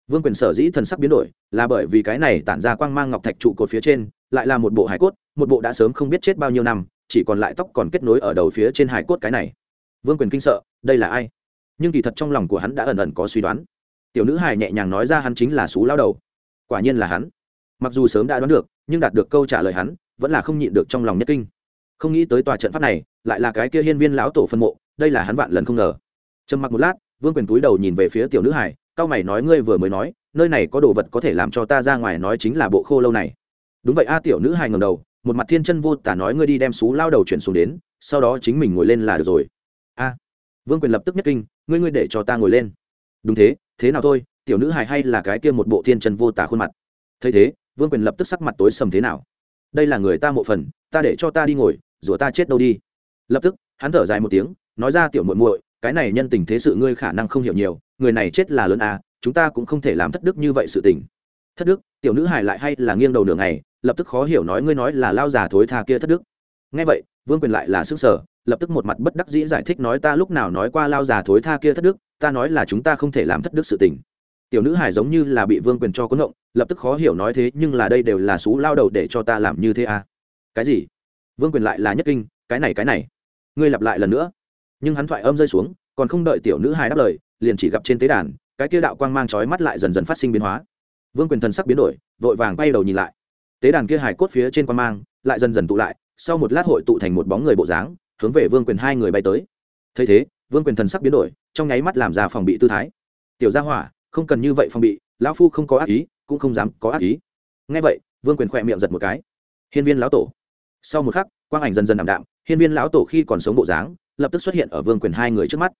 Vương quyền sở dĩ thần sắc biến đổi là bởi vì cái này tản ra quang mang ngọc thạch trụ cột phía trên lại là một bộ hải cốt, một bộ đã sớm không biết chết bao nhiêu năm, chỉ còn lại tóc còn kết nối ở đầu phía trên hải cốt cái này. Vương quyền kinh sợ, đây là ai? Nhưng kỳ thật trong lòng của hắn đã ẩn ẩn có suy đoán. Tiểu nữ hài nhẹ nhàng nói ra hắn chính là xú lao đầu. Quả nhiên là hắn. Mặc dù sớm đã đoán được, nhưng đạt được câu trả lời hắn vẫn là không nhịn được trong lòng nhất kinh. Không nghĩ tới tòa trận pháp này, lại là cái kia hiên viên lão tổ phân mộ, đây là hắn vạn lần không ngờ. Trầm mặc một lát, vương quyền túi đầu nhìn về phía tiểu nữ hải cao mày nói ngươi vừa mới nói, nơi này có đồ vật có thể làm cho ta ra ngoài nói chính là bộ khô lâu này. Đúng vậy a, tiểu nữ hải ngầm đầu, một mặt thiên chân vô tả nói ngươi đi đem xú lao đầu chuyển xuống đến, sau đó chính mình ngồi lên là được rồi. A. Vương quyền lập tức nhất kinh, ngươi ngươi để cho ta ngồi lên. Đúng thế thế nào thôi, tiểu nữ hài hay là cái kia một bộ thiên chân vô tả khuôn mặt. Thấy thế, vương quyền lập tức sắc mặt tối sầm thế nào? Đây là người ta mộ phần, ta để cho ta đi ngồi, rủa ta chết đâu đi. Lập tức, hắn thở dài một tiếng, nói ra tiểu muội muội, cái này nhân tình thế sự ngươi khả năng không hiểu nhiều, người này chết là lớn à chúng ta cũng không thể làm thất đức như vậy sự tình. Thất đức, tiểu nữ hài lại hay là nghiêng đầu nửa ngày, lập tức khó hiểu nói ngươi nói là lao già thối tha kia thất đức. Nghe vậy, vương quyền lại là sức sở lập tức một mặt bất đắc dĩ giải thích nói ta lúc nào nói qua lao già thối tha kia thất đức, ta nói là chúng ta không thể làm thất đức sự tình. Tiểu nữ hải giống như là bị vương quyền cho có ngộng lập tức khó hiểu nói thế, nhưng là đây đều là xú lao đầu để cho ta làm như thế à? Cái gì? Vương quyền lại là nhất kinh, cái này cái này. Ngươi lặp lại lần nữa. Nhưng hắn thoại âm rơi xuống, còn không đợi tiểu nữ hài đáp lời, liền chỉ gặp trên tế đàn, cái kia đạo quang mang trói mắt lại dần dần phát sinh biến hóa. Vương quyền thần sắc biến đổi, vội vàng bay đầu nhìn lại. Tế đàn kia hài cốt phía trên quang mang lại dần dần tụ lại, sau một lát hội tụ thành một bóng người bộ dáng, hướng về vương quyền hai người bay tới. Thấy thế, vương quyền thần sắc biến đổi, trong nháy mắt làm ra phòng bị tư thái. Tiểu gia hỏa, không cần như vậy phòng bị, lão phu không có ác ý cũng không dám có ác ý. Ngay vậy, vương quyền khỏe miệng giật một cái. Hiên viên lão tổ. Sau một khắc, quang ảnh dần dần ảm đạm, hiên viên lão tổ khi còn sống bộ dáng, lập tức xuất hiện ở vương quyền hai người trước mắt.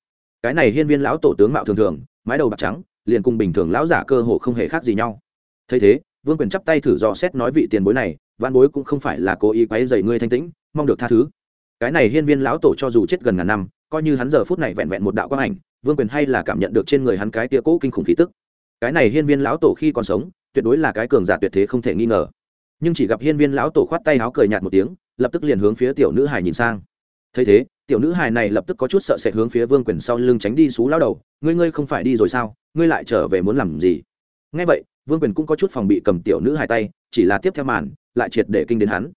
Cái này hiên viên lão tổ tướng mạo thường thường, mái đầu bạc trắng, liền cùng bình thường lão giả cơ hồ không hề khác gì nhau. Thấy thế, vương quyền chắp tay thử dò xét nói vị tiền bối này văn bối cũng không phải là cố ý quấy dày ngươi thanh tĩnh, mong được tha thứ. Cái này hiên viên lão tổ cho dù chết gần ngàn năm, coi như hắn giờ phút này vẹn vẹn một đạo quang ảnh, vương quyền hay là cảm nhận được trên người hắn cái tia cũ kinh khủng khí tức. Cái này hiên viên lão tổ khi còn sống tuyệt đối là cái cường giả tuyệt thế không thể nghi ngờ. Nhưng chỉ gặp hiên viên lão tổ khoát tay áo cười nhạt một tiếng, lập tức liền hướng phía tiểu nữ hải nhìn sang. Thấy thế, tiểu nữ hải này lập tức có chút sợ sệt hướng phía vương quyền sau lưng tránh đi xú lao đầu, ngươi ngươi không phải đi rồi sao? Ngươi lại trở về muốn làm gì? Ngay vậy, vương quyền cũng có chút phòng bị cầm tiểu nữ hải tay, chỉ là tiếp theo màn, lại triệt để kinh đến hắn.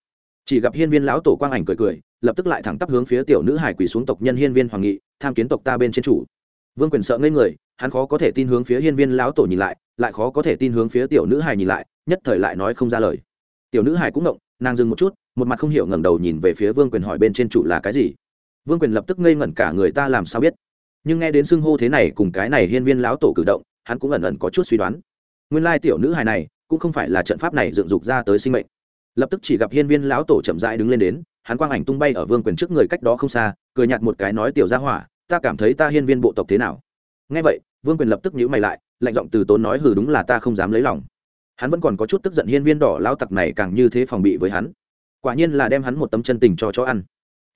Chỉ gặp hiên viên lão tổ quang ảnh cười cười, lập tức lại thẳng tắp hướng phía tiểu nữ hải quỳ xuống tộc nhân hiên viên hoàng nghị, tham kiến tộc ta bên trên chủ. Vương quyền sợ ngây người hắn khó có thể tin hướng phía hiên viên lão tổ nhìn lại lại khó có thể tin hướng phía tiểu nữ hài nhìn lại, nhất thời lại nói không ra lời. Tiểu nữ hài cũng động nàng dừng một chút, một mặt không hiểu ngẩng đầu nhìn về phía vương quyền hỏi bên trên chủ là cái gì. Vương quyền lập tức ngây ngẩn cả người ta làm sao biết. Nhưng nghe đến xưng hô thế này cùng cái này hiên viên lão tổ cử động, hắn cũng ẩn ẩn có chút suy đoán. Nguyên lai tiểu nữ hài này cũng không phải là trận pháp này dựng dục ra tới sinh mệnh. Lập tức chỉ gặp hiên viên lão tổ chậm rãi đứng lên đến, hắn quang ảnh tung bay ở vương quyền trước người cách đó không xa, cười nhạt một cái nói, tiểu gia hỏa, ta cảm thấy ta hiên viên bộ tộc thế nào? Nghe vậy vương quyền lập tức nhíu mày lại, lạnh giọng từ tốn nói, hừ, đúng là ta không dám lấy lòng. Hắn vẫn còn có chút tức giận hiên viên đỏ lão tặc này càng như thế phòng bị với hắn. Quả nhiên là đem hắn một tấm chân tình cho chó ăn.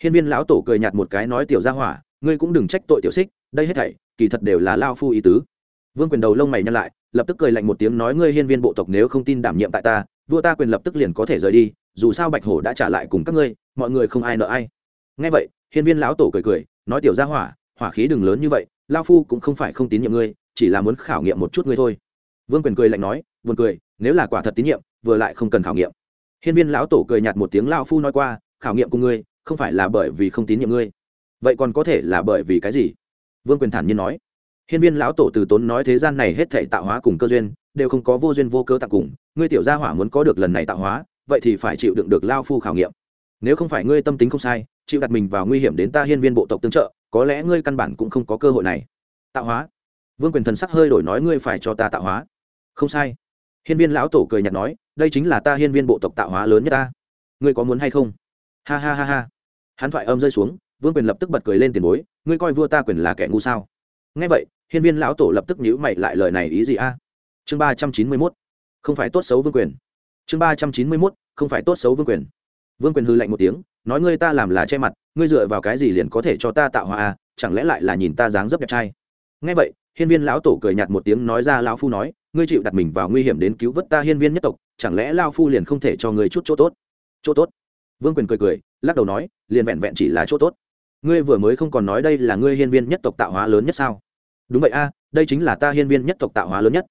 Hiên viên lão tổ cười nhạt một cái nói, tiểu gia hỏa, ngươi cũng đừng trách tội tiểu xích, đây hết thảy, kỳ thật đều là lao phu ý tứ. Vương quyền đầu lông mày nhăn lại, lập tức cười lạnh một tiếng nói, ngươi hiên viên bộ tộc nếu không tin đảm nhiệm tại ta, vua ta quyền lập tức liền có thể rời đi, dù sao bạch hổ đã trả lại cùng các ngươi, mọi người không ai nợ ai. Ngay vậy, hiên viên lão tổ cười cười, nói, tiểu gia hỏa hỏa khí đừng lớn như vậy lao phu cũng không phải không tín nhiệm ngươi, chỉ là muốn khảo nghiệm một chút ngươi thôi. Vương quyền cười lạnh nói, buồn cười, nếu là quả thật tín nhiệm, vừa lại không cần khảo nghiệm. Hiên viên lão tổ cười nhạt một tiếng, lao phu nói qua, khảo nghiệm cùng ngươi, không phải là bởi vì không tín nhiệm ngươi. Vậy còn có thể là bởi vì cái gì? Vương quyền thản nhiên nói. Hiên viên lão tổ từ tốn nói thế gian này hết thể tạo hóa cùng cơ duyên, đều không có vô duyên vô cơ tặng cùng, ngươi tiểu gia hỏa muốn có được lần này tạo hóa, vậy thì phải chịu đựng được lao phu khảo nghiệm. Nếu không phải ngươi tâm tính không sai, chịu đặt mình vào nguy hiểm đến ta hiên viên bộ tộc tương trợ có lẽ ngươi căn bản cũng không có cơ hội này. Tạo hóa. Vương quyền thần sắc hơi đổi nói ngươi phải cho ta tạo hóa. Không sai. Hiên viên lão tổ cười nhạt nói, đây chính là ta hiên viên bộ tộc tạo hóa lớn nhất ta. Ngươi có muốn hay không? Ha ha ha ha. Hắn thoại âm rơi xuống, vương quyền lập tức bật cười lên tiền bối, ngươi coi vua ta quyền là kẻ ngu sao? Nghe vậy, hiên viên lão tổ lập tức nhíu mày lại lời này ý gì a? Chương ba trăm chín mươi mốt. Không phải tốt xấu vương quyền. Chương ba trăm chín mươi mốt, không phải tốt xấu vương quyền. Vương quyền hư lạnh một tiếng nói ngươi ta làm là che mặt, ngươi dựa vào cái gì liền có thể cho ta tạo hóa a chẳng lẽ lại là nhìn ta dáng dấp đẹp trai? Nghe vậy, hiên viên lão tổ cười nhạt một tiếng nói ra lão phu nói, ngươi chịu đặt mình vào nguy hiểm đến cứu vớt ta hiên viên nhất tộc, chẳng lẽ lao phu liền không thể cho ngươi chút chỗ tốt? Chỗ tốt? Vương quyền cười cười, lắc đầu nói, liền vẹn vẹn chỉ là chỗ tốt. Ngươi vừa mới không còn nói đây là ngươi hiên viên nhất tộc tạo hóa lớn nhất sao? Đúng vậy a, đây chính là ta hiên viên nhất tộc tạo hóa lớn nhất.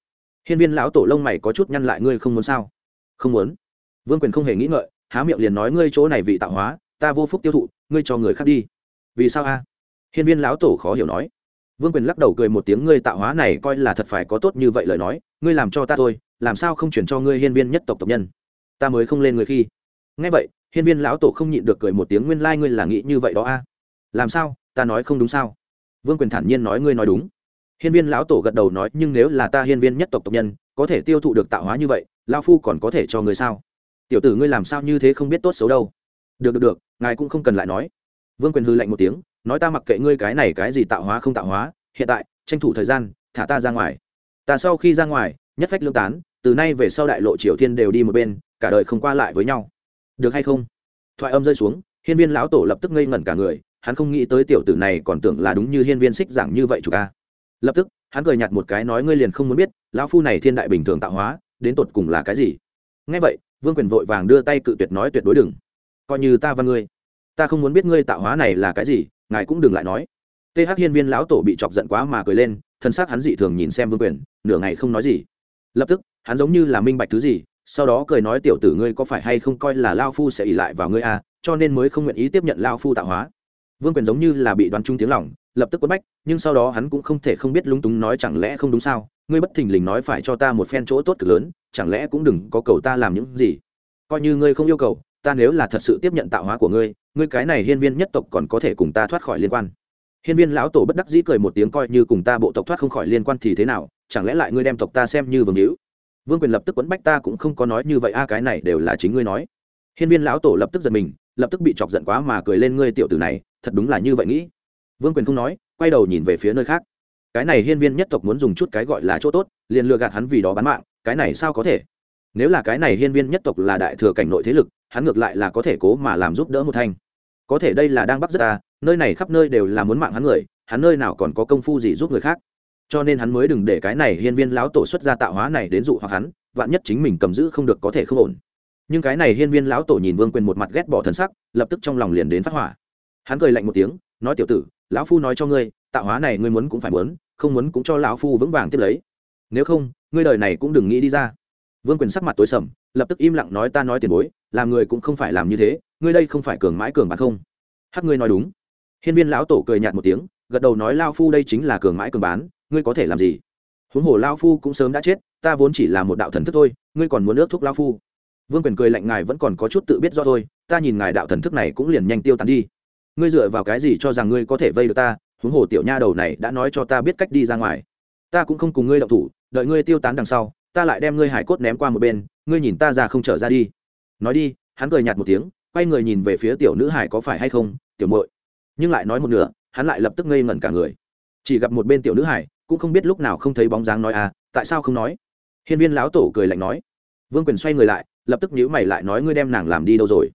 Hiên viên lão tổ lông mày có chút nhăn lại, ngươi không muốn sao? Không muốn. Vương quyền không hề nghĩ ngợi, há miệng liền nói, ngươi chỗ này vị tạo hóa ta vô phúc tiêu thụ, ngươi cho người khác đi. Vì sao a? Hiên viên lão tổ khó hiểu nói. Vương quyền lắc đầu cười một tiếng, ngươi tạo hóa này coi là thật phải có tốt như vậy lời nói, ngươi làm cho ta thôi, làm sao không chuyển cho ngươi hiên viên nhất tộc tộc nhân? Ta mới không lên người khi. Ngay vậy, hiên viên lão tổ không nhịn được cười một tiếng, nguyên lai、like、ngươi là nghĩ như vậy đó a. Làm sao? Ta nói không đúng sao? Vương quyền thản nhiên nói, ngươi nói đúng. Hiên viên lão tổ gật đầu nói, nhưng nếu là ta hiên viên nhất tộc tộc nhân, có thể tiêu thụ được tạo hóa như vậy lao phu còn có thể cho ngươi sao? Tiểu tử ngươi làm sao như thế không biết tốt xấu đâu? Được được được, ngài cũng không cần lại nói. Vương quyền hư lạnh một tiếng, nói ta mặc kệ ngươi cái này cái gì tạo hóa không tạo hóa, hiện tại, tranh thủ thời gian, thả ta ra ngoài. Ta sau khi ra ngoài, nhất phách lương tán, từ nay về sau đại lộ triều thiên đều đi một bên, cả đời không qua lại với nhau. Được hay không? Thoại âm rơi xuống, hiên viên lão tổ lập tức ngây ngẩn cả người, hắn không nghĩ tới tiểu tử này còn tưởng là đúng như hiên viên xích giảng như vậy chủ ca lập tức, hắn cười nhạt một cái nói ngươi liền không muốn biết, lão phu này thiên đại bình thường tạo hóa, đến tột cùng là cái gì? Ngay vậy, vương quyền vội vàng đưa tay cự tuyệt nói tuyệt đối đừng coi như ta văn ngươi. Ta không muốn biết ngươi tạo hóa này là cái gì ngài cũng đừng lại nói. Th hiên viên lão tổ bị chọc giận quá mà cười lên thân xác hắn dị thường nhìn xem vương quyền nửa ngày không nói gì. Lập tức hắn giống như là minh bạch thứ gì sau đó cười nói tiểu tử ngươi có phải hay không coi là lao phu sẽ ỉ lại vào ngươi a à, cho nên mới không nguyện ý tiếp nhận lao phu tạo hóa. Vương quyền giống như là bị đoán trung tiếng lỏng lập tức quất bách nhưng sau đó hắn cũng không thể không biết lúng túng nói chẳng lẽ không đúng sao ngươi bất thình lình nói phải cho ta một phen chỗ tốt cực lớn chẳng lẽ cũng đừng có cầu ta làm những gì. Coi như ngươi không yêu cầu ta nếu là thật sự tiếp nhận tạo hóa của ngươi ngươi cái này hiên viên nhất tộc còn có thể cùng ta thoát khỏi liên quan. Hiên viên lão tổ bất đắc dĩ cười một tiếng coi như cùng ta bộ tộc thoát không khỏi liên quan thì thế nào, chẳng lẽ lại ngươi đem tộc ta xem như vương hữu? Vương quyền lập tức quấn bách ta cũng không có nói như vậy, a, cái này đều là chính ngươi nói. Hiên viên lão tổ lập tức giật mình, lập tức bị chọc giận quá mà cười lên, ngươi tiểu tử này, thật đúng là như vậy nghĩ. Vương quyền không nói, quay đầu nhìn về phía nơi khác. Cái này hiên viên nhất tộc muốn dùng chút cái gọi là chỗ tốt, liền lừa gạt hắn vì đó bán mạng, cái này sao có thể? Nếu là cái này hiên viên nhất tộc là đại thừa cảnh nội thế lực hắn ngược lại là có thể cố mà làm giúp đỡ một thanh. Có thể đây là đang bắt rất ta, nơi này khắp nơi đều là muốn mạng hắn người, hắn nơi nào còn có công phu gì giúp người khác. Cho nên hắn mới đừng để cái này hiên viên lão tổ xuất ra tạo hóa này đến dụ hoặc hắn, vạn nhất chính mình cầm giữ không được có thể không ổn. Nhưng cái này hiên viên lão tổ nhìn vương quyền một mặt ghét bỏ thần sắc, lập tức trong lòng liền đến phát hỏa. Hắn cười lạnh một tiếng, nói tiểu tử, lão phu nói cho ngươi, tạo hóa này ngươi muốn cũng phải muốn, không muốn cũng cho lão phu vững vàng tiếp lấy. Nếu không, ngươi đời này cũng đừng nghĩ đi ra. Vương quyền sắc mặt tối sầm, lập tức im lặng nói ta nói tiền bối làm người cũng không phải làm như thế, ngươi đây không phải cường mãi cường bạc không? Hắc ngươi nói đúng. Hiên viên lão tổ cười nhạt một tiếng, gật đầu nói lao phu đây chính là cường mãi cường bán, ngươi có thể làm gì? Huống hồ lao phu cũng sớm đã chết, ta vốn chỉ là một đạo thần thức thôi, ngươi còn muốn ước thúc lao phu. Vương quyền cười lạnh ngài vẫn còn có chút tự biết do thôi, ta nhìn ngài đạo thần thức này cũng liền nhanh tiêu tán đi. Ngươi dựa vào cái gì cho rằng ngươi có thể vây được ta? Huống hồ tiểu nha đầu này đã nói cho ta biết cách đi ra ngoài. Ta cũng không cùng ngươi động thủ, đợi ngươi tiêu tán đằng sau, ta lại đem ngươi hải cốt ném qua một bên, ngươi nhìn ta ra không trở ra đi nói đi, hắn cười nhạt một tiếng, quay người nhìn về phía tiểu nữ hải có phải hay không, tiểu muội. Nhưng lại nói một nửa, hắn lại lập tức ngây ngẩn cả người. Chỉ gặp một bên tiểu nữ hải, cũng không biết lúc nào không thấy bóng dáng nói à tại sao không nói? Hiên viên lão tổ cười lạnh nói. Vương quyền xoay người lại, lập tức nhíu mày lại nói, ngươi đem nàng làm đi đâu rồi?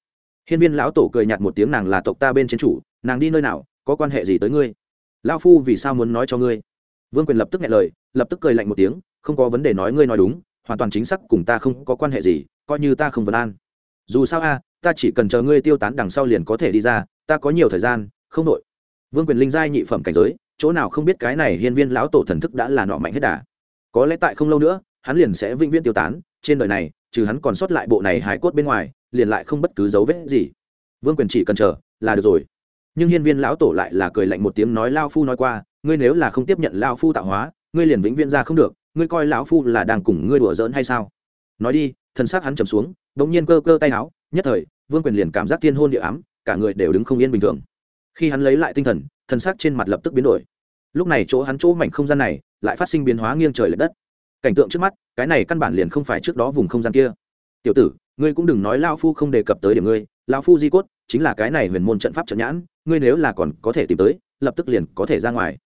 Hiên viên lão tổ cười nhạt một tiếng, nàng là tộc ta bên chiến chủ, nàng đi nơi nào, có quan hệ gì tới ngươi? Lao phu vì sao muốn nói cho ngươi? Vương quyền lập tức nghe lời, lập tức cười lạnh một tiếng, không có vấn đề nói ngươi nói đúng, hoàn toàn chính xác cùng ta không có quan hệ gì, coi như ta không vấn an dù sao a, ta chỉ cần chờ ngươi tiêu tán đằng sau liền có thể đi ra, ta có nhiều thời gian, không nội vương quyền linh giai nhị phẩm cảnh giới, chỗ nào không biết cái này hiên viên lão tổ thần thức đã là nọ mạnh hết đà. Có lẽ tại không lâu nữa, hắn liền sẽ vĩnh viễn tiêu tán, trên đời này, trừ hắn còn sót lại bộ này hài cốt bên ngoài, liền lại không bất cứ dấu vết gì. Vương quyền chỉ cần chờ, là được rồi. Nhưng hiên viên lão tổ lại là cười lạnh một tiếng nói lao phu nói qua, ngươi nếu là không tiếp nhận lao phu tạo hóa, ngươi liền vĩnh viễn ra không được, ngươi coi lão phu là đang cùng ngươi đùa giỡn hay sao? Nói đi thân xác hắn trầm xuống bỗng nhiên cơ cơ tay áo, nhất thời, vương quyền liền cảm giác thiên hôn địa ám, cả người đều đứng không yên bình thường. Khi hắn lấy lại tinh thần, thân xác trên mặt lập tức biến đổi. Lúc này chỗ hắn chỗ mảnh không gian này, lại phát sinh biến hóa nghiêng trời l ệ đất. Cảnh tượng trước mắt, cái này căn bản liền không phải trước đó vùng không gian kia. Tiểu tử, ngươi cũng đừng nói lao phu không đề cập tới điểm ngươi, lao phu di cốt chính là cái này huyền môn trận pháp trận nhãn, ngươi nếu là còn có thể tìm tới, lập tức liền có thể ra ngoài.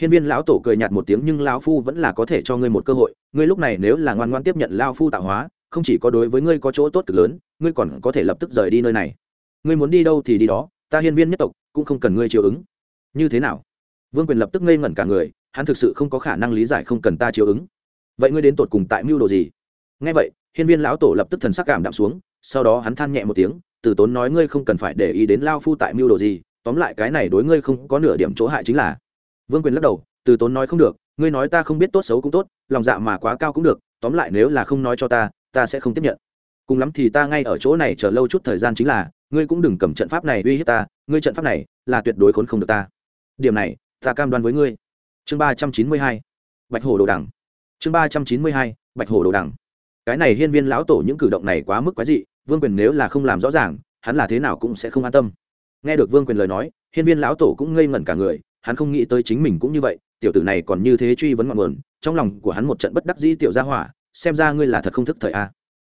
Hiên viên lão tổ cười nhạt một tiếng, nhưng lão phu vẫn là có thể cho ngươi một cơ hội, ngươi lúc này nếu là ngoan ngoan tiếp nhận lao phu tạo hóa không chỉ có đối với ngươi có chỗ tốt cực lớn, ngươi còn có thể lập tức rời đi nơi này. Ngươi muốn đi đâu thì đi đó, ta hiên viên nhất tộc cũng không cần ngươi chiều ứng. Như thế nào? Vương quyền lập tức ngây ngẩn cả người, hắn thực sự không có khả năng lý giải không cần ta chiều ứng. Vậy ngươi đến tột cùng tại mưu đồ gì? Nghe vậy, hiên viên lão tổ lập tức thần sắc cảm đạm xuống, sau đó hắn than nhẹ một tiếng, từ tốn nói ngươi không cần phải để ý đến lao phu tại mưu đồ gì, tóm lại cái này đối ngươi không có nửa điểm chỗ hại chính là. Vương quyền lắc đầu, từ tốn nói không được, ngươi nói ta không biết tốt xấu cũng tốt, lòng dạ mà quá cao cũng được, tóm lại nếu là không nói cho ta ta sẽ không tiếp nhận cùng lắm thì ta ngay ở chỗ này chờ lâu chút thời gian chính là, ngươi cũng đừng cầm trận pháp này uy hiếp ta, ngươi trận pháp này là tuyệt đối khốn không được ta điểm này, ta cam đoan với ngươi chương ba trăm chín mươi hai, bạch hổ đồ đẳng. chương ba trăm chín mươi hai, bạch hổ đồ đẳng. cái này hiên viên lão tổ những cử động này quá mức quái dị, vương quyền nếu là không làm rõ ràng, hắn là thế nào cũng sẽ không an tâm nghe được vương quyền lời nói, hiên viên lão tổ cũng ngây ngẩn cả người, hắn không nghĩ tới chính mình cũng như vậy, tiểu tử này còn như thế truy vấn ngọn nguồn, trong lòng của hắn một trận bất đắc dĩ tiểu gia hỏa xem ra ngươi là thật không thức thời a.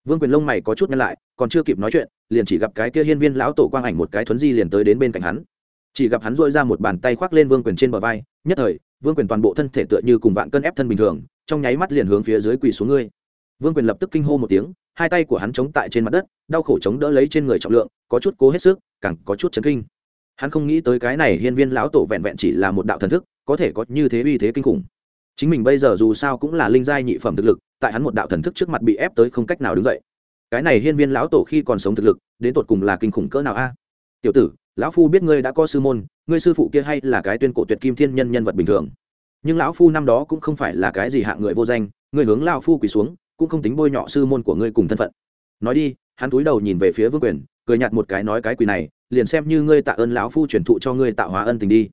Vương quyền lông mày có chút nhăn lại, còn chưa kịp nói chuyện, liền chỉ gặp cái kia hiên viên lão tổ quang ảnh một cái thuấn di liền tới đến bên cạnh hắn. Chỉ gặp hắn dội ra một bàn tay khoác lên vương quyền trên bờ vai, nhất thời, vương quyền toàn bộ thân thể tựa như cùng vạn cân ép thân bình thường, trong nháy mắt liền hướng phía dưới quỳ xuống ngươi. Vương quyền lập tức kinh hô một tiếng, hai tay của hắn chống tại trên mặt đất, đau khổ chống đỡ lấy trên người trọng lượng, có chút cố hết sức, càng có chút chấn kinh. Hắn không nghĩ tới cái này hiên viên lão tổ vẹn vẹn chỉ là một đạo thần thức, có thể có như thế uy thế kinh khủng. Chính mình bây giờ dù sao cũng là linh giai nhị phẩm thực lực tại hắn một đạo thần thức trước mặt bị ép tới không cách nào đứng dậy. Cái này hiên viên lão tổ khi còn sống thực lực, đến tột cùng là kinh khủng cỡ nào a? Tiểu tử, lão phu biết ngươi đã có sư môn, ngươi sư phụ kia hay là cái tuyên cổ tuyệt kim thiên nhân nhân vật bình thường. Nhưng lão phu năm đó cũng không phải là cái gì hạng người vô danh, ngươi hướng lão phu quỳ xuống, cũng không tính bôi nhọ sư môn của ngươi cùng thân phận. Nói đi, hắn túi đầu nhìn về phía vương quyền, cười nhạt một cái nói cái quỳ này, liền xem như ngươi tạ ơn lão phu truyền thụ cho ngươi tạo hóa ân tình đi.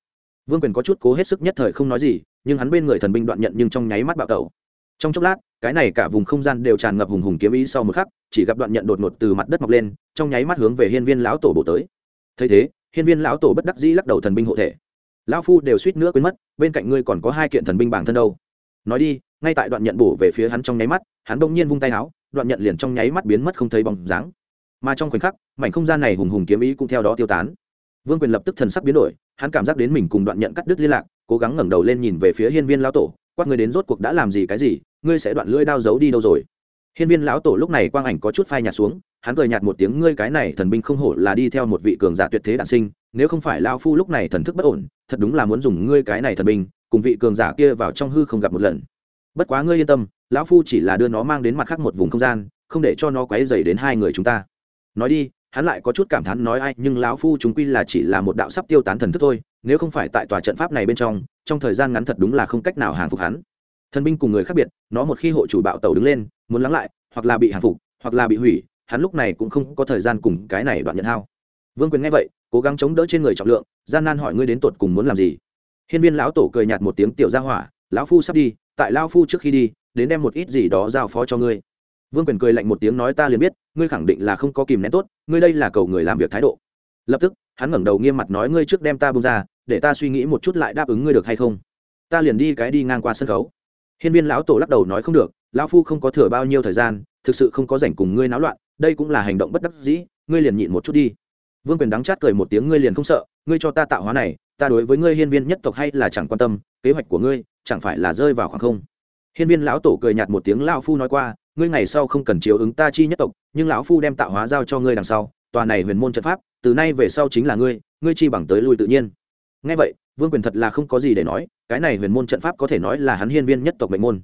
Vương quyền có chút cố hết sức nhất thời không nói gì, nhưng hắn bên người thần binh đoạn nhận nhưng trong nháy mắt bạo tẩu trong chốc lát, cái này cả vùng không gian đều tràn ngập hùng hùng kiếm ý sau một khắc, chỉ gặp đoạn nhận đột ngột từ mặt đất mọc lên, trong nháy mắt hướng về hiên viên lão tổ bổ tới. Thấy thế, hiên viên lão tổ bất đắc dĩ lắc đầu thần binh hộ thể. Lão phu đều suýt nữa quên mất, bên cạnh ngươi còn có hai kiện thần binh bản thân đâu. Nói đi, ngay tại đoạn nhận bổ về phía hắn trong nháy mắt, hắn bỗng nhiên vung tay áo đoạn nhận liền trong nháy mắt biến mất không thấy bóng dáng. Mà trong khoảnh khắc, mảnh không gian này hùng hùng kiếm ý cũng theo đó tiêu tán. Vương quyền lập tức thần sắc biến đổi, hắn cảm giác đến mình cùng đoạn nhận cắt đứt liên lạc, cố gắng ngẩng đầu lên nhìn về phía hiên viên lão tổ quát ngươi đến rốt cuộc đã làm gì cái gì, ngươi sẽ đoạn lưỡi đao giấu đi đâu rồi? Hiên viên lão tổ lúc này quang ảnh có chút phai nhạt xuống, hắn cười nhạt một tiếng, ngươi cái này thần binh không hổ là đi theo một vị cường giả tuyệt thế đản sinh, nếu không phải lao phu lúc này thần thức bất ổn, thật đúng là muốn dùng ngươi cái này thần binh, cùng vị cường giả kia vào trong hư không gặp một lần. Bất quá ngươi yên tâm, lão phu chỉ là đưa nó mang đến mặt khác một vùng không gian, không để cho nó quấy dày đến hai người chúng ta. Nói đi hắn lại có chút cảm thán nói ai, nhưng lão phu chúng quy là chỉ là một đạo sắp tiêu tán thần thức thôi, nếu không phải tại tòa trận pháp này bên trong trong thời gian ngắn thật đúng là không cách nào hàng phục hắn. Thần binh cùng người khác biệt, nó một khi hộ chủ bạo tàu đứng lên, muốn lắng lại, hoặc là bị hàng phục, hoặc là bị hủy, hắn lúc này cũng không có thời gian cùng cái này đoạn nhận hao. Vương quyền nghe vậy, cố gắng chống đỡ trên người trọng lượng, gian nan hỏi ngươi đến tột cùng muốn làm gì. Hiên viên lão tổ cười nhạt một tiếng, tiểu ra hỏa, lão phu sắp đi, tại lão phu trước khi đi, đến đem một ít gì đó giao phó cho ngươi vương quyền cười lạnh một tiếng nói ta liền biết, ngươi khẳng định là không có kìm nén tốt, ngươi đây là cầu người làm việc thái độ. Lập tức, hắn ngẩng đầu nghiêm mặt nói ngươi trước đem ta bông ra, để ta suy nghĩ một chút lại đáp ứng ngươi được hay không. Ta liền đi cái đi ngang qua sân khấu. Hiên viên lão tổ lắc đầu nói không được, lão phu không có thừa bao nhiêu thời gian, thực sự không có rảnh cùng ngươi náo loạn, đây cũng là hành động bất đắc dĩ, ngươi liền nhịn một chút đi. Vương quyền đắng chát cười một tiếng ngươi liền không sợ, ngươi cho ta tạo hóa này, ta đối với ngươi hiên viên nhất tộc hay là chẳng quan tâm, kế hoạch của ngươi chẳng phải là rơi vào khoảng không. Hiên viên lão tổ cười nhạt một tiếng, lão phu nói qua ngươi ngày sau không cần chiếu ứng ta chi nhất tộc, nhưng lão phu đem tạo hóa giao cho ngươi đằng sau, tòa này huyền môn trận pháp, từ nay về sau chính là ngươi ngươi chi bằng tới lui tự nhiên. Ngay vậy, vương quyền thật là không có gì để nói, cái này huyền môn trận pháp có thể nói là hắn hiên viên nhất tộc mệnh môn.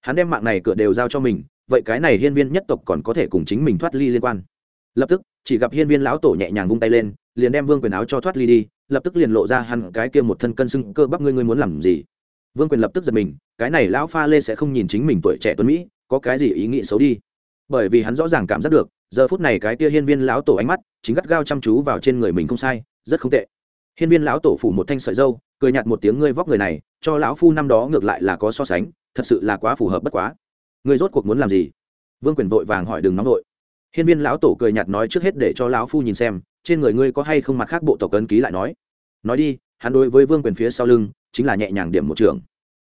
Hắn đem mạng này cửa đều giao cho mình, vậy cái này hiên viên nhất tộc còn có thể cùng chính mình thoát ly liên quan. Lập tức, chỉ gặp hiên viên lão tổ nhẹ nhàng vung tay lên, liền đem vương quyền áo cho thoát ly đi, lập tức liền lộ ra hẳn cái kia một thân cân sưng cơ bắp ngươi ngươi muốn làm gì? Vương quyền lập tức giật mình, cái này lão pha lê sẽ không nhìn chính mình tuổi trẻ tuấn mỹ có cái gì ý nghĩ xấu đi. Bởi vì hắn rõ ràng cảm giác được, giờ phút này cái kia hiên viên lão tổ ánh mắt chính gắt gao chăm chú vào trên người mình không sai, rất không tệ. Hiên viên lão tổ phủ một thanh sợi dâu, cười nhạt một tiếng ngươi vóc người này, cho lão phu năm đó ngược lại là có so sánh, thật sự là quá phù hợp bất quá. Ngươi rốt cuộc muốn làm gì? Vương quyền vội vàng hỏi đừng nóng vội. Hiên viên lão tổ cười nhạt nói trước hết để cho lão phu nhìn xem, trên người ngươi có hay không mặt khác bộ tộc cấn ký lại nói. Nói đi, hắn đối với vương quyền phía sau lưng, chính là nhẹ nhàng điểm một trường.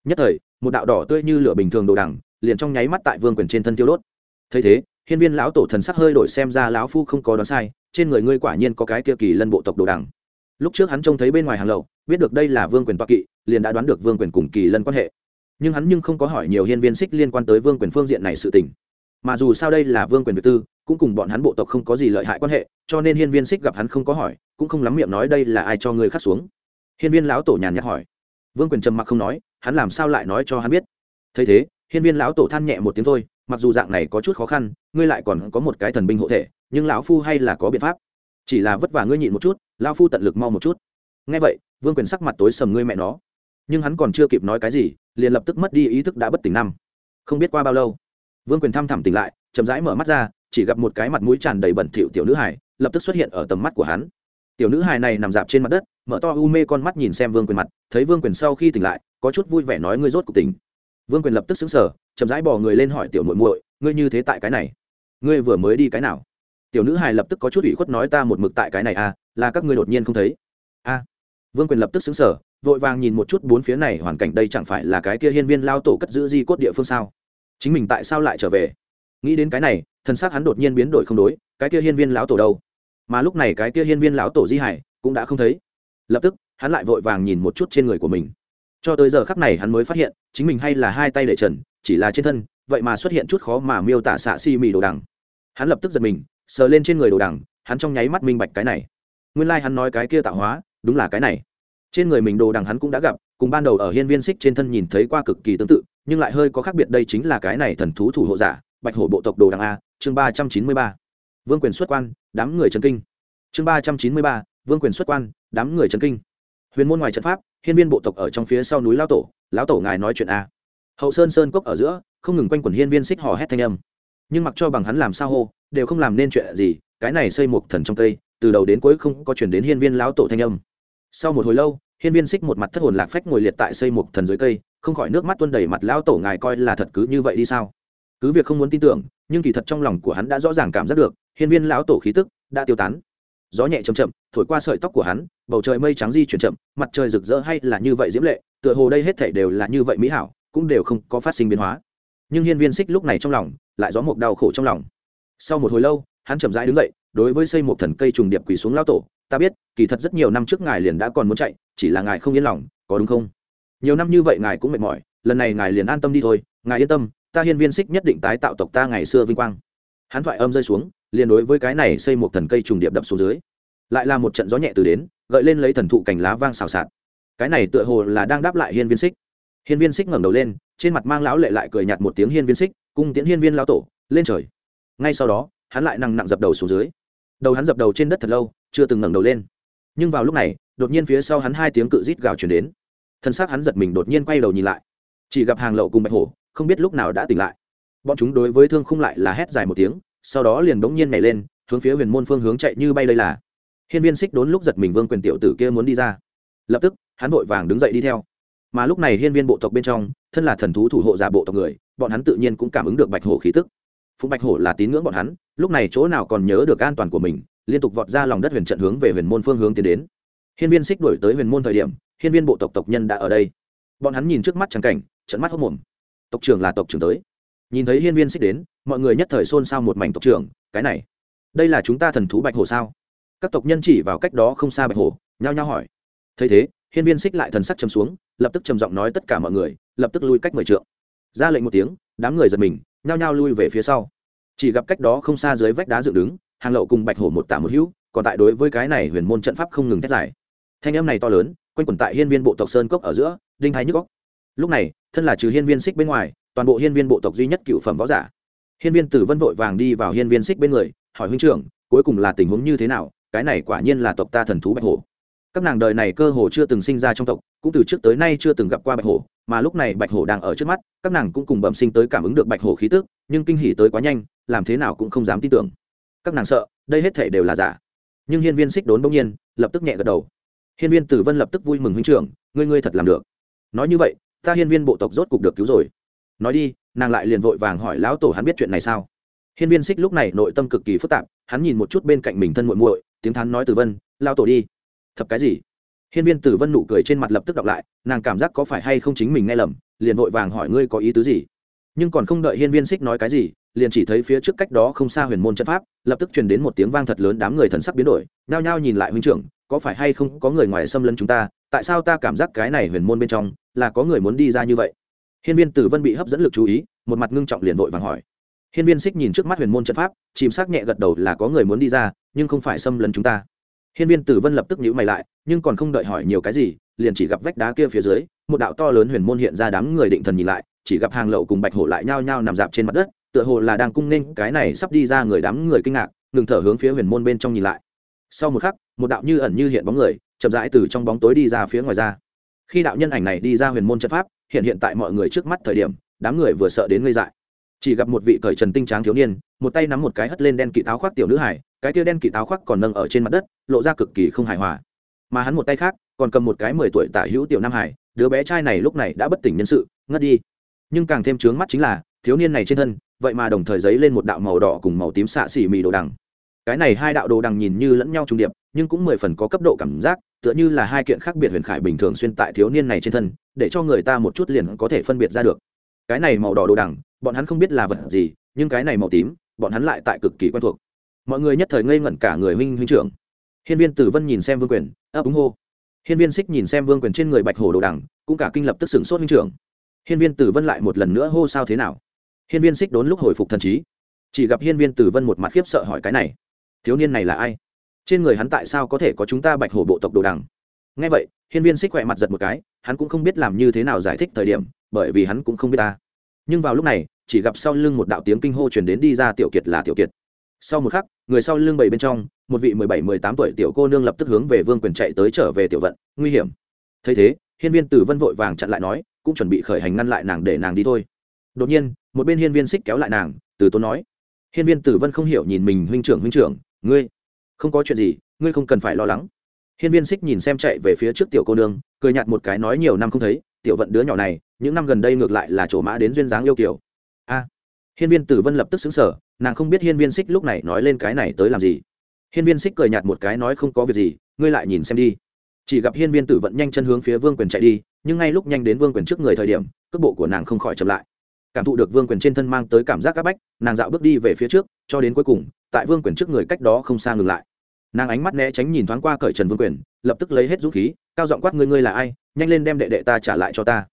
Nhất thời, một đạo đỏ tươi như lửa bình thường đồ đằng liền trong nháy mắt tại vương quyền trên thân tiêu đốt. Thấy thế, hiên viên lão tổ thần sắc hơi đổi xem ra lão phu không có đoán sai, trên người ngươi quả nhiên có cái kia kỳ lân bộ tộc đồ đằng. Lúc trước hắn trông thấy bên ngoài hàng lậu, biết được đây là vương quyền toa kỵ, liền đã đoán được vương quyền cùng kỳ lân quan hệ. Nhưng hắn nhưng không có hỏi nhiều hiên viên xích liên quan tới vương quyền phương diện này sự tình. Mà dù sao đây là vương quyền việt tư, cũng cùng bọn hắn bộ tộc không có gì lợi hại quan hệ, cho nên hiên viên xích gặp hắn không có hỏi, cũng không lắm miệng nói đây là ai cho ngươi khắc xuống. Hiên viên lão tổ nhàn nhạt hỏi. Vương quyền trầm mặc không nói, hắn làm sao lại nói cho hắn biết? Thấy thế hiên viên lão tổ than nhẹ một tiếng thôi, mặc dù dạng này có chút khó khăn, ngươi lại còn có một cái thần binh hộ thể, nhưng lão phu hay là có biện pháp. Chỉ là vất vả ngươi nhịn một chút, lão phu tận lực mau một chút. Ngay vậy, vương quyền sắc mặt tối sầm ngươi mẹ nó. Nhưng hắn còn chưa kịp nói cái gì, liền lập tức mất đi ý thức đã bất tỉnh năm. Không biết qua bao lâu, vương quyền thăm thẳm tỉnh lại, chậm rãi mở mắt ra, chỉ gặp một cái mặt mũi tràn đầy bẩn thỉu tiểu nữ hải lập tức xuất hiện ở tầm mắt của hắn. Tiểu nữ hài này nằm dạp trên mặt đất, mở to u mê con mắt nhìn xem vương quyền mặt, thấy vương quyền sau khi tỉnh lại, có chút vui vẻ nói ngươi rốt cuộc tỉnh vương quyền lập tức xứng sở chậm rãi bỏ người lên hỏi tiểu muội muội, ngươi như thế tại cái này? Ngươi vừa mới đi cái nào? Tiểu nữ hài lập tức có chút ủy khuất nói ta một mực tại cái này à là các ngươi đột nhiên không thấy. A. À. vương quyền lập tức xứng sở vội vàng nhìn một chút bốn phía này, hoàn cảnh đây chẳng phải là cái kia hiên viên lao tổ cất giữ di cốt địa phương sao? Chính mình tại sao lại trở về? Nghĩ đến cái này thân xác hắn đột nhiên biến đổi không đối, cái kia hiên viên lão tổ đâu? Mà lúc này cái kia hiên viên lão tổ di hải cũng đã không thấy. Lập tức, hắn lại vội vàng nhìn một chút trên người của mình cho tới giờ khắc này hắn mới phát hiện, chính mình hay là hai tay để trần, chỉ là trên thân, vậy mà xuất hiện chút khó mà miêu tả xạ xi mì đồ đằng. Hắn lập tức giật mình, sờ lên trên người đồ đằng, hắn trong nháy mắt minh bạch cái này. Nguyên lai、like、hắn nói cái kia tạo hóa, đúng là cái này. Trên người mình đồ đằng hắn cũng đã gặp, cùng ban đầu ở hiên viên xích trên thân nhìn thấy qua cực kỳ tương tự, nhưng lại hơi có khác biệt đây chính là cái này thần thú thủ hộ giả, bạch hổ bộ tộc đồ đằng a, chương ba trăm chín mươi ba. Vương quyền xuất quan, đám người trần kinh. Chương ba trăm chín mươi ba, vương quyền xuất quan, đám người trần kinh huyền môn ngoài trận pháp, hiên viên bộ tộc ở trong phía sau núi lao tổ, lão tổ ngài nói chuyện a hậu sơn sơn cốc ở giữa, không ngừng quanh quẩn hiên viên xích hò hét thanh âm. Nhưng mặc cho bằng hắn làm sao hô, đều không làm nên chuyện gì, cái này xây một thần trong cây, từ đầu đến cuối không có chuyển đến hiên viên lão tổ thanh âm. Sau một hồi lâu, hiên viên xích một mặt thất hồn lạc phách ngồi liệt tại xây một thần dưới cây, không khỏi nước mắt tuôn đầy mặt lão tổ ngài coi là thật cứ như vậy đi sao? Cứ việc không muốn tin tưởng, nhưng kỳ thật trong lòng của hắn đã rõ ràng cảm giác được, hiên viên lão tổ khí tức đã tiêu tán gió nhẹ chầm chậm, thổi qua sợi tóc của hắn, bầu trời mây trắng di chuyển chậm, mặt trời rực rỡ hay là như vậy diễm lệ, tựa hồ đây hết thể đều là như vậy mỹ hảo, cũng đều không có phát sinh biến hóa. Nhưng hiên viên xích lúc này trong lòng, lại gió một đau khổ trong lòng. Sau một hồi lâu, hắn chậm rãi đứng dậy, đối với xây một thần cây trùng điệp quỳ xuống lao tổ, ta biết, kỳ thật rất nhiều năm trước ngài liền đã còn muốn chạy, chỉ là ngài không yên lòng, có đúng không? Nhiều năm như vậy ngài cũng mệt mỏi, lần này ngài liền an tâm đi thôi, ngài yên tâm, ta hiên viên xích nhất định tái tạo tộc ta ngày xưa vinh quang. Hắn thoại âm rơi xuống liền đối với cái này xây một thần cây trùng điệp đập xuống dưới, lại là một trận gió nhẹ từ đến, gợi lên lấy thần thụ cành lá vang xào xạc. Cái này tựa hồ là đang đáp lại hiên viên xích. Hiên viên xích ngẩng đầu lên, trên mặt mang lão lệ lại cười nhạt một tiếng hiên viên xích, cung tiễn hiên viên lao tổ, lên trời. Ngay sau đó, hắn lại nặng nặng dập đầu xuống dưới. Đầu hắn dập đầu trên đất thật lâu, chưa từng ngẩng đầu lên. Nhưng vào lúc này, đột nhiên phía sau hắn hai tiếng cự rít gào chuyển đến. Thân xác hắn giật mình đột nhiên quay đầu nhìn lại. Chỉ gặp hàng lậu cùng bạch hổ, không biết lúc nào đã tỉnh lại. Bọn chúng đối với thương không lại là hét dài một tiếng sau đó liền bỗng nhiên nhảy lên, hướng phía huyền môn phương hướng chạy như bay đây là. Hiên viên xích đốn lúc giật mình vương quyền tiểu tử kia muốn đi ra. Lập tức, hắn vội vàng đứng dậy đi theo. Mà lúc này hiên viên bộ tộc bên trong, thân là thần thú thủ hộ giả bộ tộc người, bọn hắn tự nhiên cũng cảm ứng được bạch hổ khí tức. Phụng bạch hổ là tín ngưỡng bọn hắn, lúc này chỗ nào còn nhớ được an toàn của mình, liên tục vọt ra lòng đất huyền trận hướng về huyền môn phương hướng tiến đến. Hiên viên xích đổi tới huyền môn thời điểm, hiên viên bộ tộc tộc nhân đã ở đây. Bọn hắn nhìn trước mắt trắng cảnh trận mắt hốc mồm. Tộc trưởng là tộc trưởng tới nhìn thấy hiên viên xích đến, mọi người nhất thời xôn xao một mảnh tộc trưởng, cái này, đây là chúng ta thần thú bạch hổ sao? Các tộc nhân chỉ vào cách đó không xa bạch hổ, nhao nhao hỏi. Thấy thế, hiên viên xích lại thần sắc chầm xuống, lập tức trầm giọng nói tất cả mọi người, lập tức lui cách mười trượng. Ra lệnh một tiếng, đám người giật mình, nhao nhao lui về phía sau. Chỉ gặp cách đó không xa dưới vách đá dựng đứng, hàng lậu cùng bạch hổ một tạ một hữu, còn tại đối với cái này huyền môn trận pháp không ngừng thét dài. Thanh âm này to lớn, quanh quẩn tại hiên viên bộ tộc sơn cốc ở giữa, đinh hai nhức góc lúc này, thân là trừ hiên viên xích bên ngoài toàn bộ hiên viên bộ tộc duy nhất cựu phẩm võ giả. Hiên viên tử vân vội vàng đi vào hiên viên xích bên người, hỏi huynh trưởng, cuối cùng là tình huống như thế nào? Cái này quả nhiên là tộc ta thần thú bạch hổ. Các nàng đời này cơ hồ chưa từng sinh ra trong tộc, cũng từ trước tới nay chưa từng gặp qua bạch hổ, mà lúc này bạch hổ đang ở trước mắt, các nàng cũng cùng bẩm sinh tới cảm ứng được bạch hổ khí tức, nhưng kinh hỉ tới quá nhanh, làm thế nào cũng không dám tin tưởng. Các nàng sợ, đây hết thể đều là giả. Nhưng hiên viên xích đốn bỗng nhiên, lập tức nhẹ gật đầu. Hiên viên tử vân lập tức vui mừng, huynh trưởng, ngươi ngươi thật làm được. Nói như vậy, ta hiên viên bộ tộc rốt cục được cứu rồi nói đi, nàng lại liền vội vàng hỏi lão tổ hắn biết chuyện này sao? Hiên viên xích lúc này nội tâm cực kỳ phức tạp, hắn nhìn một chút bên cạnh mình thân muội muội, tiếng thắn nói tử vân lao tổ đi. Thập cái gì? Hiên viên tử vân nụ cười trên mặt lập tức đọc lại, nàng cảm giác có phải hay không chính mình nghe lầm, liền vội vàng hỏi ngươi có ý tứ gì? Nhưng còn không đợi hiên viên xích nói cái gì, liền chỉ thấy phía trước cách đó không xa huyền môn trận pháp, lập tức truyền đến một tiếng vang thật lớn đám người thần sắc biến đổi, nhao nhao nhìn lại huynh trưởng, có phải hay không có người ngoài xâm lấn chúng ta? Tại sao ta cảm giác cái này huyền môn bên trong là có người muốn đi ra như vậy? Hiên viên tử vân bị hấp dẫn lực chú ý, một mặt ngưng trọng liền vội vàng hỏi. Hiên viên xích nhìn trước mắt huyền môn trận pháp, chìm sắc nhẹ gật đầu là có người muốn đi ra, nhưng không phải xâm lấn chúng ta. Hiên viên tử vân lập tức nhíu mày lại, nhưng còn không đợi hỏi nhiều cái gì, liền chỉ gặp vách đá kia phía dưới, một đạo to lớn huyền môn hiện ra đám người định thần nhìn lại, chỉ gặp hàng lậu cùng bạch hổ lại nhao nhao nằm dạp trên mặt đất, tựa hồ là đang cung nên cái này sắp đi ra người đám người kinh ngạc, ngừng thở hướng phía huyền môn bên trong nhìn lại. Sau một khắc, một đạo như ẩn như hiện bóng người, chậm rãi từ trong bóng tối đi ra phía ngoài ra. Khi đạo nhân ảnh này đi ra huyền môn trận pháp hiện hiện tại mọi người trước mắt thời điểm, đám người vừa sợ đến ngây dại. Chỉ gặp một vị cởi trần tinh tráng thiếu niên, một tay nắm một cái hất lên đen kỵ táo khoác tiểu nữ hải, cái kia đen kỵ táo khoác còn nâng ở trên mặt đất, lộ ra cực kỳ không hài hòa. Mà hắn một tay khác, còn cầm một cái mười tuổi tả hữu tiểu nam hải, đứa bé trai này lúc này đã bất tỉnh nhân sự, ngất đi. Nhưng càng thêm trướng mắt chính là, thiếu niên này trên thân, vậy mà đồng thời giấy lên một đạo màu đỏ cùng màu tím xạ xỉ mì đồ đằng. Cái này hai đạo đồ đằng nhìn như lẫn nhau trùng điệp nhưng cũng mười phần có cấp độ cảm giác, tựa như là hai kiện khác biệt huyền khải bình thường xuyên tại thiếu niên này trên thân, để cho người ta một chút liền có thể phân biệt ra được. Cái này màu đỏ đồ đằng, bọn hắn không biết là vật gì, nhưng cái này màu tím, bọn hắn lại tại cực kỳ quen thuộc. Mọi người nhất thời ngây ngẩn cả người huynh huynh trưởng. Hiên viên tử vân nhìn xem vương quyền, ấp úng hô. Hiên viên xích nhìn xem vương quyền trên người bạch hổ đồ đằng, cũng cả kinh lập tức sửng sốt huynh trưởng. Hiên viên tử vân lại một lần nữa hô sao thế nào? Hiên viên xích đốn lúc hồi phục thần trí. Chỉ gặp hiên viên tử vân một mặt khiếp sợ hỏi cái này, thiếu niên này là ai? Trên người hắn tại sao có thể có chúng ta bạch hổ bộ tộc đồ đằng? Ngay vậy, hiên viên xích khỏe mặt giật một cái, hắn cũng không biết làm như thế nào giải thích thời điểm, bởi vì hắn cũng không biết ta. Nhưng vào lúc này, chỉ gặp sau lưng một đạo tiếng kinh hô truyền đến đi ra tiểu kiệt là tiểu kiệt. Sau một khắc, người sau lưng bảy bên trong, một vị mười bảy, mười tám tuổi tiểu cô nương lập tức hướng về vương quyền chạy tới trở về tiểu vận, nguy hiểm. Thấy thế, hiên viên tử vân vội vàng chặn lại nói, cũng chuẩn bị khởi hành ngăn lại nàng để nàng đi thôi. Đột nhiên, một bên hiên viên xích kéo lại nàng, từ tốn nói. Hiên viên tử vân không hiểu nhìn mình, huynh trưởng huynh trưởng, ngươi không có chuyện gì, ngươi không cần phải lo lắng. Hiên viên xích nhìn xem chạy về phía trước tiểu cô nương, cười nhạt một cái nói nhiều năm không thấy, tiểu vận đứa nhỏ này, những năm gần đây ngược lại là chỗ mã đến duyên dáng yêu kiều a. Hiên viên tử vân lập tức xứng sở nàng không biết hiên viên xích lúc này nói lên cái này tới làm gì. Hiên viên xích cười nhạt một cái nói không có việc gì, ngươi lại nhìn xem đi. Chỉ gặp hiên viên tử vận nhanh chân hướng phía vương quyền chạy đi, nhưng ngay lúc nhanh đến vương quyền trước người thời điểm, cước bộ của nàng không khỏi chậm lại. Cảm thụ được vương quyền trên thân mang tới cảm giác áp bách, nàng dạo bước đi về phía trước, cho đến cuối cùng tại vương quyền trước người cách đó không xa ngừng lại. Nàng ánh mắt né tránh nhìn thoáng qua cởi trần vương quyền, lập tức lấy hết dũng khí, cao giọng quát ngươi ngươi là ai? Nhanh lên đem đệ đệ ta trả lại cho ta.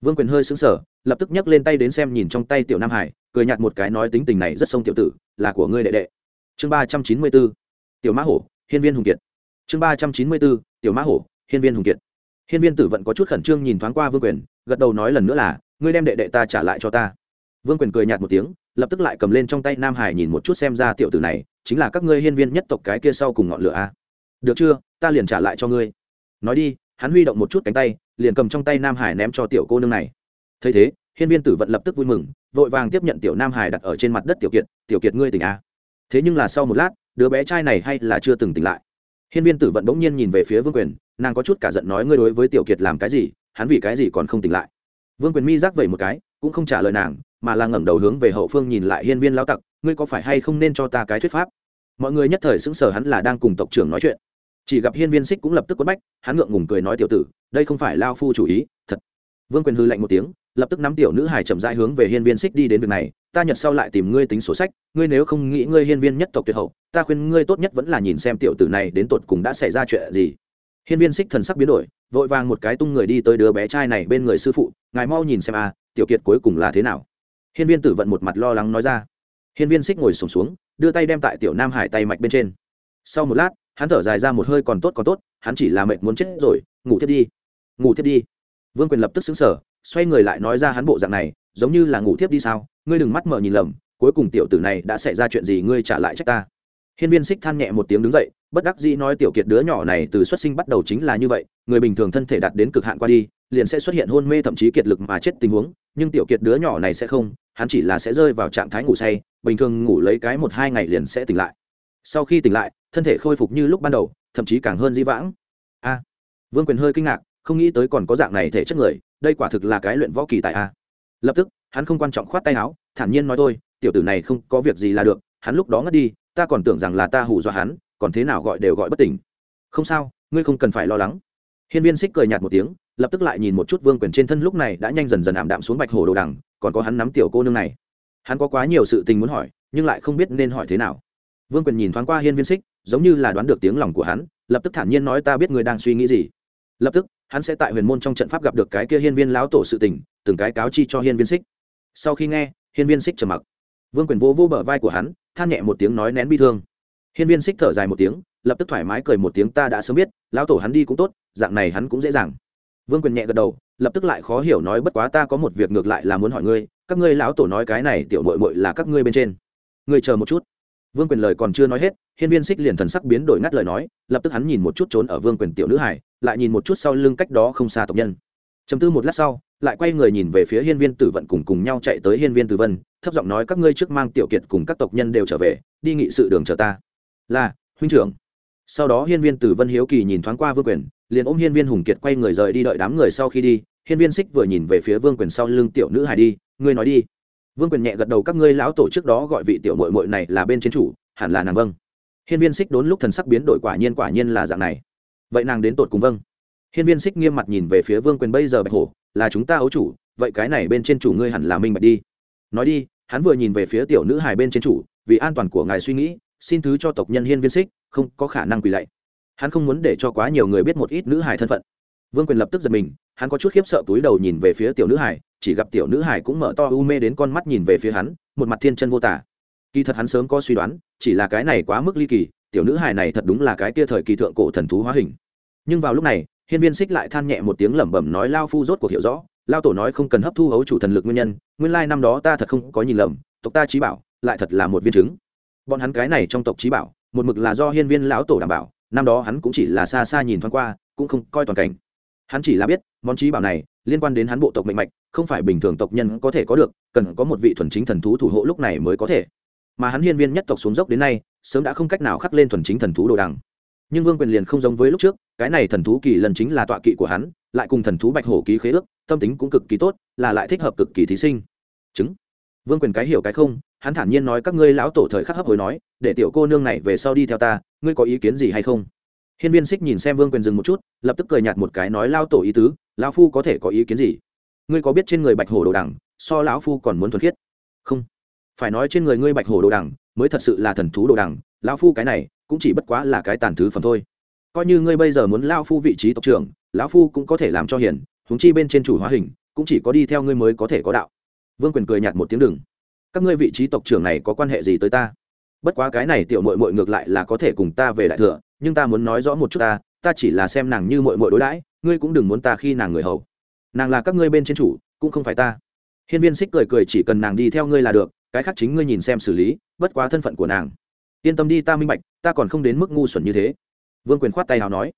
Vương quyền hơi xứng sở lập tức nhấc lên tay đến xem nhìn trong tay tiểu nam hải, cười nhạt một cái nói tính tình này rất sông tiểu tử, là của ngươi đệ đệ. Chương ba trăm chín mươi b ố tiểu mã hổ, hiên viên hùng kiệt. Chương ba trăm chín mươi b ố tiểu mã hổ, hiên viên hùng kiệt. Hiên viên tử vận có chút khẩn trương nhìn thoáng qua vương quyền, gật đầu nói lần nữa là, ngươi đem đệ đệ ta trả lại cho ta. Vương quyền cười nhạt một tiếng lập tức lại cầm lên trong tay nam hải nhìn một chút xem ra tiểu tử này chính là các ngươi hiên viên nhất tộc cái kia sau cùng ngọn lửa a được chưa, ta liền trả lại cho ngươi. Nói đi, hắn huy động một chút cánh tay, liền cầm trong tay nam hải ném cho tiểu cô nương này. Thấy thế, hiên viên tử vận lập tức vui mừng, vội vàng tiếp nhận tiểu nam hải đặt ở trên mặt đất tiểu kiệt tiểu kiệt ngươi tỉnh a thế nhưng là sau một lát, đứa bé trai này hay là chưa từng tỉnh lại. Hiên viên tử vận bỗng nhiên nhìn về phía vương quyền, nàng có chút cả giận nói, ngươi đối với tiểu kiệt làm cái gì, hắn vì cái gì còn không tỉnh lại? Vương quyền mi giác vậy một cái, cũng không trả lời nàng mà là ngẩng đầu hướng về hậu phương nhìn lại hiên viên lao tặc, ngươi có phải hay không nên cho ta cái thuyết pháp? Mọi người nhất thời sững sờ, hắn là đang cùng tộc trưởng nói chuyện. Chỉ gặp hiên viên xích cũng lập tức quất bách, hắn ngượng ngùng cười nói, tiểu tử, đây không phải lao phu chủ ý, thật. Vương quyền hư lạnh một tiếng, lập tức nắm tiểu nữ hải chậm rãi hướng về hiên viên xích đi đến việc này, ta nhật sau lại tìm ngươi tính sổ sách, ngươi nếu không nghĩ ngươi hiên viên nhất tộc tuyệt hậu, ta khuyên ngươi tốt nhất vẫn là nhìn xem tiểu tử này đến tột cùng đã xảy ra chuyện gì. Hiên viên xích thần sắc biến đổi, vội vàng một cái tung người đi tới đứa bé trai này bên người sư phụ, ngài mau nhìn xem a, tiểu kiệt cuối cùng là thế nào? Hiên viên tử vận một mặt lo lắng nói ra. Hiên viên xích ngồi sùng xuống, xuống đưa tay đem tại tiểu nam hải tay mạch bên trên. Sau một lát hắn thở dài ra một hơi còn tốt còn tốt hắn chỉ là mệt muốn chết rồi ngủ thiết đi. Ngủ thiết đi. Vương quyền lập tức xứng sở xoay người lại nói ra hắn bộ dạng này giống như là ngủ thiếp đi sao? Ngươi đừng mắt mở nhìn lầm cuối cùng tiểu tử này đã xảy ra chuyện gì ngươi trả lại trách ta. Hiên viên xích than nhẹ một tiếng đứng dậy bất đắc dĩ nói tiểu kiệt đứa nhỏ này từ xuất sinh bắt đầu chính là như vậy người bình thường thân thể đạt đến cực hạn qua đi, liền sẽ xuất hiện hôn mê thậm chí kiệt lực mà chết tình huống, nhưng tiểu kiệt đứa nhỏ này sẽ không, hắn chỉ là sẽ rơi vào trạng thái ngủ say, bình thường ngủ lấy cái một hai ngày liền sẽ tỉnh lại. Sau khi tỉnh lại, thân thể khôi phục như lúc ban đầu, thậm chí càng hơn di vãng. A, vương quyền hơi kinh ngạc, không nghĩ tới còn có dạng này thể chất người, đây quả thực là cái luyện võ kỳ tại a. Lập tức, hắn không quan trọng khoát tay áo, thản nhiên nói thôi, tiểu tử này không có việc gì là được, hắn lúc đó ngất đi, ta còn tưởng rằng là ta hù dọa hắn, còn thế nào gọi đều gọi bất tỉnh. Không sao, ngươi không cần phải lo lắng hiên viên xích cười nhạt một tiếng, lập tức lại nhìn một chút vương quyền trên thân lúc này đã nhanh dần dần ảm đạm xuống bạch hồ đồ đằng, còn có hắn nắm tiểu cô nương này. Hắn có quá nhiều sự tình muốn hỏi, nhưng lại không biết nên hỏi thế nào. Vương quyền nhìn thoáng qua hiên viên xích giống như là đoán được tiếng lòng của hắn, lập tức thản nhiên nói ta biết ngươi đang suy nghĩ gì. Lập tức, hắn sẽ tại huyền môn trong trận pháp gặp được cái kia hiên viên lão tổ sự tình, từng cái cáo chi cho hiên viên xích sau khi nghe, hiên viên xích trầm mặc. Vương quyền vô vô bờ vai của hắn, than nhẹ một tiếng nói nén bi thương. Hiên viên xích thở dài một tiếng lập tức thoải mái cười một tiếng, ta đã sớm biết, lão tổ hắn đi cũng tốt, dạng này hắn cũng dễ dàng. Vương quyền nhẹ gật đầu, lập tức lại khó hiểu nói, bất quá ta có một việc ngược lại là muốn hỏi ngươi, các ngươi lão tổ nói cái này, tiểu mội mội là các ngươi bên trên. Ngươi chờ một chút. Vương quyền lời còn chưa nói hết, hiên viên xích liền thần sắc biến đổi ngắt lời nói, lập tức hắn nhìn một chút trốn ở vương quyền tiểu nữ hải lại nhìn một chút sau lưng cách đó không xa tộc nhân. Chấm tư một lát sau, lại quay người nhìn về phía hiên viên tử vận cùng cùng nhau chạy tới hiên viên tử vân, thấp giọng nói, các ngươi trước mang tiểu kiệt cùng các tộc nhân đều trở về, đi nghị sự đường chờ ta. Là, huynh trưởng sau đó hiên viên tử vân hiếu kỳ nhìn thoáng qua vương quyền, liền ôm hiên viên hùng kiệt quay người rời đi đợi đám người sau khi đi. Hiên viên xích vừa nhìn về phía vương quyền sau lưng tiểu nữ hài đi, ngươi nói đi. Vương quyền nhẹ gật đầu, các ngươi lão tổ trước đó gọi vị tiểu mội mội này là bên trên chủ, hẳn là nàng vâng. Hiên viên xích đốn lúc thần sắc biến đổi quả nhiên quả nhiên là dạng này. Vậy nàng đến tột cùng vâng. Hiên viên xích nghiêm mặt nhìn về phía vương quyền, bây giờ bạch hổ, là chúng ta ấu chủ, vậy cái này bên trên chủ ngươi hẳn là minh bạch đi. Nói đi, hắn vừa nhìn về phía tiểu nữ hài bên trên chủ, vì an toàn của ngài suy nghĩ, xin thứ cho tộc nhân hiên viên xích không có khả năng quỳ lạy. Hắn không muốn để cho quá nhiều người biết một ít nữ hài thân phận. Vương quyền lập tức giật mình, hắn có chút khiếp sợ túi đầu nhìn về phía tiểu nữ hải chỉ gặp tiểu nữ hải cũng mở to u mê đến con mắt nhìn về phía hắn, một mặt thiên chân vô tả. Kỳ thật hắn sớm có suy đoán, chỉ là cái này quá mức ly kỳ, tiểu nữ hải này thật đúng là cái kia thời kỳ thượng cổ thần thú hóa hình. Nhưng vào lúc này, hiên viên xích lại than nhẹ một tiếng lẩm bẩm nói lao phu rốt cuộc hiểu rõ, lao tổ nói không cần hấp thu hấu chủ thần lực nguyên nhân, nguyên lai năm đó ta thật không có nhìn lầm, tộc ta trí bảo, lại thật là một viên chứng. Bọn hắn cái này trong tộc trí bảo một mực là do hiên viên lão tổ đảm bảo, năm đó hắn cũng chỉ là xa xa nhìn thoáng qua, cũng không coi toàn cảnh. Hắn chỉ là biết, món trí bảo này liên quan đến hắn bộ tộc mạnh mạch, không phải bình thường tộc nhân có thể có được, cần có một vị thuần chính thần thú thủ hộ lúc này mới có thể. Mà hắn hiên viên nhất tộc xuống dốc đến nay, sớm đã không cách nào khắc lên thuần chính thần thú đồ đằng. Nhưng vương quyền liền không giống với lúc trước, cái này thần thú kỳ lần chính là tọa kỵ của hắn, lại cùng thần thú bạch hổ ký khế ước, tâm tính cũng cực kỳ tốt, là lại thích hợp cực kỳ thí sinh. Chứng. Vương quyền cái hiểu cái không hắn thản nhiên nói các ngươi lão tổ thời khắc hấp hối nói, để tiểu cô nương này về sau đi theo ta, ngươi có ý kiến gì hay không? Hiên viên xích nhìn xem vương quyền dừng một chút, lập tức cười nhạt một cái nói lao tổ ý tứ, lão phu có thể có ý kiến gì? Ngươi có biết trên người bạch hổ đồ đằng, so lão phu còn muốn thuần khiết? Không. Phải nói trên người ngươi bạch hổ đồ đằng, mới thật sự là thần thú đồ đằng, lão phu cái này, cũng chỉ bất quá là cái tàn thứ phẩm thôi. Coi như ngươi bây giờ muốn lao phu vị trí tộc trưởng, lão phu cũng có thể làm cho hiền, huống chi bên trên chủ hóa hình, cũng chỉ có đi theo ngươi mới có thể có đạo. Vương quyền cười nhạt một tiếng đừng các ngươi vị trí tộc trưởng này có quan hệ gì tới ta? Bất quá cái này tiểu mội mội ngược lại là có thể cùng ta về đại thừa, nhưng ta muốn nói rõ một chút ta ta chỉ là xem nàng như mội mội đối đãi, ngươi cũng đừng muốn ta khi nàng người hầu. Nàng là các ngươi bên trên chủ, cũng không phải ta. Hiên viên xích cười cười chỉ cần nàng đi theo ngươi là được, cái khác chính ngươi nhìn xem xử lý, bất quá thân phận của nàng. Yên tâm đi, ta minh bạch, ta còn không đến mức ngu xuẩn như thế. Vương quyền khoát tay nào nói.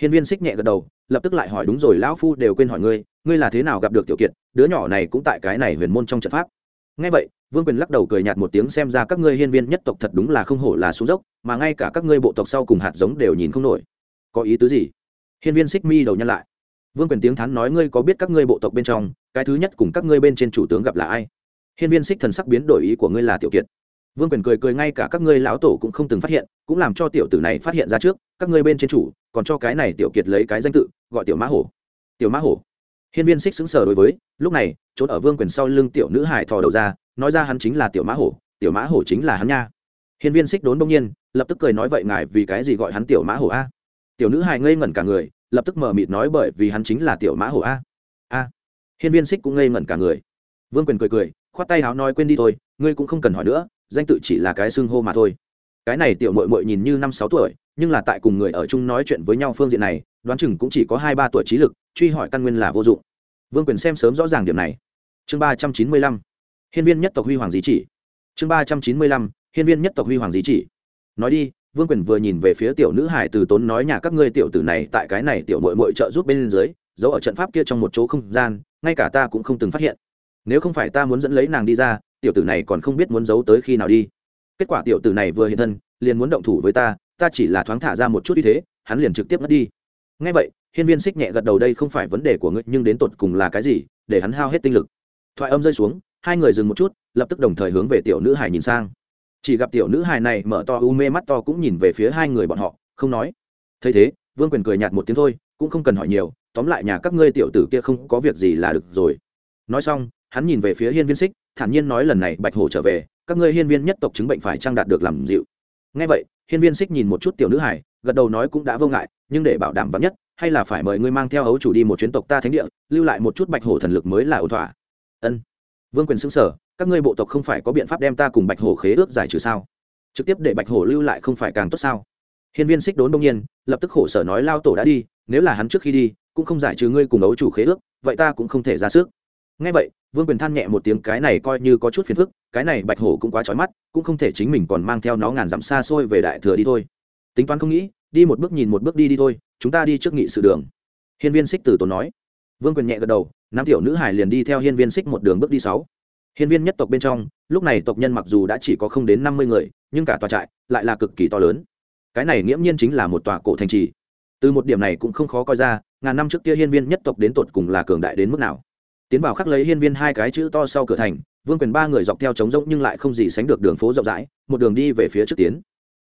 Hiên viên xích nhẹ gật đầu, lập tức lại hỏi, đúng rồi, lão phu đều quên hỏi ngươi ngươi là thế nào gặp được tiểu kiệt? Đứa nhỏ này cũng tại cái này huyền môn trong trận pháp ngay vậy, vương quyền lắc đầu cười nhạt một tiếng xem ra các ngươi hiên viên nhất tộc thật đúng là không hổ là xuống dốc, mà ngay cả các ngươi bộ tộc sau cùng hạt giống đều nhìn không nổi. Có ý tứ gì? Hiên viên xích mi đầu nhăn lại. Vương quyền tiếng thắn nói ngươi có biết các ngươi bộ tộc bên trong, cái thứ nhất cùng các ngươi bên trên chủ tướng gặp là ai? Hiên viên xích thần sắc biến đổi ý của ngươi là tiểu kiệt. Vương quyền cười cười ngay cả các ngươi lão tổ cũng không từng phát hiện, cũng làm cho tiểu tử này phát hiện ra trước, các ngươi bên trên chủ, còn cho cái này tiểu kiệt lấy cái danh tự, gọi tiểu mã hổ. Tiểu mã hổ hiên viên xích xứng sở đối với, lúc này, trốn ở vương quyền sau lưng tiểu nữ hải thò đầu ra, nói ra hắn chính là tiểu mã hổ, tiểu mã hổ chính là hắn nha. Hiên viên xích đốn đông nhiên, lập tức cười nói vậy ngài vì cái gì gọi hắn tiểu mã hổ a? Tiểu nữ hải ngây ngẩn cả người, lập tức mở mịt nói bởi vì hắn chính là tiểu mã hổ a. A. Hiên viên xích cũng ngây ngẩn cả người. Vương quyền cười cười, khoát tay háo nói quên đi thôi, ngươi cũng không cần hỏi nữa, danh tự chỉ là cái xưng hô mà thôi. Cái này tiểu mội mội nhìn như năm sáu tuổi nhưng là tại cùng người ở chung nói chuyện với nhau phương diện này, đoán chừng cũng chỉ có hai ba tuổi trí lực, truy hỏi căn nguyên là vô dụng. Vương quyền xem sớm rõ ràng điểm này. Chương ba trăm chín mươi lăm, hiên viên nhất tộc huy hoàng di chỉ. Chương ba trăm chín mươi lăm, hiên viên nhất tộc huy hoàng di chỉ. Nói đi, vương quyền vừa nhìn về phía tiểu nữ hải từ tốn nói nhà các ngươi tiểu tử này tại cái này tiểu mội mội trợ giúp bên dưới, giấu ở trận pháp kia trong một chỗ không gian, ngay cả ta cũng không từng phát hiện. Nếu không phải ta muốn dẫn lấy nàng đi ra, tiểu tử này còn không biết muốn giấu tới khi nào đi. Kết quả tiểu tử này vừa hiện thân, liền muốn động thủ với ta ta chỉ là thoáng thả ra một chút như thế, hắn liền trực tiếp mất đi. Ngay vậy, hiên viên xích nhẹ gật đầu đây không phải vấn đề của ngươi, nhưng đến tột cùng là cái gì, để hắn hao hết tinh lực. Thoại âm rơi xuống, hai người dừng một chút, lập tức đồng thời hướng về tiểu nữ hải nhìn sang. Chỉ gặp tiểu nữ hải này mở to u mê mắt to cũng nhìn về phía hai người bọn họ, không nói. Thấy thế, vương quyền cười nhạt một tiếng thôi, cũng không cần hỏi nhiều, tóm lại nhà các ngươi tiểu tử kia không có việc gì là được rồi. Nói xong, hắn nhìn về phía hiên viên xích, thản nhiên nói lần này bạch hổ trở về, các ngươi hiên viên nhất tộc chứng bệnh phải trang đạt được làm dịu. Ngay vậy hiên viên xích nhìn một chút tiểu nữ hải, gật đầu nói cũng đã vô ngại, nhưng để bảo đảm vắn nhất, hay là phải mời ngươi mang theo ấu chủ đi một chuyến tộc ta thánh địa, lưu lại một chút bạch hổ thần lực mới là ổn thỏa. Ân. Vương quyền xứng sở các ngươi bộ tộc không phải có biện pháp đem ta cùng bạch hổ khế ước giải trừ sao? Trực tiếp để bạch hổ lưu lại không phải càng tốt sao? Hiên viên xích đốn đông nhiên, lập tức khổ sở nói lao tổ đã đi, nếu là hắn trước khi đi, cũng không giải trừ ngươi cùng ấu chủ khế ước, vậy ta cũng không thể ra sức. Ngay vậy, vương quyền than nhẹ một tiếng cái này coi như có chút phiền phức cái này bạch hổ cũng quá trói mắt, cũng không thể chính mình còn mang theo nó ngàn dặm xa xôi về đại thừa đi thôi. Tính toán không nghĩ, đi một bước nhìn một bước đi đi thôi, chúng ta đi trước nghị sự đường. Hiên viên xích tử tốn nói. Vương quyền nhẹ gật đầu, nam tiểu nữ hải liền đi theo hiên viên xích một đường bước đi sáu. Hiên viên nhất tộc bên trong, lúc này tộc nhân mặc dù đã chỉ có không đến năm mươi người, nhưng cả tòa trại lại là cực kỳ to lớn. Cái này nghiễm nhiên chính là một tòa cổ thành trì. Từ một điểm này cũng không khó coi ra, ngàn năm trước kia hiên viên nhất tộc đến tột cùng là cường đại đến mức nào. Tiến vào khắc lấy hiên viên hai cái chữ to sau cửa thành vương quyền ba người dọc theo trống rỗng nhưng lại không gì sánh được đường phố rộng rãi, một đường đi về phía trước tiến.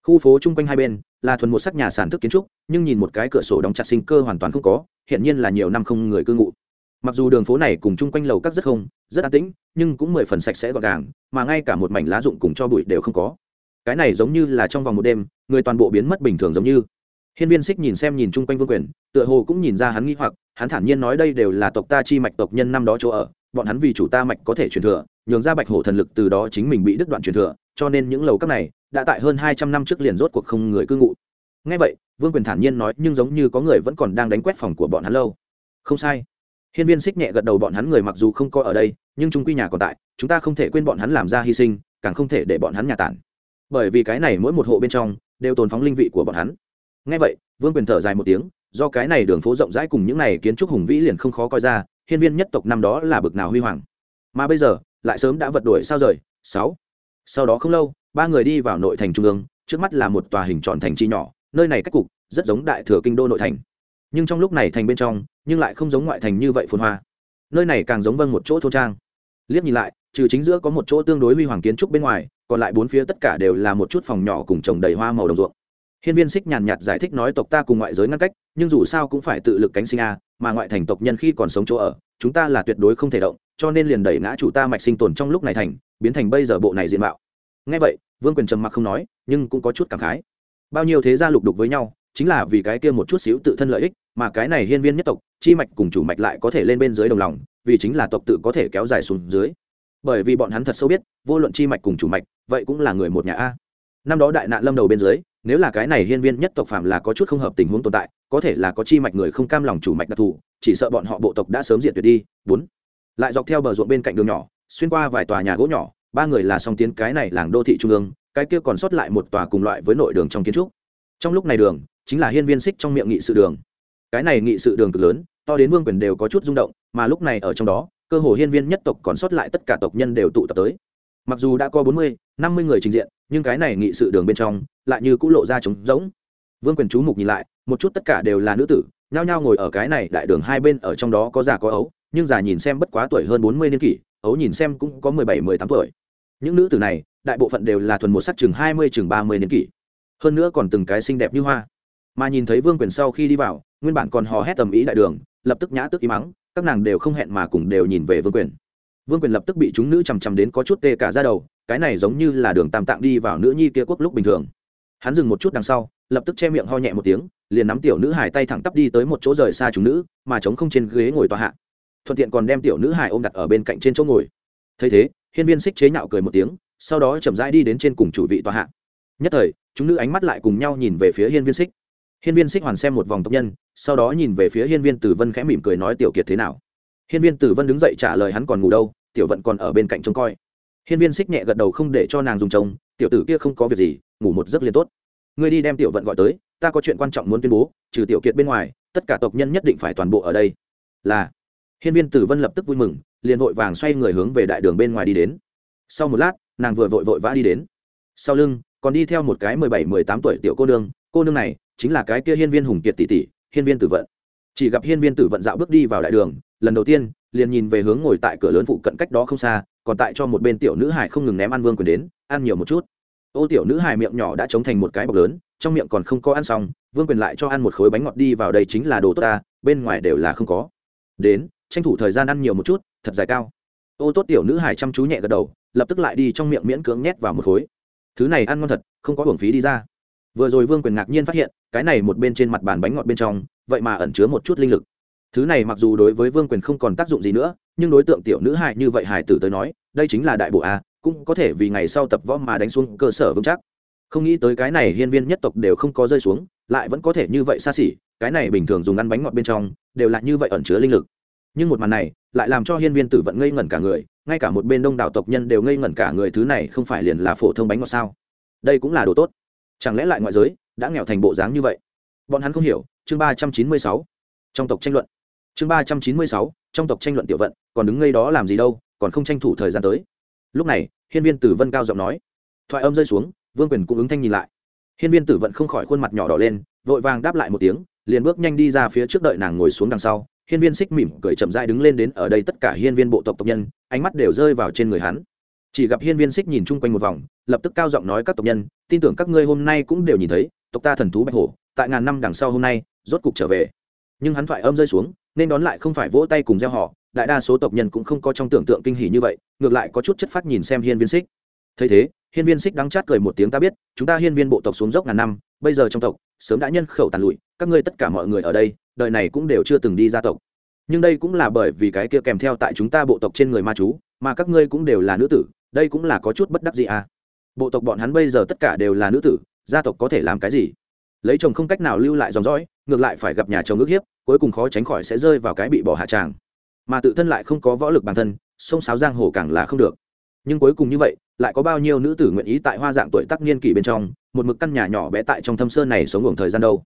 Khu phố chung quanh hai bên là thuần một sắc nhà sản thức kiến trúc, nhưng nhìn một cái cửa sổ đóng chặt sinh cơ hoàn toàn không có, hiện nhiên là nhiều năm không người cư ngụ. Mặc dù đường phố này cùng chung quanh lầu các rất không, rất an tĩnh, nhưng cũng mười phần sạch sẽ gọn gàng, mà ngay cả một mảnh lá rụng cùng cho bụi đều không có. Cái này giống như là trong vòng một đêm, người toàn bộ biến mất bình thường giống như. Hiên viên xích nhìn xem nhìn chung quanh vương quyền, tựa hồ cũng nhìn ra hắn nghĩ hoặc, hắn thản nhiên nói đây đều là tộc ta chi mạch tộc nhân năm đó chỗ ở, bọn hắn vì chủ ta mạch có thể truyền thừa nhường ra bạch hổ thần lực từ đó chính mình bị đứt đoạn truyền thừa, cho nên những lầu các này đã tại hơn hai trăm năm trước liền rốt cuộc không người cư ngụ. Ngay vậy, vương quyền thản nhiên nói, nhưng giống như có người vẫn còn đang đánh quét phòng của bọn hắn lâu. Không sai. Hiên viên xích nhẹ gật đầu, bọn hắn người mặc dù không có ở đây, nhưng trung quy nhà còn tại, chúng ta không thể quên bọn hắn làm ra hy sinh, càng không thể để bọn hắn nhà tản bởi vì cái này mỗi một hộ bên trong đều tồn phóng linh vị của bọn hắn. Ngay vậy, vương quyền thở dài một tiếng, do cái này đường phố rộng rãi cùng những này kiến trúc hùng vĩ liền không khó coi ra, hiên viên nhất tộc năm đó là bực nào huy hoàng. Mà bây giờ lại sớm đã vật đuổi sao rời? Sáu. Sau đó không lâu, ba người đi vào nội thành trung ương, trước mắt là một tòa hình tròn thành chi nhỏ, nơi này cách cục rất giống đại thừa kinh đô nội thành. Nhưng trong lúc này thành bên trong, nhưng lại không giống ngoại thành như vậy phồn hoa. Nơi này càng giống vâng một chỗ thôn trang. Liếc nhìn lại, trừ chính giữa có một chỗ tương đối huy hoàng kiến trúc bên ngoài, còn lại bốn phía tất cả đều là một chút phòng nhỏ cùng trồng đầy hoa màu đồng ruộng. Hiên viên xích nhàn nhạt giải thích nói tộc ta cùng ngoại giới ngăn cách, nhưng dù sao cũng phải tự lực cánh sinh a, mà ngoại thành tộc nhân khi còn sống chỗ ở chúng ta là tuyệt đối không thể động, cho nên liền đẩy ngã chủ ta mạch sinh tồn trong lúc này thành, biến thành bây giờ bộ này diện mạo. Ngay vậy, vương quyền trầm mặc không nói, nhưng cũng có chút cảm khái. Bao nhiêu thế gia lục đục với nhau, chính là vì cái kia một chút xíu tự thân lợi ích, mà cái này hiên viên nhất tộc, chi mạch cùng chủ mạch lại có thể lên bên dưới đồng lòng, vì chính là tộc tự có thể kéo dài xuống dưới. Bởi vì bọn hắn thật sâu biết, vô luận chi mạch cùng chủ mạch, vậy cũng là người một nhà a. Năm đó đại nạn lâm đầu bên dưới, nếu là cái này hiên viên nhất tộc phạm là có chút không hợp tình huống tồn tại, có thể là có chi mạch người không cam lòng chủ mạch đặc thù chỉ sợ bọn họ bộ tộc đã sớm diệt tuyệt đi. Bốn, lại dọc theo bờ ruộng bên cạnh đường nhỏ, xuyên qua vài tòa nhà gỗ nhỏ, ba người là song tiến cái này làng đô thị trung ương, cái kia còn sót lại một tòa cùng loại với nội đường trong kiến trúc. Trong lúc này đường, chính là hiên viên xích trong miệng nghị sự đường. Cái này nghị sự đường cực lớn, to đến vương quyền đều có chút rung động, mà lúc này ở trong đó, cơ hồ hiên viên nhất tộc còn sót lại tất cả tộc nhân đều tụ tập tới. Mặc dù đã có bốn mươi, năm mươi người trình diện, nhưng cái này nghị sự đường bên trong lại như cũ lộ ra trống rỗng. Vương quyền chú mục nhìn lại, một chút tất cả đều là nữ tử nhao nhao ngồi ở cái này đại đường hai bên ở trong đó có già có ấu, nhưng già nhìn xem bất quá tuổi hơn bốn mươi niên kỷ, ấu nhìn xem cũng có mười bảy, mười tám tuổi. Những nữ tử này, đại bộ phận đều là thuần một sắc chừng hai mươi, chừng ba mươi niên kỷ. Hơn nữa còn từng cái xinh đẹp như hoa. Mà nhìn thấy vương quyền sau khi đi vào, nguyên bản còn hò hét tầm ý đại đường, lập tức nhã tức ý mắng, các nàng đều không hẹn mà cùng đều nhìn về vương quyền. Vương quyền lập tức bị chúng nữ chằm chằm đến có chút tê cả ra đầu, cái này giống như là đường tam tạng đi vào nữ nhi kia quốc lúc bình thường. Hắn dừng một chút đằng sau, lập tức che miệng ho nhẹ một tiếng liền nắm tiểu nữ hải tay thẳng tắp đi tới một chỗ rời xa chúng nữ, mà chống không trên ghế ngồi tòa hạ. Thuận tiện còn đem tiểu nữ hải ôm đặt ở bên cạnh trên chỗ ngồi. Thấy thế, hiên viên xích chế nhạo cười một tiếng, sau đó chậm rãi đi đến trên cùng chủ vị tòa hạ. Nhất thời, chúng nữ ánh mắt lại cùng nhau nhìn về phía hiên viên xích. Hiên viên xích hoàn xem một vòng tộc nhân, sau đó nhìn về phía hiên viên tử vân khẽ mỉm cười nói tiểu kiệt thế nào. Hiên viên tử vân đứng dậy trả lời hắn còn ngủ đâu, tiểu vận còn ở bên cạnh trông coi. Hiên viên xích nhẹ gật đầu không để cho nàng dùng trông, tiểu tử kia không có việc gì, ngủ một giấc liền tốt. Ngươi đi đem tiểu vận gọi tới ta có chuyện quan trọng muốn tuyên bố, trừ tiểu kiệt bên ngoài, tất cả tộc nhân nhất định phải toàn bộ ở đây. Là. Hiên viên tử vân lập tức vui mừng, liền vội vàng xoay người hướng về đại đường bên ngoài đi đến. Sau một lát, nàng vừa vội vội vã đi đến. Sau lưng, còn đi theo một cái mười bảy, mười tám tuổi tiểu cô nương cô nương này chính là cái kia hiên viên hùng kiệt tỷ tỷ, hiên viên tử vận chỉ gặp hiên viên tử vận dạo bước đi vào đại đường, lần đầu tiên, liền nhìn về hướng ngồi tại cửa lớn phụ cận cách đó không xa, còn tại cho một bên tiểu nữ hải không ngừng ném ăn vương quyền đến, ăn nhiều một chút ô tiểu nữ hài miệng nhỏ đã trống thành một cái bọc lớn, trong miệng còn không có ăn xong, vương quyền lại cho ăn một khối bánh ngọt đi vào đây chính là đồ tốt ta, bên ngoài đều là không có. Đến, tranh thủ thời gian ăn nhiều một chút, thật dài cao. Ô tốt tiểu nữ hài chăm chú nhẹ gật đầu, lập tức lại đi trong miệng miễn cưỡng nhét vào một khối. Thứ này ăn ngon thật, không có hưởng phí đi ra. Vừa rồi vương quyền ngạc nhiên phát hiện, cái này một bên trên mặt bàn bánh ngọt bên trong, vậy mà ẩn chứa một chút linh lực. Thứ này mặc dù đối với vương quyền không còn tác dụng gì nữa, nhưng đối tượng tiểu nữ hài như vậy hài tử tới nói, đây chính là đại bộ a cũng có thể vì ngày sau tập võ mà đánh xuống cơ sở vững chắc. Không nghĩ tới cái này hiên viên nhất tộc đều không có rơi xuống, lại vẫn có thể như vậy xa xỉ, cái này bình thường dùng ăn bánh ngọt bên trong, đều là như vậy ẩn chứa linh lực. Nhưng một màn này, lại làm cho hiên viên tử vận ngây ngẩn cả người, ngay cả một bên đông đảo tộc nhân đều ngây ngẩn cả người, thứ này không phải liền là phổ thông bánh ngọt sao? Đây cũng là đồ tốt. Chẳng lẽ lại ngoại giới đã nghèo thành bộ dáng như vậy? Bọn hắn không hiểu, chương ba trăm chín mươi sáu. Trong tộc tranh luận. Chương ba trăm chín mươi sáu, trong tộc tranh luận tiểu vận, còn đứng ngay đó làm gì đâu, còn không tranh thủ thời gian tới lúc này, hiên viên tử vân cao giọng nói. Thoại âm rơi xuống, vương quyền cũng ứng thanh nhìn lại. Hiên viên tử vận không khỏi khuôn mặt nhỏ đỏ lên, vội vàng đáp lại một tiếng, liền bước nhanh đi ra phía trước đợi nàng ngồi xuống đằng sau. Hiên viên xích mỉm cười chậm dai đứng lên đến ở đây tất cả hiên viên bộ tộc tộc nhân, ánh mắt đều rơi vào trên người hắn. Chỉ gặp hiên viên xích nhìn chung quanh một vòng, lập tức cao giọng nói các tộc nhân, tin tưởng các ngươi hôm nay cũng đều nhìn thấy, tộc ta thần thú bạch hổ, tại ngàn năm đằng sau hôm nay, rốt cục trở về. Nhưng hắn thoại âm rơi xuống nên đón lại không phải vỗ tay cùng gieo họ, đại đa số tộc nhân cũng không có trong tưởng tượng kinh hỉ như vậy, ngược lại có chút chất phát nhìn xem hiên viên xích. Thấy thế, hiên viên xích đắng chát cười một tiếng ta biết, chúng ta hiên viên bộ tộc xuống dốc ngàn năm, bây giờ trong tộc, sớm đã nhân khẩu tàn lụi, các ngươi tất cả mọi người ở đây, đời này cũng đều chưa từng đi ra tộc. Nhưng đây cũng là bởi vì cái kia kèm theo tại chúng ta bộ tộc trên người ma chú, mà các ngươi cũng đều là nữ tử, đây cũng là có chút bất đắc gì à. Bộ tộc bọn hắn bây giờ tất cả đều là nữ tử, gia tộc có thể làm cái gì? Lấy chồng không cách nào lưu lại dòng dõi, ngược lại phải gặp nhà chồng ước hiếp cuối cùng khó tránh khỏi sẽ rơi vào cái bị bỏ hạ tràng. Mà tự thân lại không có võ lực bản thân, sông sáo giang hồ càng là không được. Nhưng cuối cùng như vậy, lại có bao nhiêu nữ tử nguyện ý tại hoa dạng tuổi tác niên kỷ bên trong, một mực căn nhà nhỏ bé tại trong thâm sơn này sống ngủ thời gian đâu.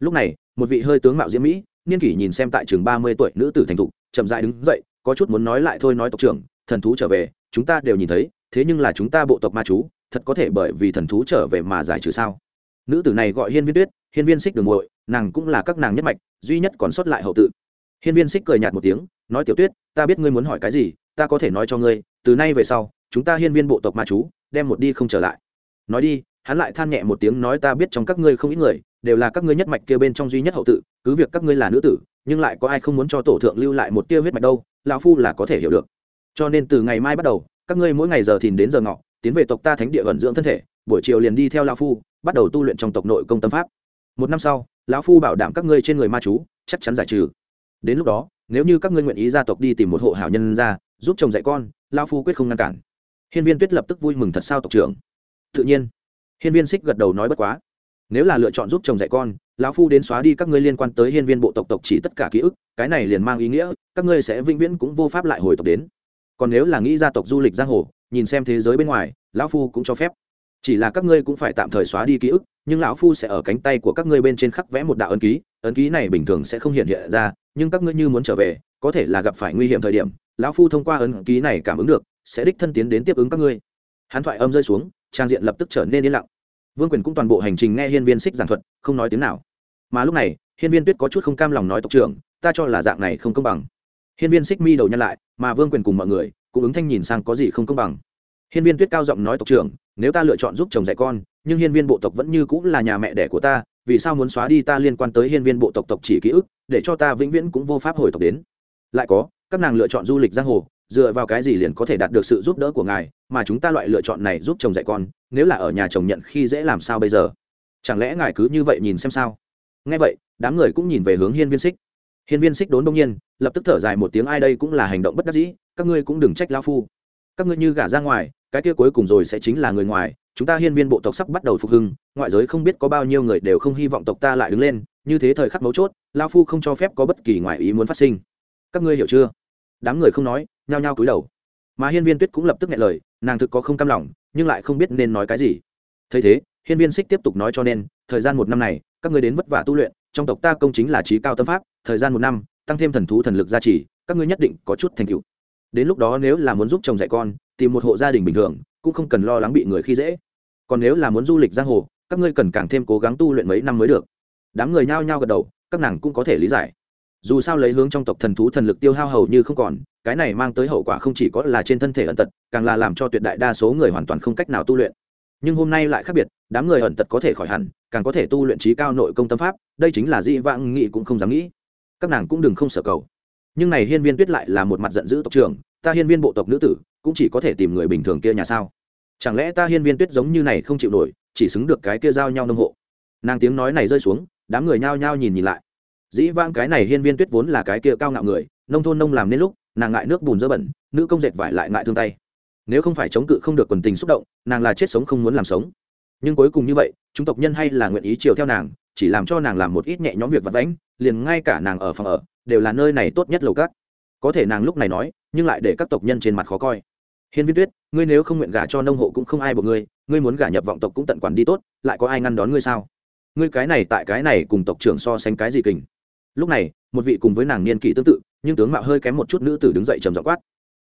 Lúc này, một vị hơi tướng mạo diễm mỹ, niên kỷ nhìn xem tại trường ba mươi tuổi nữ tử thành thục, chậm dại đứng dậy, có chút muốn nói lại thôi nói tộc trưởng, thần thú trở về, chúng ta đều nhìn thấy, thế nhưng là chúng ta bộ tộc ma chú, thật có thể bởi vì thần thú trở về mà giải trừ sao? Nữ tử này gọi hiên viên tuyết, hiên viên xích đường muội nàng cũng là các nàng nhất mạch, duy nhất còn sót lại hậu tự. Hiên viên xích cười nhạt một tiếng, nói, tiểu tuyết, ta biết ngươi muốn hỏi cái gì, ta có thể nói cho ngươi, từ nay về sau, chúng ta hiên viên bộ tộc ma chú, đem một đi không trở lại. Nói đi, hắn lại than nhẹ một tiếng nói, ta biết trong các ngươi không ít người, đều là các ngươi nhất mạch kia bên trong duy nhất hậu tự, cứ việc các ngươi là nữ tử, nhưng lại có ai không muốn cho tổ thượng lưu lại một tia huyết mạch đâu, lão phu là có thể hiểu được. Cho nên từ ngày mai bắt đầu, các ngươi mỗi ngày giờ thìn đến giờ ngọ, tiến về tộc ta thánh địa vận dưỡng thân thể, buổi chiều liền đi theo lão phu, bắt đầu tu luyện trong tộc nội công tâm pháp. Một năm sau lão phu bảo đảm các ngươi trên người ma chú, chắc chắn giải trừ. Đến lúc đó, nếu như các ngươi nguyện ý gia tộc đi tìm một hộ hảo nhân ra, giúp chồng dạy con, lão phu quyết không ngăn cản. Hiên viên tuyết lập tức vui mừng thật sao tộc trưởng. Tự nhiên. Hiên viên xích gật đầu nói bất quá. Nếu là lựa chọn giúp chồng dạy con, lão phu đến xóa đi các ngươi liên quan tới hiên viên bộ tộc tộc chỉ tất cả ký ức, cái này liền mang ý nghĩa, các ngươi sẽ vĩnh viễn cũng vô pháp lại hồi tộc đến. Còn nếu là nghĩ gia tộc du lịch giang hồ, nhìn xem thế giới bên ngoài, lão phu cũng cho phép chỉ là các ngươi cũng phải tạm thời xóa đi ký ức, nhưng lão phu sẽ ở cánh tay của các ngươi bên trên khắc vẽ một đạo ấn ký ấn ký này bình thường sẽ không hiện hiện ra, nhưng các ngươi như muốn trở về, có thể là gặp phải nguy hiểm thời điểm, lão phu thông qua ấn ký này cảm ứng được, sẽ đích thân tiến đến tiếp ứng các ngươi. Hắn thoại âm rơi xuống, trang diện lập tức trở nên yên lặng. Vương quyền cũng toàn bộ hành trình nghe hiên viên xích giảng thuật, không nói tiếng nào. Mà lúc này, hiên viên tuyết có chút không cam lòng nói tộc trưởng, ta cho là dạng này không công bằng. Hiên viên xích mi đầu nhăn lại, mà vương quyền cùng mọi người, cũng ứng thanh nhìn sang có gì không công bằng. Hiên viên tuyết cao giọng nói tộc trưởng nếu ta lựa chọn giúp chồng dạy con, nhưng hiên viên bộ tộc vẫn như cũng là nhà mẹ đẻ của ta, vì sao muốn xóa đi ta liên quan tới hiên viên bộ tộc tộc chỉ ký ức, để cho ta vĩnh viễn cũng vô pháp hồi tộc đến? Lại có, các nàng lựa chọn du lịch giang hồ, dựa vào cái gì liền có thể đạt được sự giúp đỡ của ngài, mà chúng ta loại lựa chọn này giúp chồng dạy con, nếu là ở nhà chồng nhận khi dễ làm sao bây giờ? Chẳng lẽ ngài cứ như vậy nhìn xem sao? Nghe vậy, đám người cũng nhìn về hướng hiên viên xích. Hiên viên xích đốn đông nhiên, lập tức thở dài một tiếng, ai đây cũng là hành động bất đắc dĩ, các ngươi cũng đừng trách lao phu các ngươi như gả ra ngoài, cái kia cuối cùng rồi sẽ chính là người ngoài. Chúng ta hiên viên bộ tộc sắp bắt đầu phục hưng, ngoại giới không biết có bao nhiêu người đều không hy vọng tộc ta lại đứng lên. Như thế thời khắc mấu chốt, lao phu không cho phép có bất kỳ ngoại ý muốn phát sinh. Các ngươi hiểu chưa? Đám người không nói, nhao nhao cúi đầu. Mà hiên viên tuyết cũng lập tức nghe lời, nàng thực có không cam lòng, nhưng lại không biết nên nói cái gì. Thấy thế, hiên viên xích tiếp tục nói cho nên, thời gian một năm này, các ngươi đến vất vả tu luyện, trong tộc ta công chính là trí cao tâm pháp, thời gian một năm, tăng thêm thần thú thần lực gia trì, các ngươi nhất định có chút thành tựu đến lúc đó nếu là muốn giúp chồng dạy con, tìm một hộ gia đình bình thường, cũng không cần lo lắng bị người khi dễ. Còn nếu là muốn du lịch giang hồ, các ngươi cần càng thêm cố gắng tu luyện mấy năm mới được. Đám người nhao nhao gật đầu, các nàng cũng có thể lý giải. Dù sao lấy hướng trong tộc thần thú thần lực tiêu hao hầu như không còn, cái này mang tới hậu quả không chỉ có là trên thân thể ẩn tật, càng là làm cho tuyệt đại đa số người hoàn toàn không cách nào tu luyện. Nhưng hôm nay lại khác biệt, đám người ẩn tật có thể khỏi hẳn, càng có thể tu luyện trí cao nội công tâm pháp, đây chính là di vãng nghị cũng không dám nghĩ. Các nàng cũng đừng không sở cầu nhưng này hiên viên tuyết lại là một mặt giận dữ tộc trưởng, ta hiên viên bộ tộc nữ tử, cũng chỉ có thể tìm người bình thường kia nhà sao? Chẳng lẽ ta hiên viên tuyết giống như này không chịu nổi, chỉ xứng được cái kia giao nhau nông hộ? Nàng tiếng nói này rơi xuống, đám người nhao nhao nhìn nhìn lại. Dĩ vãng cái này hiên viên tuyết vốn là cái kia cao ngạo người, nông thôn nông làm nên lúc, nàng ngại nước bùn dơ bẩn, nữ công dệt vải lại ngại thương tay. Nếu không phải chống cự không được quần tình xúc động, nàng là chết sống không muốn làm sống. Nhưng cuối cùng như vậy, chúng tộc nhân hay là nguyện ý chiều theo nàng chỉ làm cho nàng làm một ít nhẹ nhõm việc vặt vãnh, liền ngay cả nàng ở phòng ở, đều là nơi này tốt nhất lầu cát có thể nàng lúc này nói, nhưng lại để các tộc nhân trên mặt khó coi. Hiên viên tuyết, ngươi nếu không nguyện gả cho nông hộ cũng không ai buộc ngươi ngươi muốn gả nhập vọng tộc cũng tận quản đi tốt, lại có ai ngăn đón ngươi sao? Ngươi cái này tại cái này cùng tộc trưởng so sánh cái gì kình? Lúc này, một vị cùng với nàng niên kỷ tương tự, nhưng tướng mạo hơi kém một chút nữ tử đứng dậy trầm dọ quát.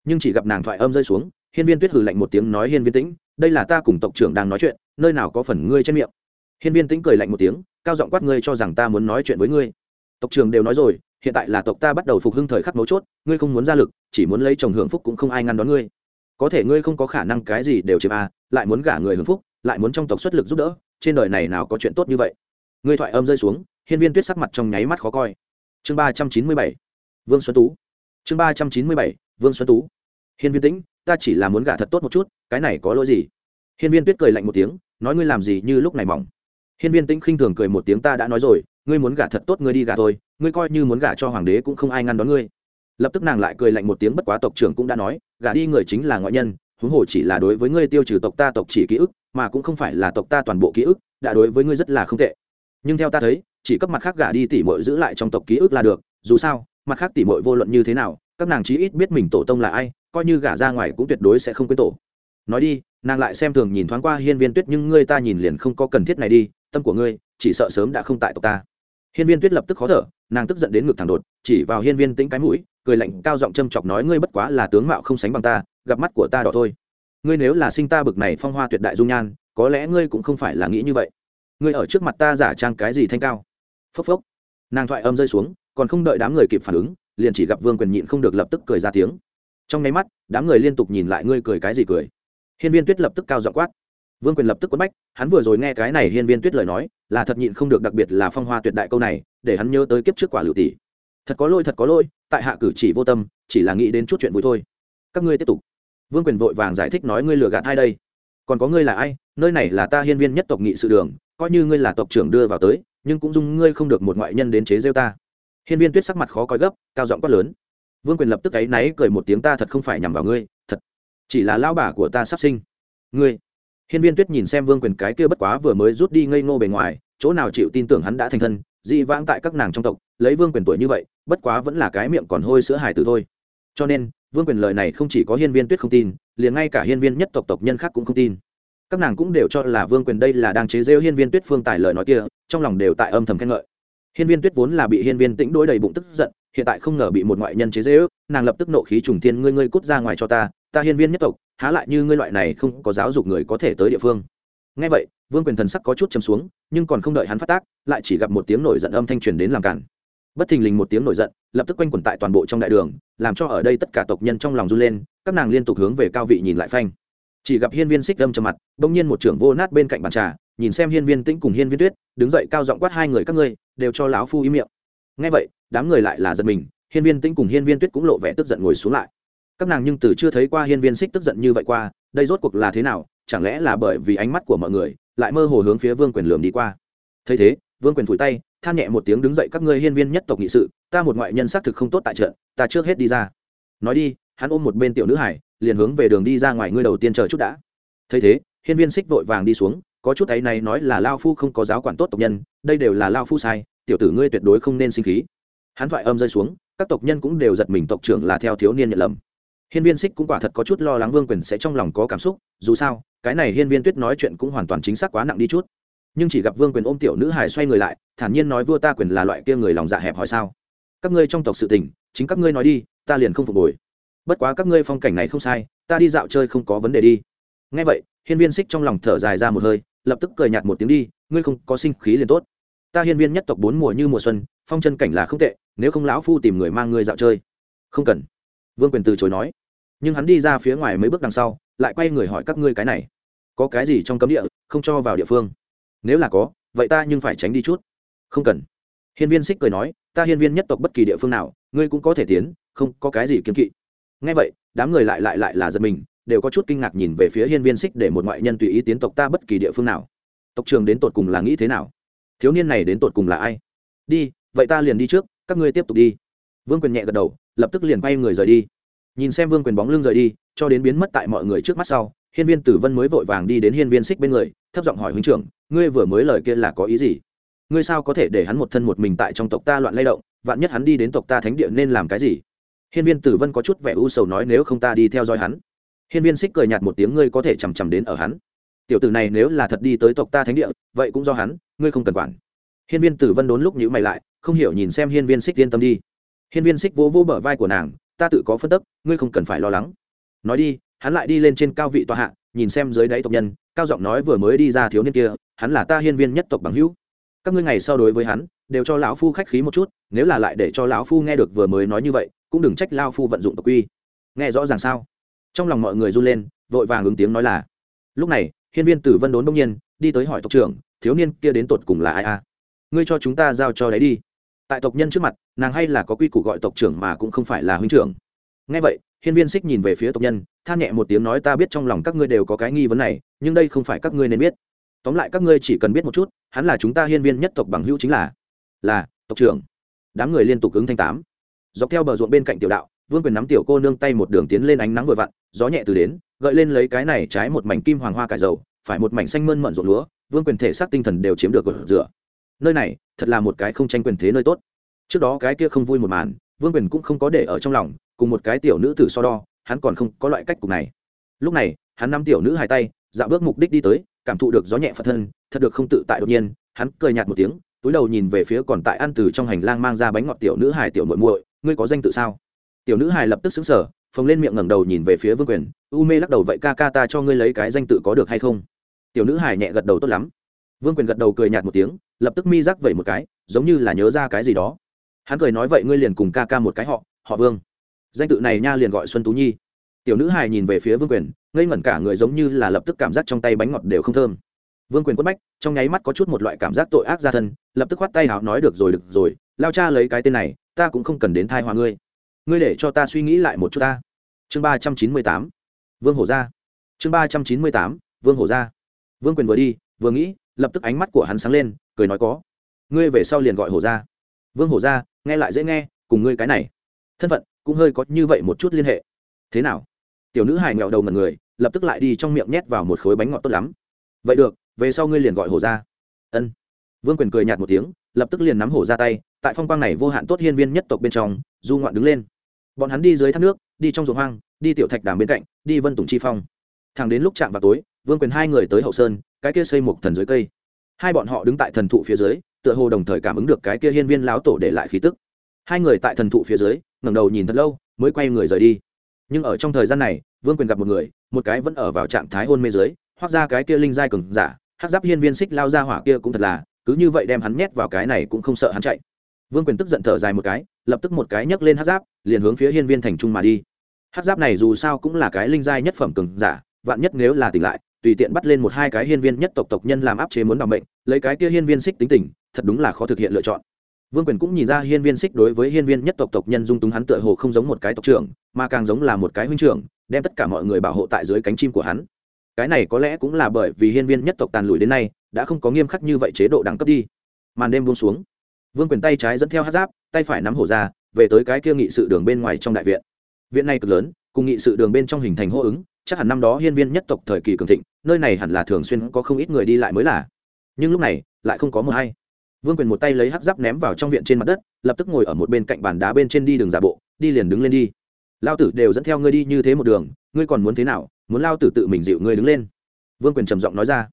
Nhưng chỉ gặp nàng thoại âm rơi xuống, hiên viên tuyết hừ lạnh một tiếng nói, hiên viên tĩnh, đây là ta cùng tộc trưởng đang nói chuyện, nơi nào có phần ngươi trên miệng? Hiên viên tĩnh cười lạnh một tiếng, cao giọng quát ngươi cho rằng ta muốn nói chuyện với ngươi. Tộc trưởng đều nói rồi, hiện tại là tộc ta bắt đầu phục hưng thời khắc mấu chốt, ngươi không muốn ra lực, chỉ muốn lấy chồng hưởng phúc cũng không ai ngăn đón ngươi. Có thể ngươi không có khả năng cái gì đều chiếm a à, lại muốn gả người hưởng phúc, lại muốn trong tộc xuất lực giúp đỡ, trên đời này nào có chuyện tốt như vậy. Ngươi thoại âm rơi xuống, hiên viên tuyết sắc mặt trong nháy mắt khó coi. Chương ba trăm chín mươi bảy, vương xuân tú. Chương ba trăm chín mươi bảy, vương xuân tú. Hiên viên tĩnh, ta chỉ là muốn gả thật tốt một chút, cái này có lỗi gì? Hiên viên tuyết cười lạnh một tiếng, nói ngươi làm gì như lúc này mỏng hiên viên tĩnh khinh thường cười một tiếng, ta đã nói rồi, ngươi muốn gả thật tốt, ngươi đi gả thôi, ngươi coi như muốn gả cho hoàng đế cũng không ai ngăn đón ngươi. Lập tức nàng lại cười lạnh một tiếng, bất quá tộc trưởng cũng đã nói, gả đi người chính là ngoại nhân, huống hồ chỉ là đối với ngươi tiêu trừ tộc ta tộc chỉ ký ức, mà cũng không phải là tộc ta toàn bộ ký ức, đã đối với ngươi rất là không tệ. Nhưng theo ta thấy, chỉ cấp mặt khác gả đi tỉ mội giữ lại trong tộc ký ức là được, dù sao, mặt khác tỉ mội vô luận như thế nào, các nàng chí ít biết mình tổ tông là ai, coi như gả ra ngoài cũng tuyệt đối sẽ không quên tổ. Nói đi, nàng lại xem thường nhìn thoáng qua hiên viên tuyết, nhưng ngươi ta nhìn liền không có cần thiết này đi tâm của ngươi, chỉ sợ sớm đã không tại tộc ta. Hiên viên tuyết lập tức khó thở, nàng tức giận đến ngực thẳng đột, chỉ vào hiên viên tĩnh cái mũi, cười lạnh cao giọng châm chọc nói ngươi bất quá là tướng mạo không sánh bằng ta, gặp mắt của ta đỏ thôi. Ngươi nếu là sinh ta bực này phong hoa tuyệt đại dung nhan, có lẽ ngươi cũng không phải là nghĩ như vậy. Ngươi ở trước mặt ta giả trang cái gì thanh cao? Phốc phốc. Nàng thoại âm rơi xuống, còn không đợi đám người kịp phản ứng, liền chỉ gặp vương quyền nhịn không được lập tức cười ra tiếng. Trong nháy mắt, đám người liên tục nhìn lại ngươi cười cái gì cười. Hiên viên tuyết lập tức cao giọng quát vương quyền lập tức quấn bách, hắn vừa rồi nghe cái này hiên viên tuyết lời nói, là thật nhịn không được đặc biệt là phong hoa tuyệt đại câu này, để hắn nhớ tới kiếp trước quả lựu tỷ. Thật có lỗi, thật có lỗi, tại hạ cử chỉ vô tâm, chỉ là nghĩ đến chút chuyện vui thôi. Các ngươi tiếp tục. Vương quyền vội vàng giải thích nói ngươi lừa gạt ai đây? Còn có ngươi là ai? Nơi này là ta hiên viên nhất tộc nghị sự đường, coi như ngươi là tộc trưởng đưa vào tới, nhưng cũng dung ngươi không được một ngoại nhân đến chế rêu ta. Hiên viên tuyết sắc mặt khó coi gấp, cao giọng quát lớn. Vương quyền lập tức áy náy cười một tiếng, ta thật không phải nhằm vào ngươi, thật. Chỉ là lao bà của ta sắp sinh. Ngươi hiên viên tuyết nhìn xem vương quyền cái kia bất quá vừa mới rút đi ngây ngô bề ngoài, chỗ nào chịu tin tưởng hắn đã thành thân, dị vãng tại các nàng trong tộc, lấy vương quyền tuổi như vậy, bất quá vẫn là cái miệng còn hôi sữa hải tử thôi. Cho nên, vương quyền lời này không chỉ có hiên viên tuyết không tin, liền ngay cả hiên viên nhất tộc tộc nhân khác cũng không tin. Các nàng cũng đều cho là vương quyền đây là đang chế rêu hiên viên tuyết phương tài lời nói kia, trong lòng đều tại âm thầm khen ngợi. Hiên viên tuyết vốn là bị hiên viên tĩnh đối đầy bụng tức giận, hiện tại không ngờ bị một ngoại nhân chế rêu nàng lập tức nộ khí trùng thiên, ngươi ngươi cút ra ngoài cho ta ta hiên viên nhất tộc há lại như ngươi loại này không có giáo dục người có thể tới địa phương. Ngay vậy, vương quyền thần sắc có chút chấm xuống, nhưng còn không đợi hắn phát tác, lại chỉ gặp một tiếng nổi giận âm thanh truyền đến làm cản. Bất thình lình một tiếng nổi giận, lập tức quanh quẩn tại toàn bộ trong đại đường, làm cho ở đây tất cả tộc nhân trong lòng run lên, các nàng liên tục hướng về cao vị nhìn lại phanh. Chỉ gặp hiên viên xích đâm trầm mặt, bỗng nhiên một trưởng vô nát bên cạnh bàn trà, nhìn xem hiên viên tĩnh cùng hiên viên tuyết, đứng dậy cao giọng quát hai người các ngươi, đều cho lão phu ý miệng. Ngay vậy, đám người lại là giật mình, hiên viên tĩnh cùng hiên viên tuyết cũng lộ vẻ tức giận ngồi xuống lại các nàng nhưng từ chưa thấy qua hiên viên xích tức giận như vậy qua, đây rốt cuộc là thế nào, chẳng lẽ là bởi vì ánh mắt của mọi người, lại mơ hồ hướng phía vương quyền lường đi qua? Thấy thế, vương quyền phủi tay, than nhẹ một tiếng đứng dậy, các ngươi hiên viên nhất tộc nghị sự, ta một ngoại nhân xác thực không tốt tại trận, ta trước hết đi ra. Nói đi, hắn ôm một bên tiểu nữ hải, liền hướng về đường đi ra ngoài, ngươi đầu tiên chờ chút đã. Thấy thế, hiên viên xích vội vàng đi xuống, có chút ấy này nói là lao phu không có giáo quản tốt tộc nhân, đây đều là lao phu sai, tiểu tử ngươi tuyệt đối không nên sinh khí. Hắn thoại âm rơi xuống, các tộc nhân cũng đều giật mình, tộc trưởng là theo thiếu niên nhận lầm hiên viên xích cũng quả thật có chút lo lắng vương quyền sẽ trong lòng có cảm xúc, dù sao, cái này hiên viên tuyết nói chuyện cũng hoàn toàn chính xác quá nặng đi chút. Nhưng chỉ gặp vương quyền ôm tiểu nữ hài xoay người lại, thản nhiên nói vua ta quyền là loại kia người lòng dạ hẹp hỏi sao? Các ngươi trong tộc sự tình, chính các ngươi nói đi, ta liền không phục hồi. Bất quá các ngươi phong cảnh này không sai, ta đi dạo chơi không có vấn đề đi. Ngay vậy, hiên viên xích trong lòng thở dài ra một hơi, lập tức cười nhạt một tiếng đi, ngươi không có sinh khí liền tốt. Ta hiên viên nhất tộc bốn mùa như mùa xuân, phong chân cảnh là không tệ, nếu không lão phu tìm người mang ngươi dạo chơi. Không cần. Vương quyền từ chối nói nhưng hắn đi ra phía ngoài mấy bước đằng sau, lại quay người hỏi các ngươi cái này. Có cái gì trong cấm địa, không cho vào địa phương? Nếu là có, vậy ta nhưng phải tránh đi chút. Không cần. Hiên viên xích cười nói, ta hiên viên nhất tộc bất kỳ địa phương nào, ngươi cũng có thể tiến, không có cái gì kiếm kỵ. Ngay vậy, đám người lại lại lại là giật mình, đều có chút kinh ngạc nhìn về phía hiên viên xích để một ngoại nhân tùy ý tiến tộc ta bất kỳ địa phương nào. Tộc trường đến tột cùng là nghĩ thế nào? Thiếu niên này đến tột cùng là ai? Đi, vậy ta liền đi trước, các ngươi tiếp tục đi. Vương quyền nhẹ gật đầu, lập tức liền quay người rời đi nhìn xem vương quyền bóng lưng rời đi, cho đến biến mất tại mọi người trước mắt sau, hiên viên tử vân mới vội vàng đi đến hiên viên xích bên người, thấp giọng hỏi huynh trưởng, ngươi vừa mới lời kia là có ý gì? Ngươi sao có thể để hắn một thân một mình tại trong tộc ta loạn lay động, vạn nhất hắn đi đến tộc ta thánh địa nên làm cái gì? Hiên viên tử vân có chút vẻ u sầu nói, nếu không ta đi theo dõi hắn. Hiên viên xích cười nhạt một tiếng, ngươi có thể chằm chằm đến ở hắn. Tiểu tử này nếu là thật đi tới tộc ta thánh địa, vậy cũng do hắn, ngươi không cần quản. Hiên viên tử vân đốn lúc nhữ mày lại, không hiểu nhìn xem hiên viên xích yên tâm đi. Hiên viên xích vỗ vỗ bờ vai của nàng ta tự có phân tức, ngươi không cần phải lo lắng. Nói đi, hắn lại đi lên trên cao vị tòa hạ, nhìn xem dưới đáy tộc nhân, cao giọng nói vừa mới đi ra thiếu niên kia, hắn là ta hiên viên nhất tộc bằng hữu. Các ngươi ngày sau đối với hắn, đều cho lão phu khách khí một chút, nếu là lại để cho lão phu nghe được vừa mới nói như vậy, cũng đừng trách lao phu vận dụng tộc quy nghe rõ ràng sao? Trong lòng mọi người run lên, vội vàng ứng tiếng nói là, lúc này, hiên viên tử vân đốn đông nhiên, đi tới hỏi tộc trưởng, thiếu niên kia đến tột cùng là ai a? Ngươi cho chúng ta giao cho đấy đi tại tộc nhân trước mặt, nàng hay là có quy củ gọi tộc trưởng mà cũng không phải là huynh trưởng. Ngay vậy, hiên viên xích nhìn về phía tộc nhân, than nhẹ một tiếng nói ta biết trong lòng các ngươi đều có cái nghi vấn này, nhưng đây không phải các ngươi nên biết. Tóm lại các ngươi chỉ cần biết một chút, hắn là chúng ta hiên viên nhất tộc bằng hữu chính là là tộc trưởng. Đám người liên tục ứng thanh tám. Dọc theo bờ ruộng bên cạnh tiểu đạo, vương quyền nắm tiểu cô nương tay một đường tiến lên ánh nắng vừa vặn, gió nhẹ từ đến, gợi lên lấy cái này trái một mảnh kim hoàng hoa cải dầu, phải một mảnh xanh mơn mận ruộng lúa, vương quyền thể xác tinh thần đều chiếm được rửa nơi này thật là một cái không tranh quyền thế nơi tốt. Trước đó cái kia không vui một màn, vương quyền cũng không có để ở trong lòng, cùng một cái tiểu nữ tử so đo, hắn còn không có loại cách cục này. Lúc này, hắn nắm tiểu nữ hai tay, dạo bước mục đích đi tới, cảm thụ được gió nhẹ phật thân, thật được không tự tại đột nhiên, hắn cười nhạt một tiếng, túi đầu nhìn về phía còn tại ăn từ trong hành lang mang ra bánh ngọt tiểu nữ hài tiểu muội muội, ngươi có danh tự sao? Tiểu nữ hài lập tức xứng sở phồng lên miệng ngẩng đầu nhìn về phía vương quyền, u mê lắc đầu vậy ca ca ta cho ngươi lấy cái danh tự có được hay không? Tiểu nữ hài nhẹ gật đầu tốt lắm. Vương quyền gật đầu cười nhạt một tiếng lập tức mi rắc vẩy một cái, giống như là nhớ ra cái gì đó. Hắn cười nói vậy ngươi liền cùng ca ca một cái họ họ vương. Danh tự này nha liền gọi xuân tú nhi. Tiểu nữ hài nhìn về phía vương quyền, ngây ngẩn cả người giống như là lập tức cảm giác trong tay bánh ngọt đều không thơm. Vương quyền quất bách, trong nháy mắt có chút một loại cảm giác tội ác ra thân, lập tức khoát tay hào nói được rồi được rồi, lao cha lấy cái tên này, ta cũng không cần đến thai hòa ngươi. Ngươi để cho ta suy nghĩ lại một chút ta. Chương ba trăm chín mươi tám. Vương hổ gia. Chương ba trăm chín mươi tám. Vương hổ gia. Vương quyền vừa đi, vừa nghĩ, lập tức ánh mắt của hắn sáng lên cười nói có. Ngươi về sau liền gọi hổ gia. Vương hổ gia, nghe lại dễ nghe, cùng ngươi cái này. Thân phận cũng hơi có như vậy một chút liên hệ. Thế nào? Tiểu nữ hài nghèo đầu mật người, lập tức lại đi trong miệng nhét vào một khối bánh ngọt tốt lắm. Vậy được, về sau ngươi liền gọi hổ ra ân. Vương quyền cười nhạt một tiếng, lập tức liền nắm hổ ra tay, tại phong quang này vô hạn tốt hiên viên nhất tộc bên trong, du ngoạn đứng lên. Bọn hắn đi dưới thác nước, đi trong ruộng hoang, đi tiểu thạch đàm bên cạnh, đi vân tùng chi phong. Thẳng đến lúc chạm vào tối, vương quyền hai người tới hậu sơn, cái kia xây một thần dưới cây hai bọn họ đứng tại thần thụ phía dưới, tựa hồ đồng thời cảm ứng được cái kia hiên viên láo tổ để lại khí tức. Hai người tại thần thụ phía dưới, ngẩng đầu nhìn thật lâu, mới quay người rời đi. Nhưng ở trong thời gian này, vương quyền gặp một người, một cái vẫn ở vào trạng thái hôn mê dưới hoặc ra cái kia linh giai cường giả, hắc giáp hiên viên xích lao ra hỏa kia cũng thật là, cứ như vậy đem hắn nhét vào cái này cũng không sợ hắn chạy. Vương quyền tức giận thở dài một cái, lập tức một cái nhấc lên hắc giáp, liền hướng phía hiên viên thành trung mà đi. Hắc giáp này dù sao cũng là cái linh giai nhất phẩm cường giả, vạn nhất nếu là tỉnh lại tùy tiện bắt lên một hai cái hiên viên nhất tộc tộc nhân làm áp chế muốn đảm bệnh lấy cái kia hiên viên xích tính tình, thật đúng là khó thực hiện lựa chọn. Vương quyền cũng nhìn ra hiên viên xích đối với hiên viên nhất tộc tộc nhân dung túng hắn tựa hồ không giống một cái tộc trưởng, mà càng giống là một cái huynh trưởng, đem tất cả mọi người bảo hộ tại dưới cánh chim của hắn. Cái này có lẽ cũng là bởi vì hiên viên nhất tộc tàn lùi đến nay, đã không có nghiêm khắc như vậy chế độ đẳng cấp đi. Màn đêm buông xuống. Vương quyền tay trái dẫn theo hắc giáp, tay phải nắm hổ ra, về tới cái kia nghị sự đường bên ngoài trong đại viện. Viện này cực lớn, cùng nghị sự đường bên trong hình thành hô ứng, chắc hẳn năm đó hiên viên nhất tộc thời kỳ cường thịnh nơi này hẳn là thường xuyên có không ít người đi lại mới là. Nhưng lúc này, lại không có mờ hay. Vương quyền một tay lấy hắc giáp ném vào trong viện trên mặt đất, lập tức ngồi ở một bên cạnh bàn đá bên trên đi đường giả bộ, đi liền đứng lên đi. Lao tử đều dẫn theo ngươi đi như thế một đường, ngươi còn muốn thế nào, muốn lao tử tự mình dịu ngươi đứng lên. Vương quyền trầm giọng nói ra.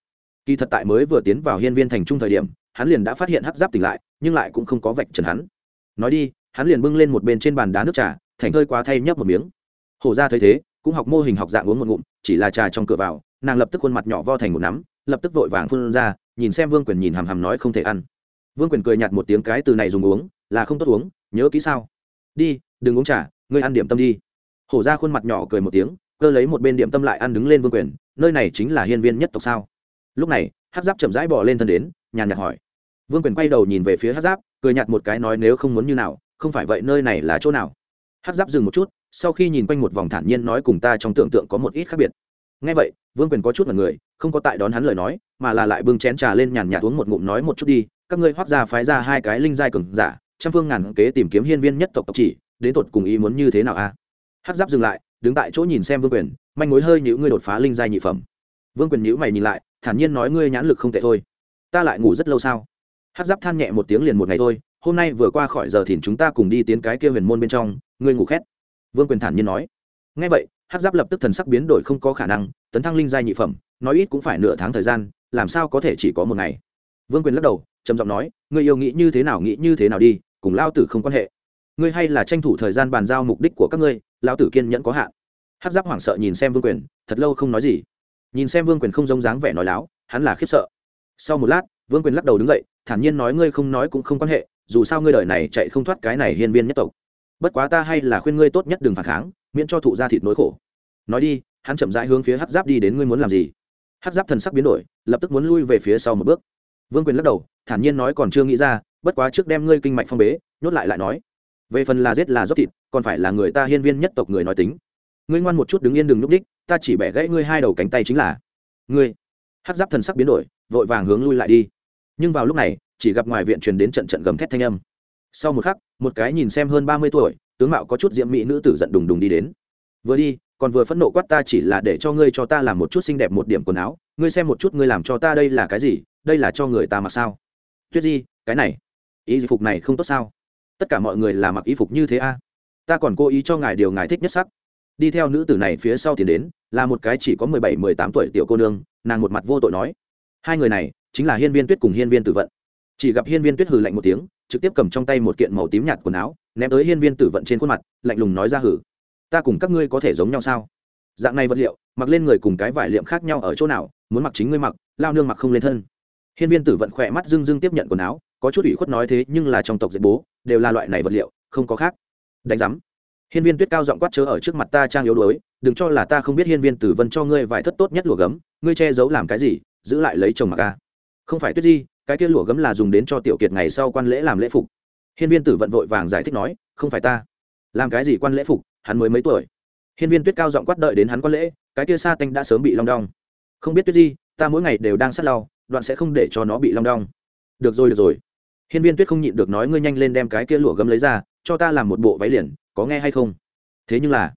Kỳ thật tại mới vừa tiến vào hiên viên thành trung thời điểm, hắn liền đã phát hiện hắc giáp tỉnh lại, nhưng lại cũng không có vạch trần hắn. Nói đi, hắn liền bưng lên một bên trên bàn đá nước trà, thành thơi quá thay nhấp một miếng. Hổ ra thấy thế, cũng học mô hình học dạng uống một ngụm, chỉ là trà trong cửa vào nàng lập tức khuôn mặt nhỏ vo thành một nắm, lập tức vội vàng phun ra, nhìn xem vương quyền nhìn hàm hàm nói không thể ăn. Vương quyền cười nhạt một tiếng cái từ này dùng uống, là không tốt uống, nhớ kỹ sao? Đi, đừng uống trà, ngươi ăn điểm tâm đi. Hổ ra khuôn mặt nhỏ cười một tiếng, cơ lấy một bên điểm tâm lại ăn đứng lên vương quyền, nơi này chính là hiên viên nhất tộc sao? Lúc này hát giáp chậm rãi bỏ lên thân đến, nhàn nhạt hỏi. Vương quyền quay đầu nhìn về phía hát giáp, cười nhạt một cái nói nếu không muốn như nào, không phải vậy nơi này là chỗ nào? Hát giáp dừng một chút, sau khi nhìn quanh một vòng thản nhiên nói cùng ta trong tưởng tượng có một ít khác biệt ngay vậy, vương quyền có chút là người, không có tại đón hắn lời nói, mà là lại bưng chén trà lên nhàn nhạt uống một ngụm nói một chút đi, các ngươi hoác ra phái ra hai cái linh giai cường giả, trăm phương ngàn kế tìm kiếm hiên viên nhất tộc tộc chỉ, đến tột cùng ý muốn như thế nào a? Hát giáp dừng lại, đứng tại chỗ nhìn xem vương quyền, manh mối hơi nhữ ngươi đột phá linh giai nhị phẩm. Vương quyền nhữ mày nhìn lại, thản nhiên nói ngươi nhãn lực không tệ thôi. Ta lại ngủ rất lâu sao? Hát giáp than nhẹ một tiếng liền một ngày thôi, hôm nay vừa qua khỏi giờ thìn chúng ta cùng đi tiến cái kia huyền môn bên trong, ngươi ngủ khét. Vương quyền thản nhiên nói. Ngay vậy hát giáp lập tức thần sắc biến đổi không có khả năng, tấn thăng linh giai nhị phẩm, nói ít cũng phải nửa tháng thời gian, làm sao có thể chỉ có một ngày? Vương quyền lắc đầu, trầm giọng nói, ngươi yêu nghĩ như thế nào nghĩ như thế nào đi, cùng lao tử không quan hệ. Ngươi hay là tranh thủ thời gian bàn giao mục đích của các ngươi lao tử kiên nhẫn có hạn. Hát giáp hoảng sợ nhìn xem vương quyền, thật lâu không nói gì. Nhìn xem vương quyền không giống dáng vẻ nói láo, hắn là khiếp sợ. Sau một lát, vương quyền lắc đầu đứng dậy, thản nhiên nói, ngươi không nói cũng không quan hệ, dù sao ngươi đời này chạy không thoát cái này hiên viên nhất tộc. Bất quá ta hay là khuyên ngươi tốt nhất đừng phản kháng miễn cho thụ ra thịt nỗi khổ. Nói đi, hắn chậm rãi hướng phía hát giáp đi đến ngươi muốn làm gì? Hát giáp thần sắc biến đổi, lập tức muốn lui về phía sau một bước. Vương quyền lắc đầu, thản nhiên nói còn chưa nghĩ ra, bất quá trước đem ngươi kinh mạch phong bế, nhốt lại lại nói. Về phần là giết là dốc thịt, còn phải là người ta hiên viên nhất tộc người nói tính. Ngươi ngoan một chút đứng yên đừng núp đích ta chỉ bẻ gãy ngươi hai đầu cánh tay chính là. Ngươi. Hát giáp thần sắc biến đổi, vội vàng hướng lui lại đi. Nhưng vào lúc này, chỉ gặp ngoài viện truyền đến trận trận gầm thét thanh âm. Sau một khắc, một cái nhìn xem hơn ba mươi tuổi tướng mạo có chút diễm mỹ nữ tử giận đùng đùng đi đến. Vừa đi, còn vừa phẫn nộ quát ta chỉ là để cho ngươi cho ta làm một chút xinh đẹp một điểm quần áo, ngươi xem một chút ngươi làm cho ta đây là cái gì, đây là cho người ta mặc sao? Tuyết di, cái này, ý phục này không tốt sao? Tất cả mọi người là mặc y phục như thế a. À? ta còn cố ý cho ngài điều ngài thích nhất sắc. Đi theo nữ tử này phía sau tiến đến, là một cái chỉ có mười bảy, mười tám tuổi tiểu cô nương, nàng một mặt vô tội nói. Hai người này, chính là hiên viên tuyết cùng hiên viên tử vận. Chỉ gặp hiên viên tuyết hừ lạnh một tiếng, trực tiếp cầm trong tay một kiện màu tím nhạt quần áo ném tới hiên viên tử vận trên khuôn mặt, lạnh lùng nói ra hử. Ta cùng các ngươi có thể giống nhau sao? Dạng này vật liệu, mặc lên người cùng cái vải liệm khác nhau ở chỗ nào, muốn mặc chính ngươi mặc, lao nương mặc không lên thân. Hiên viên tử vận khỏe mắt dưng dưng tiếp nhận quần áo, có chút ủy khuất nói thế nhưng là trong tộc dệt bố, đều là loại này vật liệu, không có khác. Đánh giám. Hiên viên tuyết cao giọng quát chớ ở trước mặt ta trang yếu đuối, đừng cho là ta không biết hiên viên tử vân cho ngươi vải thất tốt nhất lụa gấm, ngươi che giấu làm cái gì, giữ lại lấy chồng mặc ca không phải tuyết di, cái kia lụa gấm là dùng đến cho tiểu kiệt ngày sau quan lễ làm lễ phục hiên viên tử vận vội vàng giải thích nói không phải ta. Làm cái gì quan lễ phục hắn mới mấy tuổi. Hiên viên tuyết cao giọng quát đợi đến hắn quan lễ cái kia sa tanh đã sớm bị long đong. Không biết tuyết gì, ta mỗi ngày đều đang sát lau đoạn sẽ không để cho nó bị long đong. Được rồi được rồi. Hiên viên tuyết không nhịn được nói ngươi nhanh lên đem cái kia lụa gấm lấy ra cho ta làm một bộ váy liền có nghe hay không? Thế nhưng là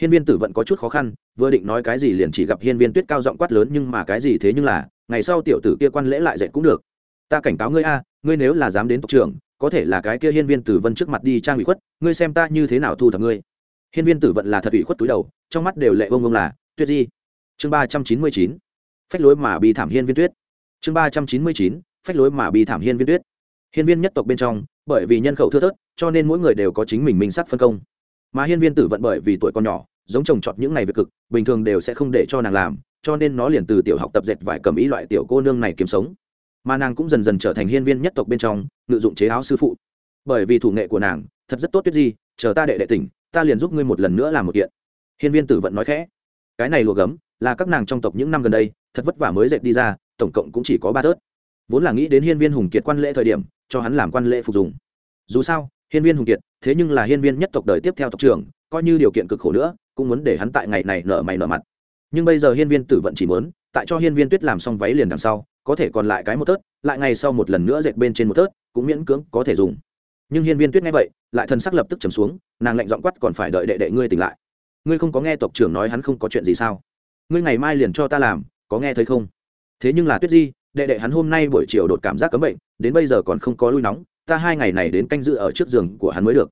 hiên viên tử vận có chút khó khăn vừa định nói cái gì liền chỉ gặp hiên viên tuyết cao giọng quát lớn nhưng mà cái gì thế nhưng là ngày sau tiểu tử kia quan lễ lại dạy cũng được. Ta cảnh cáo ngươi a ngươi nếu là dám đến tộc trưởng có thể là cái kia hiên viên tử vân trước mặt đi trang ủy khuất, ngươi xem ta như thế nào thu thập ngươi. Hiên viên tử vận là thật ủy khuất túi đầu, trong mắt đều lệ vông vông là, tuyết di. Chương ba trăm chín mươi chín, phách lối mà bị thảm hiên viên tuyết. Chương ba trăm chín mươi chín, phách lối mà bị thảm hiên viên tuyết. Hiên viên nhất tộc bên trong, bởi vì nhân khẩu thưa thớt, cho nên mỗi người đều có chính mình minh sắc phân công. Mà hiên viên tử vận bởi vì tuổi còn nhỏ, giống trồng trọt những ngày việc cực, bình thường đều sẽ không để cho nàng làm, cho nên nó liền từ tiểu học tập dệt vải cầm ý loại tiểu cô nương này kiếm sống mà nàng cũng dần dần trở thành hiên viên nhất tộc bên trong ngự dụng chế áo sư phụ. Bởi vì thủ nghệ của nàng thật rất tốt tuyết di, chờ ta đệ đệ tỉnh ta liền giúp ngươi một lần nữa làm một kiện. Hiên viên tử vận nói khẽ. Cái này lụa gấm là các nàng trong tộc những năm gần đây thật vất vả mới dệt đi ra tổng cộng cũng chỉ có ba thớt vốn là nghĩ đến hiên viên hùng kiệt quan lễ thời điểm cho hắn làm quan lễ phục dùng dù sao hiên viên hùng kiệt thế nhưng là hiên viên nhất tộc đời tiếp theo tộc trưởng coi như điều kiện cực khổ nữa cũng muốn để hắn tại ngày này nở mày nở mặt. Nhưng bây giờ hiên viên tử vận chỉ muốn tại cho hiên viên tuyết làm xong váy liền đằng sau có thể còn lại cái một tớt, lại ngày sau một lần nữa dệt bên trên một tớt, cũng miễn cưỡng có thể dùng. Nhưng hiên viên tuyết nghe vậy, lại thần sắc lập tức trầm xuống, nàng lạnh giọng quát, còn phải đợi đệ đệ ngươi tỉnh lại. Ngươi không có nghe tộc trưởng nói hắn không có chuyện gì sao? Ngươi ngày mai liền cho ta làm, có nghe thấy không? Thế nhưng là tuyết di, đệ đệ hắn hôm nay buổi chiều đột cảm giác cấm bệnh, đến bây giờ còn không có lui nóng, ta hai ngày này đến canh dự ở trước giường của hắn mới được.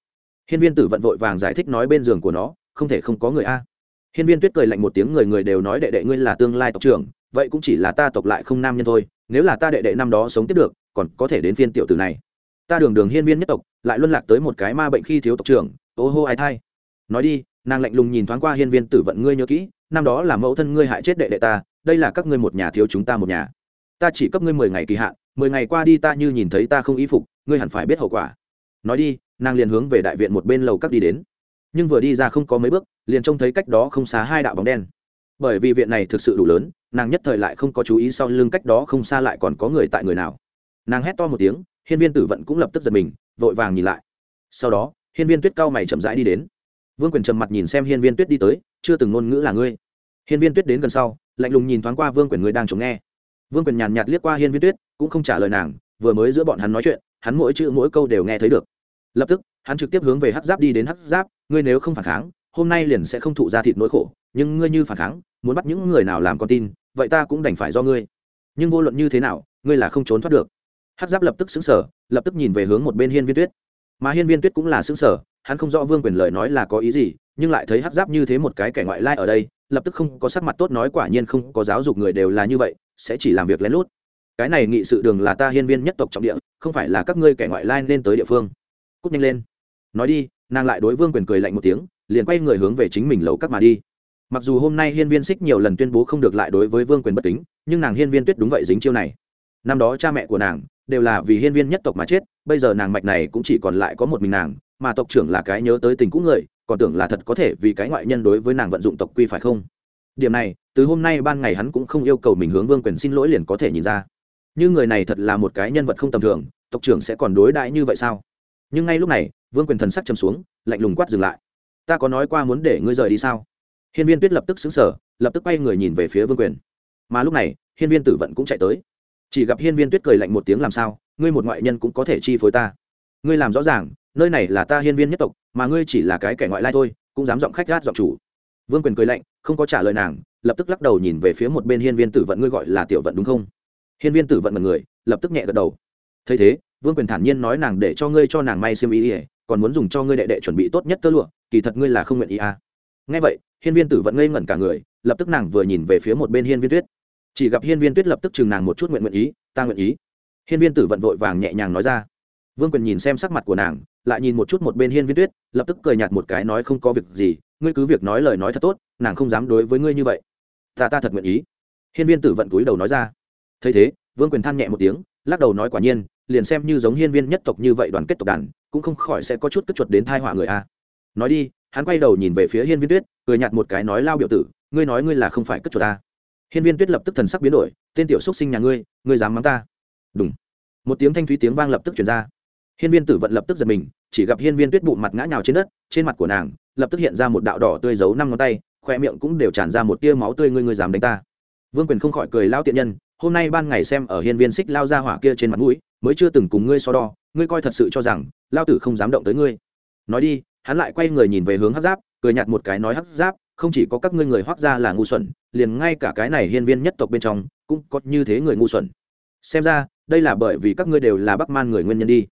Hiên viên tử vận vội vàng giải thích nói bên giường của nó, không thể không có người a. Hiên viên tuyết cười lạnh một tiếng, người người đều nói đệ đệ ngươi là tương lai tộc trưởng vậy cũng chỉ là ta tộc lại không nam nhân thôi, nếu là ta đệ đệ năm đó sống tiếp được, còn có thể đến phiên tiểu tử này. Ta đường đường hiên viên nhất tộc, lại luân lạc tới một cái ma bệnh khi thiếu tộc trưởng, ô hô ai thai. Nói đi, nàng lạnh lùng nhìn thoáng qua hiên viên tử vận ngươi nhớ kỹ, năm đó là mẫu thân ngươi hại chết đệ đệ ta, đây là các ngươi một nhà thiếu chúng ta một nhà. Ta chỉ cấp ngươi mười ngày kỳ hạn, mười ngày qua đi ta như nhìn thấy ta không y phục, ngươi hẳn phải biết hậu quả. Nói đi, nàng liền hướng về đại viện một bên lầu các đi đến. Nhưng vừa đi ra không có mấy bước, liền trông thấy cách đó không xa hai đạo bóng đen. Bởi vì viện này thực sự đủ lớn nàng nhất thời lại không có chú ý sau lưng cách đó không xa lại còn có người tại người nào. Nàng hét to một tiếng, hiên viên tử vận cũng lập tức giật mình, vội vàng nhìn lại. Sau đó, hiên viên tuyết cao mày chậm rãi đi đến. Vương quyền trầm mặt nhìn xem hiên viên tuyết đi tới, chưa từng ngôn ngữ là ngươi. Hiên viên tuyết đến gần sau, lạnh lùng nhìn thoáng qua vương quyền ngươi đang chống nghe. Vương quyền nhàn nhạt liếc qua hiên viên tuyết, cũng không trả lời nàng, vừa mới giữa bọn hắn nói chuyện, hắn mỗi chữ mỗi câu đều nghe thấy được. Lập tức, hắn trực tiếp hướng về hắc giáp đi đến hắc giáp, ngươi nếu không phản kháng, hôm nay liền sẽ không thụ ra thịt nỗi khổ, nhưng ngươi như phản kháng muốn bắt những người nào làm con tin, vậy ta cũng đành phải do ngươi. Nhưng vô luận như thế nào, ngươi là không trốn thoát được. Hắc giáp lập tức xứng sở lập tức nhìn về hướng một bên hiên viên tuyết. Mà hiên viên tuyết cũng là xứng sở hắn không rõ vương quyền lời nói là có ý gì, nhưng lại thấy hắc giáp như thế một cái kẻ ngoại lai ở đây, lập tức không có sắc mặt tốt nói quả nhiên không có giáo dục người đều là như vậy, sẽ chỉ làm việc lén lút. Cái này nghị sự đường là ta hiên viên nhất tộc trọng địa, không phải là các ngươi kẻ ngoại lai nên tới địa phương. Cút nhanh lên. Nói đi, nàng lại đối vương quyền cười lạnh một tiếng, liền quay người hướng về chính mình lầu các mà đi mặc dù hôm nay hiên viên xích nhiều lần tuyên bố không được lại đối với vương quyền bất kính, nhưng nàng hiên viên tuyết đúng vậy dính chiêu này. Năm đó cha mẹ của nàng đều là vì hiên viên nhất tộc mà chết, bây giờ nàng mạch này cũng chỉ còn lại có một mình nàng, mà tộc trưởng là cái nhớ tới tình cũ người, còn tưởng là thật có thể vì cái ngoại nhân đối với nàng vận dụng tộc quy phải không? Điểm này, từ hôm nay ban ngày hắn cũng không yêu cầu mình hướng vương quyền xin lỗi liền có thể nhìn ra. Như người này thật là một cái nhân vật không tầm thường, tộc trưởng sẽ còn đối đãi như vậy sao? Nhưng ngay lúc này, vương quyền thần sắc chầm xuống, lạnh lùng quát dừng lại. Ta có nói qua muốn để ngươi rời đi sao? Hiên viên tuyết lập tức xứng sở lập tức quay người nhìn về phía vương quyền. Mà lúc này, hiên viên tử vận cũng chạy tới. Chỉ gặp hiên viên tuyết cười lạnh một tiếng làm sao, ngươi một ngoại nhân cũng có thể chi phối ta. Ngươi làm rõ ràng, nơi này là ta hiên viên nhất tộc, mà ngươi chỉ là cái kẻ ngoại lai thôi, cũng dám giọng khách gát giọng chủ. Vương quyền cười lạnh, không có trả lời nàng, lập tức lắc đầu nhìn về phía một bên hiên viên tử vận ngươi gọi là tiểu vận đúng không? Hiên viên tử vận mật người, lập tức nhẹ gật đầu. Thấy thế, vương quyền thản nhiên nói nàng để cho ngươi cho nàng may xiêm ý ỉa còn muốn dùng cho ngươi đệ đệ chuẩn bị tốt nhất tơ lụa, kỳ thật ngươi là không nguyện ý à. Nghe vậy hiên viên tử vận ngây ngẩn cả người, lập tức nàng vừa nhìn về phía một bên hiên viên tuyết. Chỉ gặp hiên viên tuyết lập tức chừng nàng một chút nguyện nguyện ý, ta nguyện ý. Hiên viên tử vận vội vàng nhẹ nhàng nói ra. Vương quyền nhìn xem sắc mặt của nàng, lại nhìn một chút một bên hiên viên tuyết, lập tức cười nhạt một cái nói, không có việc gì, ngươi cứ việc nói lời nói thật tốt, nàng không dám đối với ngươi như vậy. Ta ta thật nguyện ý. Hiên viên tử vận túi đầu nói ra. Thấy thế, vương quyền than nhẹ một tiếng, lắc đầu nói, quả nhiên, liền xem như giống hiên viên nhất tộc như vậy đoàn kết tộc đàn, cũng không khỏi sẽ có chút cất chuột đến thai họa người a. Nói đi hắn quay đầu nhìn về phía hiên viên tuyết, cười nhạt một cái nói, lao biểu tử, ngươi nói ngươi là không phải cất chuột ta. Hiên viên tuyết lập tức thần sắc biến đổi, tên tiểu xúc sinh nhà ngươi ngươi dám mắng ta? Đúng một tiếng thanh thúy tiếng vang lập tức chuyển ra. Hiên viên tử vận lập tức giật mình, chỉ gặp hiên viên tuyết bụng mặt ngã nhào trên đất, trên mặt của nàng lập tức hiện ra một đạo đỏ tươi giấu năm ngón tay, khoe miệng cũng đều tràn ra một tia máu tươi, ngươi ngươi dám đánh ta? Vương quyền không khỏi cười, lao tiện nhân, hôm nay ban ngày xem ở hiên viên xích lao ra hỏa kia trên mặt mũi, mới chưa từng cùng ngươi so đo, ngươi coi thật sự cho rằng, lao tử không dám động tới ngươi. Nói đi hắn lại quay người nhìn về hướng hắc giáp, cười nhạt một cái nói, hắc giáp, không chỉ có các ngươi người hoác ra là ngu xuẩn, liền ngay cả cái này hiên viên nhất tộc bên trong cũng có như thế người ngu xuẩn. Xem ra, đây là bởi vì các ngươi đều là bắc man người nguyên nhân đi.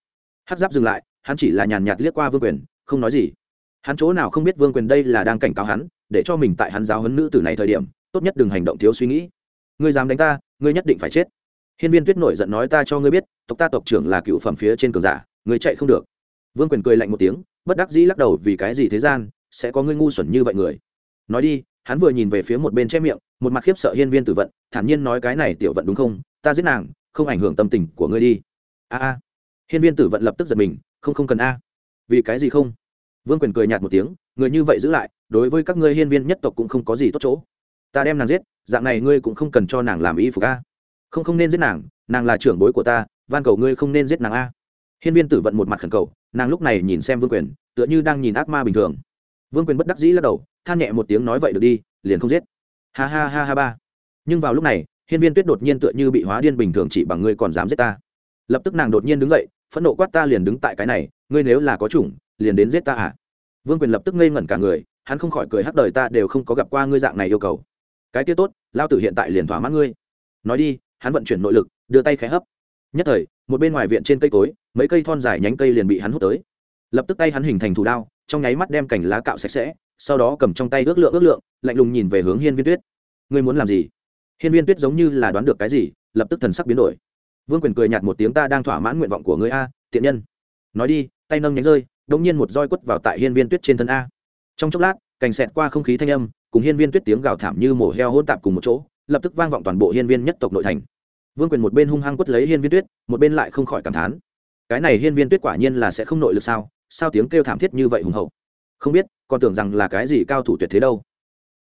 Hắc giáp dừng lại, hắn chỉ là nhàn nhạt liếc qua vương quyền, không nói gì. Hắn chỗ nào không biết vương quyền đây là đang cảnh cáo hắn, để cho mình tại hắn giáo hấn nữ từ này thời điểm, tốt nhất đừng hành động thiếu suy nghĩ. Ngươi dám đánh ta, ngươi nhất định phải chết. Hiên viên tuyết nổi giận nói, ta cho ngươi biết, tộc ta tộc trưởng là cựu phẩm phía trên cường giả, ngươi chạy không được. Vương quyền cười lạnh một tiếng bất đắc dĩ lắc đầu vì cái gì thế gian sẽ có ngươi ngu xuẩn như vậy người. Nói đi, hắn vừa nhìn về phía một bên che miệng, một mặt khiếp sợ hiên viên tử vận, thản nhiên nói cái này tiểu vận đúng không? Ta giết nàng, không ảnh hưởng tâm tình của ngươi đi. A a. Hiên viên tử vận lập tức giật mình, không không cần a. Vì cái gì không? Vương quyền cười nhạt một tiếng, người như vậy giữ lại, đối với các ngươi hiên viên nhất tộc cũng không có gì tốt chỗ. Ta đem nàng giết, dạng này ngươi cũng không cần cho nàng làm y phục a. Không không nên giết nàng nàng là trưởng bối của ta, van cầu ngươi không nên giết nàng a hiên viên tử vận một mặt khẩn cầu, nàng lúc này nhìn xem vương quyền, tựa như đang nhìn ác ma bình thường. Vương quyền bất đắc dĩ lắc đầu, than nhẹ một tiếng nói vậy được đi, liền không giết. Ha ha ha ha ba. Nhưng vào lúc này, hiên viên tuyết đột nhiên tựa như bị hóa điên bình thường chỉ bằng ngươi còn dám giết ta. Lập tức nàng đột nhiên đứng dậy, phẫn nộ quát ta liền đứng tại cái này, ngươi nếu là có chủng, liền đến giết ta à? Vương quyền lập tức ngây ngẩn cả người, hắn không khỏi cười hắc đời ta đều không có gặp qua ngươi dạng này yêu cầu. Cái kia tốt, lao tử hiện tại liền thỏa mãn ngươi. Nói đi, hắn vận chuyển nội lực, đưa tay khẽ hấp. Nhất thời một bên ngoài viện trên cây cối, mấy cây thon dài nhánh cây liền bị hắn hút tới. Lập tức tay hắn hình thành thủ đao, trong nháy mắt đem cành lá cạo sạch sẽ, sau đó cầm trong tay ước lượng ước lượng, lạnh lùng nhìn về hướng hiên viên tuyết. Ngươi muốn làm gì? Hiên viên tuyết giống như là đoán được cái gì, lập tức thần sắc biến đổi. Vương quyền cười nhạt một tiếng, ta đang thỏa mãn nguyện vọng của ngươi a, tiện nhân. Nói đi, tay nâng nhánh rơi đống nhiên một roi quất vào tại hiên viên tuyết trên thân a. Trong chốc lát, cành xẹt qua không khí thanh âm, cùng hiên viên tuyết tiếng gào thảm như mổ heo hôn tạp cùng một chỗ, lập tức vang vọng toàn bộ hiên viên nhất tộc nội thành vương quyền một bên hung hăng quất lấy hiên viên tuyết, một bên lại không khỏi cảm thán. Cái này hiên viên tuyết quả nhiên là sẽ không nội lực sao? Sao tiếng kêu thảm thiết như vậy hùng hậu? Không biết, còn tưởng rằng là cái gì cao thủ tuyệt thế đâu.